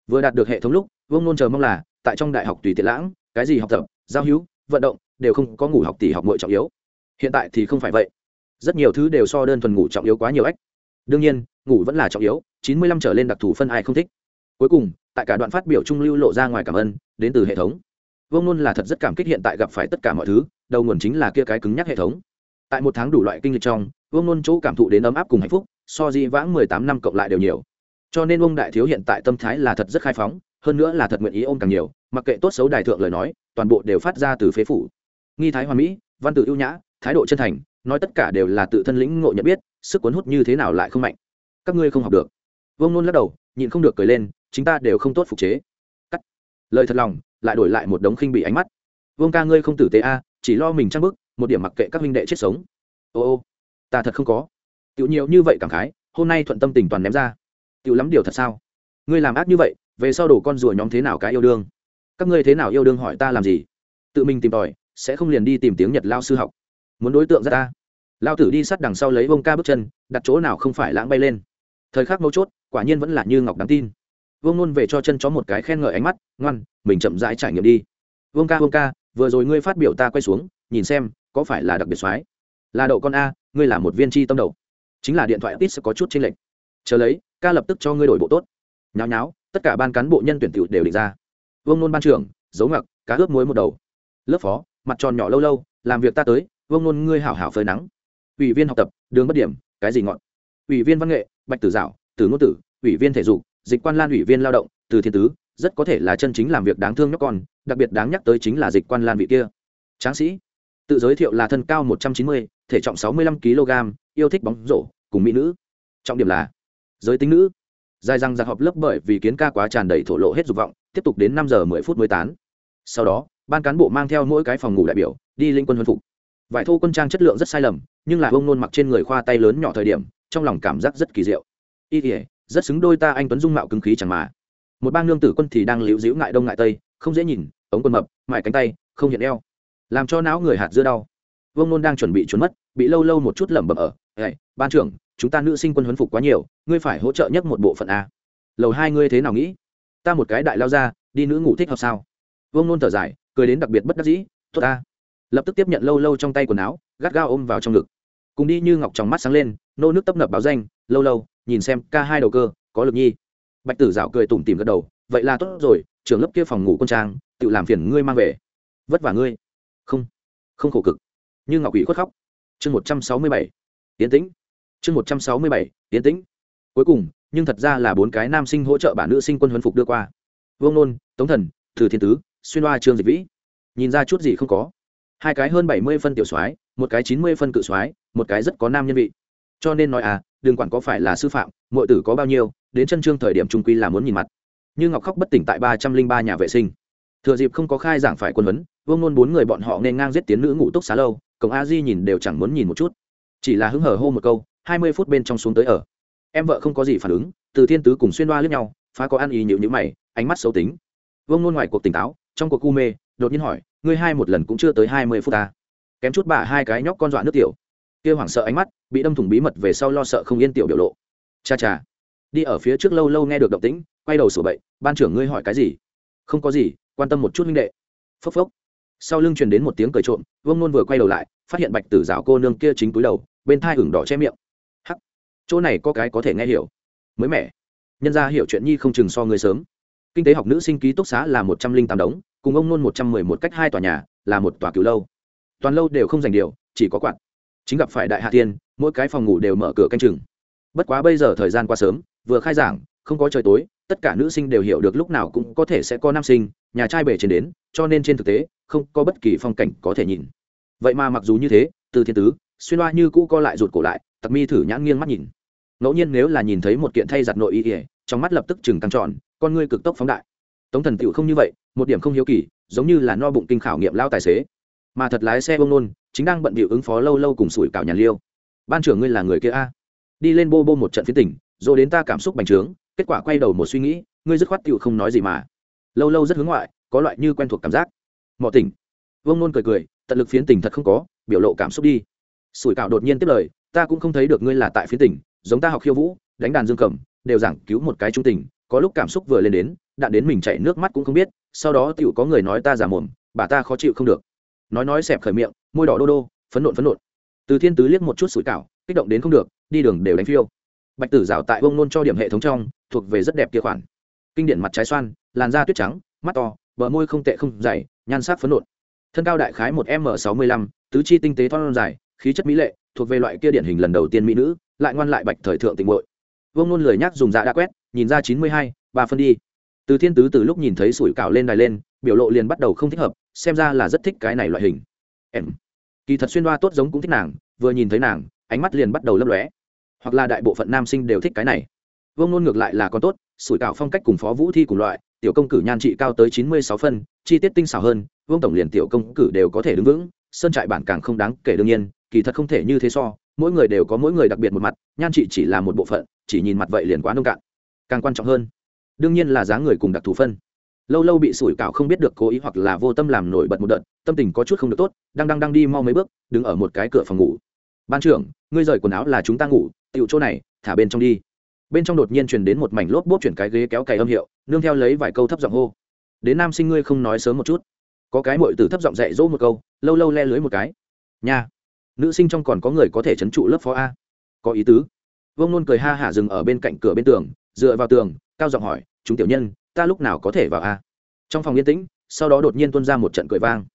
Speaker 1: Vừa đạt được hệ thống lúc, vương nôn chờ mong là, tại trong đại học tùy tiện lãng, cái gì học tập, giao hữu, vận động, đều không có ngủ học tỷ học nội trọng yếu. Hiện tại thì không phải vậy. Rất nhiều thứ đều so đơn thuần ngủ trọng yếu quá nhiều ách đương nhiên, ngủ vẫn là trọng yếu, chín mươi lăm trở lên đặc thù phân ai không thích. Cuối cùng, tại cả đoạn phát biểu trung lưu lộ ra ngoài cảm ơn, đến từ hệ thống. Vương nôn là thật rất cảm kích hiện tại gặp phải tất cả mọi thứ, đầu nguồn chính là kia cái cứng nhắc hệ thống. Tại một tháng đủ loại kinh lịch trong, vương nôn chỗ cảm thụ đến ấm áp cùng hạnh phúc, so di vãng mười tám năm cộng lại đều nhiều. Cho nên ông đại thiếu hiện tại tâm thái là thật rất khai phóng, hơn nữa là thật nguyện ý ôm càng nhiều, mặc kệ tốt xấu đài thượng lời nói, toàn bộ đều phát ra từ phế phủ. Nghi thái hoa mỹ, văn tự ưu nhã, thái độ chân thành, nói tất cả đều là tự thân lĩnh ngộ nhận biết sức cuốn hút như thế nào lại không mạnh? Các ngươi không học được. Vương nôn lắc đầu, nhịn không được cười lên chúng ta đều không tốt phục chế. Cắt. Lời thật lòng, lại đổi lại một đống khinh bị ánh mắt. Vương ca ngươi không tử tế a, chỉ lo mình trang bức, một điểm mặc kệ các huynh đệ chết sống. Ô ô, ta thật không có. Tiểu nhiều như vậy cảm khái, hôm nay thuận tâm tình toàn ném ra. Tiểu lắm điều thật sao? Ngươi làm ác như vậy, về sau đổ con rùa nhóm thế nào cái yêu đương? Các ngươi thế nào yêu đương hỏi ta làm gì? Tự mình tìm tòi, sẽ không liền đi tìm tiếng nhật lao sư học. Muốn đối tượng ra ta? Lao tử đi sát đằng sau lấy vông ca bước chân đặt chỗ nào không phải lãng bay lên. Thời khắc mấu chốt quả nhiên vẫn là như ngọc đáng tin. Vương nôn về cho chân chó một cái khen ngợi ánh mắt ngoan mình chậm rãi trải nghiệm đi. Vương ca vương ca vừa rồi ngươi phát biểu ta quay xuống nhìn xem có phải là đặc biệt soái? Là đậu con a ngươi là một viên chi tâm đầu, chính là điện thoại tít sẽ có chút chênh lệch. Chờ lấy ca lập tức cho ngươi đổi bộ tốt. Nháo nháo tất cả ban cán bộ nhân tuyển tiểu đều định ra. Vương nôn ban trưởng giấu ngặc cá ướp muối một đầu. Lớp phó mặt tròn nhỏ lâu lâu làm việc ta tới vương nôn ngươi hảo hảo phơi nắng ủy viên học tập, đường bất điểm, cái gì ngọn? Ủy viên văn nghệ, bạch tử dạo tử ngôn tử, ủy viên thể dục, dịch quan lan ủy viên lao động, từ thiên tứ, rất có thể là chân chính làm việc đáng thương nhóc con, đặc biệt đáng nhắc tới chính là dịch quan lan vị kia. Tráng sĩ, tự giới thiệu là thân cao một trăm chín mươi, thể trọng sáu mươi lăm kg yêu thích bóng rổ, cùng mỹ nữ. Trọng điểm là giới tính nữ. Dài răng giặc họp lớp bởi vì kiến ca quá tràn đầy thổ lộ hết dục vọng, tiếp tục đến năm giờ mười phút mới tán sau đó, ban cán bộ mang theo mỗi cái phòng ngủ đại biểu, đi linh quân huân phục vải thô quân trang chất lượng rất sai lầm nhưng là ông nôn mặc trên người khoa tay lớn nhỏ thời điểm trong lòng cảm giác rất kỳ diệu. Y thể rất xứng đôi ta anh tuấn dung mạo cứng khí chẳng mà. Một bang nương tử quân thì đang liễu dĩu ngại đông ngại tây không dễ nhìn ống quần mập mại cánh tay không hiện eo. Làm cho não người hạt dưa đau. Vương nôn đang chuẩn bị trốn mất bị lâu lâu một chút lẩm bẩm ở hey, ban trưởng chúng ta nữ sinh quân huấn phục quá nhiều ngươi phải hỗ trợ nhất một bộ phận a. Lầu hai ngươi thế nào nghĩ? Ta một cái đại lao ra đi nữ ngủ thích hợp sao? Vương nôn thở dài cười đến đặc biệt bất đắc dĩ tốt ta lập tức tiếp nhận lâu lâu trong tay quần áo, gắt gao ôm vào trong ngực. Cùng đi như ngọc trong mắt sáng lên, nô nước tấp nập báo danh, lâu lâu, nhìn xem, ca hai đầu cơ, có lực nhi. Bạch tử dạo cười tủm tìm gật đầu, vậy là tốt rồi trường lớp kia phòng ngủ quân trang, tự làm phiền ngươi mang về. Vất vả ngươi. Không không khổ cực. Như ngọc ủy khuất khóc. Chương một trăm sáu mươi bảy tiến tĩnh. Chương một trăm sáu mươi bảy tiến tĩnh. Cuối cùng, nhưng thật ra là bốn cái nam sinh hỗ trợ bản nữ sinh quân huấn phục đưa qua. Vương nôn, tống thần thừa thiên tứ, xuyên hoa, trương dịch vĩ. Nhìn ra chút gì không có hai cái hơn bảy mươi phân tiểu soái, một cái chín mươi phân cự soái, một cái rất có nam nhân vị. Cho nên nói à đừng quản có phải là sư phạm mọi tử có bao nhiêu, đến chân trương thời điểm trung quy là muốn nhìn mặt. Như ngọc khóc bất tỉnh tại ba trăm linh ba nhà vệ sinh. Thừa dịp không có khai giảng phải quân huấn, vương nôn bốn người bọn họ nên ngang giết tiến nữ ngủ túc xá lâu, cổng a di nhìn đều chẳng muốn nhìn một chút. Chỉ là hứng hở hô một câu, hai mươi phút bên trong xuống tới ở. Em vợ không có gì phản ứng, từ thiên tứ cùng xuyên đoa lướt nhau, phá có ăn ý nhịu nhữ mày, ánh mắt xấu tính. Vương nôn ngoài cuộc tỉnh táo, trong cuộc cu mê, đột nhiên hỏi ngươi hai một lần cũng chưa tới hai mươi phút ta. Kém chút bà hai cái nhóc con dọa nước tiểu. Kia hoảng sợ ánh mắt, bị đâm thủng bí mật về sau lo sợ không yên tiểu biểu lộ. Cha cha. Đi ở phía trước lâu lâu nghe được động tĩnh, quay đầu sổ bậy, ban trưởng ngươi hỏi cái gì? Không có gì, quan tâm một chút huynh đệ. Phốc phốc. Sau lưng truyền đến một tiếng cười trộm, vương nôn vừa quay đầu lại, phát hiện bạch tử dạo cô nương kia chính túi đầu, bên thai hửng đỏ che miệng. Hắc, chỗ này có cái có thể nghe hiểu. Mới mẻ. Nhân ra hiểu chuyện nhi không chừng so người sớm. Kinh tế học nữ sinh ký túc xá là một trăm linh tám đống cùng ông nôn một trăm mười một cách hai tòa nhà, là một tòa cứu lâu. Toàn lâu đều không dành điều, chỉ có quạt. Chính gặp phải đại hạ tiên mỗi cái phòng ngủ đều mở cửa canh chừng. Bất quá bây giờ thời gian qua sớm, vừa khai giảng, không có trời tối, tất cả nữ sinh đều hiểu được lúc nào cũng có thể sẽ có nam sinh, nhà trai bể trên đến, cho nên trên thực tế, không có bất kỳ phong cảnh có thể nhìn. Vậy mà mặc dù như thế, từ thiên tứ, xuyên loa như cũ co lại rụt cổ lại, tặc mi thử nhãn nghiêng mắt nhìn. Ngẫu nhiên nếu là nhìn thấy một kiện thay giặt nội y ỉa trong mắt lập tức chừng căng tròn, con ngươi cực tốc phóng đại. Tống thần tựu không như vậy một điểm không hiếu kỳ, giống như là no bụng kinh khảo nghiệm lao tài xế. Mà thật lái xe bông nôn, chính đang bận bịu ứng phó lâu lâu cùng sủi cảo nhàn liêu. Ban trưởng ngươi là người kia a? Đi lên bô bô một trận phiến tỉnh, rồi đến ta cảm xúc bành trướng, kết quả quay đầu một suy nghĩ, ngươi dứt khoát tựu không nói gì mà. Lâu lâu rất hướng ngoại, có loại như quen thuộc cảm giác. Mọ tỉnh. Vông nôn cười cười, tận lực phiến tỉnh thật không có, biểu lộ cảm xúc đi. Sủi cảo đột nhiên tiếp lời, ta cũng không thấy được ngươi là tại phiến tỉnh, giống ta học khiêu vũ, đánh đàn dương cầm, đều giảng cứu một cái trung tình có lúc cảm xúc vừa lên đến, đạn đến mình chạy nước mắt cũng không biết sau đó tựu có người nói ta giả mồm, bà ta khó chịu không được. Nói nói xẹp khởi miệng, môi đỏ đô đô, phấn nộn phấn nộn. Từ thiên tứ liếc một chút sủi cảo, kích động đến không được, đi đường đều đánh phiêu. Bạch tử rào tại bông nôn cho điểm hệ thống trong, thuộc về rất đẹp kia khoản. Kinh điển mặt trái xoan, làn da tuyết trắng, mắt to, bờ môi không tệ không dày, nhan sắc phấn nộn. Thân cao đại khái một m sáu mươi lăm, tứ chi tinh tế thon dài, khí chất mỹ lệ, thuộc về loại kia điển hình lần đầu tiên mỹ nữ, lại ngoan lại bạch thời thượng tình bội vông nôn lười nhác dùng dạ đã quét, nhìn ra chín mươi hai, ba phân đi từ thiên tứ từ lúc nhìn thấy sủi cảo lên đài lên, biểu lộ liền bắt đầu không thích hợp, xem ra là rất thích cái này loại hình. Em. Kỳ thật xuyên đoa tốt giống cũng thích nàng, vừa nhìn thấy nàng, ánh mắt liền bắt đầu lấp lóe. Hoặc là đại bộ phận nam sinh đều thích cái này. Vương nôn ngược lại là con tốt, sủi cảo phong cách cùng phó vũ thi cùng loại, tiểu công cử nhan trị cao tới chín mươi sáu phân, chi tiết tinh xảo hơn, vương tổng liền tiểu công cử đều có thể đứng vững, sơn trại bản càng không đáng kể đương nhiên, kỳ thật không thể như thế so, mỗi người đều có mỗi người đặc biệt một mặt, nhan trị chỉ là một bộ phận, chỉ nhìn mặt vậy liền quá nông cạn. Càng quan trọng hơn đương nhiên là dáng người cùng đặc thù phân. Lâu lâu bị sủi cảo không biết được cố ý hoặc là vô tâm làm nổi bật một đợt, tâm tình có chút không được tốt, đang đang đang đi mau mấy bước, đứng ở một cái cửa phòng ngủ. Ban trưởng, ngươi rời quần áo là chúng ta ngủ tựu chỗ này, thả bên trong đi. Bên trong đột nhiên truyền đến một mảnh lốp bốp chuyển cái ghế kéo cày âm hiệu, nương theo lấy vài câu thấp giọng hô. Đến nam sinh ngươi không nói sớm một chút. Có cái mội từ thấp giọng dạy dỗ một câu, lâu lâu le lưới một cái. Nha, nữ sinh trong còn có người có thể trấn trụ lớp phó a. Có ý tứ. Vông nôn cười ha hả dừng ở bên cạnh cửa bên tường, dựa vào tường, cao giọng hỏi chúng tiểu nhân, ta lúc nào có thể vào a? Trong phòng yên tĩnh, sau đó đột nhiên tuân ra một trận cười vang.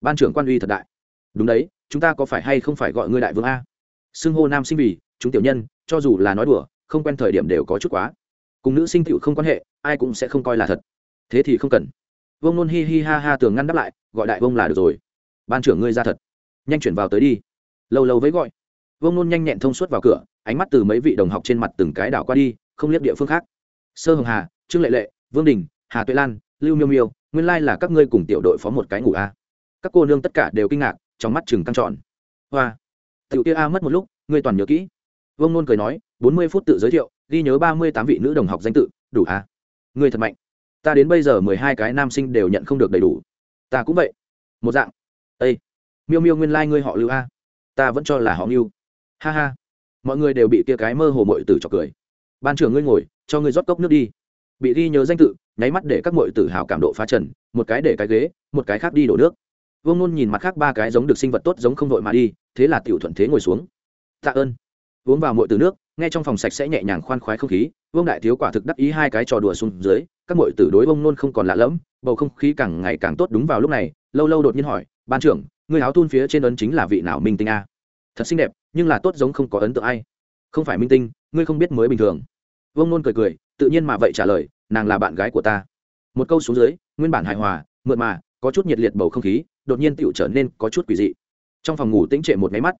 Speaker 1: Ban trưởng quan uy thật đại. Đúng đấy, chúng ta có phải hay không phải gọi ngươi đại vương a? Xưng hô nam sinh vì, chúng tiểu nhân, cho dù là nói đùa, không quen thời điểm đều có chút quá. Cùng nữ sinh tựu không quan hệ, ai cũng sẽ không coi là thật. Thế thì không cần. Vương nôn hi hi ha ha tường ngăn đáp lại, gọi đại vương là được rồi. Ban trưởng ngươi ra thật. Nhanh chuyển vào tới đi. Lâu lâu với gọi. Vương nôn nhanh nhẹn thông suốt vào cửa, ánh mắt từ mấy vị đồng học trên mặt từng cái đảo qua đi, không liếc địa phương khác. Sơ hồng hà trương lệ lệ, vương đình, hà tuệ lan, lưu miêu miêu, nguyên lai là các ngươi cùng tiểu đội phó một cái ngủ a. Các cô nương tất cả đều kinh ngạc, trong mắt chừng căng tròn. Hoa. Tiểu kia a mất một lúc, ngươi toàn nhớ kỹ. Vương nôn cười nói, bốn mươi phút tự giới thiệu, ghi nhớ ba mươi tám vị nữ đồng học danh tự, đủ à ngươi thật mạnh. Ta đến bây giờ mười hai cái nam sinh đều nhận không được đầy đủ. Ta cũng vậy. Một dạng. Ây miêu miêu nguyên lai、like、ngươi họ lưu a. Ta vẫn cho là họ nghiêu ha ha. Mọi người đều bị kia cái mơ hồ mội tử trọc cười. Ban trưởng ngươi ngồi, cho ngươi rót cốc nước đi bị ghi nhớ danh tự, nháy mắt để các mọi tử hào cảm độ phá trần, một cái để cái ghế, một cái khác đi đổ nước. Vương nôn nhìn mặt khác ba cái giống được sinh vật tốt giống không vội mà đi, thế là tiểu thuận thế ngồi xuống. Tạ ơn. Uống vào mọi từ nước, nghe trong phòng sạch sẽ nhẹ nhàng khoan khoái không khí, vương đại thiếu quả thực đắc ý hai cái trò đùa xuống dưới, các mọi tử đối vương nôn không còn lạ lẫm, bầu không khí càng ngày càng tốt đúng vào lúc này, lâu lâu đột nhiên hỏi, ban trưởng, người áo thun phía trên ấn chính là vị nào minh tinh a? Thật xinh đẹp, nhưng là tốt giống không có ấn tượng ai. Không phải minh tinh, ngươi không biết mới bình thường. Vương nôn cười cười tự nhiên mà vậy trả lời, nàng là bạn gái của ta. Một câu xuống dưới, nguyên bản hài hòa mượn mà, có chút nhiệt liệt bầu không khí, đột nhiên tựu trở nên có chút quỷ dị. Trong phòng ngủ tĩnh trệ một máy mắt.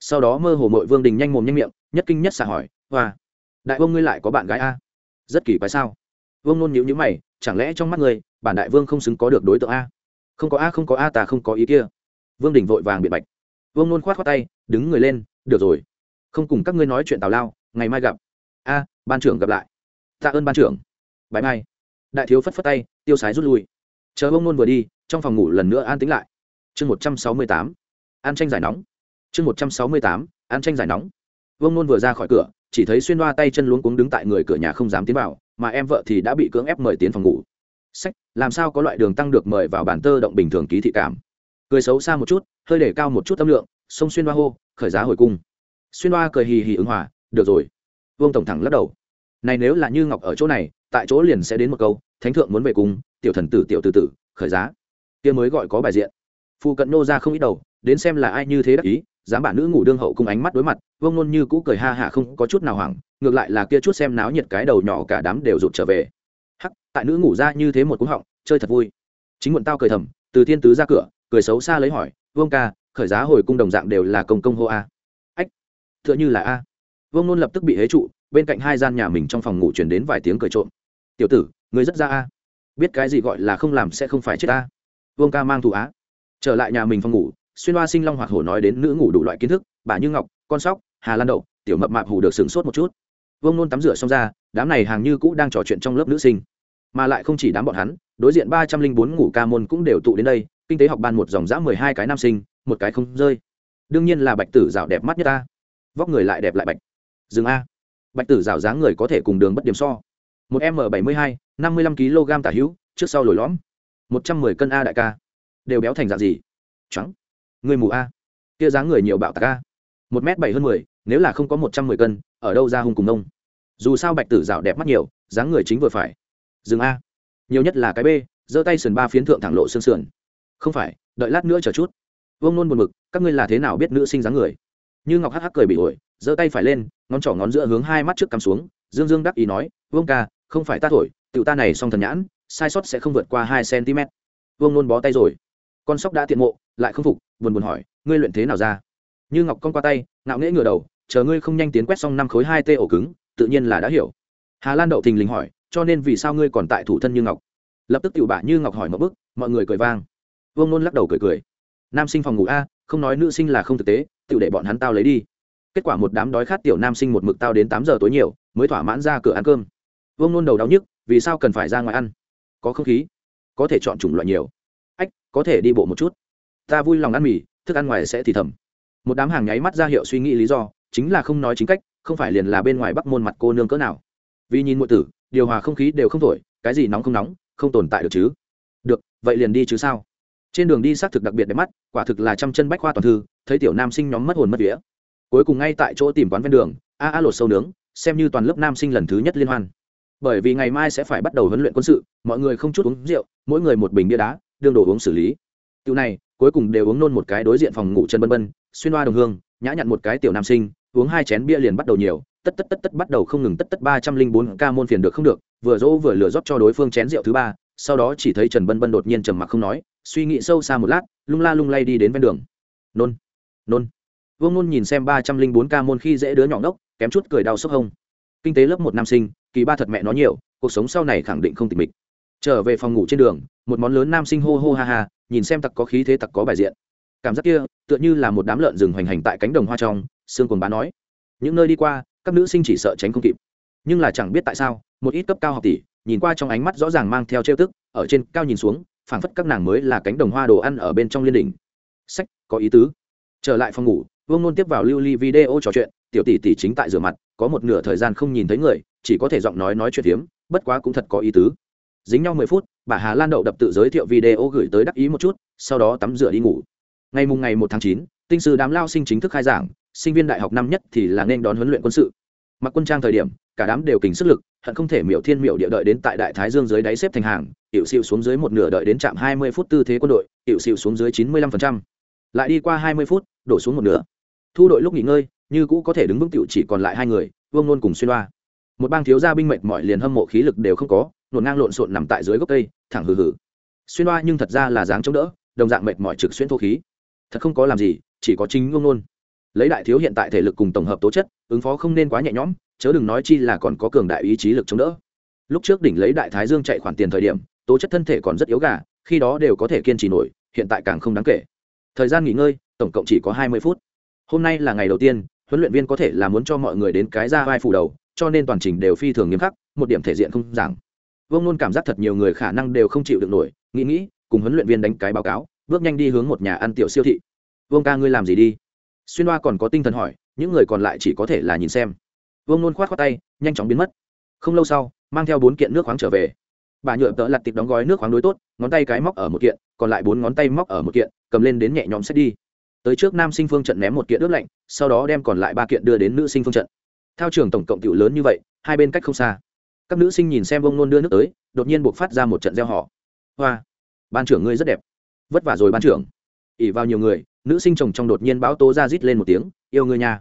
Speaker 1: Sau đó mơ hồ mội vương đình nhanh mồm nhanh miệng, nhất kinh nhất xả hỏi, hoa, đại vương ngươi lại có bạn gái a? Rất kỳ quái sao? Vương nôn nhíu nhíu mày, chẳng lẽ trong mắt ngươi, bản đại vương không xứng có được đối tượng a? Không có a, không có a, ta không có ý kia. Vương đình vội vàng bị bạch. Vương nôn khoát khoát tay, đứng người lên, được rồi. Không cùng các ngươi nói chuyện tào lao, ngày mai gặp. A, ban trưởng gặp lại tạ ơn ban trưởng. Bãi mai. Đại thiếu phất phất tay, tiêu sái rút lui. Chờ bông nôn vừa đi, trong phòng ngủ lần nữa an tính lại. Chương một trăm sáu mươi tám. An tranh giải nóng. Chương một trăm sáu mươi tám. An tranh giải nóng. Vông nôn vừa ra khỏi cửa, chỉ thấy xuyên đoa tay chân luống cuống đứng tại người cửa nhà không dám tiến vào, mà em vợ thì đã bị cưỡng ép mời tiến phòng ngủ. Sách, làm sao có loại đường tăng được mời vào bản tơ động bình thường ký thị cảm? Cười xấu xa một chút, hơi để cao một chút tâm lượng, xông xuyên đoa hô, khởi giá hồi cung. Xuyên đoa cười hì hì ứng hòa, được rồi. Vương tổng thẳng lắc đầu này nếu là như ngọc ở chỗ này, tại chỗ liền sẽ đến một câu, thánh thượng muốn về cung tiểu thần tử, tiểu tử tử, khởi giá. Kia mới gọi có bài diện. Phụ cận nô ra không ít đầu, đến xem là ai như thế đắc ý, dám bản nữ ngủ đương hậu cùng ánh mắt đối mặt vông nôn như cũ cười ha hạ không có chút nào hoảng, ngược lại là kia chút xem náo nhiệt cái đầu nhỏ cả đám đều rụt trở về. Hắc, tại nữ ngủ ra như thế một cú họng, chơi thật vui. Chính muộn tao cười thầm, từ thiên tứ ra cửa, cười xấu xa lấy hỏi, vương ca, khởi giá hồi cung đồng dạng đều là công công hô a. Ách t như là a. Vương nôn lập tức bị hế trụ bên cạnh hai gian nhà mình trong phòng ngủ chuyển đến vài tiếng cười trộm. Tiểu tử người rất ra a. Biết cái gì gọi là không làm sẽ không phải chết ta. Vương ca mang thủ á. Trở lại nhà mình phòng ngủ, xuyên hoa sinh long hoạt hổ nói đến nữ ngủ đủ loại kiến thức, bà như ngọc, con sóc, hà lan đậu, tiểu mập mạp hủ được sửng sốt một chút. Vương nôn tắm rửa xong ra, đám này hàng như cũ đang trò chuyện trong lớp nữ sinh. Mà lại không chỉ đám bọn hắn, đối diện ba trăm linh bốn ngủ ca môn cũng đều tụ đến đây, kinh tế học ban một dòng dã mười hai cái nam sinh, một cái không rơi. Đương nhiên là bạch tử rào đẹp mắt nhất ta. Vóc người lại đẹp lại bạch. Dừng a bạch tử rào dáng người có thể cùng đường bất điểm so. Một m bảy mươi hai, năm mươi lăm kg tả hữu, trước sau lồi lõm. Một trăm mười cân a đại ca. Đều béo thành dạng gì? Trắng. Người mù a. Kia dáng người nhiều bạo tạc a. Một m bảy hơn mười, nếu là không có một trăm mười cân, ở đâu ra hung cùng nông? Dù sao bạch tử rào đẹp mắt nhiều, dáng người chính vừa phải. Dừng a. Nhiều nhất là cái b, giơ tay sườn ba phiến thượng thẳng lộ xương sườn. Không phải, đợi lát nữa chờ chút. Vương nôn buồn mực các ngươi là thế nào biết nữ sinh dáng người? Như ngọc hắc hắc cười bị ổi giơ tay phải lên, ngón trỏ ngón giữa hướng hai mắt trước cắm xuống, dương dương đắc ý nói, vương ca, không phải ta thổi, tiểu ta này song thần nhãn, sai sót sẽ không vượt qua hai cm. Vương nôn bó tay rồi. Con sóc đã tiện mộ, lại không phục, buồn buồn hỏi, ngươi luyện thế nào ra? Như ngọc con qua tay, ngạo nghễ ngửa đầu, chờ ngươi không nhanh tiến quét xong năm khối hai tê ổ cứng, tự nhiên là đã hiểu. Hà lan đậu thình lình hỏi, cho nên vì sao ngươi còn tại thủ thân như ngọc? Lập tức tiểu bả như ngọc hỏi một bức mọi người cười vang. Vương nôn lắc đầu cười cười. Nam sinh phòng ngủ a, không nói nữ sinh là không thực tế, tiểu để bọn hắn tao lấy đi kết quả một đám đói khát tiểu nam sinh một mực tao đến tám giờ tối nhiều, mới thỏa mãn ra cửa ăn cơm. Vương nôn đầu đau nhức, vì sao cần phải ra ngoài ăn? Có không khí, có thể chọn chủng loại nhiều. Ách, có thể đi bộ một chút. Ta vui lòng ăn mì, thức ăn ngoài sẽ thì thầm. Một đám hàng nháy mắt ra hiệu suy nghĩ lý do, chính là không nói chính cách, không phải liền là bên ngoài bắc môn mặt cô nương cỡ nào. Vì nhìn mọi tử, điều hòa không khí đều không thổi, cái gì nóng không nóng, không tồn tại được chứ. Được, vậy liền đi chứ sao? Trên đường đi xác thực đặc biệt đẹp mắt, quả thực là trăm chân bách khoa toàn thư, thấy tiểu nam sinh nhóm mất hồn mất vía cuối cùng ngay tại chỗ tìm quán ven đường, a a lột sâu nướng, xem như toàn lớp nam sinh lần thứ nhất liên hoan. Bởi vì ngày mai sẽ phải bắt đầu huấn luyện quân sự, mọi người không chút uống rượu, mỗi người một bình bia đá, đương đồ uống xử lý. Tiểu này, cuối cùng đều uống nôn một cái đối diện phòng ngủ chân bân bân, xuyên hoa đồng hương, nhã nhặn một cái tiểu nam sinh, uống hai chén bia liền bắt đầu nhiều, tất tất tất tất bắt đầu không ngừng tất tất ba trăm linh bốn ca môn phiền được không được, vừa dỗ vừa lừa rót cho đối phương chén rượu thứ ba, sau đó chỉ thấy trần bân bân đột nhiên trầm mặc không nói, suy nghĩ sâu xa một lát, lung la lung lay đi đến ven đường. Nôn nôn vương nôn nhìn xem ba trăm linh bốn ca môn khi dễ đứa nhỏ ngốc, kém chút cười đau sốc hông. Kinh tế lớp một nam sinh, kỳ ba thật mẹ nó nhiều, cuộc sống sau này khẳng định không tịch mịch. Trở về phòng ngủ trên đường, một món lớn nam sinh hô hô ha ha, nhìn xem tặc có khí thế tặc có bài diện. Cảm giác kia, tựa như là một đám lợn rừng hoành hành tại cánh đồng hoa trong, sương cồn bá nói. Những nơi đi qua, các nữ sinh chỉ sợ tránh không kịp. Nhưng là chẳng biết tại sao, một ít cấp cao học tỷ, nhìn qua trong ánh mắt rõ ràng mang theo trêu tức, ở trên cao nhìn xuống, phảng phất các nàng mới là cánh đồng hoa đồ ăn ở bên trong liên đỉnh. Sách, có ý tứ. Trở lại phòng ngủ vương nôn tiếp vào lưu ly video trò chuyện, tiểu tỷ tỷ chính tại rửa mặt, có một nửa thời gian không nhìn thấy người, chỉ có thể giọng nói nói chuyện hiếm bất quá cũng thật có ý tứ. Dính nhau mười phút, bà hà lan đậu đập tự giới thiệu video gửi tới đắc ý một chút, sau đó tắm rửa đi ngủ. Ngày mùng ngày một tháng chín, tinh sư đám lao sinh chính thức khai giảng, sinh viên đại học năm nhất thì là nên đón huấn luyện quân sự. Mặc quân trang thời điểm, cả đám đều kình sức lực, hận không thể miểu thiên miểu địa đợi đến tại đại thái dương dưới đáy xếp thành hàng hiệu xịu xuống dưới một nửa đợi đến trạm hai mươi phút tư thế quân đội hiệu xịu xuống dưới chín mươi lăm phần trăm. Lại đi qua hai mươi phút, đổ xuống một nửa thu đội lúc nghỉ ngơi, như cũ có thể đứng vững tiểu chỉ còn lại hai người, vương nôn cùng xuyên đoa một bang thiếu gia binh mệt mỏi liền hâm mộ khí lực đều không có, nổn ngang lộn xộn nằm tại dưới gốc cây, thẳng hừ hừ. Xuyên đoa nhưng thật ra là dáng chống đỡ, đồng dạng mệt mỏi trực xuyên thô khí. Thật không có làm gì, chỉ có chính vương nôn. Lấy đại thiếu hiện tại thể lực cùng tổng hợp tố chất, ứng phó không nên quá nhẹ nhõm, chớ đừng nói chi là còn có cường đại ý chí lực chống đỡ. Lúc trước đỉnh lấy đại thái dương chạy khoản tiền thời điểm, tố chất thân thể còn rất yếu gà, khi đó đều có thể kiên trì nổi, hiện tại càng không đáng kể. Thời gian nghỉ ngơi, tổng cộng chỉ có hai mươi phút hôm nay là ngày đầu tiên, huấn luyện viên có thể là muốn cho mọi người đến cái ra vai phủ đầu, cho nên toàn trình đều phi thường nghiêm khắc, một điểm thể diện không giảng. Vương nôn cảm giác thật nhiều người khả năng đều không chịu được nổi, nghĩ nghĩ, cùng huấn luyện viên đánh cái báo cáo, bước nhanh đi hướng một nhà ăn tiểu siêu thị. Vương ca ngươi làm gì đi? Xuyên hoa còn có tinh thần hỏi, những người còn lại chỉ có thể là nhìn xem. Vương nôn khoát khoát tay, nhanh chóng biến mất. Không lâu sau, mang theo bốn kiện nước khoáng trở về. Bà nhựa tợ lặt tịp đóng gói nước khoáng đối tốt, ngón tay cái móc ở một kiện, còn lại bốn ngón tay móc ở một kiện, cầm lên đến nhẹ nhõm xét đi tới trước nam sinh phương trận ném một kiện ướp lạnh, sau đó đem còn lại ba kiện đưa đến nữ sinh phương trận. Thao trường tổng cộng tiểu lớn như vậy, hai bên cách không xa. Các nữ sinh nhìn xem bông nôn đưa nước tới, đột nhiên buộc phát ra một trận gieo họ hoa! Ban trưởng ngươi rất đẹp. Vất vả rồi ban trưởng. Ỉ vào nhiều người, nữ sinh chồng trong đột nhiên báo tố ra rít lên một tiếng, yêu ngươi nha.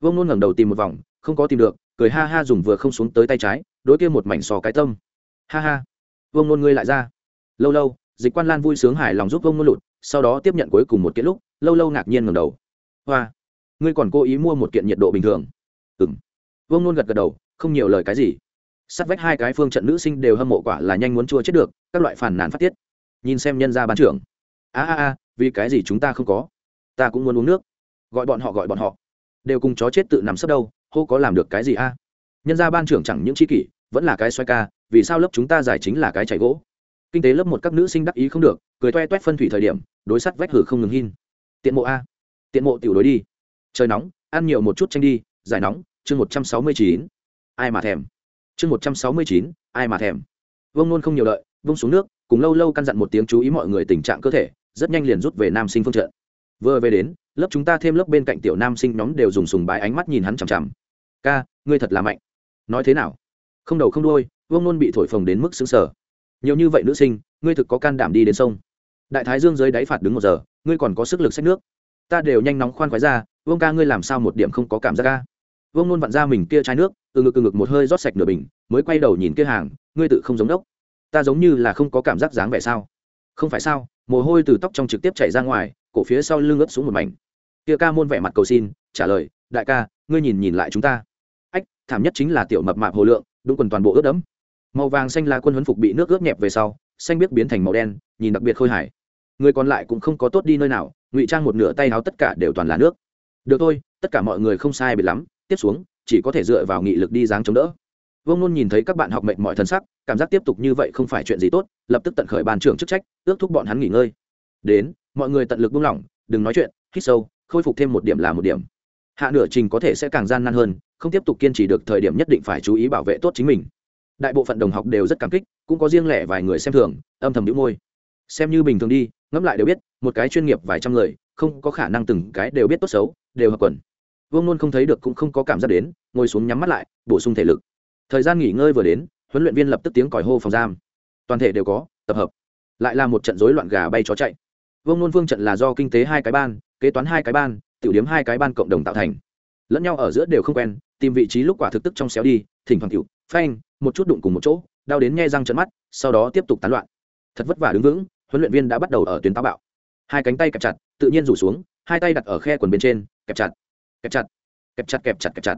Speaker 1: Vông nôn ngẩng đầu tìm một vòng, không có tìm được, cười ha ha dùng vừa không xuống tới tay trái, đối kia một mảnh sò cái tâm. Ha ha. Vông nôn ngươi lại ra. Lâu lâu, dịch quan lan vui sướng hài lòng giúp vông nôn lụt, sau đó tiếp nhận cuối cùng một kiện lúc lâu lâu ngạc nhiên ngẩng đầu. Hoa, ngươi còn cố ý mua một kiện nhiệt độ bình thường. Ừng vương nôn gật gật đầu, không nhiều lời cái gì. Sắt vách hai cái phương trận nữ sinh đều hâm mộ quả là nhanh muốn chua chết được, các loại phản nàn phát tiết. Nhìn xem nhân gia bán trưởng. A a a, vì cái gì chúng ta không có? Ta cũng muốn uống nước. Gọi bọn họ, gọi bọn họ. Đều cùng chó chết tự nằm sấp đâu, hô có làm được cái gì a? Nhân gia ban trưởng chẳng những tri kỷ, vẫn là cái xoay ca, vì sao lớp chúng ta giải chính là cái chảy gỗ? Kinh tế lớp một các nữ sinh đắc ý không được, cười toe toét phân thủy thời điểm, đối sắt vách hử không ngừng hin tiện mộ a. Tiện mộ tiểu đối đi. Trời nóng, ăn nhiều một chút tranh đi, giải nóng, chương một trăm sáu mươi chín. Ai mà thèm. Chương một trăm sáu mươi chín, ai mà thèm. Vông nôn không nhiều đợi vông xuống nước, cùng lâu lâu căn dặn một tiếng chú ý mọi người tình trạng cơ thể, rất nhanh liền rút về nam sinh phương trận. Vừa về đến, lớp chúng ta thêm lớp bên cạnh tiểu nam sinh nhóm đều dùng sùng bái ánh mắt nhìn hắn chằm chằm. Ca, ngươi thật là mạnh. Nói thế nào? Không đầu không đôi vương nôn bị thổi phồng đến mức xứng sở nhiều như vậy nữ sinh, ngươi thực có can đảm đi đến sông? Đại thái dương dưới đáy phạt đứng một giờ ngươi còn có sức lực xách nước. Ta đều nhanh nóng khoan khoái ra, vương ca ngươi làm sao một điểm không có cảm giác ca vương nôn vặn ra mình kia chai nước, từ ngực từ ngực một hơi rót sạch nửa bình, mới quay đầu nhìn kia hàng, ngươi tự không giống đốc. Ta giống như là không có cảm giác dáng vẻ sao? Không phải sao, mồ hôi từ tóc trong trực tiếp chảy ra ngoài, cổ phía sau lưng ướt xuống một mảnh. Kia ca môn vẻ mặt cầu xin, trả lời, đại ca, ngươi nhìn nhìn lại chúng ta. Ách, thảm nhất chính là tiểu mập mạp hồ lượng, đúng quần toàn bộ ướt đẫm. Màu vàng xanh là quân huấn phục bị nước ướt nhẹp về sau, xanh biết biến thành màu đen, nhìn đặc biệt khôi hài người còn lại cũng không có tốt đi nơi nào, ngụy trang một nửa tay áo tất cả đều toàn là nước. Được thôi, tất cả mọi người không sai biệt lắm, tiếp xuống, chỉ có thể dựa vào nghị lực đi dáng chống đỡ. Vương nôn nhìn thấy các bạn học mệnh mọi thân sắc, cảm giác tiếp tục như vậy không phải chuyện gì tốt, lập tức tận khởi ban trưởng chức trách, ước thúc bọn hắn nghỉ ngơi. Đến, mọi người tận lực buông lỏng, đừng nói chuyện, hít sâu, khôi phục thêm một điểm là một điểm. Hạ nửa trình có thể sẽ càng gian nan hơn, không tiếp tục kiên trì được thời điểm nhất định phải chú ý bảo vệ tốt chính mình. Đại bộ phận đồng học đều rất cảm kích, cũng có riêng lẻ vài người xem thường, âm thầm đĩu môi xem như bình thường đi, ngẫm lại đều biết, một cái chuyên nghiệp vài trăm người, không có khả năng từng cái đều biết tốt xấu, đều hợp quần. Vương nôn không thấy được cũng không có cảm giác đến, ngồi xuống nhắm mắt lại, bổ sung thể lực. Thời gian nghỉ ngơi vừa đến, huấn luyện viên lập tức tiếng còi hô phòng giam. Toàn thể đều có, tập hợp. Lại là một trận rối loạn gà bay chó chạy. Vương nôn vương trận là do kinh tế hai cái ban, kế toán hai cái ban, tiểu điếm hai cái ban cộng đồng tạo thành. Lẫn nhau ở giữa đều không quen, tìm vị trí lúc quả thực tức trong xéo đi, thỉnh thoảng tiểu, phanh, một chút đụng cùng một chỗ, đau đến nghe răng trận mắt, sau đó tiếp tục tán loạn. Thật vất vả đứng vững huấn luyện viên đã bắt đầu ở tuyến táo bạo. Hai cánh tay kẹp chặt, tự nhiên rủ xuống, hai tay đặt ở khe quần bên trên, kẹp chặt kẹp chặt kẹp chặt kẹp chặt kẹp chặt.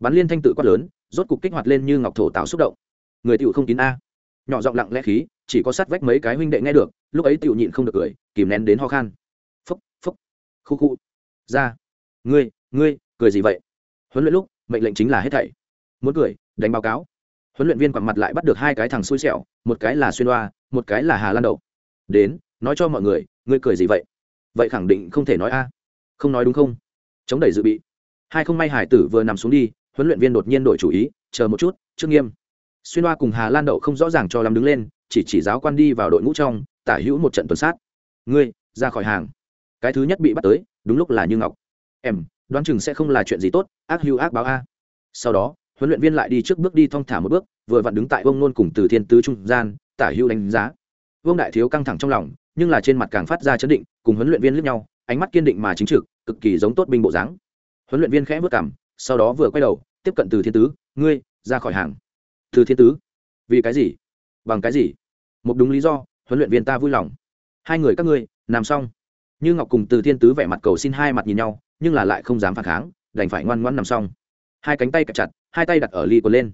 Speaker 1: Bắn liên thanh tự quát lớn, rốt cục kích hoạt lên như ngọc thổ tạo xúc động. Người tiểu không kín a. Nhỏ giọng lặng lẽ khí, chỉ có sát vách mấy cái huynh đệ nghe được, lúc ấy tiểu nhịn không được cười, kìm nén đến ho khan. Phúc phúc, khu khu. Ra. Ngươi ngươi, cười gì vậy? Huấn luyện lúc, mệnh lệnh chính là hết thảy. Muốn cười, đánh báo cáo. Huấn luyện viên quặn mặt lại bắt được hai cái thằng xui xẻo, một cái là xuyên đoa một cái là hà lan đậu đến, nói cho mọi người, ngươi cười gì vậy? Vậy khẳng định không thể nói a. Không nói đúng không? Chống đẩy dự bị. Hai không may hải tử vừa nằm xuống đi, huấn luyện viên đột nhiên đổi chủ ý, chờ một chút, trước nghiêm. Xuyên hoa cùng hà lan đậu không rõ ràng cho lắm đứng lên, chỉ chỉ giáo quan đi vào đội ngũ trong, tả hữu một trận tuần sát. Ngươi, ra khỏi hàng. Cái thứ nhất bị bắt tới, đúng lúc là như ngọc. Em, đoán chừng sẽ không là chuyện gì tốt, ác hữu ác báo a. Sau đó, huấn luyện viên lại đi trước bước đi thong thả một bước, vừa vặn đứng tại bông nôn cùng từ thiên tứ trung gian, tả hữu đánh giá vương đại thiếu căng thẳng trong lòng, nhưng là trên mặt càng phát ra chấn định, cùng huấn luyện viên lướt nhau, ánh mắt kiên định mà chính trực, cực kỳ giống tốt binh bộ dáng. Huấn luyện viên khẽ vất cảm sau đó vừa quay đầu, tiếp cận từ thiên tứ, ngươi, ra khỏi hàng. Từ thiên tứ? Vì cái gì? Bằng cái gì? Một đúng lý do, huấn luyện viên ta vui lòng. Hai người các ngươi, làm xong. Như ngọc cùng từ thiên tứ vẻ mặt cầu xin hai mặt nhìn nhau, nhưng là lại không dám phản kháng, đành phải ngoan ngoãn nằm xong. Hai cánh tay cặp chặt, hai tay đặt ở ly quần lên.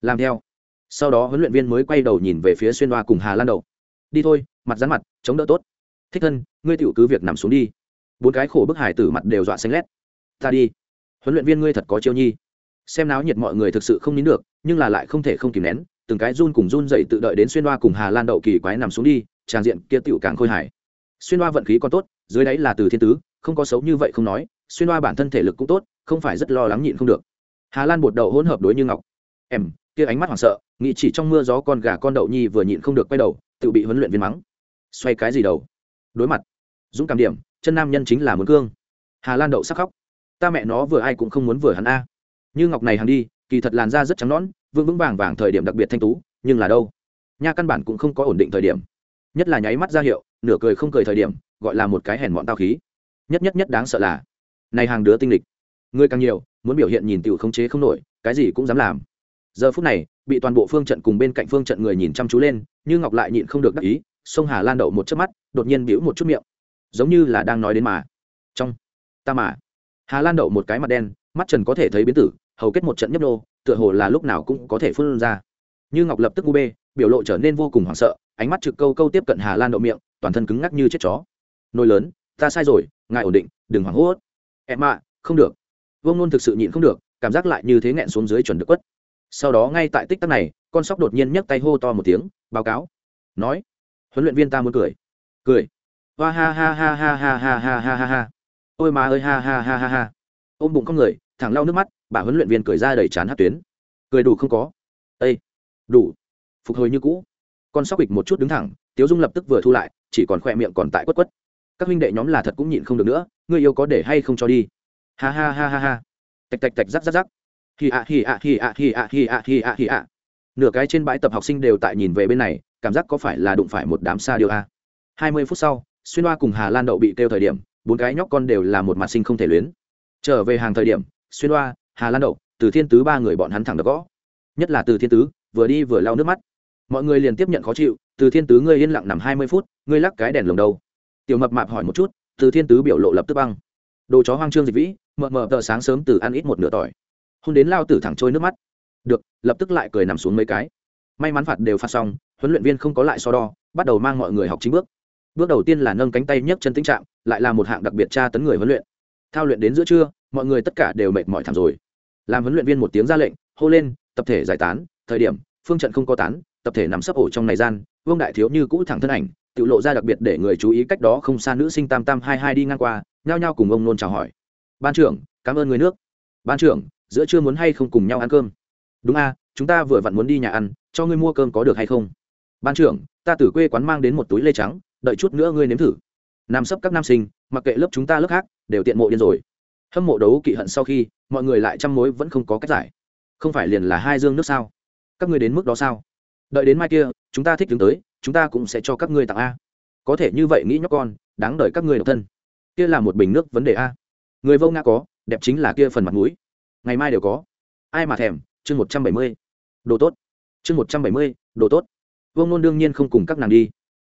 Speaker 1: Làm theo. Sau đó huấn luyện viên mới quay đầu nhìn về phía xuyên hoa cùng hà lan đầu đi thôi, mặt rắn mặt, chống đỡ tốt. Thích thân, ngươi tiểu cứ việc nằm xuống đi. Bốn cái khổ bức hải tử mặt đều dọa xanh lét. Ta đi. Huấn luyện viên ngươi thật có chiêu nhi. Xem náo nhiệt mọi người thực sự không nín được, nhưng là lại không thể không kìm nén, từng cái run cùng run dậy tự đợi đến xuyên hoa cùng hà lan đậu kỳ quái nằm xuống đi, tràng diện kia tựu càng khôi hài. Xuyên hoa vận khí còn tốt, dưới đáy là từ thiên tứ, không có xấu như vậy không nói, xuyên hoa bản thân thể lực cũng tốt, không phải rất lo lắng nhịn không được. Hà lan bột đậu hỗn hợp đối như ngọc. Em, kia ánh mắt hoảng sợ, nghĩ chỉ trong mưa gió con gà con đậu nhi vừa nhịn không được quay đầu tự bị huấn luyện viên mắng. Xoay cái gì đầu? Đối mặt. Dũng cảm điểm, chân nam nhân chính là muốn cương. Hà lan đậu sắc khóc. Ta mẹ nó vừa ai cũng không muốn vừa hắn a. Như ngọc này hàng đi, kỳ thật làn da rất trắng nõn vương vững vàng vàng thời điểm đặc biệt thanh tú, nhưng là đâu? Nha căn bản cũng không có ổn định thời điểm. Nhất là nháy mắt ra hiệu, nửa cười không cười thời điểm, gọi là một cái hèn mọn tao khí. Nhất nhất nhất đáng sợ là, này hàng đứa tinh lịch. Người càng nhiều, muốn biểu hiện nhìn tiểu không chế không nổi, cái gì cũng dám làm giờ phút này, bị toàn bộ phương trận cùng bên cạnh phương trận người nhìn chăm chú lên, như ngọc lại nhịn không được đắc ý, sông hà lan đậu một chớp mắt, đột nhiên bĩu một chút miệng. Giống như là đang nói đến mà. Trong, ta mà. Hà lan đậu một cái mặt đen, mắt trần có thể thấy biến tử, hầu kết một trận nhấp nô, tựa hồ là lúc nào cũng có thể phun ra. Như ngọc lập tức u bê, biểu lộ trở nên vô cùng hoảng sợ, ánh mắt trực câu câu tiếp cận hà lan đậu miệng, toàn thân cứng ngắc như chết chó. Nồi lớn, ta sai rồi, ngài ổn định, đừng hoảng hốt. Em ạ, không được. Vông nôn thực sự nhịn không được, cảm giác lại như thế nghẹn xuống dưới chuẩn được quất sau đó ngay tại tích tắc này con sóc đột nhiên nhấc tay hô to một tiếng báo cáo nói huấn luyện viên ta muốn cười cười hoa ha ha ha ha ha ha ha ha ha ha ôi mà ơi ha ha ha ha ha ôm bụng con người thẳng lau nước mắt bà huấn luyện viên cười ra đầy chán hát tuyến cười đủ không có ây đủ phục hồi như cũ con sóc bịch một chút đứng thẳng tiếu dung lập tức vừa thu lại chỉ còn khoe miệng còn tại quất quất các huynh đệ nhóm là thật cũng nhịn không được nữa người yêu có để hay không cho đi ha ha ha ha ha tạch tạch tạch rắc rắc rắc thì ạ thì ạ thì ạ thì ạ thì ạ thì ạ hi ạ nửa cái trên bãi tập học sinh đều tại nhìn về bên này, cảm giác có phải là đụng phải một đám xa điều a? Hai mươi phút sau, xuyên hoa cùng hà lan đậu bị kêu thời điểm, bốn cái nhóc con đều là một mặt sinh không thể luyến. Trở về hàng thời điểm, xuyên hoa, hà lan đậu, từ thiên tứ ba người bọn hắn thẳng được gõ. Nhất là từ thiên tứ, vừa đi vừa lau nước mắt. Mọi người liền tiếp nhận khó chịu, từ thiên tứ ngươi yên lặng nằm hai mươi phút, ngươi lắc cái đèn lồng đầu tiểu mập mạp hỏi một chút, từ thiên tứ biểu lộ lập tức băng. Đồ chó hoang trương dịch vĩ, mờ mờ tờ sáng sớm từ ăn ít một nửa tỏi hôn đến lao tử thẳng trôi nước mắt. Được, lập tức lại cười nằm xuống mấy cái. May mắn phạt đều phạt xong, huấn luyện viên không có lại so đo, bắt đầu mang mọi người học chính bước. Bước đầu tiên là nâng cánh tay nhấc chân tĩnh trạng, lại là một hạng đặc biệt tra tấn người huấn luyện. Thao luyện đến giữa trưa, mọi người tất cả đều mệt mỏi thảm rồi. Làm huấn luyện viên một tiếng ra lệnh, hô lên, tập thể giải tán, thời điểm, phương trận không có tán, tập thể nằm sấp ổ trong này gian, vương đại thiếu như cũ thẳng thân ảnh, tự lộ ra đặc biệt để người chú ý cách đó không xa nữ sinh tam tam hai hai đi ngang qua, nhao nhao cùng ông nôn chào hỏi. Ban trưởng, cảm ơn người nước. Ban trưởng giữa trưa muốn hay không cùng nhau ăn cơm. Đúng a, chúng ta vừa vặn muốn đi nhà ăn, cho ngươi mua cơm có được hay không? Ban trưởng, ta từ quê quán mang đến một túi lê trắng, đợi chút nữa ngươi nếm thử. Nam sấp các nam sinh, mặc kệ lớp chúng ta lớp khác, đều tiện mộ điên rồi. Hâm mộ đấu kỵ hận sau khi, mọi người lại chăm mối vẫn không có cách giải. Không phải liền là hai dương nước sao? Các ngươi đến mức đó sao? Đợi đến mai kia, chúng ta thích đứng tới, chúng ta cũng sẽ cho các ngươi tặng a. Có thể như vậy nghĩ nhóc con, đáng đợi các ngươi độc thân. Kia là một bình nước vấn đề a. Người vô nga có, đẹp chính là kia phần mặt mũi ngày mai đều có. Ai mà thèm, chương một trăm bảy mươi. Đồ tốt. Chương một trăm bảy mươi, đồ tốt. Vương luôn đương nhiên không cùng các nàng đi.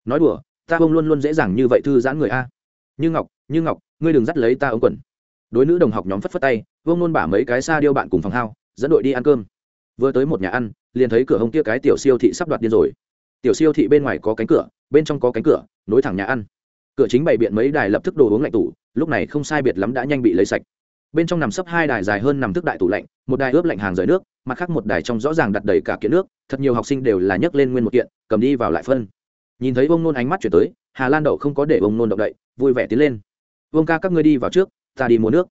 Speaker 1: Nói đùa, ta Vương luôn luôn dễ dàng như vậy thư giãn người a. Như ngọc như ngọc, ngươi đừng dắt lấy ta ống quần. Đối nữ đồng học nhóm phất phất tay, vương luôn bả mấy cái xa điêu bạn cùng phòng hao, dẫn đội đi ăn cơm. Vừa tới một nhà ăn, liền thấy cửa hông kia cái tiểu siêu thị sắp đoạt điên rồi. Tiểu siêu thị bên ngoài có cánh cửa, bên trong có cánh cửa, nối thẳng nhà ăn. Cửa chính bày biện mấy đài lập tức đồ uống lạnh tủ, lúc này không sai biệt lắm đã nhanh bị lấy sạch bên trong nằm sấp hai đài dài hơn nằm thức đại tủ lạnh, một đài ướp lạnh hàng rời nước, mặt khác một đài trong rõ ràng đặt đầy cả kiện nước, thật nhiều học sinh đều là nhấc lên nguyên một kiện, cầm đi vào lại phân. Nhìn thấy vông nôn ánh mắt chuyển tới, hà lan đậu không có để vông nôn động đậy, vui vẻ tiến lên. Vương ca, các ngươi đi vào trước, ta đi mua nước.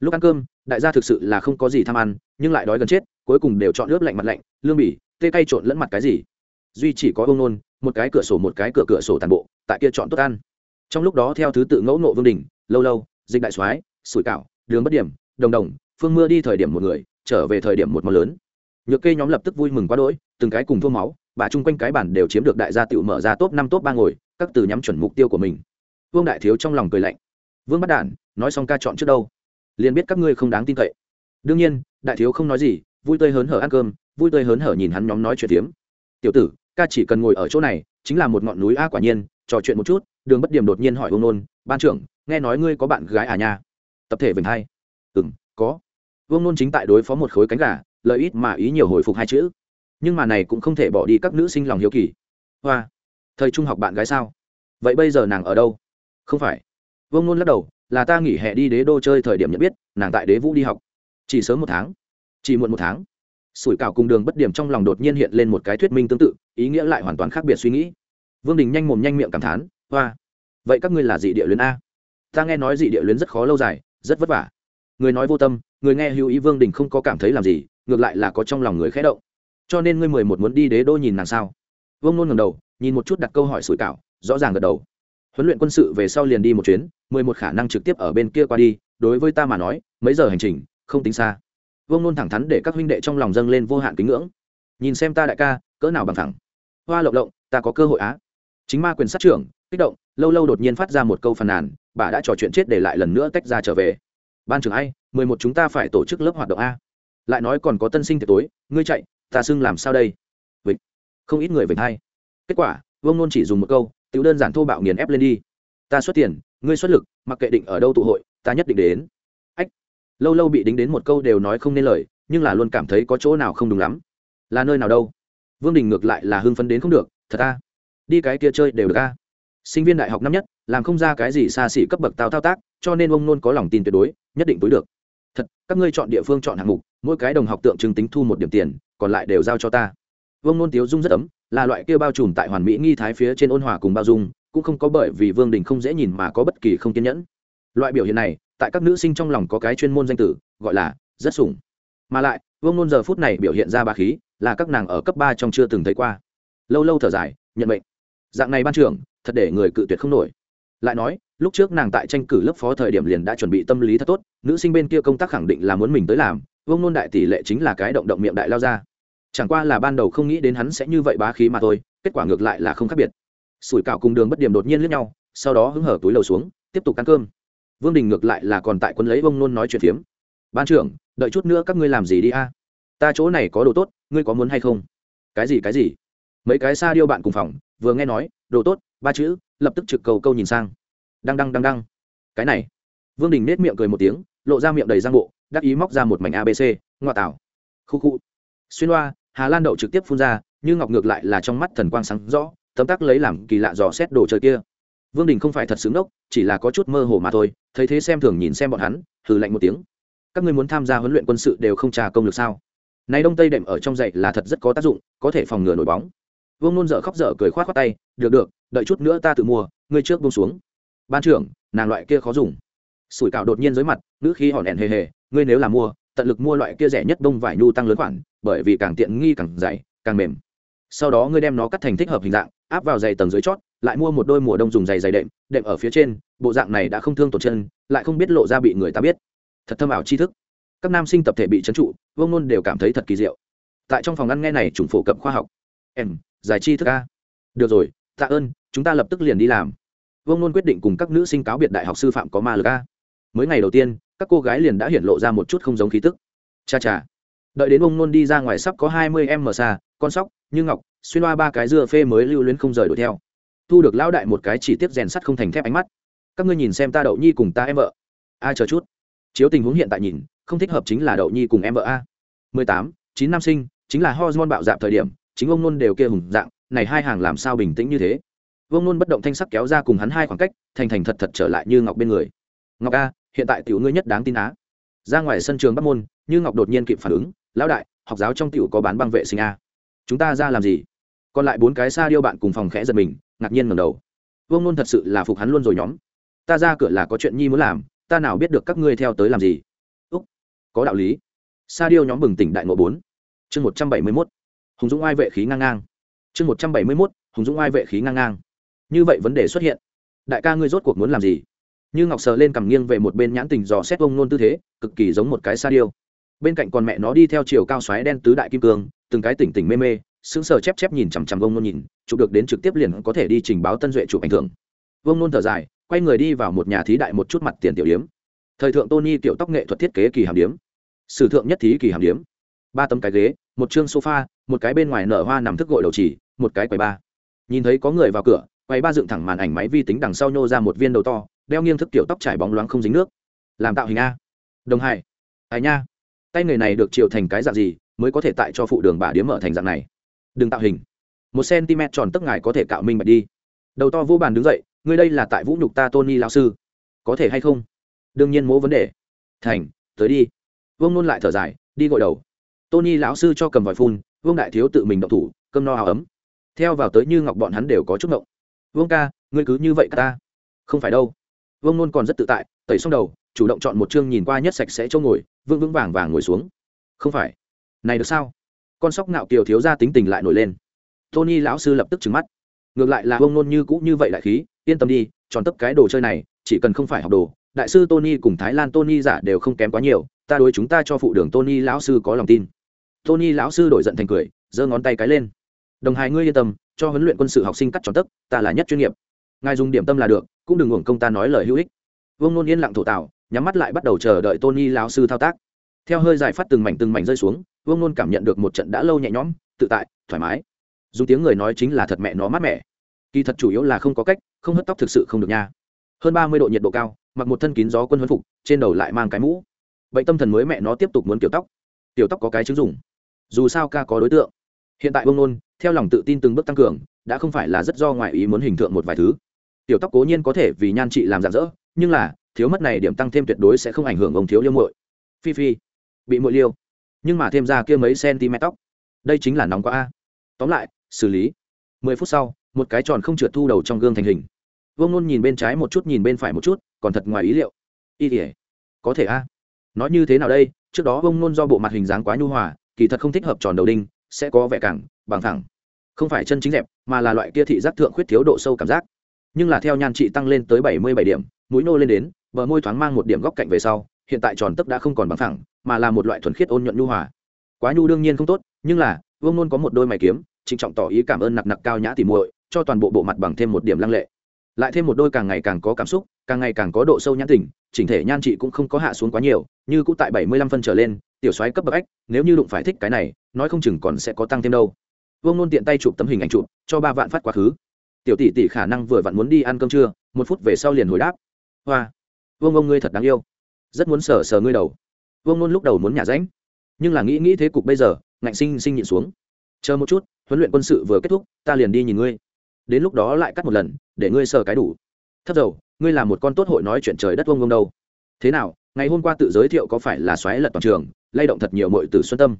Speaker 1: Lúc ăn cơm, đại gia thực sự là không có gì tham ăn, nhưng lại đói gần chết, cuối cùng đều chọn ướp lạnh mặt lạnh, lương bỉ, tê cay trộn lẫn mặt cái gì. Duy chỉ có vông nôn, một cái cửa sổ một cái cửa cửa sổ tàn bộ, tại kia chọn tốt ăn. Trong lúc đó theo thứ tự ngẫu nộ vương đình, lâu lâu, dịch đại soái, sủi cảo đường bất điểm, đồng đồng, phương mưa đi thời điểm một người, trở về thời điểm một món lớn. Nhược kê nhóm lập tức vui mừng quá đỗi, từng cái cùng thua máu và chung quanh cái bản đều chiếm được đại gia tựu mở ra top năm top ba ngồi, các từ nhắm chuẩn mục tiêu của mình. Vương đại thiếu trong lòng cười lạnh. Vương bắt đản, nói xong ca chọn trước đâu? Liền biết các ngươi không đáng tin cậy. Đương nhiên, đại thiếu không nói gì, vui tươi hớn hở ăn cơm, vui tươi hớn hở nhìn hắn nhóm nói chuyện tiếm tiểu tử, ca chỉ cần ngồi ở chỗ này, chính là một ngọn núi a, quả nhiên, trò chuyện một chút, đường bất điểm đột nhiên hỏi ông nôn, ban trưởng, nghe nói ngươi có bạn gái à nha? Tập thể vừng hai. Ừ m có. Vương nôn chính tại đối phó một khối cánh gà, lợi ít mà ý nhiều hồi phục hai chữ. Nhưng mà này cũng không thể bỏ đi các nữ sinh lòng hiếu kỳ. Hoa, thời trung học bạn gái sao? Vậy bây giờ nàng ở đâu? Không phải. Vương nôn lắc đầu, là ta nghỉ hè đi đế đô chơi thời điểm nhận biết, nàng tại đế vũ đi học. Chỉ sớm một tháng. Chỉ muộn một tháng. Sủi cảo cùng đường bất điểm trong lòng đột nhiên hiện lên một cái thuyết minh tương tự, ý nghĩa lại hoàn toàn khác biệt suy nghĩ. Vương đình nhanh mồm nhanh miệng cảm thán, hoa, vậy các ngươi là dị địa luyến a? Ta nghe nói dị địa luyến rất khó lâu dài rất vất vả. Người nói vô tâm, người nghe hữu ý vương đình không có cảm thấy làm gì, ngược lại là có trong lòng người khẽ động. Cho nên ngươi mười một muốn đi đế đô nhìn nàng sao? Vương nôn ngầm đầu, nhìn một chút đặt câu hỏi sủi cảo, rõ ràng gật đầu. Huấn luyện quân sự về sau liền đi một chuyến, mười một khả năng trực tiếp ở bên kia qua đi, đối với ta mà nói, mấy giờ hành trình, không tính xa. Vương nôn thẳng thắn để các huynh đệ trong lòng dâng lên vô hạn kính ngưỡng. Nhìn xem ta đại ca, cỡ nào bằng thẳng. Hoa lộng lộng, ta có cơ hội á. Chính ma quyền sát trưởng, kích động lâu lâu đột nhiên phát ra một câu phàn nàn, bà đã trò chuyện chết để lại lần nữa tách ra trở về. Ban trưởng ai, mười một chúng ta phải tổ chức lớp hoạt động a. Lại nói còn có tân sinh tiệc tối, ngươi chạy, ta xưng làm sao đây? Vịnh. Không ít người vịnh hay kết quả, vương nôn chỉ dùng một câu tự đơn giản thô bạo nghiền ép lên đi. Ta xuất tiền, ngươi xuất lực, mặc kệ định ở đâu tụ hội, ta nhất định đến. Ách. Lâu lâu bị đính đến một câu đều nói không nên lời, nhưng là luôn cảm thấy có chỗ nào không đúng lắm. Là nơi nào đâu? Vương đình ngược lại là hưng phấn đến không được, thật ta đi cái kia chơi đều được a sinh viên đại học năm nhất, làm không ra cái gì xa xỉ cấp bậc tao thao tác, cho nên ông nôn có lòng tin tuyệt đối, nhất định tối được. Thật, các ngươi chọn địa phương chọn hạng mục, mỗi cái đồng học tượng trưng tính thu một điểm tiền, còn lại đều giao cho ta. Vương nôn tiếu dung rất ấm, là loại kia bao trùm tại hoàn mỹ nghi thái phía trên ôn hòa cùng bao dung, cũng không có bởi vì vương đình không dễ nhìn mà có bất kỳ không kiên nhẫn. Loại biểu hiện này, tại các nữ sinh trong lòng có cái chuyên môn danh tử, gọi là rất sủng. Mà lại, vương nôn giờ phút này biểu hiện ra ba khí, là các nàng ở cấp ba trong chưa từng thấy qua. Lâu lâu thở dài, nhận mệnh. Dạng này ban trưởng thật để người cự tuyệt không nổi. Lại nói, lúc trước nàng tại tranh cử lớp phó thời điểm liền đã chuẩn bị tâm lý thật tốt, nữ sinh bên kia công tác khẳng định là muốn mình tới làm, vương nôn đại tỷ lệ chính là cái động động miệng đại lao ra. Chẳng qua là ban đầu không nghĩ đến hắn sẽ như vậy bá khí mà thôi, kết quả ngược lại là không khác biệt. Sủi cạo cùng đường bất điểm đột nhiên lướt nhau, sau đó hứng hở túi lầu xuống, tiếp tục ăn cơm. Vương đình ngược lại là còn tại quân lấy Vương nôn nói chuyện phiếm. Ban trưởng, đợi chút nữa các ngươi làm gì đi a? Ta chỗ này có đồ tốt, ngươi có muốn hay không? Cái gì cái gì? Mấy cái xa điêu bạn cùng phòng, vừa nghe nói, đồ tốt ba chữ, lập tức trực cầu câu nhìn sang. Đăng đăng đăng đăng. Cái này. Vương đình nết miệng cười một tiếng, lộ ra miệng đầy răng bộ, đắc ý móc ra một mảnh abc ngoại tảo khu khu. Xuyên loa hà lan đậu trực tiếp phun ra, như ngọc ngược lại là trong mắt thần quang sáng rõ, tấm tắc lấy làm kỳ lạ dò xét đồ chơi kia. Vương đình không phải thật xứng đốc, chỉ là có chút mơ hồ mà thôi, thấy thế xem thường nhìn xem bọn hắn, hừ lạnh một tiếng. Các ngươi muốn tham gia huấn luyện quân sự đều không trà công được sao? Này đông tây đệm ở trong dậy là thật rất có tác dụng, có thể phòng ngừa nổi bóng vương nôn dở khóc dở cười khoát khoát tay, được được, đợi chút nữa ta tự mua, ngươi trước bông xuống. Ban trưởng, nàng loại kia khó dùng. Sủi cạo đột nhiên dưới mặt nữ khí hòn đèn hề hề, ngươi nếu là mua, tận lực mua loại kia rẻ nhất đông vải nhu tăng lớn khoản, bởi vì càng tiện nghi càng dày, càng mềm. Sau đó ngươi đem nó cắt thành thích hợp hình dạng, áp vào giày tầng dưới chót, lại mua một đôi mùa đông dùng giày dày đệm đệm ở phía trên, bộ dạng này đã không thương tổn chân, lại không biết lộ ra bị người ta biết. Thật thâm ảo tri thức. Các nam sinh tập thể bị trấn trụ, vương nôn đều cảm thấy thật kỳ diệu. Tại trong phòng ăn nghe này, chủng phổ cập khoa học. Em giải chi thức a. Được rồi, tạ ơn, chúng ta lập tức liền đi làm. Vương nôn quyết định cùng các nữ sinh cáo biệt đại học sư phạm có ma lực a. Mới ngày đầu tiên, các cô gái liền đã hiện lộ ra một chút không giống khí tức. Cha cha. Đợi đến ông nôn đi ra ngoài sắp có hai mươi em mờ xa, con sóc, như ngọc, xuyên qua ba cái dưa phê mới lưu luyến không rời đuổi theo. Thu được lão đại một cái chỉ tiết rèn sắt không thành thép ánh mắt. Các ngươi nhìn xem ta đậu nhi cùng ta em vợ. A, chờ chút. Chiếu tình huống hiện tại nhìn, không thích hợp chính là đậu nhi cùng em vợ a. mười tám, chín năm sinh, chính là hormone bạo dạp thời điểm chính ông nôn đều kia hùng dạng, này hai hàng làm sao bình tĩnh như thế? Vương nôn bất động thanh sắc kéo ra cùng hắn hai khoảng cách, thành thành thật thật trở lại như ngọc bên người. Ngọc a, hiện tại tiểu ngươi nhất đáng tin á. Ra ngoài sân trường bắc môn, như ngọc đột nhiên kịp phản ứng, lão đại, học giáo trong tiểu có bán băng vệ sinh a. Chúng ta ra làm gì? Còn lại bốn cái xa điêu bạn cùng phòng khẽ giật mình, ngạc nhiên ngầm đầu. Vương nôn thật sự là phục hắn luôn rồi nhóm. Ta ra cửa là có chuyện nhi muốn làm, ta nào biết được các ngươi theo tới làm gì? Úc, có đạo lý. Sa điêu nhóm bừng tỉnh đại ngộ bốn. Chương một trăm bảy mươi mốt hùng dũng ai vệ khí ngang ngang. Chương một trăm bảy mươi mốt, hùng dũng ai vệ khí ngang ngang. Như vậy vấn đề xuất hiện. Đại ca ngươi rốt cuộc muốn làm gì? Như ngọc sờ lên cằm nghiêng về một bên nhãn tình dò xét ông nôn tư thế, cực kỳ giống một cái sa điêu. Bên cạnh còn mẹ nó đi theo chiều cao xoáy đen tứ đại kim cương, từng cái tỉnh tỉnh mê mê, sững sờ chép chép nhìn chằm chằm ông nôn nhìn, chụp được đến trực tiếp liền có thể đi trình báo tân duệ chụp ảnh thưởng. Ông nôn thở dài, quay người đi vào một nhà thí đại một chút mặt tiền tiểu điếm. Thời thượng tony tiểu tóc nghệ thuật thiết kế kỳ hàm điếm. Sử thượng nhất thí kỳ hàm điếm. Ba tấm cái ghế, một chương sofa một cái bên ngoài nở hoa nằm thức gội đầu chỉ, một cái quầy ba. Nhìn thấy có người vào cửa, quầy ba dựng thẳng màn ảnh máy vi tính đằng sau nhô ra một viên đầu to, đeo nghiêng thức kiểu tóc trải bóng loáng không dính nước. Làm tạo hình a. Đồng hải. Hải nha. Tay người này được chiều thành cái dạng gì, mới có thể tại cho phụ đường bà điếm mở thành dạng này? Đừng tạo hình. Một cm tròn tức ngài có thể cạo minh bạch đi. Đầu to vô bàn đứng dậy, ngươi đây là tại vũ nhục ta tony lão sư. Có thể hay không? Đương nhiên mỗ vấn đề. Thành, tới đi. Vương nôn lại thở dài, đi gội đầu. Tony lão sư cho cầm vòi phun vương đại thiếu tự mình đậu thủ, cơm no áo ấm. Theo vào tới như ngọc bọn hắn đều có chút ngộng. Vương ca, ngươi cứ như vậy ta. Không phải đâu. Vương nôn còn rất tự tại, tẩy xong đầu, chủ động chọn một chương nhìn qua nhất sạch sẽ chỗ ngồi vương vững vàng vàng ngồi xuống. Không phải. Này được sao? Con sóc nạo kiều thiếu ra tính tình lại nổi lên. Tony lão sư lập tức trừng mắt. Ngược lại là vương nôn như cũ như vậy lại khí, yên tâm đi tròn tấp cái đồ chơi này, chỉ cần không phải học đồ, đại sư tony cùng thái lan tony giả đều không kém quá nhiều, ta đối chúng ta cho phụ đường tony lão sư có lòng tin tony lão sư đổi giận thành cười, giơ ngón tay cái lên. Đồng hai ngươi yên tâm, cho huấn luyện quân sự học sinh cắt tròn tấc, ta là nhất chuyên nghiệp. Ngài dùng điểm tâm là được, cũng đừng uổng công ta nói lời hữu ích. Vương nôn yên lặng thổ tạo, nhắm mắt lại bắt đầu chờ đợi tony lão sư thao tác. Theo hơi dài phát từng mảnh từng mảnh rơi xuống, vương nôn cảm nhận được một trận đã lâu nhẹ nhõm, tự tại, thoải mái. Dùng tiếng người nói chính là thật mẹ nó mát mẻ, kỳ thật chủ yếu là không có cách, không hất tóc thực sự không được nha. Hơn ba mươi độ nhiệt độ cao, mặc một thân kín gió quân huấn phục, trên đầu lại mang cái mũ. Bệnh tâm thần mới mẹ nó tiếp tục muốn kiểu tóc. Tiểu tóc có cái chứng dùng dù sao ca có đối tượng. Hiện tại vương nôn, theo lòng tự tin từng bước tăng cường, đã không phải là rất do ngoại ý muốn hình tượng một vài thứ. Tiểu tóc cố nhiên có thể vì nhan trị làm rạng rỡ nhưng là, thiếu mất này điểm tăng thêm tuyệt đối sẽ không ảnh hưởng ông thiếu liêu muội. Phi phi, bị muội liêu. Nhưng mà thêm ra kia mấy cm tóc. Đây chính là nóng quá a. Tóm lại, xử lý. Mười phút sau, một cái tròn không trượt thu đầu trong gương thành hình. Vương nôn nhìn bên trái một chút, nhìn bên phải một chút, còn thật ngoài ý liệu. Y tỉa có thể a. Nói như thế nào đây? Trước đó vương nôn do bộ mặt hình dáng quá nhu hòa kỳ thật không thích hợp tròn đầu đinh, sẽ có vẻ cẳng bằng thẳng không phải chân chính đẹp mà là loại kia thị giác thượng khuyết thiếu độ sâu cảm giác. Nhưng là theo nhan trị tăng lên tới bảy mươi bảy điểm, mũi nô lên đến, bờ môi thoáng mang một điểm góc cạnh về sau, hiện tại tròn tức đã không còn bằng thẳng mà là một loại thuần khiết ôn nhuận nhu hòa. Quá nhu đương nhiên không tốt, nhưng là, vương nôn có một đôi mày kiếm, trịnh trọng tỏ ý cảm ơn nặc nặc cao nhã tỉ muội, cho toàn bộ bộ mặt bằng thêm một điểm lăng lệ lại thêm một đôi càng ngày càng có cảm xúc, càng ngày càng có độ sâu nhãn tình, chỉnh thể nhan chị cũng không có hạ xuống quá nhiều, như cũng tại bảy mươi lăm phân trở lên, tiểu soái cấp bậc ách, nếu như đụng phải thích cái này, nói không chừng còn sẽ có tăng thêm đâu. Vương nôn tiện tay chụp tấm hình ảnh chụp, cho ba vạn phát quá khứ. Tiểu tỷ tỷ khả năng vừa vặn muốn đi ăn cơm trưa, một phút về sau liền hồi đáp. Hoa, vương ông ngươi thật đáng yêu. Rất muốn sờ sờ ngươi đầu. Vương nôn lúc đầu muốn nhả ránh, nhưng là nghĩ nghĩ thế cục bây giờ, ngạnh sinh sinh nhịn xuống. Chờ một chút, huấn luyện quân sự vừa kết thúc, ta liền đi nhìn ngươi đến lúc đó lại cắt một lần, để ngươi sờ cái đủ. Thấp dầu, ngươi là một con tốt hội nói chuyện trời đất vông vông đâu. Thế nào, ngày hôm qua tự giới thiệu có phải là xoáy lật toàn trường, lay động thật nhiều mọi từ xuân tâm?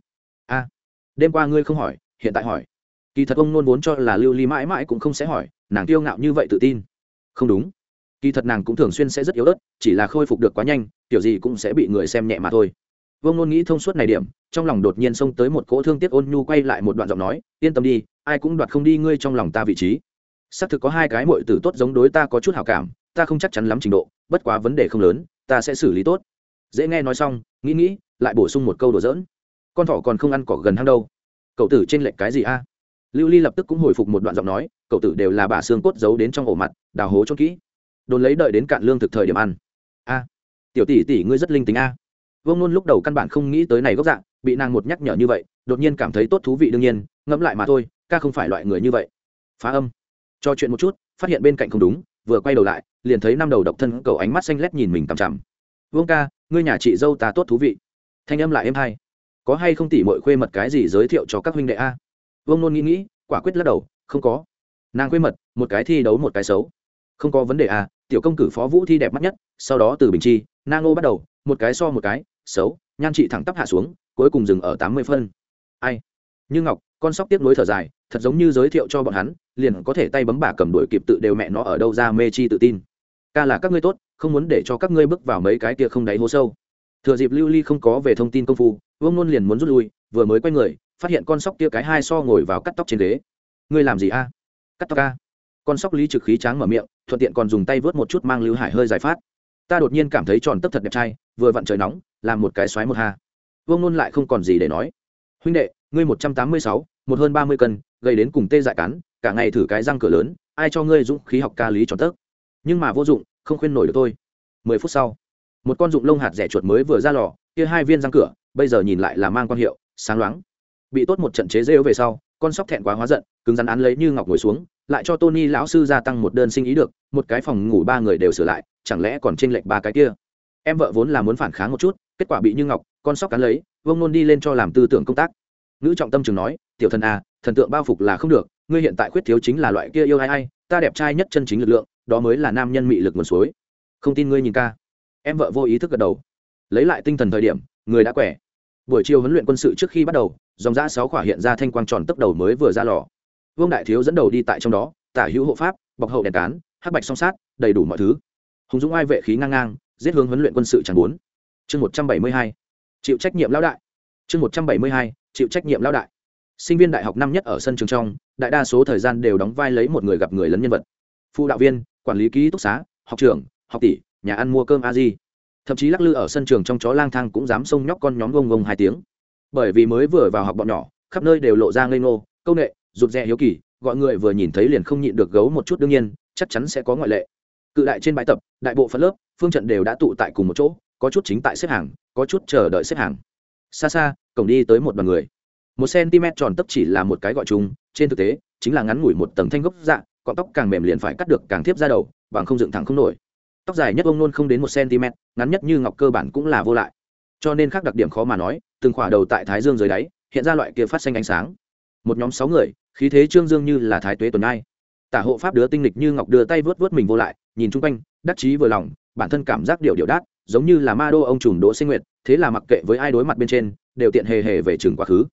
Speaker 1: A, đêm qua ngươi không hỏi, hiện tại hỏi. Kỳ thật ông nôn vốn cho là lưu ly mãi mãi cũng không sẽ hỏi, nàng kiêu ngạo như vậy tự tin. Không đúng. Kỳ thật nàng cũng thường xuyên sẽ rất yếu ớt, chỉ là khôi phục được quá nhanh, kiểu gì cũng sẽ bị người xem nhẹ mà thôi. Vương nôn nghĩ thông suốt này điểm, trong lòng đột nhiên xông tới một cỗ thương tiếc ôn nhu quay lại một đoạn giọng nói, yên tâm đi, ai cũng đoạt không đi ngươi trong lòng ta vị trí xác thực có hai cái mội tử tốt giống đối ta có chút hảo cảm, ta không chắc chắn lắm trình độ, bất quá vấn đề không lớn, ta sẽ xử lý tốt. Dễ nghe nói xong, nghĩ nghĩ, lại bổ sung một câu đùa giỡn. Con thỏ còn không ăn cỏ gần hang đâu. Cậu tử trên lệnh cái gì a? Lưu ly lập tức cũng hồi phục một đoạn giọng nói, cậu tử đều là bà xương cốt giấu đến trong ổ mặt, đào hố cho kỹ. Đồn lấy đợi đến cạn lương thực thời điểm ăn. A, tiểu tỷ tỷ ngươi rất linh tính a. Vương luôn lúc đầu căn bản không nghĩ tới này gốc dạng, bị nàng một nhắc nhở như vậy, đột nhiên cảm thấy tốt thú vị đương nhiên, ngẫm lại mà thôi, ca không phải loại người như vậy. Phá âm cho chuyện một chút, phát hiện bên cạnh không đúng, vừa quay đầu lại, liền thấy năm đầu độc thân cầu ánh mắt xanh lét nhìn mình cằm chằm. Vương ca, ngươi nhà chị dâu ta tốt thú vị. Thanh âm lại êm hay. Có hay không tỉ mọi khuê mật cái gì giới thiệu cho các huynh đệ a? Vương nôn nghĩ nghĩ, quả quyết lắc đầu, không có. Nàng khuê mật, một cái thi đấu một cái xấu. Không có vấn đề à tiểu công cử phó vũ thi đẹp mắt nhất. Sau đó từ bình chi nang ngô bắt đầu, một cái so một cái, xấu, nhan chị thẳng tắp hạ xuống, cuối cùng dừng ở tám mươi phân. Ai? Như ngọc, con sóc tiếp nối thở dài thật giống như giới thiệu cho bọn hắn, liền có thể tay bấm bà cầm đuổi kịp tự đều mẹ nó ở đâu ra mê chi tự tin. Ca là các ngươi tốt, không muốn để cho các ngươi bước vào mấy cái kia không đáy hố sâu. Thừa dịp lưu ly không có về thông tin công phu, vương nôn liền muốn rút lui, vừa mới quay người, phát hiện con sóc kia cái hai so ngồi vào cắt tóc trên ghế. Ngươi làm gì a? Cắt tóc a? Con sóc lý trực khí tráng mở miệng, thuận tiện còn dùng tay vớt một chút mang lưu hải hơi giải phát. Ta đột nhiên cảm thấy tròn tấp thật đẹp trai, vừa vặn trời nóng, làm một cái xoáy một ha. Vương nôn lại không còn gì để nói. Huynh đệ, ngươi một trăm tám mươi sáu một hơn ba mươi cân, gây đến cùng tê dại cắn, cả ngày thử cái răng cửa lớn, ai cho ngươi dũng khí học ca lý tròn tấc. Nhưng mà vô dụng, không khuyên nổi được tôi. Mười phút sau, một con dụng lông hạt rẻ chuột mới vừa ra lò, kia hai viên răng cửa, bây giờ nhìn lại là mang quan hiệu, sáng loáng. Bị tốt một trận chế rêu về sau, con sóc thẹn quá hóa giận, cứng rắn án lấy như ngọc ngồi xuống, lại cho tony lão sư gia tăng một đơn sinh ý được, một cái phòng ngủ ba người đều sửa lại, chẳng lẽ còn tranh lệch ba cái kia? Em vợ vốn là muốn phản kháng một chút, kết quả bị như ngọc, con sóc cắn lấy, vông nôn đi lên cho làm tư tưởng công tác nữ trọng tâm trường nói, tiểu thần à thần tượng bao phục là không được, ngươi hiện tại khuyết thiếu chính là loại kia yêu ai ai, ta đẹp trai nhất chân chính lực lượng, đó mới là nam nhân mị lực nguồn suối. Không tin ngươi nhìn ca. Em vợ vô ý thức gật đầu. Lấy lại tinh thần thời điểm, người đã khỏe buổi chiều huấn luyện quân sự trước khi bắt đầu, dòng giã sáu khỏa hiện ra thanh quang tròn tốc đầu mới vừa ra lò. Vương đại thiếu dẫn đầu đi tại trong đó, tả hữu hộ pháp, bọc hậu đèn cán, hắc bạch song sát, đầy đủ mọi thứ. Hùng dũng ai vệ khí ngang ngang, giết hướng huấn luyện quân sự chẳng bốn chương một trăm bảy mươi hai. Chịu trách nhiệm lão đại. Chương một trăm bảy mươi hai chịu trách nhiệm lão đại. Sinh viên đại học năm nhất ở sân trường trong, đại đa số thời gian đều đóng vai lấy một người gặp người lấn nhân vật. Phụ đạo viên, quản lý ký túc xá, học trưởng, học tỷ, nhà ăn mua cơm a di. Thậm chí lắc lư ở sân trường trong chó lang thang cũng dám xông nhóc con nhóm gông gông hai tiếng. Bởi vì mới vừa vào học bọn nhỏ, khắp nơi đều lộ ra ngây ngô, câu nệ, rụt rè hiếu kỳ, gọi người vừa nhìn thấy liền không nhịn được gấu một chút đương nhiên, chắc chắn sẽ có ngoại lệ. Cự đại trên bãi tập, đại bộ phận lớp, phương trận đều đã tụ tại cùng một chỗ, có chút chính tại xếp hàng, có chút chờ đợi xếp hàng. Xa xa cổng đi tới một đoàn người. Một cm tròn tấp chỉ là một cái gọi chung, trên thực tế, chính là ngắn ngủi một tầng thanh gốc dạng Cọng tóc càng mềm liền phải cắt được càng thiếp ra đầu, bằng không dựng thẳng không nổi. Tóc dài nhất ông nôn không đến một cm, ngắn nhất như ngọc cơ bản cũng là vô lại. Cho nên khác đặc điểm khó mà nói, từng khỏa đầu tại thái dương dưới đáy, hiện ra loại kia phát xanh ánh sáng. Một nhóm sáu người, khí thế trương dương như là thái tuế tuần ai tả hộ pháp đứa tinh lịch như ngọc đưa tay vớt vớt mình vô lại, nhìn chung quanh, đắc chí vừa lòng, bản thân cảm giác điều điều đát, giống như là ma đô ông trùm đỗ sinh nguyệt, thế là mặc kệ với ai đối mặt bên trên đều tiện hề hề về trường quá khứ.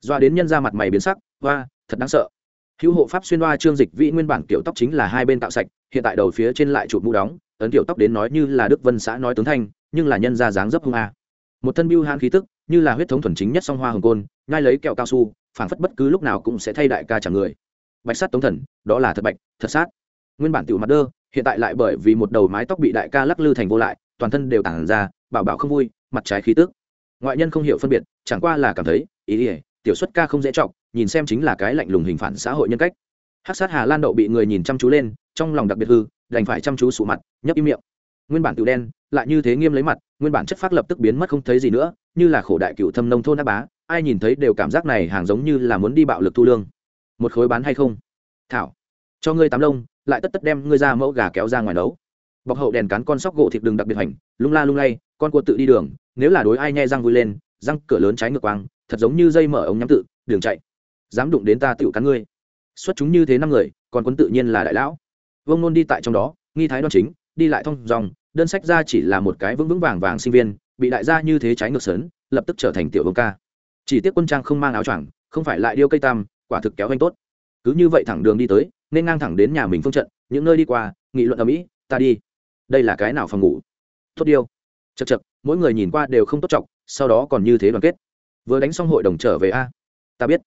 Speaker 1: Doa đến nhân ra mặt mày biến sắc hoa thật đáng sợ. Hữu hộ pháp xuyên hoa trương dịch vĩ nguyên bản kiểu tóc chính là hai bên tạo sạch, hiện tại đầu phía trên lại chụp mũ đóng, ấn kiểu tóc đến nói như là đức vân xã nói tướng thanh, nhưng là nhân ra dáng dấp hung a. Một thân biêu hãn khí tức, như là huyết thống thuần chính nhất song hoa hồng côn ngay lấy kẹo cao su, phảng phất bất cứ lúc nào cũng sẽ thay đại ca chẳng người. Bạch sát tống thần, đó là thật bạch, thật sát. Nguyên bản tiểu mặt đơ, hiện tại lại bởi vì một đầu mái tóc bị đại ca lắc lư thành vô lại, toàn thân đều tản ra, bảo bảo không vui, mặt trái khí tức ngoại nhân không hiểu phân biệt, chẳng qua là cảm thấy, ý ỉa tiểu xuất ca không dễ trọng nhìn xem chính là cái lạnh lùng hình phản xã hội nhân cách. Hát sát hà lan đậu bị người nhìn chăm chú lên, trong lòng đặc biệt hư, đành phải chăm chú sụ mặt, nhấp im miệng. Nguyên bản tự đen, lại như thế nghiêm lấy mặt, nguyên bản chất phát lập tức biến mất không thấy gì nữa, như là khổ đại cựu thâm nông thôn đáp bá, ai nhìn thấy đều cảm giác này hàng giống như là muốn đi bạo lực thu lương. Một khối bán hay không? Thảo, cho ngươi tám lông, lại tất tất đem ngươi ra mẫu gà kéo ra ngoài nấu. Bọc hậu đèn cán con sóc gỗ thịt đường đặc biệt hành, lung la lung lay, con cua tự đi đường nếu là đối ai nhe răng vui lên, răng cửa lớn trái ngược quang, thật giống như dây mở ống nhắm tự, đường chạy. Dám đụng đến ta tựu cắn ngươi. Xuất chúng như thế năm người, còn quân tự nhiên là đại lão. Vương nôn đi tại trong đó, nghi thái đoan chính, đi lại thông dòng, đơn sách ra chỉ là một cái vững vững vàng vàng sinh viên, bị đại gia như thế trái ngược sớn, lập tức trở thành tiểu vương ca. Chỉ tiếc quân trang không mang áo choàng, không phải lại điêu cây tam, quả thực kéo anh tốt. Cứ như vậy thẳng đường đi tới, nên ngang thẳng đến nhà mình phương trận, những nơi đi qua, nghị luận ở mỹ ta đi. Đây là cái nào phòng ngủ? Tốt điêu chật chật, mỗi người nhìn qua đều không tốt trọng sau đó còn như thế đoàn kết. Vừa đánh xong hội đồng trở về a. Ta biết.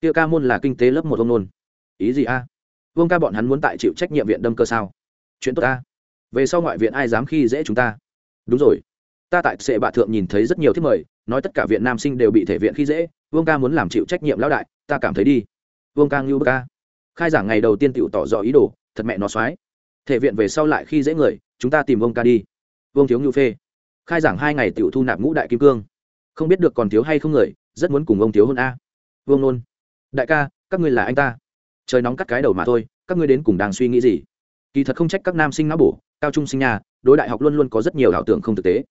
Speaker 1: Kia ca môn là kinh tế lớp một ông nôn. Ý gì a? Vương ca bọn hắn muốn tại chịu trách nhiệm viện đâm cơ sao? Chuyện tốt ta về sau ngoại viện ai dám khi dễ chúng ta? Đúng rồi. Ta tại sệ bạ thượng nhìn thấy rất nhiều thiết mời, nói tất cả viện nam sinh đều bị thể viện khi dễ, vương ca muốn làm chịu trách nhiệm lão đại, ta cảm thấy đi. Vương ca ngưu bơ ca khai giảng ngày đầu tiên tựu tỏ rõ ý đồ, thật mẹ nó soái thể viện về sau lại khi dễ người, chúng ta tìm vương ca đi. Vương thiếu ngưu phê khai giảng hai ngày Tiểu thu nạp ngũ đại kim cương. Không biết được còn thiếu hay không người, rất muốn cùng ông thiếu hôn a. Vương nôn. Đại ca, các ngươi là anh ta. Trời nóng cắt cái đầu mà thôi, các ngươi đến cùng đang suy nghĩ gì? Kỳ thật không trách các nam sinh não bổ, cao trung sinh nhà, đối đại học luôn luôn có rất nhiều ảo tưởng không thực tế.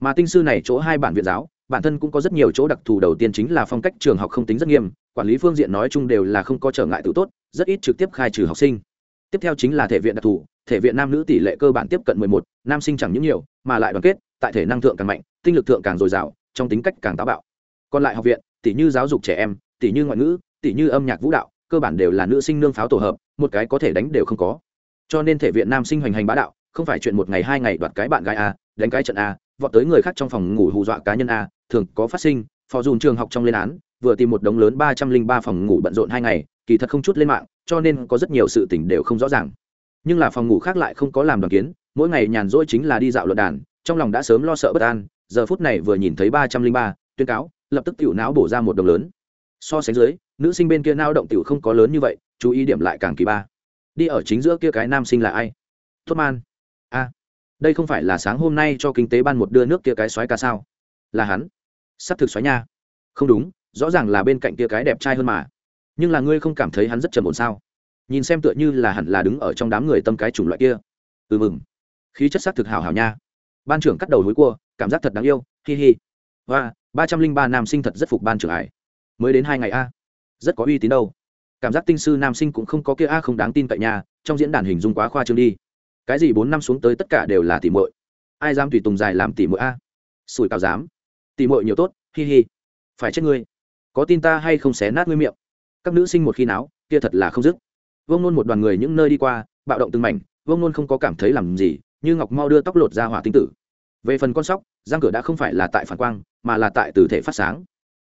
Speaker 1: Mà tinh sư này chỗ hai bản viện giáo, bản thân cũng có rất nhiều chỗ đặc thù đầu tiên chính là phong cách trường học không tính rất nghiêm, quản lý phương diện nói chung đều là không có trở ngại tự tốt, rất ít trực tiếp khai trừ học sinh. Tiếp theo chính là thể viện đặc thù, thể viện nam nữ tỷ lệ cơ bản tiếp cận mười một, nam sinh chẳng những nhiều, mà lại đoàn kết tại thể năng thượng càng mạnh, tinh lực thượng càng dồi dào, trong tính cách càng táo bạo. Còn lại học viện tỷ như giáo dục trẻ em tỷ như ngoại ngữ tỷ như âm nhạc vũ đạo, cơ bản đều là nữ sinh nương pháo tổ hợp, một cái có thể đánh đều không có. Cho nên thể viện nam sinh hoành hành bá đạo, không phải chuyện một ngày hai ngày đoạt cái bạn gái a, đánh cái trận a, vọt tới người khác trong phòng ngủ hù dọa cá nhân a, thường có phát sinh, phò dùn trường học trong lên án, vừa tìm một đống lớn ba trăm linh ba phòng ngủ bận rộn hai ngày, kỳ thật không chút lên mạng, cho nên có rất nhiều sự tình đều không rõ ràng. Nhưng là phòng ngủ khác lại không có làm đoàn kiến, mỗi ngày nhàn rỗi chính là đi dạo luận đàn trong lòng đã sớm lo sợ bất an, giờ phút này vừa nhìn thấy ba trăm linh ba, tuyên cáo, lập tức tiểu não bổ ra một đồng lớn. So sánh dưới, nữ sinh bên kia nao động tiểu không có lớn như vậy, chú ý điểm lại càng kỳ ba. Đi ở chính giữa kia cái nam sinh là ai? Tốt man. A. Đây không phải là sáng hôm nay cho kinh tế ban một đưa nước kia cái xoáy ca sao? Là hắn. Sắp thực xoáy nha. Không đúng, rõ ràng là bên cạnh kia cái đẹp trai hơn mà. Nhưng là ngươi không cảm thấy hắn rất trầm ổn sao? Nhìn xem tựa như là hẳn là đứng ở trong đám người tâm cái chủng loại kia. Ừ mừng. Khí chất sắc thực hào hào nha ban trưởng cắt đầu núi cua, cảm giác thật đáng yêu, hi hi. Và ba trăm linh ba nam sinh thật rất phục ban trưởng ải. Mới đến hai ngày a. Rất có uy tín đâu. Cảm giác tinh sư nam sinh cũng không có kia a không đáng tin cậy nhà trong diễn đàn hình dung quá khoa trương đi. Cái gì bốn năm xuống tới tất cả đều là tỉ mội ai dám tùy tùng dài làm tỉ mội a? Sủi cào dám. Tỉ mội nhiều tốt, hi hi. Phải chết ngươi. Có tin ta hay không xé nát ngươi miệng? Các nữ sinh một khi náo, kia thật là không dứt. Vông nôn một đoàn người những nơi đi qua, bạo động từng mảnh vông nôn không có cảm thấy làm gì như ngọc mau đưa tóc lột ra hỏa tinh tử. Về phần con sóc giang cửa đã không phải là tại phản quang, mà là tại tử thể phát sáng.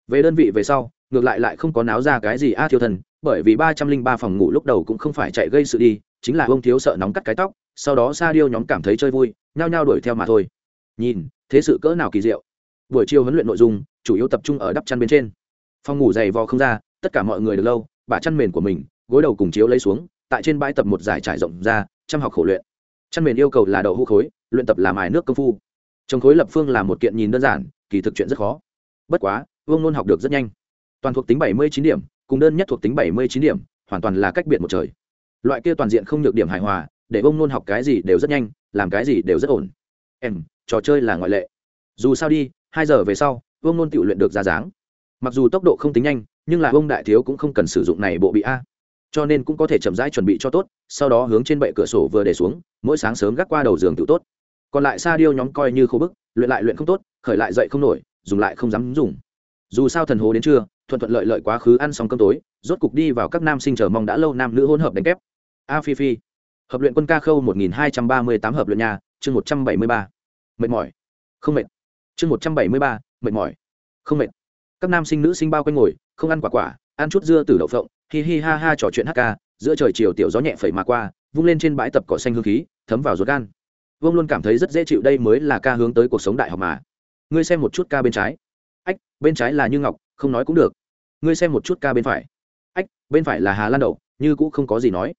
Speaker 1: Về đơn vị về sau, ngược lại lại không có náo ra cái gì a à thiêu thần, bởi vì ba trăm linh ba phòng ngủ lúc đầu cũng không phải chạy gây sự đi, chính là ông thiếu sợ nóng cắt cái tóc, sau đó sa điêu nhóm cảm thấy chơi vui, nhao nhao đuổi theo mà thôi. Nhìn, thế sự cỡ nào kỳ diệu. Buổi chiều huấn luyện nội dung, chủ yếu tập trung ở đắp chăn bên trên. Phòng ngủ dày vò không ra, tất cả mọi người được lâu, bả chăn mền của mình, gối đầu cùng chiếu lấy xuống, tại trên bãi tập một giải trải rộng ra chăm học khổ luyện chăn mền yêu cầu là đậu hũ khối, luyện tập làm ải nước công phu. Trồng khối lập phương là một kiện nhìn đơn giản, kỳ thực chuyện rất khó. Bất quá, vương nôn học được rất nhanh. Toàn thuộc tính bảy mươi chín điểm, cùng đơn nhất thuộc tính bảy mươi chín điểm, hoàn toàn là cách biệt một trời. Loại kia toàn diện không được điểm hài hòa, để vương nôn học cái gì đều rất nhanh, làm cái gì đều rất ổn. Em, trò chơi là ngoại lệ. Dù sao đi, hai giờ về sau, vương nôn tự luyện được ra dáng. Mặc dù tốc độ không tính nhanh, nhưng là ông đại thiếu cũng không cần sử dụng này bộ bị a cho nên cũng có thể chậm rãi chuẩn bị cho tốt, sau đó hướng trên bệ cửa sổ vừa để xuống, mỗi sáng sớm gác qua đầu giường tự tốt. Còn lại sa điêu nhóm coi như khô bức, luyện lại luyện không tốt, khởi lại dậy không nổi, dùng lại không dám dùng. Dù sao thần hồ đến trưa, thuận thuận lợi lợi quá khứ ăn xong cơm tối, rốt cục đi vào các nam sinh chờ mong đã lâu nam nữ hỗn hợp đánh kép. A phi phi. Hợp luyện quân ca khâu một nghìn hai trăm ba mươi tám hợp luyện nhà, chương một trăm bảy mươi ba. Mệt mỏi. Không mệt. Chương một trăm bảy mươi ba, mệt mỏi. Không mệt. Các nam sinh nữ sinh bao quanh ngồi, không ăn quả quả, ăn chút dưa từ đậu phộng hi hi ha ha trò chuyện hát ca, giữa trời chiều tiểu gió nhẹ phẩy mà qua, vung lên trên bãi tập cỏ xanh hương khí, thấm vào ruột gan. Vương luôn cảm thấy rất dễ chịu đây mới là ca hướng tới cuộc sống đại học mà. Ngươi xem một chút ca bên trái. Ách, bên trái là như ngọc, không nói cũng được. Ngươi xem một chút ca bên phải. Ách, bên phải là hà lan đậu, như cũ không có gì nói.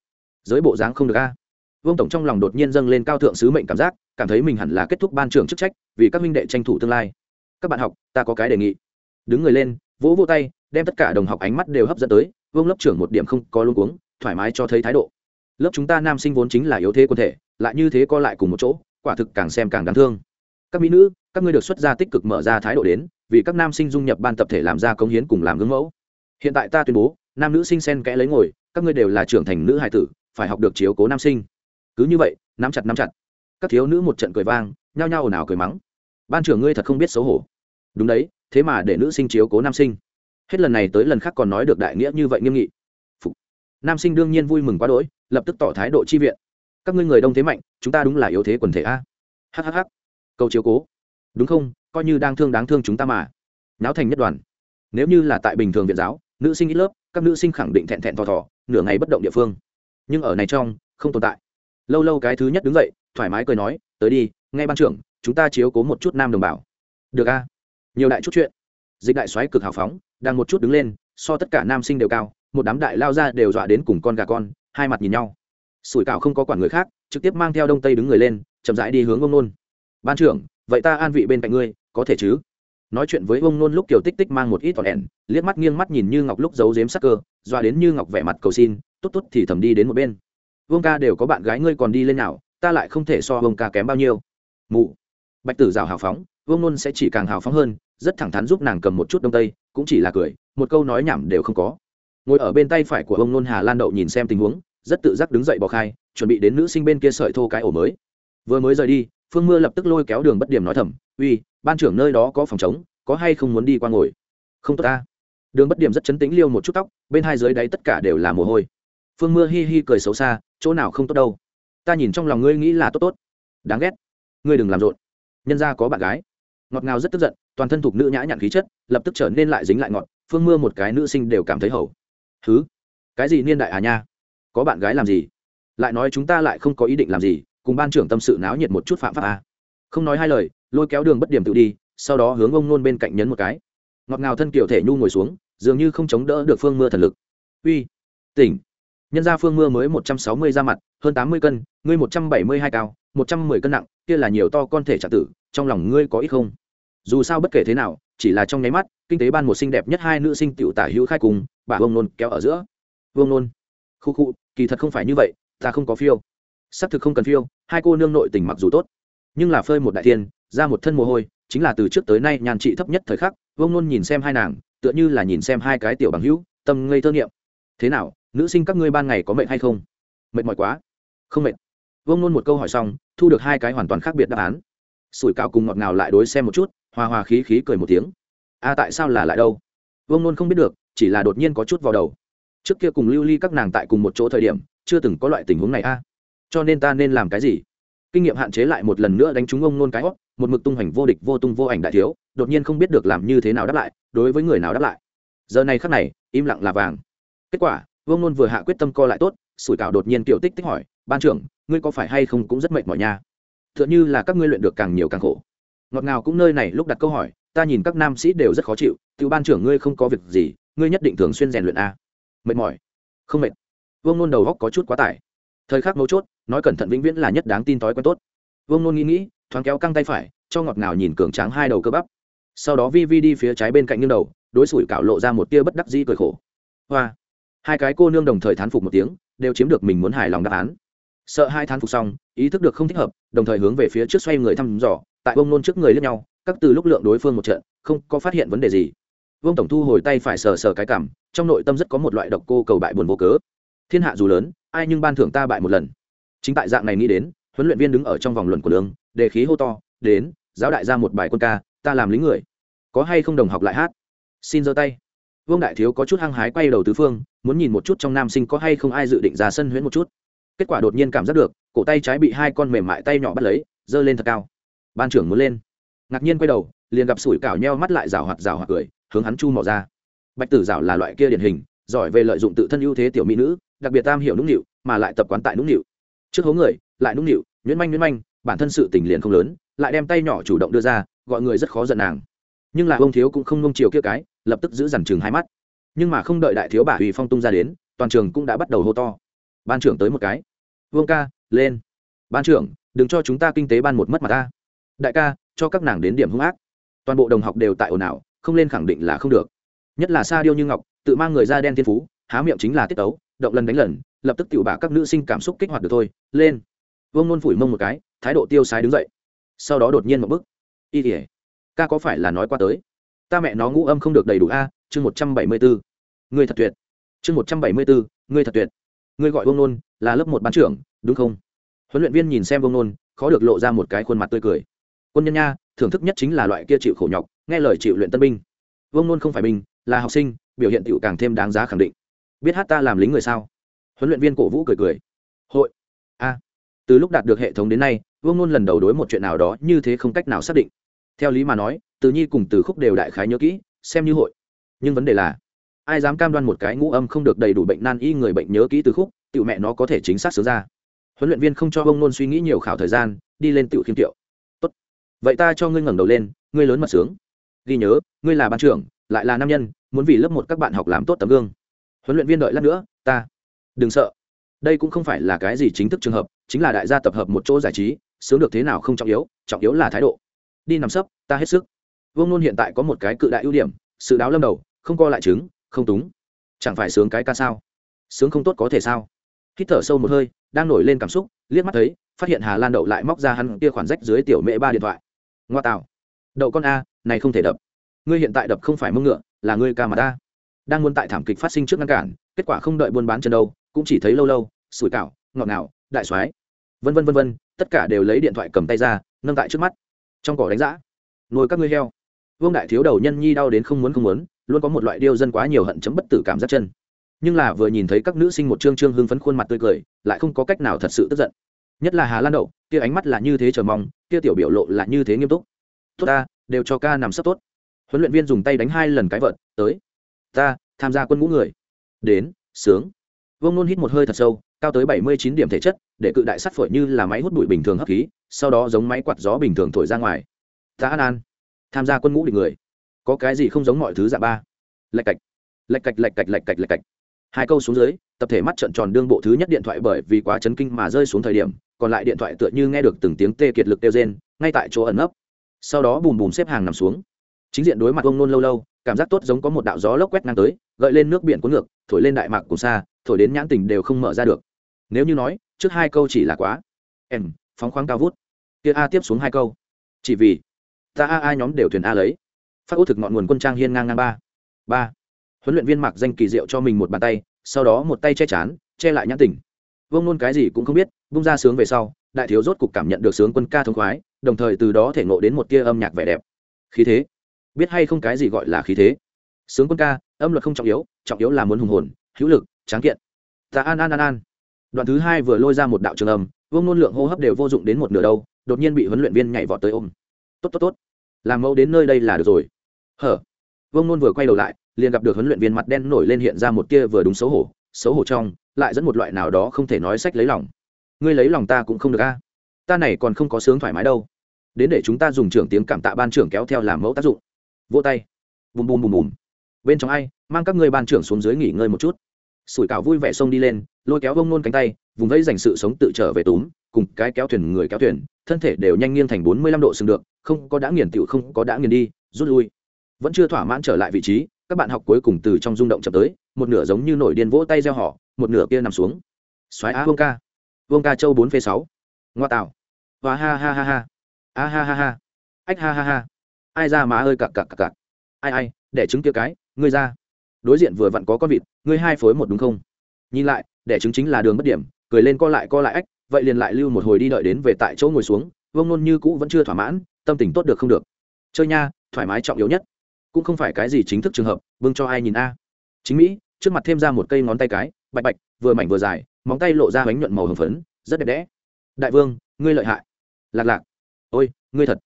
Speaker 1: Giới bộ dáng không được a. Vương tổng trong lòng đột nhiên dâng lên cao thượng sứ mệnh cảm giác, cảm thấy mình hẳn là kết thúc ban trưởng chức trách, vì các minh đệ tranh thủ tương lai. Các bạn học, ta có cái đề nghị. Đứng người lên, vỗ vỗ tay, đem tất cả đồng học ánh mắt đều hấp dẫn tới vương lớp trưởng một điểm không có luôn cuống, thoải mái cho thấy thái độ. Lớp chúng ta nam sinh vốn chính là yếu thế quân thể, lại như thế co lại cùng một chỗ, quả thực càng xem càng đáng thương. Các mỹ nữ, các ngươi được xuất ra tích cực mở ra thái độ đến, vì các nam sinh dung nhập ban tập thể làm ra công hiến cùng làm gương mẫu. Hiện tại ta tuyên bố, nam nữ sinh sen kẽ lấy ngồi, các ngươi đều là trưởng thành nữ hài tử, phải học được chiếu cố nam sinh. Cứ như vậy, nắm chặt nắm chặt. Các thiếu nữ một trận cười vang, nhao nhao ồn ào cười mắng. Ban trưởng ngươi thật không biết xấu hổ. Đúng đấy, thế mà để nữ sinh chiếu cố nam sinh hết lần này tới lần khác còn nói được đại nghĩa như vậy nghiêm nghị. Phục. nam sinh đương nhiên vui mừng quá đỗi, lập tức tỏ thái độ chi viện. Các ngươi người đông thế mạnh, chúng ta đúng là yếu thế quần thể a. Hhh câu chiếu cố. Đúng không, coi như đang thương đáng thương chúng ta mà. Náo thành nhất đoàn. Nếu như là tại bình thường viện giáo, nữ sinh ít lớp, các nữ sinh khẳng định thẹn thẹn thò thò, nửa ngày bất động địa phương. Nhưng ở này trong, không tồn tại. Lâu lâu cái thứ nhất đứng dậy, thoải mái cười nói, tới đi, nghe ban trưởng, chúng ta chiếu cố một chút nam đồng bào. Được a. Nhiều đại chút chuyện dịch đại xoáy cực hào phóng, đang một chút đứng lên, so tất cả nam sinh đều cao, một đám đại lao ra đều dọa đến cùng con gà con, hai mặt nhìn nhau. Sủi cảo không có quản người khác, trực tiếp mang theo đông tây đứng người lên, chậm rãi đi hướng ông nôn. Ban trưởng, vậy ta an vị bên cạnh ngươi, có thể chứ? Nói chuyện với ông nôn lúc kiều tích tích mang một ít tọn ẻn liếc mắt nghiêng mắt nhìn như ngọc lúc giấu giếm sắc cơ doa đến như ngọc vẻ mặt cầu xin, tốt tốt, thì thầm đi đến một bên. Vương ca đều có bạn gái ngươi còn đi lên nào, ta lại không thể so vương ca kém bao nhiêu. Mụ. Bạch tử rào hào phóng, vương nôn sẽ chỉ càng hào phóng hơn rất thẳng thắn giúp nàng cầm một chút đông tây, cũng chỉ là cười, một câu nói nhảm đều không có. Ngồi ở bên tay phải của ông nôn hà lan đậu nhìn xem tình huống, rất tự giác đứng dậy bỏ khai, chuẩn bị đến nữ sinh bên kia sợi thô cái ổ mới. Vừa mới rời đi, phương mưa lập tức lôi kéo đường bất điểm nói thầm, uy, ban trưởng nơi đó có phòng chống có hay không muốn đi qua ngồi? Không tốt ta. Đường bất điểm rất chấn tĩnh liêu một chút tóc, bên hai dưới đáy tất cả đều là mồ hôi. Phương mưa hi hi cười xấu xa, chỗ nào không tốt đâu? Ta nhìn trong lòng ngươi nghĩ là tốt tốt. Đáng ghét. Ngươi đừng làm rộn. Nhân ra có bạn gái ngọt ngào rất tức giận, toàn thân thục nữ nhã nhặn khí chất, lập tức trở nên lại dính lại ngọt, phương mưa một cái nữ sinh đều cảm thấy hầu. Thứ cái gì niên đại à nha? Có bạn gái làm gì? Lại nói chúng ta lại không có ý định làm gì, cùng ban trưởng tâm sự náo nhiệt một chút phạm pháp à. không nói hai lời, lôi kéo đường bất điểm tự đi, sau đó hướng ông nôn bên cạnh nhấn một cái. Ngọt ngào thân kiểu thể nhu ngồi xuống, dường như không chống đỡ được phương mưa thần lực. Uy! Tỉnh! Nhân ra phương mưa mới một trăm sáu mươi ra mặt, hơn tám mươi cân, ngươi một trăm bảy mươi hai cao, một trăm mười cân nặng, kia là nhiều to con thể trả tử, trong lòng ngươi có ít không? Dù sao bất kể thế nào, chỉ là trong nháy mắt, kinh tế ban một xinh đẹp nhất hai nữ sinh tiểu tả hữu khai cùng, bà vương nôn kéo ở giữa. Vương nôn, khu khu, kỳ thật không phải như vậy, ta không có phiêu. Xác thực không cần phiêu, hai cô nương nội tình mặc dù tốt, nhưng là phơi một đại thiên, ra một thân mồ hôi, chính là từ trước tới nay nhàn trị thấp nhất thời khắc, vương nôn nhìn xem hai nàng, tựa như là nhìn xem hai cái tiểu bằng hữu, tâm ngây thơ nghiệm thế nào, nữ sinh các ngươi ban ngày có mệt hay không? Mệt mỏi quá. Không mệt. Vương nôn một câu hỏi xong, thu được hai cái hoàn toàn khác biệt đáp án. Sủi cạo cùng ngọt ngào lại đối xem một chút hòa hòa khí khí cười một tiếng. A, tại sao là lại đâu? Vương nôn không biết được, chỉ là đột nhiên có chút vào đầu. Trước kia cùng lưu ly các nàng tại cùng một chỗ thời điểm, chưa từng có loại tình huống này a. Cho nên ta nên làm cái gì? Kinh nghiệm hạn chế lại một lần nữa đánh trúng ông nôn cái hót một mực tung hoành vô địch, vô tung vô ảnh đại thiếu, đột nhiên không biết được làm như thế nào đáp lại, đối với người nào đáp lại. Giờ này khắc này, im lặng là vàng. Kết quả, vương nôn vừa hạ quyết tâm co lại tốt, sủi cảo đột nhiên kiểu tích tích hỏi, ban trưởng, ngươi có phải hay không cũng rất mệt mỏi nha? T h ư ợ n h ư là các ngươi luyện được càng nhiều càng khổ ngọt ngào cũng nơi này lúc đặt câu hỏi, ta nhìn các nam sĩ đều rất khó chịu, Tiểu ban trưởng ngươi không có việc gì, ngươi nhất định thường xuyên rèn luyện a. Mệt mỏi. Không mệt. Vương nôn đầu góc có chút quá tải. Thời khắc mấu chốt, nói cẩn thận vĩnh viễn là nhất đáng tin thói quen tốt. Vương nôn nghĩ nghĩ, thoáng kéo căng tay phải, cho ngọt ngào nhìn cường tráng hai đầu cơ bắp. Sau đó vi vi đi phía trái bên cạnh nghiêng đầu, đối xử cạo lộ ra một tia bất đắc dĩ cười khổ. Hoa. Hai cái cô nương đồng thời thán phục một tiếng, đều chiếm được mình muốn hài lòng đáp án. Sợ hai thán phục xong, ý thức được không thích hợp, đồng thời hướng về phía trước xoay người thăm dò tại bông nôn trước người lẫn nhau các từ lúc lượng đối phương một trận không có phát hiện vấn đề gì. Vương tổng thu hồi tay phải sờ sờ cái cảm trong nội tâm rất có một loại độc cô cầu bại buồn vô cớ. Thiên hạ dù lớn ai nhưng ban thưởng ta bại một lần. Chính tại dạng này nghĩ đến huấn luyện viên đứng ở trong vòng luận của lương, đề khí hô to đến giáo đại ra một bài quân ca ta làm lính người. Có hay không đồng học lại hát? Xin giơ tay. Vương đại thiếu có chút hăng hái quay đầu tứ phương muốn nhìn một chút trong nam sinh có hay không ai dự định ra sân huyễn một chút. Kết quả đột nhiên cảm giác được cổ tay trái bị hai con mềm mại tay nhỏ bắt lấy giơ lên thật cao ban trưởng muốn lên. Ngạc nhiên quay đầu, liền gặp sủi cảo nheo mắt lại rào hoạt rào hoạt cười, hướng hắn chu mò ra. Bạch tử rào là loại kia điển hình, giỏi về lợi dụng tự thân ưu thế tiểu mỹ nữ, đặc biệt tam hiểu nũng nịu, mà lại tập quán tại nũng nịu. Trước hố người, lại nũng nịu, nhuyễn manh nhuyễn manh, bản thân sự tình liền không lớn, lại đem tay nhỏ chủ động đưa ra, gọi người rất khó giận nàng. Nhưng là ông thiếu cũng không nông chiều kia cái, lập tức giữ dằn chừng hai mắt. Nhưng mà không đợi đại thiếu bà ủy phong tung ra đến, toàn trường cũng đã bắt đầu hô to. Ban trưởng tới một cái. Vương ca, lên. Ban trưởng, đừng cho chúng ta kinh tế ban một mất mà ta đại ca, cho các nàng đến điểm hung ác. Toàn bộ đồng học đều tại ồn ào, không lên khẳng định là không được. Nhất là sa điêu như ngọc, tự mang người da đen thiên phú, há miệng chính là tiết tấu, động lần đánh lần, lập tức tự bả các nữ sinh cảm xúc kích hoạt được thôi, lên. Vương nôn phủi mông một cái, thái độ tiêu sái đứng dậy. Sau đó đột nhiên một bức y tỉa ca có phải là nói qua tới? Ta mẹ nó ngũ âm không được đầy đủ a, chương một trăm bảy mươi bốn ngươi thật tuyệt. Chương một trăm bảy mươi bốn ngươi thật tuyệt. Ngươi gọi vương nôn, là lớp một ban trưởng, đúng không? Huấn luyện viên nhìn xem vương nôn, khó được lộ ra một cái khuôn mặt tươi cười quân nhân nha, thưởng thức nhất chính là loại kia chịu khổ nhọc, nghe lời chịu luyện tân binh. Vương nôn không phải binh là học sinh, biểu hiện tựu càng thêm đáng giá khẳng định. Biết hát ta làm lính người sao? Huấn luyện viên cổ vũ cười cười. Hội. A. Từ lúc đạt được hệ thống đến nay, vương nôn lần đầu đối một chuyện nào đó như thế không cách nào xác định. Theo lý mà nói, từ nhi cùng từ khúc đều đại khái nhớ kỹ, xem như hội. Nhưng vấn đề là, ai dám cam đoan một cái ngũ âm không được đầy đủ bệnh nan y người bệnh nhớ kỹ từ khúc tựu mẹ nó có thể chính xác sướng ra. Huấn luyện viên không cho Vương nôn suy nghĩ nhiều khảo thời gian, đi lên tựu khiêm tiệu vậy ta cho ngươi ngẩng đầu lên, ngươi lớn mật sướng. Ghi nhớ, ngươi là ban trưởng, lại là nam nhân, muốn vì lớp một các bạn học làm tốt tấm gương. Huấn luyện viên đợi lát nữa, ta. Đừng sợ. Đây cũng không phải là cái gì chính thức trường hợp, chính là đại gia tập hợp một chỗ giải trí, sướng được thế nào không trọng yếu trọng yếu là thái độ. Đi nằm sấp, ta hết sức. Vương nôn hiện tại có một cái cự đại ưu điểm, sự đáo lâm đầu, không co lại chứng không túng. Chẳng phải sướng cái ca sao? Sướng không tốt có thể sao? Hít thở sâu một hơi, đang nổi lên cảm xúc, liếc mắt thấy, phát hiện hà lan đậu lại móc ra hắn kia khoản rách dưới tiểu mễ ba điện thoại ngoa tạo đậu con a, này không thể đập. Ngươi hiện tại đập không phải mông ngựa, là ngươi ca mà ta. Đang muốn tại thảm kịch phát sinh trước ngăn cản, kết quả không đợi buôn bán chân đâu, cũng chỉ thấy lâu lâu, sủi cảo, ngọt ngào, đại soái. Vân vân vân vân, tất cả đều lấy điện thoại cầm tay ra, nâng tại trước mắt. Trong cỏ đánh giã. Nuôi các ngươi heo. Vương đại thiếu đầu nhân nhi đau đến không muốn không muốn, luôn có một loại điêu dân quá nhiều hận chấm bất tử cảm giác chân. Nhưng là vừa nhìn thấy các nữ sinh một trương trương hưng phấn khuôn mặt tươi cười, lại không có cách nào thật sự tức giận nhất là hà lan đậu, kia ánh mắt là như thế chờ mong, kia tiểu biểu lộ là như thế nghiêm túc. Tốt ta, đều cho ca nằm sấp tốt. Huấn luyện viên dùng tay đánh hai lần cái vợt, tới. Ta, tham gia quân ngũ người. Đến, sướng. Vương nôn hít một hơi thật sâu, cao tới bảy mươi chín điểm thể chất, để cự đại sắt phổi như là máy hút bụi bình thường hấp khí, sau đó giống máy quạt gió bình thường thổi ra ngoài. Ta an an. Tham gia quân ngũ địch người. Có cái gì không giống mọi thứ dạ ba? Lạch cạch. Lạch cạch lạch cạch lạch cạch lạch cạch. Hai câu xuống dưới, tập thể mắt trận tròn đương bộ thứ nhất điện thoại bởi vì quá chấn kinh mà rơi xuống thời điểm còn lại điện thoại tựa như nghe được từng tiếng tê kiệt lực kêu rên, ngay tại chỗ ẩn nấp. Sau đó bùm bùm xếp hàng nằm xuống. Chính diện đối mặt ông nôn lâu lâu, cảm giác tốt giống có một đạo gió lốc quét ngang tới, gợi lên nước biển cuốn ngược, thổi lên đại mạc cùng xa, thổi đến nhãn tình đều không mở ra được. Nếu như nói, trước hai câu chỉ là quá. Em, phóng khoáng cao vút. Kia a tiếp xuống hai câu. Chỉ vì, ta a a nhóm đều thuyền a lấy. Phát ố thực ngọn nguồn quân trang hiên ngang ngang ba. Ba. Huấn luyện viên mặc danh kỳ diệu cho mình một bàn tay, sau đó một tay che chán, che lại nhãn tình vông nôn cái gì cũng không biết, bung ra sướng về sau, đại thiếu rốt cục cảm nhận được sướng quân ca thông khoái, đồng thời từ đó thể ngộ đến một tia âm nhạc vẻ đẹp. Khí thế. Biết hay không cái gì gọi là khí thế? Sướng quân ca, âm luật không trọng yếu trọng yếu là muốn hùng hồn, hữu lực, tráng kiện. Ta an an an an. Đoạn thứ hai vừa lôi ra một đạo trường âm, vương nôn lượng hô hấp đều vô dụng đến một nửa đâu, đột nhiên bị huấn luyện viên nhảy vọt tới ôm. Tốt tốt tốt. Làm mẫu đến nơi đây là được rồi. Hở. Vương nôn vừa quay đầu lại, liền gặp được huấn luyện viên mặt đen nổi lên hiện ra một tia vừa đúng xấu hổ xấu hổ trong lại dẫn một loại nào đó không thể nói sách lấy lòng. Ngươi lấy lòng ta cũng không được a. Ta này còn không có sướng thoải mái đâu. Đến để chúng ta dùng trưởng tiếng cảm tạ ban trưởng kéo theo làm mẫu tác dụng. Vỗ tay. Bùm bùm bùm bùm. Bên trong ai, mang các ngươi ban trưởng xuống dưới nghỉ ngơi một chút. Sủi cảo vui vẻ xông đi lên, lôi kéo vông nôn cánh tay, vùng vẫy dành sự sống tự trở về túm, cùng cái kéo thuyền người kéo thuyền, thân thể đều nhanh nghiêng thành bốn mươi lăm độ sừng được, không có đã nghiền tựu, không có đã nghiền đi, rút lui. Vẫn chưa thỏa mãn trở lại vị trí các bạn học cuối cùng từ trong rung động chậm tới, một nửa giống như nổi điên vỗ tay gieo họ, một nửa kia nằm xuống. Xoáy á, vương ca. Vương ca châu bốn phê sáu. Ngoa tạo. Và ha ha ha ha. A ha ha ha. Ách ha ha ha. Ai ra má ơi, cặc cặc cặc cặc. Ai ai để trứng kia cái, ngươi ra. Đối diện vừa vặn có con vịt, ngươi hai phối một đúng không? Nhìn lại để trứng chính là đường bất điểm, cười lên co lại co lại ách, vậy liền lại lưu một hồi đi đợi đến về tại chỗ ngồi xuống, vương nôn như cũ vẫn chưa thỏa mãn, tâm tình tốt được không được. Chơi nha, thoải mái trọng yếu nhất cũng không phải cái gì chính thức trường hợp vương cho ai nhìn a. Chính mỹ, trước mặt thêm ra một cây ngón tay cái, bạch bạch, vừa mảnh vừa dài, móng tay lộ ra bánh nhuận màu hồng phấn, rất đẹp đẽ. Đại vương, ngươi lợi hại. Lạc lạc. Ôi, ngươi thật.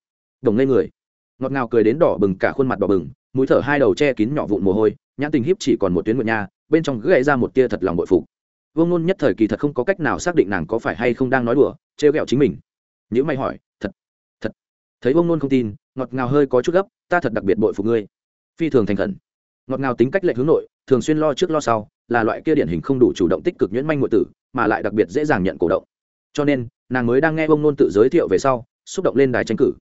Speaker 1: Đồng ngây người. Ngọt ngào cười đến đỏ bừng cả khuôn mặt đỏ bừng, mũi thở hai đầu che kín nhỏ vụn mồ hôi, nhãn tình hiếp chỉ còn một tuyến nguyệt nha, bên trong gãy ra một tia thật lòng bội phục. Vương nôn nhất thời kỳ thật không có cách nào xác định nàng có phải hay không đang nói đùa, trêu ghẹo chính mình. Nhữ mày hỏi thấy ông nôn không tin, ngọt ngào hơi có chút gấp, ta thật đặc biệt bội phục ngươi. Phi thường thành khẩn. Ngọt ngào tính cách lệ hướng nội, thường xuyên lo trước lo sau, là loại kia điển hình không đủ chủ động tích cực nhuyễn manh ngụy tử, mà lại đặc biệt dễ dàng nhận cổ động. Cho nên, nàng mới đang nghe bông nôn tự giới thiệu về sau, xúc động lên đài tranh cử.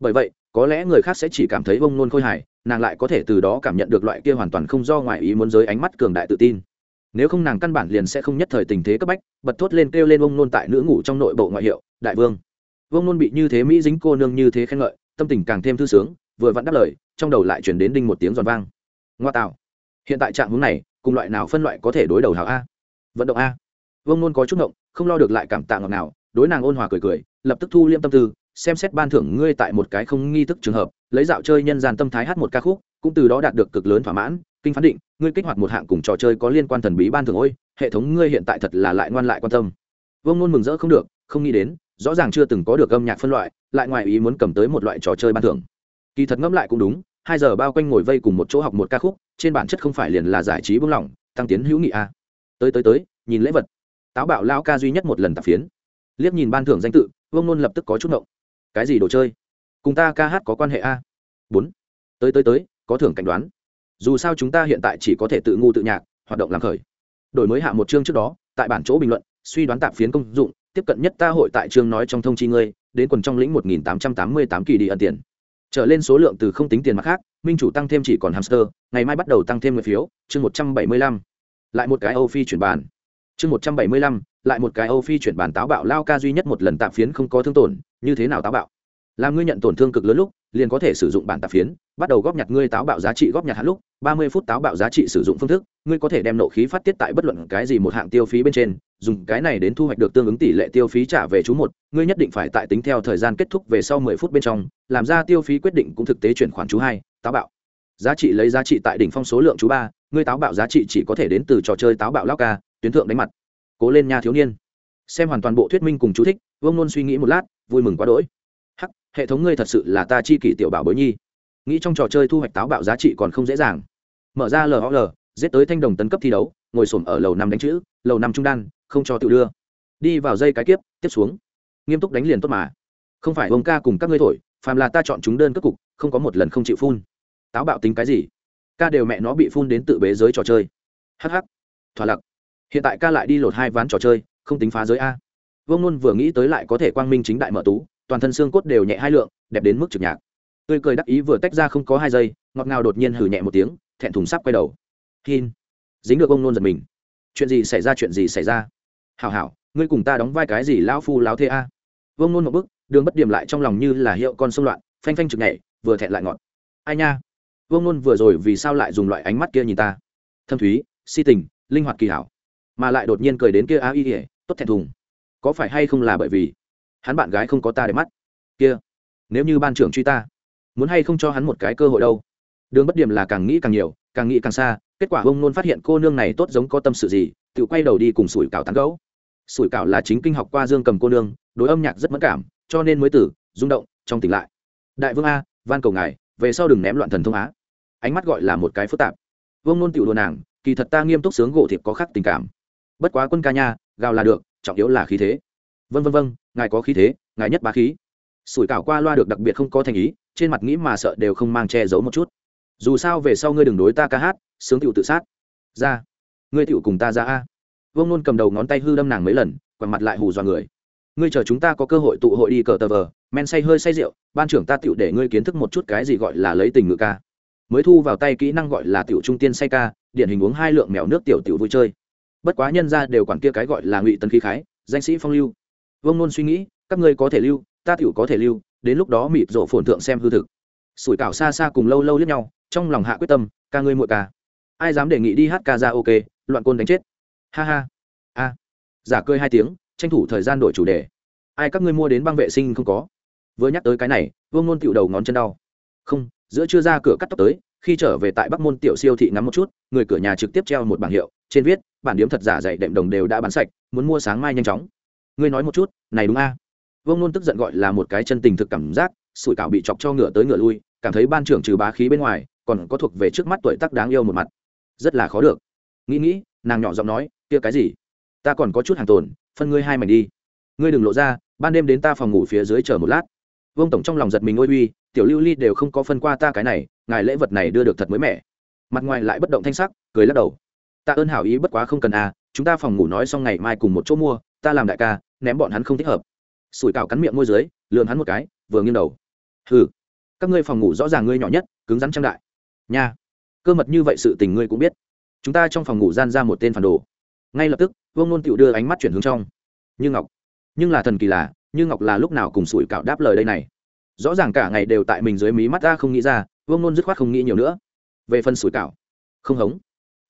Speaker 1: Bởi vậy, có lẽ người khác sẽ chỉ cảm thấy bông nôn khôi hài, nàng lại có thể từ đó cảm nhận được loại kia hoàn toàn không do ngoại ý muốn giới ánh mắt cường đại tự tin. Nếu không nàng căn bản liền sẽ không nhất thời tình thế cấp bách, bật thốt lên kêu lên bông nôn tại nữ ngủ trong nội bộ ngoại hiệu, đại vương. Vương nôn bị như thế mỹ dính cô nương như thế khen ngợi, tâm tình càng thêm thư sướng, vừa vặn đáp lời, trong đầu lại chuyển đến đinh một tiếng giòn vang. Ngoa tạo. Hiện tại trạng hướng này, cùng loại nào phân loại có thể đối đầu hào a? Vận động a. Vương nôn có chút động không lo được lại cảm tạ ngọt nào đối nàng ôn hòa cười cười, lập tức thu liêm tâm tư, xem xét ban thưởng ngươi tại một cái không nghi thức trường hợp, lấy dạo chơi nhân gian tâm thái hát một ca khúc, cũng từ đó đạt được cực lớn thỏa mãn, kinh phán định, ngươi kích hoạt một hạng cùng trò chơi có liên quan thần bí ban thưởng ôi, hệ thống ngươi hiện tại thật là lại ngoan lại quan tâm. Vương nôn mừng rỡ không được, không nghĩ đến rõ ràng chưa từng có được âm nhạc phân loại, lại ngoài ý muốn cầm tới một loại trò chơi ban thưởng. Kỳ thật ngẫm lại cũng đúng, hai giờ bao quanh ngồi vây cùng một chỗ học một ca khúc, trên bản chất không phải liền là giải trí bưng lỏng, tăng tiến hữu nghị a. À. tới tới tới, nhìn lễ vật. Táo bạo lao ca duy nhất một lần tạp phiến. Liếc nhìn ban thưởng danh tự, vương nôn lập tức có chút ngộng. Cái gì đồ chơi? Cùng ta ca hát có quan hệ a? Bốn. Tới tới tới, có thưởng cảnh đoán. Dù sao chúng ta hiện tại chỉ có thể tự ngu tự nhạc, hoạt động làm khởi. Đổi mới hạ một chương trước đó, tại bản chỗ bình luận, suy đoán tạp phiến công dụng tiếp cận nhất ta hội tại trường nói trong thông chi ngươi, đến quần trong lĩnh một nghìn tám trăm tám mươi tám kỳ đi ẩn tiền. Trở lên số lượng từ không tính tiền mặt khác, minh chủ tăng thêm chỉ còn hamster, ngày mai bắt đầu tăng thêm người phiếu, chương một trăm bảy mươi lăm. Lại một cái âu phi chuyển bàn. Chương một trăm bảy mươi lăm, lại một cái âu phi chuyển bàn táo bạo lao ca duy nhất một lần tạp phiến không có thương tổn, như thế nào táo bạo? Làm ngươi nhận tổn thương cực lớn lúc, liền có thể sử dụng bản tạp phiến, bắt đầu góp nhặt ngươi táo bạo giá trị góp nhặt hắn lúc ba mươi phút táo bạo giá trị sử dụng phương thức, ngươi có thể đem nộ khí phát tiết tại bất luận cái gì một hạng tiêu phí bên trên, dùng cái này đến thu hoạch được tương ứng tỷ lệ tiêu phí trả về chú một, ngươi nhất định phải tại tính theo thời gian kết thúc về sau mười phút bên trong, làm ra tiêu phí quyết định cũng thực tế chuyển khoản chú hai, táo bạo. Giá trị lấy giá trị tại đỉnh phong số lượng chú ba, ngươi táo bạo giá trị chỉ có thể đến từ trò chơi táo bạo lao ca, tuyến thượng đánh mặt. Cố lên nha thiếu niên. Xem hoàn toàn bộ thuyết minh cùng chú thích, vương nôn suy nghĩ một lát, vui mừng quá đỗi. Hắc, hệ thống ngươi thật sự là ta chi kỷ tiểu bảo bối nhi nghĩ trong trò chơi thu hoạch táo bạo giá trị còn không dễ dàng. Mở ra lol giết tới thanh đồng tấn cấp thi đấu, ngồi xổm ở lầu năm đánh chữ, lầu năm trung đan, không cho tự đưa. Đi vào dây cái kiếp, tiếp xuống. Nghiêm túc đánh liền tốt mà. Không phải ông ca cùng các ngươi thổi, phàm là ta chọn chúng đơn cấp cục, không có một lần không chịu phun. Táo bạo tính cái gì? Ca đều mẹ nó bị phun đến tự bế giới trò chơi. Hh thỏa lặc. Hiện tại ca lại đi lột hai ván trò chơi, không tính phá giới a. Vương luôn vừa nghĩ tới lại có thể quang minh chính đại mở tú, toàn thân xương cốt đều nhẹ hai lượng, đẹp đến mức trực nhạc tươi cười đắc ý vừa tách ra không có hai giây, ngọt ngào đột nhiên hử nhẹ một tiếng, thẹn thùng sắp quay đầu. Hin. Dính được ông nôn giật mình. Chuyện gì xảy ra, chuyện gì xảy ra? Hảo hảo, ngươi cùng ta đóng vai cái gì lão phu lão thế a? Vương nôn một bức đường bất điểm lại trong lòng như là hiệu con sông loạn, phanh phanh chực nhảy, vừa thẹn lại ngọt. Ai nha? Vương nôn vừa rồi vì sao lại dùng loại ánh mắt kia nhìn ta? Thâm thúy, si tình, linh hoạt kỳ hảo. Mà lại đột nhiên cười đến kia a y ỉa tốt thẹn thùng. Có phải hay không là bởi vì hắn bạn gái không có ta để mắt? Kia, nếu như ban trưởng truy ta muốn hay không cho hắn một cái cơ hội đâu. Đường bất điểm là càng nghĩ càng nhiều, càng nghĩ càng xa, kết quả ông nôn phát hiện cô nương này tốt giống có tâm sự gì, tự quay đầu đi cùng sủi cảo tán gấu sủi cảo là chính kinh học qua dương cầm cô nương, đối âm nhạc rất mất cảm, cho nên mới tử rung động, trong tỉnh lại. Đại vương a, van cầu ngài, về sau đừng ném loạn thần thông á. Ánh mắt gọi là một cái phức tạp. Vương nôn tiểu đồ nàng, kỳ thật ta nghiêm túc sướng gỗ thiệp có khác tình cảm. Bất quá quân ca nha, gào là được, trọng yếu là khí thế. Vân vân vân ngài có khí thế, ngài nhất bá khí. Sủi cảo qua loa được đặc biệt không có thành ý trên mặt nghĩ mà sợ đều không mang che giấu một chút. Dù sao về sau ngươi đừng đối ta ca hát, sướng tiểu tự sát. Ra. Ngươi tiểu cùng ta ra a. Vương nôn cầm đầu ngón tay hư đâm nàng mấy lần, quằn mặt lại hù dọa người. Ngươi chờ chúng ta có cơ hội tụ hội đi cờ tờ vờ, men say hơi say rượu, ban trưởng ta tiểu để ngươi kiến thức một chút cái gì gọi là lấy tình ngự ca. Mới thu vào tay kỹ năng gọi là tiểu trung tiên say ca, điển hình uống hai lượng mèo nước tiểu tiểu vui chơi. Bất quá nhân ra đều quản kia cái gọi là ngụy tân khí khái, danh sĩ phong lưu. Vương nôn suy nghĩ, các ngươi có thể lưu, ta tiểu có thể lưu đến lúc đó mịt rộ phồn thượng xem hư thực. Sủi cảo xa xa cùng lâu lâu lướt nhau, trong lòng hạ quyết tâm, ca ngươi muội ca. Ai dám đề nghị đi hát ca ra ok, loạn côn đánh chết. Ha ha. A. Giả cười hai tiếng, tranh thủ thời gian đổi chủ đề. Ai các ngươi mua đến băng vệ sinh không có? Vừa nhắc tới cái này, vương nôn tiểu đầu ngón chân đau. Không, giữa chưa ra cửa cắt tóc tới, khi trở về tại bắc môn tiểu siêu thị ngắm một chút, người cửa nhà trực tiếp treo một bảng hiệu, trên viết, bản điếm thật giả dạy đệm đồng đều đã bán sạch, muốn mua sáng mai nhanh chóng. Ngươi nói một chút, này đúng a vương nôn tức giận gọi là một cái chân tình thực cảm giác, sủi cảo bị chọc cho ngựa tới ngựa lui, cảm thấy ban trưởng trừ bá khí bên ngoài, còn có thuộc về trước mắt tuổi tác đáng yêu một mặt. Rất là khó được. Nghĩ nghĩ, nàng nhỏ giọng nói, kia cái gì? Ta còn có chút hàng tồn, phân ngươi hai mảnh đi. Ngươi đừng lộ ra, ban đêm đến ta phòng ngủ phía dưới chờ một lát. Vương tổng trong lòng giật mình ôi uy, tiểu lưu ly đều không có phân qua ta cái này, ngài lễ vật này đưa được thật mới mẻ. Mặt ngoài lại bất động thanh sắc, cười lắc đầu. Ta ơn hảo ý bất quá không cần à chúng ta phòng ngủ nói xong ngày mai cùng một chỗ mua, ta làm đại ca, ném bọn hắn không thích hợp sủi cảo cắn miệng môi dưới lườn hắn một cái, vừa nghiêng đầu. Hừ, các ngươi phòng ngủ rõ ràng ngươi nhỏ nhất, cứng rắn trang đại. Nha, cơ mật như vậy sự tình ngươi cũng biết. Chúng ta trong phòng ngủ gian ra một tên phản đồ. Ngay lập tức, vương nôn tựu đưa ánh mắt chuyển hướng trong. Như ngọc. Nhưng là thần kỳ là, như ngọc là lúc nào cùng sủi cảo đáp lời đây này? Rõ ràng cả ngày đều tại mình dưới mí mắt ta không nghĩ ra, vương nôn dứt khoát không nghĩ nhiều nữa. Về phần sủi cảo, không hống.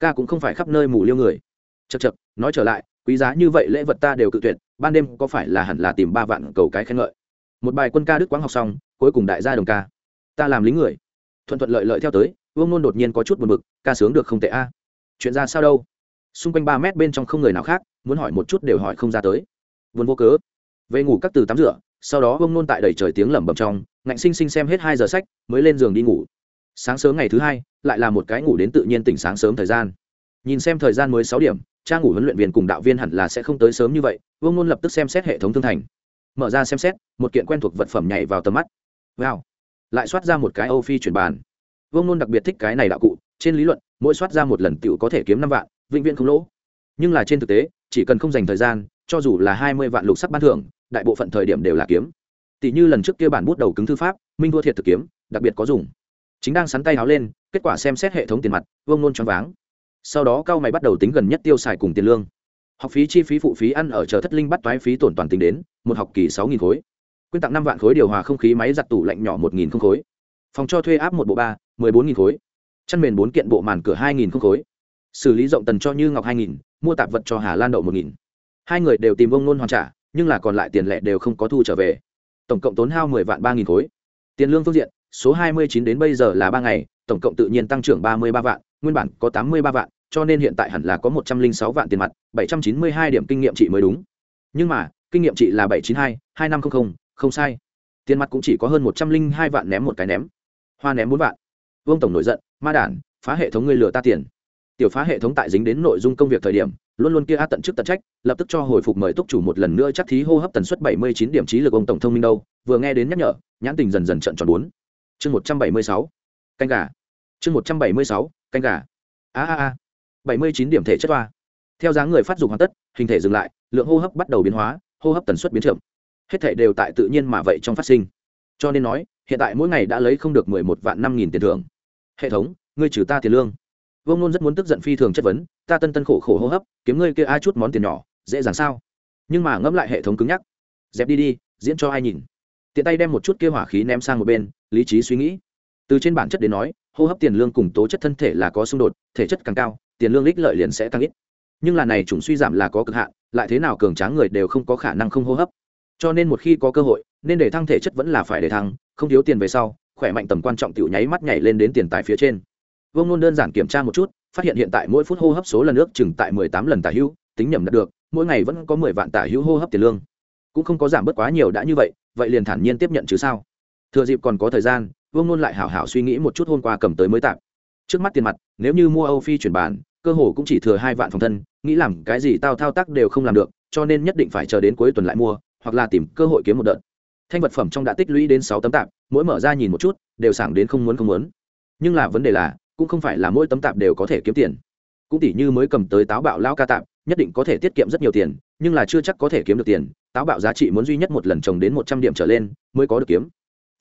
Speaker 1: Ca cũng không phải khắp nơi mù liêu người. Chật chật nói trở lại, quý giá như vậy lễ vật ta đều cự tuyệt ban đêm có phải là hẳn là tìm ba vạn cầu cái khen ngợi? Một bài quân ca đức quang học xong, cuối cùng đại gia đồng ca. Ta làm lính người. Thuận thuận lợi lợi theo tới, vương nôn đột nhiên có chút buồn bực, ca sướng được không tệ a. Chuyện ra sao đâu? Xung quanh ba mét bên trong không người nào khác, muốn hỏi một chút đều hỏi không ra tới. Vốn vô cớ. Về ngủ các từ tắm rửa, sau đó vương nôn tại đầy trời tiếng lẩm bẩm trong, ngạnh sinh sinh xem hết hai giờ sách, mới lên giường đi ngủ. Sáng sớm ngày thứ hai, lại là một cái ngủ đến tự nhiên tỉnh sáng sớm thời gian. Nhìn xem thời gian mới sáu điểm cha ngủ huấn luyện viên cùng đạo viên hẳn là sẽ không tới sớm như vậy, vương nôn lập tức xem xét hệ thống thương thành. Mở ra xem xét, một kiện quen thuộc vật phẩm nhảy vào tầm mắt. Wow! Lại soát ra một cái âu phi chuyển bàn. Vương nôn đặc biệt thích cái này đạo cụ, trên lý luận, mỗi soát ra một lần t có thể kiếm năm vạn, vĩnh viễn không lỗ. Nhưng là trên thực tế, chỉ cần không dành thời gian, cho dù là hai mươi vạn lục sắc ban thưởng, đại bộ phận thời điểm đều là kiếm. Tỷ như lần trước kia bản bút đầu cứng thư pháp, minh thua thiệt thực kiếm, đặc biệt có dùng. Chính đang sắn tay háo lên, kết quả xem xét hệ thống tiền mặt, vương nôn choáng váng sau đó cao mày bắt đầu tính gần nhất tiêu xài cùng tiền lương. Học phí chi phí phụ phí ăn ở chờ thất linh bắt toái phí tổn toàn tính đến một học kỳ sáu nghìn khối. Quyên tặng năm vạn khối điều hòa không khí máy giặt tủ lạnh nhỏ một nghìn không khối. Phòng cho thuê áp một bộ ba, mười bốn nghìn khối. Chăn mền bốn kiện bộ màn cửa hai nghìn không khối. Xử lý rộng tần cho như ngọc hai nghìn, mua tạp vật cho hà lan đậu một nghìn. Hai người đều tìm vông nôn hoàn trả, nhưng là còn lại tiền lẻ đều không có thu trở về. Tổng cộng tốn hao mười vạn ba nghìn khối. Tiền lương phương diện, số hai mươi chín đến bây giờ là ba ngày, tổng cộng tự nhiên tăng trưởng ba mươi ba vạn, nguyên bản có tám mươi ba vạn cho nên hiện tại hẳn là có một trăm linh sáu vạn tiền mặt, bảy trăm chín mươi hai điểm kinh nghiệm trị mới đúng. Nhưng mà, kinh nghiệm trị là bảy chín hai hai năm trăm linh không sai. Tiền mặt cũng chỉ có hơn một trăm linh hai vạn ném một cái ném. Hoa ném bốn vạn. Vương tổng nổi giận, ma đản, phá hệ thống ngươi lừa ta tiền. Tiểu phá hệ thống tại dính đến nội dung công việc thời điểm, luôn luôn kia a tận chức tận trách, lập tức cho hồi phục mời túc chủ một lần nữa chắc thí hô hấp tần suất bảy mươi chín điểm trí lực ông tổng thông minh đâu, vừa nghe đến nhắc nhở, nhãn tình dần dần trận tròn bốn. Chương một trăm bảy mươi sáu, canh gà. Chương một trăm bảy mươi sáu, canh gà. A a a bảy mươi chín điểm thể chất toa. Theo dáng người phát dục hoàn tất, hình thể dừng lại, lượng hô hấp bắt đầu biến hóa, hô hấp tần suất biến chậm. Hết thể đều tại tự nhiên mà vậy trong phát sinh. Cho nên nói, hiện tại mỗi ngày đã lấy không được mười một vạn năm nghìn tiền thưởng. Hệ thống, ngươi trừ ta tiền lương. Vương nôn rất muốn tức giận phi thường chất vấn, ta tân tân khổ khổ hô hấp, kiếm ngươi kia ai chút món tiền nhỏ, dễ dàng sao? Nhưng mà ngẫm lại hệ thống cứng nhắc. Dẹp đi đi, diễn cho ai nhìn. Tiện tay đem một chút kia hỏa khí ném sang một bên, lý trí suy nghĩ. Từ trên bản chất đến nói, hô hấp tiền lương cùng tố chất thân thể là có xung đột, thể chất càng cao tiền lương ích lợi liền sẽ tăng ít. Nhưng là này chủng suy giảm là có cực hạn, lại thế nào cường tráng người đều không có khả năng không hô hấp. Cho nên một khi có cơ hội, nên để thăng thể chất vẫn là phải để thăng, không thiếu tiền về sau, khỏe mạnh tầm quan trọng tiểu nháy mắt nhảy lên đến tiền tài phía trên. Vương nôn đơn giản kiểm tra một chút, phát hiện hiện tại mỗi phút hô hấp số lần nước chừng tại mười tám lần tả hữu, tính nhầm đạt được, mỗi ngày vẫn có mười vạn tả hữu hô hấp tiền lương. Cũng không có giảm bớt quá nhiều đã như vậy vậy liền thản nhiên tiếp nhận chứ sao? Thừa dịp còn có thời gian, vương nôn lại hảo hảo suy nghĩ một chút hôm qua cầm tới mới tạm trước mắt tiền mặt, nếu như mua âu phi chuyển bản, cơ hồ cũng chỉ thừa hai vạn phòng thân, nghĩ làm cái gì tao thao tác đều không làm được, cho nên nhất định phải chờ đến cuối tuần lại mua, hoặc là tìm cơ hội kiếm một đợt. Thanh vật phẩm trong đã tích lũy đến sáu tấm tạp, mỗi mở ra nhìn một chút, đều sảng đến không muốn không muốn. Nhưng là vấn đề là, cũng không phải là mỗi tấm tạp đều có thể kiếm tiền. Cũng tỷ như mới cầm tới táo bạo lao ca tạp, nhất định có thể tiết kiệm rất nhiều tiền, nhưng là chưa chắc có thể kiếm được tiền, táo bạo giá trị muốn duy nhất một lần trồng đến một trăm điểm trở lên, mới có được kiếm.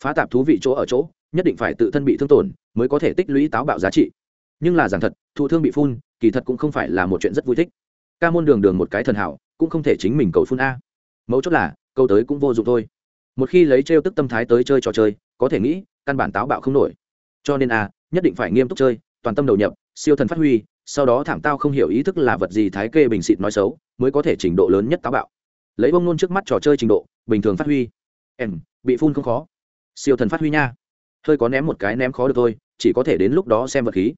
Speaker 1: Phá tạp thú vị chỗ ở chỗ nhất định phải tự thân bị thương tổn mới có thể tích lũy táo bạo giá trị. Nhưng là giảng thật, thụ thương bị phun, kỳ thật cũng không phải là một chuyện rất vui thích. Ca môn đường đường một cái thần hảo, cũng không thể chính mình cầu phun a. Mấu chốt là, câu tới cũng vô dụng thôi. Một khi lấy trêu tức tâm thái tới chơi trò chơi, có thể nghĩ, căn bản táo bạo không nổi. Cho nên a, nhất định phải nghiêm túc chơi, toàn tâm đầu nhập, siêu thần phát huy, sau đó thảm tao không hiểu ý thức là vật gì thái kê bình xịt nói xấu, mới có thể trình độ lớn nhất táo bạo. Lấy bông nôn trước mắt trò chơi trình độ, bình thường phát huy. Em, bị phun không khó. Siêu thần phát huy nha hơi có ném một cái ném khó được thôi, chỉ có thể đến lúc đó xem vật khí.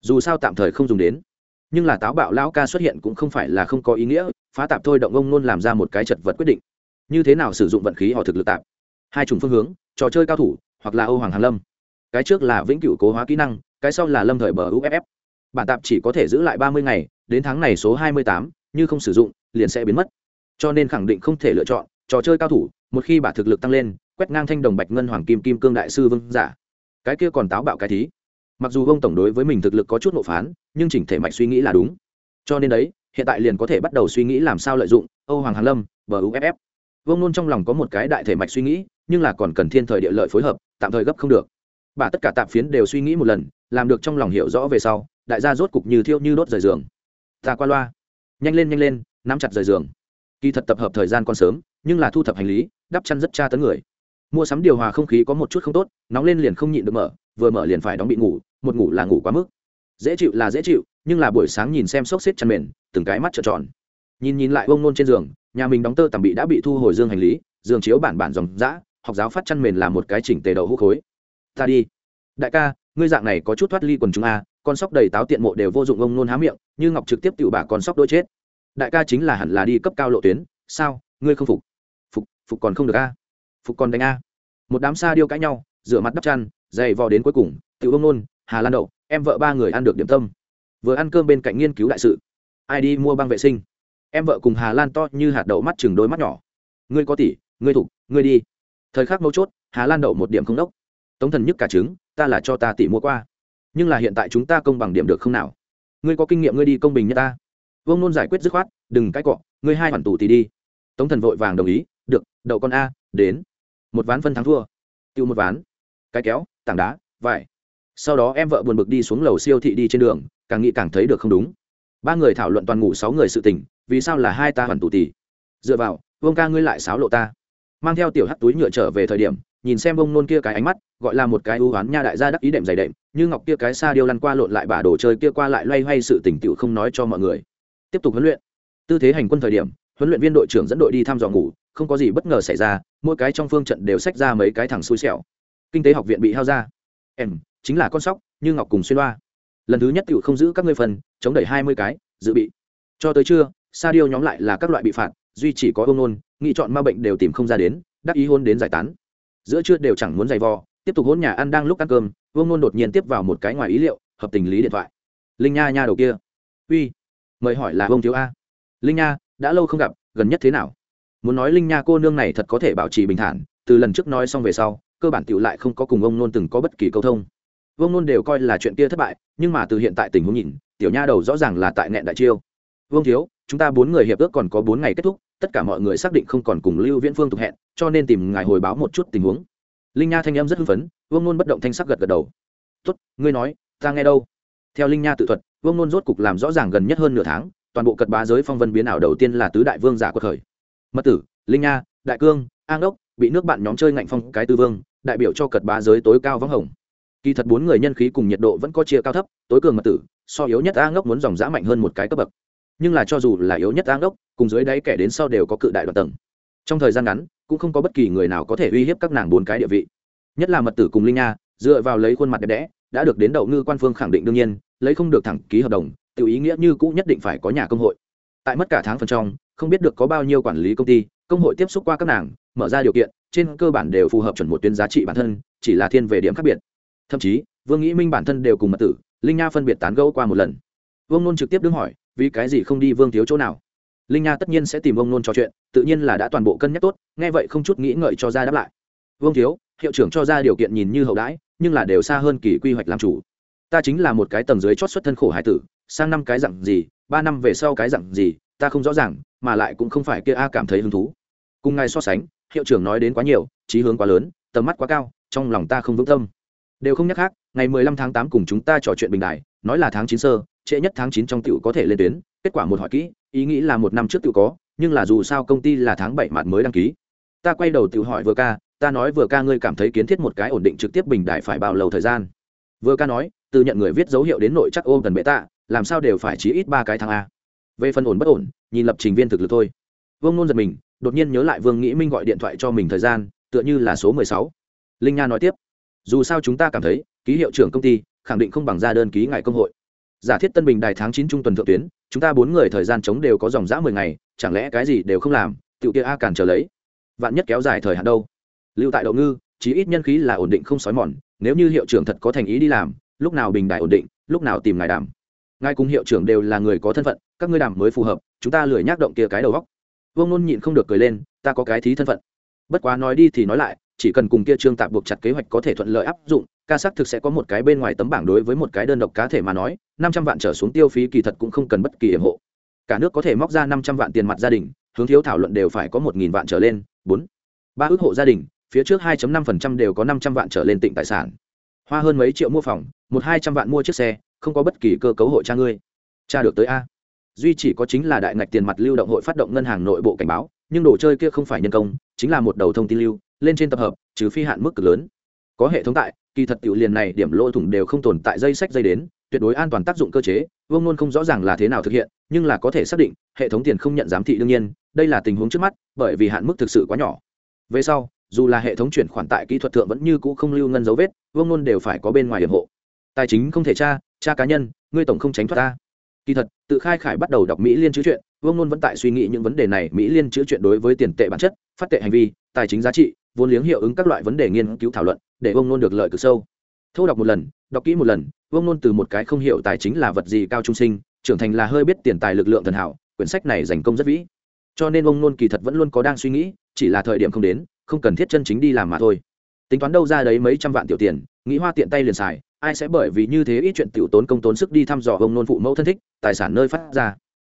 Speaker 1: Dù sao tạm thời không dùng đến. Nhưng là táo bạo lão ca xuất hiện cũng không phải là không có ý nghĩa, phá tạp thôi động ông nôn làm ra một cái chật vật quyết định. Như thế nào sử dụng vận khí họ thực lực tạp? Hai chủng phương hướng, trò chơi cao thủ, hoặc là âu hoàng hàn lâm. Cái trước là vĩnh cửu cố hóa kỹ năng, cái sau là lâm thời bờ uff bản tạp chỉ có thể giữ lại ba mươi ngày, đến tháng này số hai mươi tám, như không sử dụng, liền sẽ biến mất. Cho nên khẳng định không thể lựa chọn, trò chơi cao thủ, một khi bả thực lực tăng lên quét ngang thanh đồng bạch ngân hoàng kim kim cương đại sư vương giả. Cái kia còn táo bạo cái thí. Mặc dù ông tổng đối với mình thực lực có chút nộp phán, nhưng chỉnh thể mạch suy nghĩ là đúng. Cho nên đấy, hiện tại liền có thể bắt đầu suy nghĩ làm sao lợi dụng âu hoàng hàn lâm bờ uff vương nôn trong lòng có một cái đại thể mạch suy nghĩ, nhưng là còn cần thiên thời địa lợi phối hợp, tạm thời gấp không được. Bà tất cả tạp phiến đều suy nghĩ một lần, làm được trong lòng hiểu rõ về sau, đại gia rốt cục như thiêu như đốt rời giường. Ta qua loa. Nhanh lên nhanh lên, nắm chặt rời giường. Kỳ thật tập hợp thời gian còn sớm, nhưng là thu thập hành lý, đắp chăn rất tra tấn người mua sắm điều hòa không khí có một chút không tốt, nóng lên liền không nhịn được mở, vừa mở liền phải đóng bị ngủ, một ngủ là ngủ quá mức. Dễ chịu là dễ chịu, nhưng là buổi sáng nhìn xem sốc xếp chăn mền, từng cái mắt trợn tròn. Nhìn nhìn lại bông nôn trên giường, nhà mình đóng tơ tằm bị đã bị thu hồi dương hành lý, giường chiếu bản bản dòng dã, học giáo phát chăn mền là một cái chỉnh tề đầu hũ khối. Ta đi. Đại ca, ngươi dạng này có chút thoát ly quần chúng a con sóc đầy táo tiện mộ đều vô dụng ông nôn há miệng, như ngọc trực tiếp tự bà con sóc đôi chết. Đại ca chính là hẳn là đi cấp cao lộ tuyến, sao, ngươi không phục? Phục phục còn không được a phục còn đánh a. Một đám xa điêu cãi nhau, rửa mặt đắp chăn dày vò đến cuối cùng tự ông nôn, hà lan đậu, em vợ ba người ăn được điểm tâm. Vừa ăn cơm bên cạnh nghiên cứu đại sự. Ai đi mua băng vệ sinh? Em vợ cùng hà lan to như hạt đậu mắt chừng đôi mắt nhỏ. Ngươi có tỷ, ngươi thục, ngươi đi. Thời khắc mấu chốt, hà lan đậu một điểm không đốc. Tống thần nhức cả trứng, ta là cho ta tỷ mua qua. Nhưng là hiện tại chúng ta công bằng điểm được không nào? Ngươi có kinh nghiệm ngươi đi công bình như ta. Vương nôn giải quyết dứt khoát, đừng cãi cọ, ngươi hai khoản tù thì đi. Tống thần vội vàng đồng ý, được, đậu con a, đến một ván phân thắng thua. Tiêu một ván. Cái kéo, tảng đá, vải. Sau đó em vợ buồn bực đi xuống lầu siêu thị đi trên đường, càng nghĩ càng thấy được không đúng. Ba người thảo luận toàn ngủ sáu người sự tình, vì sao là hai ta hoàn tù tỷ dựa vào, vương ca ngươi lại sáo lộ ta. Mang theo tiểu hắt túi nhựa trở về thời điểm, nhìn xem bông nôn kia cái ánh mắt, gọi là một cái ưu oán nha đại gia đắc ý đệm dày đệm, như ngọc kia cái xa điêu lăn qua lộn lại bà đồ chơi kia qua lại loay hoay sự tỉnh tựu không nói cho mọi người. Tiếp tục huấn luyện. Tư thế hành quân thời điểm huấn luyện viên đội trưởng dẫn đội đi thăm dò ngủ, không có gì bất ngờ xảy ra, mỗi cái trong phương trận đều xách ra mấy cái thằng xui xẻo. Kinh tế học viện bị hao ra. Em, chính là con sóc, như ngọc cùng xuyên loa. Lần thứ nhất tựu không giữ các ngươi phần, chống đẩy hai mươi cái, dự bị. Cho tới trưa sa điêu nhóm lại là các loại bị phạt, duy chỉ có ông nôn, nghị chọn ma bệnh đều tìm không ra đến, đắc ý hôn đến giải tán. Giữa trưa đều chẳng muốn giày vò, tiếp tục hôn nhà ăn đang lúc ăn cơm vương nôn đột nhiên tiếp vào một cái ngoài ý liệu, hợp tình lý điện thoại. Linh nha nha đầu kia. Uy, mời hỏi là vương thiếu a. Linh nha đã lâu không gặp, gần nhất thế nào? Muốn nói linh nha cô nương này thật có thể bảo trì bình thản, từ lần trước nói xong về sau, cơ bản tựu lại không có cùng ông nôn từng có bất kỳ câu thông. Vương nôn đều coi là chuyện kia thất bại, nhưng mà từ hiện tại tình huống nhìn, tiểu nha đầu rõ ràng là tại nghẹn đại chiêu. Vương thiếu, chúng ta bốn người hiệp ước còn có bốn ngày kết thúc, tất cả mọi người xác định không còn cùng lưu viễn phương tục hẹn, cho nên tìm ngài hồi báo một chút tình huống. Linh nha thanh âm rất hưng phấn, vương nôn bất động thanh sắc gật gật đầu. Tốt, ngươi nói, ta nghe đâu? Theo linh nha tự thuật, vương nôn rốt cục làm rõ ràng gần nhất hơn nửa tháng toàn bộ cật bá giới phong vân biến ảo đầu tiên là tứ đại vương giả của khởi. Mật tử, linh nha, đại cương, an đốc, bị nước bạn nhóm chơi ngạnh phong cái tư vương, đại biểu cho cật bá giới tối cao vắng hồng. Kỳ thật bốn người nhân khí cùng nhiệt độ vẫn có chia cao thấp, tối cường mật tử, so yếu nhất a ngốc muốn dòng dã mạnh hơn một cái cấp bậc. Nhưng là cho dù là yếu nhất a ngốc cùng dưới đáy kẻ đến sau đều có cự đại đoàn tầng. Trong thời gian ngắn, cũng không có bất kỳ người nào có thể uy hiếp các nàng bốn cái địa vị. Nhất là mật tử cùng linh nha, dựa vào lấy khuôn mặt đẹp đẽ, đã được đến đậu ngư quan phương khẳng định đương nhiên, lấy không được thẳng ký hợp đồng tự ý nghĩa như cũ nhất định phải có nhà công hội. Tại mất cả tháng phần trong, không biết được có bao nhiêu quản lý công ty, công hội tiếp xúc qua các nàng, mở ra điều kiện, trên cơ bản đều phù hợp chuẩn một tuyến giá trị bản thân, chỉ là thiên về điểm khác biệt. Thậm chí, vương nghĩ minh bản thân đều cùng mật tử, linh nha phân biệt tán gẫu qua một lần. Vương nôn trực tiếp đứng hỏi, vì cái gì không đi vương thiếu chỗ nào? Linh nha tất nhiên sẽ tìm vương nôn trò chuyện, tự nhiên là đã toàn bộ cân nhắc tốt, nghe vậy không chút nghĩ ngợi cho ra đáp lại. Vương thiếu, hiệu trưởng cho ra điều kiện nhìn như hậu đãi, nhưng là đều xa hơn kỳ quy hoạch làm chủ. Ta chính là một cái tầng dưới chót xuất thân khổ hải tử sang năm cái dặn gì, ba năm về sau cái dặn gì, ta không rõ ràng, mà lại cũng không phải kia a cảm thấy hứng thú. Cùng ngài so sánh, hiệu trưởng nói đến quá nhiều trí hướng quá lớn, tầm mắt quá cao, trong lòng ta không vững tâm. Đều không nhắc khác, ngày mười lăm tháng tám cùng chúng ta trò chuyện bình đại, nói là tháng chín sơ, trễ nhất tháng chín trong tiểu có thể lên tuyến, kết quả một hỏi kỹ, ý nghĩ là một năm trước tiểu có, nhưng là dù sao công ty là tháng bảy mạt mới đăng ký. Ta quay đầu tiểu hỏi vừa ca, ta nói vừa ca ngươi cảm thấy kiến thiết một cái ổn định trực tiếp bình đại phải bao lâu thời gian? Vừa ca nói từ nhận người viết dấu hiệu đến nội chắc ôm gần bệ tạ, làm sao đều phải chí ít ba cái thằng a. Về phần ổn bất ổn, nhìn lập trình viên thực lực thôi. Vương nôn giật mình, đột nhiên nhớ lại vương nghĩ minh gọi điện thoại cho mình thời gian, tựa như là số mười sáu. Linh nha nói tiếp, dù sao chúng ta cảm thấy, ký hiệu trưởng công ty, khẳng định không bằng ra đơn ký ngại công hội. Giả thiết tân bình đài tháng chín trung tuần thượng tuyến, chúng ta bốn người thời gian chống đều có dòng dã mười ngày, chẳng lẽ cái gì đều không làm tựu kia a cản trở lấy. Vạn nhất kéo dài thời hạn đâu. Lưu tại đậu ngư, chí ít nhân khí là ổn định không xói mòn, nếu như hiệu trưởng thật có thành ý đi làm lúc nào bình đại ổn định, lúc nào tìm ngài đàm ngài cùng hiệu trưởng đều là người có thân phận, các ngươi đàm mới phù hợp, chúng ta lười nhác động kia cái đầu góc vương nôn nhịn không được cười lên, ta có cái thí thân phận. Bất quá nói đi thì nói lại, chỉ cần cùng kia trương tạp buộc chặt kế hoạch có thể thuận lợi áp dụng, ca sắc thực sẽ có một cái bên ngoài tấm bảng đối với một cái đơn độc cá thể mà nói, năm trăm vạn trở xuống tiêu phí kỳ thật cũng không cần bất kỳ ủng hộ. Cả nước có thể móc ra năm trăm vạn tiền mặt gia đình, hướng thiếu thảo luận đều phải có một nghìn vạn trở lên. Bốn. Ba ước hộ gia đình, phía trước hai năm phần trăm đều có năm trăm vạn trở lên tịnh tài sản. Hoa hơn mấy triệu mua phòng một hai trăm vạn mua chiếc xe, không có bất kỳ cơ cấu hội cha ngươi. Cha được tới a. Duy chỉ có chính là đại ngạch tiền mặt lưu động hội phát động ngân hàng nội bộ cảnh báo, nhưng đồ chơi kia không phải nhân công, chính là một đầu thông tin lưu, lên trên tập hợp, trừ phi hạn mức cực lớn. Có hệ thống tại, kỳ thật tiểu liền này điểm lỗ thủng đều không tồn tại dây sách dây đến, tuyệt đối an toàn tác dụng cơ chế, vương luôn không rõ ràng là thế nào thực hiện, nhưng là có thể xác định, hệ thống tiền không nhận giám thị đương nhiên, đây là tình huống trước mắt, bởi vì hạn mức thực sự quá nhỏ. Về sau, dù là hệ thống chuyển khoản tại kỹ thuật thượng vẫn như cũ không lưu ngân dấu vết, vương luôn đều phải có bên ngoài hiểm hộ tài chính không thể tra tra cá nhân, ngươi tổng không tránh thoát ta. Kỳ thật, tự khai khải bắt đầu đọc mỹ liên chữ chuyện, vương nôn vẫn tại suy nghĩ những vấn đề này. Mỹ liên chữ chuyện đối với tiền tệ bản chất, phát tệ hành vi, tài chính giá trị, vốn liếng hiệu ứng các loại vấn đề nghiên cứu thảo luận, để vương nôn được lợi cực sâu. Thâu đọc một lần, đọc kỹ một lần, vương nôn từ một cái không hiểu tài chính là vật gì cao trung sinh, trưởng thành là hơi biết tiền tài lực lượng thần hảo, quyển sách này dành công rất vĩ. Cho nên ông nôn kỳ thật vẫn luôn có đang suy nghĩ, chỉ là thời điểm không đến, không cần thiết chân chính đi làm mà thôi. Tính toán đâu ra đấy mấy trăm vạn tiểu tiền, nghĩ hoa tiện tay liền xài ai sẽ bởi vì như thế ít chuyện tiểu tốn công tốn sức đi thăm dò ông nôn phụ mẫu thân thích, tài sản nơi phát ra.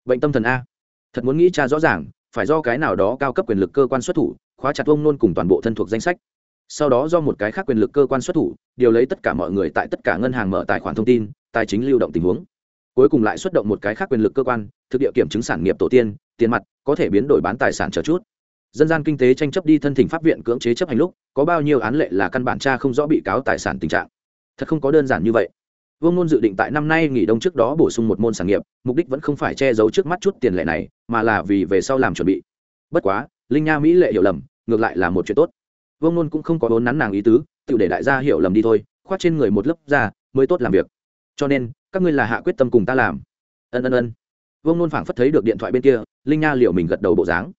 Speaker 1: Bệnh tâm thần a. Thật muốn nghĩ cha rõ ràng, phải do cái nào đó cao cấp quyền lực cơ quan xuất thủ, khóa chặt ông nôn cùng toàn bộ thân thuộc danh sách. Sau đó do một cái khác quyền lực cơ quan xuất thủ, điều lấy tất cả mọi người tại tất cả ngân hàng mở tài khoản thông tin, tài chính lưu động tình huống. Cuối cùng lại xuất động một cái khác quyền lực cơ quan, thực địa kiểm chứng sản nghiệp tổ tiên, tiền mặt, có thể biến đổi bán tài sản chờ chút. Dân gian kinh tế tranh chấp đi thân thỉnh pháp viện cưỡng chế chấp hành lúc, có bao nhiêu án lệ là căn bản cha không rõ bị cáo tài sản tình trạng thật không có đơn giản như vậy. Vương ngôn dự định tại năm nay nghỉ đông trước đó bổ sung một môn sản nghiệp, mục đích vẫn không phải che giấu trước mắt chút tiền lệ này, mà là vì về sau làm chuẩn bị. Bất quá, linh nha mỹ lệ hiểu lầm, ngược lại là một chuyện tốt. Vương ngôn cũng không có vốn nắn nàng ý tứ, tự để đại gia hiểu lầm đi thôi, khoác trên người một lớp da, mới tốt làm việc. Cho nên, các ngươi là hạ quyết tâm cùng ta làm. Ân ân ân. Vương ngôn phảng phất thấy được điện thoại bên kia, linh nha liệu mình gật đầu bộ dáng.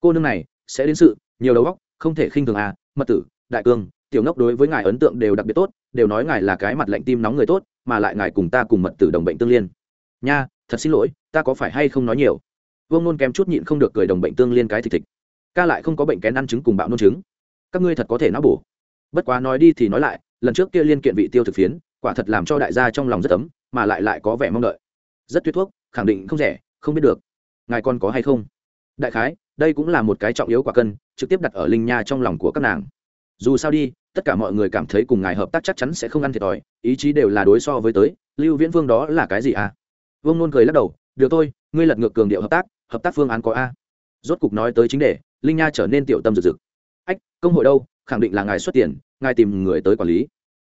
Speaker 1: Cô nương này, sẽ đến sự, nhiều đầu óc, không thể khinh thường à mật tử, đại cương tiểu ngốc đối với ngài ấn tượng đều đặc biệt tốt, đều nói ngài là cái mặt lạnh tim nóng người tốt, mà lại ngài cùng ta cùng mật tử đồng bệnh tương liên. Nha, thật xin lỗi, ta có phải hay không nói nhiều? Vương nôn kém chút nhịn không được cười đồng bệnh tương liên cái thịt thịt. Ca lại không có bệnh kén ăn trứng cùng bạo nôn trứng. Các ngươi thật có thể não bổ. Bất quá nói đi thì nói lại, lần trước kia liên kiện vị tiêu thực phiến, quả thật làm cho đại gia trong lòng rất ấm, mà lại lại có vẻ mong đợi. Rất tuyệt thuốc, khẳng định không rẻ, không biết được. Ngài còn có hay không? Đại khái, đây cũng là một cái trọng yếu quả cân, trực tiếp đặt ở linh nha trong lòng của các nàng. Dù sao đi tất cả mọi người cảm thấy cùng ngài hợp tác chắc chắn sẽ không ăn thiệt thòi, ý chí đều là đối so với tới, lưu viễn vương đó là cái gì à? Vương nôn cười lắc đầu, được thôi, ngươi lật ngược cường điệu hợp tác hợp tác phương án có a. Rốt cục nói tới chính đề, linh nha trở nên tiểu tâm rực rực ách, công hội đâu, khẳng định là ngài xuất tiền, ngài tìm người tới quản lý.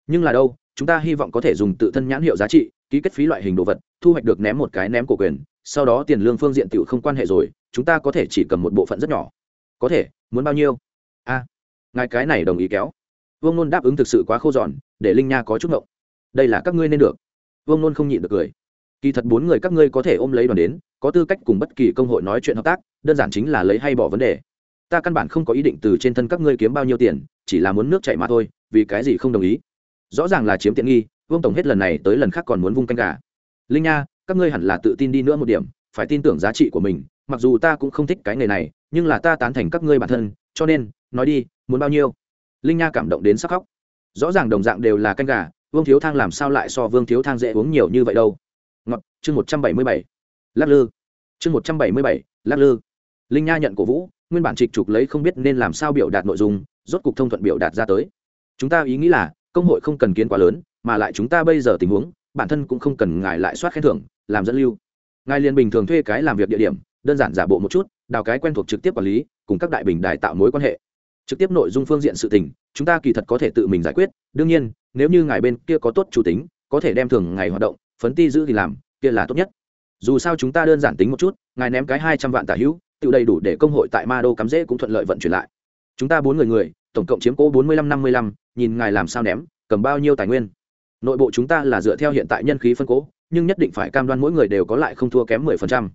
Speaker 1: Nhưng là đâu, chúng ta hy vọng có thể dùng tự thân nhãn hiệu giá trị, ký kết phí loại hình đồ vật, thu hoạch được ném một cái ném cổ quyền, sau đó tiền lương phương diện tiểu không quan hệ rồi, chúng ta có thể chỉ cầm một bộ phận rất nhỏ. Có thể, muốn bao nhiêu? A, ngài cái này đồng ý kéo vương nôn đáp ứng thực sự quá khô giòn, để linh nha có chút ngộng. Đây là các ngươi nên được. Vương nôn không nhịn được cười. Kỳ thật bốn người các ngươi có thể ôm lấy đoàn đến, có tư cách cùng bất kỳ công hội nói chuyện hợp tác, đơn giản chính là lấy hay bỏ vấn đề. Ta căn bản không có ý định từ trên thân các ngươi kiếm bao nhiêu tiền, chỉ là muốn nước chạy mà thôi, vì cái gì không đồng ý? Rõ ràng là chiếm tiện nghi, vương tổng hết lần này tới lần khác còn muốn vung canh gà. Linh nha, các ngươi hẳn là tự tin đi nữa một điểm, phải tin tưởng giá trị của mình, mặc dù ta cũng không thích cái nghề này, nhưng là ta tán thành các ngươi bản thân, cho nên, nói đi, muốn bao nhiêu? Linh nha cảm động đến sắc khóc. Rõ ràng đồng dạng đều là canh gà, vương thiếu thang làm sao lại so vương thiếu thang dễ uống nhiều như vậy đâu? Ngọt, chương một trăm bảy mươi bảy. Lắc lư. Chương một trăm bảy mươi bảy, lắc lư. Linh nha nhận cổ vũ, nguyên bản trịch trục lấy không biết nên làm sao biểu đạt nội dung, rốt cục thông thuận biểu đạt ra tới. Chúng ta ý nghĩ là, công hội không cần kiến quá lớn, mà lại chúng ta bây giờ tình huống, bản thân cũng không cần ngài lại soát khen thưởng, làm dẫn lưu. Ngài liền bình thường thuê cái làm việc địa điểm, đơn giản giả bộ một chút, đào cái quen thuộc trực tiếp quản lý, cùng các đại bình đài tạo mối quan hệ trực tiếp nội dung phương diện sự tình, chúng ta kỳ thật có thể tự mình giải quyết. Đương nhiên, nếu như ngài bên kia có tốt chủ tính, có thể đem thường ngày hoạt động, phấn ti giữ thì làm, kia là tốt nhất. Dù sao chúng ta đơn giản tính một chút, ngài ném cái hai trăm vạn tả hữu, tự đầy đủ để công hội tại ma đô cắm dễ cũng thuận lợi vận chuyển lại. Chúng ta bốn người người, tổng cộng chiếm cố bốn mươi lăm năm mươi lăm, nhìn ngài làm sao ném, cầm bao nhiêu tài nguyên. Nội bộ chúng ta là dựa theo hiện tại nhân khí phân cố, nhưng nhất định phải cam đoan mỗi người đều có lại không thua kém mười phần trăm.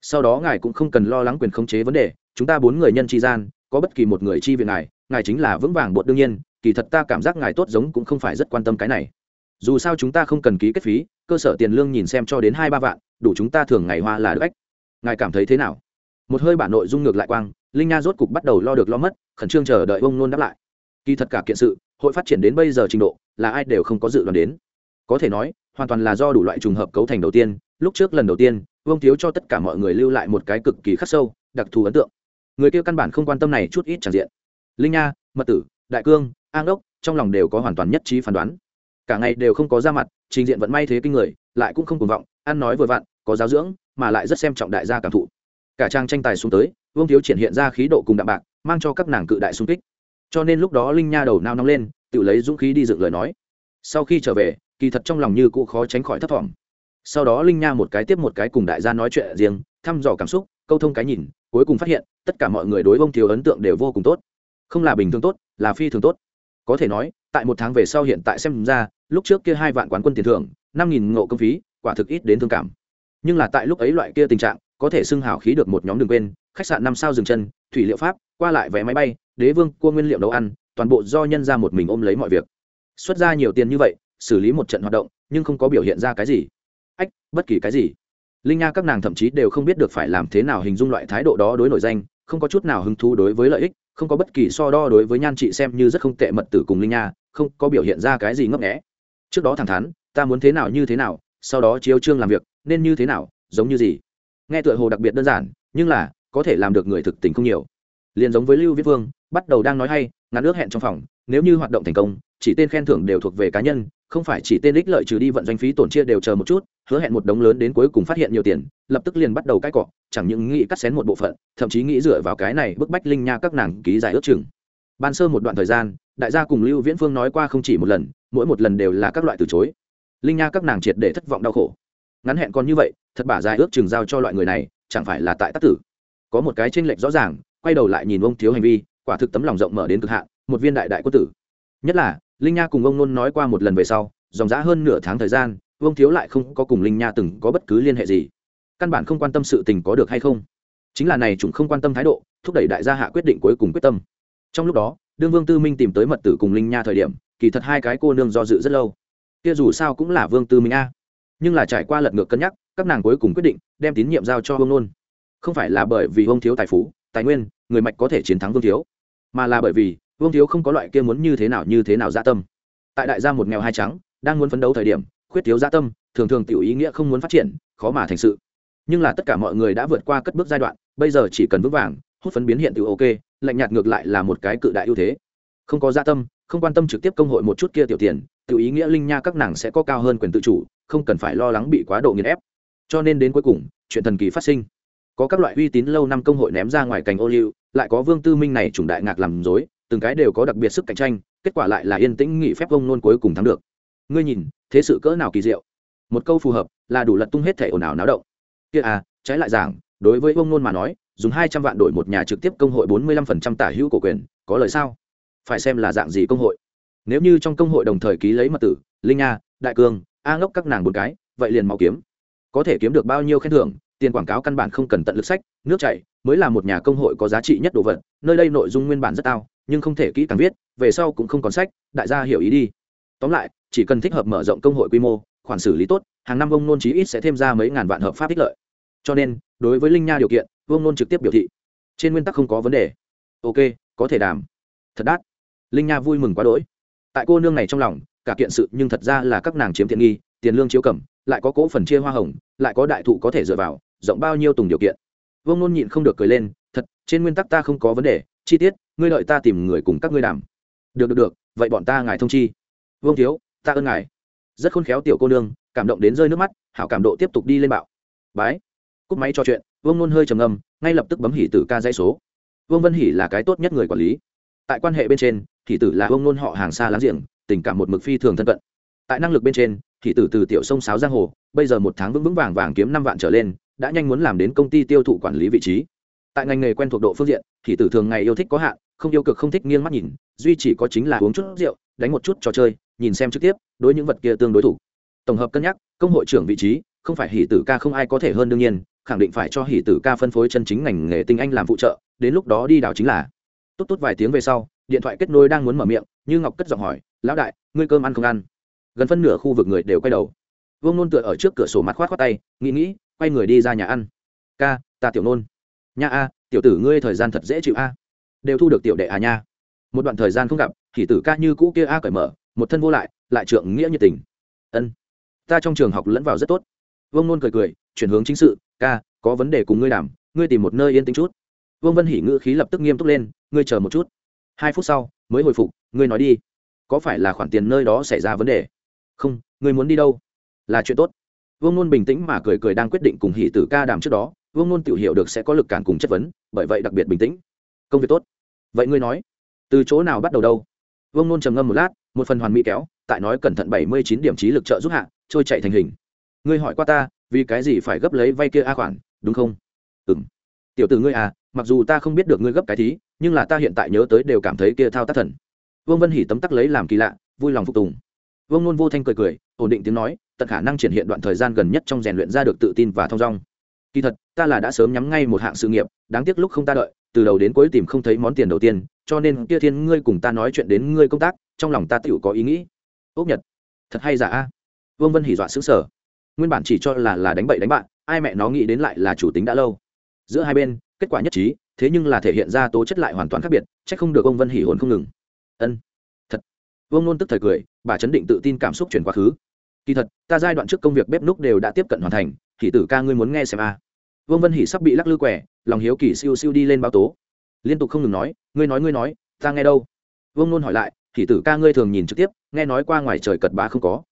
Speaker 1: Sau đó ngài cũng không cần lo lắng quyền khống chế vấn đề, chúng ta bốn người nhân tri gian có bất kỳ một người chi viện ngài ngài chính là vững vàng bột đương nhiên, kỳ thật ta cảm giác ngài tốt giống cũng không phải rất quan tâm cái này. Dù sao chúng ta không cần ký kết phí, cơ sở tiền lương nhìn xem cho đến hai ba vạn, đủ chúng ta thường ngày hoa là được ách ngài cảm thấy thế nào? Một hơi bản nội dung ngược lại quang, linh nha rốt cục bắt đầu lo được lo mất, khẩn trương chờ đợi ông nôn đáp lại. Kỳ thật cả kiện sự, hội phát triển đến bây giờ trình độ, là ai đều không có dự đoán đến. Có thể nói, hoàn toàn là do đủ loại trùng hợp cấu thành đầu tiên, lúc trước lần đầu tiên, vương thiếu cho tất cả mọi người lưu lại một cái cực kỳ khắc sâu, đặc thù ấn tượng người kia căn bản không quan tâm này chút ít tràn diện. Linh nha, mật tử, đại cương, an đốc, trong lòng đều có hoàn toàn nhất trí phán đoán. Cả ngày đều không có ra mặt, trình diện vẫn may thế kinh người, lại cũng không cuồng vọng, ăn nói vừa vặn, có giáo dưỡng, mà lại rất xem trọng đại gia cảm thụ. Cả trang tranh tài xuống tới, vương thiếu triển hiện ra khí độ cùng đạm bạc, mang cho các nàng cự đại xung kích. Cho nên lúc đó linh nha đầu nao nóng lên, tự lấy dũng khí đi dựng lời nói. Sau khi trở về, kỳ thật trong lòng như cụ khó tránh khỏi thấp thỏm. Sau đó linh nha một cái tiếp một cái cùng đại gia nói chuyện riêng, thăm dò cảm xúc, câu thông cái nhìn cuối cùng phát hiện, tất cả mọi người đối bông thiếu ấn tượng đều vô cùng tốt. Không là bình thường tốt, là phi thường tốt. Có thể nói, tại một tháng về sau hiện tại xem ra, lúc trước kia hai vạn quán quân tiền thưởng, năm nghìn ngộ công phí, quả thực ít đến thương cảm. Nhưng là tại lúc ấy loại kia tình trạng, có thể xưng hào khí được một nhóm đường quên, khách sạn năm sao dừng chân, thủy liệu pháp, qua lại vé máy bay, đế vương, cua nguyên liệu nấu ăn, toàn bộ do nhân ra một mình ôm lấy mọi việc. Xuất ra nhiều tiền như vậy, xử lý một trận hoạt động, nhưng không có biểu hiện ra cái gì. Ách, bất kỳ cái gì linh nha các nàng thậm chí đều không biết được phải làm thế nào hình dung loại thái độ đó đối nổi danh, không có chút nào hứng thú đối với lợi ích, không có bất kỳ so đo đối với nhan chị xem như rất không tệ mật tử cùng linh nha, không có biểu hiện ra cái gì ngấp nghẽ trước đó thẳng thắn, ta muốn thế nào như thế nào, sau đó chiếu trương làm việc, nên như thế nào, giống như gì? Nghe tựa hồ đặc biệt đơn giản, nhưng là, có thể làm được người thực tình không nhiều. Liền giống với lưu viết vương, bắt đầu đang nói hay, ngắn ước hẹn trong phòng, nếu như hoạt động thành công, chỉ tên khen thưởng đều thuộc về cá nhân không phải chỉ tên ích lợi trừ đi vận doanh phí tổn chia đều chờ một chút, hứa hẹn một đống lớn đến cuối cùng phát hiện nhiều tiền, lập tức liền bắt đầu cãi cọ, chẳng những nghĩ cắt xén một bộ phận, thậm chí nghĩ dựa vào cái này bức bách linh nha các nàng ký giải ước chừng. Ban sơ một đoạn thời gian, đại gia cùng lưu viễn phương nói qua không chỉ một lần, mỗi một lần đều là các loại từ chối. Linh nha các nàng triệt để thất vọng đau khổ. Ngắn hẹn còn như vậy, thật bả dài ước chừng giao cho loại người này, chẳng phải là tại tác tử. Có một cái tranh lệch rõ ràng, quay đầu lại nhìn ông thiếu hành vi, quả thực tấm lòng rộng mở đến cực hạn, một viên đại đại quân tử. Nhất là linh nha cùng ông nôn nói qua một lần về sau, dòng dã hơn nửa tháng thời gian, Vương thiếu lại không có cùng linh nha từng có bất cứ liên hệ gì. Căn bản không quan tâm sự tình có được hay không. Chính là này chúng không quan tâm thái độ, thúc đẩy đại gia hạ quyết định cuối cùng quyết tâm. Trong lúc đó, đương vương tư minh tìm tới mật tử cùng linh nha thời điểm, kỳ thật hai cái cô nương do dự rất lâu. Kia dù sao cũng là vương tư minh a. Nhưng là trải qua lật ngược cân nhắc, các nàng cuối cùng quyết định đem tín nhiệm giao cho vương nôn. Không phải là bởi vì vương thiếu tài phú, tài nguyên, người mạch có thể chiến thắng vương thiếu, mà là bởi vì vương thiếu không có loại kia muốn như thế nào như thế nào dạ tâm. Tại đại gia một nghèo hai trắng, đang muốn phấn đấu thời điểm, khuyết thiếu dạ tâm, thường thường tiểu ý nghĩa không muốn phát triển, khó mà thành sự. Nhưng là tất cả mọi người đã vượt qua cất bước giai đoạn, bây giờ chỉ cần vững vàng, hút phấn biến hiện tự ok, lạnh nhạt ngược lại là một cái cự đại ưu thế. Không có gia tâm, không quan tâm trực tiếp công hội một chút kia tiểu tiền tự ý nghĩa linh nha các nàng sẽ có cao hơn quyền tự chủ, không cần phải lo lắng bị quá độ nghiền ép. Cho nên đến cuối cùng, chuyện thần kỳ phát sinh. Có các loại uy tín lâu năm công hội ném ra ngoài cành ô liu, lại có vương tư minh này trùng đại ngạc làm dối từng cái đều có đặc biệt sức cạnh tranh, kết quả lại là yên tĩnh nghỉ phép ông nôn cuối cùng thắng được. Ngươi nhìn, thế sự cỡ nào kỳ diệu. Một câu phù hợp, là đủ lật tung hết thể ồn ào náo động. Kia à trái lại giảng, đối với ông nôn mà nói, dùng hai trăm vạn đổi một nhà trực tiếp công hội bốn mươi lăm phần trăm tả hữu cổ quyền, có lời sao? Phải xem là dạng gì công hội. Nếu như trong công hội đồng thời ký lấy mật tử, linh nha đại cương, a ngốc các nàng một cái, vậy liền mau kiếm. Có thể kiếm được bao nhiêu khen thưởng, tiền quảng cáo căn bản không cần tận lực sách nước chảy, mới là một nhà công hội có giá trị nhất đồ vật, nơi đây nội dung nguyên bản rất cao nhưng không thể kỹ càng viết, về sau cũng không còn sách, đại gia hiểu ý đi. Tóm lại, chỉ cần thích hợp mở rộng công hội quy mô, khoản xử lý tốt, hàng năm ông nôn chí ít sẽ thêm ra mấy ngàn vạn hợp pháp ích lợi. Cho nên, đối với linh nha điều kiện vương nôn trực tiếp biểu thị. Trên nguyên tắc không có vấn đề. Ok, có thể đàm. Thật đắt linh nha vui mừng quá đỗi. Tại cô nương này trong lòng, cả kiện sự nhưng thật ra là các nàng chiếm tiện nghi, tiền lương chiếu cầm, lại có cổ phần chia hoa hồng, lại có đại thụ có thể dựa vào, rộng bao nhiêu tùng điều kiện vương nôn nhịn không được cười lên, thật, trên nguyên tắc ta không có vấn đề, chi tiết, ngươi đợi ta tìm người cùng các ngươi đàm. Được được được, vậy bọn ta ngài thông chi. Vương thiếu, ta ơn ngài. Rất khôn khéo tiểu cô nương, cảm động đến rơi nước mắt, hảo cảm độ tiếp tục đi lên bạo. Bái. Cúp máy cho chuyện, vương nôn hơi trầm ngâm, ngay lập tức bấm hỉ tử ca dãy số. Vương vân hỉ là cái tốt nhất người quản lý. Tại quan hệ bên trên, hỉ tử là vương nôn họ hàng xa láng giềng, tình cảm một mực phi thường thân cận. Tại năng lực bên trên, hỉ tử từ tiểu sông sáo giang hồ, bây giờ một tháng vững vững vàng vàng kiếm năm vạn trở lên đã nhanh muốn làm đến công ty tiêu thụ quản lý vị trí. Tại ngành nghề quen thuộc độ phương diện, thì tử thường ngày yêu thích có hạn, không yêu cực không thích nghiêng mắt nhìn, duy chỉ có chính là uống chút rượu, đánh một chút trò chơi, nhìn xem trực tiếp, đối những vật kia tương đối thủ. Tổng hợp cân nhắc, công hội trưởng vị trí, không phải hỷ tử ca không ai có thể hơn đương nhiên, khẳng định phải cho hỷ tử ca phân phối chân chính ngành nghề tinh anh làm phụ trợ, đến lúc đó đi đào chính là. Tốt tốt vài tiếng về sau, điện thoại kết nối đang muốn mở miệng, như ngọc cất giọng hỏi, lão đại, ngươi cơm ăn không ăn? Gần phân nửa khu vực người đều quay đầu. Vương nôn tựa ở trước cửa sổ mặt khoát khoát tay, nghĩ nghĩ quay người đi ra nhà ăn. Ca, ta tiểu nôn. Nha a, tiểu tử ngươi thời gian thật dễ chịu a. Đều thu được tiểu đệ à nha. Một đoạn thời gian không gặp, thì tử ca như cũ kia a cởi mở, một thân vô lại lại trượng nghĩa nhiệt tình. Ân. Ta trong trường học lẫn vào rất tốt. Vương nôn cười cười, chuyển hướng chính sự, ca, có vấn đề cùng ngươi đảm ngươi tìm một nơi yên tĩnh chút. Vương vân hỉ ngữ khí lập tức nghiêm túc lên, ngươi chờ một chút. Hai phút sau, mới hồi phục, ngươi nói đi. Có phải là khoản tiền nơi đó xảy ra vấn đề? Không, ngươi muốn đi đâu? Là chuyện tốt vương nôn bình tĩnh mà cười cười đang quyết định cùng hỉ tử ca đàm trước đó, vương nôn tự hiểu được sẽ có lực cản cùng chất vấn, bởi vậy đặc biệt bình tĩnh. Công việc tốt. Vậy ngươi nói, từ chỗ nào bắt đầu đâu? Vương nôn trầm ngâm một lát, một phần hoàn mỹ kéo, tại nói cẩn thận bảy mươi chín điểm trí lực trợ giúp hạ, trôi chạy thành hình. Ngươi hỏi qua ta, vì cái gì phải gấp lấy vay kia a khoản, đúng không? Ừ m tiểu t ử ngươi à mặc dù ta không biết được ngươi gấp cái thí, nhưng là ta hiện tại nhớ tới đều cảm thấy kia thao tác thần. Vương vân hỉ tấm tắc lấy làm kỳ lạ, vui lòng phục tùng. Vương nôn vô thanh cười cười, ổn định tiếng nói tận khả năng triển hiện đoạn thời gian gần nhất trong rèn luyện ra được tự tin và thong dong. Kỳ thật, ta là đã sớm nhắm ngay một hạng sự nghiệp, đáng tiếc lúc không ta đợi, từ đầu đến cuối tìm không thấy món tiền đầu tiên, cho nên kia thiên ngươi cùng ta nói chuyện đến ngươi công tác, trong lòng ta tựu có ý nghĩ. Ốc nhật, thật hay giả a? Vương vân hỉ dọa xứng sở nguyên bản chỉ cho là là đánh bậy đánh bạn, ai mẹ nó nghĩ đến lại là chủ tính đã lâu. Giữa hai bên, kết quả nhất trí, thế nhưng là thể hiện ra tố chất lại hoàn toàn khác biệt c h ắ c không được ông vân hỉ hồn không ngừng. Ân, thật. Vương nôn tức thời cười, bà chấn định tự tin cảm xúc chuyển quá khứ kỳ thật, ta giai đoạn trước công việc bếp núc đều đã tiếp cận hoàn thành, thì tử ca ngươi muốn nghe xem a. Vương vân hỉ sắp bị lắc lư quẻ, lòng hiếu kỳ siêu siêu đi lên báo tố. Liên tục không ngừng nói, ngươi nói ngươi nói, ta nghe đâu? Vương nôn hỏi lại, thì tử ca ngươi thường nhìn trực tiếp, nghe nói qua ngoài trời cật bá không có?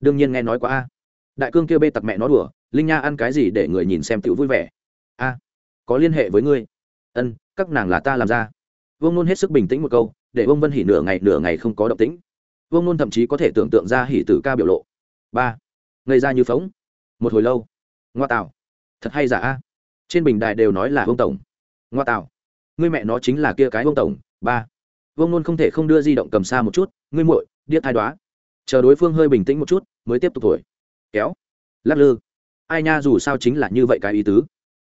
Speaker 1: Đương nhiên nghe nói qua a. Đại cương kêu bê tặc mẹ nó đùa, linh nha ăn cái gì để người nhìn xem tự vui vẻ? A, có liên hệ với ngươi. Ân, các nàng là ta làm ra. Vương nôn hết sức bình tĩnh một câu, để vương vân hỉ nửa ngày nửa ngày không có động tĩnh. Vương nôn thậm chí có thể tưởng tượng ra hỉ tử ca biểu lộ ba ngây ra như phóng. Một hồi lâu. Ngoa tạo thật hay giả a? Trên bình đài đều nói là vương tổng. Ngoa tạo ngươi mẹ nó chính là kia cái vương tổng. Ba. Vương nôn không thể không đưa di động cầm xa một chút. Ngươi muội, điếc thai đoá. Chờ đối phương hơi bình tĩnh một chút, mới tiếp tục thổi. Kéo. Lắc lư. Ai nha, dù sao chính là như vậy cái ý tứ.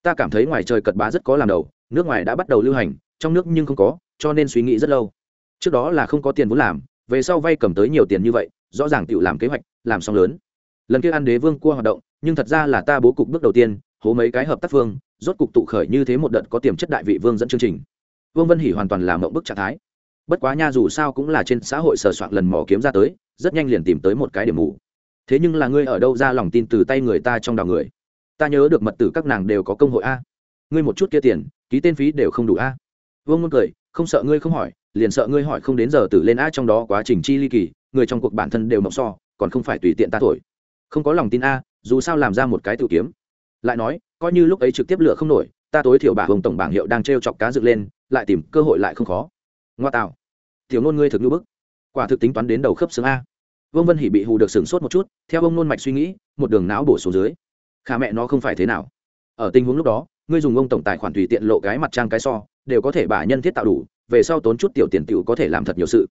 Speaker 1: Ta cảm thấy ngoài trời cật bá rất có làm đầu, nước ngoài đã bắt đầu lưu hành, trong nước nhưng không có, cho nên suy nghĩ rất lâu. Trước đó là không có tiền vốn làm, về sau vay cầm tới nhiều tiền như vậy rõ ràng tự làm kế hoạch, làm xong lớn. Lần kia ăn đế vương cua hoạt động, nhưng thật ra là ta bố cục bước đầu tiên, hố mấy cái hợp tác phương, rốt cục tụ khởi như thế một đợt có tiềm chất đại vị vương dẫn chương trình. Vương vân hỉ hoàn toàn làm mộng bức trạng thái. Bất quá nha dù sao cũng là trên xã hội sờ soạn lần mò kiếm ra tới, rất nhanh liền tìm tới một cái điểm mù. Thế nhưng là ngươi ở đâu ra lòng tin từ tay người ta trong đào người? Ta nhớ được mật tử các nàng đều có công hội a. Ngươi một chút kia tiền, ký tên phí đều không đủ a. Vương muốn cười, không sợ ngươi không hỏi, liền sợ ngươi hỏi không đến giờ tử lên a trong đó quá trình chi ly kỳ người trong cuộc bản thân đều mộng so, còn không phải tùy tiện ta thổi. Không có lòng tin a, dù sao làm ra một cái tự kiếm. Lại nói, coi như lúc ấy trực tiếp lựa không nổi, ta tối thiểu bà hồng tổng bảng hiệu đang t r e o chọc cá dựng lên, lại tìm cơ hội lại không khó. Ngoa tạo. Tiểu nôn ngươi thực ngữ bức. Quả thực tính toán đến đầu khớp xương a. Vương vân hỉ bị hù được sửng sốt một chút, theo ông nôn mạch suy nghĩ, một đường não bổ xuống dưới. Khả mẹ nó không phải thế nào. Ở tình huống lúc đó, ngươi dùng ông tổng tài khoản tùy tiện lộ cái mặt trang cái so, đều có thể bả nhân thiết tạo đủ, về sau tốn chút tiểu tiền tiểu có thể làm thật nhiều sự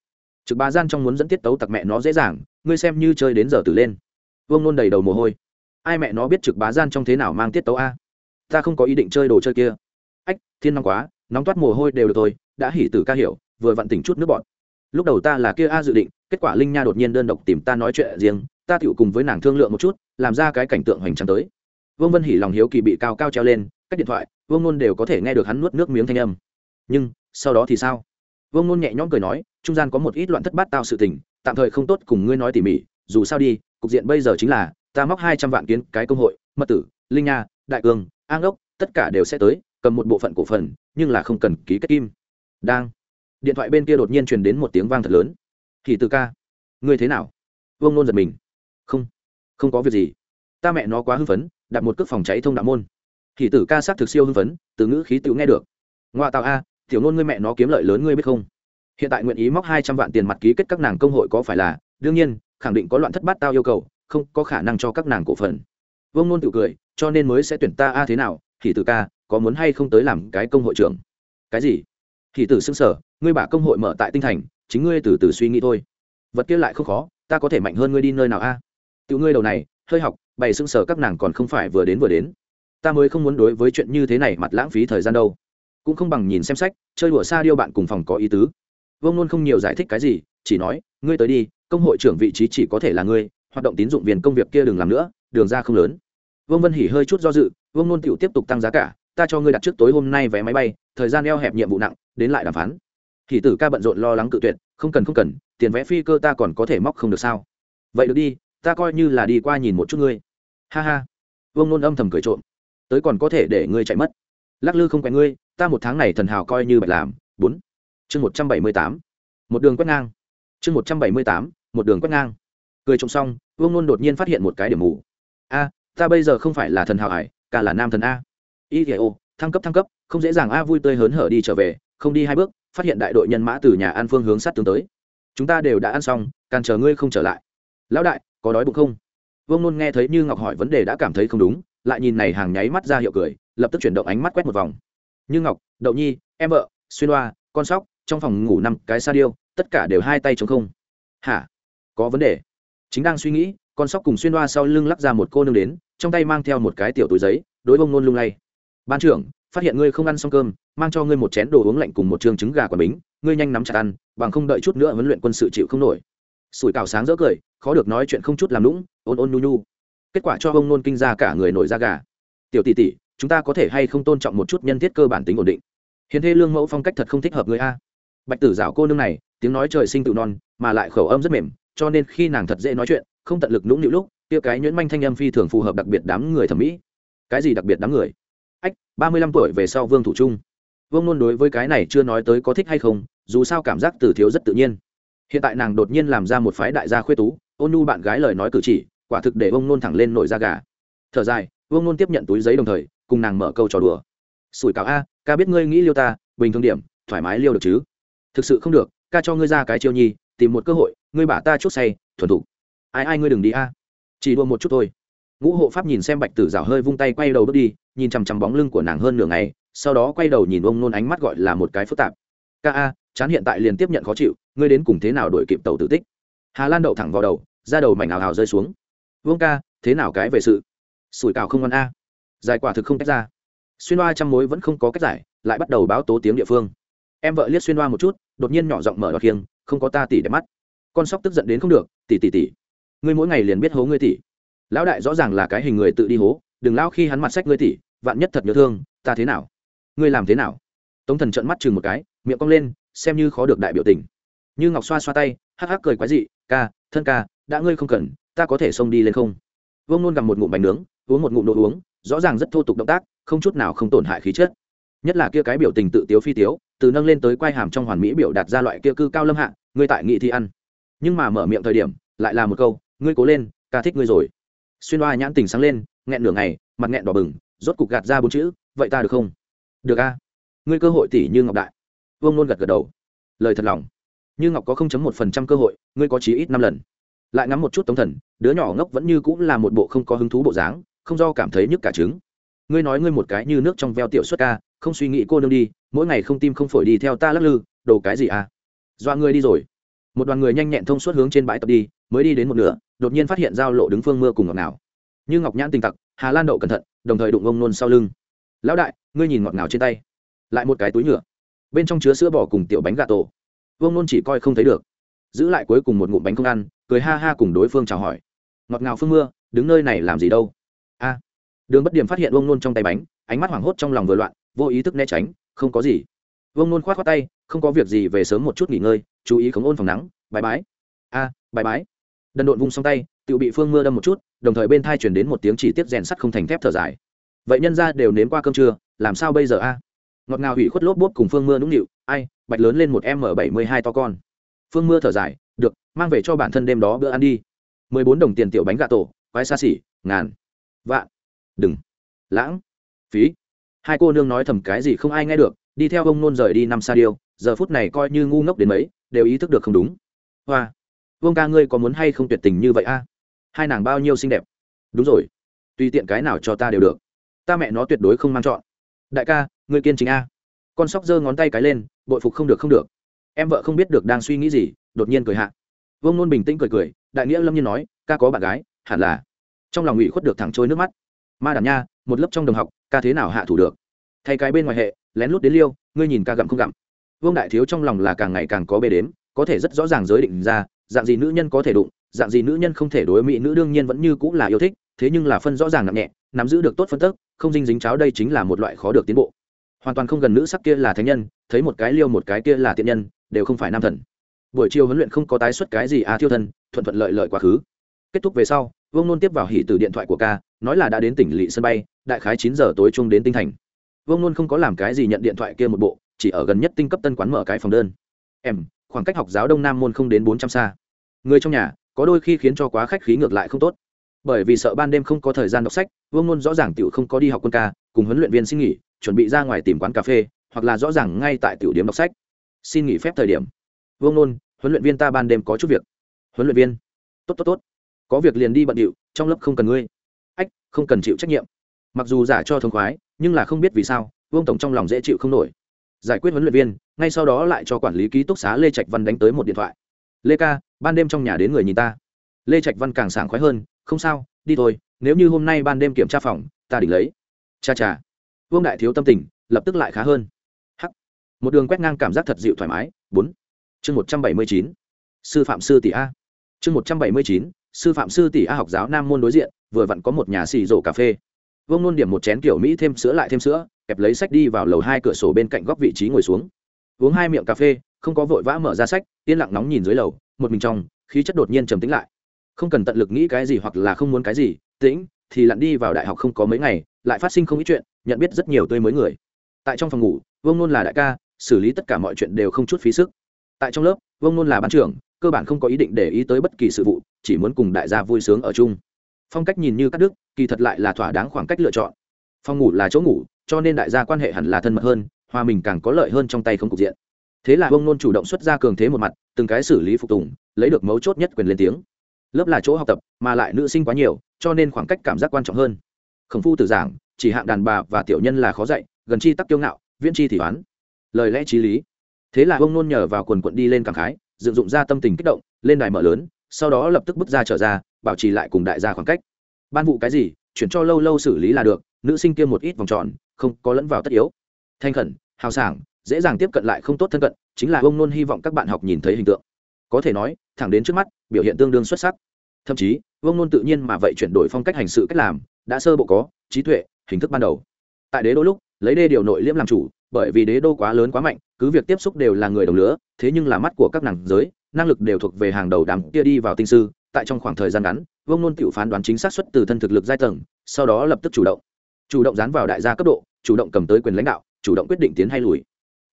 Speaker 1: trực bà gian trong muốn dẫn tiết tấu tặc mẹ nó dễ dàng, ngươi xem như chơi đến giờ từ lên. Vương nôn đầy đầu mồ hôi. Ai mẹ nó biết trực bá gian trong thế nào mang tiết tấu a? Ta không có ý định chơi đồ chơi kia. Ách, thiên nóng quá, nóng toát mồ hôi đều được thôi, đã hỉ tử ca hiểu, vừa vặn tỉnh chút nước bọn lúc đầu ta là kia a dự định, kết quả linh nha đột nhiên đơn độc tìm ta nói chuyện riêng, ta tựu cùng với nàng thương lượng một chút, làm ra cái cảnh tượng hoành tráng tới. Vương vân hỉ lòng hiếu kỳ bị cao cao treo lên, cách điện thoại, vương nôn đều có thể nghe được hắn nuốt nước miếng thanh âm. Nhưng, sau đó thì sao? Vương nôn nhẹ nhõm cười nói, trung gian có một ít loạn thất bát tao sự tình, tạm thời không tốt cùng ngươi nói tỉ mỉ, dù sao đi, cục diện bây giờ chính là, ta móc hai trăm vạn kiến cái công hội, mật tử, linh nha, đại cương an ốc tất cả đều sẽ tới, cầm một bộ phận cổ phần, nhưng là không cần ký kết kim. Đang. Điện thoại bên kia đột nhiên truyền đến một tiếng vang thật lớn. Thì từ ca, ngươi thế nào? Vương nôn giật mình. Không không có việc gì. Ta mẹ nó quá hưng phấn, đặt một cước phòng cháy thông đạo môn. Thì tử ca sắc thực siêu hưng phấn, từ ngữ khí tự nghe được. Ngoa tạo a tiểu nôn ngươi mẹ nó kiếm lợi lớn ngươi biết không? Hiện tại nguyện ý móc hai trăm vạn tiền mặt ký kết các nàng công hội có phải là? Đương nhiên, khẳng định có loạn thất bát tao yêu cầu, không có khả năng cho các nàng cổ phần. Vương nôn tự cười, cho nên mới sẽ tuyển ta a thế nào? Thì tử ca, có muốn hay không tới làm cái công hội trưởng? Cái gì? Thì tử xưng sở ngươi bả công hội mở tại tinh thành, chính ngươi từ từ suy nghĩ thôi. Vật kia lại không khó, ta có thể mạnh hơn ngươi đi nơi nào a? À? tiểu ngươi đầu này, hơi học, bày xưng sở các nàng còn không phải vừa đến vừa đến. Ta mới không muốn đối với chuyện như thế này mặt lãng phí thời gian đâu cũng không bằng nhìn xem sách, chơi đùa xa điêu bạn cùng phòng có ý tứ. Vương luôn không nhiều giải thích cái gì, chỉ nói, ngươi tới đi, công hội trưởng vị trí chỉ có thể là ngươi, hoạt động tín dụng viên công việc kia đừng làm nữa, đường ra không lớn. Vương vân hỉ hơi chút do dự, vương luôn tựu tiếp tục tăng giá cả, ta cho ngươi đặt trước tối hôm nay vé máy bay, thời gian eo hẹp nhiệm vụ nặng, đến lại đàm phán. Thì tử ca bận rộn lo lắng cự tuyệt, không cần không cần, tiền vé phi cơ ta còn có thể móc không được sao? Vậy được đi, ta coi như là đi qua nhìn một chút ngươi. Ha ha. Vương nôn âm thầm cười trộm, tới còn có thể để ngươi chạy mất. Lắc lư không quen ngươi ta một tháng này thần hào coi như bạch làm, bốn. Chương một trăm bảy mươi tám. Một đường quét ngang. Chương một trăm bảy mươi tám, một đường quét ngang. Cười trộm xong, vương nôn đột nhiên phát hiện một cái điểm mù. A, ta bây giờ không phải là thần hào hải cả là nam thần a. Y ô, thăng cấp thăng cấp, không dễ dàng a vui tươi hớn hở đi trở về, không đi hai bước, phát hiện đại đội nhân mã từ nhà an phương hướng sát tướng tới. Chúng ta đều đã ăn xong, càn chờ ngươi không trở lại. Lão đại, có đói bụng không? Vương nôn nghe thấy như ngọc hỏi vấn đề đã cảm thấy không đúng, lại nhìn này hàng nháy mắt ra hiệu cười, lập tức chuyển động ánh mắt quét một vòng như ngọc, đậu nhi, em vợ, xuyên đoa con sóc, trong phòng ngủ năm cái sa điêu, tất cả đều hai tay chống không. Hả? Có vấn đề. Chính đang suy nghĩ, con sóc cùng xuyên đoa sau lưng lắc ra một cô nương đến, trong tay mang theo một cái tiểu túi giấy, đối bông nôn lung lay. Ban trưởng, phát hiện ngươi không ăn xong cơm, mang cho ngươi một chén đồ uống lạnh cùng một trường trứng gà quả bính, ngươi nhanh nắm chặt ăn, bằng không đợi chút nữa huấn luyện quân sự chịu không nổi. Sủi cào sáng rỡ cười, khó được nói chuyện không chút làm lũng ôn ôn nu nu kết quả cho ông nôn kinh ra cả người nổi da gà. Tiểu tỷ tỷ chúng ta có thể hay không tôn trọng một chút nhân thiết cơ bản tính ổn định? Hiền thê lương mẫu phong cách thật không thích hợp người a. Bạch tử dạo cô nương này, tiếng nói trời sinh tự non, mà lại khẩu âm rất mềm, cho nên khi nàng thật dễ nói chuyện, không tận lực nũng nịu lúc tia cái nhuyễn manh thanh âm phi thường phù hợp đặc biệt đám người thẩm mỹ. Cái gì đặc biệt đám người? Ách, ba mươi lăm tuổi về sau vương thủ trung. Vương nôn đối với cái này chưa nói tới có thích hay không, dù sao cảm giác từ thiếu rất tự nhiên. Hiện tại nàng đột nhiên làm ra một phái đại gia khuê tú, ôn nhu bạn gái lời nói cử chỉ, quả thực để vương nôn thẳng lên nổi da gà. Thở dài, vương nôn tiếp nhận túi giấy đồng thời cùng nàng mở câu trò đùa. Sủi cảo a, ca biết ngươi nghĩ liêu ta, bình thường điểm, thoải mái liêu được chứ? Thực sự không được, ca cho ngươi ra cái chiêu nhi, tìm một cơ hội, ngươi bả ta chút say, thuần thục. Ai ai ngươi đừng đi a. Chỉ đua một chút thôi. Ngũ hộ pháp nhìn xem bạch tử rào hơi vung tay quay đầu bước đi, nhìn chằm chằm bóng lưng của nàng hơn nửa ngày, sau đó quay đầu nhìn ông nôn ánh mắt gọi là một cái phức tạp. Ca a, chán hiện tại liền tiếp nhận khó chịu, ngươi đến cùng thế nào đổi kịp tàu tử tích? Hà lan đậu thẳng vào đầu ra đầu mảnh ảo hào rơi xuống. Vương ca, thế nào cái về sự? Sủi cào không ngon a giải quả thực không tách ra. Xuyên hoa trăm mối vẫn không có cách giải, lại bắt đầu báo tố tiếng địa phương. Em vợ liếc xuyên hoa một chút, đột nhiên nhỏ giọng mở đọt kiêng không có ta tỉ đẹp mắt. Con sóc tức giận đến không được, tỉ tỉ tỉ. Ngươi mỗi ngày liền biết hố ngươi tỉ. Lão đại rõ ràng là cái hình người tự đi hố, đừng lao khi hắn mặt sách ngươi tỉ, vạn nhất thật nhớ thương, ta thế nào? Ngươi làm thế nào? Tống thần trợn mắt chừng một cái, miệng cong lên, xem như khó được đại biểu tình. Như ngọc xoa xoa tay, hắc hắc cười quái dị, ca, thân ca, đã ngươi không cần, ta có thể xông đi lên không? Vương nôn gặm một ngụm bánh nướng, uống một ngụm đồ uống rõ ràng rất thô tục động tác, không chút nào không tổn hại khí chất. Nhất là kia cái biểu tình tự tiếu phi tiếu, từ nâng lên tới quai hàm trong hoàn mỹ biểu đạt ra loại kia cư cao lâm hạ, ngươi tại nghị thi ăn. Nhưng mà mở miệng thời điểm, lại là một câu, ngươi cố lên, ca thích ngươi rồi. Xuyên đoa nhãn tình sáng lên, nghẹn nửa ngày, mặt nghẹn đỏ bừng, rốt cục gạt ra bốn chữ, vậy ta được không? Được a. Ngươi cơ hội tỷ như ngọc đại. Vương nôn gật gật đầu. Lời thật lòng. Như ngọc có một phần trăm cơ hội, ngươi có chí ít năm lần. Lại ngắm một chút tống thần, đứa nhỏ ngốc vẫn như cũng là một bộ không có hứng thú bộ dáng không do cảm thấy nhức cả trứng. Ngươi nói ngươi một cái như nước trong veo tiểu xuất ca, không suy nghĩ cô nương đi, mỗi ngày không tim không phổi đi theo ta lắc lư, đồ cái gì à? Dọa ngươi đi rồi. Một đoàn người nhanh nhẹn thông suốt hướng trên bãi tập đi, mới đi đến một nửa, đột nhiên phát hiện giao lộ đứng phương mưa cùng ngọt nào như ngọc nhãn tình tặc, hà lan đậu cẩn thận, đồng thời đụng ông nôn sau lưng. Lão đại, ngươi nhìn ngọt ngào trên tay. Lại một cái túi nhựa. Bên trong chứa sữa bò cùng tiểu bánh gà tổ. Vương nôn chỉ coi không thấy được. Giữ lại cuối cùng một ngụm bánh không ăn, cười ha ha cùng đối phương chào hỏi. Ngọt ngào phương mưa, đứng nơi này làm gì đâu? Đường bất điểm phát hiện vương nôn trong tay bánh, ánh mắt hoảng hốt trong lòng vừa loạn, vô ý thức né tránh, không có gì. Vương nôn k h o á t khoác tay, không có việc gì về sớm một chút nghỉ ngơi, chú ý không ôn phòng nắng bài bái. A bài bái. Đần độn vung xong tay tự bị phương mưa đâm một chút, đồng thời bên thai chuyển đến một tiếng chỉ tiết rèn sắt không thành thép thở dài. Vậy nhân ra đều nếm qua cơm trưa, làm sao bây giờ a? Ngọt ngào hủy khuất lốp bốp cùng phương mưa nũng nịu, ai, bạch lớn lên một m bảy mươi hai to con. Phương mưa thở dài, được, mang về cho bản thân đêm đó bữa ăn đi. mười bốn đồng tiền tiểu bánh gà tổ, quái xa xỉ, ngàn. Vạn đừng. Lãng. Phí. Hai cô nương nói thầm cái gì không ai nghe được, đi theo ông nôn rời đi năm xa điêu, giờ phút này coi như ngu ngốc đến mấy, đều ý thức được không đúng. Hoa. Vương ca ngươi có muốn hay không tuyệt tình như vậy a? Hai nàng bao nhiêu xinh đẹp. Đúng rồi. Tùy tiện cái nào cho ta đều được. Ta mẹ nó tuyệt đối không mang chọn. Đại ca, ngươi kiên chính a. Con sóc giơ ngón tay cái lên, bội phục không được không được. Em vợ không biết được đang suy nghĩ gì, đột nhiên cười hạ. Vương nôn bình tĩnh cười cười, đại nghĩa lâm nhiên nói, ca có bạn gái, hẳn là. Trong lòng ủy khuất được thẳng trôi nước mắt ma đàn nha, một lớp trong đồng học, ca thế nào hạ thủ được? Thay cái bên ngoài hệ, lén lút đến liêu, ngươi nhìn ca gặm không gặm. Vương đại thiếu trong lòng là càng ngày càng có bê đếm, có thể rất rõ ràng giới định ra, dạng gì nữ nhân có thể đụng, dạng gì nữ nhân không thể đối mỹ nữ đương nhiên vẫn như cũng là yêu thích, thế nhưng là phân rõ ràng nặng nhẹ, nắm giữ được tốt phân tức, không dinh dính cháo đây chính là một loại khó được tiến bộ. Hoàn toàn không gần nữ sắc kia là thánh nhân, thấy một cái liêu một cái kia là tiện nhân, đều không phải nam thần. Buổi chiều huấn luyện không có tái xuất cái gì à thiêu thân, thuận thuận lợi lợi quá khứ. Kết thúc về sau, vương nôn tiếp vào hỉ từ điện thoại của ca nói là đã đến tỉnh lỵ sân bay, đại khái chín giờ tối chung đến tinh thành. Vương luôn không có làm cái gì nhận điện thoại kia một bộ, chỉ ở gần nhất tinh cấp tân quán mở cái phòng đơn. Em, khoảng cách học giáo đông nam môn không đến bốn trăm xa. Người trong nhà, có đôi khi khiến cho quá khách khí ngược lại không tốt. Bởi vì sợ ban đêm không có thời gian đọc sách, vương luôn rõ ràng tiểu không có đi học quân ca, cùng huấn luyện viên xin nghỉ, chuẩn bị ra ngoài tìm quán cà phê, hoặc là rõ ràng ngay tại tiểu điểm đọc sách. Xin nghỉ phép thời điểm. Vương luôn huấn luyện viên ta ban đêm có chút việc. Huấn luyện viên. Tốt tốt tốt. Có việc liền đi bận điệu, trong lớp không cần ngươi không cần chịu trách nhiệm. Mặc dù giả cho thông khoái, nhưng là không biết vì sao, vương tổng trong lòng dễ chịu không nổi. Giải quyết huấn luyện viên, ngay sau đó lại cho quản lý ký túc xá lê trạch văn đánh tới một điện thoại. Lê ca, ban đêm trong nhà đến người nhìn ta. Lê trạch văn càng sảng khoái hơn, không sao, đi thôi, nếu như hôm nay ban đêm kiểm tra phòng, ta định lấy. Cha cha. Vương đại thiếu tâm tình, lập tức lại khá hơn. Hắc. Một đường quét ngang cảm giác thật dịu thoải mái. Bốn. Chương một trăm bảy mươi chín. Sư phạm sư tỷ a. Chương một trăm bảy mươi chín sư phạm sư tỷ a học giáo nam môn đối diện vừa vặn có một nhà xì rổ cà phê. Vương nôn điểm một chén kiểu mỹ thêm sữa lại thêm sữa kẹp lấy sách đi vào lầu hai cửa sổ bên cạnh góc vị trí ngồi xuống. Uống hai miệng cà phê không có vội vã mở ra sách yên lặng nóng nhìn dưới lầu một mình trong khí chất đột nhiên trầm tĩnh lại. Không cần tận lực nghĩ cái gì hoặc là không muốn cái gì tĩnh thì lặn đi vào đại học không có mấy ngày lại phát sinh không ít chuyện nhận biết rất nhiều tươi mới người. Tại trong phòng ngủ vương nôn là đại ca xử lý tất cả mọi chuyện đều không chút phí sức. Tại trong lớp vương nôn trưởng, cơ bản không có ý định để ý tới bất kỳ sự vụ chỉ muốn cùng đại gia vui sướng ở chung. Phong cách nhìn như cắt đứt, kỳ thật lại là thỏa đáng khoảng cách lựa chọn. Phòng ngủ là chỗ ngủ, cho nên đại gia quan hệ hẳn là thân mật hơn, hòa mình càng có lợi hơn trong tay không cục diện. Thế là ông nôn chủ động xuất ra cường thế một mặt, từng cái xử lý phục tùng, lấy được mấu chốt nhất quyền lên tiếng. Lớp là chỗ học tập, mà lại nữ sinh quá nhiều, cho nên khoảng cách cảm giác quan trọng hơn. Khổng phu tử giảng, chỉ hạng đàn bà và tiểu nhân là khó dạy, gần chi tắc kiêu ngạo, viễn chi thì toán lời lẽ t r í lý. Thế là ông nôn nhờ vào quần quận đi lên cảm khái, dựng dụng ra tâm tình kích động, lên đài mở lớn sau đó lập tức bước ra trở ra, bảo trì lại cùng đại gia khoảng cách. Ban vụ cái gì, chuyển cho lâu lâu xử lý là được, nữ sinh kia một ít vòng tròn, không có lẫn vào tất yếu. Thanh khẩn, hào sảng, dễ dàng tiếp cận lại không tốt thân cận, chính là ông nôn hy vọng các bạn học nhìn thấy hình tượng. Có thể nói, thẳng đến trước mắt, biểu hiện tương đương xuất sắc. Thậm chí, ông nôn tự nhiên mà vậy chuyển đổi phong cách hành sự cách làm, đã sơ bộ có, trí tuệ, hình thức ban đầu. Tại đế đô lúc, lấy đê điều nội liễm làm chủ bởi vì đế đô quá lớn quá mạnh, cứ việc tiếp xúc đều là người đồng lứa, thế nhưng là mắt của các nàng giới, năng lực đều thuộc về hàng đầu đám kia đi vào tinh sư, tại trong khoảng thời gian ngắn, vương nôn tự phán đoán chính xác xuất từ thân thực lực giai tầng, sau đó lập tức chủ động. Chủ động dán vào đại gia cấp độ, chủ động cầm tới quyền lãnh đạo, chủ động quyết định tiến hay lùi.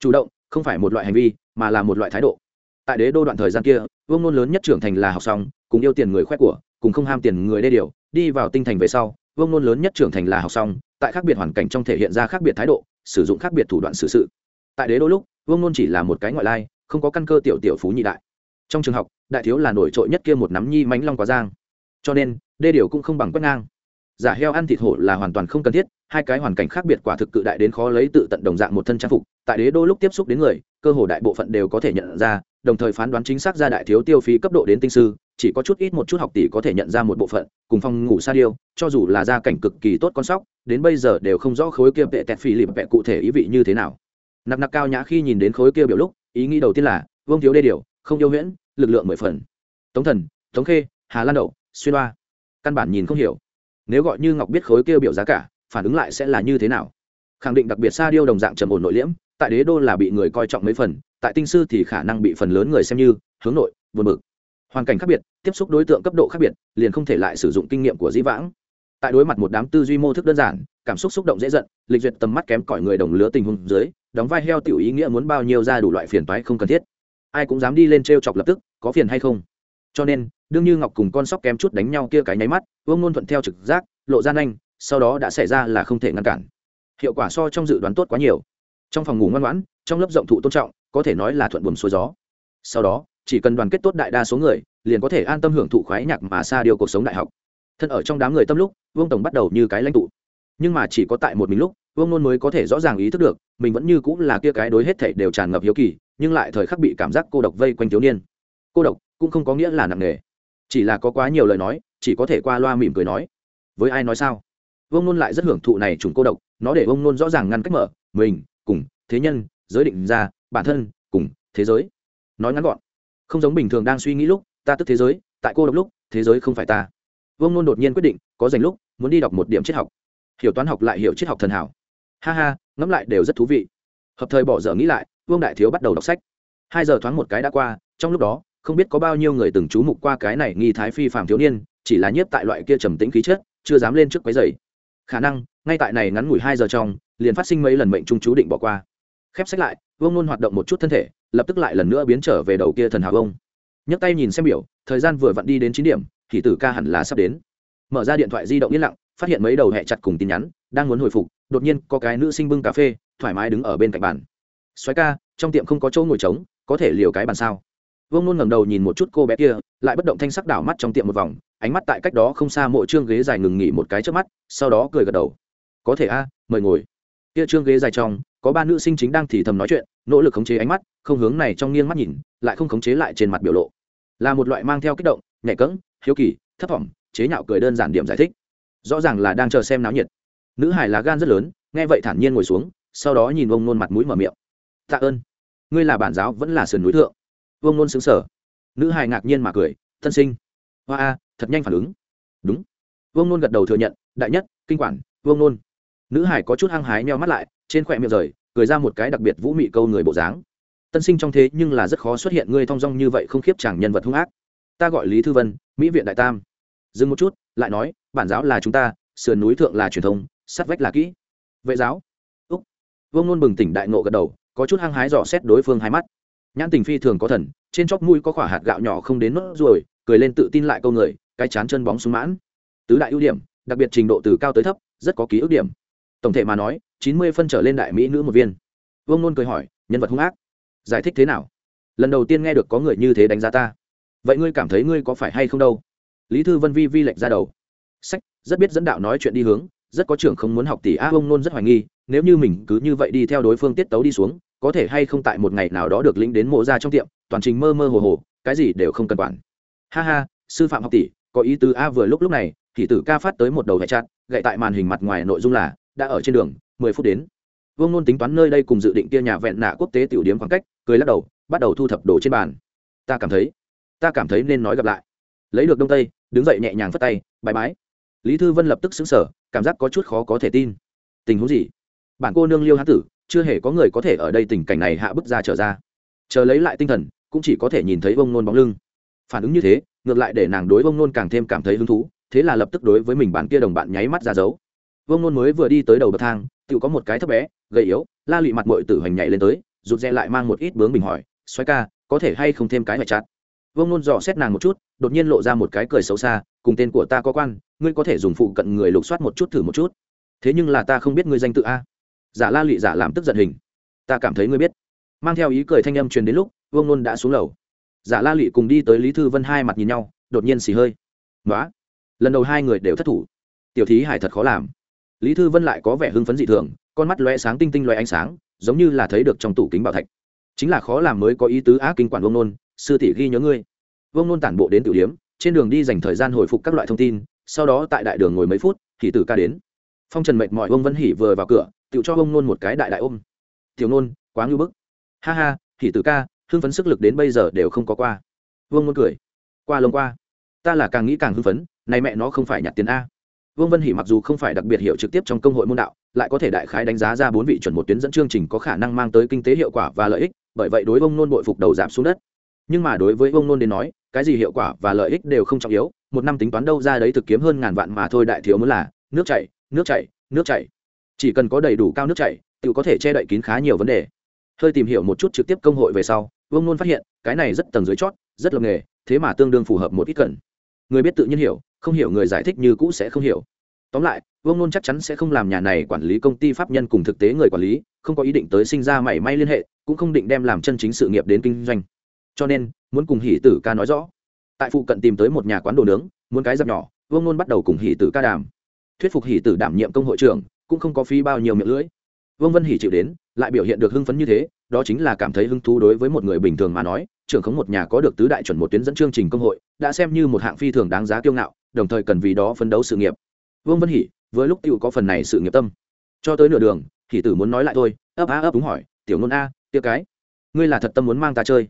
Speaker 1: Chủ động, không phải một loại hành vi, mà là một loại thái độ. Tại đế đô đoạn thời gian kia, vương nôn lớn nhất trưởng thành là học xong, cùng yêu tiền người khoe của, cùng không ham tiền người đê điều, đi vào tinh thành về sau, vương nôn lớn nhất trưởng thành là học xong, tại khác biệt hoàn cảnh trong thể hiện ra khác biệt thái độ sử dụng khác biệt thủ đoạn xử sự. Tại đế đô lúc, vương nôn chỉ là một cái ngoại lai, không có căn cơ tiểu tiểu phú nhị đại. Trong trường học, đại thiếu là nổi trội nhất kia một nắm nhi mánh long quá giang. Cho nên, đê điều cũng không bằng quét ngang. Giả heo ăn thịt hổ là hoàn toàn không cần thiết, hai cái hoàn cảnh khác biệt quả thực cự đại đến khó lấy tự tận đồng dạng một thân trang phục. Tại đế đô lúc tiếp xúc đến người, cơ hồ đại bộ phận đều có thể nhận ra đồng thời phán đoán chính xác ra đại thiếu tiêu phí cấp độ đến tinh sư, chỉ có chút ít một chút học tỷ có thể nhận ra một bộ phận, cùng phòng ngủ sa điêu, cho dù là gia cảnh cực kỳ tốt con sóc, đến bây giờ đều không rõ khối kia vệ tẹt phi lìm vẹ cụ thể ý vị như thế nào. Nặc nặc cao nhã khi nhìn đến khối kia biểu lúc, ý nghĩ đầu tiên là, vương thiếu đê điều, không yêu huyễn, lực lượng mười phần. Tống thần, tống khê, hà lan đậu, xuyên hoa. Căn bản nhìn không hiểu. Nếu gọi như ngọc biết khối kia biểu giá cả, phản ứng lại sẽ là như thế nào? Khẳng định đặc biệt sa điêu đồng dạng trầm ổn nội liễm, tại đế đô là bị người coi trọng mấy phần tại tinh sư thì khả năng bị phần lớn người xem như hướng nội buồn bực. Hoàn cảnh khác biệt, tiếp xúc đối tượng cấp độ khác biệt, liền không thể lại sử dụng kinh nghiệm của dĩ vãng. Tại đối mặt một đám tư duy mô thức đơn giản, cảm xúc xúc động dễ giận, lịch duyệt tầm mắt kém cỏi người đồng lứa tình huống dưới, đóng vai heo tiểu ý nghĩa muốn bao nhiêu ra đủ loại phiền toái không cần thiết. Ai cũng dám đi lên t chọc lập tức, có phiền hay không? Cho nên, đương như ngọc cùng con sóc kém chút đánh nhau kia cái nháy mắt, vương ngôn thuận theo trực giác, lộ ra nhanh, sau đó đã xảy ra là không thể ngăn cản. Hiệu quả so trong dự đoán tốt quá nhiều. Trong phòng ngủ ngoan ngoãn, trong lớp rộng thụ tôn trọng có thể nói là thuận buồm xuôi gió. Sau đó, chỉ cần đoàn kết tốt đại đa số người, liền có thể an tâm hưởng thụ khoái nhạc mà xa điều cuộc sống đại học. Thân ở trong đám người tâm lúc, vương tổng bắt đầu như cái lãnh tụ. Nhưng mà chỉ có tại một mình lúc, vương nôn mới có thể rõ ràng ý thức được, mình vẫn như cũng là kia cái đối hết thảy đều tràn ngập hiếu kỳ, nhưng lại thời khắc bị cảm giác cô độc vây quanh thiếu niên. Cô độc cũng không có nghĩa là nặng nề. Chỉ là có quá nhiều lời nói, chỉ có thể qua loa mỉm cười nói. Với ai nói sao? Vương nôn lại rất hưởng thụ này trùng cô độc, nó để vương nôn rõ ràng ngăn cách mở, mình, cùng, thế nhân, giới định ra bản thân, cùng thế giới. Nói ngắn gọn, không giống bình thường đang suy nghĩ lúc, ta tức thế giới, tại cô độc lúc, thế giới không phải ta. Vương nôn đột nhiên quyết định, có dành lúc, muốn đi đọc một điểm triết học. Hiểu toán học lại hiểu triết học thần hảo. Ha ha, ngẫm lại đều rất thú vị. Hợp thời bỏ dở nghĩ lại, vương đại thiếu bắt đầu đọc sách. Hai giờ thoáng một cái đã qua, trong lúc đó, không biết có bao nhiêu người từng chú mục qua cái này nghi thái phi phạm thiếu niên, chỉ là nhiếp tại loại kia trầm tĩnh khí chất, chưa dám lên trước quấy giày khả năng, ngay tại này ngắn ngủi hai giờ trong, liền phát sinh mấy lần mệnh trung chú định bỏ qua khép sách lại, vương nôn hoạt động một chút thân thể, lập tức lại lần nữa biến trở về đầu kia thần hào ông. Nhấc tay nhìn xem biểu, thời gian vừa vặn đi đến chín điểm, thì tử ca hẳn là sắp đến. Mở ra điện thoại di động yên lặng, phát hiện mấy đầu hẹ chặt cùng tin nhắn, đang muốn hồi phục, đột nhiên có cái nữ sinh bưng cà phê, thoải mái đứng ở bên cạnh bàn. Xoáy ca, trong tiệm không có chỗ ngồi trống, có thể liều cái bàn sao? Vương nôn ngẩng đầu nhìn một chút cô bé kia, lại bất động thanh sắc đảo mắt trong tiệm một vòng, ánh mắt tại cách đó không xa mỗi chương ghế dài ngừng nghỉ một cái trước mắt, sau đó cười gật đầu. Có thể a, mời ngồi. Kia chương ghế dài trong có ba nữ sinh chính đang thì thầm nói chuyện, nỗ lực khống chế ánh mắt, không hướng này trong nghiêng mắt nhìn, lại không khống chế lại trên mặt biểu lộ. Là một loại mang theo kích động, nhạy cẫng hiếu kỳ, thấp thỏm, chế nhạo cười đơn giản điểm giải thích. Rõ ràng là đang chờ xem náo nhiệt. Nữ hải là gan rất lớn, nghe vậy thản nhiên ngồi xuống, sau đó nhìn ông nôn mặt mũi mở miệng. Tạ ơn. Ngươi là bản giáo, vẫn là sườn núi thượng. Vương nôn xứng sở nữ hải ngạc nhiên mà cười, thân sinh. Hoa a, thật nhanh phản ứng. Đúng. Vương nôn gật đầu thừa nhận, đại nhất, kinh quản, vương nôn nữ hải có chút hăng hái meo mắt lại, trên khỏe miệng rời, cười ra một cái đặc biệt vũ mị câu người bộ dáng. Tân sinh trong thế nhưng là rất khó xuất hiện ngươi thong dong như vậy không khiếp chẳng nhân vật hung ác. Ta gọi lý thư vân, mỹ viện đại tam. Dừng một chút, lại nói, bản giáo là chúng ta, sườn núi thượng là truyền thông, sắt vách là kỹ. Vệ giáo. Úc. Vương nôn bừng tỉnh đại ngộ gật đầu, có chút hăng hái dò xét đối phương hai mắt. Nhãn tình phi thường có thần, trên chóp mũi có khỏa hạt gạo nhỏ không đến nốt ruồi, cười lên tự tin lại câu người, cái chán chân bóng súng mãn. Tứ đại ưu điểm, đặc biệt trình độ từ cao tới thấp, rất có ký ức điểm tổng thể mà nói, chín mươi phân trở lên đại mỹ nữ một viên. Vương nôn cười hỏi, nhân vật hung ác, giải thích thế nào? Lần đầu tiên nghe được có người như thế đánh giá ta. Vậy ngươi cảm thấy ngươi có phải hay không đâu? Lý thư vân vi vi lệnh ra đầu. Sách, rất biết dẫn đạo nói chuyện đi hướng, rất có trưởng không muốn học tỷ a ông nôn rất hoài nghi, nếu như mình cứ như vậy đi theo đối phương tiết tấu đi xuống, có thể hay không tại một ngày nào đó được lĩnh đến mộ ra trong tiệm, toàn trình mơ mơ hồ hồ, cái gì đều không cần quản. Ha ha, sư phạm học tỷ có ý tứ a, vừa lúc lúc này, thì tử ca phát tới một đầu gậy chặt gậy tại màn hình mặt ngoài nội dung là đã ở trên đường, mười phút đến. Vương nôn tính toán nơi đây cùng dự định kia nhà vẹn nạ quốc tế tiểu điếm khoảng cách, cười lắc đầu, bắt đầu thu thập đồ trên bàn. Ta cảm thấy, ta cảm thấy nên nói gặp lại. Lấy được đông tây, đứng dậy nhẹ nhàng phất tay bài bái. Lý thư vân lập tức xứng sở cảm giác có chút khó có thể tin. Tình huống gì? Bản cô nương liêu hán tử, chưa hề có người có thể ở đây tình cảnh này hạ bức ra trở ra. Chờ lấy lại tinh thần, cũng chỉ có thể nhìn thấy vông nôn bóng lưng. Phản ứng như thế, ngược lại để nàng đối vông nôn càng thêm cảm thấy hứng thú, thế là lập tức đối với mình bạn kia đồng bạn nháy mắt ra dấu. Vương nôn mới vừa đi tới đầu bậc thang tự có một cái thấp bé, gầy yếu, la lụy mặt mội tử hoành nhảy lên tới, rụt rè lại mang một ít bướng bình hỏi xoáy ca, có thể hay không thêm cái ngoại chặt? Vương nôn dò xét nàng một chút, đột nhiên lộ ra một cái cười xấu xa, cùng tên của ta có quan, ngươi có thể dùng phụ cận người lục soát một chút thử một chút. Thế nhưng là ta không biết ngươi danh tự a. Giả la lụy giả làm tức giận hình. Ta cảm thấy ngươi biết. Mang theo ý cười thanh âm truyền đến lúc, vương nôn đã xuống lầu. Giả la lụy cùng đi tới lý thư vân hai mặt nhìn nhau, đột nhiên xì hơi. Nói lần đầu hai người đều thất thủ. Tiểu thí hải thật khó làm lý thư vân lại có vẻ hưng phấn dị thường, con mắt loe sáng tinh tinh loe ánh sáng, giống như là thấy được trong tủ kính bảo thạch. Chính là khó làm mới có ý tứ á kinh quản vương nôn, sư tỷ ghi nhớ ngươi. Vương nôn tản bộ đến tiểu điếm trên đường đi dành thời gian hồi phục các loại thông tin, sau đó tại đại đường ngồi mấy phút, thì tử ca đến. Phong trần mệt mỏi vông vân hỉ vừa vào cửa tự cho vông nôn một cái đại đại ôm. Tiểu nôn, quá ngưu bức. Ha ha hỉ tử ca, hưng phấn sức lực đến bây giờ đều không có qua. Vương nôn cười. Qua lông qua. Ta là càng nghĩ càng hưng phấn, này mẹ nó không phải nhặt tiền a vương vân hỉ mặc dù không phải đặc biệt hiểu trực tiếp trong công hội môn đạo lại có thể đại khái đánh giá ra bốn vị chuẩn một tuyến dẫn chương trình có khả năng mang tới kinh tế hiệu quả và lợi ích bởi vậy đối với nôn bội phục đầu giảm xuống đất nhưng mà đối với ông nôn đến nói cái gì hiệu quả và lợi ích đều không trọng yếu một năm tính toán đâu ra đấy thực kiếm hơn ngàn vạn mà thôi đại thiếu muốn là nước chảy nước chảy nước chảy. chỉ cần có đầy đủ cao nước chảy, tự có thể che đậy kín khá nhiều vấn đề. hơi tìm hiểu một chút trực tiếp công hội về sau, vương nôn phát hiện cái này rất tầng dưới chót, rất lồng nghề, thế mà tương đương phù hợp một ít cần. người biết tự nhiên hiểu, không hiểu người giải thích như cũ sẽ không hiểu tóm lại, vương nôn chắc chắn sẽ không làm nhà này quản lý công ty pháp nhân cùng thực tế người quản lý, không có ý định tới sinh ra mảy may liên hệ, cũng không định đem làm chân chính sự nghiệp đến kinh doanh. Cho nên, muốn cùng hỷ tử ca nói rõ. Tại phụ cận tìm tới một nhà quán đồ nướng, muốn cái dập nhỏ, vương nôn bắt đầu cùng hỷ tử ca đàm. Thuyết phục hỷ tử đảm nhiệm công hội trưởng, cũng không có phí bao nhiêu miệng lưỡi. Vương vân hỷ chịu đến, lại biểu hiện được hưng phấn như thế, đó chính là cảm thấy hứng thú đối với một người bình thường mà nói, trưởng khống một nhà có được tứ đại chuẩn một tuyến dẫn chương trình công hội, đã xem như một hạng phi thường đáng giá kiêu ngạo, đồng thời cần vì đó phấn đấu sự nghiệp vương vân hỷ với lúc tựu có phần này sự nghiệp tâm. Cho tới nửa đường, hỉ tử muốn nói lại thôi, ấp á ấp đúng hỏi, tiểu nôn a tiêu cái, ngươi là thật tâm muốn mang ta chơi?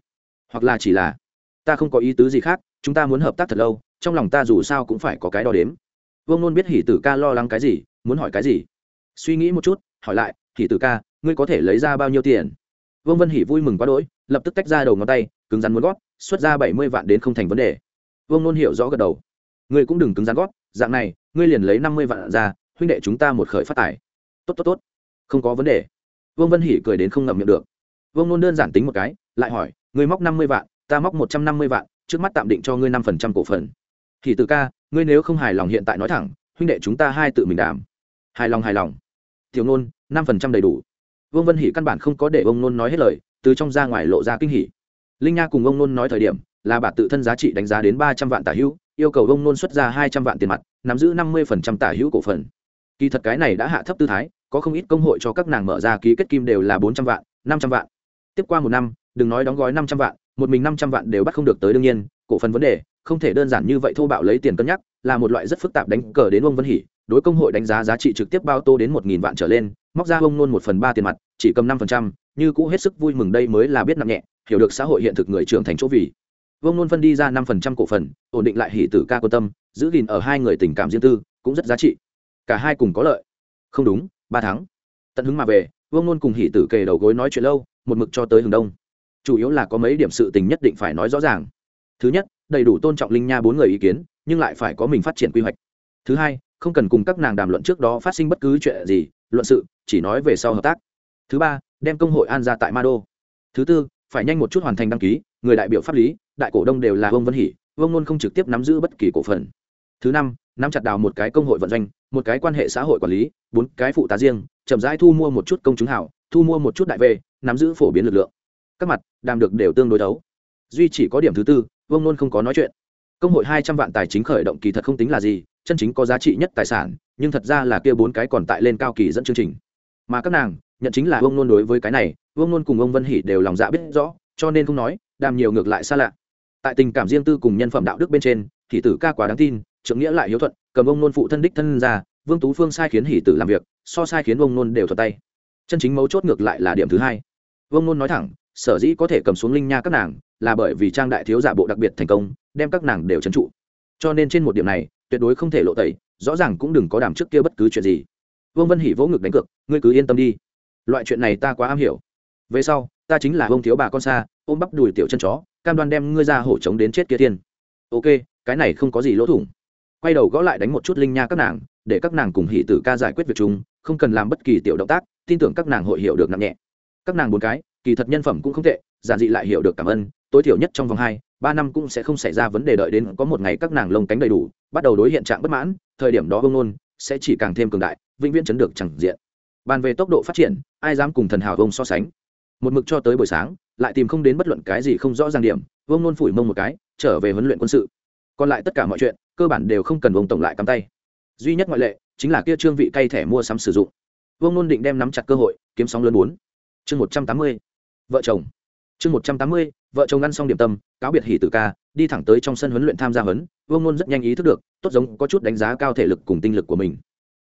Speaker 1: Hoặc là chỉ là, ta không có ý tứ gì khác, chúng ta muốn hợp tác thật lâu, trong lòng ta dù sao cũng phải có cái đo đếm. Vương nôn biết hỉ tử ca lo lắng cái gì, muốn hỏi cái gì? Suy nghĩ một chút, hỏi lại, hỉ tử ca, ngươi có thể lấy ra bao nhiêu tiền? Vương vân hỷ vui mừng quá đỗi, lập tức tách ra đầu ngón tay, cứng rắn muốn gót, xuất ra bảy mươi vạn đến không thành vấn đề. Vương nôn hiểu rõ gật đầu. Ngươi cũng đừng cứng rắn gót, dạng này ngươi liền lấy năm mươi vạn ra, huynh đệ chúng ta một khởi phát tài. Tốt tốt tốt. Không có vấn đề. Vương vân hỷ cười đến không ngậm miệng được. Vương nôn đơn giản tính một cái, lại hỏi, ngươi móc năm mươi vạn, ta móc một trăm năm mươi vạn, trước mắt tạm định cho ngươi năm phần trăm cổ phần. Thì từ ca, ngươi nếu không hài lòng hiện tại nói thẳng, huynh đệ chúng ta hai tự mình đảm hài lòng hài lòng. Tiểu nôn, năm phần trăm đầy đủ. Vương vân hỷ căn bản không có để ông nôn nói hết lời, từ trong ra ngoài lộ ra kinh hỉ. Linh nha cùng ông nôn nói thời điểm là bà tự thân giá trị đánh giá đến ba trăm vạn tả hữu, yêu cầu ông nôn xuất ra hai trăm vạn tiền mặt, nắm giữ năm mươi phần trăm tả hữu cổ phần. Kỳ thật cái này đã hạ thấp tư thái, có không ít công hội cho các nàng mở ra ký kết kim đều là bốn trăm vạn, năm trăm vạn. Tiếp qua một năm, đừng nói đóng gói năm trăm vạn, một mình năm trăm vạn đều bắt không được tới đương nhiên, cổ phần vấn đề, không thể đơn giản như vậy thô bạo lấy tiền cân nhắc, là một loại rất phức tạp đánh cờ đến ông vân hỉ đối công hội đánh giá giá trị trực tiếp bao tô đến một nghìn vạn trở lên, móc ra ông nôn một phần ba tiền mặt, chỉ cầm năm phần trăm, như cũ hết sức vui mừng đây mới là biết nặng nhẹ, hiểu được xã hội hiện thực người trưởng thành chỗ vì. Vương nôn phân đi ra năm phần trăm cổ phần, ổn định lại hỉ tử ca quan tâm, giữ gìn ở hai người tình cảm riêng tư, cũng rất giá trị. Cả hai cùng có lợi. Không đúng, ba tháng tận hứng mà về, Vương nôn cùng hỉ tử kề đầu gối nói chuyện lâu, một mực cho tới hừng đông. Chủ yếu là có mấy điểm sự tình nhất định phải nói rõ ràng. Thứ nhất, đầy đủ tôn trọng linh nha bốn người ý kiến, nhưng lại phải có mình phát triển quy hoạch. Thứ hai, không cần cùng các nàng đàm luận trước đó phát sinh bất cứ chuyện gì, luận sự, chỉ nói về sau hợp tác. Thứ ba, đem công hội an ra tại ma đô. Thứ tư phải nhanh một chút hoàn thành đăng ký, người đại biểu pháp lý, đại cổ đông đều là vương vân hỷ, vương luôn không trực tiếp nắm giữ bất kỳ cổ phần. Thứ năm, nắm chặt đào một cái công hội vận doanh, một cái quan hệ xã hội quản lý, bốn cái phụ tá riêng, chậm rãi thu mua một chút công chứng hảo thu mua một chút đại về, nắm giữ phổ biến lực lượng. Các mặt, đàm được đều tương đối đấu duy chỉ có điểm thứ tư, vương luôn không có nói chuyện. Công hội hai trăm vạn tài chính khởi động kỳ thật không tính là gì, chân chính có giá trị nhất tài sản, nhưng thật ra là kia bốn cái còn tại lên cao kỳ dẫn chương trình. Mà các nàng nhận chính là vương nôn đối với cái này vương nôn cùng ông vân hỷ đều lòng dạ biết rõ, cho nên không nói, đàm nhiều ngược lại xa lạ. Tại tình cảm riêng tư cùng nhân phẩm đạo đức bên trên, hỷ tử ca quá đáng tin, trưởng nghĩa lại hiếu thuận, cầm ông nôn phụ thân đích thân ra, vương tú phương sai khiến hỷ tử làm việc, so sai khiến ông nôn đều thuật tay. Chân chính mấu chốt ngược lại là điểm thứ hai. Vương nôn nói thẳng, sở dĩ có thể cầm xuống linh nha các nàng, là bởi vì trang đại thiếu giả bộ đặc biệt thành công, đem các nàng đều trấn trụ. Cho nên trên một điểm này, tuyệt đối không thể lộ tẩy, rõ ràng cũng đừng có đàm trước kia bất cứ chuyện gì. Vương vân hỉ vỗ ngực đánh cược, ngươi cứ yên tâm đi loại chuyện này ta quá am hiểu. Về sau ta chính là ông thiếu bà con xa ôm bắp đùi tiểu chân chó cam đoan đem ngươi ra hổ trống đến chết kia tiên. Ok cái này không có gì lỗ thủng. Quay đầu gõ lại đánh một chút linh nha các nàng để các nàng cùng hỷ tử ca giải quyết việc chúng, không cần làm bất kỳ tiểu động tác tin tưởng các nàng hội hiểu được nặng nhẹ. Các nàng bốn cái kỳ thật nhân phẩm cũng không tệ giản dị lại hiểu được cảm ơn tối thiểu nhất trong vòng hai ba năm cũng sẽ không xảy ra vấn đề đợi đến có một ngày các nàng lông cánh đầy đủ bắt đầu đối hiện trạng bất mãn thời điểm đó bông nôn sẽ chỉ càng thêm cường đại vĩnh viễn chấn được chẳng diện bàn về tốc độ phát triển, ai dám cùng thần hào vông so sánh. Một mực cho tới buổi sáng, lại tìm không đến bất luận cái gì không rõ ràng điểm, vông nôn phủi mông một cái, trở về huấn luyện quân sự. Còn lại tất cả mọi chuyện, cơ bản đều không cần vông tổng lại cắm tay. Duy nhất ngoại lệ, chính là kia trương vị cay thẻ mua sắm sử dụng. Vông nôn định đem nắm chặt cơ hội, kiếm sóng lớn bốn. Chương một trăm tám mươi, vợ chồng. Chương một trăm tám mươi, vợ chồng ăn xong điểm tâm, cáo biệt hỉ tử ca, đi thẳng tới trong sân huấn luyện tham gia huấn. Vương nôn rất nhanh ý thức được, tốt giống có chút đánh giá cao thể lực cùng tinh lực của mình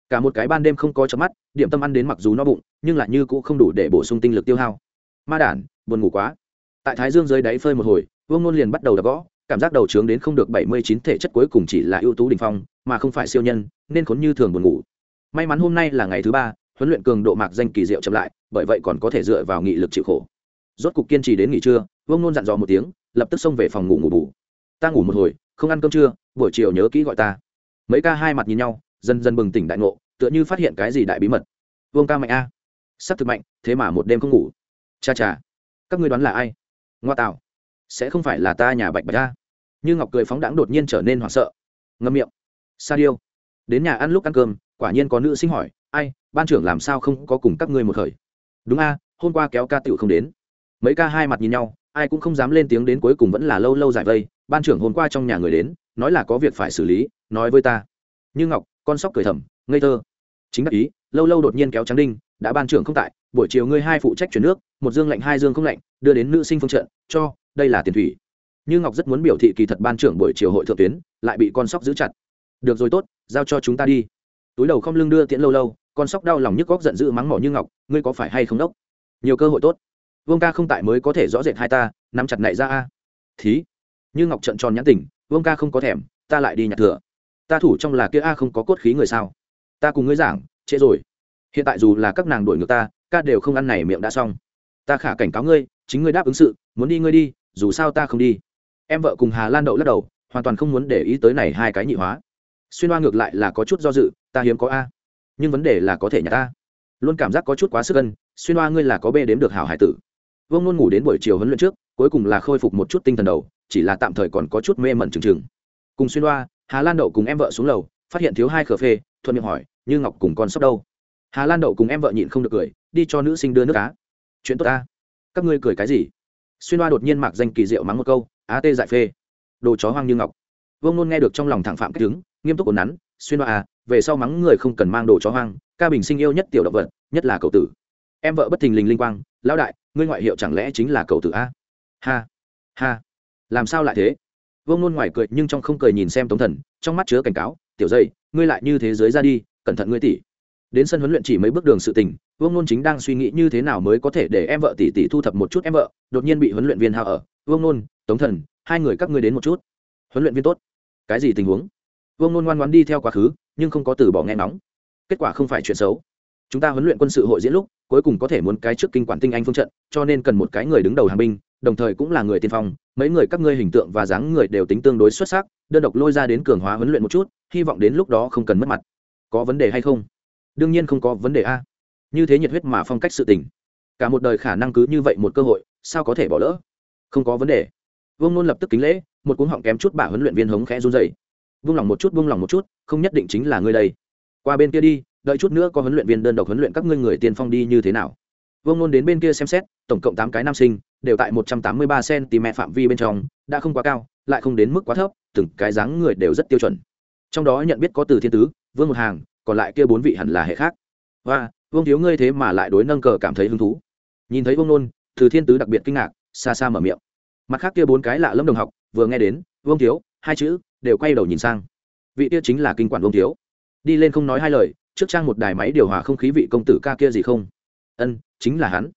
Speaker 1: cả một cái ban đêm không có chớp mắt, điểm tâm ăn đến mặc dù no bụng, nhưng lại như cũng không đủ để bổ sung tinh lực tiêu hao. Ma đản, buồn ngủ quá. Tại thái dương dưới đáy phơi một hồi, vương nôn liền bắt đầu đập gõ, cảm giác đầu trướng đến không được bảy mươi chín thể chất cuối cùng chỉ là ưu tú đỉnh phong, mà không phải siêu nhân, nên khốn như thường buồn ngủ. May mắn hôm nay là ngày thứ ba, huấn luyện cường độ mạc danh kỳ diệu chậm lại, bởi vậy còn có thể dựa vào nghị lực chịu khổ. Rốt cục kiên trì đến nghỉ trưa, vương nôn dặn dò một tiếng, lập tức xông về phòng ngủ ngủ bù. Ta ngủ một hồi, không ăn cơm trưa, buổi chiều nhớ kỹ gọi ta. Mấy ca hai mặt nhìn nhau dần dần bừng tỉnh đại ngộ, tựa như phát hiện cái gì đại bí mật. Vương ca mạnh a. À. c thực mạnh, thế mà một đêm không ngủ. Cha cha, các ngươi đoán là ai? Ngoa tạo, sẽ không phải là ta nhà bạch bạch a? Như ngọc cười phóng đãng đột nhiên trở nên hoảng sợ. Ngâm miệng. Sa điêu. Đến nhà ăn lúc ăn cơm, quả nhiên có nữ sinh hỏi, ai, ban trưởng làm sao không có cùng các ngươi một khởi? Đúng a, hôm qua kéo ca tựu không đến. Mấy ca hai mặt nhìn nhau, ai cũng không dám lên tiếng đến cuối cùng vẫn là lâu lâu giải vây. Ban trưởng hôm qua trong nhà người đến, nói là có việc phải xử lý, nói với ta. Như ngọc con sóc cười thầm, ngây thơ. Chính đắc ý, lâu lâu đột nhiên kéo trắng đinh, đã ban trưởng không tại, buổi chiều ngươi hai phụ trách chuyển nước, một dương lạnh hai dương không lạnh, đưa đến nữ sinh phương trận, cho, đây là tiền thủy. Như ngọc rất muốn biểu thị kỳ thật ban trưởng buổi chiều hội thượng tuyến, lại bị con sóc giữ chặt. Được rồi tốt, giao cho chúng ta đi. Túi đầu không lưng đưa tiễn lâu lâu, con sóc đau lòng nhức góc giận dữ mắng mỏ như ngọc, ngươi có phải hay không đốc? Nhiều cơ hội tốt. Vương ca không tại mới có thể rõ rệt hai ta, nắm chặt này ra a. Thí. Như ngọc trận tròn nhãn tỉnh vương ca không có thèm, ta lại đi nhặt thừa ta thủ trong là kia a không có cốt khí người sao? Ta cùng ngươi giảng, trễ rồi. Hiện tại dù là các nàng đuổi ngược ta, ca đều không ăn này miệng đã xong. Ta khả cảnh cáo ngươi, chính ngươi đáp ứng sự, muốn đi ngươi đi, dù sao ta không đi. Em vợ cùng hà lan đậu lắc đầu, hoàn toàn không muốn để ý tới này hai cái nhị hóa. Xuyên hoa ngược lại là có chút do dự, ta hiếm có a. Nhưng vấn đề là có thể nhà ta. Luôn cảm giác có chút quá sức gân xuyên hoa ngươi là có bê đếm được hảo hải tử. Vương luôn ngủ đến buổi chiều huấn luyện trước, cuối cùng là khôi phục một chút tinh thần đầu, chỉ là tạm thời còn có chút mê mẩn trừng trừng cùng xuyên hoa hà lan đậu cùng em vợ xuống lầu, phát hiện thiếu hai khờ phê, thuận miệng hỏi, như ngọc cùng con sóc đâu? Hà lan đậu cùng em vợ nhịn không được cười, đi cho nữ sinh đưa nước cá. Chuyện tốt ta. Các ngươi cười cái gì? Xuyên hoa đột nhiên mạc danh kỳ diệu mắng một câu, á tê dại phê. Đồ chó hoang như ngọc. Vương nôn nghe được trong lòng thẳng phạm cái đứng, nghiêm túc ổn nắn, xuyên hoa à về sau mắng người không cần mang đồ chó hoang, ca bình sinh yêu nhất tiểu động vật, nhất là cậu tử. Em vợ bất thình lình linh quang, lão đại, ngươi ngoại hiệu chẳng lẽ chính là cậu tử a? Ha ha, làm sao lại thế? Vương nôn ngoài cười nhưng trong không cười nhìn xem tống thần, trong mắt chứa cảnh cáo, tiểu dây, ngươi lại như thế giới ra đi, cẩn thận ngươi tỷ đến sân huấn luyện chỉ mấy bước đường sự tình, vương nôn chính đang suy nghĩ như thế nào mới có thể để em vợ tỷ tỷ thu thập một chút em vợ, đột nhiên bị huấn luyện viên hao ở, vương nôn, tống thần, hai người các ngươi đến một chút. Huấn luyện viên tốt. Cái gì tình huống? Vương nôn ngoan ngoan đi theo quá khứ, nhưng không có từ bỏ nghe nóng kết quả không phải chuyện xấu. Chúng ta huấn luyện quân sự hội diễn lúc, cuối cùng có thể muốn cái trước kinh quản tinh anh phương trận, cho nên cần một cái người đứng đầu hàng binh đồng thời cũng là người tiên phong, mấy người các ngươi hình tượng và dáng người đều tính tương đối xuất sắc, đơn độc lôi ra đến cường hóa huấn luyện một chút, hy vọng đến lúc đó không cần mất mặt. Có vấn đề hay không? Đương nhiên không có vấn đề a. Như thế nhiệt huyết mà phong cách sự tình. Cả một đời khả năng cứ như vậy một cơ hội, sao có thể bỏ lỡ? Không có vấn đề. Vương nôn lập tức kính lễ, một cuốn họng kém chút bả huấn luyện viên hống khẽ run dày vung lòng một chút vung lòng một chút, không nhất định chính là ngươi đây. Qua bên kia đi, đợi chút nữa có huấn luyện viên đơn độc huấn luyện các ngươi người tiên phong đi như thế nào. Vương nôn đến bên kia xem xét, tổng cộng tám cái nam sinh đều tại một trăm tám mươi ba cm phạm vi bên trong, đã không quá cao, lại không đến mức quá thấp, từng cái dáng người đều rất tiêu chuẩn. Trong đó nhận biết có từ thiên tứ, vương một hàng, còn lại kia bốn vị hẳn là hệ khác. Và, vương thiếu ngươi thế mà lại đối nâng cờ cảm thấy hứng thú. Nhìn thấy vương nôn, từ thiên tứ đặc biệt kinh ngạc, xa xa mở miệng. Mặt khác kia bốn cái lạ lâm đồng học, vừa nghe đến, vương thiếu, hai chữ, đều quay đầu nhìn sang. Vị kia chính là kinh quản vương thiếu. Đi lên không nói hai lời, trước trang một đài máy điều hòa không khí vị công tử ca kia gì không? Ân, chính là hắn.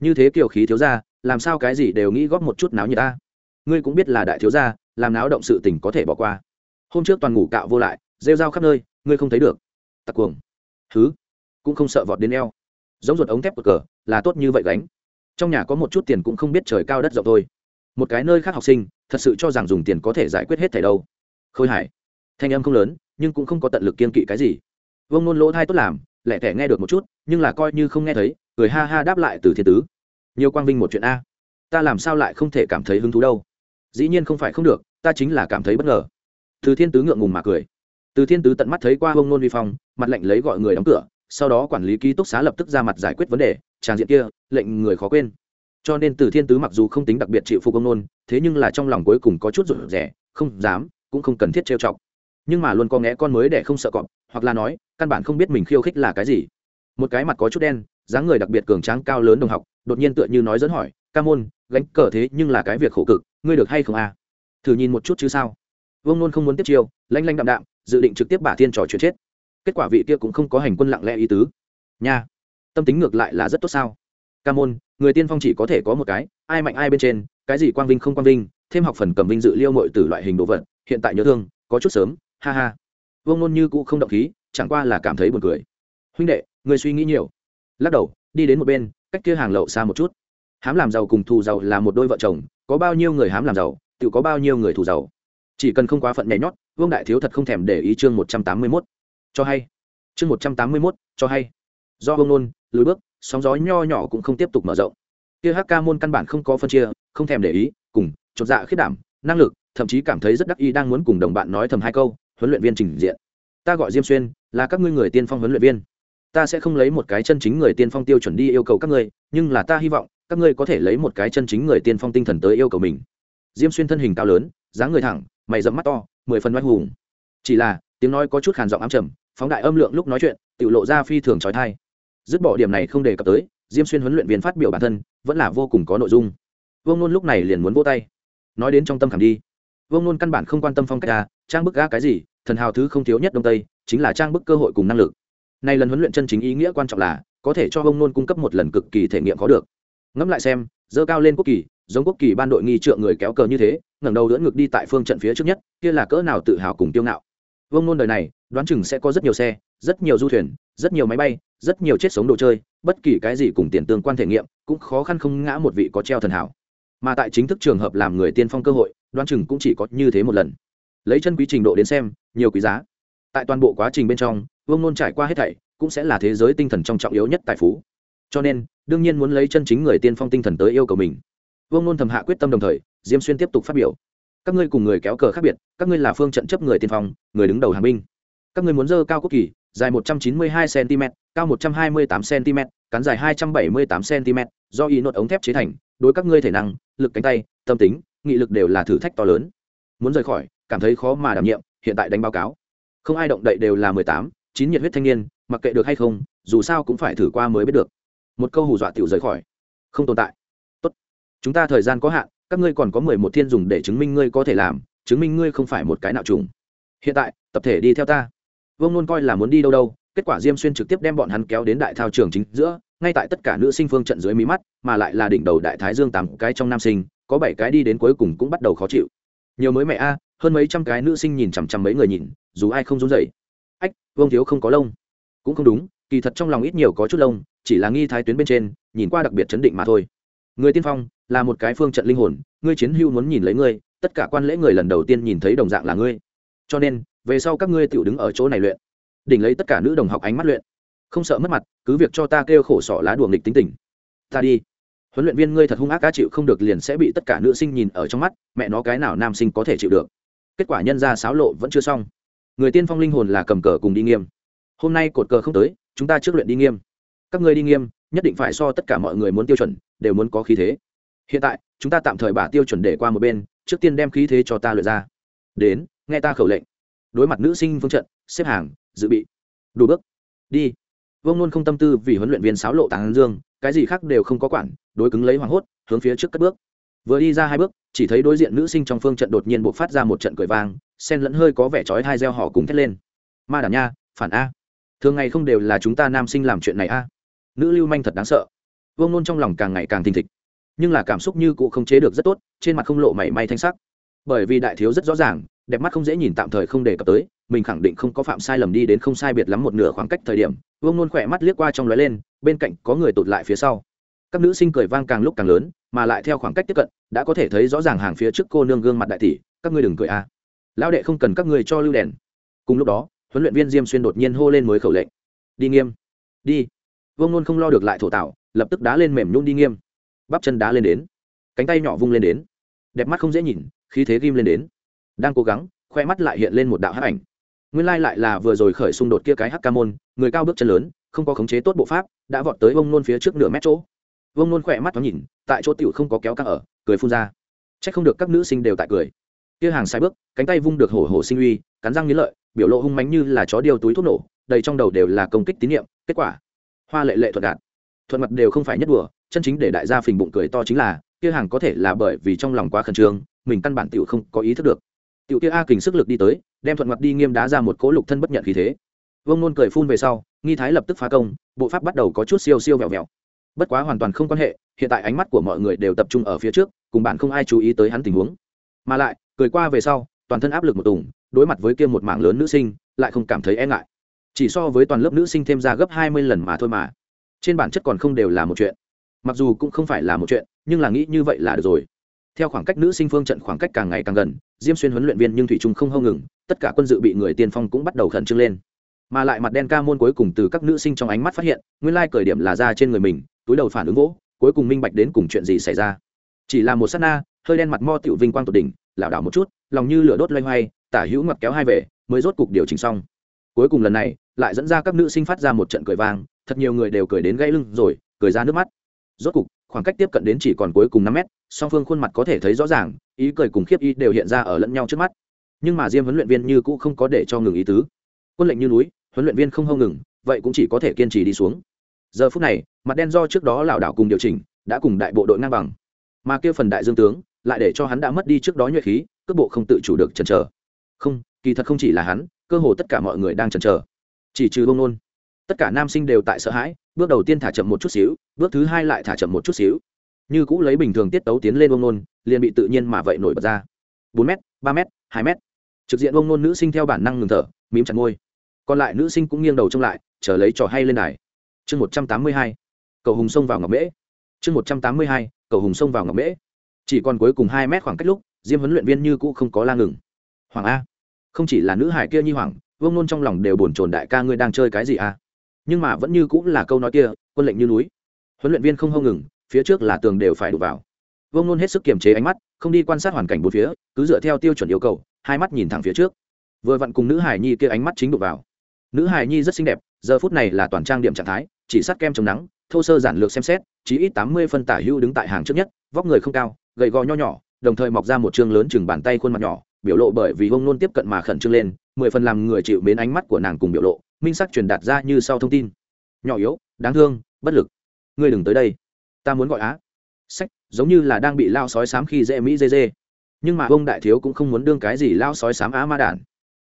Speaker 1: Như thế kiều khí thiếu gia làm sao cái gì đều nghĩ góp một chút náo như ta? Ngươi cũng biết là đại thiếu gia, làm náo động sự tình có thể bỏ qua. Hôm trước toàn ngủ cạo vô lại, rêu rao khắp nơi, ngươi không thấy được. Tặc cuồng. Thứ cũng không sợ vọt đến eo. Giống ruột ống thép của cờ, là tốt như vậy gánh. Trong nhà có một chút tiền cũng không biết trời cao đất rộng thôi. Một cái nơi khác học sinh, thật sự cho rằng dùng tiền có thể giải quyết hết thảy đâu. Khôi hải thanh âm không lớn, nhưng cũng không có tận lực kiên kỵ cái gì. Vông nôn lỗ thai tốt làm lẹ thẻ nghe được một chút, nhưng là coi như không nghe thấy, cười ha ha đáp lại từ thiên tứ nhiều quang vinh một chuyện a. Ta làm sao lại không thể cảm thấy hứng thú đâu? Dĩ nhiên không phải không được, ta chính là cảm thấy bất ngờ. Từ thiên tứ ngượng ngùng mà cười. Từ thiên tứ tận mắt thấy qua hông nôn vi phong, mặt lệnh lấy gọi người đóng cửa, sau đó quản lý ký túc xá lập tức ra mặt giải quyết vấn đề tràng diện kia, lệnh người khó quên. Cho nên từ thiên tứ mặc dù không tính đặc biệt chịu phục ông nôn, thế nhưng là trong lòng cuối cùng có chút rủi rẻ không dám, cũng không cần thiết trêu chọc. Nhưng mà luôn có ngẽ con mới để không sợ cọp, hoặc là nói, căn bản không biết mình khiêu khích là cái gì. Một cái mặt có chút đen dáng người đặc biệt cường tráng cao lớn đồng học, đột nhiên tựa như nói dẫn hỏi, ca môn, gánh cờ thế nhưng là cái việc khổ cực, ngươi được hay không à? thử nhìn một chút chứ sao? Vương nôn không muốn tiếp chiêu, lanh lanh đạm đạm, dự định trực tiếp bả thiên trò chuyện chết. Kết quả vị kia cũng không có hành quân lặng lẽ ý tứ. Nha, tâm tính ngược lại là rất tốt sao? Ca môn, người tiên phong chỉ có thể có một cái, ai mạnh ai bên trên, cái gì quang vinh không quang vinh, thêm học phần cầm vinh dự liêu mội từ loại hình đồ vật, hiện tại nhớ thương, có chút sớm, ha ha. Vương nôn như cũ không động khí, chẳng qua là cảm thấy buồn cười. Huynh đệ, người suy nghĩ nhiều lắc đầu, đi đến một bên, cách kia hàng lậu xa một chút. Hám làm giàu cùng thù giàu là một đôi vợ chồng, có bao nhiêu người hám làm giàu, tự có bao nhiêu người thù giàu. Chỉ cần không quá phận nhảy nhót, vương đại thiếu thật không thèm để ý chương một trăm tám mươi mốt. Cho hay. Chương một trăm tám mươi mốt, cho hay. Do vương nôn, lùi bước, sóng gió nho nhỏ cũng không tiếp tục mở rộng. Kia hk môn căn bản không có phân chia, không thèm để ý, cùng, chột dạ khiết đảm, năng lực, thậm chí cảm thấy rất đắc ý đang muốn cùng đồng bạn nói thầm hai câu, huấn luyện viên trình diện. Ta gọi diêm xuyên, là các ngươi người tiên phong huấn luyện viên ta sẽ không lấy một cái chân chính người tiên phong tiêu chuẩn đi yêu cầu các ngươi, nhưng là ta hy vọng, các ngươi có thể lấy một cái chân chính người tiên phong tinh thần tới yêu cầu mình. Diêm xuyên thân hình cao lớn, dáng người thẳng, mày dẫm mắt to, mười phần oai hùng. Chỉ là, tiếng nói có chút khàn giọng ám trầm, phóng đại âm lượng lúc nói chuyện tự lộ ra phi thường trói thai. Dứt bỏ điểm này không đề cập tới, diêm xuyên huấn luyện viên phát biểu bản thân, vẫn là vô cùng có nội dung. Vương nôn lúc này liền muốn vô tay. Nói đến trong tâm khảm đi. Vương nôn căn bản không quan tâm phong cách ta trang bức ga cái gì, thần hào thứ không thiếu nhất đông tây, chính là trang bức cơ hội cùng năng lực này lần huấn luyện chân chính ý nghĩa quan trọng là, có thể cho ông nôn cung cấp một lần cực kỳ thể nghiệm có được. Ngẫm lại xem dơ cao lên quốc kỳ, giống quốc kỳ ban đội nghi trượng người kéo cờ như thế, ngẩng đầu đỡ ngực đi tại phương trận phía trước nhất, kia là cỡ nào tự hào cùng tiêu ngạo. Ông nôn đời này, đoán chừng sẽ có rất nhiều xe, rất nhiều du thuyền, rất nhiều máy bay, rất nhiều chết sống đồ chơi, bất kỳ cái gì cùng tiền tương quan thể nghiệm, cũng khó khăn không ngã một vị có treo thần hảo. Mà tại chính thức trường hợp làm người tiên phong cơ hội, đoán chừng cũng chỉ có như thế một lần. Lấy chân quý trình độ đến xem, nhiều quý giá tại toàn bộ quá trình bên trong, vương nôn trải qua hết thảy, cũng sẽ là thế giới tinh thần trong trọng yếu nhất tài phú. Cho nên, đương nhiên muốn lấy chân chính người tiên phong tinh thần tới yêu cầu mình. Vương nôn thầm hạ quyết tâm đồng thời, diêm xuyên tiếp tục phát biểu. Các ngươi cùng người kéo cờ khác biệt, các ngươi là phương trận chấp người tiên phong, người đứng đầu hàng binh. Các ngươi muốn dơ cao quốc kỳ, dài 192 cm cao 128 cm cắn dài 278 cm do y nốt ống thép chế thành, đối các ngươi thể năng, lực cánh tay, tâm tính, nghị lực đều là thử thách to lớn. Muốn rời khỏi, cảm thấy khó mà đảm nhiệm, hiện tại đánh báo cáo không ai động đậy đều là 18, chín nhiệt huyết thanh niên mặc kệ được hay không dù sao cũng phải thử qua mới biết được. Một câu hù dọa tiểu rời khỏi. Không tồn tại. Tốt. Chúng ta thời gian có hạn các ngươi còn có mười một thiên dùng để chứng minh ngươi có thể làm chứng minh ngươi không phải một cái nạo trùng. Hiện tại tập thể đi theo ta. Vương nôn coi là muốn đi đâu đâu kết quả diêm xuyên trực tiếp đem bọn hắn kéo đến đại thao trường chính giữa ngay tại tất cả nữ sinh phương trận dưới mí mắt mà lại là đỉnh đầu đại thái dương tám cái trong nam sinh có bảy cái đi đến cuối cùng cũng bắt đầu khó chịu. Nhiều mới mẹ a hơn mấy trăm cái nữ sinh nhìn chằm chằm mấy người nhìn, dù ai không run rẩy. Ách, vương thiếu không có lông. Cũng không đúng, kỳ thật trong lòng ít nhiều có chút lông, chỉ là nghi thái tuyến bên trên, nhìn qua đặc biệt chấn định mà thôi. Người tiên phong, là một cái phương trận linh hồn, ngươi chiến hưu muốn nhìn lấy ngươi, tất cả quan lễ người lần đầu tiên nhìn thấy đồng dạng là ngươi. Cho nên, về sau các ngươi tự đứng ở chỗ này luyện. Đỉnh lấy tất cả nữ đồng học ánh mắt luyện. Không sợ mất mặt, cứ việc cho ta kêu khổ sọ lá đùa nghịch tính tình. Ta đi. Huấn luyện viên ngươi thật hung ác cá chịu không được liền sẽ bị tất cả nữ sinh nhìn ở trong mắt, mẹ nó cái nào nam sinh có thể chịu được kết quả nhân ra xáo lộ vẫn chưa xong. Người tiên phong linh hồn là cầm cờ cùng đi nghiêm. Hôm nay cột cờ không tới, chúng ta trước luyện đi nghiêm. Các ngươi đi nghiêm, nhất định phải so tất cả mọi người muốn tiêu chuẩn, đều muốn có khí thế. Hiện tại, chúng ta tạm thời bả tiêu chuẩn để qua một bên, trước tiên đem khí thế cho ta luyện ra. Đến, nghe ta khẩu lệnh. Đối mặt nữ sinh phương trận, xếp hàng, dự bị. Đủ bước. Đi. Vông luôn không tâm tư vì huấn luyện viên sáo lộ tàng dương, cái gì khác đều không có quản, đối cứng lấy hoảng hốt, hướng phía trước cất bước vừa đi ra hai bước, chỉ thấy đối diện nữ sinh trong phương trận đột nhiên buộc phát ra một trận cười vang, sen lẫn hơi có vẻ trói hai reo họ cùng thét lên. Ma đàn nha, phản a. Thường ngày không đều là chúng ta nam sinh làm chuyện này a. Nữ lưu manh thật đáng sợ. Vương nôn trong lòng càng ngày càng thình thịch. Nhưng là cảm xúc như cụ không chế được rất tốt, trên mặt không lộ mảy may thanh sắc. Bởi vì đại thiếu rất rõ ràng, đẹp mắt không dễ nhìn tạm thời không đề cập tới, mình khẳng định không có phạm sai lầm đi đến không sai biệt lắm một nửa khoảng cách thời điểm, vương nôn khỏe mắt liếc qua trong lóe lên, bên cạnh có người tụt lại phía sau. Các nữ sinh cười vang càng lúc càng lớn mà lại theo khoảng cách tiếp cận, đã có thể thấy rõ ràng hàng phía trước cô nương gương mặt đại tỷ, các ngươi đừng cười a. À. lão đệ không cần các ngươi cho lưu đèn. Cùng lúc đó, huấn luyện viên diêm xuyên đột nhiên hô lên mới khẩu lệnh. Đi nghiêm. Đi. Vương nôn không lo được lại thổ tạo, lập tức đá lên mềm nhún đi nghiêm. Bắp chân đá lên đến. Cánh tay nhỏ vung lên đến. Đẹp mắt không dễ nhìn, khí thế ghim lên đến. Đang cố gắng, khoe mắt lại hiện lên một đạo hắc ảnh. Nguyên lai lại là vừa rồi khởi xung đột kia cái hắc ca môn, người cao bước chân lớn, không có khống chế tốt bộ pháp, đã vọt tới vông nôn phía trước nửa mét chỗ. Vương nôn khỏe mắt thoáng nhìn, tại chỗ tiểu không có kéo căng ở, cười phun ra. C h ắ c không được các nữ sinh đều tại cười. Kia hàng sai bước, cánh tay vung được hổ hổ sinh uy, cắn răng nghĩ lợi, biểu lộ hung mánh như là chó điều túi thuốc nổ, đầy trong đầu đều là công kích tín nhiệm, kết quả. Hoa lệ lệ thuận đạt. Thuận mặt đều không phải nhất đùa, chân chính để đại gia phình bụng cười to chính là, kia hàng có thể là bởi vì trong lòng quá khẩn trương, mình căn bản tiểu không có ý thức được. Tiểu kia a kình sức lực đi tới, đem thuận mặt đi nghiêm đá ra một cỗ lục thân bất nhận khí thế. Vương nôn cười phun về sau, nghi thái lập tức phá công, bộ pháp bắt đầu có chút siêu siêu vẹo vẹo bất quá hoàn toàn không quan hệ, hiện tại ánh mắt của mọi người đều tập trung ở phía trước, cùng bạn không ai chú ý tới hắn tình huống. Mà lại, cười qua về sau, toàn thân áp lực một tùng, đối mặt với kia một mạng lớn nữ sinh, lại không cảm thấy e ngại. Chỉ so với toàn lớp nữ sinh thêm ra gấp hai mươi lần mà thôi mà. Trên bản chất còn không đều là một chuyện. Mặc dù cũng không phải là một chuyện, nhưng là nghĩ như vậy là được rồi. Theo khoảng cách nữ sinh phương trận khoảng cách càng ngày càng gần, diêm xuyên huấn luyện viên nhưng thủy trung không hâu ngừng, tất cả quân dự bị người tiên phong cũng bắt đầu khẩn trương lên. Mà lại mặt đen ca môn cuối cùng từ các nữ sinh trong ánh mắt phát hiện, nguyên lai cởi điểm là ra trên người mình túi đầu phản ứng vỗ, cuối cùng minh bạch đến cùng chuyện gì xảy ra. Chỉ là một s á t na, hơi đen mặt mo tiểu vinh quang tột đỉnh, lảo đảo một chút, lòng như lửa đốt loay hoay, tả hữu ngập kéo hai về mới rốt cục điều chỉnh xong. Cuối cùng lần này, lại dẫn ra các nữ sinh phát ra một trận cười vang, thật nhiều người đều cười đến gãy lưng rồi, cười ra nước mắt. Rốt cục, khoảng cách tiếp cận đến chỉ còn cuối cùng năm mét, song phương khuôn mặt có thể thấy rõ ràng, ý cười cùng khiếp ý đều hiện ra ở lẫn nhau trước mắt. Nhưng mà diêm huấn luyện viên như cũ không có để cho ngừng ý tứ. Quân lệnh như núi, huấn luyện viên không hâu ngừng, vậy cũng chỉ có thể kiên trì đi xuống giờ phút này, mặt đen do trước đó lảo đảo cùng điều chỉnh, đã cùng đại bộ đội ngang bằng. Mà kia phần đại dương tướng, lại để cho hắn đã mất đi trước đó nhuệ khí, cước bộ không tự chủ được chần chờ. Không, kỳ thật không chỉ là hắn, cơ hồ tất cả mọi người đang chần chờ. Chỉ trừ bông nôn. Tất cả nam sinh đều tại sợ hãi, bước đầu tiên thả chậm một chút xíu, bước thứ hai lại thả chậm một chút xíu. Như cũ lấy bình thường tiết tấu tiến lên bông nôn, liền bị tự nhiên mà vậy nổi bật ra. Bốn m ba m hai m trực diện bông nôn nữ sinh theo bản năng ngừng thở, mím chặt môi. Còn lại nữ sinh cũng nghiêng đầu trông lại, chờ lấy trò hay lên đài chương một trăm tám mươi hai, cầu hùng xông vào ngọc mễ. Chương một trăm tám mươi hai, cầu hùng xông vào ngọc mễ. Chỉ còn cuối cùng hai mét khoảng cách lúc, diêm huấn luyện viên như cũ không có la ngừng. Hoàng a, không chỉ là nữ hải kia nhi hoàng, vương nôn trong lòng đều bồn chồn đại ca ngươi đang chơi cái gì a? Nhưng mà vẫn như cũng là câu nói kia, quân lệnh như núi. Huấn luyện viên không hông ngừng, phía trước là tường đều phải đụng vào. Vương nôn hết sức kiềm chế ánh mắt, không đi quan sát hoàn cảnh bốn phía, cứ dựa theo tiêu chuẩn yêu cầu, hai mắt nhìn thẳng phía trước. Vừa vặn cùng nữ hải nhi kia ánh mắt chính đụng vào. Nữ hải nhi rất xinh đẹp, giờ phút này là toàn trang điểm trạng thái chỉ sát kem chống nắng, thô sơ giản lược xem xét chỉ ít tám mươi phân tả hưu đứng tại hàng trước nhất, vóc người không cao, gầy gò nho nhỏ, đồng thời mọc ra một chương lớn chừng bàn tay khuôn mặt nhỏ, biểu lộ bởi vì ông nôn tiếp cận mà khẩn trương lên, mười phần làm người chịu mến ánh mắt của nàng cùng biểu lộ, minh sắc truyền đạt ra như sau thông tin. Nhỏ yếu, đáng thương, bất lực. Ngươi đừng tới đây. Ta muốn gọi á. Sách, giống như là đang bị lao sói sám khi dễ mỹ dê dê. Nhưng mà ông đại thiếu cũng không muốn đương cái gì lao sói sám á ma đản.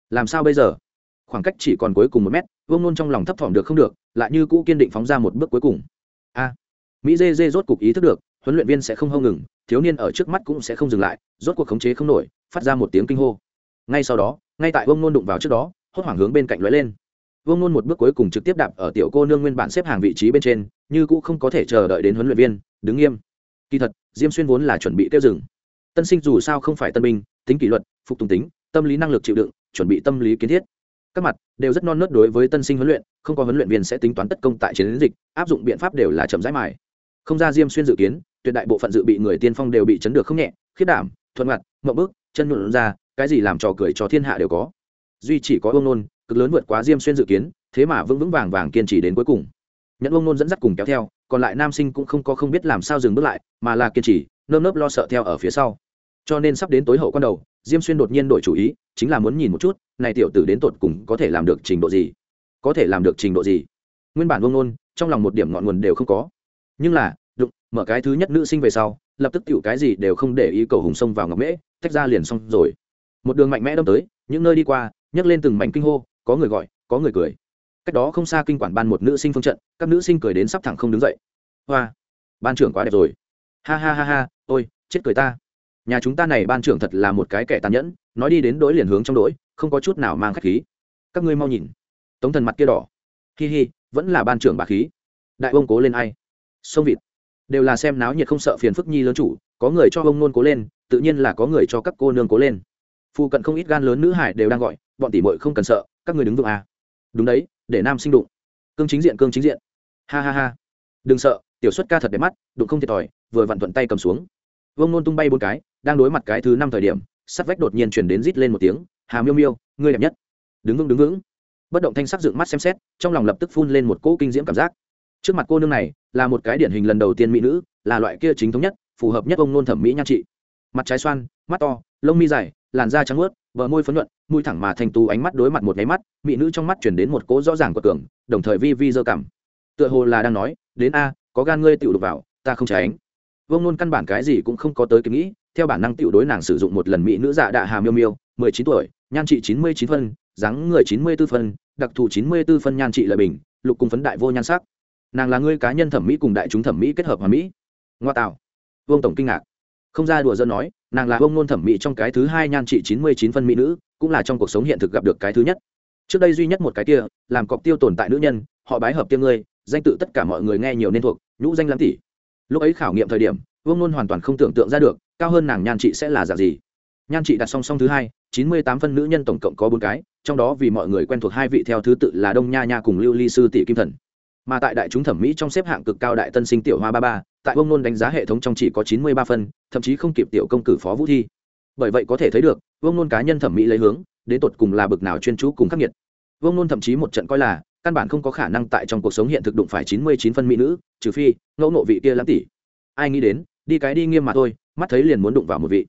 Speaker 1: Làm sao bây giờ? Khoảng cách chỉ còn cuối cùng một mét, vương nôn trong lòng thấp thỏm được không được, lại như cũ kiên định phóng ra một bước cuối cùng. A, mỹ dê dê rốt cục ý thức được, huấn luyện viên sẽ không hâu ngừng, thiếu niên ở trước mắt cũng sẽ không dừng lại, rốt cuộc khống chế không nổi, phát ra một tiếng kinh hô. Ngay sau đó, ngay tại vương nôn đụng vào trước đó, hốt hoảng hướng bên cạnh lóe lên. Vương nôn một bước cuối cùng trực tiếp đạp ở tiểu cô nương nguyên bản xếp hàng vị trí bên trên, như cũ không có thể chờ đợi đến huấn luyện viên, đứng nghiêm. Kỳ thật, diêm xuyên vốn là chuẩn bị tiêu dừng. Tân sinh dù sao không phải tân binh, tính kỷ luật, phục tùng tính, tâm lý năng lực chịu đựng, chuẩn bị tâm lý kiến thiết các mặt đều rất non nớt đối với tân sinh huấn luyện, không có huấn luyện viên sẽ tính toán tất công tại chiến dịch, áp dụng biện pháp đều là chậm rãi mài. Không ra diêm xuyên dự kiến, tuyệt đại bộ phận dự bị người tiên phong đều bị chấn được không nhẹ khiết đảm, thuận ngặt mậu bức, chân nhuận ra, cái gì làm trò cười cho thiên hạ đều có. Duy chỉ có ông nôn, cực lớn vượt quá diêm xuyên dự kiến, thế mà vững vững vàng vàng kiên trì đến cuối cùng. Nhận ông nôn dẫn dắt cùng kéo theo, còn lại nam sinh cũng không có không biết làm sao dừng bước lại, mà là kiên trì, nơm nớp lo sợ theo ở phía sau. Cho nên sắp đến tối hậu con đầu diêm xuyên đột nhiên đổi chủ ý, chính là muốn nhìn một chút, này tiểu tử đến tột cùng có thể làm được trình độ gì? Có thể làm được trình độ gì? Nguyên bản ông nôn trong lòng một điểm ngọn nguồn đều không có. Nhưng là, đụng, mở cái thứ nhất nữ sinh về sau, lập tức tiểu cái gì đều không để ý cầu hùng sông vào ngọc mễ, tách ra liền xong rồi. Một đường mạnh mẽ đâm tới, những nơi đi qua, nhấc lên từng mảnh kinh hô, có người gọi, có người cười. Cách đó không xa kinh quản ban một nữ sinh phương trận, các nữ sinh cười đến sắp thẳng không đứng dậy. Hoa, ban trưởng quá đẹp rồi. Ha ha ha ha, ôi, chết cười ta nhà chúng ta này ban trưởng thật là một cái kẻ tàn nhẫn, nói đi đến đối liền hướng trong đỗi không có chút nào mang khách khí. Các ngươi mau nhìn. Tống thần mặt kia đỏ. Hi hi, vẫn là ban trưởng bà khí. Đại ông cố lên ai? Sông vịt. Đều là xem náo nhiệt không sợ phiền phức nhi lớn chủ, có người cho ông nôn cố lên, tự nhiên là có người cho các cô nương cố lên. Phụ cận không ít gan lớn nữ hải đều đang gọi, bọn tỷ muội không cần sợ, các người đứng vững à. đúng đấy, để nam sinh đụng. Cương chính diện, cương chính diện. Ha ha ha. Đừng sợ, tiểu xuất ca thật đẹp mắt, đụng không thiệt thòi, vừa vặn thuận tay cầm xuống vông nôn tung bay bốn cái, đang đối mặt cái thứ năm thời điểm, sắt vách đột nhiên chuyển đến rít lên một tiếng, hà miêu miêu, ngươi đẹp nhất. Đứng vững đứng vững. Bất động thanh sắc dựng mắt xem xét, trong lòng lập tức phun lên một cỗ kinh diễm cảm giác. Trước mặt cô nương này, là một cái điển hình lần đầu tiên mỹ nữ, là loại kia chính thống nhất, phù hợp nhất ông nôn thẩm mỹ nhan trị. Mặt trái xoan, mắt to, lông mi dài, làn da trắng ướt bờ môi phấn nhuận, mũi thẳng mà thành tú ánh mắt đối mặt một nháy mắt, mỹ nữ trong mắt chuyển đến một cỗ rõ ràng của tưởng, đồng thời vi vi dơ cảm. Tựa hồ là đang nói, đến a, có gan ngươi tựu đục vào, ta không tránh vông nôn căn bản cái gì cũng không có tới kịp nghĩ, theo bản năng tựu đối nàng sử dụng một lần mỹ nữ dạ đạ hà miêu miêu, mười chín tuổi, nhan trị chín mươi chín phân, dáng người chín mươi b ố phân, đặc thù chín mươi b ố phân nhan trị lợi bình, lục cùng phấn đại vô nhan sắc. Nàng là người cá nhân thẩm mỹ cùng đại chúng thẩm mỹ kết hợp hòa mỹ. Ngoa tạo. Vương tổng kinh ngạc. Không ra đùa dân nói, nàng là vương nôn thẩm mỹ trong cái thứ hai nhan trị chín mươi chín phân mỹ nữ, cũng là trong cuộc sống hiện thực gặp được cái thứ nhất. Trước đây duy nhất một cái kia, làm cọc tiêu tồn tại nữ nhân, họ bái hợp tiêm ngươi, danh tự tất cả mọi người nghe nhiều nên thuộc, nhũ danh lắm tỷ lúc ấy khảo nghiệm thời điểm, vương nôn hoàn toàn không tưởng tượng ra được, cao hơn nàng nhan trị sẽ là dạng gì. Nhan trị đặt song song thứ hai, chín mươi tám phân nữ nhân tổng cộng có bốn cái, trong đó vì mọi người quen thuộc hai vị theo thứ tự là đông nha nha cùng lưu ly sư tỷ kim thần. Mà tại đại chúng thẩm mỹ trong xếp hạng cực cao đại tân sinh tiểu hoa ba ba, tại vương nôn đánh giá hệ thống trong chỉ có chín mươi ba phân, thậm chí không kịp tiểu công cử phó vũ thi. Bởi vậy có thể thấy được, vương nôn cá nhân thẩm mỹ lấy hướng, đến tột cùng là bực nào chuyên chú cùng khắc nghiệt. Vương nôn thậm chí một trận coi là căn bản không có khả năng tại trong cuộc sống hiện thực đụng phải chín mươi chín phân mỹ nữ, trừ phi, ngẫu nộ vị kia lãng tỷ ai nghĩ đến, đi cái đi nghiêm mà thôi, mắt thấy liền muốn đụng vào một vị.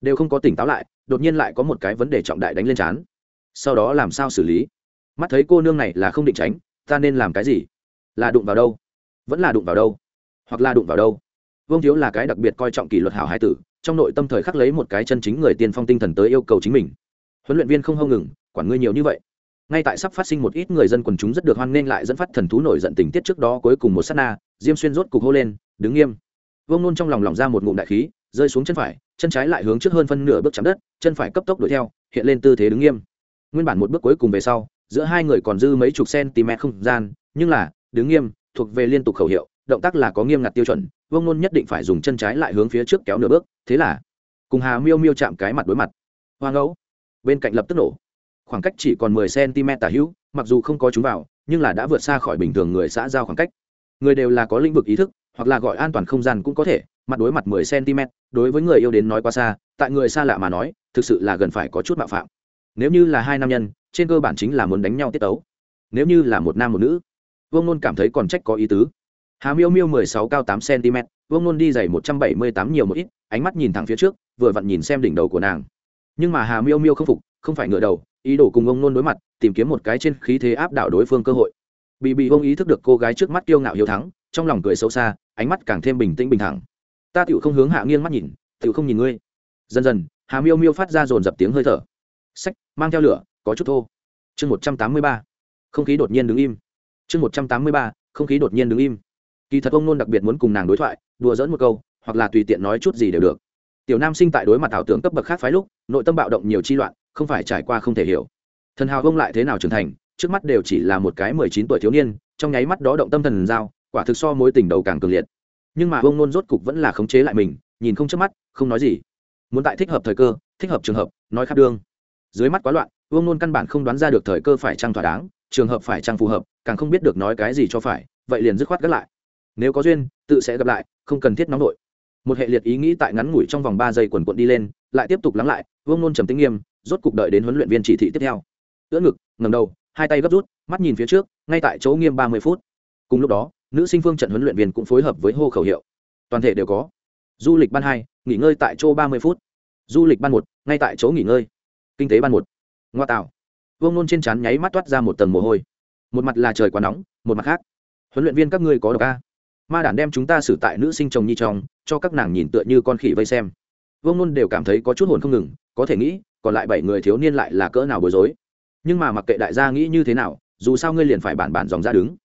Speaker 1: Đều không có tỉnh táo lại, đột nhiên lại có một cái vấn đề trọng đại đánh lên trán. Sau đó làm sao xử lý? Mắt thấy cô nương này là không định tránh, ta nên làm cái gì? Là đụng vào đâu? Vẫn là đụng vào đâu? Hoặc là đụng vào đâu? Vương thiếu là cái đặc biệt coi trọng kỷ luật hảo hai tử, trong nội tâm thời khắc lấy một cái chân chính người tiên phong tinh thần tới yêu cầu chính mình. Huấn luyện viên không hâu ngừng, quản ngươi nhiều như vậy ngay tại sắp phát sinh một ít người dân quần chúng rất được hoan nghênh lại dẫn phát thần thú nổi giận tình tiết trước đó cuối cùng một sát na, diêm xuyên rốt cục hô lên, đứng nghiêm. Vương nôn trong lòng lỏng ra một ngụm đại khí, rơi xuống chân phải, chân trái lại hướng trước hơn phân nửa bước chạm đất, chân phải cấp tốc đuổi theo, hiện lên tư thế đứng nghiêm. Nguyên bản một bước cuối cùng về sau, giữa hai người còn dư mấy chục cm không gian, nhưng là, đứng nghiêm, thuộc về liên tục khẩu hiệu, động tác là có nghiêm ngặt tiêu chuẩn, vương nôn nhất định phải dùng chân trái lại hướng phía trước kéo nửa bước, thế là, cùng hà miêu miêu chạm cái mặt đối mặt. Hoa ngẫu bên cạnh lập tức nổ khoảng cách chỉ còn mười cm tả hữu, mặc dù không có chúng vào, nhưng là đã vượt xa khỏi bình thường người xã giao khoảng cách. Người đều là có lĩnh vực ý thức, hoặc là gọi an toàn không gian cũng có thể, mặt đối mặt mười cm, đối với người yêu đến nói quá xa, tại người xa lạ mà nói, thực sự là gần phải có chút mạo phạm. Nếu như là hai nam nhân, trên cơ bản chính là muốn đánh nhau tiết tấu. Nếu như là một nam một nữ, vương nôn cảm thấy còn trách có ý tứ. Hà miêu miêu mười sáu cao 8 cm, vương nôn đi dày một trăm bảy mươi tám nhiều một ít, ánh mắt nhìn thẳng phía trước, vừa vặn nhìn xem đỉnh đầu của nàng. Nhưng mà hà miêu miêu không phục, không phải ngựa đầu ý đồ cùng ông nôn đối mặt, tìm kiếm một cái trên khí thế áp đảo đối phương cơ hội. Bị bị ông ý thức được cô gái trước mắt kiêu ngạo hiếu thắng, trong lòng cười xấu xa, ánh mắt càng thêm bình tĩnh bình thẳng ta tựu không hướng hạ nghiêng mắt nhìn tựu không nhìn ngươi. Dần dần, hà miêu miêu phát ra dồn dập tiếng hơi thở. Sách, mang theo lửa, có chút thô. Chương một trăm tám mươi ba. Không khí đột nhiên đứng im. Chương một trăm tám mươi ba, không khí đột nhiên đứng im. Kỳ thật ông nôn đặc biệt muốn cùng nàng đối thoại, đùa dỡn một câu, hoặc là tùy tiện nói chút gì đều được. Tiểu nam sinh tại đối mặt ảo tưởng cấp bậc khác phái lúc, nội tâm bạo động nhiều chi loạn không phải trải qua không thể hiểu. Thần hào ông lại thế nào trưởng thành, trước mắt đều chỉ là một cái mười chín tuổi thiếu niên, trong nháy mắt đó động tâm thần giao, quả thực so mối tình đầu càng cường liệt. Nhưng mà ông nôn rốt cục vẫn là khống chế lại mình, nhìn không chớp mắt, không nói gì. Muốn tại thích hợp thời cơ, thích hợp trường hợp, nói khắp đương dưới mắt quá loạn ông nôn căn bản không đoán ra được thời cơ phải trăng thỏa đáng, trường hợp phải trăng phù hợp, càng không biết được nói cái gì cho phải, vậy liền dứt khoát gắt lại. Nếu có duyên, tự sẽ gặp lại, không cần thiết nóng nổi một hệ liệt ý nghĩ tại ngắn ngủi trong vòng ba giây quần quận đi lên, lại tiếp tục lắng lại vương nôn trầm tĩnh nghiêm, rốt cục đợi đến huấn luyện viên chỉ thị tiếp theo. Ưỡn ngực ngầm đầu, hai tay gấp rút, mắt nhìn phía trước, ngay tại chỗ nghiêm ba mươi phút. Cùng lúc đó, nữ sinh phương trận huấn luyện viên cũng phối hợp với hô khẩu hiệu. Toàn thể đều có. Du lịch ban hai, nghỉ ngơi tại chỗ ba mươi phút. Du lịch ban một, ngay tại chỗ nghỉ ngơi. Kinh tế ban một. Ngoa tạo. Vương nôn trên trán nháy mắt toát ra một tầng mồ hôi. Một mặt là trời quá nóng, một mặt khác. Huấn luyện viên các ngươi có độc a? Ma đản đem chúng ta xử tại nữ sinh chồng nhi trong, cho các nàng nhìn tựa như con khỉ vây xem vương nôn đều cảm thấy có chút hồn không ngừng, có thể nghĩ, còn lại bảy người thiếu niên lại là cỡ nào bối rối. Nhưng mà mặc kệ đại gia nghĩ như thế nào, dù sao ngươi liền phải bản bản dòng ra đứng.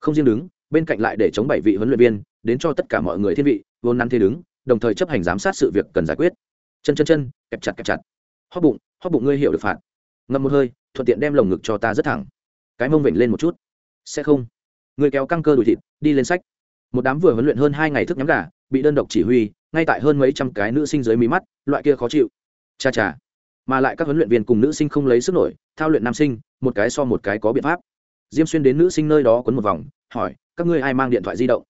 Speaker 1: Không riêng đứng, bên cạnh lại để chống bảy vị huấn luyện viên, đến cho tất cả mọi người thiên vị, vốn năn thế đứng, đồng thời chấp hành giám sát sự việc cần giải quyết. Chân chân chân, kẹp chặt kẹp chặt. Hóc bụng hóc bụng ngươi hiểu được phạt. Ngâm một hơi, thuận tiện đem lồng ngực cho ta rất thẳng. Cái mông vểnh lên một chút. Sẽ không. Người kéo căng cơ đùi thịt, đi lên sách. Một đám vừa huấn luyện hơn hai ngày thức nhắm gà, bị đơn độc chỉ huy ngay tại hơn mấy trăm cái nữ sinh dưới mí mắt, loại kia khó chịu. Cha cha. Mà lại các huấn luyện viên cùng nữ sinh không lấy sức nổi, thao luyện nam sinh, một cái so một cái có biện pháp. Diêm xuyên đến nữ sinh nơi đó quấn một vòng, hỏi, các ngươi ai mang điện thoại di động?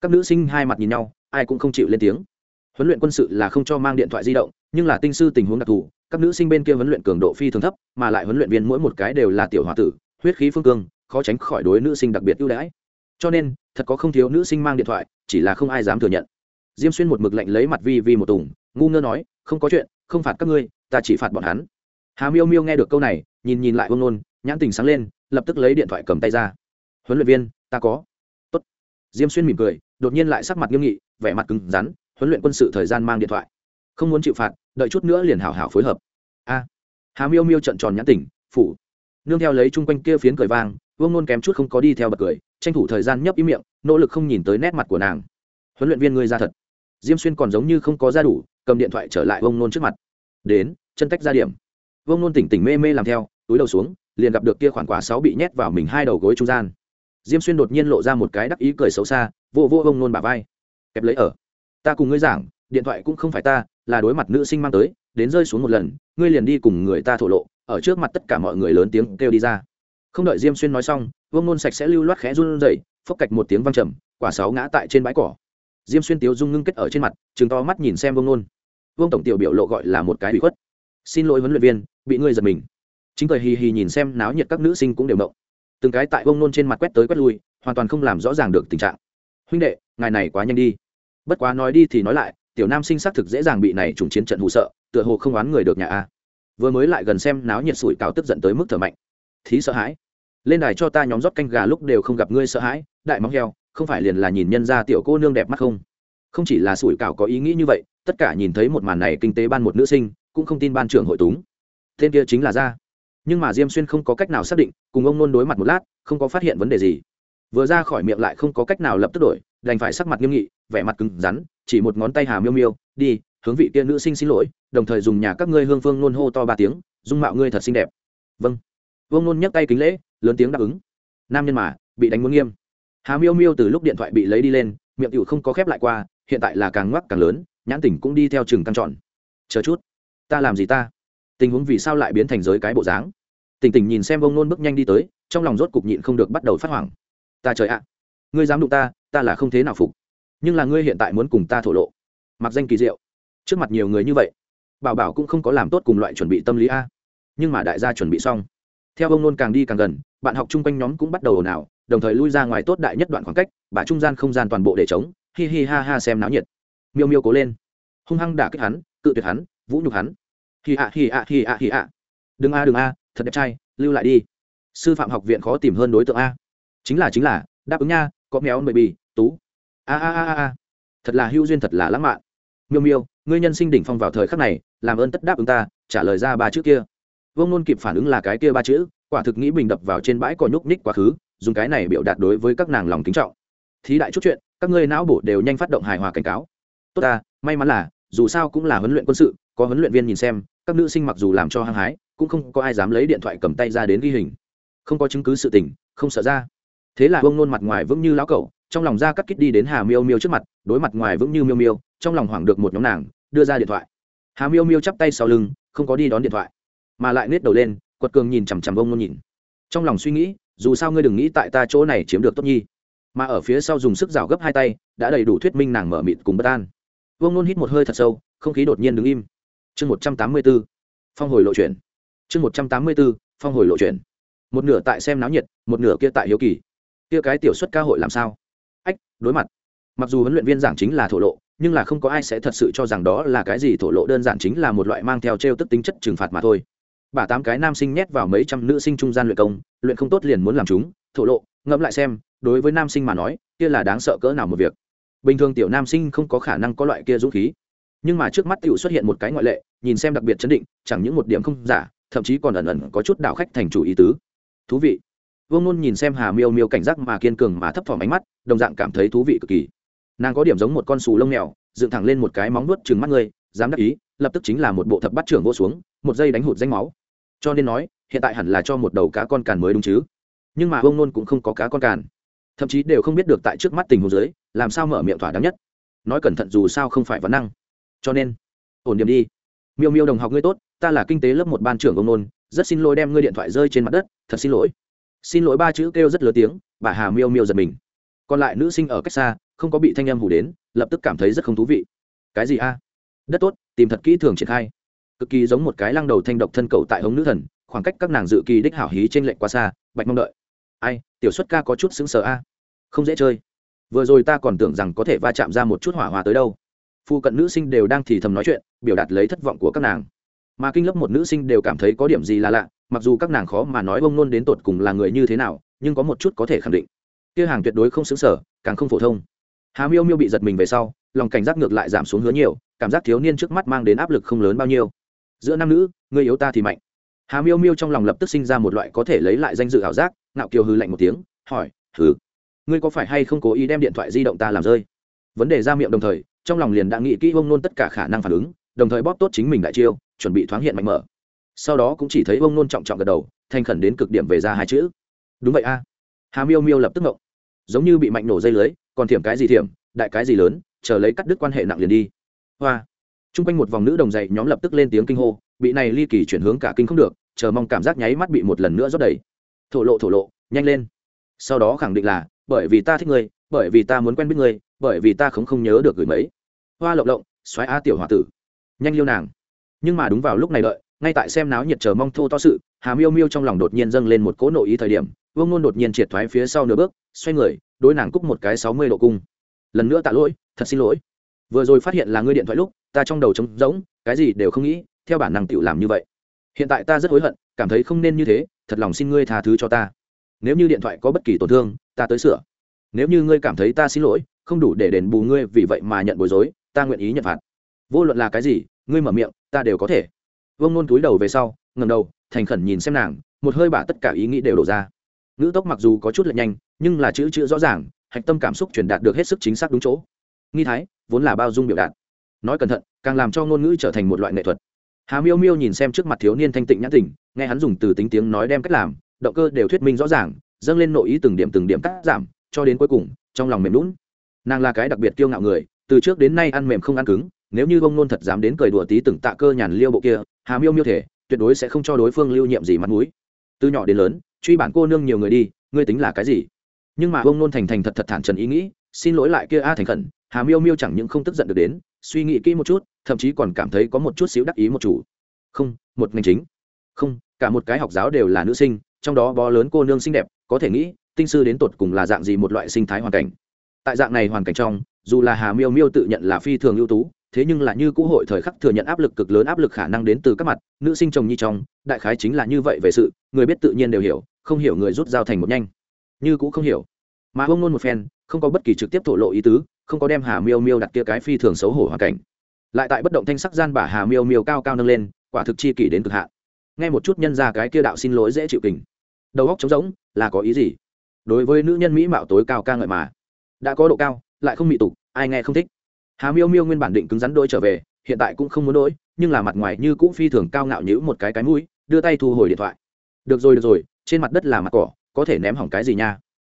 Speaker 1: Các nữ sinh hai mặt nhìn nhau, ai cũng không chịu lên tiếng. Huấn luyện quân sự là không cho mang điện thoại di động, nhưng là tinh sư tình huống đặc thù, các nữ sinh bên kia huấn luyện cường độ phi thường thấp, mà lại huấn luyện viên mỗi một cái đều là tiểu h o a tử, huyết khí phương cương, khó tránh khỏi đối nữ sinh đặc biệt ưu đãi. Cho nên, thật có không thiếu nữ sinh mang điện thoại, chỉ là không ai dám thừa nhận diêm xuyên một mực lệnh lấy mặt vi vi một tùng, ngu ngơ nói, không có chuyện, không phạt các ngươi, ta chỉ phạt bọn hắn. Hà miêu miêu nghe được câu này, nhìn nhìn lại vương nôn, nhãn tình sáng lên, lập tức lấy điện thoại cầm tay ra. Huấn luyện viên, ta có. Tốt. diêm xuyên mỉm cười, đột nhiên lại sắc mặt nghiêm nghị, vẻ mặt cứng rắn, huấn luyện quân sự thời gian mang điện thoại. Không muốn chịu phạt, đợi chút nữa liền hảo hảo phối hợp. A. Hà miêu miêu trận tròn nhãn tỉnh phủ. Nương theo lấy chung quanh kia phiến cười vang, vương nôn kém chút không có đi theo bật cười, tranh thủ thời gian nhấp ý miệng, nỗ lực không nhìn tới nét mặt của nàng. Huấn luyện viên ngươi ra thật diêm xuyên còn giống như không có ra đủ, cầm điện thoại trở lại vương nôn trước mặt. Đến, chân tách ra điểm. Vương nôn tỉnh tỉnh mê mê làm theo, túi đầu xuống, liền gặp được kia khoản quả sáu bị nhét vào mình hai đầu gối trung gian. Diêm xuyên đột nhiên lộ ra một cái đắc ý cười xấu xa, vô vô vương nôn bả vai. Kẹp lấy ở. Ta cùng ngươi giảng, điện thoại cũng không phải ta, là đối mặt nữ sinh mang tới, đến rơi xuống một lần, ngươi liền đi cùng người ta thổ lộ, ở trước mặt tất cả mọi người lớn tiếng kêu đi ra. Không đợi diêm xuyên nói xong, vương nôn sạch sẽ lưu loát khẽ run rẩy, phốc cạch một tiếng văng trầm, quả sáu ngã tại trên bãi cỏ diêm xuyên tiếu dung ngưng kết ở trên mặt chừng to mắt nhìn xem vương nôn. Vương tổng tiểu biểu lộ gọi là một cái bị khuất. Xin lỗi huấn luyện viên, bị ngươi giật mình. Chính cười hì hì nhìn xem náo nhiệt các nữ sinh cũng đều động. Từng cái tại vương nôn trên mặt quét tới quét lui, hoàn toàn không làm rõ ràng được tình trạng. Huynh đệ, ngài này quá nhanh đi. Bất quá nói đi thì nói lại, tiểu nam sinh xác thực dễ dàng bị này trùng chiến trận hụ sợ, tựa hồ không oán người được nhà a. Vừa mới lại gần xem náo nhiệt sủi cào tức giận tới mức thở mạnh. Thí sợ hãi. Lên đài cho ta nhóm rót canh gà lúc đều không gặp ngươi sợ hãi, đại móng heo không phải liền là nhìn nhân ra tiểu cô nương đẹp mắt không? Không chỉ là sủi cảo có ý nghĩ như vậy, tất cả nhìn thấy một màn này kinh tế ban một nữ sinh, cũng không tin ban trưởng hội túng. Tên kia chính là ra nhưng mà diêm xuyên không có cách nào xác định, cùng ông nôn đối mặt một lát, không có phát hiện vấn đề gì. Vừa ra khỏi miệng lại không có cách nào lập tức đổi, đành phải sắc mặt nghiêm nghị, vẻ mặt cứng rắn, chỉ một ngón tay hà miêu miêu, đi, hướng vị kia nữ sinh xin lỗi, đồng thời dùng nhà các ngươi hương phương nôn hô to ba tiếng, dung mạo ngươi thật xinh đẹp. Vâng. Vương nôn nhấc tay kính lễ, lớn tiếng đáp ứng. Nam nhân mà, bị đánh muốn nghiêm hà miêu miêu từ lúc điện thoại bị lấy đi lên, miệng cựu không có khép lại qua, hiện tại là càng ngoắc càng lớn, nhãn tỉnh cũng đi theo chừng căng trọn chờ chút, ta làm gì ta? Tình huống vì sao lại biến thành giới cái bộ dáng? Tỉnh tỉnh nhìn xem ông nôn bước nhanh đi tới, trong lòng rốt cục nhịn không được bắt đầu phát hoảng. Ta trời ạ, ngươi dám đụng ta ta là không thế nào phục. Nhưng là ngươi hiện tại muốn cùng ta thổ lộ. Mặc danh kỳ diệu. Trước mặt nhiều người như vậy, bảo bảo cũng không có làm tốt cùng loại chuẩn bị tâm lý a. Nhưng mà đại gia chuẩn bị xong. Theo ông nôn càng đi càng gần, bạn học chung quanh nhóm cũng bắt đầu ồn ào đồng thời lui ra ngoài tốt đại nhất đoạn khoảng cách bà trung gian không gian toàn bộ để chống hi hi ha ha xem náo nhiệt. Miêu miêu cố lên. Hung hăng đả kích hắn, cự tuyệt hắn, vũ nhục hắn. Hi ạ hi ạ hi ạ hi ạ đừng a đừng a, thật đẹp trai, lưu lại đi. Sư phạm học viện khó tìm hơn đối tượng a. Chính là chính là, đáp ứng nha, có méo bậy bì, tú. A a a a thật là hưu duyên, thật là lãng mạn. Miêu miêu, ngươi nhân sinh đỉnh phong vào thời khắc này, làm ơn tất đáp ứng ta, trả lời ra ba chữ kia. Vông nôn kịp phản ứng là cái kia ba chữ, quả thực nghĩ bình đập vào trên bãi cỏ nhúc nhích quá khứ dùng cái này biểu đạt đối với các nàng lòng kính trọng. Thí đại chút chuyện, các ngươi não bộ đều nhanh phát động hài hòa cảnh cáo. Tốt ta, may mắn là, dù sao cũng là huấn luyện quân sự, có huấn luyện viên nhìn xem, các nữ sinh mặc dù làm cho hăng hái, cũng không có ai dám lấy điện thoại cầm tay ra đến ghi hình. Không có chứng cứ sự tình, không sợ ra. Thế là vương nôn mặt ngoài vững như lão cẩu, trong lòng ra cắt kít đi đến hà miêu miêu trước mặt, đối mặt ngoài vững như miêu miêu, trong lòng hoảng được một nhóm nàng, đưa ra điện thoại. Hà miêu miêu chắp tay sau lưng, không có đi đón điện thoại, mà lại nết đầu lên, quật cường nhìn chằm chằm ông nôn nhìn trong lòng suy nghĩ, dù sao ngươi đừng nghĩ tại ta chỗ này chiếm được tốt nhi. Mà ở phía sau dùng sức rào gấp hai tay, đã đầy đủ thuyết minh nàng mở mịt cùng bất an. Vương nôn hít một hơi thật sâu, không khí đột nhiên đứng im. Chương một trăm tám mươi b ố phong hồi lộ chuyển. Chương một trăm tám mươi b ố phong hồi lộ chuyển. Một nửa tại xem náo nhiệt, một nửa kia tại hiếu kỳ. Kia cái tiểu xuất ca hội làm sao? Ách, đối mặt. Mặc dù huấn luyện viên giảng chính là thổ lộ, nhưng là không có ai sẽ thật sự cho rằng đó là cái gì thổ lộ, đơn giản chính là một loại mang theo t r e o tức tính chất trừng phạt mà thôi bà tám cái nam sinh nhét vào mấy trăm nữ sinh trung gian luyện công, luyện không tốt liền muốn làm chúng, thổ lộ, ngẫm lại xem, đối với nam sinh mà nói, kia là đáng sợ cỡ nào một việc. Bình thường tiểu nam sinh không có khả năng có loại kia dũng khí. Nhưng mà trước mắt tiểu xuất hiện một cái ngoại lệ, nhìn xem đặc biệt chấn định, chẳng những một điểm không giả, thậm chí còn ẩn ẩn có chút đạo khách thành chủ ý tứ. Thú vị. Vương nôn nhìn xem hà miêu miêu cảnh giác mà kiên cường mà thấp thỏm ánh mắt, đồng dạng cảm thấy thú vị cực kỳ. Nàng có điểm giống một con sù lông mèo, dựng thẳng lên một cái móng nuốt trừng mắt ngươi dám đắc ý, lập tức chính là một bộ thập bắt trưởng vô xuống, một dây đánh hụt danh máu cho nên nói, hiện tại hẳn là cho một đầu cá con càn mới đúng chứ. Nhưng mà vương nôn cũng không có cá con càn. Thậm chí đều không biết được tại trước mắt tình huống dưới, làm sao mở miệng thỏa đáng nhất. Nói cẩn thận dù sao không phải vấn năng. Cho nên, ổn điểm đi. Miêu miêu đồng học ngươi tốt, ta là kinh tế lớp một ban trưởng ông nôn, rất xin lỗi đem ngươi điện thoại rơi trên mặt đất, thật xin lỗi. Xin lỗi ba chữ kêu rất lớn tiếng, bà hà miêu miêu giật mình. Còn lại nữ sinh ở cách xa, không có bị thanh âm hủ đến, lập tức cảm thấy rất không thú vị. Cái gì a? Đất tốt, tìm thật kỹ thường triển khai cực kỳ giống một cái lăng đầu thanh độc thân cầu tại hống nữ thần, khoảng cách các nàng dự kỳ đích hảo hí trên lệnh quá xa, bạch mong đợi. Ai, tiểu xuất ca có chút xứng sở a. À? Không dễ chơi. Vừa rồi ta còn tưởng rằng có thể va chạm ra một chút hỏa hòa tới đâu. Phu cận nữ sinh đều đang thì thầm nói chuyện, biểu đạt lấy thất vọng của các nàng. Mà kinh lớp một nữ sinh đều cảm thấy có điểm gì là lạ, mặc dù các nàng khó mà nói bông nôn đến tột cùng là người như thế nào, nhưng có một chút có thể khẳng định. Kia hàng tuyệt đối không xứng sở, càng không phổ thông. Hà miêu miêu bị giật mình về sau, lòng cảnh giác ngược lại giảm xuống hứa nhiều, cảm giác thiếu niên trước mắt mang đến áp lực không lớn bao nhiêu giữa nam nữ, người yếu ta thì mạnh. Hà miêu miêu trong lòng lập tức sinh ra một loại có thể lấy lại danh dự ảo giác, ngạo kiều hư lạnh một tiếng, hỏi thử ngươi có phải hay không cố ý đem điện thoại di động ta làm rơi? Vấn đề ra miệng đồng thời, trong lòng liền đã nghĩ kỹ ông nôn tất cả khả năng phản ứng, đồng thời bóp tốt chính mình đại chiêu, chuẩn bị thoáng hiện mạnh mở. Sau đó cũng chỉ thấy ông nôn trọng trọng gật đầu, thành khẩn đến cực điểm về ra hai chữ. Đúng vậy a. Hà miêu miêu lập tức ngộng. Giống như bị mạnh nổ dây lưới, còn thiểm cái gì thiểm, đại cái gì lớn, chờ lấy cắt đứt quan hệ nặng liền đi. Hoa t r u n g quanh một vòng nữ đồng dạy nhóm lập tức lên tiếng kinh hô, bị này ly kỳ chuyển hướng cả kinh không được, chờ mong cảm giác nháy mắt bị một lần nữa rót đầy. Thổ lộ thổ lộ, nhanh lên. Sau đó khẳng định là, bởi vì ta thích ngươi, bởi vì ta muốn quen biết ngươi, bởi vì ta không không nhớ được gửi mấy. Hoa lộng lộng xoáy a tiểu h o a tử. Nhanh liêu nàng. Nhưng mà đúng vào lúc này đợi, ngay tại xem náo nhiệt chờ mong thô to sự, hà miêu miêu trong lòng đột nhiên dâng lên một cỗ nội ý thời điểm, vương nôn đột nhiên triệt thoái phía sau nửa bước, xoay người, đối nàng cúc một cái sáu mươi độ cung. Lần nữa tạ lỗi, thật xin lỗi. Vừa rồi phát hiện là ngươi điện thoại lúc ta trong đầu trống rỗng, cái gì đều không nghĩ, theo bản năng tự làm như vậy. Hiện tại ta rất hối hận, cảm thấy không nên như thế, thật lòng xin ngươi tha thứ cho ta. Nếu như điện thoại có bất kỳ tổn thương, ta tới sửa. Nếu như ngươi cảm thấy ta xin lỗi, không đủ để đền bù ngươi vì vậy mà nhận bối rối, ta nguyện ý nhận phạt. Vô luận là cái gì, ngươi mở miệng, ta đều có thể. Vương nôn túi đầu về sau ngầm đầu, thành khẩn nhìn xem nàng, một hơi bả tất cả ý nghĩ đều đổ ra. Ngữ tốc mặc dù có chút lệch nhanh, nhưng là chữ chữ rõ ràng, hạch tâm cảm xúc truyền đạt được hết sức chính xác đúng chỗ. Nghi thái, vốn là bao dung biểu đạt nói cẩn thận, càng làm cho ngôn ngữ trở thành một loại nghệ thuật. Hà miêu miêu nhìn xem trước mặt thiếu niên thanh tịnh nhãn tình, nghe hắn dùng từ tính tiếng nói đem cách làm, động cơ đều thuyết minh rõ ràng, dâng lên nội ý từng điểm từng điểm cắt giảm, cho đến cuối cùng, trong lòng mềm lún nàng là cái đặc biệt kiêu ngạo người, từ trước đến nay ăn mềm không ăn cứng, nếu như bông nôn thật dám đến cười đùa tí từng tạ cơ nhàn liêu bộ kia, hà miêu miêu thể, tuyệt đối sẽ không cho đối phương lưu nhiệm gì mặt mũi. Từ nhỏ đến lớn, truy bản cô nương nhiều người đi, ngươi tính là cái gì? Nhưng mà bông nôn thành thành thật thật thản trần ý nghĩ, xin lỗi lại kia a thành khẩn hà miêu miêu chẳng những không tức giận được đến, suy nghĩ kỹ một chút, thậm chí còn cảm thấy có một chút xíu đắc ý một chủ. Không, một ngành chính. Không, cả một cái học giáo đều là nữ sinh, trong đó bó lớn cô nương xinh đẹp, có thể nghĩ, tinh sư đến tột cùng là dạng gì một loại sinh thái hoàn cảnh. Tại dạng này hoàn cảnh trong, dù là hà miêu miêu tự nhận là phi thường ưu tú, thế nhưng là như cũ hội thời khắc thừa nhận áp lực cực lớn áp lực khả năng đến từ các mặt, nữ sinh chồng nhi trong, đại khái chính là như vậy về sự, người biết tự nhiên đều hiểu, không hiểu người rút dao thành một nhanh. Như cũ không hiểu. Mà ông nôn một phen, không có bất kỳ trực tiếp thổ lộ ý tứ không có đem hà miêu miêu đặt kia cái phi thường xấu hổ hoàn cảnh. Lại tại bất động thanh sắc gian bả hà miêu miêu cao cao nâng lên quả thực chi kỷ đến cực hạn. Nghe một chút nhân ra cái kia đạo xin lỗi dễ chịu kình. Đầu góc trống rỗng là có ý gì? Đối với nữ nhân mỹ mạo tối cao ca ngợi mà. Đã có độ cao lại không mị tục ai nghe không thích. Hà miêu miêu nguyên bản định cứng rắn đôi trở về hiện tại cũng không muốn đổi, nhưng là mặt ngoài như cũ phi thường cao ngạo nhữ một cái cái mũi đưa tay thu hồi điện thoại. Được rồi được rồi trên mặt đất là mặt cỏ có thể ném hỏng cái gì nha?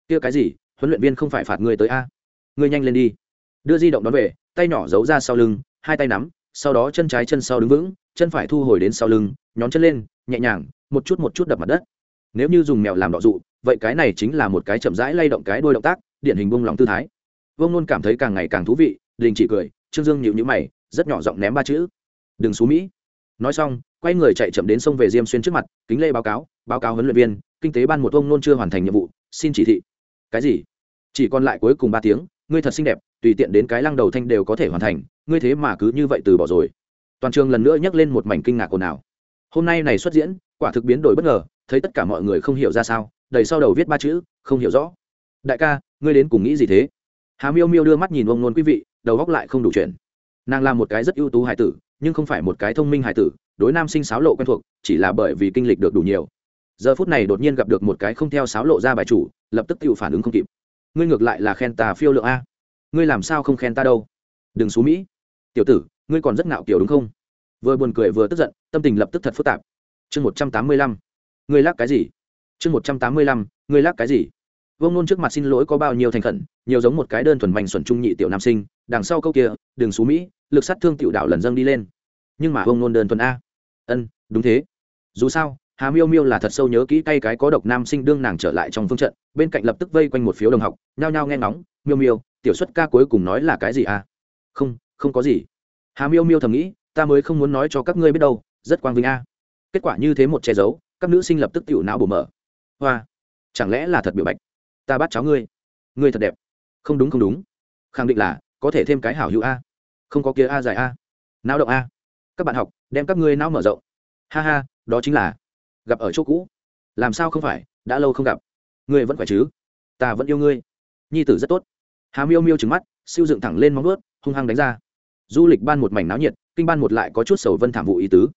Speaker 1: Kia cái gì? Huấn luyện viên không phải phạt người tới a? Ngươi nhanh lên đi đưa di động đón về, tay nhỏ giấu ra sau lưng, hai tay nắm, sau đó chân trái chân sau đứng vững, chân phải thu hồi đến sau lưng, nhón chân lên, nhẹ nhàng, một chút một chút đập mặt đất. Nếu như dùng mèo làm đọ dụ, vậy cái này chính là một cái chậm rãi lay động cái đôi động tác, điển hình bông lòng tư thái. Vông luôn cảm thấy càng ngày càng thú vị, đình chỉ cười, trương dương nhịu nhữ mày, rất nhỏ giọng ném ba chữ. Đừng xú mỹ. Nói xong, quay người chạy chậm đến sông về diêm xuyên trước mặt, kính lê báo cáo báo cáo huấn luyện viên, kinh tế ban một ông nôn chưa hoàn thành nhiệm vụ, xin chỉ thị. Cái gì? Chỉ còn lại cuối cùng ba tiếng, ngươi thật xinh đẹp tùy tiện đến cái lăng đầu thanh đều có thể hoàn thành, ngươi thế mà cứ như vậy từ bỏ rồi. Toàn trường lần nữa nhắc lên một mảnh kinh ngạc ồn ào. Hôm nay này xuất diễn, quả thực biến đổi bất ngờ, thấy tất cả mọi người không hiểu ra sao, đầy sau đầu viết ba chữ, không hiểu rõ. Đại ca, ngươi đến cùng nghĩ gì thế? Hà miêu miêu đưa mắt nhìn ông nôn quý vị, đầu góc lại không đủ chuyện. Nàng là một cái rất ưu tú hải tử, nhưng không phải một cái thông minh hải tử, đối nam sinh sáo lộ quen thuộc, chỉ là bởi vì kinh lịch được đủ nhiều. Giờ phút này đột nhiên gặp được một cái không theo sáo lộ ra bài chủ, lập tức tự phản ứng không kịp. Ngươi ngược lại là khen ta phiêu lượng a ngươi làm sao không khen ta đâu? Đừng xú mỹ. Tiểu tử, ngươi còn rất ngạo kiểu đúng không? Vừa buồn cười vừa tức giận, tâm tình lập tức thật phức tạp. Chương một trăm tám mươi lăm. Ngươi lắc cái gì? Chương một trăm tám mươi lăm. Ngươi lắc cái gì? Vông nôn trước mặt xin lỗi có bao nhiêu thành khẩn, nhiều giống một cái đơn thuần mạnh xuẩn trung nhị tiểu nam sinh, đằng sau câu kia, đừng xú mỹ, lực sát thương tiểu đạo lần dâng đi lên. Nhưng mà vông nôn đơn thuần a. Ân, đúng thế. Dù sao, hà miêu miêu là thật sâu nhớ kỹ tay cái có độc nam sinh đương nàng trở lại trong phương trận bên cạnh lập tức vây quanh một phiếu đồng học, nhao nhao nghe ngóng, miêu miêu, tiểu xuất ca cuối cùng nói là cái gì à? Không không có gì. Hà miêu miêu thầm nghĩ, ta mới không muốn nói cho các ngươi biết đâu, rất quang vinh a. Kết quả như thế một che giấu, các nữ sinh lập tức tiểu não bổ mở. Hoa, chẳng lẽ là thật biểu bạch? Ta bắt cháu ngươi. Ngươi thật đẹp. Không đúng không đúng. Khẳng định là, có thể thêm cái hảo hữu a. Không có kia a dài a. Não động a. Các bạn học, đem các ngươi não mở rộng. Ha ha, đó chính là gặp ở chỗ cũ. Làm sao không phải, đã lâu không gặp ngươi vẫn khỏe chứ? Ta vẫn yêu ngươi. Nhi tử rất tốt. Hà miêu miêu trừng mắt, siêu dựng thẳng lên móng ướt hung hăng đánh ra. Du lịch ban một mảnh náo nhiệt, kinh ban một lại có chút sầu vân thảm vụ ý tứ.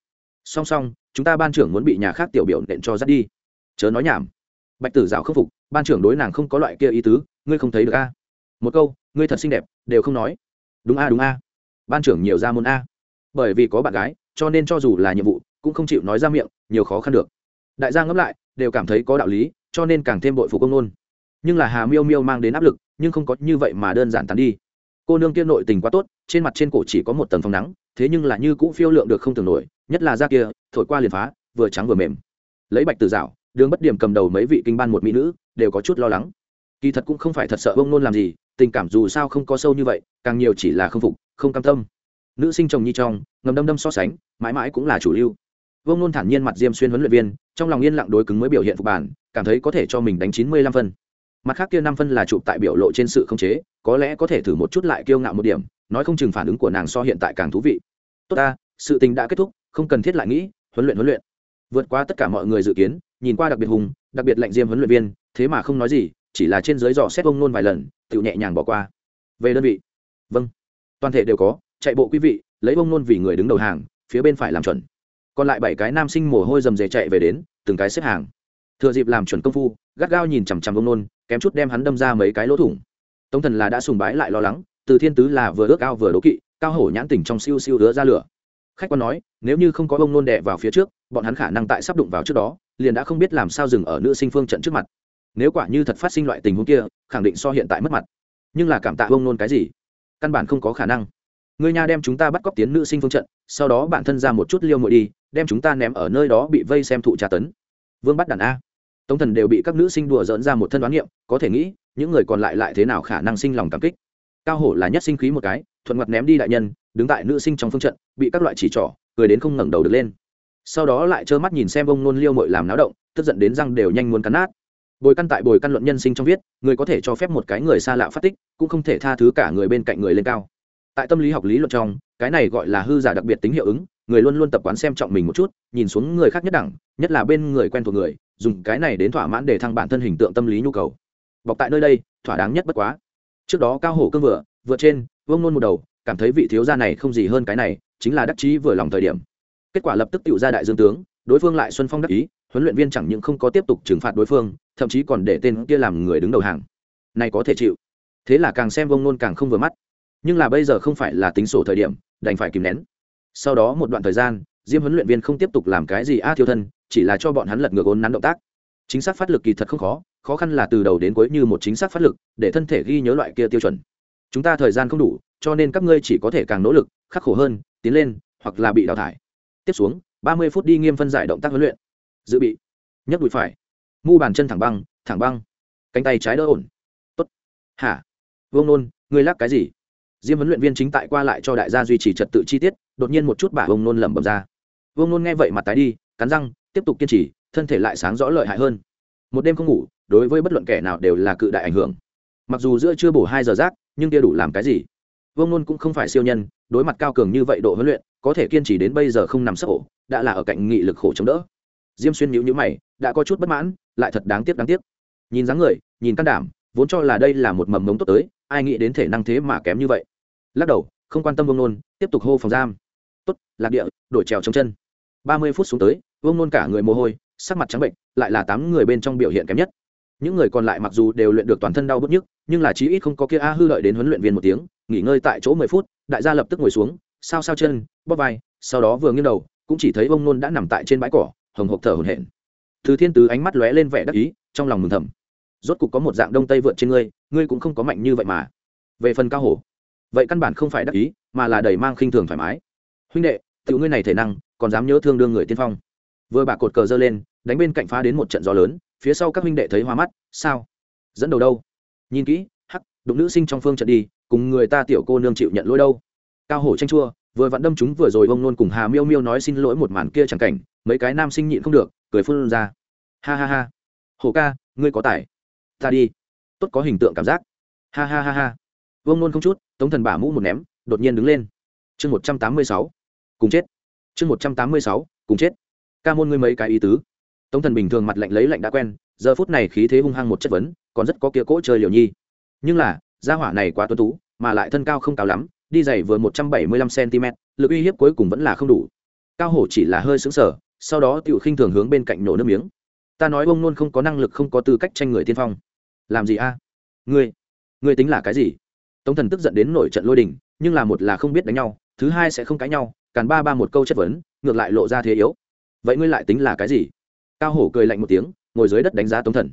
Speaker 1: Song song, chúng ta ban trưởng muốn bị nhà khác tiểu biểu nện cho dắt đi. Chớ nói nhảm. Bạch tử dạo khâm phục, ban trưởng đối nàng không có loại kia ý tứ, ngươi không thấy được a? Một câu, ngươi thật xinh đẹp, đều không nói. Đúng a đúng a. Ban trưởng nhiều ra môn a. Bởi vì có bạn gái, cho nên cho dù là nhiệm vụ, cũng không chịu nói ra miệng, nhiều khó khăn được. Đại gia ngẫm lại, đều cảm thấy có đạo lý cho nên càng thêm bội phụ công nôn. Nhưng là hà miêu miêu mang đến áp lực, nhưng không có như vậy mà đơn giản tàn đi. Cô nương kia nội tình quá tốt, trên mặt trên cổ chỉ có một tầng phòng nắng, thế nhưng là như cũ phiêu lượng được không tưởng nổi, nhất là da kia, thổi qua liền phá, vừa trắng vừa mềm. Lấy bạch từ dạo, đường bất điểm cầm đầu mấy vị kinh ban một mỹ nữ, đều có chút lo lắng. Kỳ thật cũng không phải thật sợ bông nôn làm gì, tình cảm dù sao không có sâu như vậy, càng nhiều chỉ là không phục, không cam tâm. Nữ sinh chồng nhi trong, ngầm đâm đâm so sánh, mãi mãi cũng là chủ lưu. Vông nôn thản nhiên mặt diêm xuyên huấn luyện viên trong lòng yên lặng đối cứng mới biểu hiện phục bản, cảm thấy có thể cho mình đánh chín mươi lăm phân. Mặt khác kia năm phân là chụp tại biểu lộ trên sự không chế, có lẽ có thể thử một chút lại kiêu ngạo một điểm, nói không chừng phản ứng của nàng so hiện tại càng thú vị. Tốt ta, sự tình đã kết thúc, không cần thiết lại nghĩ, huấn luyện huấn luyện. Vượt qua tất cả mọi người dự kiến, nhìn qua đặc biệt hùng, đặc biệt lạnh diêm huấn luyện viên, thế mà không nói gì, chỉ là trên dưới dò xét vông nôn vài lần tự nhẹ nhàng bỏ qua. Về đơn vị. Vâng. Toàn thể đều có, chạy bộ quý vị, lấy vông nôn vì người đứng đầu hàng, phía bên phải làm chuẩn còn lại bảy cái nam sinh mồ hôi rầm rề chạy về đến, từng cái xếp hàng. Thừa dịp làm chuẩn công phu, gắt gao nhìn chằm chằm ông nôn, kém chút đem hắn đâm ra mấy cái lỗ thủng. Tống thần là đã sùng bái lại lo lắng, từ thiên tứ là vừa ước ao vừa đố kỵ, cao hổ nhãn tỉnh trong siêu siêu đứa ra lửa. Khách quan nói, nếu như không có bông nôn đẻ vào phía trước, bọn hắn khả năng tại sắp đụng vào trước đó, liền đã không biết làm sao dừng ở nữ sinh phương trận trước mặt. Nếu quả như thật phát sinh loại tình huống kia, khẳng định so hiện tại mất mặt. Nhưng là cảm tạ bông nôn cái gì? Căn bản không có khả năng người nhà đem chúng ta bắt cóc tiến nữ sinh phương trận, sau đó bản thân ra một chút liêu mội đi, đem chúng ta ném ở nơi đó bị vây xem thụ trà tấn. Vương bắt đàn a. Tống thần đều bị các nữ sinh đùa dỡn ra một thân đoán niệm, có thể nghĩ, những người còn lại lại thế nào khả năng sinh lòng cảm kích. Cao hổ là nhất sinh khí một cái, thuận mặt ném đi đại nhân, đứng tại nữ sinh trong phương trận, bị các loại chỉ trỏ, cười đến không ngẩng đầu được lên. Sau đó lại trơ mắt nhìn xem ông nôn liêu mội làm náo động, tức giận đến răng đều nhanh muốn cắn nát. Bồi căn tại bồi căn luận nhân sinh trong viết, người có thể cho phép một cái người xa lạ phát tích, cũng không thể tha thứ cả người bên cạnh người lên cao tại tâm lý học lý luận trong, cái này gọi là hư giả đặc biệt tính hiệu ứng, người luôn luôn tập quán xem trọng mình một chút, nhìn xuống người khác nhất đẳng, nhất là bên người quen thuộc người, dùng cái này đến thỏa mãn để thăng bản thân hình tượng tâm lý nhu cầu. Bọc tại nơi đây, thỏa đáng nhất bất quá. Trước đó cao hổ cương vừa vượt trên, vương nôn một đầu, cảm thấy vị thiếu gia này không gì hơn cái này, chính là đắc chí vừa lòng thời điểm. Kết quả lập tức tự ra đại dương tướng, đối phương lại xuân phong đắc ý, huấn luyện viên chẳng những không có tiếp tục trừng phạt đối phương, thậm chí còn để tên kia làm người đứng đầu hàng. Này có thể chịu. Thế là càng xem vông nôn càng không vừa mắt nhưng là bây giờ không phải là tính sổ thời điểm, đành phải kìm nén. Sau đó một đoạn thời gian, diêm huấn luyện viên không tiếp tục làm cái gì a thiêu thân, chỉ là cho bọn hắn lật ngược ốn nắn động tác. Chính xác phát lực kỳ thật không khó khó khăn là từ đầu đến cuối như một chính xác phát lực, để thân thể ghi nhớ loại kia tiêu chuẩn. Chúng ta thời gian không đủ, cho nên các ngươi chỉ có thể càng nỗ lực, khắc khổ hơn, tiến lên, hoặc là bị đào thải. Tiếp xuống, ba mươi phút đi nghiêm phân giải động tác huấn luyện. Dự bị. Nhấc đùi phải. Mu bàn chân thẳng băng thẳng băng. Cánh tay trái đỡ ổn. Tốt. hả? Vương nôn, ngươi lắc cái gì? Diêm huấn luyện viên chính tại qua lại cho đại gia duy trì trật tự chi tiết, đột nhiên một chút bà vương nôn lẩm bẩm ra. Vương nôn nghe vậy mặt tái đi, cắn răng, tiếp tục kiên trì, thân thể lại sáng rõ lợi hại hơn. Một đêm không ngủ, đối với bất luận kẻ nào đều là cự đại ảnh hưởng. Mặc dù giữa chưa bổ hai giờ rác, nhưng kia đủ làm cái gì? Vương nôn cũng không phải siêu nhân, đối mặt cao cường như vậy độ huấn luyện, có thể kiên trì đến bây giờ không nằm sấp ổ đã là ở cạnh nghị lực khổ chống đỡ. Diêm xuyên nhữ nhữ mày, đã có chút bất mãn, lại thật đáng tiếc đáng tiếc. Nhìn dáng người, nhìn can đảm, vốn cho là đây là một mầm mống tốt tới, ai nghĩ đến thể năng thế mà kém như vậy lắc đầu, không quan tâm vương nôn, tiếp tục hô phòng giam. Tốt, lạc địa, đổi trèo trong chân. Ba mươi phút xuống tới, vương nôn cả người mồ hôi, sắc mặt trắng bệnh, lại là tám người bên trong biểu hiện kém nhất. Những người còn lại mặc dù đều luyện được toàn thân đau bứt nhức, nhưng là chí ít không có kia a hư lợi đến huấn luyện viên một tiếng, nghỉ ngơi tại chỗ mười phút, đại gia lập tức ngồi xuống, sao sao chân, bóp vai, sau đó vừa nghiêng đầu, cũng chỉ thấy ông nôn đã nằm tại trên bãi cỏ, hồng hộc thở hổn hển. Thứ thiên tứ ánh mắt lóe lên vẻ đắc ý, trong lòng mừng thầm. Rốt cục có một dạng đông tây vượt trên ngươi ngươi cũng không có mạnh như vậy mà. Về phần cao hổ vậy căn bản không phải đắc ý, mà là đầy mang khinh thường thoải mái. Huynh đệ, tiểu ngươi này thể năng, còn dám nhớ thương đương người tiên phong. Vừa bà cột cờ giơ lên, đánh bên cạnh phá đến một trận gió lớn, phía sau các huynh đệ thấy hoa mắt, sao? Dẫn đầu đâu? Nhìn kỹ, hắc, đụng nữ sinh trong phương trận đi, cùng người ta tiểu cô nương chịu nhận lỗi đâu. Cao hổ tranh chua, vừa vặn đâm chúng vừa rồi ông nôn cùng hà miêu miêu nói xin lỗi một màn kia chẳng cảnh, mấy cái nam sinh nhịn không được, cười phun ra. Ha ha ha. Hổ ca, ngươi có tài. Ta đi. Tốt có hình tượng cảm giác. Ha ha ha ha. Vương nôn không chút tống thần bả mũ một ném, đột nhiên đứng lên. Chương một trăm tám mươi sáu, cùng chết. Chương một trăm tám mươi sáu, cùng chết. Ca môn ngươi mấy cái ý tứ. Tống thần bình thường mặt lạnh lấy lạnh đã quen, giờ phút này khí thế hung hăng một chất vấn, còn rất có kia cỗ chơi liều nhi. Nhưng là, gia hỏa này quá tuân tú, mà lại thân cao không cao lắm, đi dày vừa một trăm bảy mươi lăm cm lực uy hiếp cuối cùng vẫn là không đủ. Cao hổ chỉ là hơi xứng sở sau đó tiểu khinh thường hướng bên cạnh nổ nước miếng. Ta nói ông nôn không có năng lực không có tư cách tranh người tiên phong. Làm gì a? Ngươi ngươi tính là cái gì? Tống thần tức giận đến nổi trận lôi đình, nhưng là một là không biết đánh nhau, thứ hai sẽ không cãi nhau, càn ba ba một câu chất vấn, ngược lại lộ ra thế yếu. Vậy ngươi lại tính là cái gì? Cao hổ cười lạnh một tiếng, ngồi dưới đất đánh giá tống thần.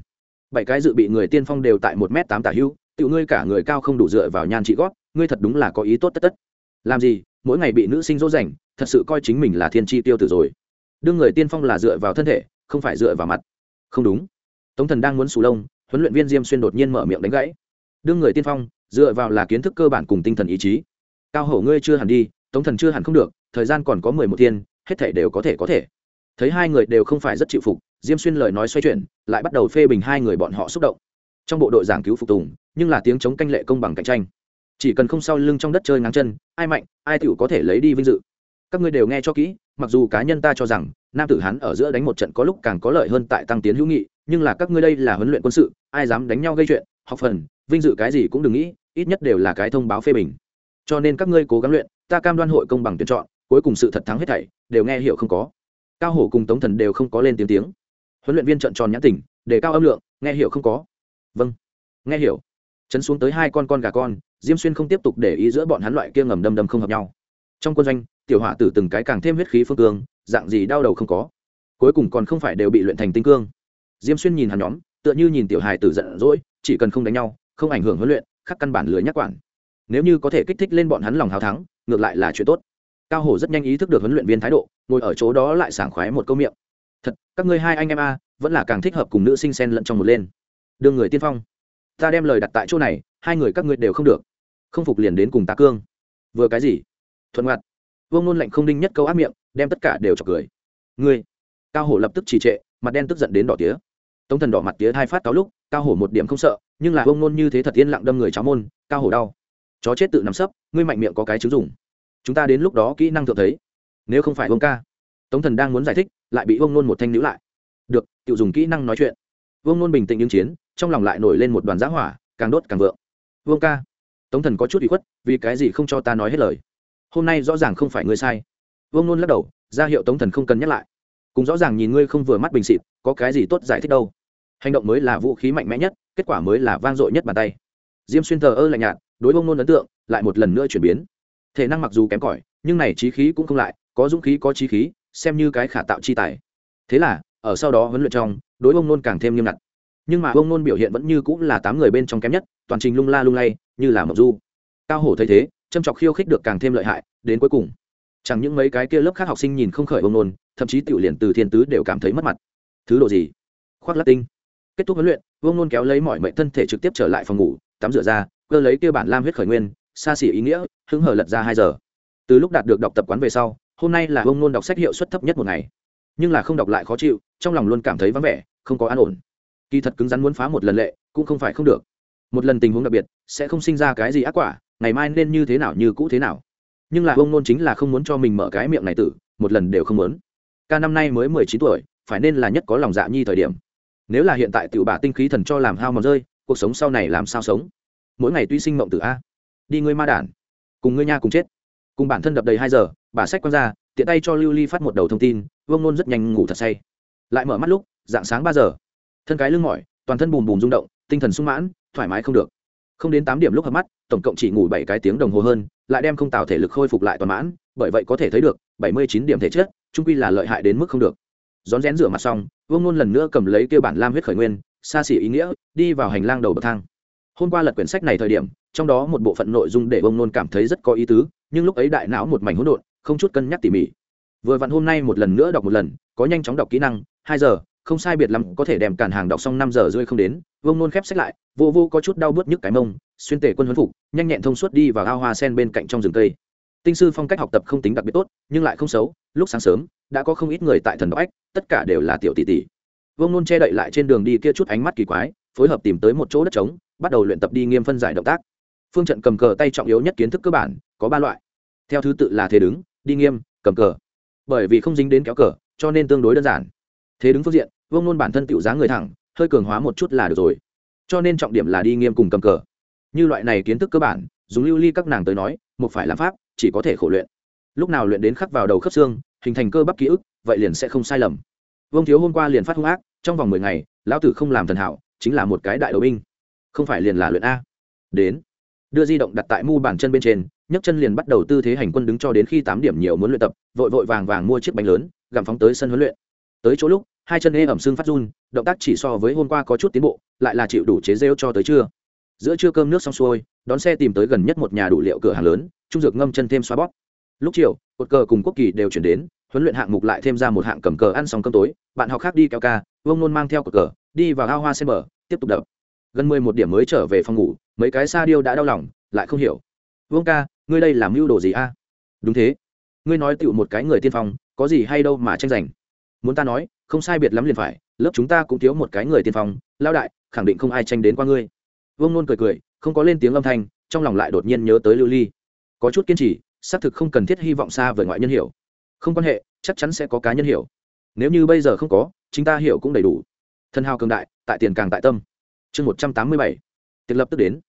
Speaker 1: Bảy cái dự bị người tiên phong đều tại một m tám tả hưu tự ngươi cả người cao không đủ dựa vào nhan trị gót, ngươi thật đúng là có ý tốt tất tất. Làm gì? Mỗi ngày bị nữ sinh dỗ dành, thật sự coi chính mình là thiên tri tiêu tử rồi. Đương người tiên phong là dựa vào thân thể, không phải dựa vào mặt. Không đúng. Tống thần đang muốn sù lông, huấn luyện viên diêm xuyên đột nhiên mở miệng đánh gãy. Đương người tiên phong dựa vào là kiến thức cơ bản cùng tinh thần ý chí. Cao hổ ngươi chưa hẳn đi, tống thần chưa hẳn không được, thời gian còn có mười một thiên, hết thể đều có thể có thể. Thấy hai người đều không phải rất chịu phục, diêm xuyên lời nói xoay chuyển, lại bắt đầu phê bình hai người bọn họ xúc động. Trong bộ đội giảng cứu phục tùng, nhưng là tiếng chống canh lệ công bằng cạnh tranh. Chỉ cần không sau lưng trong đất chơi ngáng chân, ai mạnh, ai tựu có thể lấy đi vinh dự. Các ngươi đều nghe cho kỹ, mặc dù cá nhân ta cho rằng, nam tử hán ở giữa đánh một trận có lúc càng có lợi hơn tại tăng tiến hữu nghị, nhưng là các ngươi đây là huấn luyện quân sự, ai dám đánh nhau gây chuyện, học phần vinh dự cái gì cũng đừng nghĩ, ít nhất đều là cái thông báo phê bình. Cho nên các ngươi cố gắng luyện, ta cam đoan hội công bằng tuyển chọn, cuối cùng sự thật thắng hết thảy, đều nghe hiểu không có. Cao hổ cùng tống thần đều không có lên tiếng tiếng. Huấn luyện viên trận tròn nhãn tỉnh để cao âm lượng, nghe hiểu không có. Vâng. Nghe hiểu. Chấn xuống tới hai con con gà con, diêm xuyên không tiếp tục để ý giữa bọn hắn loại kia ngầm đâm đâm không hợp nhau. Trong quân doanh, tiểu họa tử từng cái càng thêm huyết khí phương cương, dạng gì đau đầu không có. Cuối cùng còn không phải đều bị luyện thành tinh cương. Diêm xuyên nhìn hắn nhóm, tựa như nhìn tiểu hài tử giận dỗi, chỉ cần không đánh nhau không ảnh hưởng huấn luyện khắc căn bản lưới nhắc quản. Nếu như có thể kích thích lên bọn hắn lòng hào thắng ngược lại là chuyện tốt. Cao hổ rất nhanh ý thức được huấn luyện viên thái độ ngồi ở chỗ đó lại sảng khoái một câu miệng. Thật các ngươi hai anh em a vẫn là càng thích hợp cùng nữ sinh sen lẫn trong một lên. Đương người tiên phong ta đem lời đặt tại chỗ này hai người các ngươi đều không được. Không phục liền đến cùng ta cương. Vừa cái gì? Thuận ngoặt, vương nôn lạnh không đinh nhất câu ác miệng đem tất cả đều chọc cười. Ngươi? Cao hổ lập tức trì trệ mặt đen tức giận đến đỏ tía tống thần đỏ mặt tía hai phát cáo lúc, cao hổ một điểm không sợ, nhưng là ông nôn như thế thật yên lặng đâm người cháo môn, cao hổ đau. Chó chết tự nằm sấp, ngươi mạnh miệng có cái chứng dùng. Chúng ta đến lúc đó kỹ năng thượng thấy. Nếu không phải ông ca. Tống thần đang muốn giải thích, lại bị ông nôn một thanh níu lại. Được tự dùng kỹ năng nói chuyện. Vương nôn bình tĩnh ứng chiến, trong lòng lại nổi lên một đoàn giã hỏa, càng đốt càng vượng. Vương ca. Tống thần có chút bị khuất, vì cái gì không cho ta nói hết lời? Hôm nay rõ ràng không phải ngươi sai. Vương nôn lắc đầu, ra hiệu tống thần không cần nhắc lại. Cùng rõ ràng nhìn ngươi không vừa mắt bình xịt, có cái gì tốt giải thích đâu hành động mới là vũ khí mạnh mẽ nhất, kết quả mới là vang dội nhất bàn tay. Diêm xuyên thờ ơ lạnh nhạt, đối bông nôn ấn tượng lại một lần nữa chuyển biến. Thể năng mặc dù kém cỏi, nhưng này trí khí cũng không lại, có dũng khí có trí khí, xem như cái khả tạo chi tài. Thế là, ở sau đó huấn luyện trong, đối bông nôn càng thêm nghiêm ngặt. Nhưng mà bông nôn biểu hiện vẫn như cũng là tám người bên trong kém nhất, toàn trình lung la lung lay, như là mộc du. Cao hổ thấy thế, châm chọc khiêu khích được càng thêm lợi hại, đến cuối cùng, chẳng những mấy cái kia lớp khác học sinh nhìn không khởi bông nôn, thậm chí tiểu liền từ thiên tứ đều cảm thấy mất mặt. Thứ độ gì? Khoác lát tinh kết thúc huấn luyện, vương nôn kéo lấy mọi mệnh thân thể trực tiếp trở lại phòng ngủ, tắm rửa ra, cơ lấy kia bản lam huyết khởi nguyên, xa xỉ ý nghĩa, hứng hở lật ra hai giờ. Từ lúc đạt được đọc tập quán về sau, hôm nay là Vương nôn đọc sách hiệu suất thấp nhất một ngày. Nhưng là không đọc lại khó chịu, trong lòng luôn cảm thấy vắng vẻ, không có an ổn. Kỳ thật cứng rắn muốn phá một lần lệ, cũng không phải không được. Một lần tình huống đặc biệt, sẽ không sinh ra cái gì ác quả, ngày mai nên như thế nào như cũ thế nào. Nhưng là ông nôn chính là không muốn cho mình mở cái miệng này tử, một lần đều không muốn. Ca năm nay mới mười chín tuổi, phải nên là nhất có lòng dạ nhi thời điểm nếu là hiện tại tiểu bà tinh khí thần cho làm hao mòn rơi, cuộc sống sau này làm sao sống? Mỗi ngày tuy sinh mộng tử a. Đi ngươi ma đản. Cùng ngươi nha cùng chết. Cùng bản thân đập đầy hai giờ, bà sách quăng ra, tiện tay cho lưu ly phát một đầu thông tin, vương nôn rất nhanh ngủ thật say. Lại mở mắt lúc, dạng sáng ba giờ. Thân cái lưng mỏi, toàn thân bùm bùm rung động, tinh thần sung mãn, thoải mái không được. Không đến tám điểm lúc hợp mắt, tổng cộng chỉ ngủ bảy cái tiếng đồng hồ hơn, lại đem không tạo thể lực khôi phục lại toàn mãn, bởi vậy có thể thấy được, bảy mươi chín điểm thể chất trung quy là lợi hại đến mức không được. Rón rén rửa mặt xong vương ngôn lần nữa cầm lấy kêu bản lam huyết khởi nguyên, xa xỉ ý nghĩa, đi vào hành lang đầu bậc thang. Hôm qua lật quyển sách này thời điểm, trong đó một bộ phận nội dung để vương ngôn cảm thấy rất có ý tứ, nhưng lúc ấy đại não một mảnh hỗn độn, không chút cân nhắc tỉ mỉ. Vừa vặn hôm nay một lần nữa đọc một lần, có nhanh chóng đọc kỹ năng, hai giờ, không sai biệt lắm có thể đem cản hàng đọc xong năm giờ rơi không đến, Vương nôn khép sách lại, vô vô có chút đau bớt nhức cái mông, xuyên tể quân huấn phục, nhanh nhẹn thông suốt đi vào ao hoa sen bên cạnh trong rừng cây. Tinh sư phong cách học tập không tính đặc biệt tốt, nhưng lại không xấu lúc sáng sớm, đã có không ít người tại thần đọc ách tất cả đều là tiểu tỷ tỷ. Vương nôn che đậy lại trên đường đi kia chút ánh mắt kỳ quái, phối hợp tìm tới một chỗ đất trống, bắt đầu luyện tập đi nghiêm phân giải động tác. Phương trận cầm cờ tay trọng yếu nhất kiến thức cơ bản, có ba loại. Theo thứ tự là thế đứng, đi nghiêm, cầm cờ. Bởi vì không dính đến kéo cờ, cho nên tương đối đơn giản. Thế đứng phương diện, vương nôn bản thân tiểu dáng người thẳng, hơi cường hóa một chút là được rồi. Cho nên trọng điểm là đi nghiêm cùng cầm cờ. Như loại này kiến thức cơ bản, dùng lưu ly các nàng tới nói, một phải làm pháp, chỉ có thể khổ luyện lúc nào luyện đến khắc vào đầu khớp xương, hình thành cơ bắp ký ức, vậy liền sẽ không sai lầm. Vương thiếu hôm qua liền phát hung ác, trong vòng mười ngày, lão tử không làm thần hảo, chính là một cái đại đầu binh. Không phải liền là luyện a. Đến. Đưa di động đặt tại mu bàn chân bên trên, nhấc chân liền bắt đầu tư thế hành quân đứng cho đến khi tám điểm nhiều muốn luyện tập, vội vội vàng vàng mua chiếc bánh lớn, gặm phóng tới sân huấn luyện. Tới chỗ lúc, hai chân ê ẩm xương phát run, động tác chỉ so với hôm qua có chút tiến bộ, lại là chịu đủ chế rêu cho tới trưa. Giữa trưa cơm nước xong xuôi, đón xe tìm tới gần nhất một nhà đủ liệu cửa hàng lớn, trung dược ngâm chân thêm xoa bóp lúc chiều, cột cờ cùng quốc kỳ đều chuyển đến, huấn luyện hạng mục lại thêm ra một hạng cầm cờ ăn xong cơm tối, bạn học khác đi kéo ca, vương nôn mang theo cột cờ, đi vào ao hoa sen bờ, tiếp tục đập. Gần mười một điểm mới trở về phòng ngủ, mấy cái sa điêu đã đau lòng, lại không hiểu. Vương ca, ngươi đây làm mưu đồ gì a? Đúng thế. Ngươi nói tựu một cái người tiên phong, có gì hay đâu mà tranh giành. Muốn ta nói, không sai biệt lắm liền phải, lớp chúng ta cũng thiếu một cái người tiên phong lao đại, khẳng định không ai tranh đến qua ngươi. Vương nôn cười cười, không có lên tiếng âm thanh, trong lòng lại đột nhiên nhớ tới lưu ly. Có chút kiên trì xác thực không cần thiết hy vọng xa vời ngoại nhân hiểu. Không quan hệ, chắc chắn sẽ có cá nhân hiểu. Nếu như bây giờ không có chúng ta hiểu cũng đầy đủ. Thân hào cường đại, tại tiền càng tại tâm. Chương một trăm tám mươi bảy. Tiệc lập tức đến.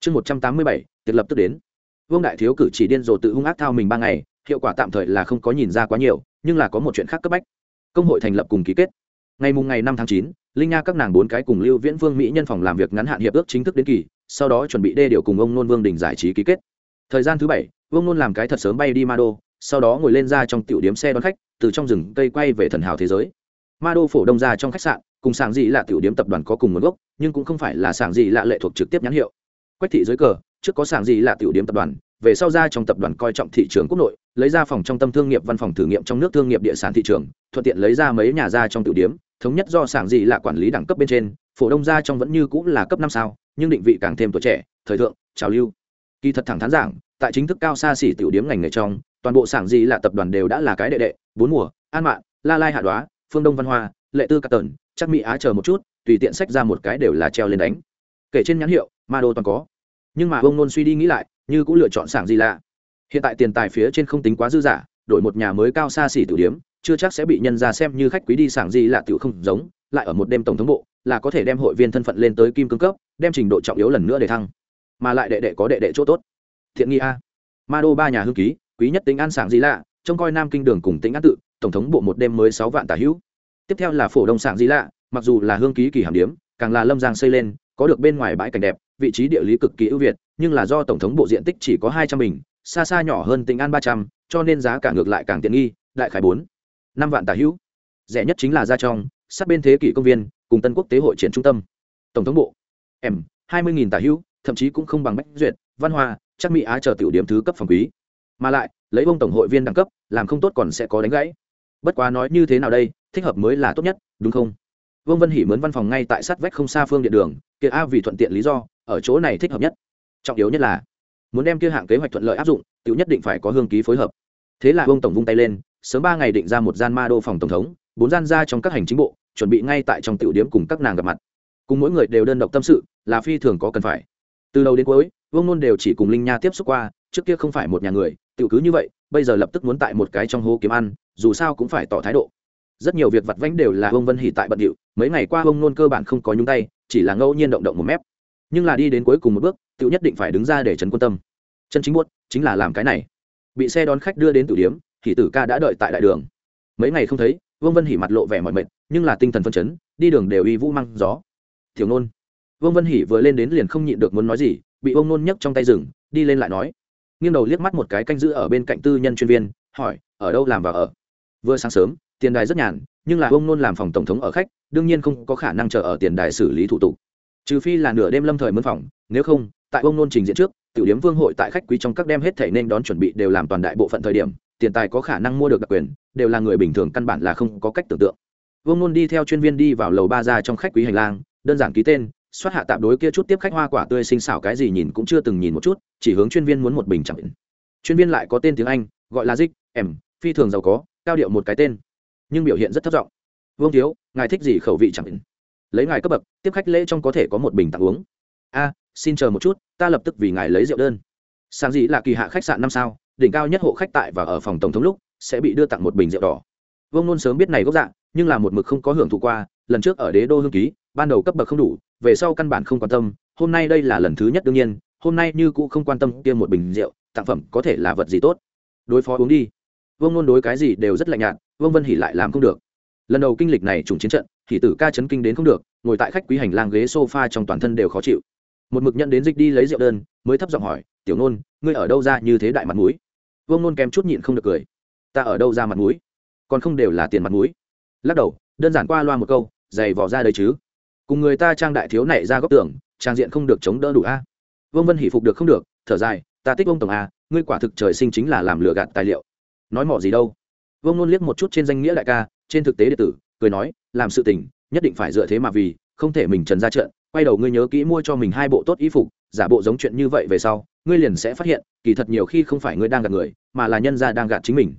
Speaker 1: Chương một trăm tám mươi bảy, tiệc lập tức đến. Vương đại thiếu cử chỉ điên rồ tự hung ác thao mình ba ngày, hiệu quả tạm thời là không có nhìn ra quá nhiều, nhưng là có một chuyện khác cấp bách. Công hội thành lập cùng ký kết. Ngày mùng ngày năm tháng chín, linh nha các nàng bốn cái cùng lưu viễn vương mỹ nhân phòng làm việc ngắn hạn hiệp ước chính thức đến kỳ, sau đó chuẩn bị đê điều cùng ông nôn vương đình giải trí ký kết thời gian thứ bảy, vương nôn làm cái thật sớm bay đi ma đô sau đó ngồi lên ra trong tiểu điếm xe đón khách, từ trong rừng cây quay về thần hào thế giới. Ma đô phổ đông ra trong khách sạn, cùng sàng dị là tiểu điếm tập đoàn có cùng nguồn gốc, nhưng cũng không phải là sàng dị lạ lệ thuộc trực tiếp nhãn hiệu. Quách thị dưới cờ, trước có sàng dị là tiểu điếm tập đoàn, về sau ra trong tập đoàn coi trọng thị trường quốc nội, lấy ra phòng trong tâm thương nghiệp văn phòng thử nghiệm trong nước thương nghiệp địa sản thị trường, thuận tiện lấy ra mấy nhà ra trong tiểu điếm, thống nhất do sảng dị là quản lý đẳng cấp bên trên, phổ đông ra trong vẫn như cũng là cấp năm sao, nhưng định vị càng thêm tuổi trẻ, thời thượng, trào lưu kỳ thật thẳng thắn giảng, tại chính thức cao xa xỉ tiểu điếm ngành nghề trong, toàn bộ sảng gì là tập đoàn đều đã là cái đệ đệ, bốn mùa, an mạn, la lai hạ đoá, phương đông văn hoa, lệ tư cát tần chắc mỹ á chờ một chút, tùy tiện sách ra một cái đều là treo lên đánh. Kể trên nhãn hiệu, ma đô toàn có. Nhưng mà ông nôn suy đi nghĩ lại, như cũng lựa chọn sảng gì lạ hiện tại tiền tài phía trên không tính quá dư giả, đổi một nhà mới cao xa xỉ tiểu điếm, chưa chắc sẽ bị nhân ra xem như khách quý đi sảng gì lạ tiểu không giống, lại ở một đêm tổng thống bộ, là có thể đem hội viên thân phận lên tới kim cương cấp, đem trình độ trọng yếu lần nữa để thăng mà lại đệ đệ có đệ đệ chỗ tốt. Thiện nghi a. Ma đô ba nhà hương ký, quý nhất tính an sảng gì lạ, trông coi nam kinh đường cùng tính an tự, tổng thống bộ một đêm mới sáu vạn tả hữu. Tiếp theo là phổ đông sảng gì lạ, mặc dù là hương ký kỳ hàm điếm, càng là lâm giang xây lên, có được bên ngoài bãi cảnh đẹp, vị trí địa lý cực kỳ ưu việt, nhưng là do tổng thống bộ diện tích chỉ có hai trăm bình, xa xa nhỏ hơn tỉnh an ba trăm, cho nên giá cả ngược lại càng tiện nghi, đại khải bốn, năm vạn tả hữu. Rẻ nhất chính là ra trong, sát bên thế kỷ công viên, cùng tân quốc tế hội triển trung tâm. Tổng thống bộ m hai mươi tả hữu thậm chí cũng không bằng bách duyệt, văn hoa, chắc mỹ á chờ tiểu điểm thứ cấp phòng quý. Mà lại, lấy bông tổng hội viên đẳng cấp, làm không tốt còn sẽ có đánh gãy. Bất quá nói như thế nào đây, thích hợp mới là tốt nhất, đúng không? Vương vân hỉ mướn văn phòng ngay tại sát vách không xa phương điện đường, kia a vì thuận tiện lý do, ở chỗ này thích hợp nhất. Trọng yếu nhất là, muốn đem kia hạng kế hoạch thuận lợi áp dụng, tiểu nhất định phải có hương ký phối hợp. Thế là vương tổng vung tay lên, sớm ba ngày định ra một gian ma đô phòng tổng thống, bốn gian ra trong các hành chính bộ, chuẩn bị ngay tại trong tiểu điểm cùng các nàng gặp mặt. Cùng mỗi người đều đơn độc tâm sự, là phi thường có cần phải từ đầu đến cuối, vương nôn đều chỉ cùng linh nha tiếp xúc qua, trước kia không phải một nhà người tự cứ như vậy, bây giờ lập tức muốn tại một cái trong hố kiếm ăn, dù sao cũng phải tỏ thái độ. Rất nhiều việc vặt vãnh đều là vương vân hỉ tại bận điệu, mấy ngày qua vương nôn cơ bản không có nhúng tay, chỉ là ngẫu nhiên động động một mép. Nhưng là đi đến cuối cùng một bước tự nhất định phải đứng ra để trấn quân tâm. Chân chính buốt, chính là làm cái này. Bị xe đón khách đưa đến tử điếm thì tử ca đã đợi tại đại đường. Mấy ngày không thấy, vương vân hỉ mặt lộ vẻ mọi mệt, nhưng là tinh thần phân chấn, đi đường đều y vũ măng gió. Thiểu nôn vương vân hỉ vừa lên đến liền không nhịn được muốn nói gì, bị ông nôn nhấc trong tay rừng đi lên lại nói. Nghiêng đầu liếc mắt một cái canh giữ ở bên cạnh tư nhân chuyên viên, hỏi, ở đâu làm và ở? Vừa sáng sớm, tiền đài rất nhàn, nhưng là ông nôn làm phòng tổng thống ở khách, đương nhiên không có khả năng chờ ở tiền đài xử lý thủ tục. Trừ phi là nửa đêm lâm thời mân phòng, nếu không, tại ông nôn trình diễn trước, tiểu điếm vương hội tại khách quý trong các đem hết thể nên đón chuẩn bị đều làm toàn đại bộ phận thời điểm, tiền tài có khả năng mua được đặc quyền, đều là người bình thường căn bản là không có cách tưởng tượng. Vương nôn đi theo chuyên viên đi vào lầu ba ra trong khách quý hành lang, đơn giản ký tên xoát hạ tạm đối kia chút tiếp khách hoa quả tươi xinh xảo cái gì nhìn cũng chưa từng nhìn một chút, chỉ hướng chuyên viên muốn một bình chẳng. Chuyên viên lại có tên tiếng anh, gọi là dích em phi thường giàu có, cao điệu một cái tên. Nhưng biểu hiện rất thất vọng vương thiếu, ngài thích gì khẩu vị chẳng? Lấy ngài cấp bậc, tiếp khách lễ trong có thể có một bình tặng uống. A, xin chờ một chút, ta lập tức vì ngài lấy rượu đơn. Sáng dĩ là kỳ hạ khách sạn năm sao, đỉnh cao nhất hộ khách tại và ở phòng tổng thống lúc, sẽ bị đưa tặng một bình rượu đỏ. Vương nôn sớm biết này gốc dạng nhưng là một mực không có hưởng thụ qua, lần trước ở đế đô hương ký, ban đầu cấp bậc không đủ về sau căn bản không quan tâm, hôm nay đây là lần thứ nhất đương nhiên, hôm nay như cũng không quan tâm kia một bình rượu, tặng phẩm có thể là vật gì tốt. Đối phó uống đi. Vương nôn đối cái gì đều rất lạnh nhạt, vương vân hỉ lại làm không được. Lần đầu kinh lịch này trùng chiến trận thì tử ca chấn kinh đến không được, ngồi tại khách quý hành lang ghế sofa trong toàn thân đều khó chịu. Một mực nhận đến dịch đi lấy rượu đơn, mới thấp giọng hỏi, tiểu nôn, ngươi ở đâu ra như thế đại mặt mũi? Vương nôn kém chút nhịn không được cười. Ta ở đâu ra mặt mũi? Còn không đều là tiền mặt mũi? Lắc đầu, đơn giản qua loa một câu, giày vò ra đấy chứ cùng người ta trang đại thiếu này ra góc tường, trang diện không được chống đỡ đủ a. Vương vân hỷ phục được không được, thở dài, ta thích ông tổng a, ngươi quả thực trời sinh chính là làm lừa gạt tài liệu. Nói mỏ gì đâu? Vương nôn liếc một chút trên danh nghĩa đại ca, trên thực tế đệ tử, cười nói, làm sự tình, nhất định phải dựa thế mà vì, không thể mình trần ra trận, quay đầu ngươi nhớ kỹ mua cho mình hai bộ tốt y phục, giả bộ giống chuyện như vậy về sau, ngươi liền sẽ phát hiện, kỳ thật nhiều khi không phải ngươi đang gạt người, mà là nhân gia đang gạt chính mình.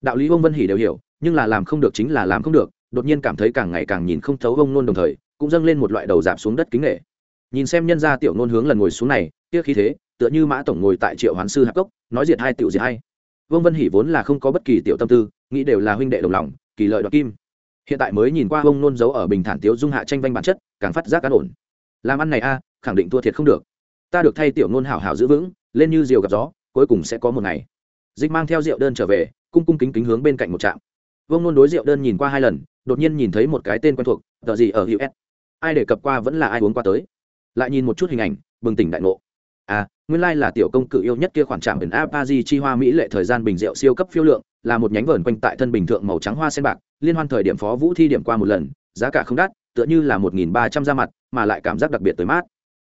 Speaker 1: Đạo lý ông vân hỉ đều hiểu, nhưng là làm không được chính là làm không được, đột nhiên cảm thấy càng ngày càng nhìn không thấu ông nôn đồng thời cũng dâng lên một loại đầu giảm xuống đất kính nghệ. Nhìn xem nhân gia tiểu nôn hướng lần ngồi xuống này, kia khí thế, tựa như mã tổng ngồi tại triệu hoán sư hạp cốc, nói diệt hai tiểu diệt hai. Vương vân hỉ vốn là không có bất kỳ tiểu tâm tư, nghĩ đều là huynh đệ đồng lòng, kỳ lợi đoạt kim. Hiện tại mới nhìn qua ông nôn giấu ở bình thản tiếu dung hạ tranh vanh bản chất, càng phát giác cán ổn. Làm ăn này a, khẳng định thua thiệt không được. Ta được thay tiểu nôn hảo hảo giữ vững, lên như diều gặp gió, cuối cùng sẽ có một ngày. Dịch mang theo rượu đơn trở về, cung cung kính kính hướng bên cạnh một trạm. Vương nôn đối rượu đơn nhìn qua hai lần, đột nhiên nhìn thấy một cái tên quen thuộc, tờ gì ở us ai đề cập qua vẫn là ai uống qua tới. Lại nhìn một chút hình ảnh, bừng tỉnh đại ngộ. À nguyên lai là tiểu công cự yêu nhất kia khoản trạm ẩn apaji chi hoa mỹ lệ thời gian bình rượu siêu cấp phiêu lượng, là một nhánh vờn quanh tại thân bình thượng màu trắng hoa sen bạc, liên hoan thời điểm phó vũ thi điểm qua một lần, giá cả không đắt, tựa như là một nghìn ba trăm ra mặt, mà lại cảm giác đặc biệt tới mát.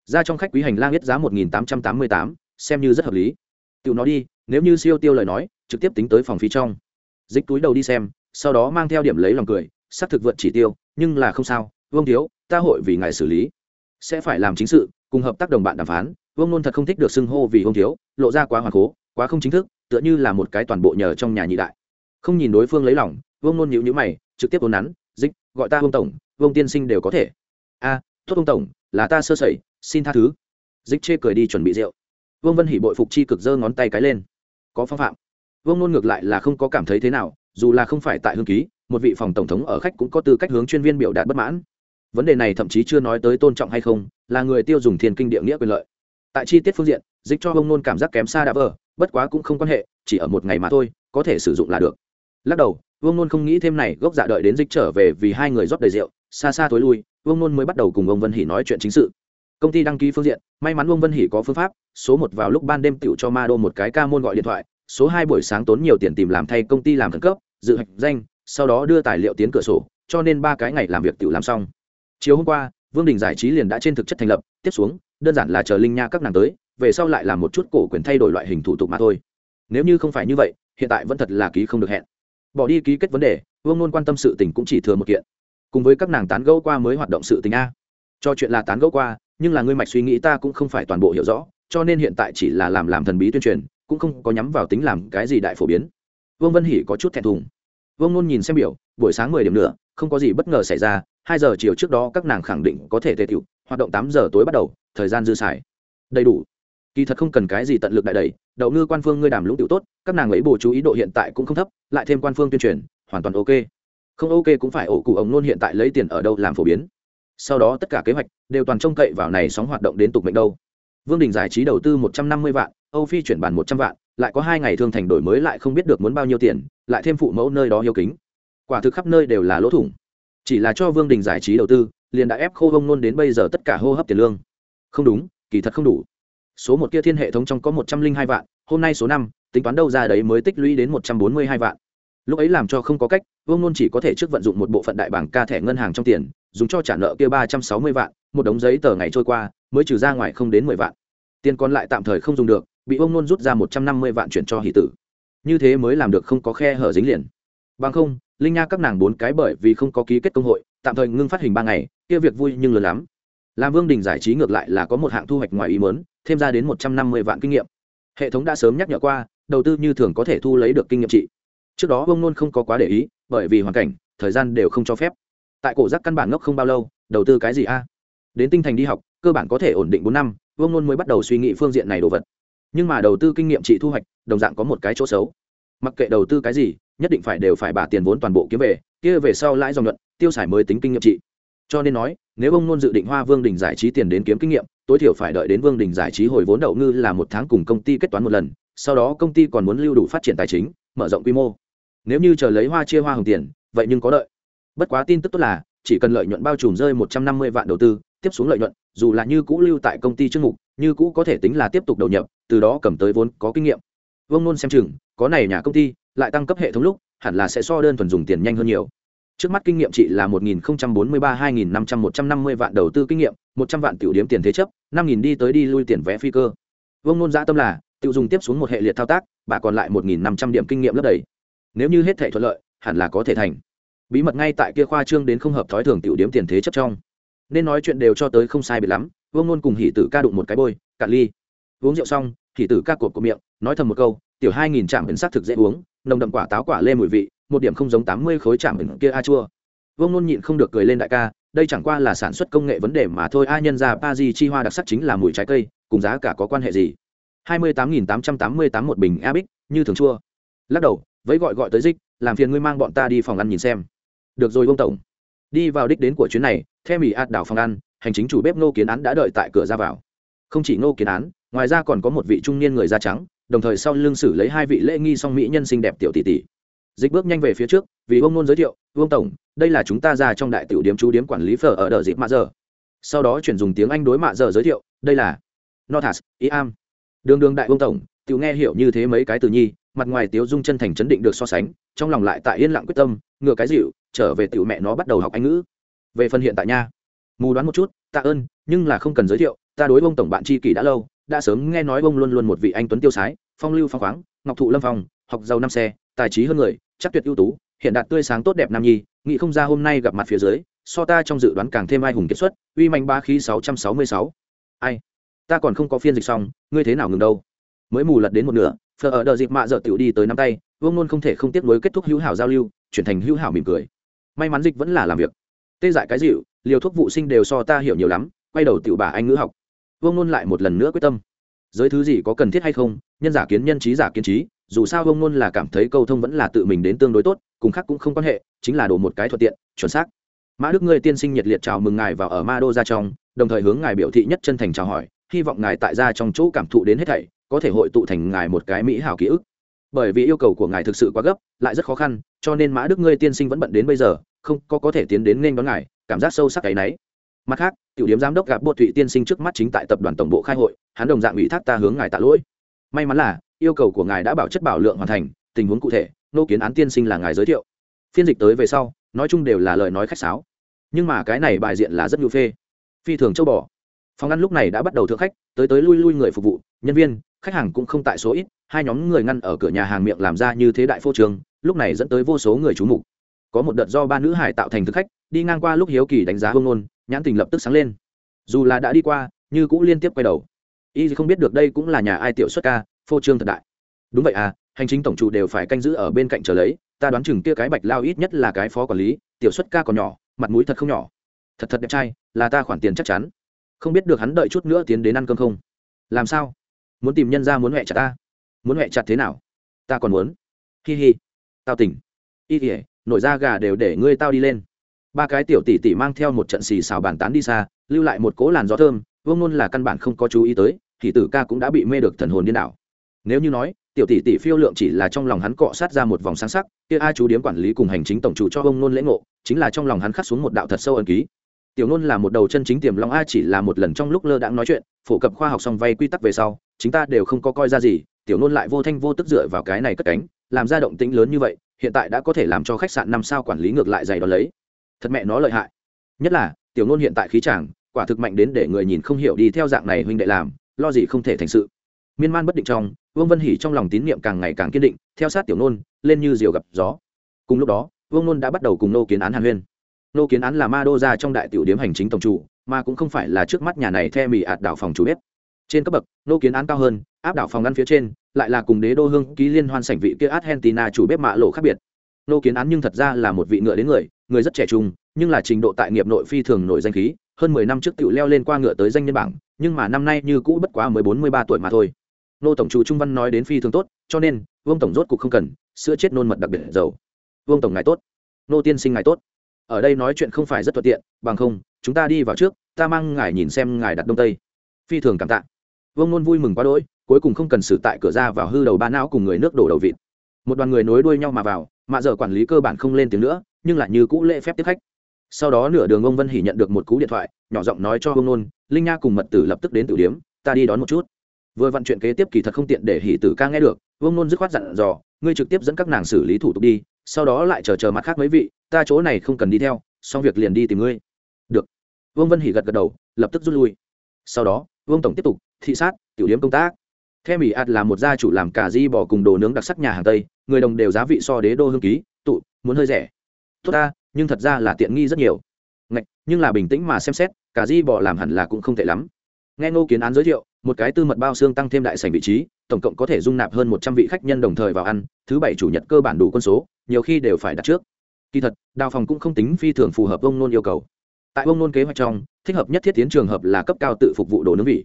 Speaker 1: Ra trong khách quý hành lang biết giá một nghìn tám trăm tám mươi tám, xem như rất hợp lý. Tiểu nó đi, nếu như siêu tiêu lời nói, trực tiếp tính tới phòng phí trong. Dịch túi đầu đi xem, sau đó mang theo điểm lấy lòng cười, xác thực vượt chỉ tiêu, nhưng là không sao, vương thiếu ta hội vì ngài xử lý. Sẽ phải làm chính sự cùng hợp tác đồng bạn đàm phán. Vương nôn thật không thích được xưng hô vì vương thiếu lộ ra quá hoàng cố quá không chính thức tựa như là một cái toàn bộ nhờ trong nhà nhị đại. Không nhìn đối phương lấy lòng vương nôn nhịu nhữ mày trực tiếp ôn nắn dịch gọi ta vương tổng vương tiên sinh đều có thể. A à, tốt vương tổng là ta sơ sẩy xin tha thứ. Dịch chê cười đi chuẩn bị rượu. Vương vân hỉ bội phục chi cực giơ ngón tay cái lên. Có phong phạm. Vương nôn ngược lại là không có cảm thấy thế nào dù là không phải tại hương ký một vị phòng tổng thống ở khách cũng có tư cách hướng chuyên viên biểu đạt bất mãn vấn đề này thậm chí chưa nói tới tôn trọng hay không, là người tiêu dùng thiên kinh địa nghĩa quyền lợi. Tại chi tiết phương diện, dịch cho ông nôn cảm giác kém xa đã vờ, bất quá cũng không quan hệ, chỉ ở một ngày mà thôi, có thể sử dụng là được. Lắc đầu vương nôn không nghĩ thêm này, gốc dạ đợi đến dịch trở về vì hai người rót đầy rượu, xa xa tối lui vương nôn mới bắt đầu cùng ông vân hỉ nói chuyện chính sự. Công ty đăng ký phương diện, may mắn ông vân hỉ có phương pháp, số một vào lúc ban đêm tựu cho ma đô một cái ca môn gọi điện thoại, số hai buổi sáng tốn nhiều tiền tìm làm thay công ty làm khẩn cấp, dự hạch danh, sau đó đưa tài liệu tiến cửa sổ, cho nên ba cái ngày làm việc tựu làm xong chiều hôm qua, vương đình giải trí liền đã trên thực chất thành lập, tiếp xuống, đơn giản là chờ linh nha các nàng tới, về sau lại làm một chút cổ quyền thay đổi loại hình thủ tục mà thôi. Nếu như không phải như vậy, hiện tại vẫn thật là ký không được hẹn. Bỏ đi ký kết vấn đề, vương nôn quan tâm sự tình cũng chỉ thừa một kiện. Cùng với các nàng tán gẫu qua mới hoạt động sự tình a. Cho chuyện là tán gẫu qua, nhưng là ngươi mạch suy nghĩ ta cũng không phải toàn bộ hiểu rõ, cho nên hiện tại chỉ là làm làm thần bí tuyên truyền, cũng không có nhắm vào tính làm cái gì đại phổ biến. Vương vân hỉ có chút thẹn thùng. Vương nôn nhìn xem biểu, buổi sáng mười điểm nữa không có gì bất ngờ xảy ra hai giờ chiều trước đó các nàng khẳng định có thể tề tiểu hoạt động tám giờ tối bắt đầu, thời gian dư xài. Đầy đủ. Kỳ thật không cần cái gì tận lực đại đầy đậu ngư quan phương ngươi đàm lũng tiểu tốt, các nàng ấy bổ chú ý độ hiện tại cũng không thấp, lại thêm quan phương tuyên truyền, hoàn toàn ok. Không ok cũng phải ổ cụ ống nôn hiện tại lấy tiền ở đâu làm phổ biến. Sau đó tất cả kế hoạch đều toàn trông cậy vào này sóng hoạt động đến tục mệnh đâu. Vương đình giải trí đầu tư một trăm năm mươi vạn, âu phi chuyển bản một trăm vạn, lại có hai ngày thương thành đổi mới lại không biết được muốn bao nhiêu tiền, lại thêm phụ mẫu nơi đó hiếu kính. Quả thực khắp nơi đều là lỗ thủng chỉ là cho vương đình giải trí đầu tư, liền đã ép khô hông nôn đến bây giờ tất cả hô hấp tiền lương. Không đúng, kỳ thật không đủ. Số một kia thiên hệ thống trong có một trăm linh hai vạn, hôm nay số năm, tính toán đâu ra đấy mới tích lũy đến một trăm bốn mươi hai vạn. Lúc ấy làm cho không có cách, vương nôn chỉ có thể trước vận dụng một bộ phận đại bảng ca thẻ ngân hàng trong tiền, dùng cho trả nợ kia ba trăm sáu mươi vạn, một đống giấy tờ ngày trôi qua, mới trừ ra ngoài không đến mười vạn. Tiền còn lại tạm thời không dùng được, bị ông nôn rút ra một trăm năm mươi vạn chuyển cho hỷ tử. Như thế mới làm được không có khe hở dính liền. Bằng không linh nha các nàng bốn cái bởi vì không có ký kết công hội, tạm thời ngưng phát hình ba ngày, kia việc vui nhưng lớn lắm. Làm vương đình giải trí ngược lại là có một hạng thu hoạch ngoài ý mớn thêm ra đến một trăm năm mươi vạn kinh nghiệm. Hệ thống đã sớm nhắc nhở qua, đầu tư như thường có thể thu lấy được kinh nghiệm trị. Trước đó vương nôn không có quá để ý, bởi vì hoàn cảnh, thời gian đều không cho phép. Tại cổ giác căn bản ngốc không bao lâu, đầu tư cái gì a? Đến tinh thành đi học, cơ bản có thể ổn định bốn năm, vương nôn mới bắt đầu suy nghĩ phương diện này đồ vật. Nhưng mà đầu tư kinh nghiệm trị thu hoạch, đồng dạng có một cái chỗ xấu. Mặc kệ đầu tư cái gì nhất định phải đều phải bà tiền vốn toàn bộ kiếm về, kia về sau lãi dòng nhuận, tiêu xài mới tính kinh nghiệm trị. Cho nên nói, nếu ông nôn dự định hoa vương đình giải trí tiền đến kiếm kinh nghiệm, tối thiểu phải đợi đến vương đình giải trí hồi vốn đậu ngư là một tháng cùng công ty kết toán một lần, sau đó công ty còn muốn lưu đủ phát triển tài chính, mở rộng quy mô. Nếu như chờ lấy hoa chia hoa hồng tiền, vậy nhưng có đợi bất quá tin tức tốt là, chỉ cần lợi nhuận bao trùm rơi một trăm năm mươi vạn đầu tư, tiếp xuống lợi nhuận, dù là như cũ lưu tại công ty trước mục, như cũ có thể tính là tiếp tục đầu nhập, từ đó cầm tới vốn có kinh nghiệm. Vương nôn xem chừng, có này nhà công ty lại tăng cấp hệ thống lúc, hẳn là sẽ so đơn thuần dùng tiền nhanh hơn nhiều. Trước mắt kinh nghiệm chị là một nghìn bốn mươi ba hai nghìn năm trăm một trăm năm mươi vạn đầu tư kinh nghiệm, một trăm vạn tiểu điếm tiền thế chấp, năm nghìn đi tới đi lui tiền vé phi cơ. Vương nôn dã tâm là tự dùng tiếp xuống một hệ liệt thao tác, bà còn lại một nghìn năm trăm điểm kinh nghiệm lấp đầy. Nếu như hết thể thuận lợi, hẳn là có thể thành. Bí mật ngay tại kia khoa trương đến không hợp thói thường tiểu điếm tiền thế chấp trong. Nên nói chuyện đều cho tới không sai biệt lắm, vương nôn cùng hỷ tử ca đụng một cái bôi, cạn ly. Uống rượu xong, hỷ tử ca cột của miệng, nói thầm một câu, tiểu hai nghìn trạm ẩn sắc thực dễ uống nồng đậm quả táo quả lê mùi vị, một điểm không giống tám mươi khối trạm bình kia a chua. Vương nôn nhịn không được cười lên đại ca, đây chẳng qua là sản xuất công nghệ vấn đề mà thôi, a nhân ra pa di chi hoa đặc sắc chính là mùi trái cây, cùng giá cả có quan hệ gì? hai mươi tám nghìn tám trăm tám mươi tám một bình a bích như thường chua. Lắc đầu, vẫy gọi gọi tới dích, làm phiền ngươi mang bọn ta đi phòng ăn nhìn xem. Được rồi vương tổng. Đi vào đích đến của chuyến này theo mỹ ạt đảo phòng ăn, hành chính chủ bếp ngô kiến án đã đợi tại cửa ra vào. Không chỉ ngô kiến án, ngoài ra còn có một vị trung niên người da trắng đồng thời sau lưng xử lấy hai vị lễ nghi song mỹ nhân xinh đẹp tiểu tỷ tỷ. Dịch bước nhanh về phía trước, vì ông nôn giới thiệu, vương tổng, đây là chúng ta ra trong đại tiểu điếm chú điếm quản lý phở ở đờ dịp mạ giờ. Sau đó chuyển dùng tiếng anh đối mạ giờ giới thiệu, đây là notas i am đường đường đại vương tổng, tiểu nghe hiểu như thế mấy cái từ nhi, mặt ngoài tiếu dung chân thành chấn định được so sánh, trong lòng lại tại yên lặng quyết tâm, ngựa cái dịu, trở về tiểu mẹ nó bắt đầu học anh ngữ. Về phần hiện tại nha. Mù đoán một chút, tạ ơn, nhưng là không cần giới thiệu, ta đối bông tổng bạn tri kỷ đã lâu đã sớm nghe nói bông luôn luôn một vị anh tuấn tiêu sái, phong lưu phong khoáng, ngọc thụ lâm phong, học giàu năm xe, tài trí hơn người, chắc tuyệt ưu tú, hiện đạt tươi sáng tốt đẹp nam nhi, nghĩ không ra hôm nay gặp mặt phía dưới, so ta trong dự đoán càng thêm ai hùng kết xuất, uy mạnh ba khí sáu trăm sáu mươi sáu. Ai? Ta còn không có phiên dịch xong, ngươi thế nào ngừng đâu? Mới mù lật đến một nửa, phờ ở đợt dịp mạ dợ tiểu đi tới năm tay, vương luôn không thể không tiếp nối kết thúc hữu hảo giao lưu, chuyển thành hữu hảo mỉm cười. May mắn dịch vẫn là làm việc. Tê dại cái dịu, liều thuốc vụ sinh đều so ta hiểu nhiều lắm, quay đầu tiểu bà anh ngữ học vương nôn lại một lần nữa quyết tâm. Giới thứ gì có cần thiết hay không, nhân giả kiến nhân trí giả kiến trí, dù sao vương nôn là cảm thấy câu thông vẫn là tự mình đến tương đối tốt, cùng khác cũng không quan hệ, chính là đổ một cái thuận tiện, chuẩn xác. Mã đức ngươi tiên sinh nhiệt liệt chào mừng ngài vào ở ma đô ra trong, đồng thời hướng ngài biểu thị nhất chân thành chào hỏi, hy vọng ngài tại gia trong chỗ cảm thụ đến hết thảy, có thể hội tụ thành ngài một cái mỹ hảo ký ức. Bởi vì yêu cầu của ngài thực sự quá gấp, lại rất khó khăn, cho nên mã đức ngươi tiên sinh vẫn bận đến bây giờ, không có có thể tiến đến nên đón ngài, cảm giác sâu sắc cái nấy mặt khác, tiểu điểm giám đốc gặp bột thụy tiên sinh trước mắt chính tại tập đoàn tổng bộ khai hội, hắn đồng dạng ủy thác ta hướng ngài tạ lỗi. May mắn là, yêu cầu của ngài đã bảo chất bảo lượng hoàn thành, tình huống cụ thể, nô kiến án tiên sinh là ngài giới thiệu. Phiên dịch tới về sau, nói chung đều là lời nói khách sáo. Nhưng mà cái này bài diện là rất nhu phê. Phi thường châu bò. Phòng ăn lúc này đã bắt đầu thượng khách, tới tới lui lui người phục vụ, nhân viên, khách hàng cũng không tại số ít, hai nhóm người ngăn ở cửa nhà hàng miệng làm ra như thế đại phô trường, lúc này dẫn tới vô số người trú mục. Có một đợt do ba nữ hải tạo thành thực khách, đi ngang qua lúc hiếu kỳ đánh giá hương nôn nhãn tình lập tức sáng lên. Dù là đã đi qua, như cũng liên tiếp quay đầu. Y không biết được đây cũng là nhà ai tiểu xuất ca, phô trương thật đại. Đúng vậy à hành chính tổng chủ đều phải canh giữ ở bên cạnh chờ lấy, ta đoán chừng kia cái bạch lao ít nhất là cái phó quản lý, tiểu xuất ca còn nhỏ, mặt mũi thật không nhỏ. Thật thật đẹp trai, là ta khoản tiền chắc chắn. Không biết được hắn đợi chút nữa tiến đến ăn cơm không? Làm sao? Muốn tìm nhân ra muốn huệ chặt ta? Muốn huệ chặt thế nào? Ta còn muốn. Hi hi. Tao tỉnh. Y tỉa nổi da gà đều để ngươi tao đi lên ba cái tiểu tỷ tỷ mang theo một trận xì xào bàn tán đi xa, lưu lại một cố làn gió thơm, vương nôn là căn bản không có chú ý tới, thì tử ca cũng đã bị mê được thần hồn điên đảo. Nếu như nói, tiểu tỷ tỷ phiêu lượng chỉ là trong lòng hắn cọ sát ra một vòng sáng sắc, kia ai chú điếm quản lý cùng hành chính tổng chủ cho ông nôn lễ ngộ, chính là trong lòng hắn khắc xuống một đạo thật sâu ẩn ký. Tiểu nôn là một đầu chân chính tiềm long a chỉ là một lần trong lúc lơ đãng nói chuyện, phổ cập khoa học song vay quy tắc về sau, chúng ta đều không có coi ra gì, tiểu nôn lại vô thanh vô tức dựa vào cái này cất cánh, làm ra động tĩnh lớn như vậy, hiện tại đã có thể làm cho khách sạn năm sao quản lý ngược lại dày đó lấy thật mẹ nó lợi hại. Nhất là, tiểu nôn hiện tại khí chàng, quả thực mạnh đến để người nhìn không hiểu đi theo dạng này huynh đệ làm, lo gì không thể thành sự. Miên man bất định trong, vương vân hỉ trong lòng tín nhiệm càng ngày càng kiên định, theo sát tiểu nôn lên như diều gặp gió. Cùng lúc đó, vương nôn đã bắt đầu cùng nô kiến án hàn huyên. Nô kiến án là ma đô ra trong đại tiểu điếm hành chính tổng chủ, mà cũng không phải là trước mắt nhà này the mì ạt đảo phòng chủ bếp. Trên cấp bậc, nô kiến án cao hơn, áp đảo phòng ngăn phía trên, lại là cùng đế đô hương ký liên hoan sảnh vị kia argentina chủ bếp mạ lộ khác biệt nô kiến án nhưng thật ra là một vị ngựa đến người người rất trẻ trung, nhưng là trình độ tại nghiệp nội phi thường nổi danh khí, hơn mười năm trước tiểu leo lên qua ngựa tới danh nhân bảng, nhưng mà năm nay như cũ bất quá mới bốn mươi ba tuổi mà thôi. Nô tổng chủ trung văn nói đến phi thường tốt, cho nên, vương tổng rốt cục không cần, sữa chết nôn mật đặc biệt dầu vương tổng ngài tốt. Nô tiên sinh ngài tốt. Ở đây nói chuyện không phải rất thuận tiện, bằng không, chúng ta đi vào trước, ta mang ngài nhìn xem ngài đặt đông tây. Phi thường cảm tạ. Vương nôn vui mừng quá đỗi, cuối cùng không cần xử tại cửa ra vào hư đầu ba não cùng người nước đổ đầu vịt. Một đoàn người nối đuôi nhau mà vào mạ giờ quản lý cơ bản không lên tiếng nữa, nhưng lại như cũ lễ phép tiếp khách. Sau đó nửa đường ông vân hỉ nhận được một cú điện thoại, nhỏ giọng nói cho ông nôn, linh nha cùng mật tử lập tức đến tử điếm, ta đi đón một chút. Vừa vận chuyện kế tiếp kỳ thật không tiện để hỉ tử ca nghe được vương nôn dứt khoát dặn dò, ngươi trực tiếp dẫn các nàng xử lý thủ tục đi, sau đó lại chờ chờ mặt khác mấy vị, ta chỗ này không cần đi theo, xong việc liền đi tìm ngươi. Được. Vương vân hỉ gật gật đầu, lập tức rút lui. Sau đó, vương tổng tiếp tục, thị sát tiểu điếm công tác theo mỹ ạt là một gia chủ làm cà di bỏ cùng đồ nướng đặc sắc nhà hàng tây người đồng đều giá vị so đế đô hương ký tụ muốn hơi rẻ. Tốt ta nhưng thật ra là tiện nghi rất nhiều. Ngạch, nhưng là bình tĩnh mà xem xét cà di bỏ làm hẳn là cũng không tệ lắm. Nghe ngô kiến án giới thiệu một cái tư mật bao xương tăng thêm đại sảnh vị trí tổng cộng có thể dung nạp hơn một trăm vị khách nhân đồng thời vào ăn thứ bảy chủ nhật cơ bản đủ quân số nhiều khi đều phải đặt trước. Kỳ thật đào phòng cũng không tính phi thường phù hợp ông nôn yêu cầu. Tại ông nôn kế hoạch trong thích hợp nhất thiết tiến trường hợp là cấp cao tự phục vụ đồ nướng vị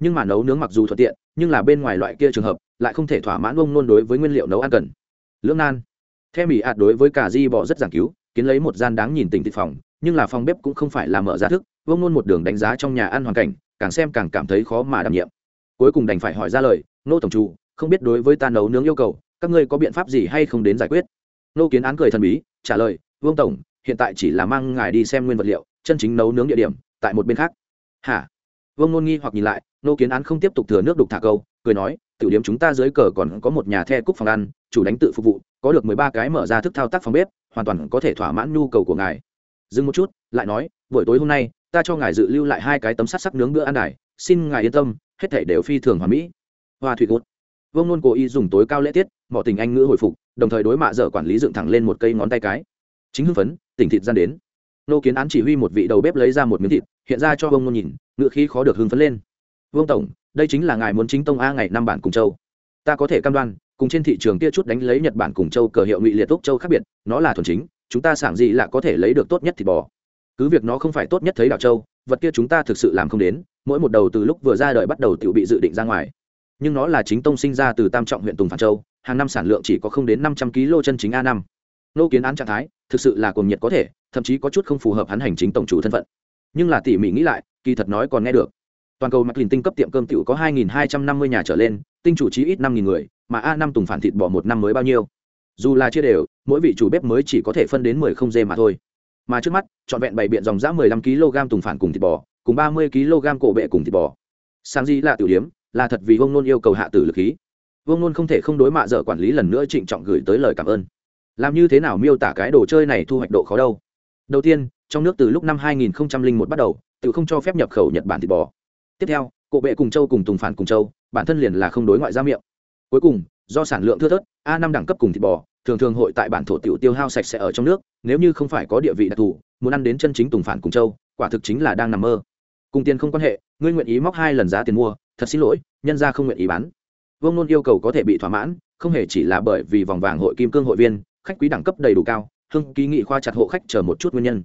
Speaker 1: nhưng mà nấu nướng mặc dù thuận tiện, nhưng là bên ngoài loại kia trường hợp, lại không thể thỏa mãn ông nôn đối với nguyên liệu nấu ăn cần. Lưỡng nan. Theo mỹ ạt đối với cả di bò rất giảng cứu, kiến lấy một gian đáng nhìn tình thị phòng, nhưng là phòng bếp cũng không phải là mở ra thức, ông nôn một đường đánh giá trong nhà ăn hoàn cảnh, càng xem càng cảm thấy khó mà đảm nhiệm. Cuối cùng đành phải hỏi ra lời, nô tổng chủ, không biết đối với ta nấu nướng yêu cầu, các ngươi có biện pháp gì hay không đến giải quyết? Nô kiến án cười thần bí, trả lời, vương tổng, hiện tại chỉ là mang ngài đi xem nguyên vật liệu, chân chính nấu nướng địa điểm, tại một bên khác. Hả? Vương nôn nghi hoặc nhìn lại, nô kiến án không tiếp tục thừa nước đục thả câu, cười nói, tiểu điểm chúng ta dưới cờ còn có một nhà the cúc phòng ăn, chủ đánh tự phục vụ, có được mười ba cái mở ra thức thao tác phòng bếp, hoàn toàn có thể thỏa mãn nhu cầu của ngài. Dừng một chút, lại nói, buổi tối hôm nay, ta cho ngài dự lưu lại hai cái tấm sắt sắc nướng bữa ăn đài, xin ngài yên tâm, hết thể đều phi thường hoàn mỹ. Hoa thủy cốt. Vương nôn cố ý dùng tối cao lễ tiết mọi tình anh ngữ hồi phục, đồng thời đối mạ dở quản lý dựng thẳng lên một cây ngón tay cái. Chính hưng phấn, tỉnh thịt gian đến nô kiến án chỉ huy một vị đầu bếp lấy ra một miếng thịt, hiện ra cho Vương nôn nhìn ngựa khí khó được hưng phấn lên. Vương tổng, đây chính là ngài muốn chính tông a ngày năm bản cùng châu. Ta có thể cam đoan, cùng trên thị trường kia chút đánh lấy nhật bản cùng châu cờ hiệu ngụy liệt úc châu khác biệt, nó là thuần chính, chúng ta sảng gì là có thể lấy được tốt nhất thịt bò. Cứ việc nó không phải tốt nhất thấy đạo châu, vật kia chúng ta thực sự làm không đến, mỗi một đầu từ lúc vừa ra đời bắt đầu tự bị dự định ra ngoài. Nhưng nó là chính tông sinh ra từ tam trọng huyện tùng phản châu, hàng năm sản lượng chỉ có không đến năm trăm kg chân chính a năm nô kiến án trạng thái, thực sự là cuồng nhiệt có thể, thậm chí có chút không phù hợp hắn hành chính tổng chủ thân phận. Nhưng là tỉ mỉ nghĩ lại, kỳ thật nói còn nghe được. Toàn cầu mặt lìn tinh cấp tiệm cơm tiểu có hai nghìn hai trăm năm mươi nhà trở lên, tinh chủ chí ít năm nghìn người, mà a năm tùng phản thịt bỏ một năm mới bao nhiêu? Dù là chia đều, mỗi vị chủ bếp mới chỉ có thể phân đến mười không dê mà thôi. Mà trước mắt, trọn vẹn bày biện dòng giã mười lăm kg tùng phản cùng thịt bò, cùng ba mươi kg cổ bệ cùng thịt bò. Sáng gì là tiểu điếm, là thật vì vương nôn yêu cầu hạ tử lực khí. Vương nôn không thể không đối mạ dở quản lý lần nữa trịnh trọng gửi tới lời cảm ơn làm như thế nào miêu tả cái đồ chơi này thu hoạch độ khó đâu? Đầu tiên, trong nước từ lúc năm 2001 bắt đầu, tự không cho phép nhập khẩu nhật bản thịt bò. Tiếp theo, cổ bệ cùng châu cùng tùng phản cùng châu, bản thân liền là không đối ngoại ra miệng. Cuối cùng, do sản lượng thưa thớt, a năm đẳng cấp cùng thịt bò, thường thường hội tại bản thổ tiểu tiêu hao sạch sẽ ở trong nước, nếu như không phải có địa vị đặc thù, muốn ăn đến chân chính tùng phản cùng châu, quả thực chính là đang nằm mơ. Cùng tiền không quan hệ, ngươi nguyện ý móc hai lần giá tiền mua, thật xin lỗi, nhân ra không nguyện ý bán. Vương nôn yêu cầu có thể bị thỏa mãn, không hề chỉ là bởi vì vòng vàng hội kim cương hội viên khách quý đẳng cấp đầy đủ cao hưng ký nghị khoa chặt hộ khách chờ một chút nguyên nhân.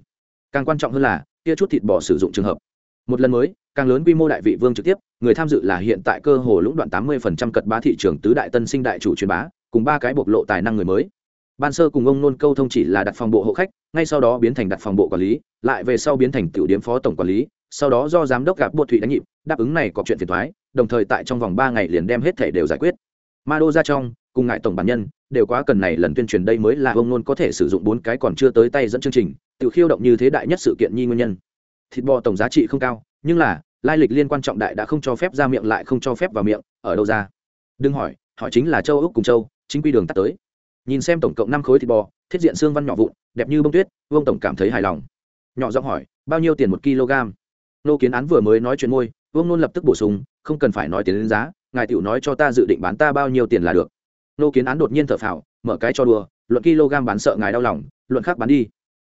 Speaker 1: Càng quan trọng hơn là, kia chút thịt bò sử dụng trường hợp. Một lần mới, càng lớn quy mô đại vị vương trực tiếp, người tham dự là hiện tại cơ hồ lũng đoạn tám mươi cật bá thị trường tứ đại tân sinh đại chủ truyền bá, cùng ba cái bộc lộ tài năng người mới. Ban sơ cùng ông nôn câu thông chỉ là đặt phòng bộ hộ khách, ngay sau đó biến thành đặt phòng bộ quản lý, lại về sau biến thành tiểu điểm phó tổng quản lý, sau đó do giám đốc gặp bộ thủy đánh nhịp, đáp ứng này có chuyện phiền thoái, đồng thời tại trong vòng ba ngày liền đem hết thể đều giải quyết ma đô ra trong, cùng ngại tổng bản nhân, đều quá cần này lần tuyên truyền đây mới là ông nôn có thể sử dụng bốn cái còn chưa tới tay dẫn chương trình, tự khiêu động như thế đại nhất sự kiện nhi nguyên nhân. Thịt bò tổng giá trị không cao, nhưng là, lai lịch liên quan trọng đại đã không cho phép ra miệng lại không cho phép vào miệng, ở đâu ra? Đừng hỏi, họ chính là châu úc cùng châu, chính quy đường tắt tới. Nhìn xem tổng cộng năm khối thịt bò, thiết diện xương văn nhỏ vụn, đẹp như bông tuyết vương tổng cảm thấy hài lòng. Nhỏ giọng hỏi, bao nhiêu tiền một kg? Nô kiến án vừa mới nói chuyện môi vương nôn lập tức bổ sung, không cần phải nói tiền đến giá ngài tiểu nói cho ta dự định bán ta bao nhiêu tiền là được. Nô kiến án đột nhiên thở phào, mở cái cho đùa, luận kg bán sợ ngài đau lòng, luận khác bán đi.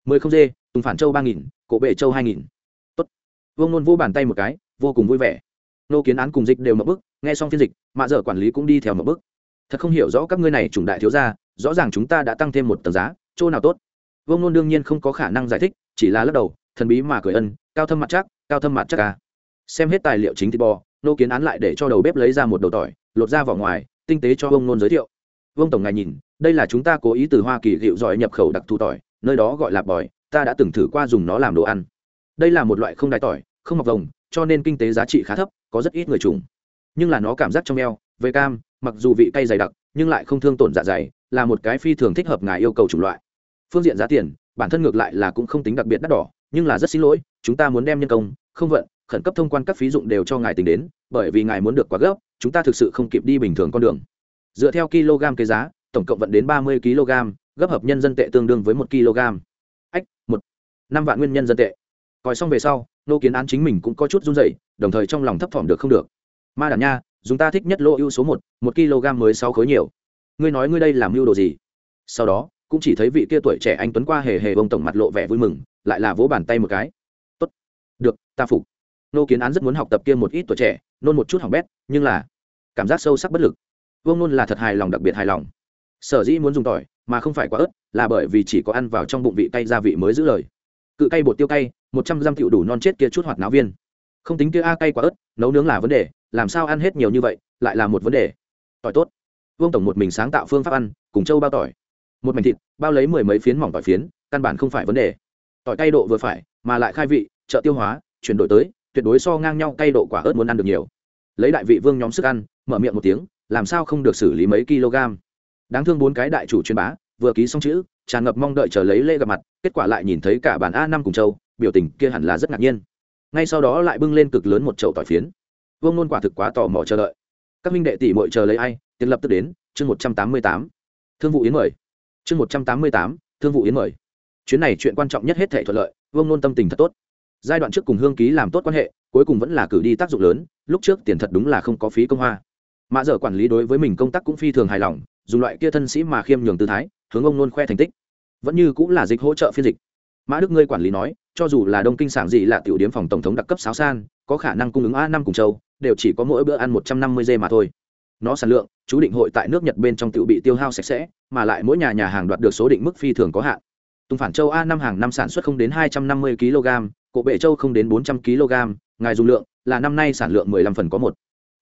Speaker 1: Mười không dê, tùng phản châu ba nghìn, cổ bệ châu hai nghìn. Tốt. Vương nôn vô bàn tay một cái, vô cùng vui vẻ. Nô kiến án cùng dịch đều mập bức nghe xong phiên dịch, mạ dở quản lý cũng đi theo mập bức thật không hiểu rõ các ngươi này chủng đại thiếu gia, rõ ràng chúng ta đã tăng thêm một tầng giá, chỗ nào tốt? Vương nôn đương nhiên không có khả năng giải thích, chỉ là lắc đầu, thần bí mà cười ân, cao thâm mặt chắc, cao thâm mặt chắc à. xem hết tài liệu chính thịt bò nô kiến án lại để cho đầu bếp lấy ra một đầu tỏi, lột ra vỏ ngoài, tinh tế cho ông nôn giới thiệu. Vương tổng ngài nhìn, đây là chúng ta cố ý từ hoa kỳ hiệu giỏi nhập khẩu đặc thù tỏi, nơi đó gọi là bòi, ta đã từng thử qua dùng nó làm đồ ăn. Đây là một loại không đái tỏi, không mọc vồng, cho nên kinh tế giá trị khá thấp, có rất ít người trùng. Nhưng là nó cảm giác trong eo, về cam, mặc dù vị cay dày đặc, nhưng lại không thương tổn dạ dày, là một cái phi thường thích hợp ngài yêu cầu chủng loại. Phương diện giá tiền, bản thân ngược lại là cũng không tính đặc biệt đắt đỏ, nhưng là rất xin lỗi, chúng ta muốn đem nhân công, không vận khẩn cấp thông quan các phí dụng đều cho ngài tính đến, bởi vì ngài muốn được quá gấp, chúng ta thực sự không kịp đi bình thường con đường. Dựa theo kg cái giá, tổng cộng vận đến ba mươi kg, gấp hợp nhân dân tệ tương đương với một kg. Ách, một, năm vạn nguyên nhân dân tệ. Coi xong về sau, nô kiến án chính mình cũng có chút run rẩy, đồng thời trong lòng thấp thỏm được không được. Ma đàn nha, dùng ta thích nhất lô ưu số một một kg mới sáu khối nhiều. Ngươi nói ngươi đây làm mưu đồ gì? Sau đó, cũng chỉ thấy vị kia tuổi trẻ anh tuấn qua hề hề bông tổng mặt lộ vẻ vui mừng, lại là vỗ bàn tay một cái. Tốt, được, ta phục nô kiến án rất muốn học tập kia một ít tuổi trẻ, nôn một chút hỏng bét, nhưng là cảm giác sâu sắc bất lực. Vương nôn là thật hài lòng, đặc biệt hài lòng. Sở dĩ muốn dùng tỏi, mà không phải quá ớt, là bởi vì chỉ có ăn vào trong bụng vị cay gia vị mới giữ lời. Cự cay bột tiêu cay, một trăm dăm tiểu đủ non chết kia chút hoạt náo viên. Không tính kia a cay quá ớt, nấu nướng là vấn đề, làm sao ăn hết nhiều như vậy, lại là một vấn đề. Tỏi tốt. Vương tổng một mình sáng tạo phương pháp ăn, cùng châu bao tỏi. Một mảnh thịt, bao lấy mười mấy phiến mỏng tỏi phiến, căn bản không phải vấn đề. Tỏi cay độ vừa phải, mà lại khai vị, trợ tiêu hóa, chuyển đổi tới tuyệt đối so ngang nhau cay độ quả ớt muốn ăn được nhiều. Lấy đại vị vương nhóm sức ăn, mở miệng một tiếng, làm sao không được xử lý mấy kg? Đáng thương bốn cái đại chủ truyền bá, vừa ký xong chữ, tràn ngập mong đợi chờ lấy lễ gặp mặt, kết quả lại nhìn thấy cả bản a năm cùng châu, biểu tình kia hẳn là rất ngạc nhiên. Ngay sau đó lại bưng lên cực lớn một chậu tỏi phiến. Vương nôn quả thực quá tò mò chờ đợi. Các minh đệ tỷ mội chờ lấy ai? Tiền lập tức đến, chương một trăm tám mươi tám. Thương vụ yến mời. Chương một trăm tám mươi tám, thương vụ yến mời. Chuyến này chuyện quan trọng nhất hết thể thuận lợi, vương nôn tâm tình thật tốt giai đoạn trước cùng hương ký làm tốt quan hệ, cuối cùng vẫn là cử đi tác dụng lớn, lúc trước tiền thật đúng là không có phí công hoa. Mạ dở quản lý đối với mình công tác cũng phi thường hài lòng, dùng loại kia thân sĩ mà khiêm nhường tư thái, hướng ông nôn khoe thành tích. Vẫn như cũng là dịch hỗ trợ phiên dịch. Mã đức ngươi quản lý nói, cho dù là đông kinh sản gì là tiểu điếm phòng tổng thống đặc cấp sáo san, có khả năng cung ứng a năm cùng châu, đều chỉ có mỗi bữa ăn một trăm năm mươi dê mà thôi. Nó sản lượng, chú định hội tại nước nhật bên trong tiểu bị tiêu hao sạch sẽ, mà lại mỗi nhà nhà hàng đoạt được số định mức phi thường có hạn. Tùng phản châu a năm hàng năm sản xuất không đến hai trăm năm mươi kg cổ bệ châu không đến bốn trăm kg, ngài dùng lượng, là năm nay sản lượng mười lăm phần có một.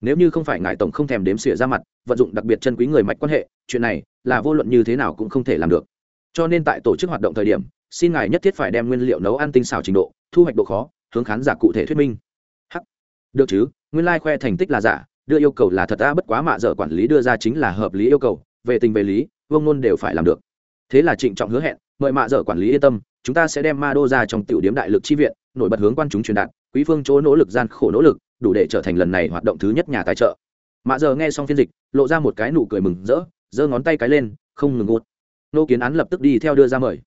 Speaker 1: Nếu như không phải ngài tổng không thèm đếm xỉa ra mặt, vận dụng đặc biệt chân quý người mạch quan hệ, chuyện này, là vô luận như thế nào cũng không thể làm được. Cho nên tại tổ chức hoạt động thời điểm, xin ngài nhất thiết phải đem nguyên liệu nấu ăn tinh xảo trình độ, thu hoạch độ khó, hướng khán giả cụ thể thuyết minh. Hắc. Được chứ, nguyên lai、like、khoe thành tích là giả, đưa yêu cầu là thật ta bất quá mạ dở quản lý đưa ra chính là hợp lý yêu cầu, về tình về lý, vương nôn đều phải làm được. Thế là trịnh trọng hứa hẹn, mời mạ dở quản lý yên tâm, chúng ta sẽ đem ma đô ra trong tiểu điếm đại lực chi viện nổi bật hướng quan chúng truyền đạt, quý phương chỗ nỗ lực gian khổ nỗ lực, đủ để trở thành lần này hoạt động thứ nhất nhà tài trợ. Mạ giờ nghe xong phiên dịch, lộ ra một cái nụ cười mừng rỡ, giơ ngón tay cái lên, không ngừng ngột nô kiến án lập tức đi theo đưa ra mời.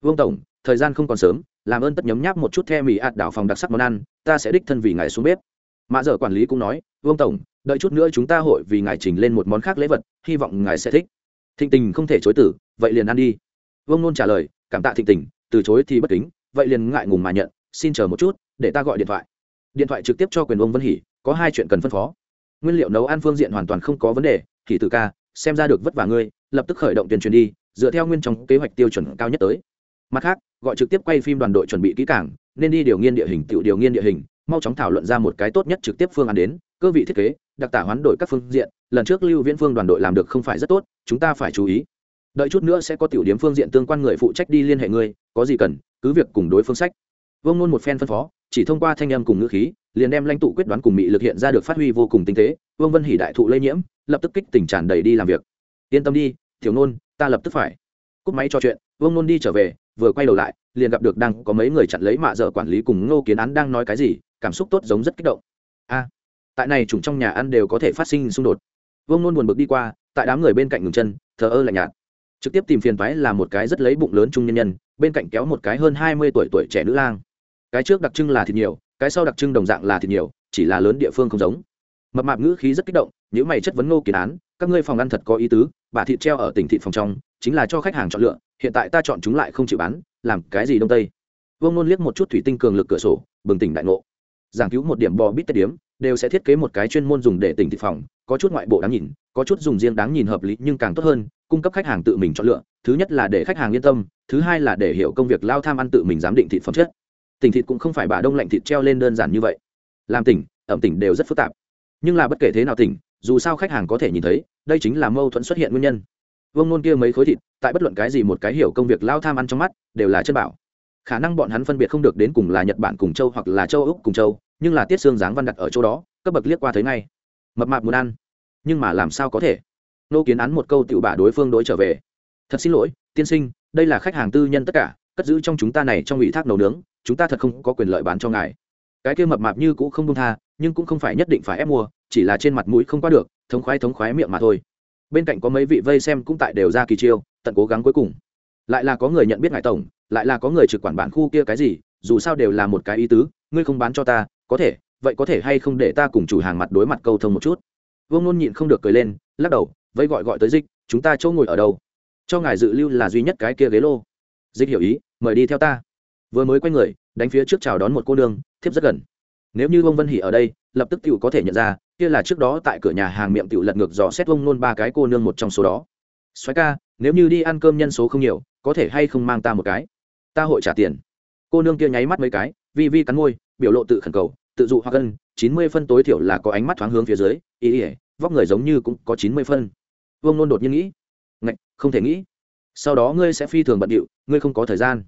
Speaker 1: Vương tổng, thời gian không còn sớm, làm ơn tất nhấm nháp một chút the mì ạt đảo phòng đặc sắc món ăn, ta sẽ đích thân vì ngài xuống bếp. Mạ giờ quản lý cũng nói, vương tổng, đợi chút nữa chúng ta hội vì ngài trình lên một món khác lễ vật, hy vọng ngài sẽ thích. Thịnh tình không thể chối tử, vậy liền ăn đi. Vương nôn trả lời, cảm tạ thịnh tình, từ chối thì bất kính, vậy liền ngại ngùng mà nhận xin chờ một chút, để ta gọi điện thoại. Điện thoại trực tiếp cho quyền ông vân hỉ có hai chuyện cần phân phó. Nguyên liệu nấu ăn phương diện hoàn toàn không có vấn đề hỉ tử ca, xem ra được vất vả ngươi, lập tức khởi động tuyên truyền đi, dựa theo nguyên trong kế hoạch tiêu chuẩn cao nhất tới. Mặt khác, gọi trực tiếp quay phim đoàn đội chuẩn bị kỹ càng, nên đi điều nghiên địa hình tự điều nghiên địa hình, mau chóng thảo luận ra một cái tốt nhất trực tiếp phương án đến, cơ vị thiết kế, đặc tả hoán đổi các phương diện, lần trước lưu viễn phương đoàn đội làm được không phải rất tốt, chúng ta phải chú ý. Đợi chút nữa sẽ có tiểu điểm phương diện tương quan người phụ trách đi liên hệ ngươi, có gì cần, cứ việc cùng đối phương sách vông nôn một phen phân phó, chỉ thông qua thanh âm cùng ngữ khí, liền đem lãnh tụ quyết đoán cùng mỹ lực hiện ra được phát huy vô cùng tinh tế, vương vân hỉ đại thụ lây nhiễm, lập tức kích tình tràn đầy đi làm việc. Yên tâm đi thiếu nôn, ta lập tức phải. Cúp máy cho chuyện, vương nôn đi trở về, vừa quay đầu lại, liền gặp được đang có mấy người chặn lấy mạ dở quản lý cùng ngô kiến án đang nói cái gì, cảm xúc tốt giống rất kích động. A, tại này chủng trong nhà ăn đều có thể phát sinh xung đột. Vương nôn buồn bực đi qua, tại đám người bên cạnh ngừng chân, thờ ơ lạnh nhạt. Trực tiếp tìm phiền toái là một cái rất lấy bụng lớn trung nhân nhân, bên cạnh kéo một cái hơn hai mươi tuổi tuổi trẻ nữ lang cái trước đặc trưng là thịt nhiều, cái sau đặc trưng đồng dạng là thịt nhiều, chỉ là lớn địa phương không giống. Mập mạp ngữ khí rất kích động, những mày chất vấn ngô kiến án, các ngươi phòng ăn thật có ý tứ, bà thịt treo ở tỉnh thịt phòng trong, chính là cho khách hàng chọn lựa, hiện tại ta chọn chúng lại không chịu bán, làm cái gì đông tây? Vương nôn liếc một chút thủy tinh cường lực cửa sổ, bừng tỉnh đại ngộ. Giảng cứu một điểm bò bít tết điếm, đều sẽ thiết kế một cái chuyên môn dùng để tỉnh thịt phòng, có chút ngoại bộ đáng nhìn, có chút dùng riêng đáng nhìn hợp lý nhưng càng tốt hơn, cung cấp khách hàng tự mình chọn lựa, thứ nhất là để khách hàng yên tâm, thứ hai là để hiểu công việc lao tham ăn tự mình giám định thịt phẩm chất tỉnh thịt cũng không phải bà đông lạnh thịt treo lên đơn giản như vậy. Làm tỉnh, ẩm tỉnh đều rất phức tạp. Nhưng là bất kể thế nào tỉnh, dù sao khách hàng có thể nhìn thấy, đây chính là mâu thuẫn xuất hiện nguyên nhân. Vương nôn kia mấy khối thịt, tại bất luận cái gì một cái hiểu công việc lao tham ăn trong mắt, đều là chân bảo. Khả năng bọn hắn phân biệt không được đến cùng là nhật bản cùng châu hoặc là châu úc cùng châu, nhưng là tiết xương dáng văn đặt ở chỗ đó, cấp bậc liếc qua thấy ngay. Mập mạp muốn ăn. Nhưng mà làm sao có thể? Nô kiến án một câu tự bả đối phương đối trở về. Thật xin lỗi, tiên sinh, đây là khách hàng tư nhân tất cả cất giữ trong chúng ta này trong ủy thác nấu nướng, chúng ta thật không có quyền lợi bán cho ngài. Cái kia mập mạp như cũng không đông tha, nhưng cũng không phải nhất định phải ép mua, chỉ là trên mặt mũi không qua được, thống khoái thống khoái miệng mà thôi. Bên cạnh có mấy vị vây xem cũng tại đều ra kỳ chiêu, tận cố gắng cuối cùng. Lại là có người nhận biết ngài tổng, lại là có người trực quản bản khu kia cái gì, dù sao đều là một cái ý tứ, ngươi không bán cho ta, có thể, vậy có thể hay không để ta cùng chủ hàng mặt đối mặt câu thông một chút? Vương nôn nhịn không được cười lên, lắc đầu vây gọi gọi tới dịch, chúng ta chỗ ngồi ở đâu? Cho ngài dự lưu là duy nhất cái kia ghế lô dịch hiểu ý, mời đi theo ta. Vừa mới quay người, đánh phía trước chào đón một cô nương, thiếp rất gần. Nếu như ông vân hỉ ở đây, lập tức tiểu có thể nhận ra, kia là trước đó tại cửa nhà hàng miệng tiểu lật ngược dò xét ông nôn ba cái cô nương một trong số đó. Xoáy ca, nếu như đi ăn cơm nhân số không nhiều, có thể hay không mang ta một cái? Ta hội trả tiền. Cô nương kia nháy mắt mấy cái, vi vi cắn môi, biểu lộ tự khẩn cầu, tự dụ hoặc ân, chín mươi phân tối thiểu là có ánh mắt thoáng hướng phía dưới, ý ỉa vóc người giống như cũng có chín mươi phân. Vương nôn đột nhiên nghĩ, ngạch, không thể nghĩ. Sau đó ngươi sẽ phi thường bận điệu ngươi không có thời gian.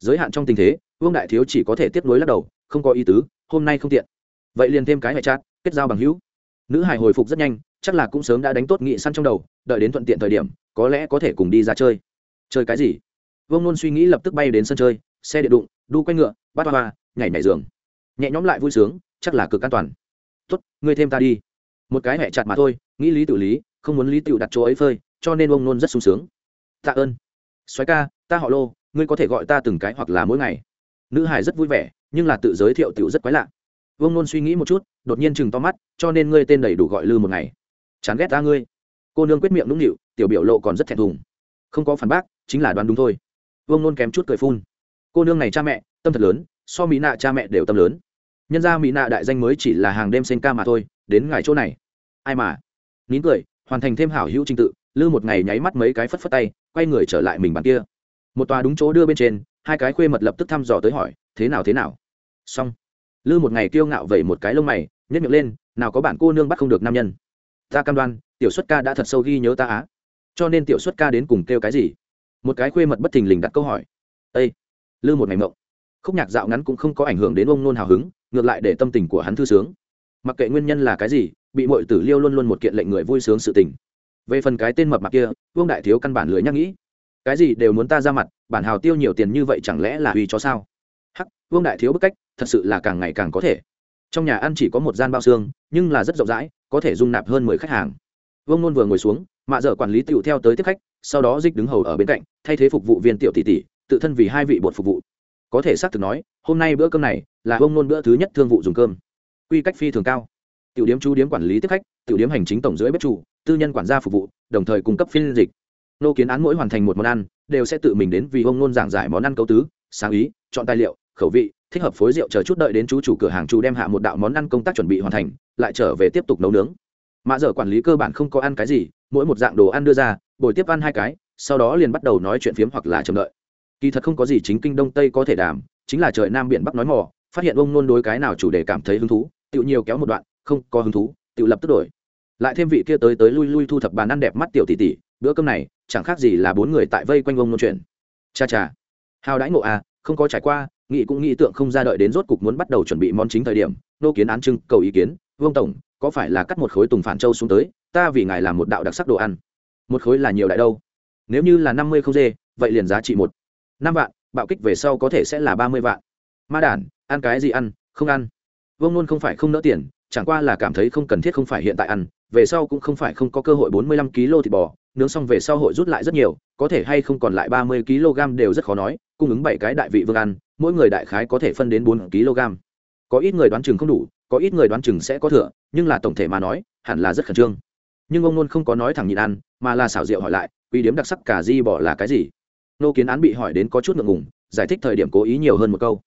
Speaker 1: Giới hạn trong tình thế, vương đại thiếu chỉ có thể tiếp nối lắc đầu, không có ý tứ, hôm nay không tiện. Vậy liền thêm cái hệ chat, kết giao bằng hữu. Nữ hải hồi phục rất nhanh, chắc là cũng sớm đã đánh tốt nghị săn trong đầu, đợi đến thuận tiện thời điểm, có lẽ có thể cùng đi ra chơi. Chơi cái gì? Vương nôn suy nghĩ lập tức bay đến sân chơi, xe điện đụng, đu quay ngựa, bắt hoa nhảy nhảy giường. Nhẹ nhõm lại vui sướng, chắc là cực an toàn. Tốt, ngươi thêm ta đi. Một cái hẹ chặt mà thôi, nghĩ lý tự lý, không muốn lý tự đặt chỗ ấy phơi, cho nên ông nôn rất sung sướng. Tạ ơn. Xoáy ca ta họ lô, ngươi có thể gọi ta từng cái hoặc là mỗi ngày. Nữ hải rất vui vẻ, nhưng là tự giới thiệu tiểu rất quái lạ. Vương nôn suy nghĩ một chút, đột nhiên chừng to mắt, cho nên ngươi tên đầy đủ gọi lư một ngày. Chán ghét ta ngươi. Cô nương quyết miệng nũng nịu, tiểu biểu lộ còn rất thẹn thùng. Không có phản bác, chính là đoán đúng thôi. Vương nôn kém chút cười phun. Cô nương này cha mẹ, tâm thật lớn, so mỹ nạ cha mẹ đều tâm lớn. Nhân ra mỹ nạ đại danh mới chỉ là hàng đêm sinh ca mà thôi, đến ngày chỗ này. Ai mà? Nín cười, hoàn thành thêm hảo hữu trình tự, lư một ngày nháy mắt mấy cái phất phất tay, quay người trở lại mình bàn kia một tòa đúng chỗ đưa bên trên, hai cái khuê mật lập tức thăm dò tới hỏi, thế nào thế nào? Xong. Lư một ngày kiêu ngạo vẩy một cái lông mày nhét miệng lên, nào có bạn cô nương bắt không được nam nhân. Ta cam đoan, tiểu xuất ca đã thật sâu ghi nhớ ta á. Cho nên tiểu xuất ca đến cùng kêu cái gì? Một cái khuê mật bất thình lình đặt câu hỏi. Ây lư một ngày mộng. Khúc nhạc dạo ngắn cũng không có ảnh hưởng đến ông nôn hào hứng, ngược lại để tâm tình của hắn thư sướng. Mặc kệ nguyên nhân là cái gì, bị mọi tử liêu luôn luôn một kiện lệnh người vui sướng sự tình. Về phần cái tên mập mặc kia, vương đại thiếu căn bản lười nhắc nghĩ cái gì đều muốn ta ra mặt, bản hào tiêu nhiều tiền như vậy chẳng lẽ là uy cho sao? Hắc, vương đại thiếu bức cách, thật sự là càng ngày càng có thể. Trong nhà ăn chỉ có một gian bao xương, nhưng là rất rộng rãi, có thể dung nạp hơn mười khách hàng. Vương nôn vừa ngồi xuống, mạ dở quản lý tựu theo tới tiếp khách, sau đó dịch đứng hầu ở bên cạnh, thay thế phục vụ viên tiểu tỷ tỷ, tự thân vì hai vị bột phục vụ. Có thể xác thực nói, hôm nay bữa cơm này là vương nôn bữa thứ nhất thương vụ dùng cơm. Quy cách phi thường cao. Tiểu điếm chú điếm quản lý tiếp khách, tiểu điếm hành chính tổng dưới bếp chủ, tư nhân quản gia phục vụ, đồng thời cung cấp phiên dịch nô kiến án mỗi hoàn thành một món ăn, đều sẽ tự mình đến vì ông nôn giảng giải món ăn cấu tứ, sáng ý, chọn tài liệu, khẩu vị, thích hợp phối rượu chờ chút đợi đến chú chủ cửa hàng chú đem hạ một đạo món ăn công tác chuẩn bị hoàn thành, lại trở về tiếp tục nấu nướng. Mạ dở quản lý cơ bản không có ăn cái gì, mỗi một dạng đồ ăn đưa ra, bồi tiếp ăn hai cái, sau đó liền bắt đầu nói chuyện phiếm hoặc là chờ đợi. Kỳ thật không có gì chính kinh đông tây có thể đảm chính là trời nam biển bắc nói mò, phát hiện ông nôn đối cái nào chủ đề cảm thấy hứng thú tự nhiều kéo một đoạn, không có hứng thú tự lập tức đổi. Lại thêm vị kia tới tới lui lui thu thập bàn ăn đẹp mắt tiểu tỷ tỷ, bữa cơm này chẳng khác gì là bốn người tại vây quanh ông nôn chuyện. Cha cha. Hào đãi ngộ à không có trải qua nghị cũng nghĩ tượng không ra đợi đến rốt cục muốn bắt đầu chuẩn bị món chính thời điểm, nô kiến án trưng cầu ý kiến, vương tổng, có phải là cắt một khối tùng phản châu xuống tới, ta vì ngài làm một đạo đặc sắc đồ ăn. Một khối là nhiều đại đâu? Nếu như là năm mươi không dê, vậy liền giá trị một. Năm vạn, bạo kích về sau có thể sẽ là ba mươi vạn. Ma đản, ăn cái gì ăn, không ăn. Vương luôn không phải không nỡ tiền, chẳng qua là cảm thấy không cần thiết không phải hiện tại ăn về sau cũng không phải không có cơ hội bốn mươi lăm kg thịt bò, nướng xong về sau hội rút lại rất nhiều, có thể hay không còn lại ba mươi kg đều rất khó nói, cung ứng bảy cái đại vị vương ăn, mỗi người đại khái có thể phân đến bốn kg. Có ít người đoán chừng không đủ, có ít người đoán chừng sẽ có thừa, nhưng là tổng thể mà nói, hẳn là rất khẩn trương. Nhưng ông luôn không có nói thẳng nhịn ăn, mà là xảo diệu hỏi lại quy điếm đặc sắc cả di bỏ là cái gì? Nô kiến án bị hỏi đến có chút ngượng ngùng, giải thích thời điểm cố ý nhiều hơn một câu.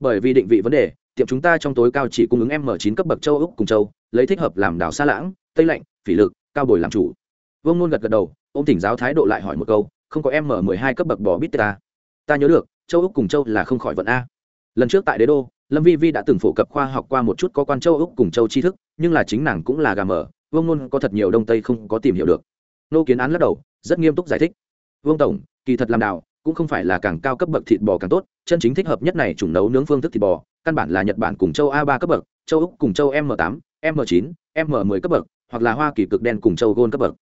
Speaker 1: Bởi vì định vị vấn đề, tiệm chúng ta trong tối cao chỉ cung ứng m 9 cấp bậc châu úc cùng châu, lấy thích hợp làm đảo xa lãng tây lạnh, phỉ lực, cao bồi làm chủ. Vương nôn gật gật đầu ô m tỉnh giáo thái độ lại hỏi một câu, không có em mở mười hai cấp bậc bò bít ta? Ta nhớ được, châu úc cùng châu là không khỏi vận a. Lần trước tại đế đô, lâm vi vi đã từng phổ cập khoa học qua một chút có quan châu úc cùng châu tri thức, nhưng là chính nàng cũng là gà mở vương nôn có thật nhiều đông tây không có tìm hiểu được. Nô kiến án lắc đầu, rất nghiêm túc giải thích. Vương tổng, kỳ thật làm đạo cũng không phải là càng cao cấp bậc thịt bò càng tốt, chân chính thích hợp nhất này chủng nấu nướng phương thức thịt bò, căn bản là nhật bản cùng châu a ba cấp bậc, châu úc cùng châu m tám, m chín, m 10 cấp bậc hoặc là hoa kỳ cực đen cùng châu gôn cấp bậc.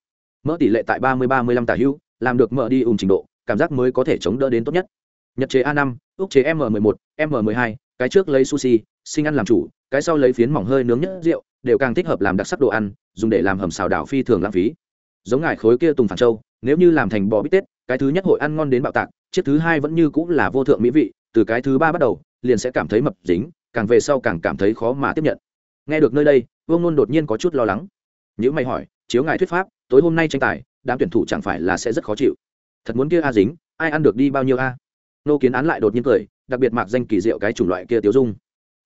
Speaker 1: Mỡ tỷ lệ tại ba mươi ba mươi lăm tả hữu, làm được mỡ đi ùm trình độ, cảm giác mới có thể chống đỡ đến tốt nhất. Nhật chế a năm ước chế m 11 m 12 cái trước lấy sushi, sinh ăn làm chủ, cái sau lấy phiến mỏng hơi nướng nhất rượu, đều càng thích hợp làm đặc sắc đồ ăn, dùng để làm hầm xào đảo phi thường lãng phí. Giống ngài khối kia tùng phản châu, nếu như làm thành bò bít tết, cái thứ nhất hội ăn ngon đến bạo tạc, chiếc thứ hai vẫn như cũng là vô thượng mỹ vị, từ cái thứ ba bắt đầu, liền sẽ cảm thấy mập dính, càng về sau càng cảm thấy khó mà tiếp nhận. Nghe được nơi đây, vương nôn đột nhiên có chút lo lắng nếu mày hỏi, chiếu ngài thuyết pháp, tối hôm nay tranh tài, đám tuyển thủ chẳng phải là sẽ rất khó chịu. Thật muốn kia a dính, ai ăn được đi bao nhiêu a? Nô kiến án lại đột nhiên cười, đặc biệt mạc danh kỳ diệu cái chủng loại kia tiêu dung.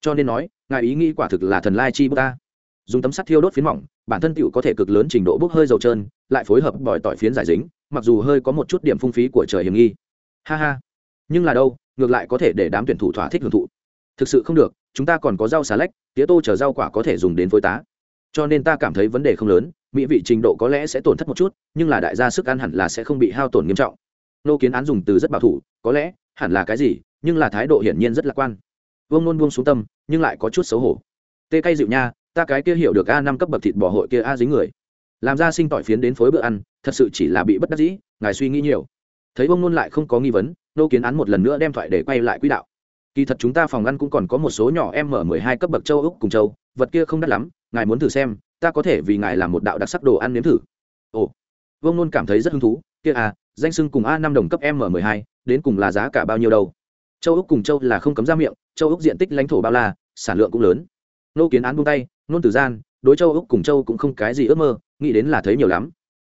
Speaker 1: Cho nên nói, ngài ý nghĩ quả thực là thần lai chi bút ta dùng tấm sắt thiêu đốt phiến mỏng, bản thân tựu có thể cực lớn trình độ bốc hơi dầu trơn, lại phối hợp bòi tỏi phiến giải dính, mặc dù hơi có một chút điểm phung phí của trời hiểm nghi. Ha ha. Nhưng là đâu, ngược lại có thể để đám tuyển thủ thỏa thích hưởng thụ. Thực sự không được, chúng ta còn có rau xà lách, tía tô chở rau quả có thể dùng đến phối tá cho nên ta cảm thấy vấn đề không lớn, mỹ vị trình độ có lẽ sẽ tổn thất một chút, nhưng là đại gia sức ăn hẳn là sẽ không bị hao tổn nghiêm trọng. Nô kiến án dùng từ rất bảo thủ, có lẽ, hẳn là cái gì, nhưng là thái độ hiển nhiên rất lạc quan. Vương nôn buông xuống tâm, nhưng lại có chút xấu hổ. Tê cay dịu nha, ta cái kia hiểu được a năm cấp bậc thịt bỏ hội kia a dính người. Làm ra sinh tỏi phiến đến phối bữa ăn, thật sự chỉ là bị bất đắc dĩ, ngài suy nghĩ nhiều. Thấy vương nôn lại không có nghi vấn, nô kiến án một lần nữa đem thoại để quay lại quỹ đạo. Kỳ thật chúng ta phòng ăn cũng còn có một số nhỏ m mười hai cấp bậc châu úc cùng châu, vật kia không đắt lắm ngài muốn thử xem, ta có thể vì ngài làm một đạo đặc sắc đồ ăn nếm thử. Ồ, vương nôn cảm thấy rất hứng thú, kia à danh sưng cùng a năm đồng cấp m mười hai, đến cùng là giá cả bao nhiêu đâu? Châu úc cùng châu là không cấm ra miệng, châu úc diện tích lãnh thổ bao la, sản lượng cũng lớn. Nô kiến án buông tay, nôn tử gian, đối châu úc cùng châu cũng không cái gì ước mơ, nghĩ đến là thấy nhiều lắm.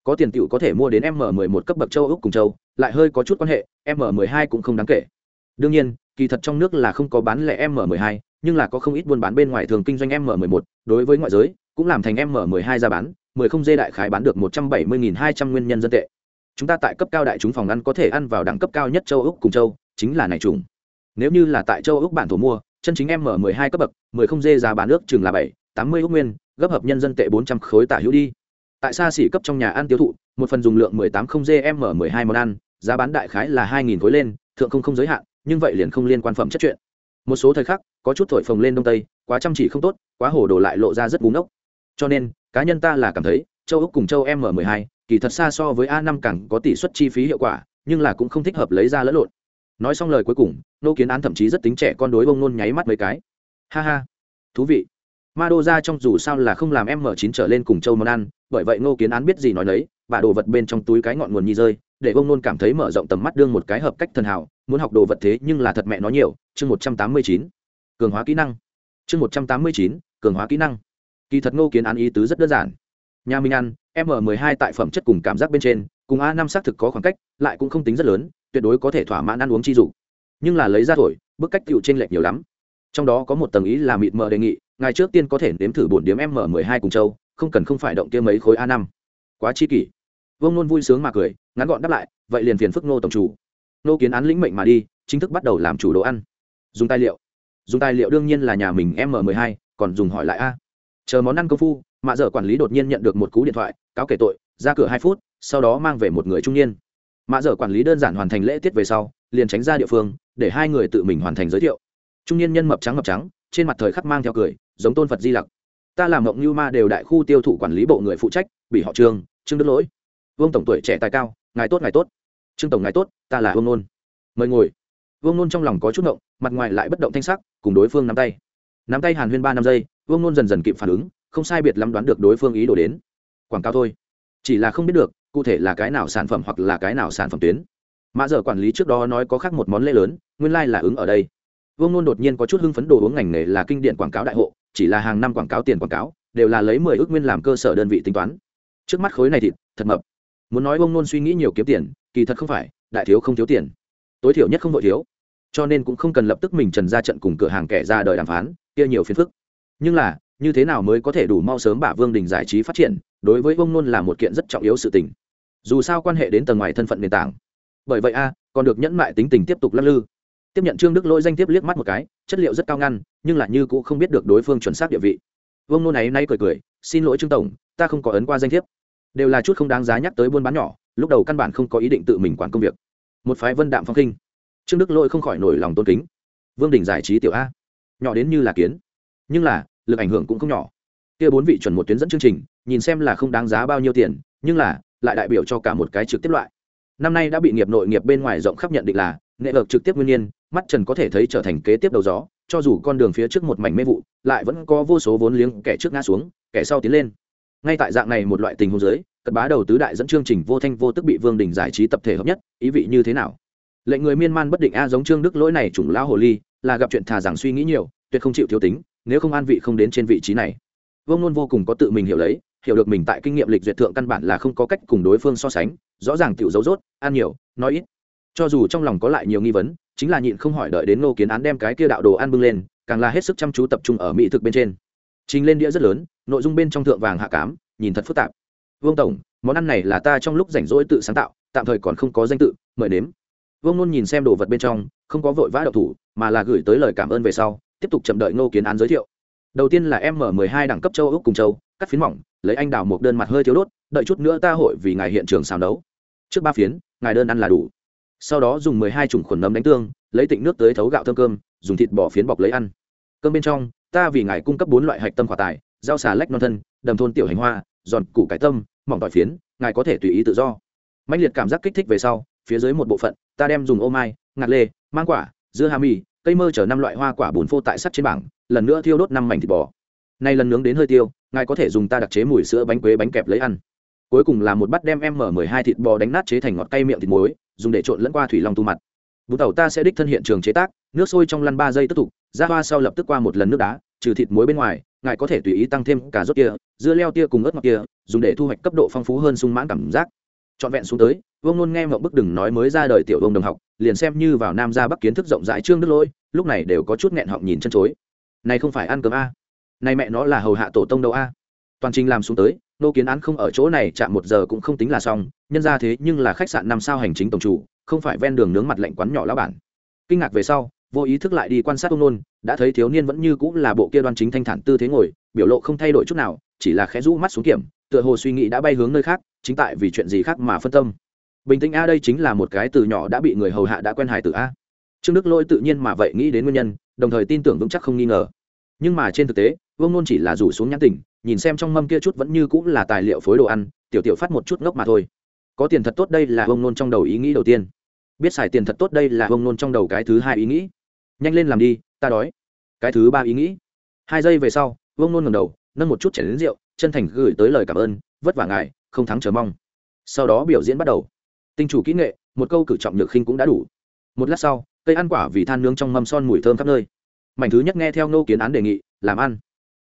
Speaker 1: Có tiền tựu có thể mua đến m 11 cấp bậc châu úc cùng châu, lại hơi có chút quan hệ, m 12 cũng không đáng kể. Đương nhiên, kỳ thật trong nước là không có bán lẻ m 12 nhưng là có không ít buôn bán bên ngoài thường kinh doanh m 11 đối với ngoại giới cũng làm thành m 12 ra bán 10 không dê đại khái bán được 170.200 nguyên nhân dân tệ. Chúng ta tại cấp cao đại chúng phòng ăn có thể ăn vào đẳng cấp cao nhất châu úc cùng châu chính là này trùng nếu như là tại châu úc bản thổ mua chân chính m 12 cấp bậc 10 không dê giá bán nước chừng là 7, 80 úc nguyên gấp hợp nhân dân tệ 400 khối tả hữu đi. Tại xa xỉ cấp trong nhà ăn tiêu thụ một phần dùng lượng 18 không gm 12 món ăn giá bán đại khái là 2.000 khối lên thượng không không giới hạn nhưng vậy liền không liên quan phẩm chất chuyện. Một số thời khắc có chút thổi phồng lên đông tây, quá chăm chỉ không tốt, quá hồ đồ lại lộ ra rất búng ốc cho nên, cá nhân ta là cảm thấy, châu úc cùng châu m 12 kỳ thật xa so với a năm càng có tỷ suất chi phí hiệu quả, nhưng là cũng không thích hợp lấy ra lẫn lộn. Nói xong lời cuối cùng, nô kiến án thậm chí rất tính trẻ con đối bông nôn nháy mắt mấy cái. Ha ha, thú vị. Ma đô ra trong dù sao là không làm m chín trở lên cùng châu món ăn, bởi vậy nô kiến án biết gì nói đấy và đồ vật bên trong túi cái ngọn nguồn nhi rơi, để bông nôn cảm thấy mở rộng tầm mắt đương một cái hợp cách thần hảo, muốn học đồ vật thế nhưng là thật mẹ nó nhiều, chương 189 cường hóa kỹ năng. Chương một trăm tám mươi chín, cường hóa kỹ năng. Kỳ thật ngô kiến án ý tứ rất đơn giản. Nhà minh ăn, m 12 tại phẩm chất cùng cảm giác bên trên, cùng a năm xác thực có khoảng cách, lại cũng không tính rất lớn, tuyệt đối có thể thỏa mãn ăn uống chi dục nhưng là lấy ra thổi, bức cách tựu t r ê n lệch nhiều lắm. Trong đó có một tầng ý là mịt mờ đề nghị ngài trước tiên có thể nếm thử bổn điếm m mười hai cùng châu, không cần không phải động kia mấy khối a năm. Quá chi kỷ. Vương nôn vui sướng mà cười, ngắn gọn đáp lại, vậy liền phiền phức nô tổng chủ. Nô kiến án lĩnh mệnh mà đi, chính thức bắt đầu làm chủ đồ ăn. Dùng tài liệu dùng tài liệu đương nhiên là nhà mình m mười hai, còn dùng hỏi lại a. Chờ món ăn công phu, mạ dở quản lý đột nhiên nhận được một cú điện thoại, cáo kể tội, ra cửa hai phút, sau đó mang về một người trung niên. Mạ dở quản lý đơn giản hoàn thành lễ tiết về sau, liền tránh ra địa phương, để hai người tự mình hoàn thành giới thiệu. Trung niên nhân mập trắng mập trắng, trên mặt thời khắc mang theo cười, giống tôn phật di lặc. Ta làm mộng như ma đều đại khu tiêu thụ quản lý bộ người phụ trách, bị họ trương trương đức lỗi. Vương tổng tuổi trẻ tài cao, ngài tốt ngài tốt. Trương tổng ngài tốt, ta là vương nôn. Mời ngồi vương nôn trong lòng có chút động mặt ngoài lại bất động thanh sắc, cùng đối phương nắm tay. Nắm tay hàn huyên ba năm giây, vương nôn dần dần kịp phản ứng, không sai biệt lắm đoán được đối phương ý đồ đến. Quảng cáo thôi. Chỉ là không biết được, cụ thể là cái nào sản phẩm hoặc là cái nào sản phẩm tuyến. Mã dở quản lý trước đó nói có khác một món lễ lớn, nguyên lai là ứng ở đây. Vương nôn đột nhiên có chút hưng phấn đồ uống ngành nghề là kinh điện quảng cáo đại hộ, chỉ là hàng năm quảng cáo tiền quảng cáo, đều là lấy mười ước nguyên làm cơ sở đơn vị tính toán. Trước mắt khối này thịt, thật mập. Muốn nói vương nôn suy nghĩ nhiều kiếm tiền, kỳ thật không phải, đại thiếu không thiếu tiền tối thiểu nhất không vội thiếu. Cho nên cũng không cần lập tức mình trần ra trận cùng cửa hàng kẻ ra đời đàm phán, kia nhiều phiền phức. Nhưng là, như thế nào mới có thể đủ mau sớm bả vương đình giải trí phát triển, đối với vông nôn là một kiện rất trọng yếu sự tình. Dù sao quan hệ đến tầng ngoài thân phận nền tảng. Bởi vậy a, còn được nhẫn mại tính tình tiếp tục lắc lư. Tiếp nhận trương đức lỗi danh tiếp liếc mắt một cái, chất liệu rất cao ngăn, nhưng là như cũng không biết được đối phương chuẩn xác địa vị. Vương nôn ấy nay cười cười, xin lỗi trương tổng, ta không có ấn qua danh thiếp. Đều là chút không đáng giá nhắc tới buôn bán nhỏ, lúc đầu căn bản không có ý định tự mình quản công việc một phái vân đạm phong khinh. Trương đức lỗi không khỏi nổi lòng tôn kính. Vương đình giải trí tiểu a. Nhỏ đến như là kiến. Nhưng là, lực ảnh hưởng cũng không nhỏ. Kia bốn vị chuẩn một tuyến dẫn chương trình, nhìn xem là không đáng giá bao nhiêu tiền, nhưng là, lại đại biểu cho cả một cái trực tiếp loại. Năm nay đã bị nghiệp nội nghiệp bên ngoài rộng khắp nhận định là, nghệ vực trực tiếp nguyên nhiên, mắt trần có thể thấy trở thành kế tiếp đầu gió, cho dù con đường phía trước một mảnh mê vụ, lại vẫn có vô số vốn liếng kẻ trước ngã xuống, kẻ sau tiến lên. Ngay tại dạng này một loại tình huống giới cật bá đầu tứ đại dẫn chương trình vô thanh vô tức bị vương đình giải trí tập thể hợp nhất, ý vị như thế nào? Lệnh người miên man bất định a giống trương đức lỗi này chủng lão hồ ly, là gặp chuyện thà rằng suy nghĩ nhiều, tuyệt không chịu thiếu tính, nếu không an vị không đến trên vị trí này. Vương luôn vô cùng có tự mình hiểu lấy, hiểu được mình tại kinh nghiệm lịch duyệt thượng căn bản là không có cách cùng đối phương so sánh, rõ ràng tiểu dấu dốt ăn nhiều, nói ít. Cho dù trong lòng có lại nhiều nghi vấn, chính là nhịn không hỏi đợi đến ngô kiến án đem cái kia đạo đồ ăn bưng lên, càng là hết sức chăm chú tập trung ở mỹ thực bên trên. Trình lên đĩa rất lớn, nội dung bên trong thượng vàng hạ cám, nhìn thật phức tạp vương tổng, món ăn này là ta trong lúc rảnh rỗi tự sáng tạo, tạm thời còn không có danh tự, mời nếm. Vương nôn nhìn xem đồ vật bên trong, không có vội vã đậu thủ, mà là gửi tới lời cảm ơn về sau, tiếp tục chậm đợi ngô kiến án giới thiệu. Đầu tiên là m 12 đẳng cấp châu úc cùng châu, cắt phiến mỏng, lấy anh đào một đơn mặt hơi thiếu đốt, đợi chút nữa ta hội vì ngài hiện trường xào nấu. Trước ba phiến, ngài đơn ăn là đủ. Sau đó dùng 12 chủng khuẩn nấm đánh tương, lấy tịnh nước tới thấu gạo thơm cơm, dùng thịt bò phiến bọc lấy ăn. Cơm bên trong, ta vì ngài cung cấp bốn loại hạch tâm quả tài, rau xà lách non thân, đầm thôn tiểu hành hoa giòn củ cải tâm, mỏng tỏi phiến, ngài có thể tùy ý tự do. Mạnh liệt cảm giác kích thích về sau, phía dưới một bộ phận, ta đem dùng ô mai ngạt lê, mang quả, dưa hà mì, cây mơ chở năm loại hoa quả bùn phô tại sắt trên bảng, lần nữa thiêu đốt năm mảnh thịt bò. Nay lần nướng đến hơi tiêu, ngài có thể dùng ta đặc chế mùi sữa bánh quế bánh kẹp lấy ăn. Cuối cùng là một bát đem m mười hai thịt bò đánh nát chế thành ngọt cay miệng thịt muối, dùng để trộn lẫn qua thủy long tu mặt. Bún tàu ta sẽ đích thân hiện trường chế tác, nước sôi trong lăn ba giây tức tục ra hoa sau lập tức qua một lần nước đá trừ thịt muối bên ngoài ngài có thể tùy ý tăng thêm cả rốt kia dưa leo tia cùng ớt ngọt kia dùng để thu hoạch cấp độ phong phú hơn sung mãn cảm giác. Trọn vẹn xuống tới vương nôn nghe mộng bức đừng nói mới ra đời tiểu ông đồng học liền xem như vào nam ra bắc kiến thức rộng rãi trương đức lỗi, lúc này đều có chút nghẹn họng nhìn chân chối. Này không phải ăn cơm a? Này mẹ nó là hầu hạ tổ tông đâu a? Toàn trình làm xuống tới nô kiến án không ở chỗ này chạm một giờ cũng không tính là xong nhân ra thế nhưng là khách sạn năm sao hành chính tổng chủ không phải ven đường nướng mặt lạnh quán nhỏ lão bản. Kinh ngạc về sau vô ý thức lại đi quan sát ông nôn đã thấy thiếu niên vẫn như cũng là bộ kia đoan chính thanh thản tư thế ngồi biểu lộ không thay đổi chút nào chỉ là khẽ rũ mắt xuống kiểm tựa hồ suy nghĩ đã bay hướng nơi khác chính tại vì chuyện gì khác mà phân tâm. Bình tĩnh a đây chính là một cái từ nhỏ đã bị người hầu hạ đã quen hài từ a. Trương đức lỗi tự nhiên mà vậy nghĩ đến nguyên nhân đồng thời tin tưởng vững chắc không nghi ngờ. Nhưng mà trên thực tế vương nôn chỉ là rủ xuống nhãn tình, nhìn xem trong mâm kia chút vẫn như cũng là tài liệu phối đồ ăn tiểu tiểu phát một chút ngốc mà thôi. Có tiền thật tốt đây là vương nôn trong đầu ý nghĩ đầu tiên. Biết xài tiền thật tốt đây là vương nôn trong đầu cái thứ hai ý nghĩ nhanh lên làm đi, ta đói. Cái thứ ba ý nghĩ. Hai giây về sau, vương nôn ngầm đầu, nâng một chút chảy đến rượu, chân thành gửi tới lời cảm ơn, vất vả ngài, không thắng chờ mong. Sau đó biểu diễn bắt đầu. Tinh chủ kỹ nghệ, một câu cử trọng nhược khinh cũng đã đủ. Một lát sau, cây ăn quả vì than nướng trong mâm son mùi thơm khắp nơi. Mảnh thứ nhất nghe theo nô kiến án đề nghị, làm ăn.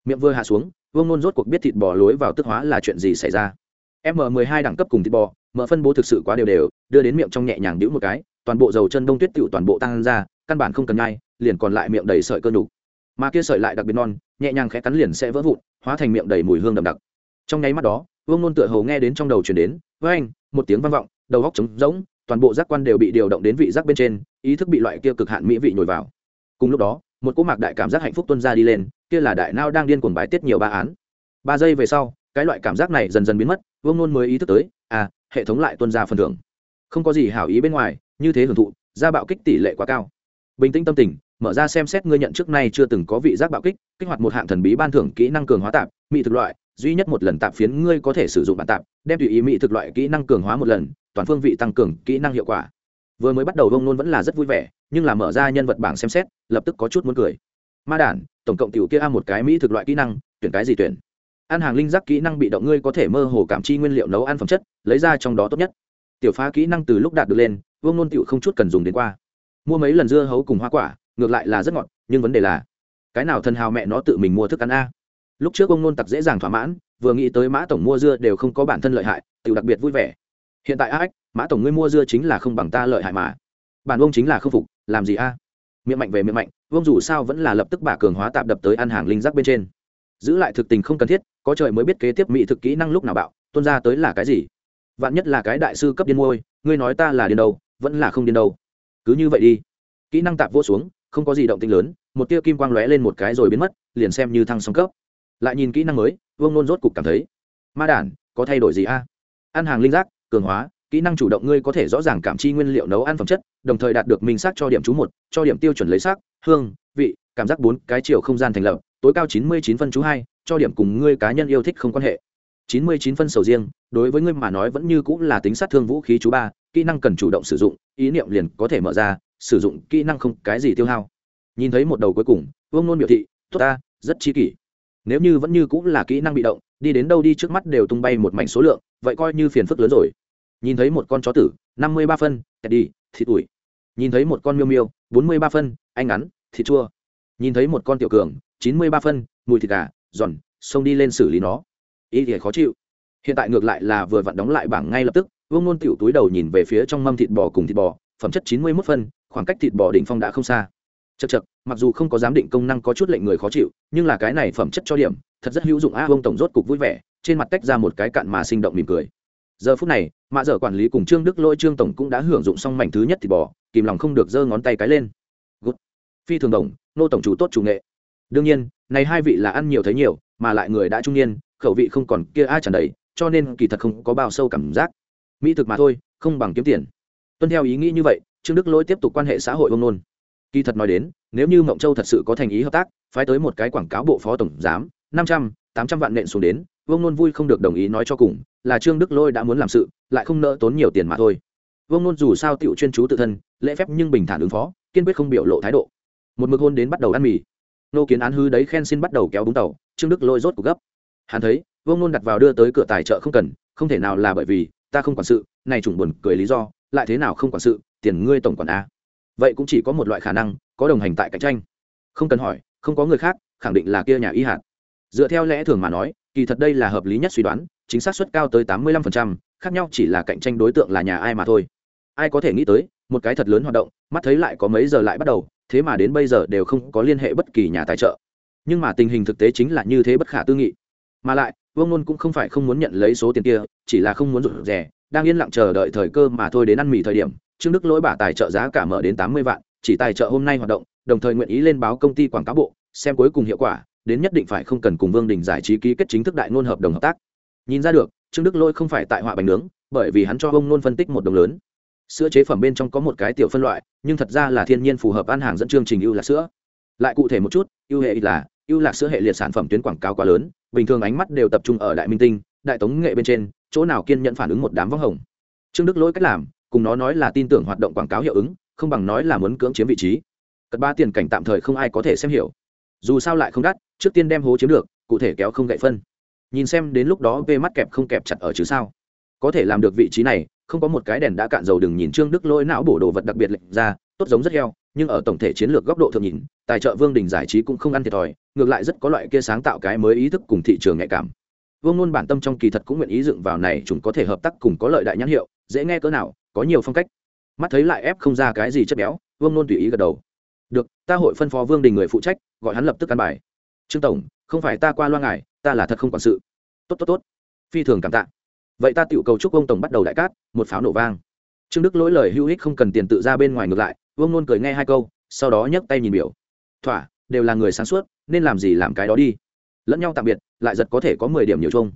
Speaker 1: Miệng vừa hạ xuống, vương nôn rốt cuộc biết thịt bò lối vào tức hóa là chuyện gì xảy ra. M mười hai đẳng cấp cùng thịt bò mỡ phân bố thực sự quá đều đều, đưa đến miệng trong nhẹ nhàng đĩu một cái, toàn bộ dầu chân đông tuyết tựu toàn bộ tăng ra căn bản không cần nhai, liền còn lại miệng đầy sợi cơ nhục. Mà kia sợi lại đặc biệt non, nhẹ nhàng khẽ cắn liền sẽ vỡ vụn, hóa thành miệng đầy mùi hương đậm đặc. Trong nháy mắt đó, vương nôn tựa hầu nghe đến trong đầu chuyển đến với anh một tiếng vang vọng, đầu góc trống rỗng, toàn bộ giác quan đều bị điều động đến vị giác bên trên, ý thức bị loại kia cực hạn mỹ vị nhồi vào. Cùng lúc đó, một cỗ mạc đại cảm giác hạnh phúc tuân ra đi lên, kia là đại nao đang điên cuồng bái tiết nhiều ba án. Ba giây về sau, cái loại cảm giác này dần dần biến mất, vương nôn mới ý thức tới à hệ thống lại tuân ra phần thưởng. Không có gì hảo ý bên ngoài, như thế hưởng thụ ra bạo kích tỷ lệ quá cao bình tĩnh tâm tình, mở ra xem xét ngươi nhận trước nay chưa từng có vị giác bạo kích kích hoạt một hạng thần bí ban thưởng kỹ năng cường hóa tạp, mỹ thực loại, duy nhất một lần tạp phiến ngươi có thể sử dụng bản tạp, đem tùy ý mỹ thực loại kỹ năng cường hóa một lần, toàn phương vị tăng cường kỹ năng hiệu quả. Vừa mới bắt đầu vông nôn vẫn là rất vui vẻ, nhưng là mở ra nhân vật bảng xem xét, lập tức có chút muốn cười. Ma đản, tổng cộng tiểu kia a một cái mỹ thực loại kỹ năng, tuyển cái gì tuyển? Ăn hàng linh giác kỹ năng bị động ngươi có thể mơ hồ cảm chi nguyên liệu nấu ăn phẩm chất, lấy ra trong đó tốt nhất. Tiểu phá kỹ năng từ lúc đạt được lên vương nôn tiểu không chút cần dùng đến qua mua mấy lần dưa hấu cùng hoa quả, ngược lại là rất ngọt, nhưng vấn đề là, cái nào thần hào mẹ nó tự mình mua thức ăn a? Lúc trước ông nôn tặc dễ dàng thỏa mãn, vừa nghĩ tới mã tổng mua dưa đều không có bản thân lợi hại tự đặc biệt vui vẻ. Hiện tại a, ách, mã tổng ngươi mua dưa chính là không bằng ta lợi hại mà. Bản ông chính là không phục, làm gì a? Miệng mạnh về miệng mạnh vương dù sao vẫn là lập tức bà cường hóa tạp đập tới ăn hàng linh giác bên trên. Giữ lại thực tình không cần thiết, có trời mới biết kế tiếp mỹ thực kỹ năng lúc nào bạo tuân ra tới là cái gì? Vạn nhất là cái đại sư cấp điên môi ngươi nói ta là điên đâu, vẫn là không điên đâu cứ như vậy đi. Kỹ năng tạp vô xuống, không có gì động tinh lớn, một tia kim quang lóe lên một cái rồi biến mất, liền xem như thăng song cấp. Lại nhìn kỹ năng mới, vương nôn rốt cục cảm thấy, ma đản, có thay đổi gì a? Ăn hàng linh giác, cường hóa, kỹ năng chủ động ngươi có thể rõ ràng cảm chi nguyên liệu nấu ăn phẩm chất, đồng thời đạt được minh xác cho điểm chú một, cho điểm tiêu chuẩn lấy sắc hương, vị, cảm giác bốn cái chiều không gian thành lập, tối cao chín mươi chín phân chú hai, cho điểm cùng ngươi cá nhân yêu thích không quan hệ. chín mươi chín phân sầu riêng, đối với ngươi mà nói vẫn như cũng là tính sát thương vũ khí chú ba kỹ năng cần chủ động sử dụng, ý niệm liền có thể mở ra, sử dụng kỹ năng không cái gì tiêu hao. Nhìn thấy một đầu cuối cùng, vương nôn biểu thị, tốt ta, rất chi kỷ. Nếu như vẫn như cũng là kỹ năng bị động, đi đến đâu đi trước mắt đều tung bay một mảnh số lượng, vậy coi như phiền phức lớn rồi. Nhìn thấy một con chó tử, năm mươi ba phân, kẹt đi, thịt ủi. Nhìn thấy một con miêu miêu, bốn mươi ba phân, anh ngắn, thịt chua. Nhìn thấy một con tiểu cường, chín mươi ba phân, mùi thịt gà, giòn, xông đi lên xử lý nó. Ý thì khó chịu. Hiện tại ngược lại là vừa vặn đóng lại bảng ngay lập tức vương nôn tiểu túi đầu nhìn về phía trong mâm thịt bò cùng thịt bò, phẩm chất chín mươi mốt phân, khoảng cách thịt bò đỉnh phong đã không xa. Chật chật mặc dù không có giám định công năng có chút lệnh người khó chịu, nhưng là cái này phẩm chất cho điểm, thật rất hữu dụng a vương tổng rốt cục vui vẻ, trên mặt tách ra một cái cạn mà sinh động mỉm cười. Giờ phút này, mạ dở quản lý cùng trương đức lôi trương tổng cũng đã hưởng dụng xong mảnh thứ nhất thịt bò, kìm lòng không được giơ ngón tay cái lên. Good. phi thường đồng, nô tổng chủ tốt chủ nghệ. Đương nhiên, này hai vị là ăn nhiều thấy nhiều, mà lại người đã trung niên, khẩu vị không còn kia ai tràn đầy, cho nên kỳ thật không có bao sâu cảm giác mỹ thực mà thôi, không bằng kiếm tiền. Tuân theo ý nghĩ như vậy, trương đức lỗi tiếp tục quan hệ xã hội ông nôn. Kỳ thật nói đến, nếu như mộng châu thật sự có thành ý hợp tác, phái tới một cái quảng cáo bộ phó tổng giám, năm trăm, tám trăm vạn nện xuống đến, vương nôn vui không được đồng ý nói cho cùng, là trương đức lôi đã muốn làm sự, lại không nỡ tốn nhiều tiền mà thôi. Vương nôn dù sao tựu chuyên chú tự thân, lễ phép nhưng bình thản ứng phó, kiên quyết không biểu lộ thái độ. Một mực hôn đến bắt đầu ăn mì. Nô kiến án hư đấy khen xin bắt đầu kéo búng tàu, trương đức lôi rốt cuộc gấp. Hắn thấy, vương nôn đặt vào đưa tới cửa tài trợ không cần, không thể nào là bởi vì ta không quản sự, này chủng buồn cười lý do, lại thế nào không quản sự, tiền ngươi tổng quản a. Vậy cũng chỉ có một loại khả năng, có đồng hành tại cạnh tranh. Không cần hỏi, không có người khác, khẳng định là kia nhà y hạt. Dựa theo lẽ thường mà nói, kỳ thật đây là hợp lý nhất suy đoán, chính xác suất cao tới tám mươi lăm phần trăm, khác nhau chỉ là cạnh tranh đối tượng là nhà ai mà thôi. Ai có thể nghĩ tới, một cái thật lớn hoạt động, mắt thấy lại có mấy giờ lại bắt đầu, thế mà đến bây giờ đều không có liên hệ bất kỳ nhà tài trợ. Nhưng mà tình hình thực tế chính là như thế bất khả tư nghị. Mà lại vương nôn cũng không phải không muốn nhận lấy số tiền kia, chỉ là không muốn rụt rè, đang yên lặng chờ đợi thời cơ mà thôi đến ăn mì thời điểm, trương đức lỗi bả tài trợ giá cả mở đến tám mươi vạn, chỉ tài trợ hôm nay hoạt động, đồng thời nguyện ý lên báo công ty quảng cáo bộ, xem cuối cùng hiệu quả, đến nhất định phải không cần cùng vương đình giải trí ký kết chính thức đại ngôn hợp đồng hợp tác. Nhìn ra được, trương đức lỗi không phải tại họa bánh nướng, bởi vì hắn cho ông nôn phân tích một đồng lớn. Sữa chế phẩm bên trong có một cái tiểu phân loại, nhưng thật ra là thiên nhiên phù hợp ăn hàng dẫn chương trình ưu là sữa. Lại cụ thể một chút, ưu hệ là ưu lạc sữa hệ liệt sản phẩm tuyến quảng cáo quá lớn, bình thường ánh mắt đều tập trung ở đại minh tinh, đại tống nghệ bên trên, chỗ nào kiên nhận phản ứng một đám vắng hồng. Trương đức lỗi cách làm, cùng nó nói là tin tưởng hoạt động quảng cáo hiệu ứng, không bằng nói là muốn cưỡng chiếm vị trí. Cất ba tiền cảnh tạm thời không ai có thể xem hiểu. Dù sao lại không đắt, trước tiên đem hố chiếm được, cụ thể kéo không gậy phân. Nhìn xem đến lúc đó vê mắt kẹp không kẹp chặt ở chứ sao. Có thể làm được vị trí này, không có một cái đèn đã cạn dầu đừng nhìn trương đức lỗi não bổ đồ vật đặc biệt lệnh ra, tốt giống rất heo nhưng ở tổng thể chiến lược góc độ thượng nhìn, tài trợ vương đình giải trí cũng không ăn thiệt thòi, ngược lại rất có loại kia sáng tạo cái mới ý thức cùng thị trường nhạy cảm. Vương luôn bản tâm trong kỳ thật cũng nguyện ý dựng vào này chúng có thể hợp tác cùng có lợi đại nhãn hiệu, dễ nghe cỡ nào, có nhiều phong cách. Mắt thấy lại ép không ra cái gì chất béo, vương luôn tùy ý gật đầu. Được, ta hội phân phó vương đình người phụ trách, gọi hắn lập tức căn bài. Trương tổng, không phải ta qua loa ngài, ta là thật không quản sự. Tốt tốt tốt. Phi thường cảm tạ. Vậy ta tiểu cầu chúc ông tổng bắt đầu đại cát, một pháo nổ vang. Trương đức lỗi lời hữu ích không cần tiền tự ra bên ngoài ngược lại vương nôn cười nghe hai câu, sau đó nhấc tay nhìn biểu. Thỏa, đều là người sáng suốt, nên làm gì làm cái đó đi. Lẫn nhau tạm biệt, lại giật có thể có mười điểm nhiều chung.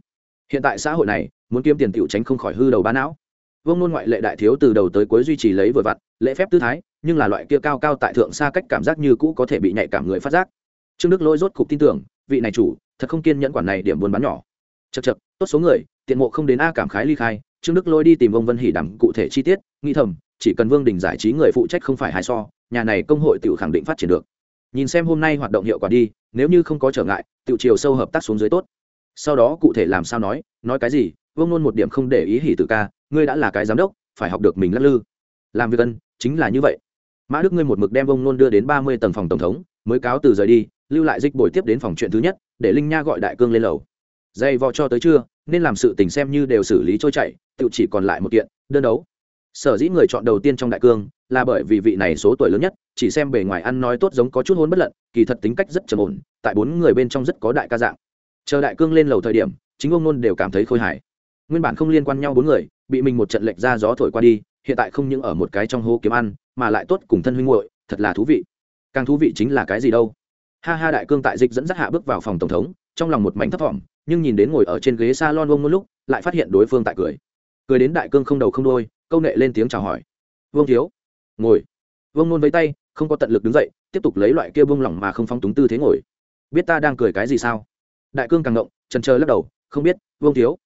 Speaker 1: Hiện tại xã hội này, muốn kiếm tiền tiểu tránh không khỏi hư đầu bán não. Vương nôn ngoại lệ đại thiếu từ đầu tới cuối duy trì lấy vừa vặn, lễ phép tư thái, nhưng là loại kia cao cao tại thượng xa cách cảm giác như cũ có thể bị nhạy cảm người phát giác. Trương đức lỗi rốt cục tin tưởng, vị này chủ, thật không kiên nhẫn quản này điểm buôn bán nhỏ. Chật chật tốt số người, tiện mộ không đến a cảm khái ly khai, trương đức lỗi đi tìm ông vân hỉ đảm cụ thể chi tiết, nghĩ thầm chỉ cần vương đình giải trí người phụ trách không phải hai so, nhà này công hội tự khẳng định phát triển được. Nhìn xem hôm nay hoạt động hiệu quả đi, nếu như không có trở ngại tự chiều sâu hợp tác xuống dưới tốt. Sau đó cụ thể làm sao nói nói cái gì, vương nôn một điểm không để ý hỉ tử ca, ngươi đã là cái giám đốc, phải học được mình lắc lư. Làm việc ân, chính là như vậy. Mã đức ngươi một mực đem ông nôn đưa đến ba mươi tầng phòng tổng thống, mới cáo từ rời đi, lưu lại dịch bồi tiếp đến phòng chuyện thứ nhất, để linh nha gọi đại cương lên lầu. Dây vò cho tới trưa, nên làm sự tình xem như đều xử lý trôi chảy tự chỉ còn lại một kiện, đơn đấu sở dĩ người chọn đầu tiên trong đại cương là bởi vì vị này số tuổi lớn nhất, chỉ xem bề ngoài ăn nói tốt giống có chút hôn bất lận, kỳ thật tính cách rất trầm ổn, tại bốn người bên trong rất có đại ca dạng. Chờ đại cương lên lầu thời điểm, chính ông nôn đều cảm thấy khôi hài. Nguyên bản không liên quan nhau bốn người, bị mình một trận lệch ra gió thổi qua đi, hiện tại không những ở một cái trong hố kiếm ăn, mà lại tốt cùng thân huynh muội, thật là thú vị. Càng thú vị chính là cái gì đâu? Ha ha, đại cương tại dịch dẫn dắt hạ bước vào phòng tổng thống, trong lòng một mảnh thấp thỏm, nhưng nhìn đến ngồi ở trên ghế s a lon ông một lúc, lại phát hiện đối phương tại cười. Cười đến đại cương không đầu không đôi câu nệ lên tiếng chào hỏi. Vương thiếu, ngồi. Vương nôn với tay, không có tận lực đứng dậy, tiếp tục lấy loại kia bông lỏng mà không phong túng tư thế ngồi. Biết ta đang cười cái gì sao? Đại cương càng động trần trơ lắc đầu, không biết, vương thiếu.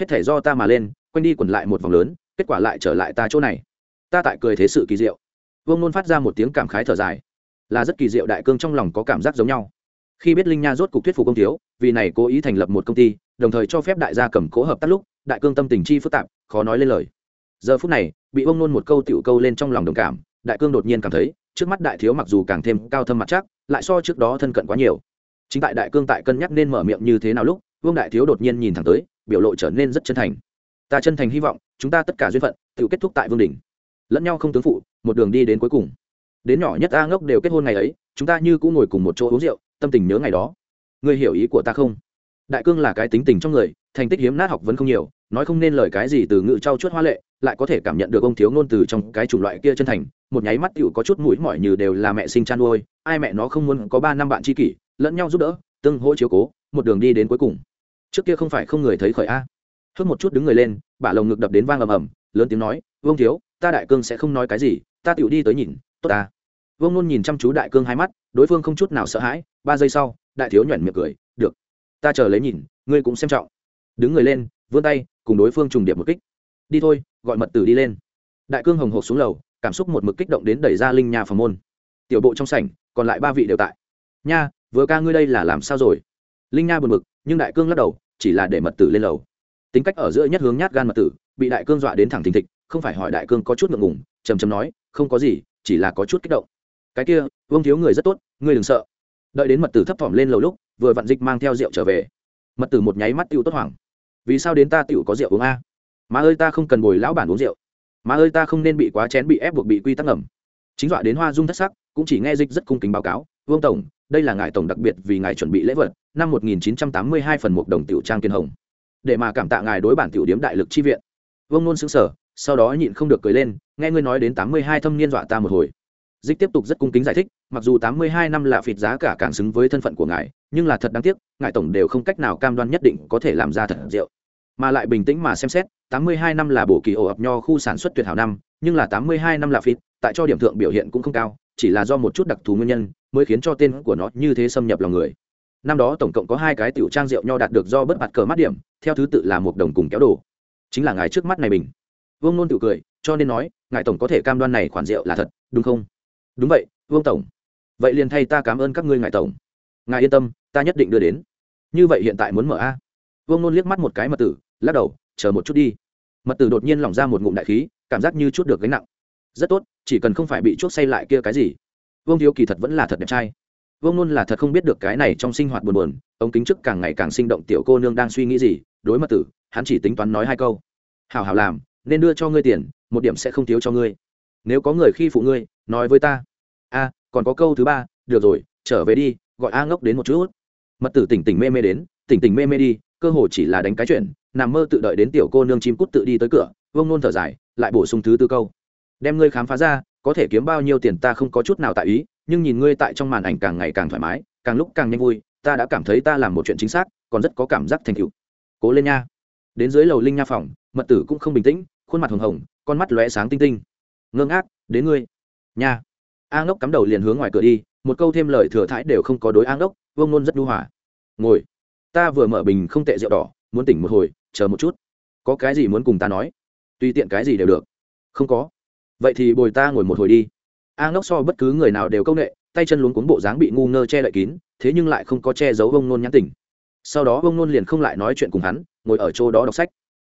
Speaker 1: Hết thể do ta mà lên, quanh đi quẩn lại một vòng lớn, kết quả lại trở lại ta chỗ này. Ta tại cười thế sự kỳ diệu. Vương nôn phát ra một tiếng cảm khái thở dài. Là rất kỳ diệu, đại cương trong lòng có cảm giác giống nhau. Khi biết linh nha rốt cục thuyết phục công thiếu, vì này cố ý thành lập một công ty, đồng thời cho phép đại gia cầm cố hợp tác lúc, đại cương tâm tình chi phức tạp, khó nói lên lời giờ phút này, bị ông nôn một câu tiểu câu lên trong lòng đồng cảm, đại cương đột nhiên cảm thấy, trước mắt đại thiếu mặc dù càng thêm cao thâm mặt chắc, lại so trước đó thân cận quá nhiều. Chính tại đại cương tại cân nhắc nên mở miệng như thế nào lúc, vương đại thiếu đột nhiên nhìn thẳng tới, biểu lộ trở nên rất chân thành. Ta chân thành hy vọng, chúng ta tất cả duyên phận, tự kết thúc tại vương đình lẫn nhau không tướng phụ, một đường đi đến cuối cùng. Đến nhỏ nhất a ngốc đều kết hôn ngày ấy, chúng ta như cũng ngồi cùng một chỗ uống rượu, tâm tình nhớ ngày đó. Ngươi hiểu ý của ta không? Đại cương là cái tính tình trong người, thành tích hiếm nát học vẫn không nhiều nói không nên lời cái gì từ ngữ trau chuốt hoa lệ, lại có thể cảm nhận được ông thiếu ngôn từ trong cái chủng loại kia chân thành, một nháy mắt tựu có chút mũi mỏi như đều là mẹ sinh chăn nuôi, ai mẹ nó không muốn có ba năm bạn tri kỷ, lẫn nhau giúp đỡ, tương hỗ chiếu cố, một đường đi đến cuối cùng. Trước kia không phải không người thấy khởi a. Hớt một chút đứng người lên, bả lồng ngực đập đến vang ầm ầm, lớn tiếng nói, vương thiếu, ta đại cương sẽ không nói cái gì, ta tựu đi tới nhìn, tốt ta. Vương nôn nhìn chăm chú đại cương hai mắt, đối phương không chút nào sợ hãi, ba giây sau, đại thiếu nhoẻn miệng cười, được, ta chờ lấy nhìn, ngươi cũng xem trọng. Đứng người lên, vươn tay cùng đối phương trùng điệp một kích. Đi thôi, gọi mật tử đi lên. Đại cương hồng hộp xuống lầu, cảm xúc một mực kích động đến đẩy ra linh nhà phòng môn. Tiểu bộ trong sảnh, còn lại ba vị đều tại. Nha, vừa ca ngươi đây là làm sao rồi? Linh nha buồn bực, nhưng đại cương lắc đầu, chỉ là để mật tử lên lầu. Tính cách ở giữa nhất hướng nhát gan mật tử, bị đại cương dọa đến thẳng thình thịch, không phải hỏi đại cương có chút ngượng ngùng chầm chầm nói, không có gì, chỉ là có chút kích động. Cái kia, vương thiếu người rất tốt, ngươi đừng sợ. Đợi đến mật tử thấp thỏm lên lầu lúc, vừa vặn dịch mang theo rượu trở về. Mật tử một nháy mắt tiêu tốt hoảng vì sao đến ta tiểu có rượu uống a? Má ơi, ta không cần bồi lão bản uống rượu. Má ơi, ta không nên bị quá chén bị ép buộc bị quy tắc ngầm. Chính dọa đến hoa dung thất sắc, cũng chỉ nghe dịch rất cung kính báo cáo, vương tổng, đây là ngài tổng đặc biệt vì ngài chuẩn bị lễ vật, năm 1982 phần một đồng tiểu trang kiên hồng. Để mà cảm tạ ngài đối bản tiểu điếm đại lực chi viện. Vương nôn xứng sở sau đó nhịn không được cười lên, nghe ngươi nói đến 82 thâm niên dọa ta một hồi dịch tiếp tục rất cung kính giải thích, mặc dù 82 năm là phịt giá cả càng xứng với thân phận của ngài, nhưng là thật đáng tiếc, ngài tổng đều không cách nào cam đoan nhất định có thể làm ra thật rượu. Mà lại bình tĩnh mà xem xét 82 năm là bổ kỳ ổ ập nho khu sản xuất tuyệt hảo năm, nhưng là 82 năm là phịt, tại cho điểm thượng biểu hiện cũng không cao, chỉ là do một chút đặc thù nguyên nhân mới khiến cho tên của nó như thế xâm nhập lòng người. Năm đó tổng cộng có hai cái tiểu trang rượu nho đạt được do bất mặt cờ mắt điểm, theo thứ tự là một đồng cùng kéo đồ. Chính là ngài trước mắt này mình. vương nôn tự cười, cho nên nói, ngài tổng có thể cam đoan này khoản rượu là thật, đúng không? Đúng vậy, vương tổng. Vậy liền thay ta cảm ơn các ngươi ngài tổng. Ngài yên tâm, ta nhất định đưa đến. Như vậy hiện tại muốn mở a. Vương nôn liếc mắt một cái mật tử, lắc đầu, chờ một chút đi. Mật tử đột nhiên lỏng ra một ngụm đại khí, cảm giác như chút được gánh nặng. Rất tốt, chỉ cần không phải bị chuốc say lại kia cái gì. Vương thiếu kỳ thật vẫn là thật đẹp trai. Vương nôn là thật không biết được cái này trong sinh hoạt buồn buồn, ống kính trước càng ngày càng sinh động tiểu cô nương đang suy nghĩ gì, đối mật tử, hắn chỉ tính toán nói hai câu. Hảo hảo làm, nên đưa cho ngươi tiền, một điểm sẽ không thiếu cho ngươi. Nếu có người khi phụ ngươi, nói với ta a, còn có câu thứ ba, được rồi, trở về đi, gọi a ngốc đến một chút. Mật tử tỉnh tỉnh mê mê đến, tỉnh tỉnh mê mê đi, cơ hồ chỉ là đánh cái chuyện, nằm mơ tự đợi đến tiểu cô nương chim cút tự đi tới cửa, vông nôn thở dài, lại bổ sung thứ tư câu. Đem ngươi khám phá ra, có thể kiếm bao nhiêu tiền ta không có chút nào tại ý, nhưng nhìn ngươi tại trong màn ảnh càng ngày càng thoải mái, càng lúc càng nhanh vui, ta đã cảm thấy ta làm một chuyện chính xác, còn rất có cảm giác thành tựu. Cố lên nha. Đến dưới lầu linh nha phòng, mật tử cũng không bình tĩnh, khuôn mặt hồng hồng, con mắt lóe sáng tinh tinh. Ngơ ngác, đến ngươi. Nha a ngốc cắm đầu liền hướng ngoài cửa đi, một câu thêm lời thừa thãi đều không có đối a ngốc, vương nôn rất đu hòa. Ngồi. Ta vừa mở bình không tệ rượu đỏ, muốn tỉnh một hồi, chờ một chút. Có cái gì muốn cùng ta nói? Tùy tiện cái gì đều được. Không có. Vậy thì bồi ta ngồi một hồi đi. A ngốc so bất cứ người nào đều công nghệ, tay chân luống cuống bộ dáng bị ngu ngơ che lại kín, thế nhưng lại không có che giấu vông nôn nhãn tỉnh. sau đó vông nôn liền không lại nói chuyện cùng hắn, ngồi ở chỗ đó đọc sách.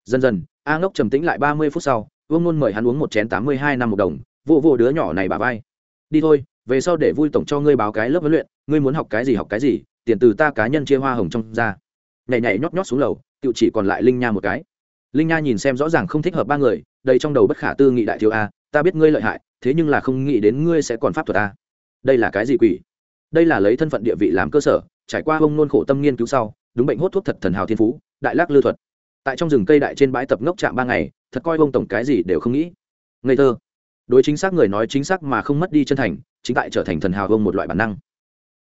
Speaker 1: Dần dần, a ngốc trầm tĩnh lại ba mươi phút sau vông nôn mời hắn uống một chén tám mươi hai năm một đồng vụ vụ đứa nhỏ này bà vai đi thôi, về sau để vui tổng cho ngươi báo cái lớp huấn luyện, ngươi muốn học cái gì học cái gì, tiền từ ta cá nhân chia hoa hồng trong ra. Nhảy nhảy nhót nhót xuống lầu tự chỉ còn lại linh nha một cái. Linh nha nhìn xem rõ ràng không thích hợp ba người đây trong đầu bất khả tư nghị đại thiếu a, ta biết ngươi lợi hại, thế nhưng là không nghĩ đến ngươi sẽ còn pháp thuật a. Đây là cái gì quỷ? Đây là lấy thân phận địa vị làm cơ sở, trải qua hông nôn khổ tâm nghiên cứu sau, đúng bệnh hốt thuốc thật thần hào thiên phú, đại lắc lư thuật. Tại trong rừng cây đại trên bãi tập ngốc trạm ba ngày, thật coi bông tổng cái gì đều không nghĩ. Ngây thơ đối chính xác người nói chính xác mà không mất đi chân thành, chính tại trở thành thần hào hông một loại bản năng.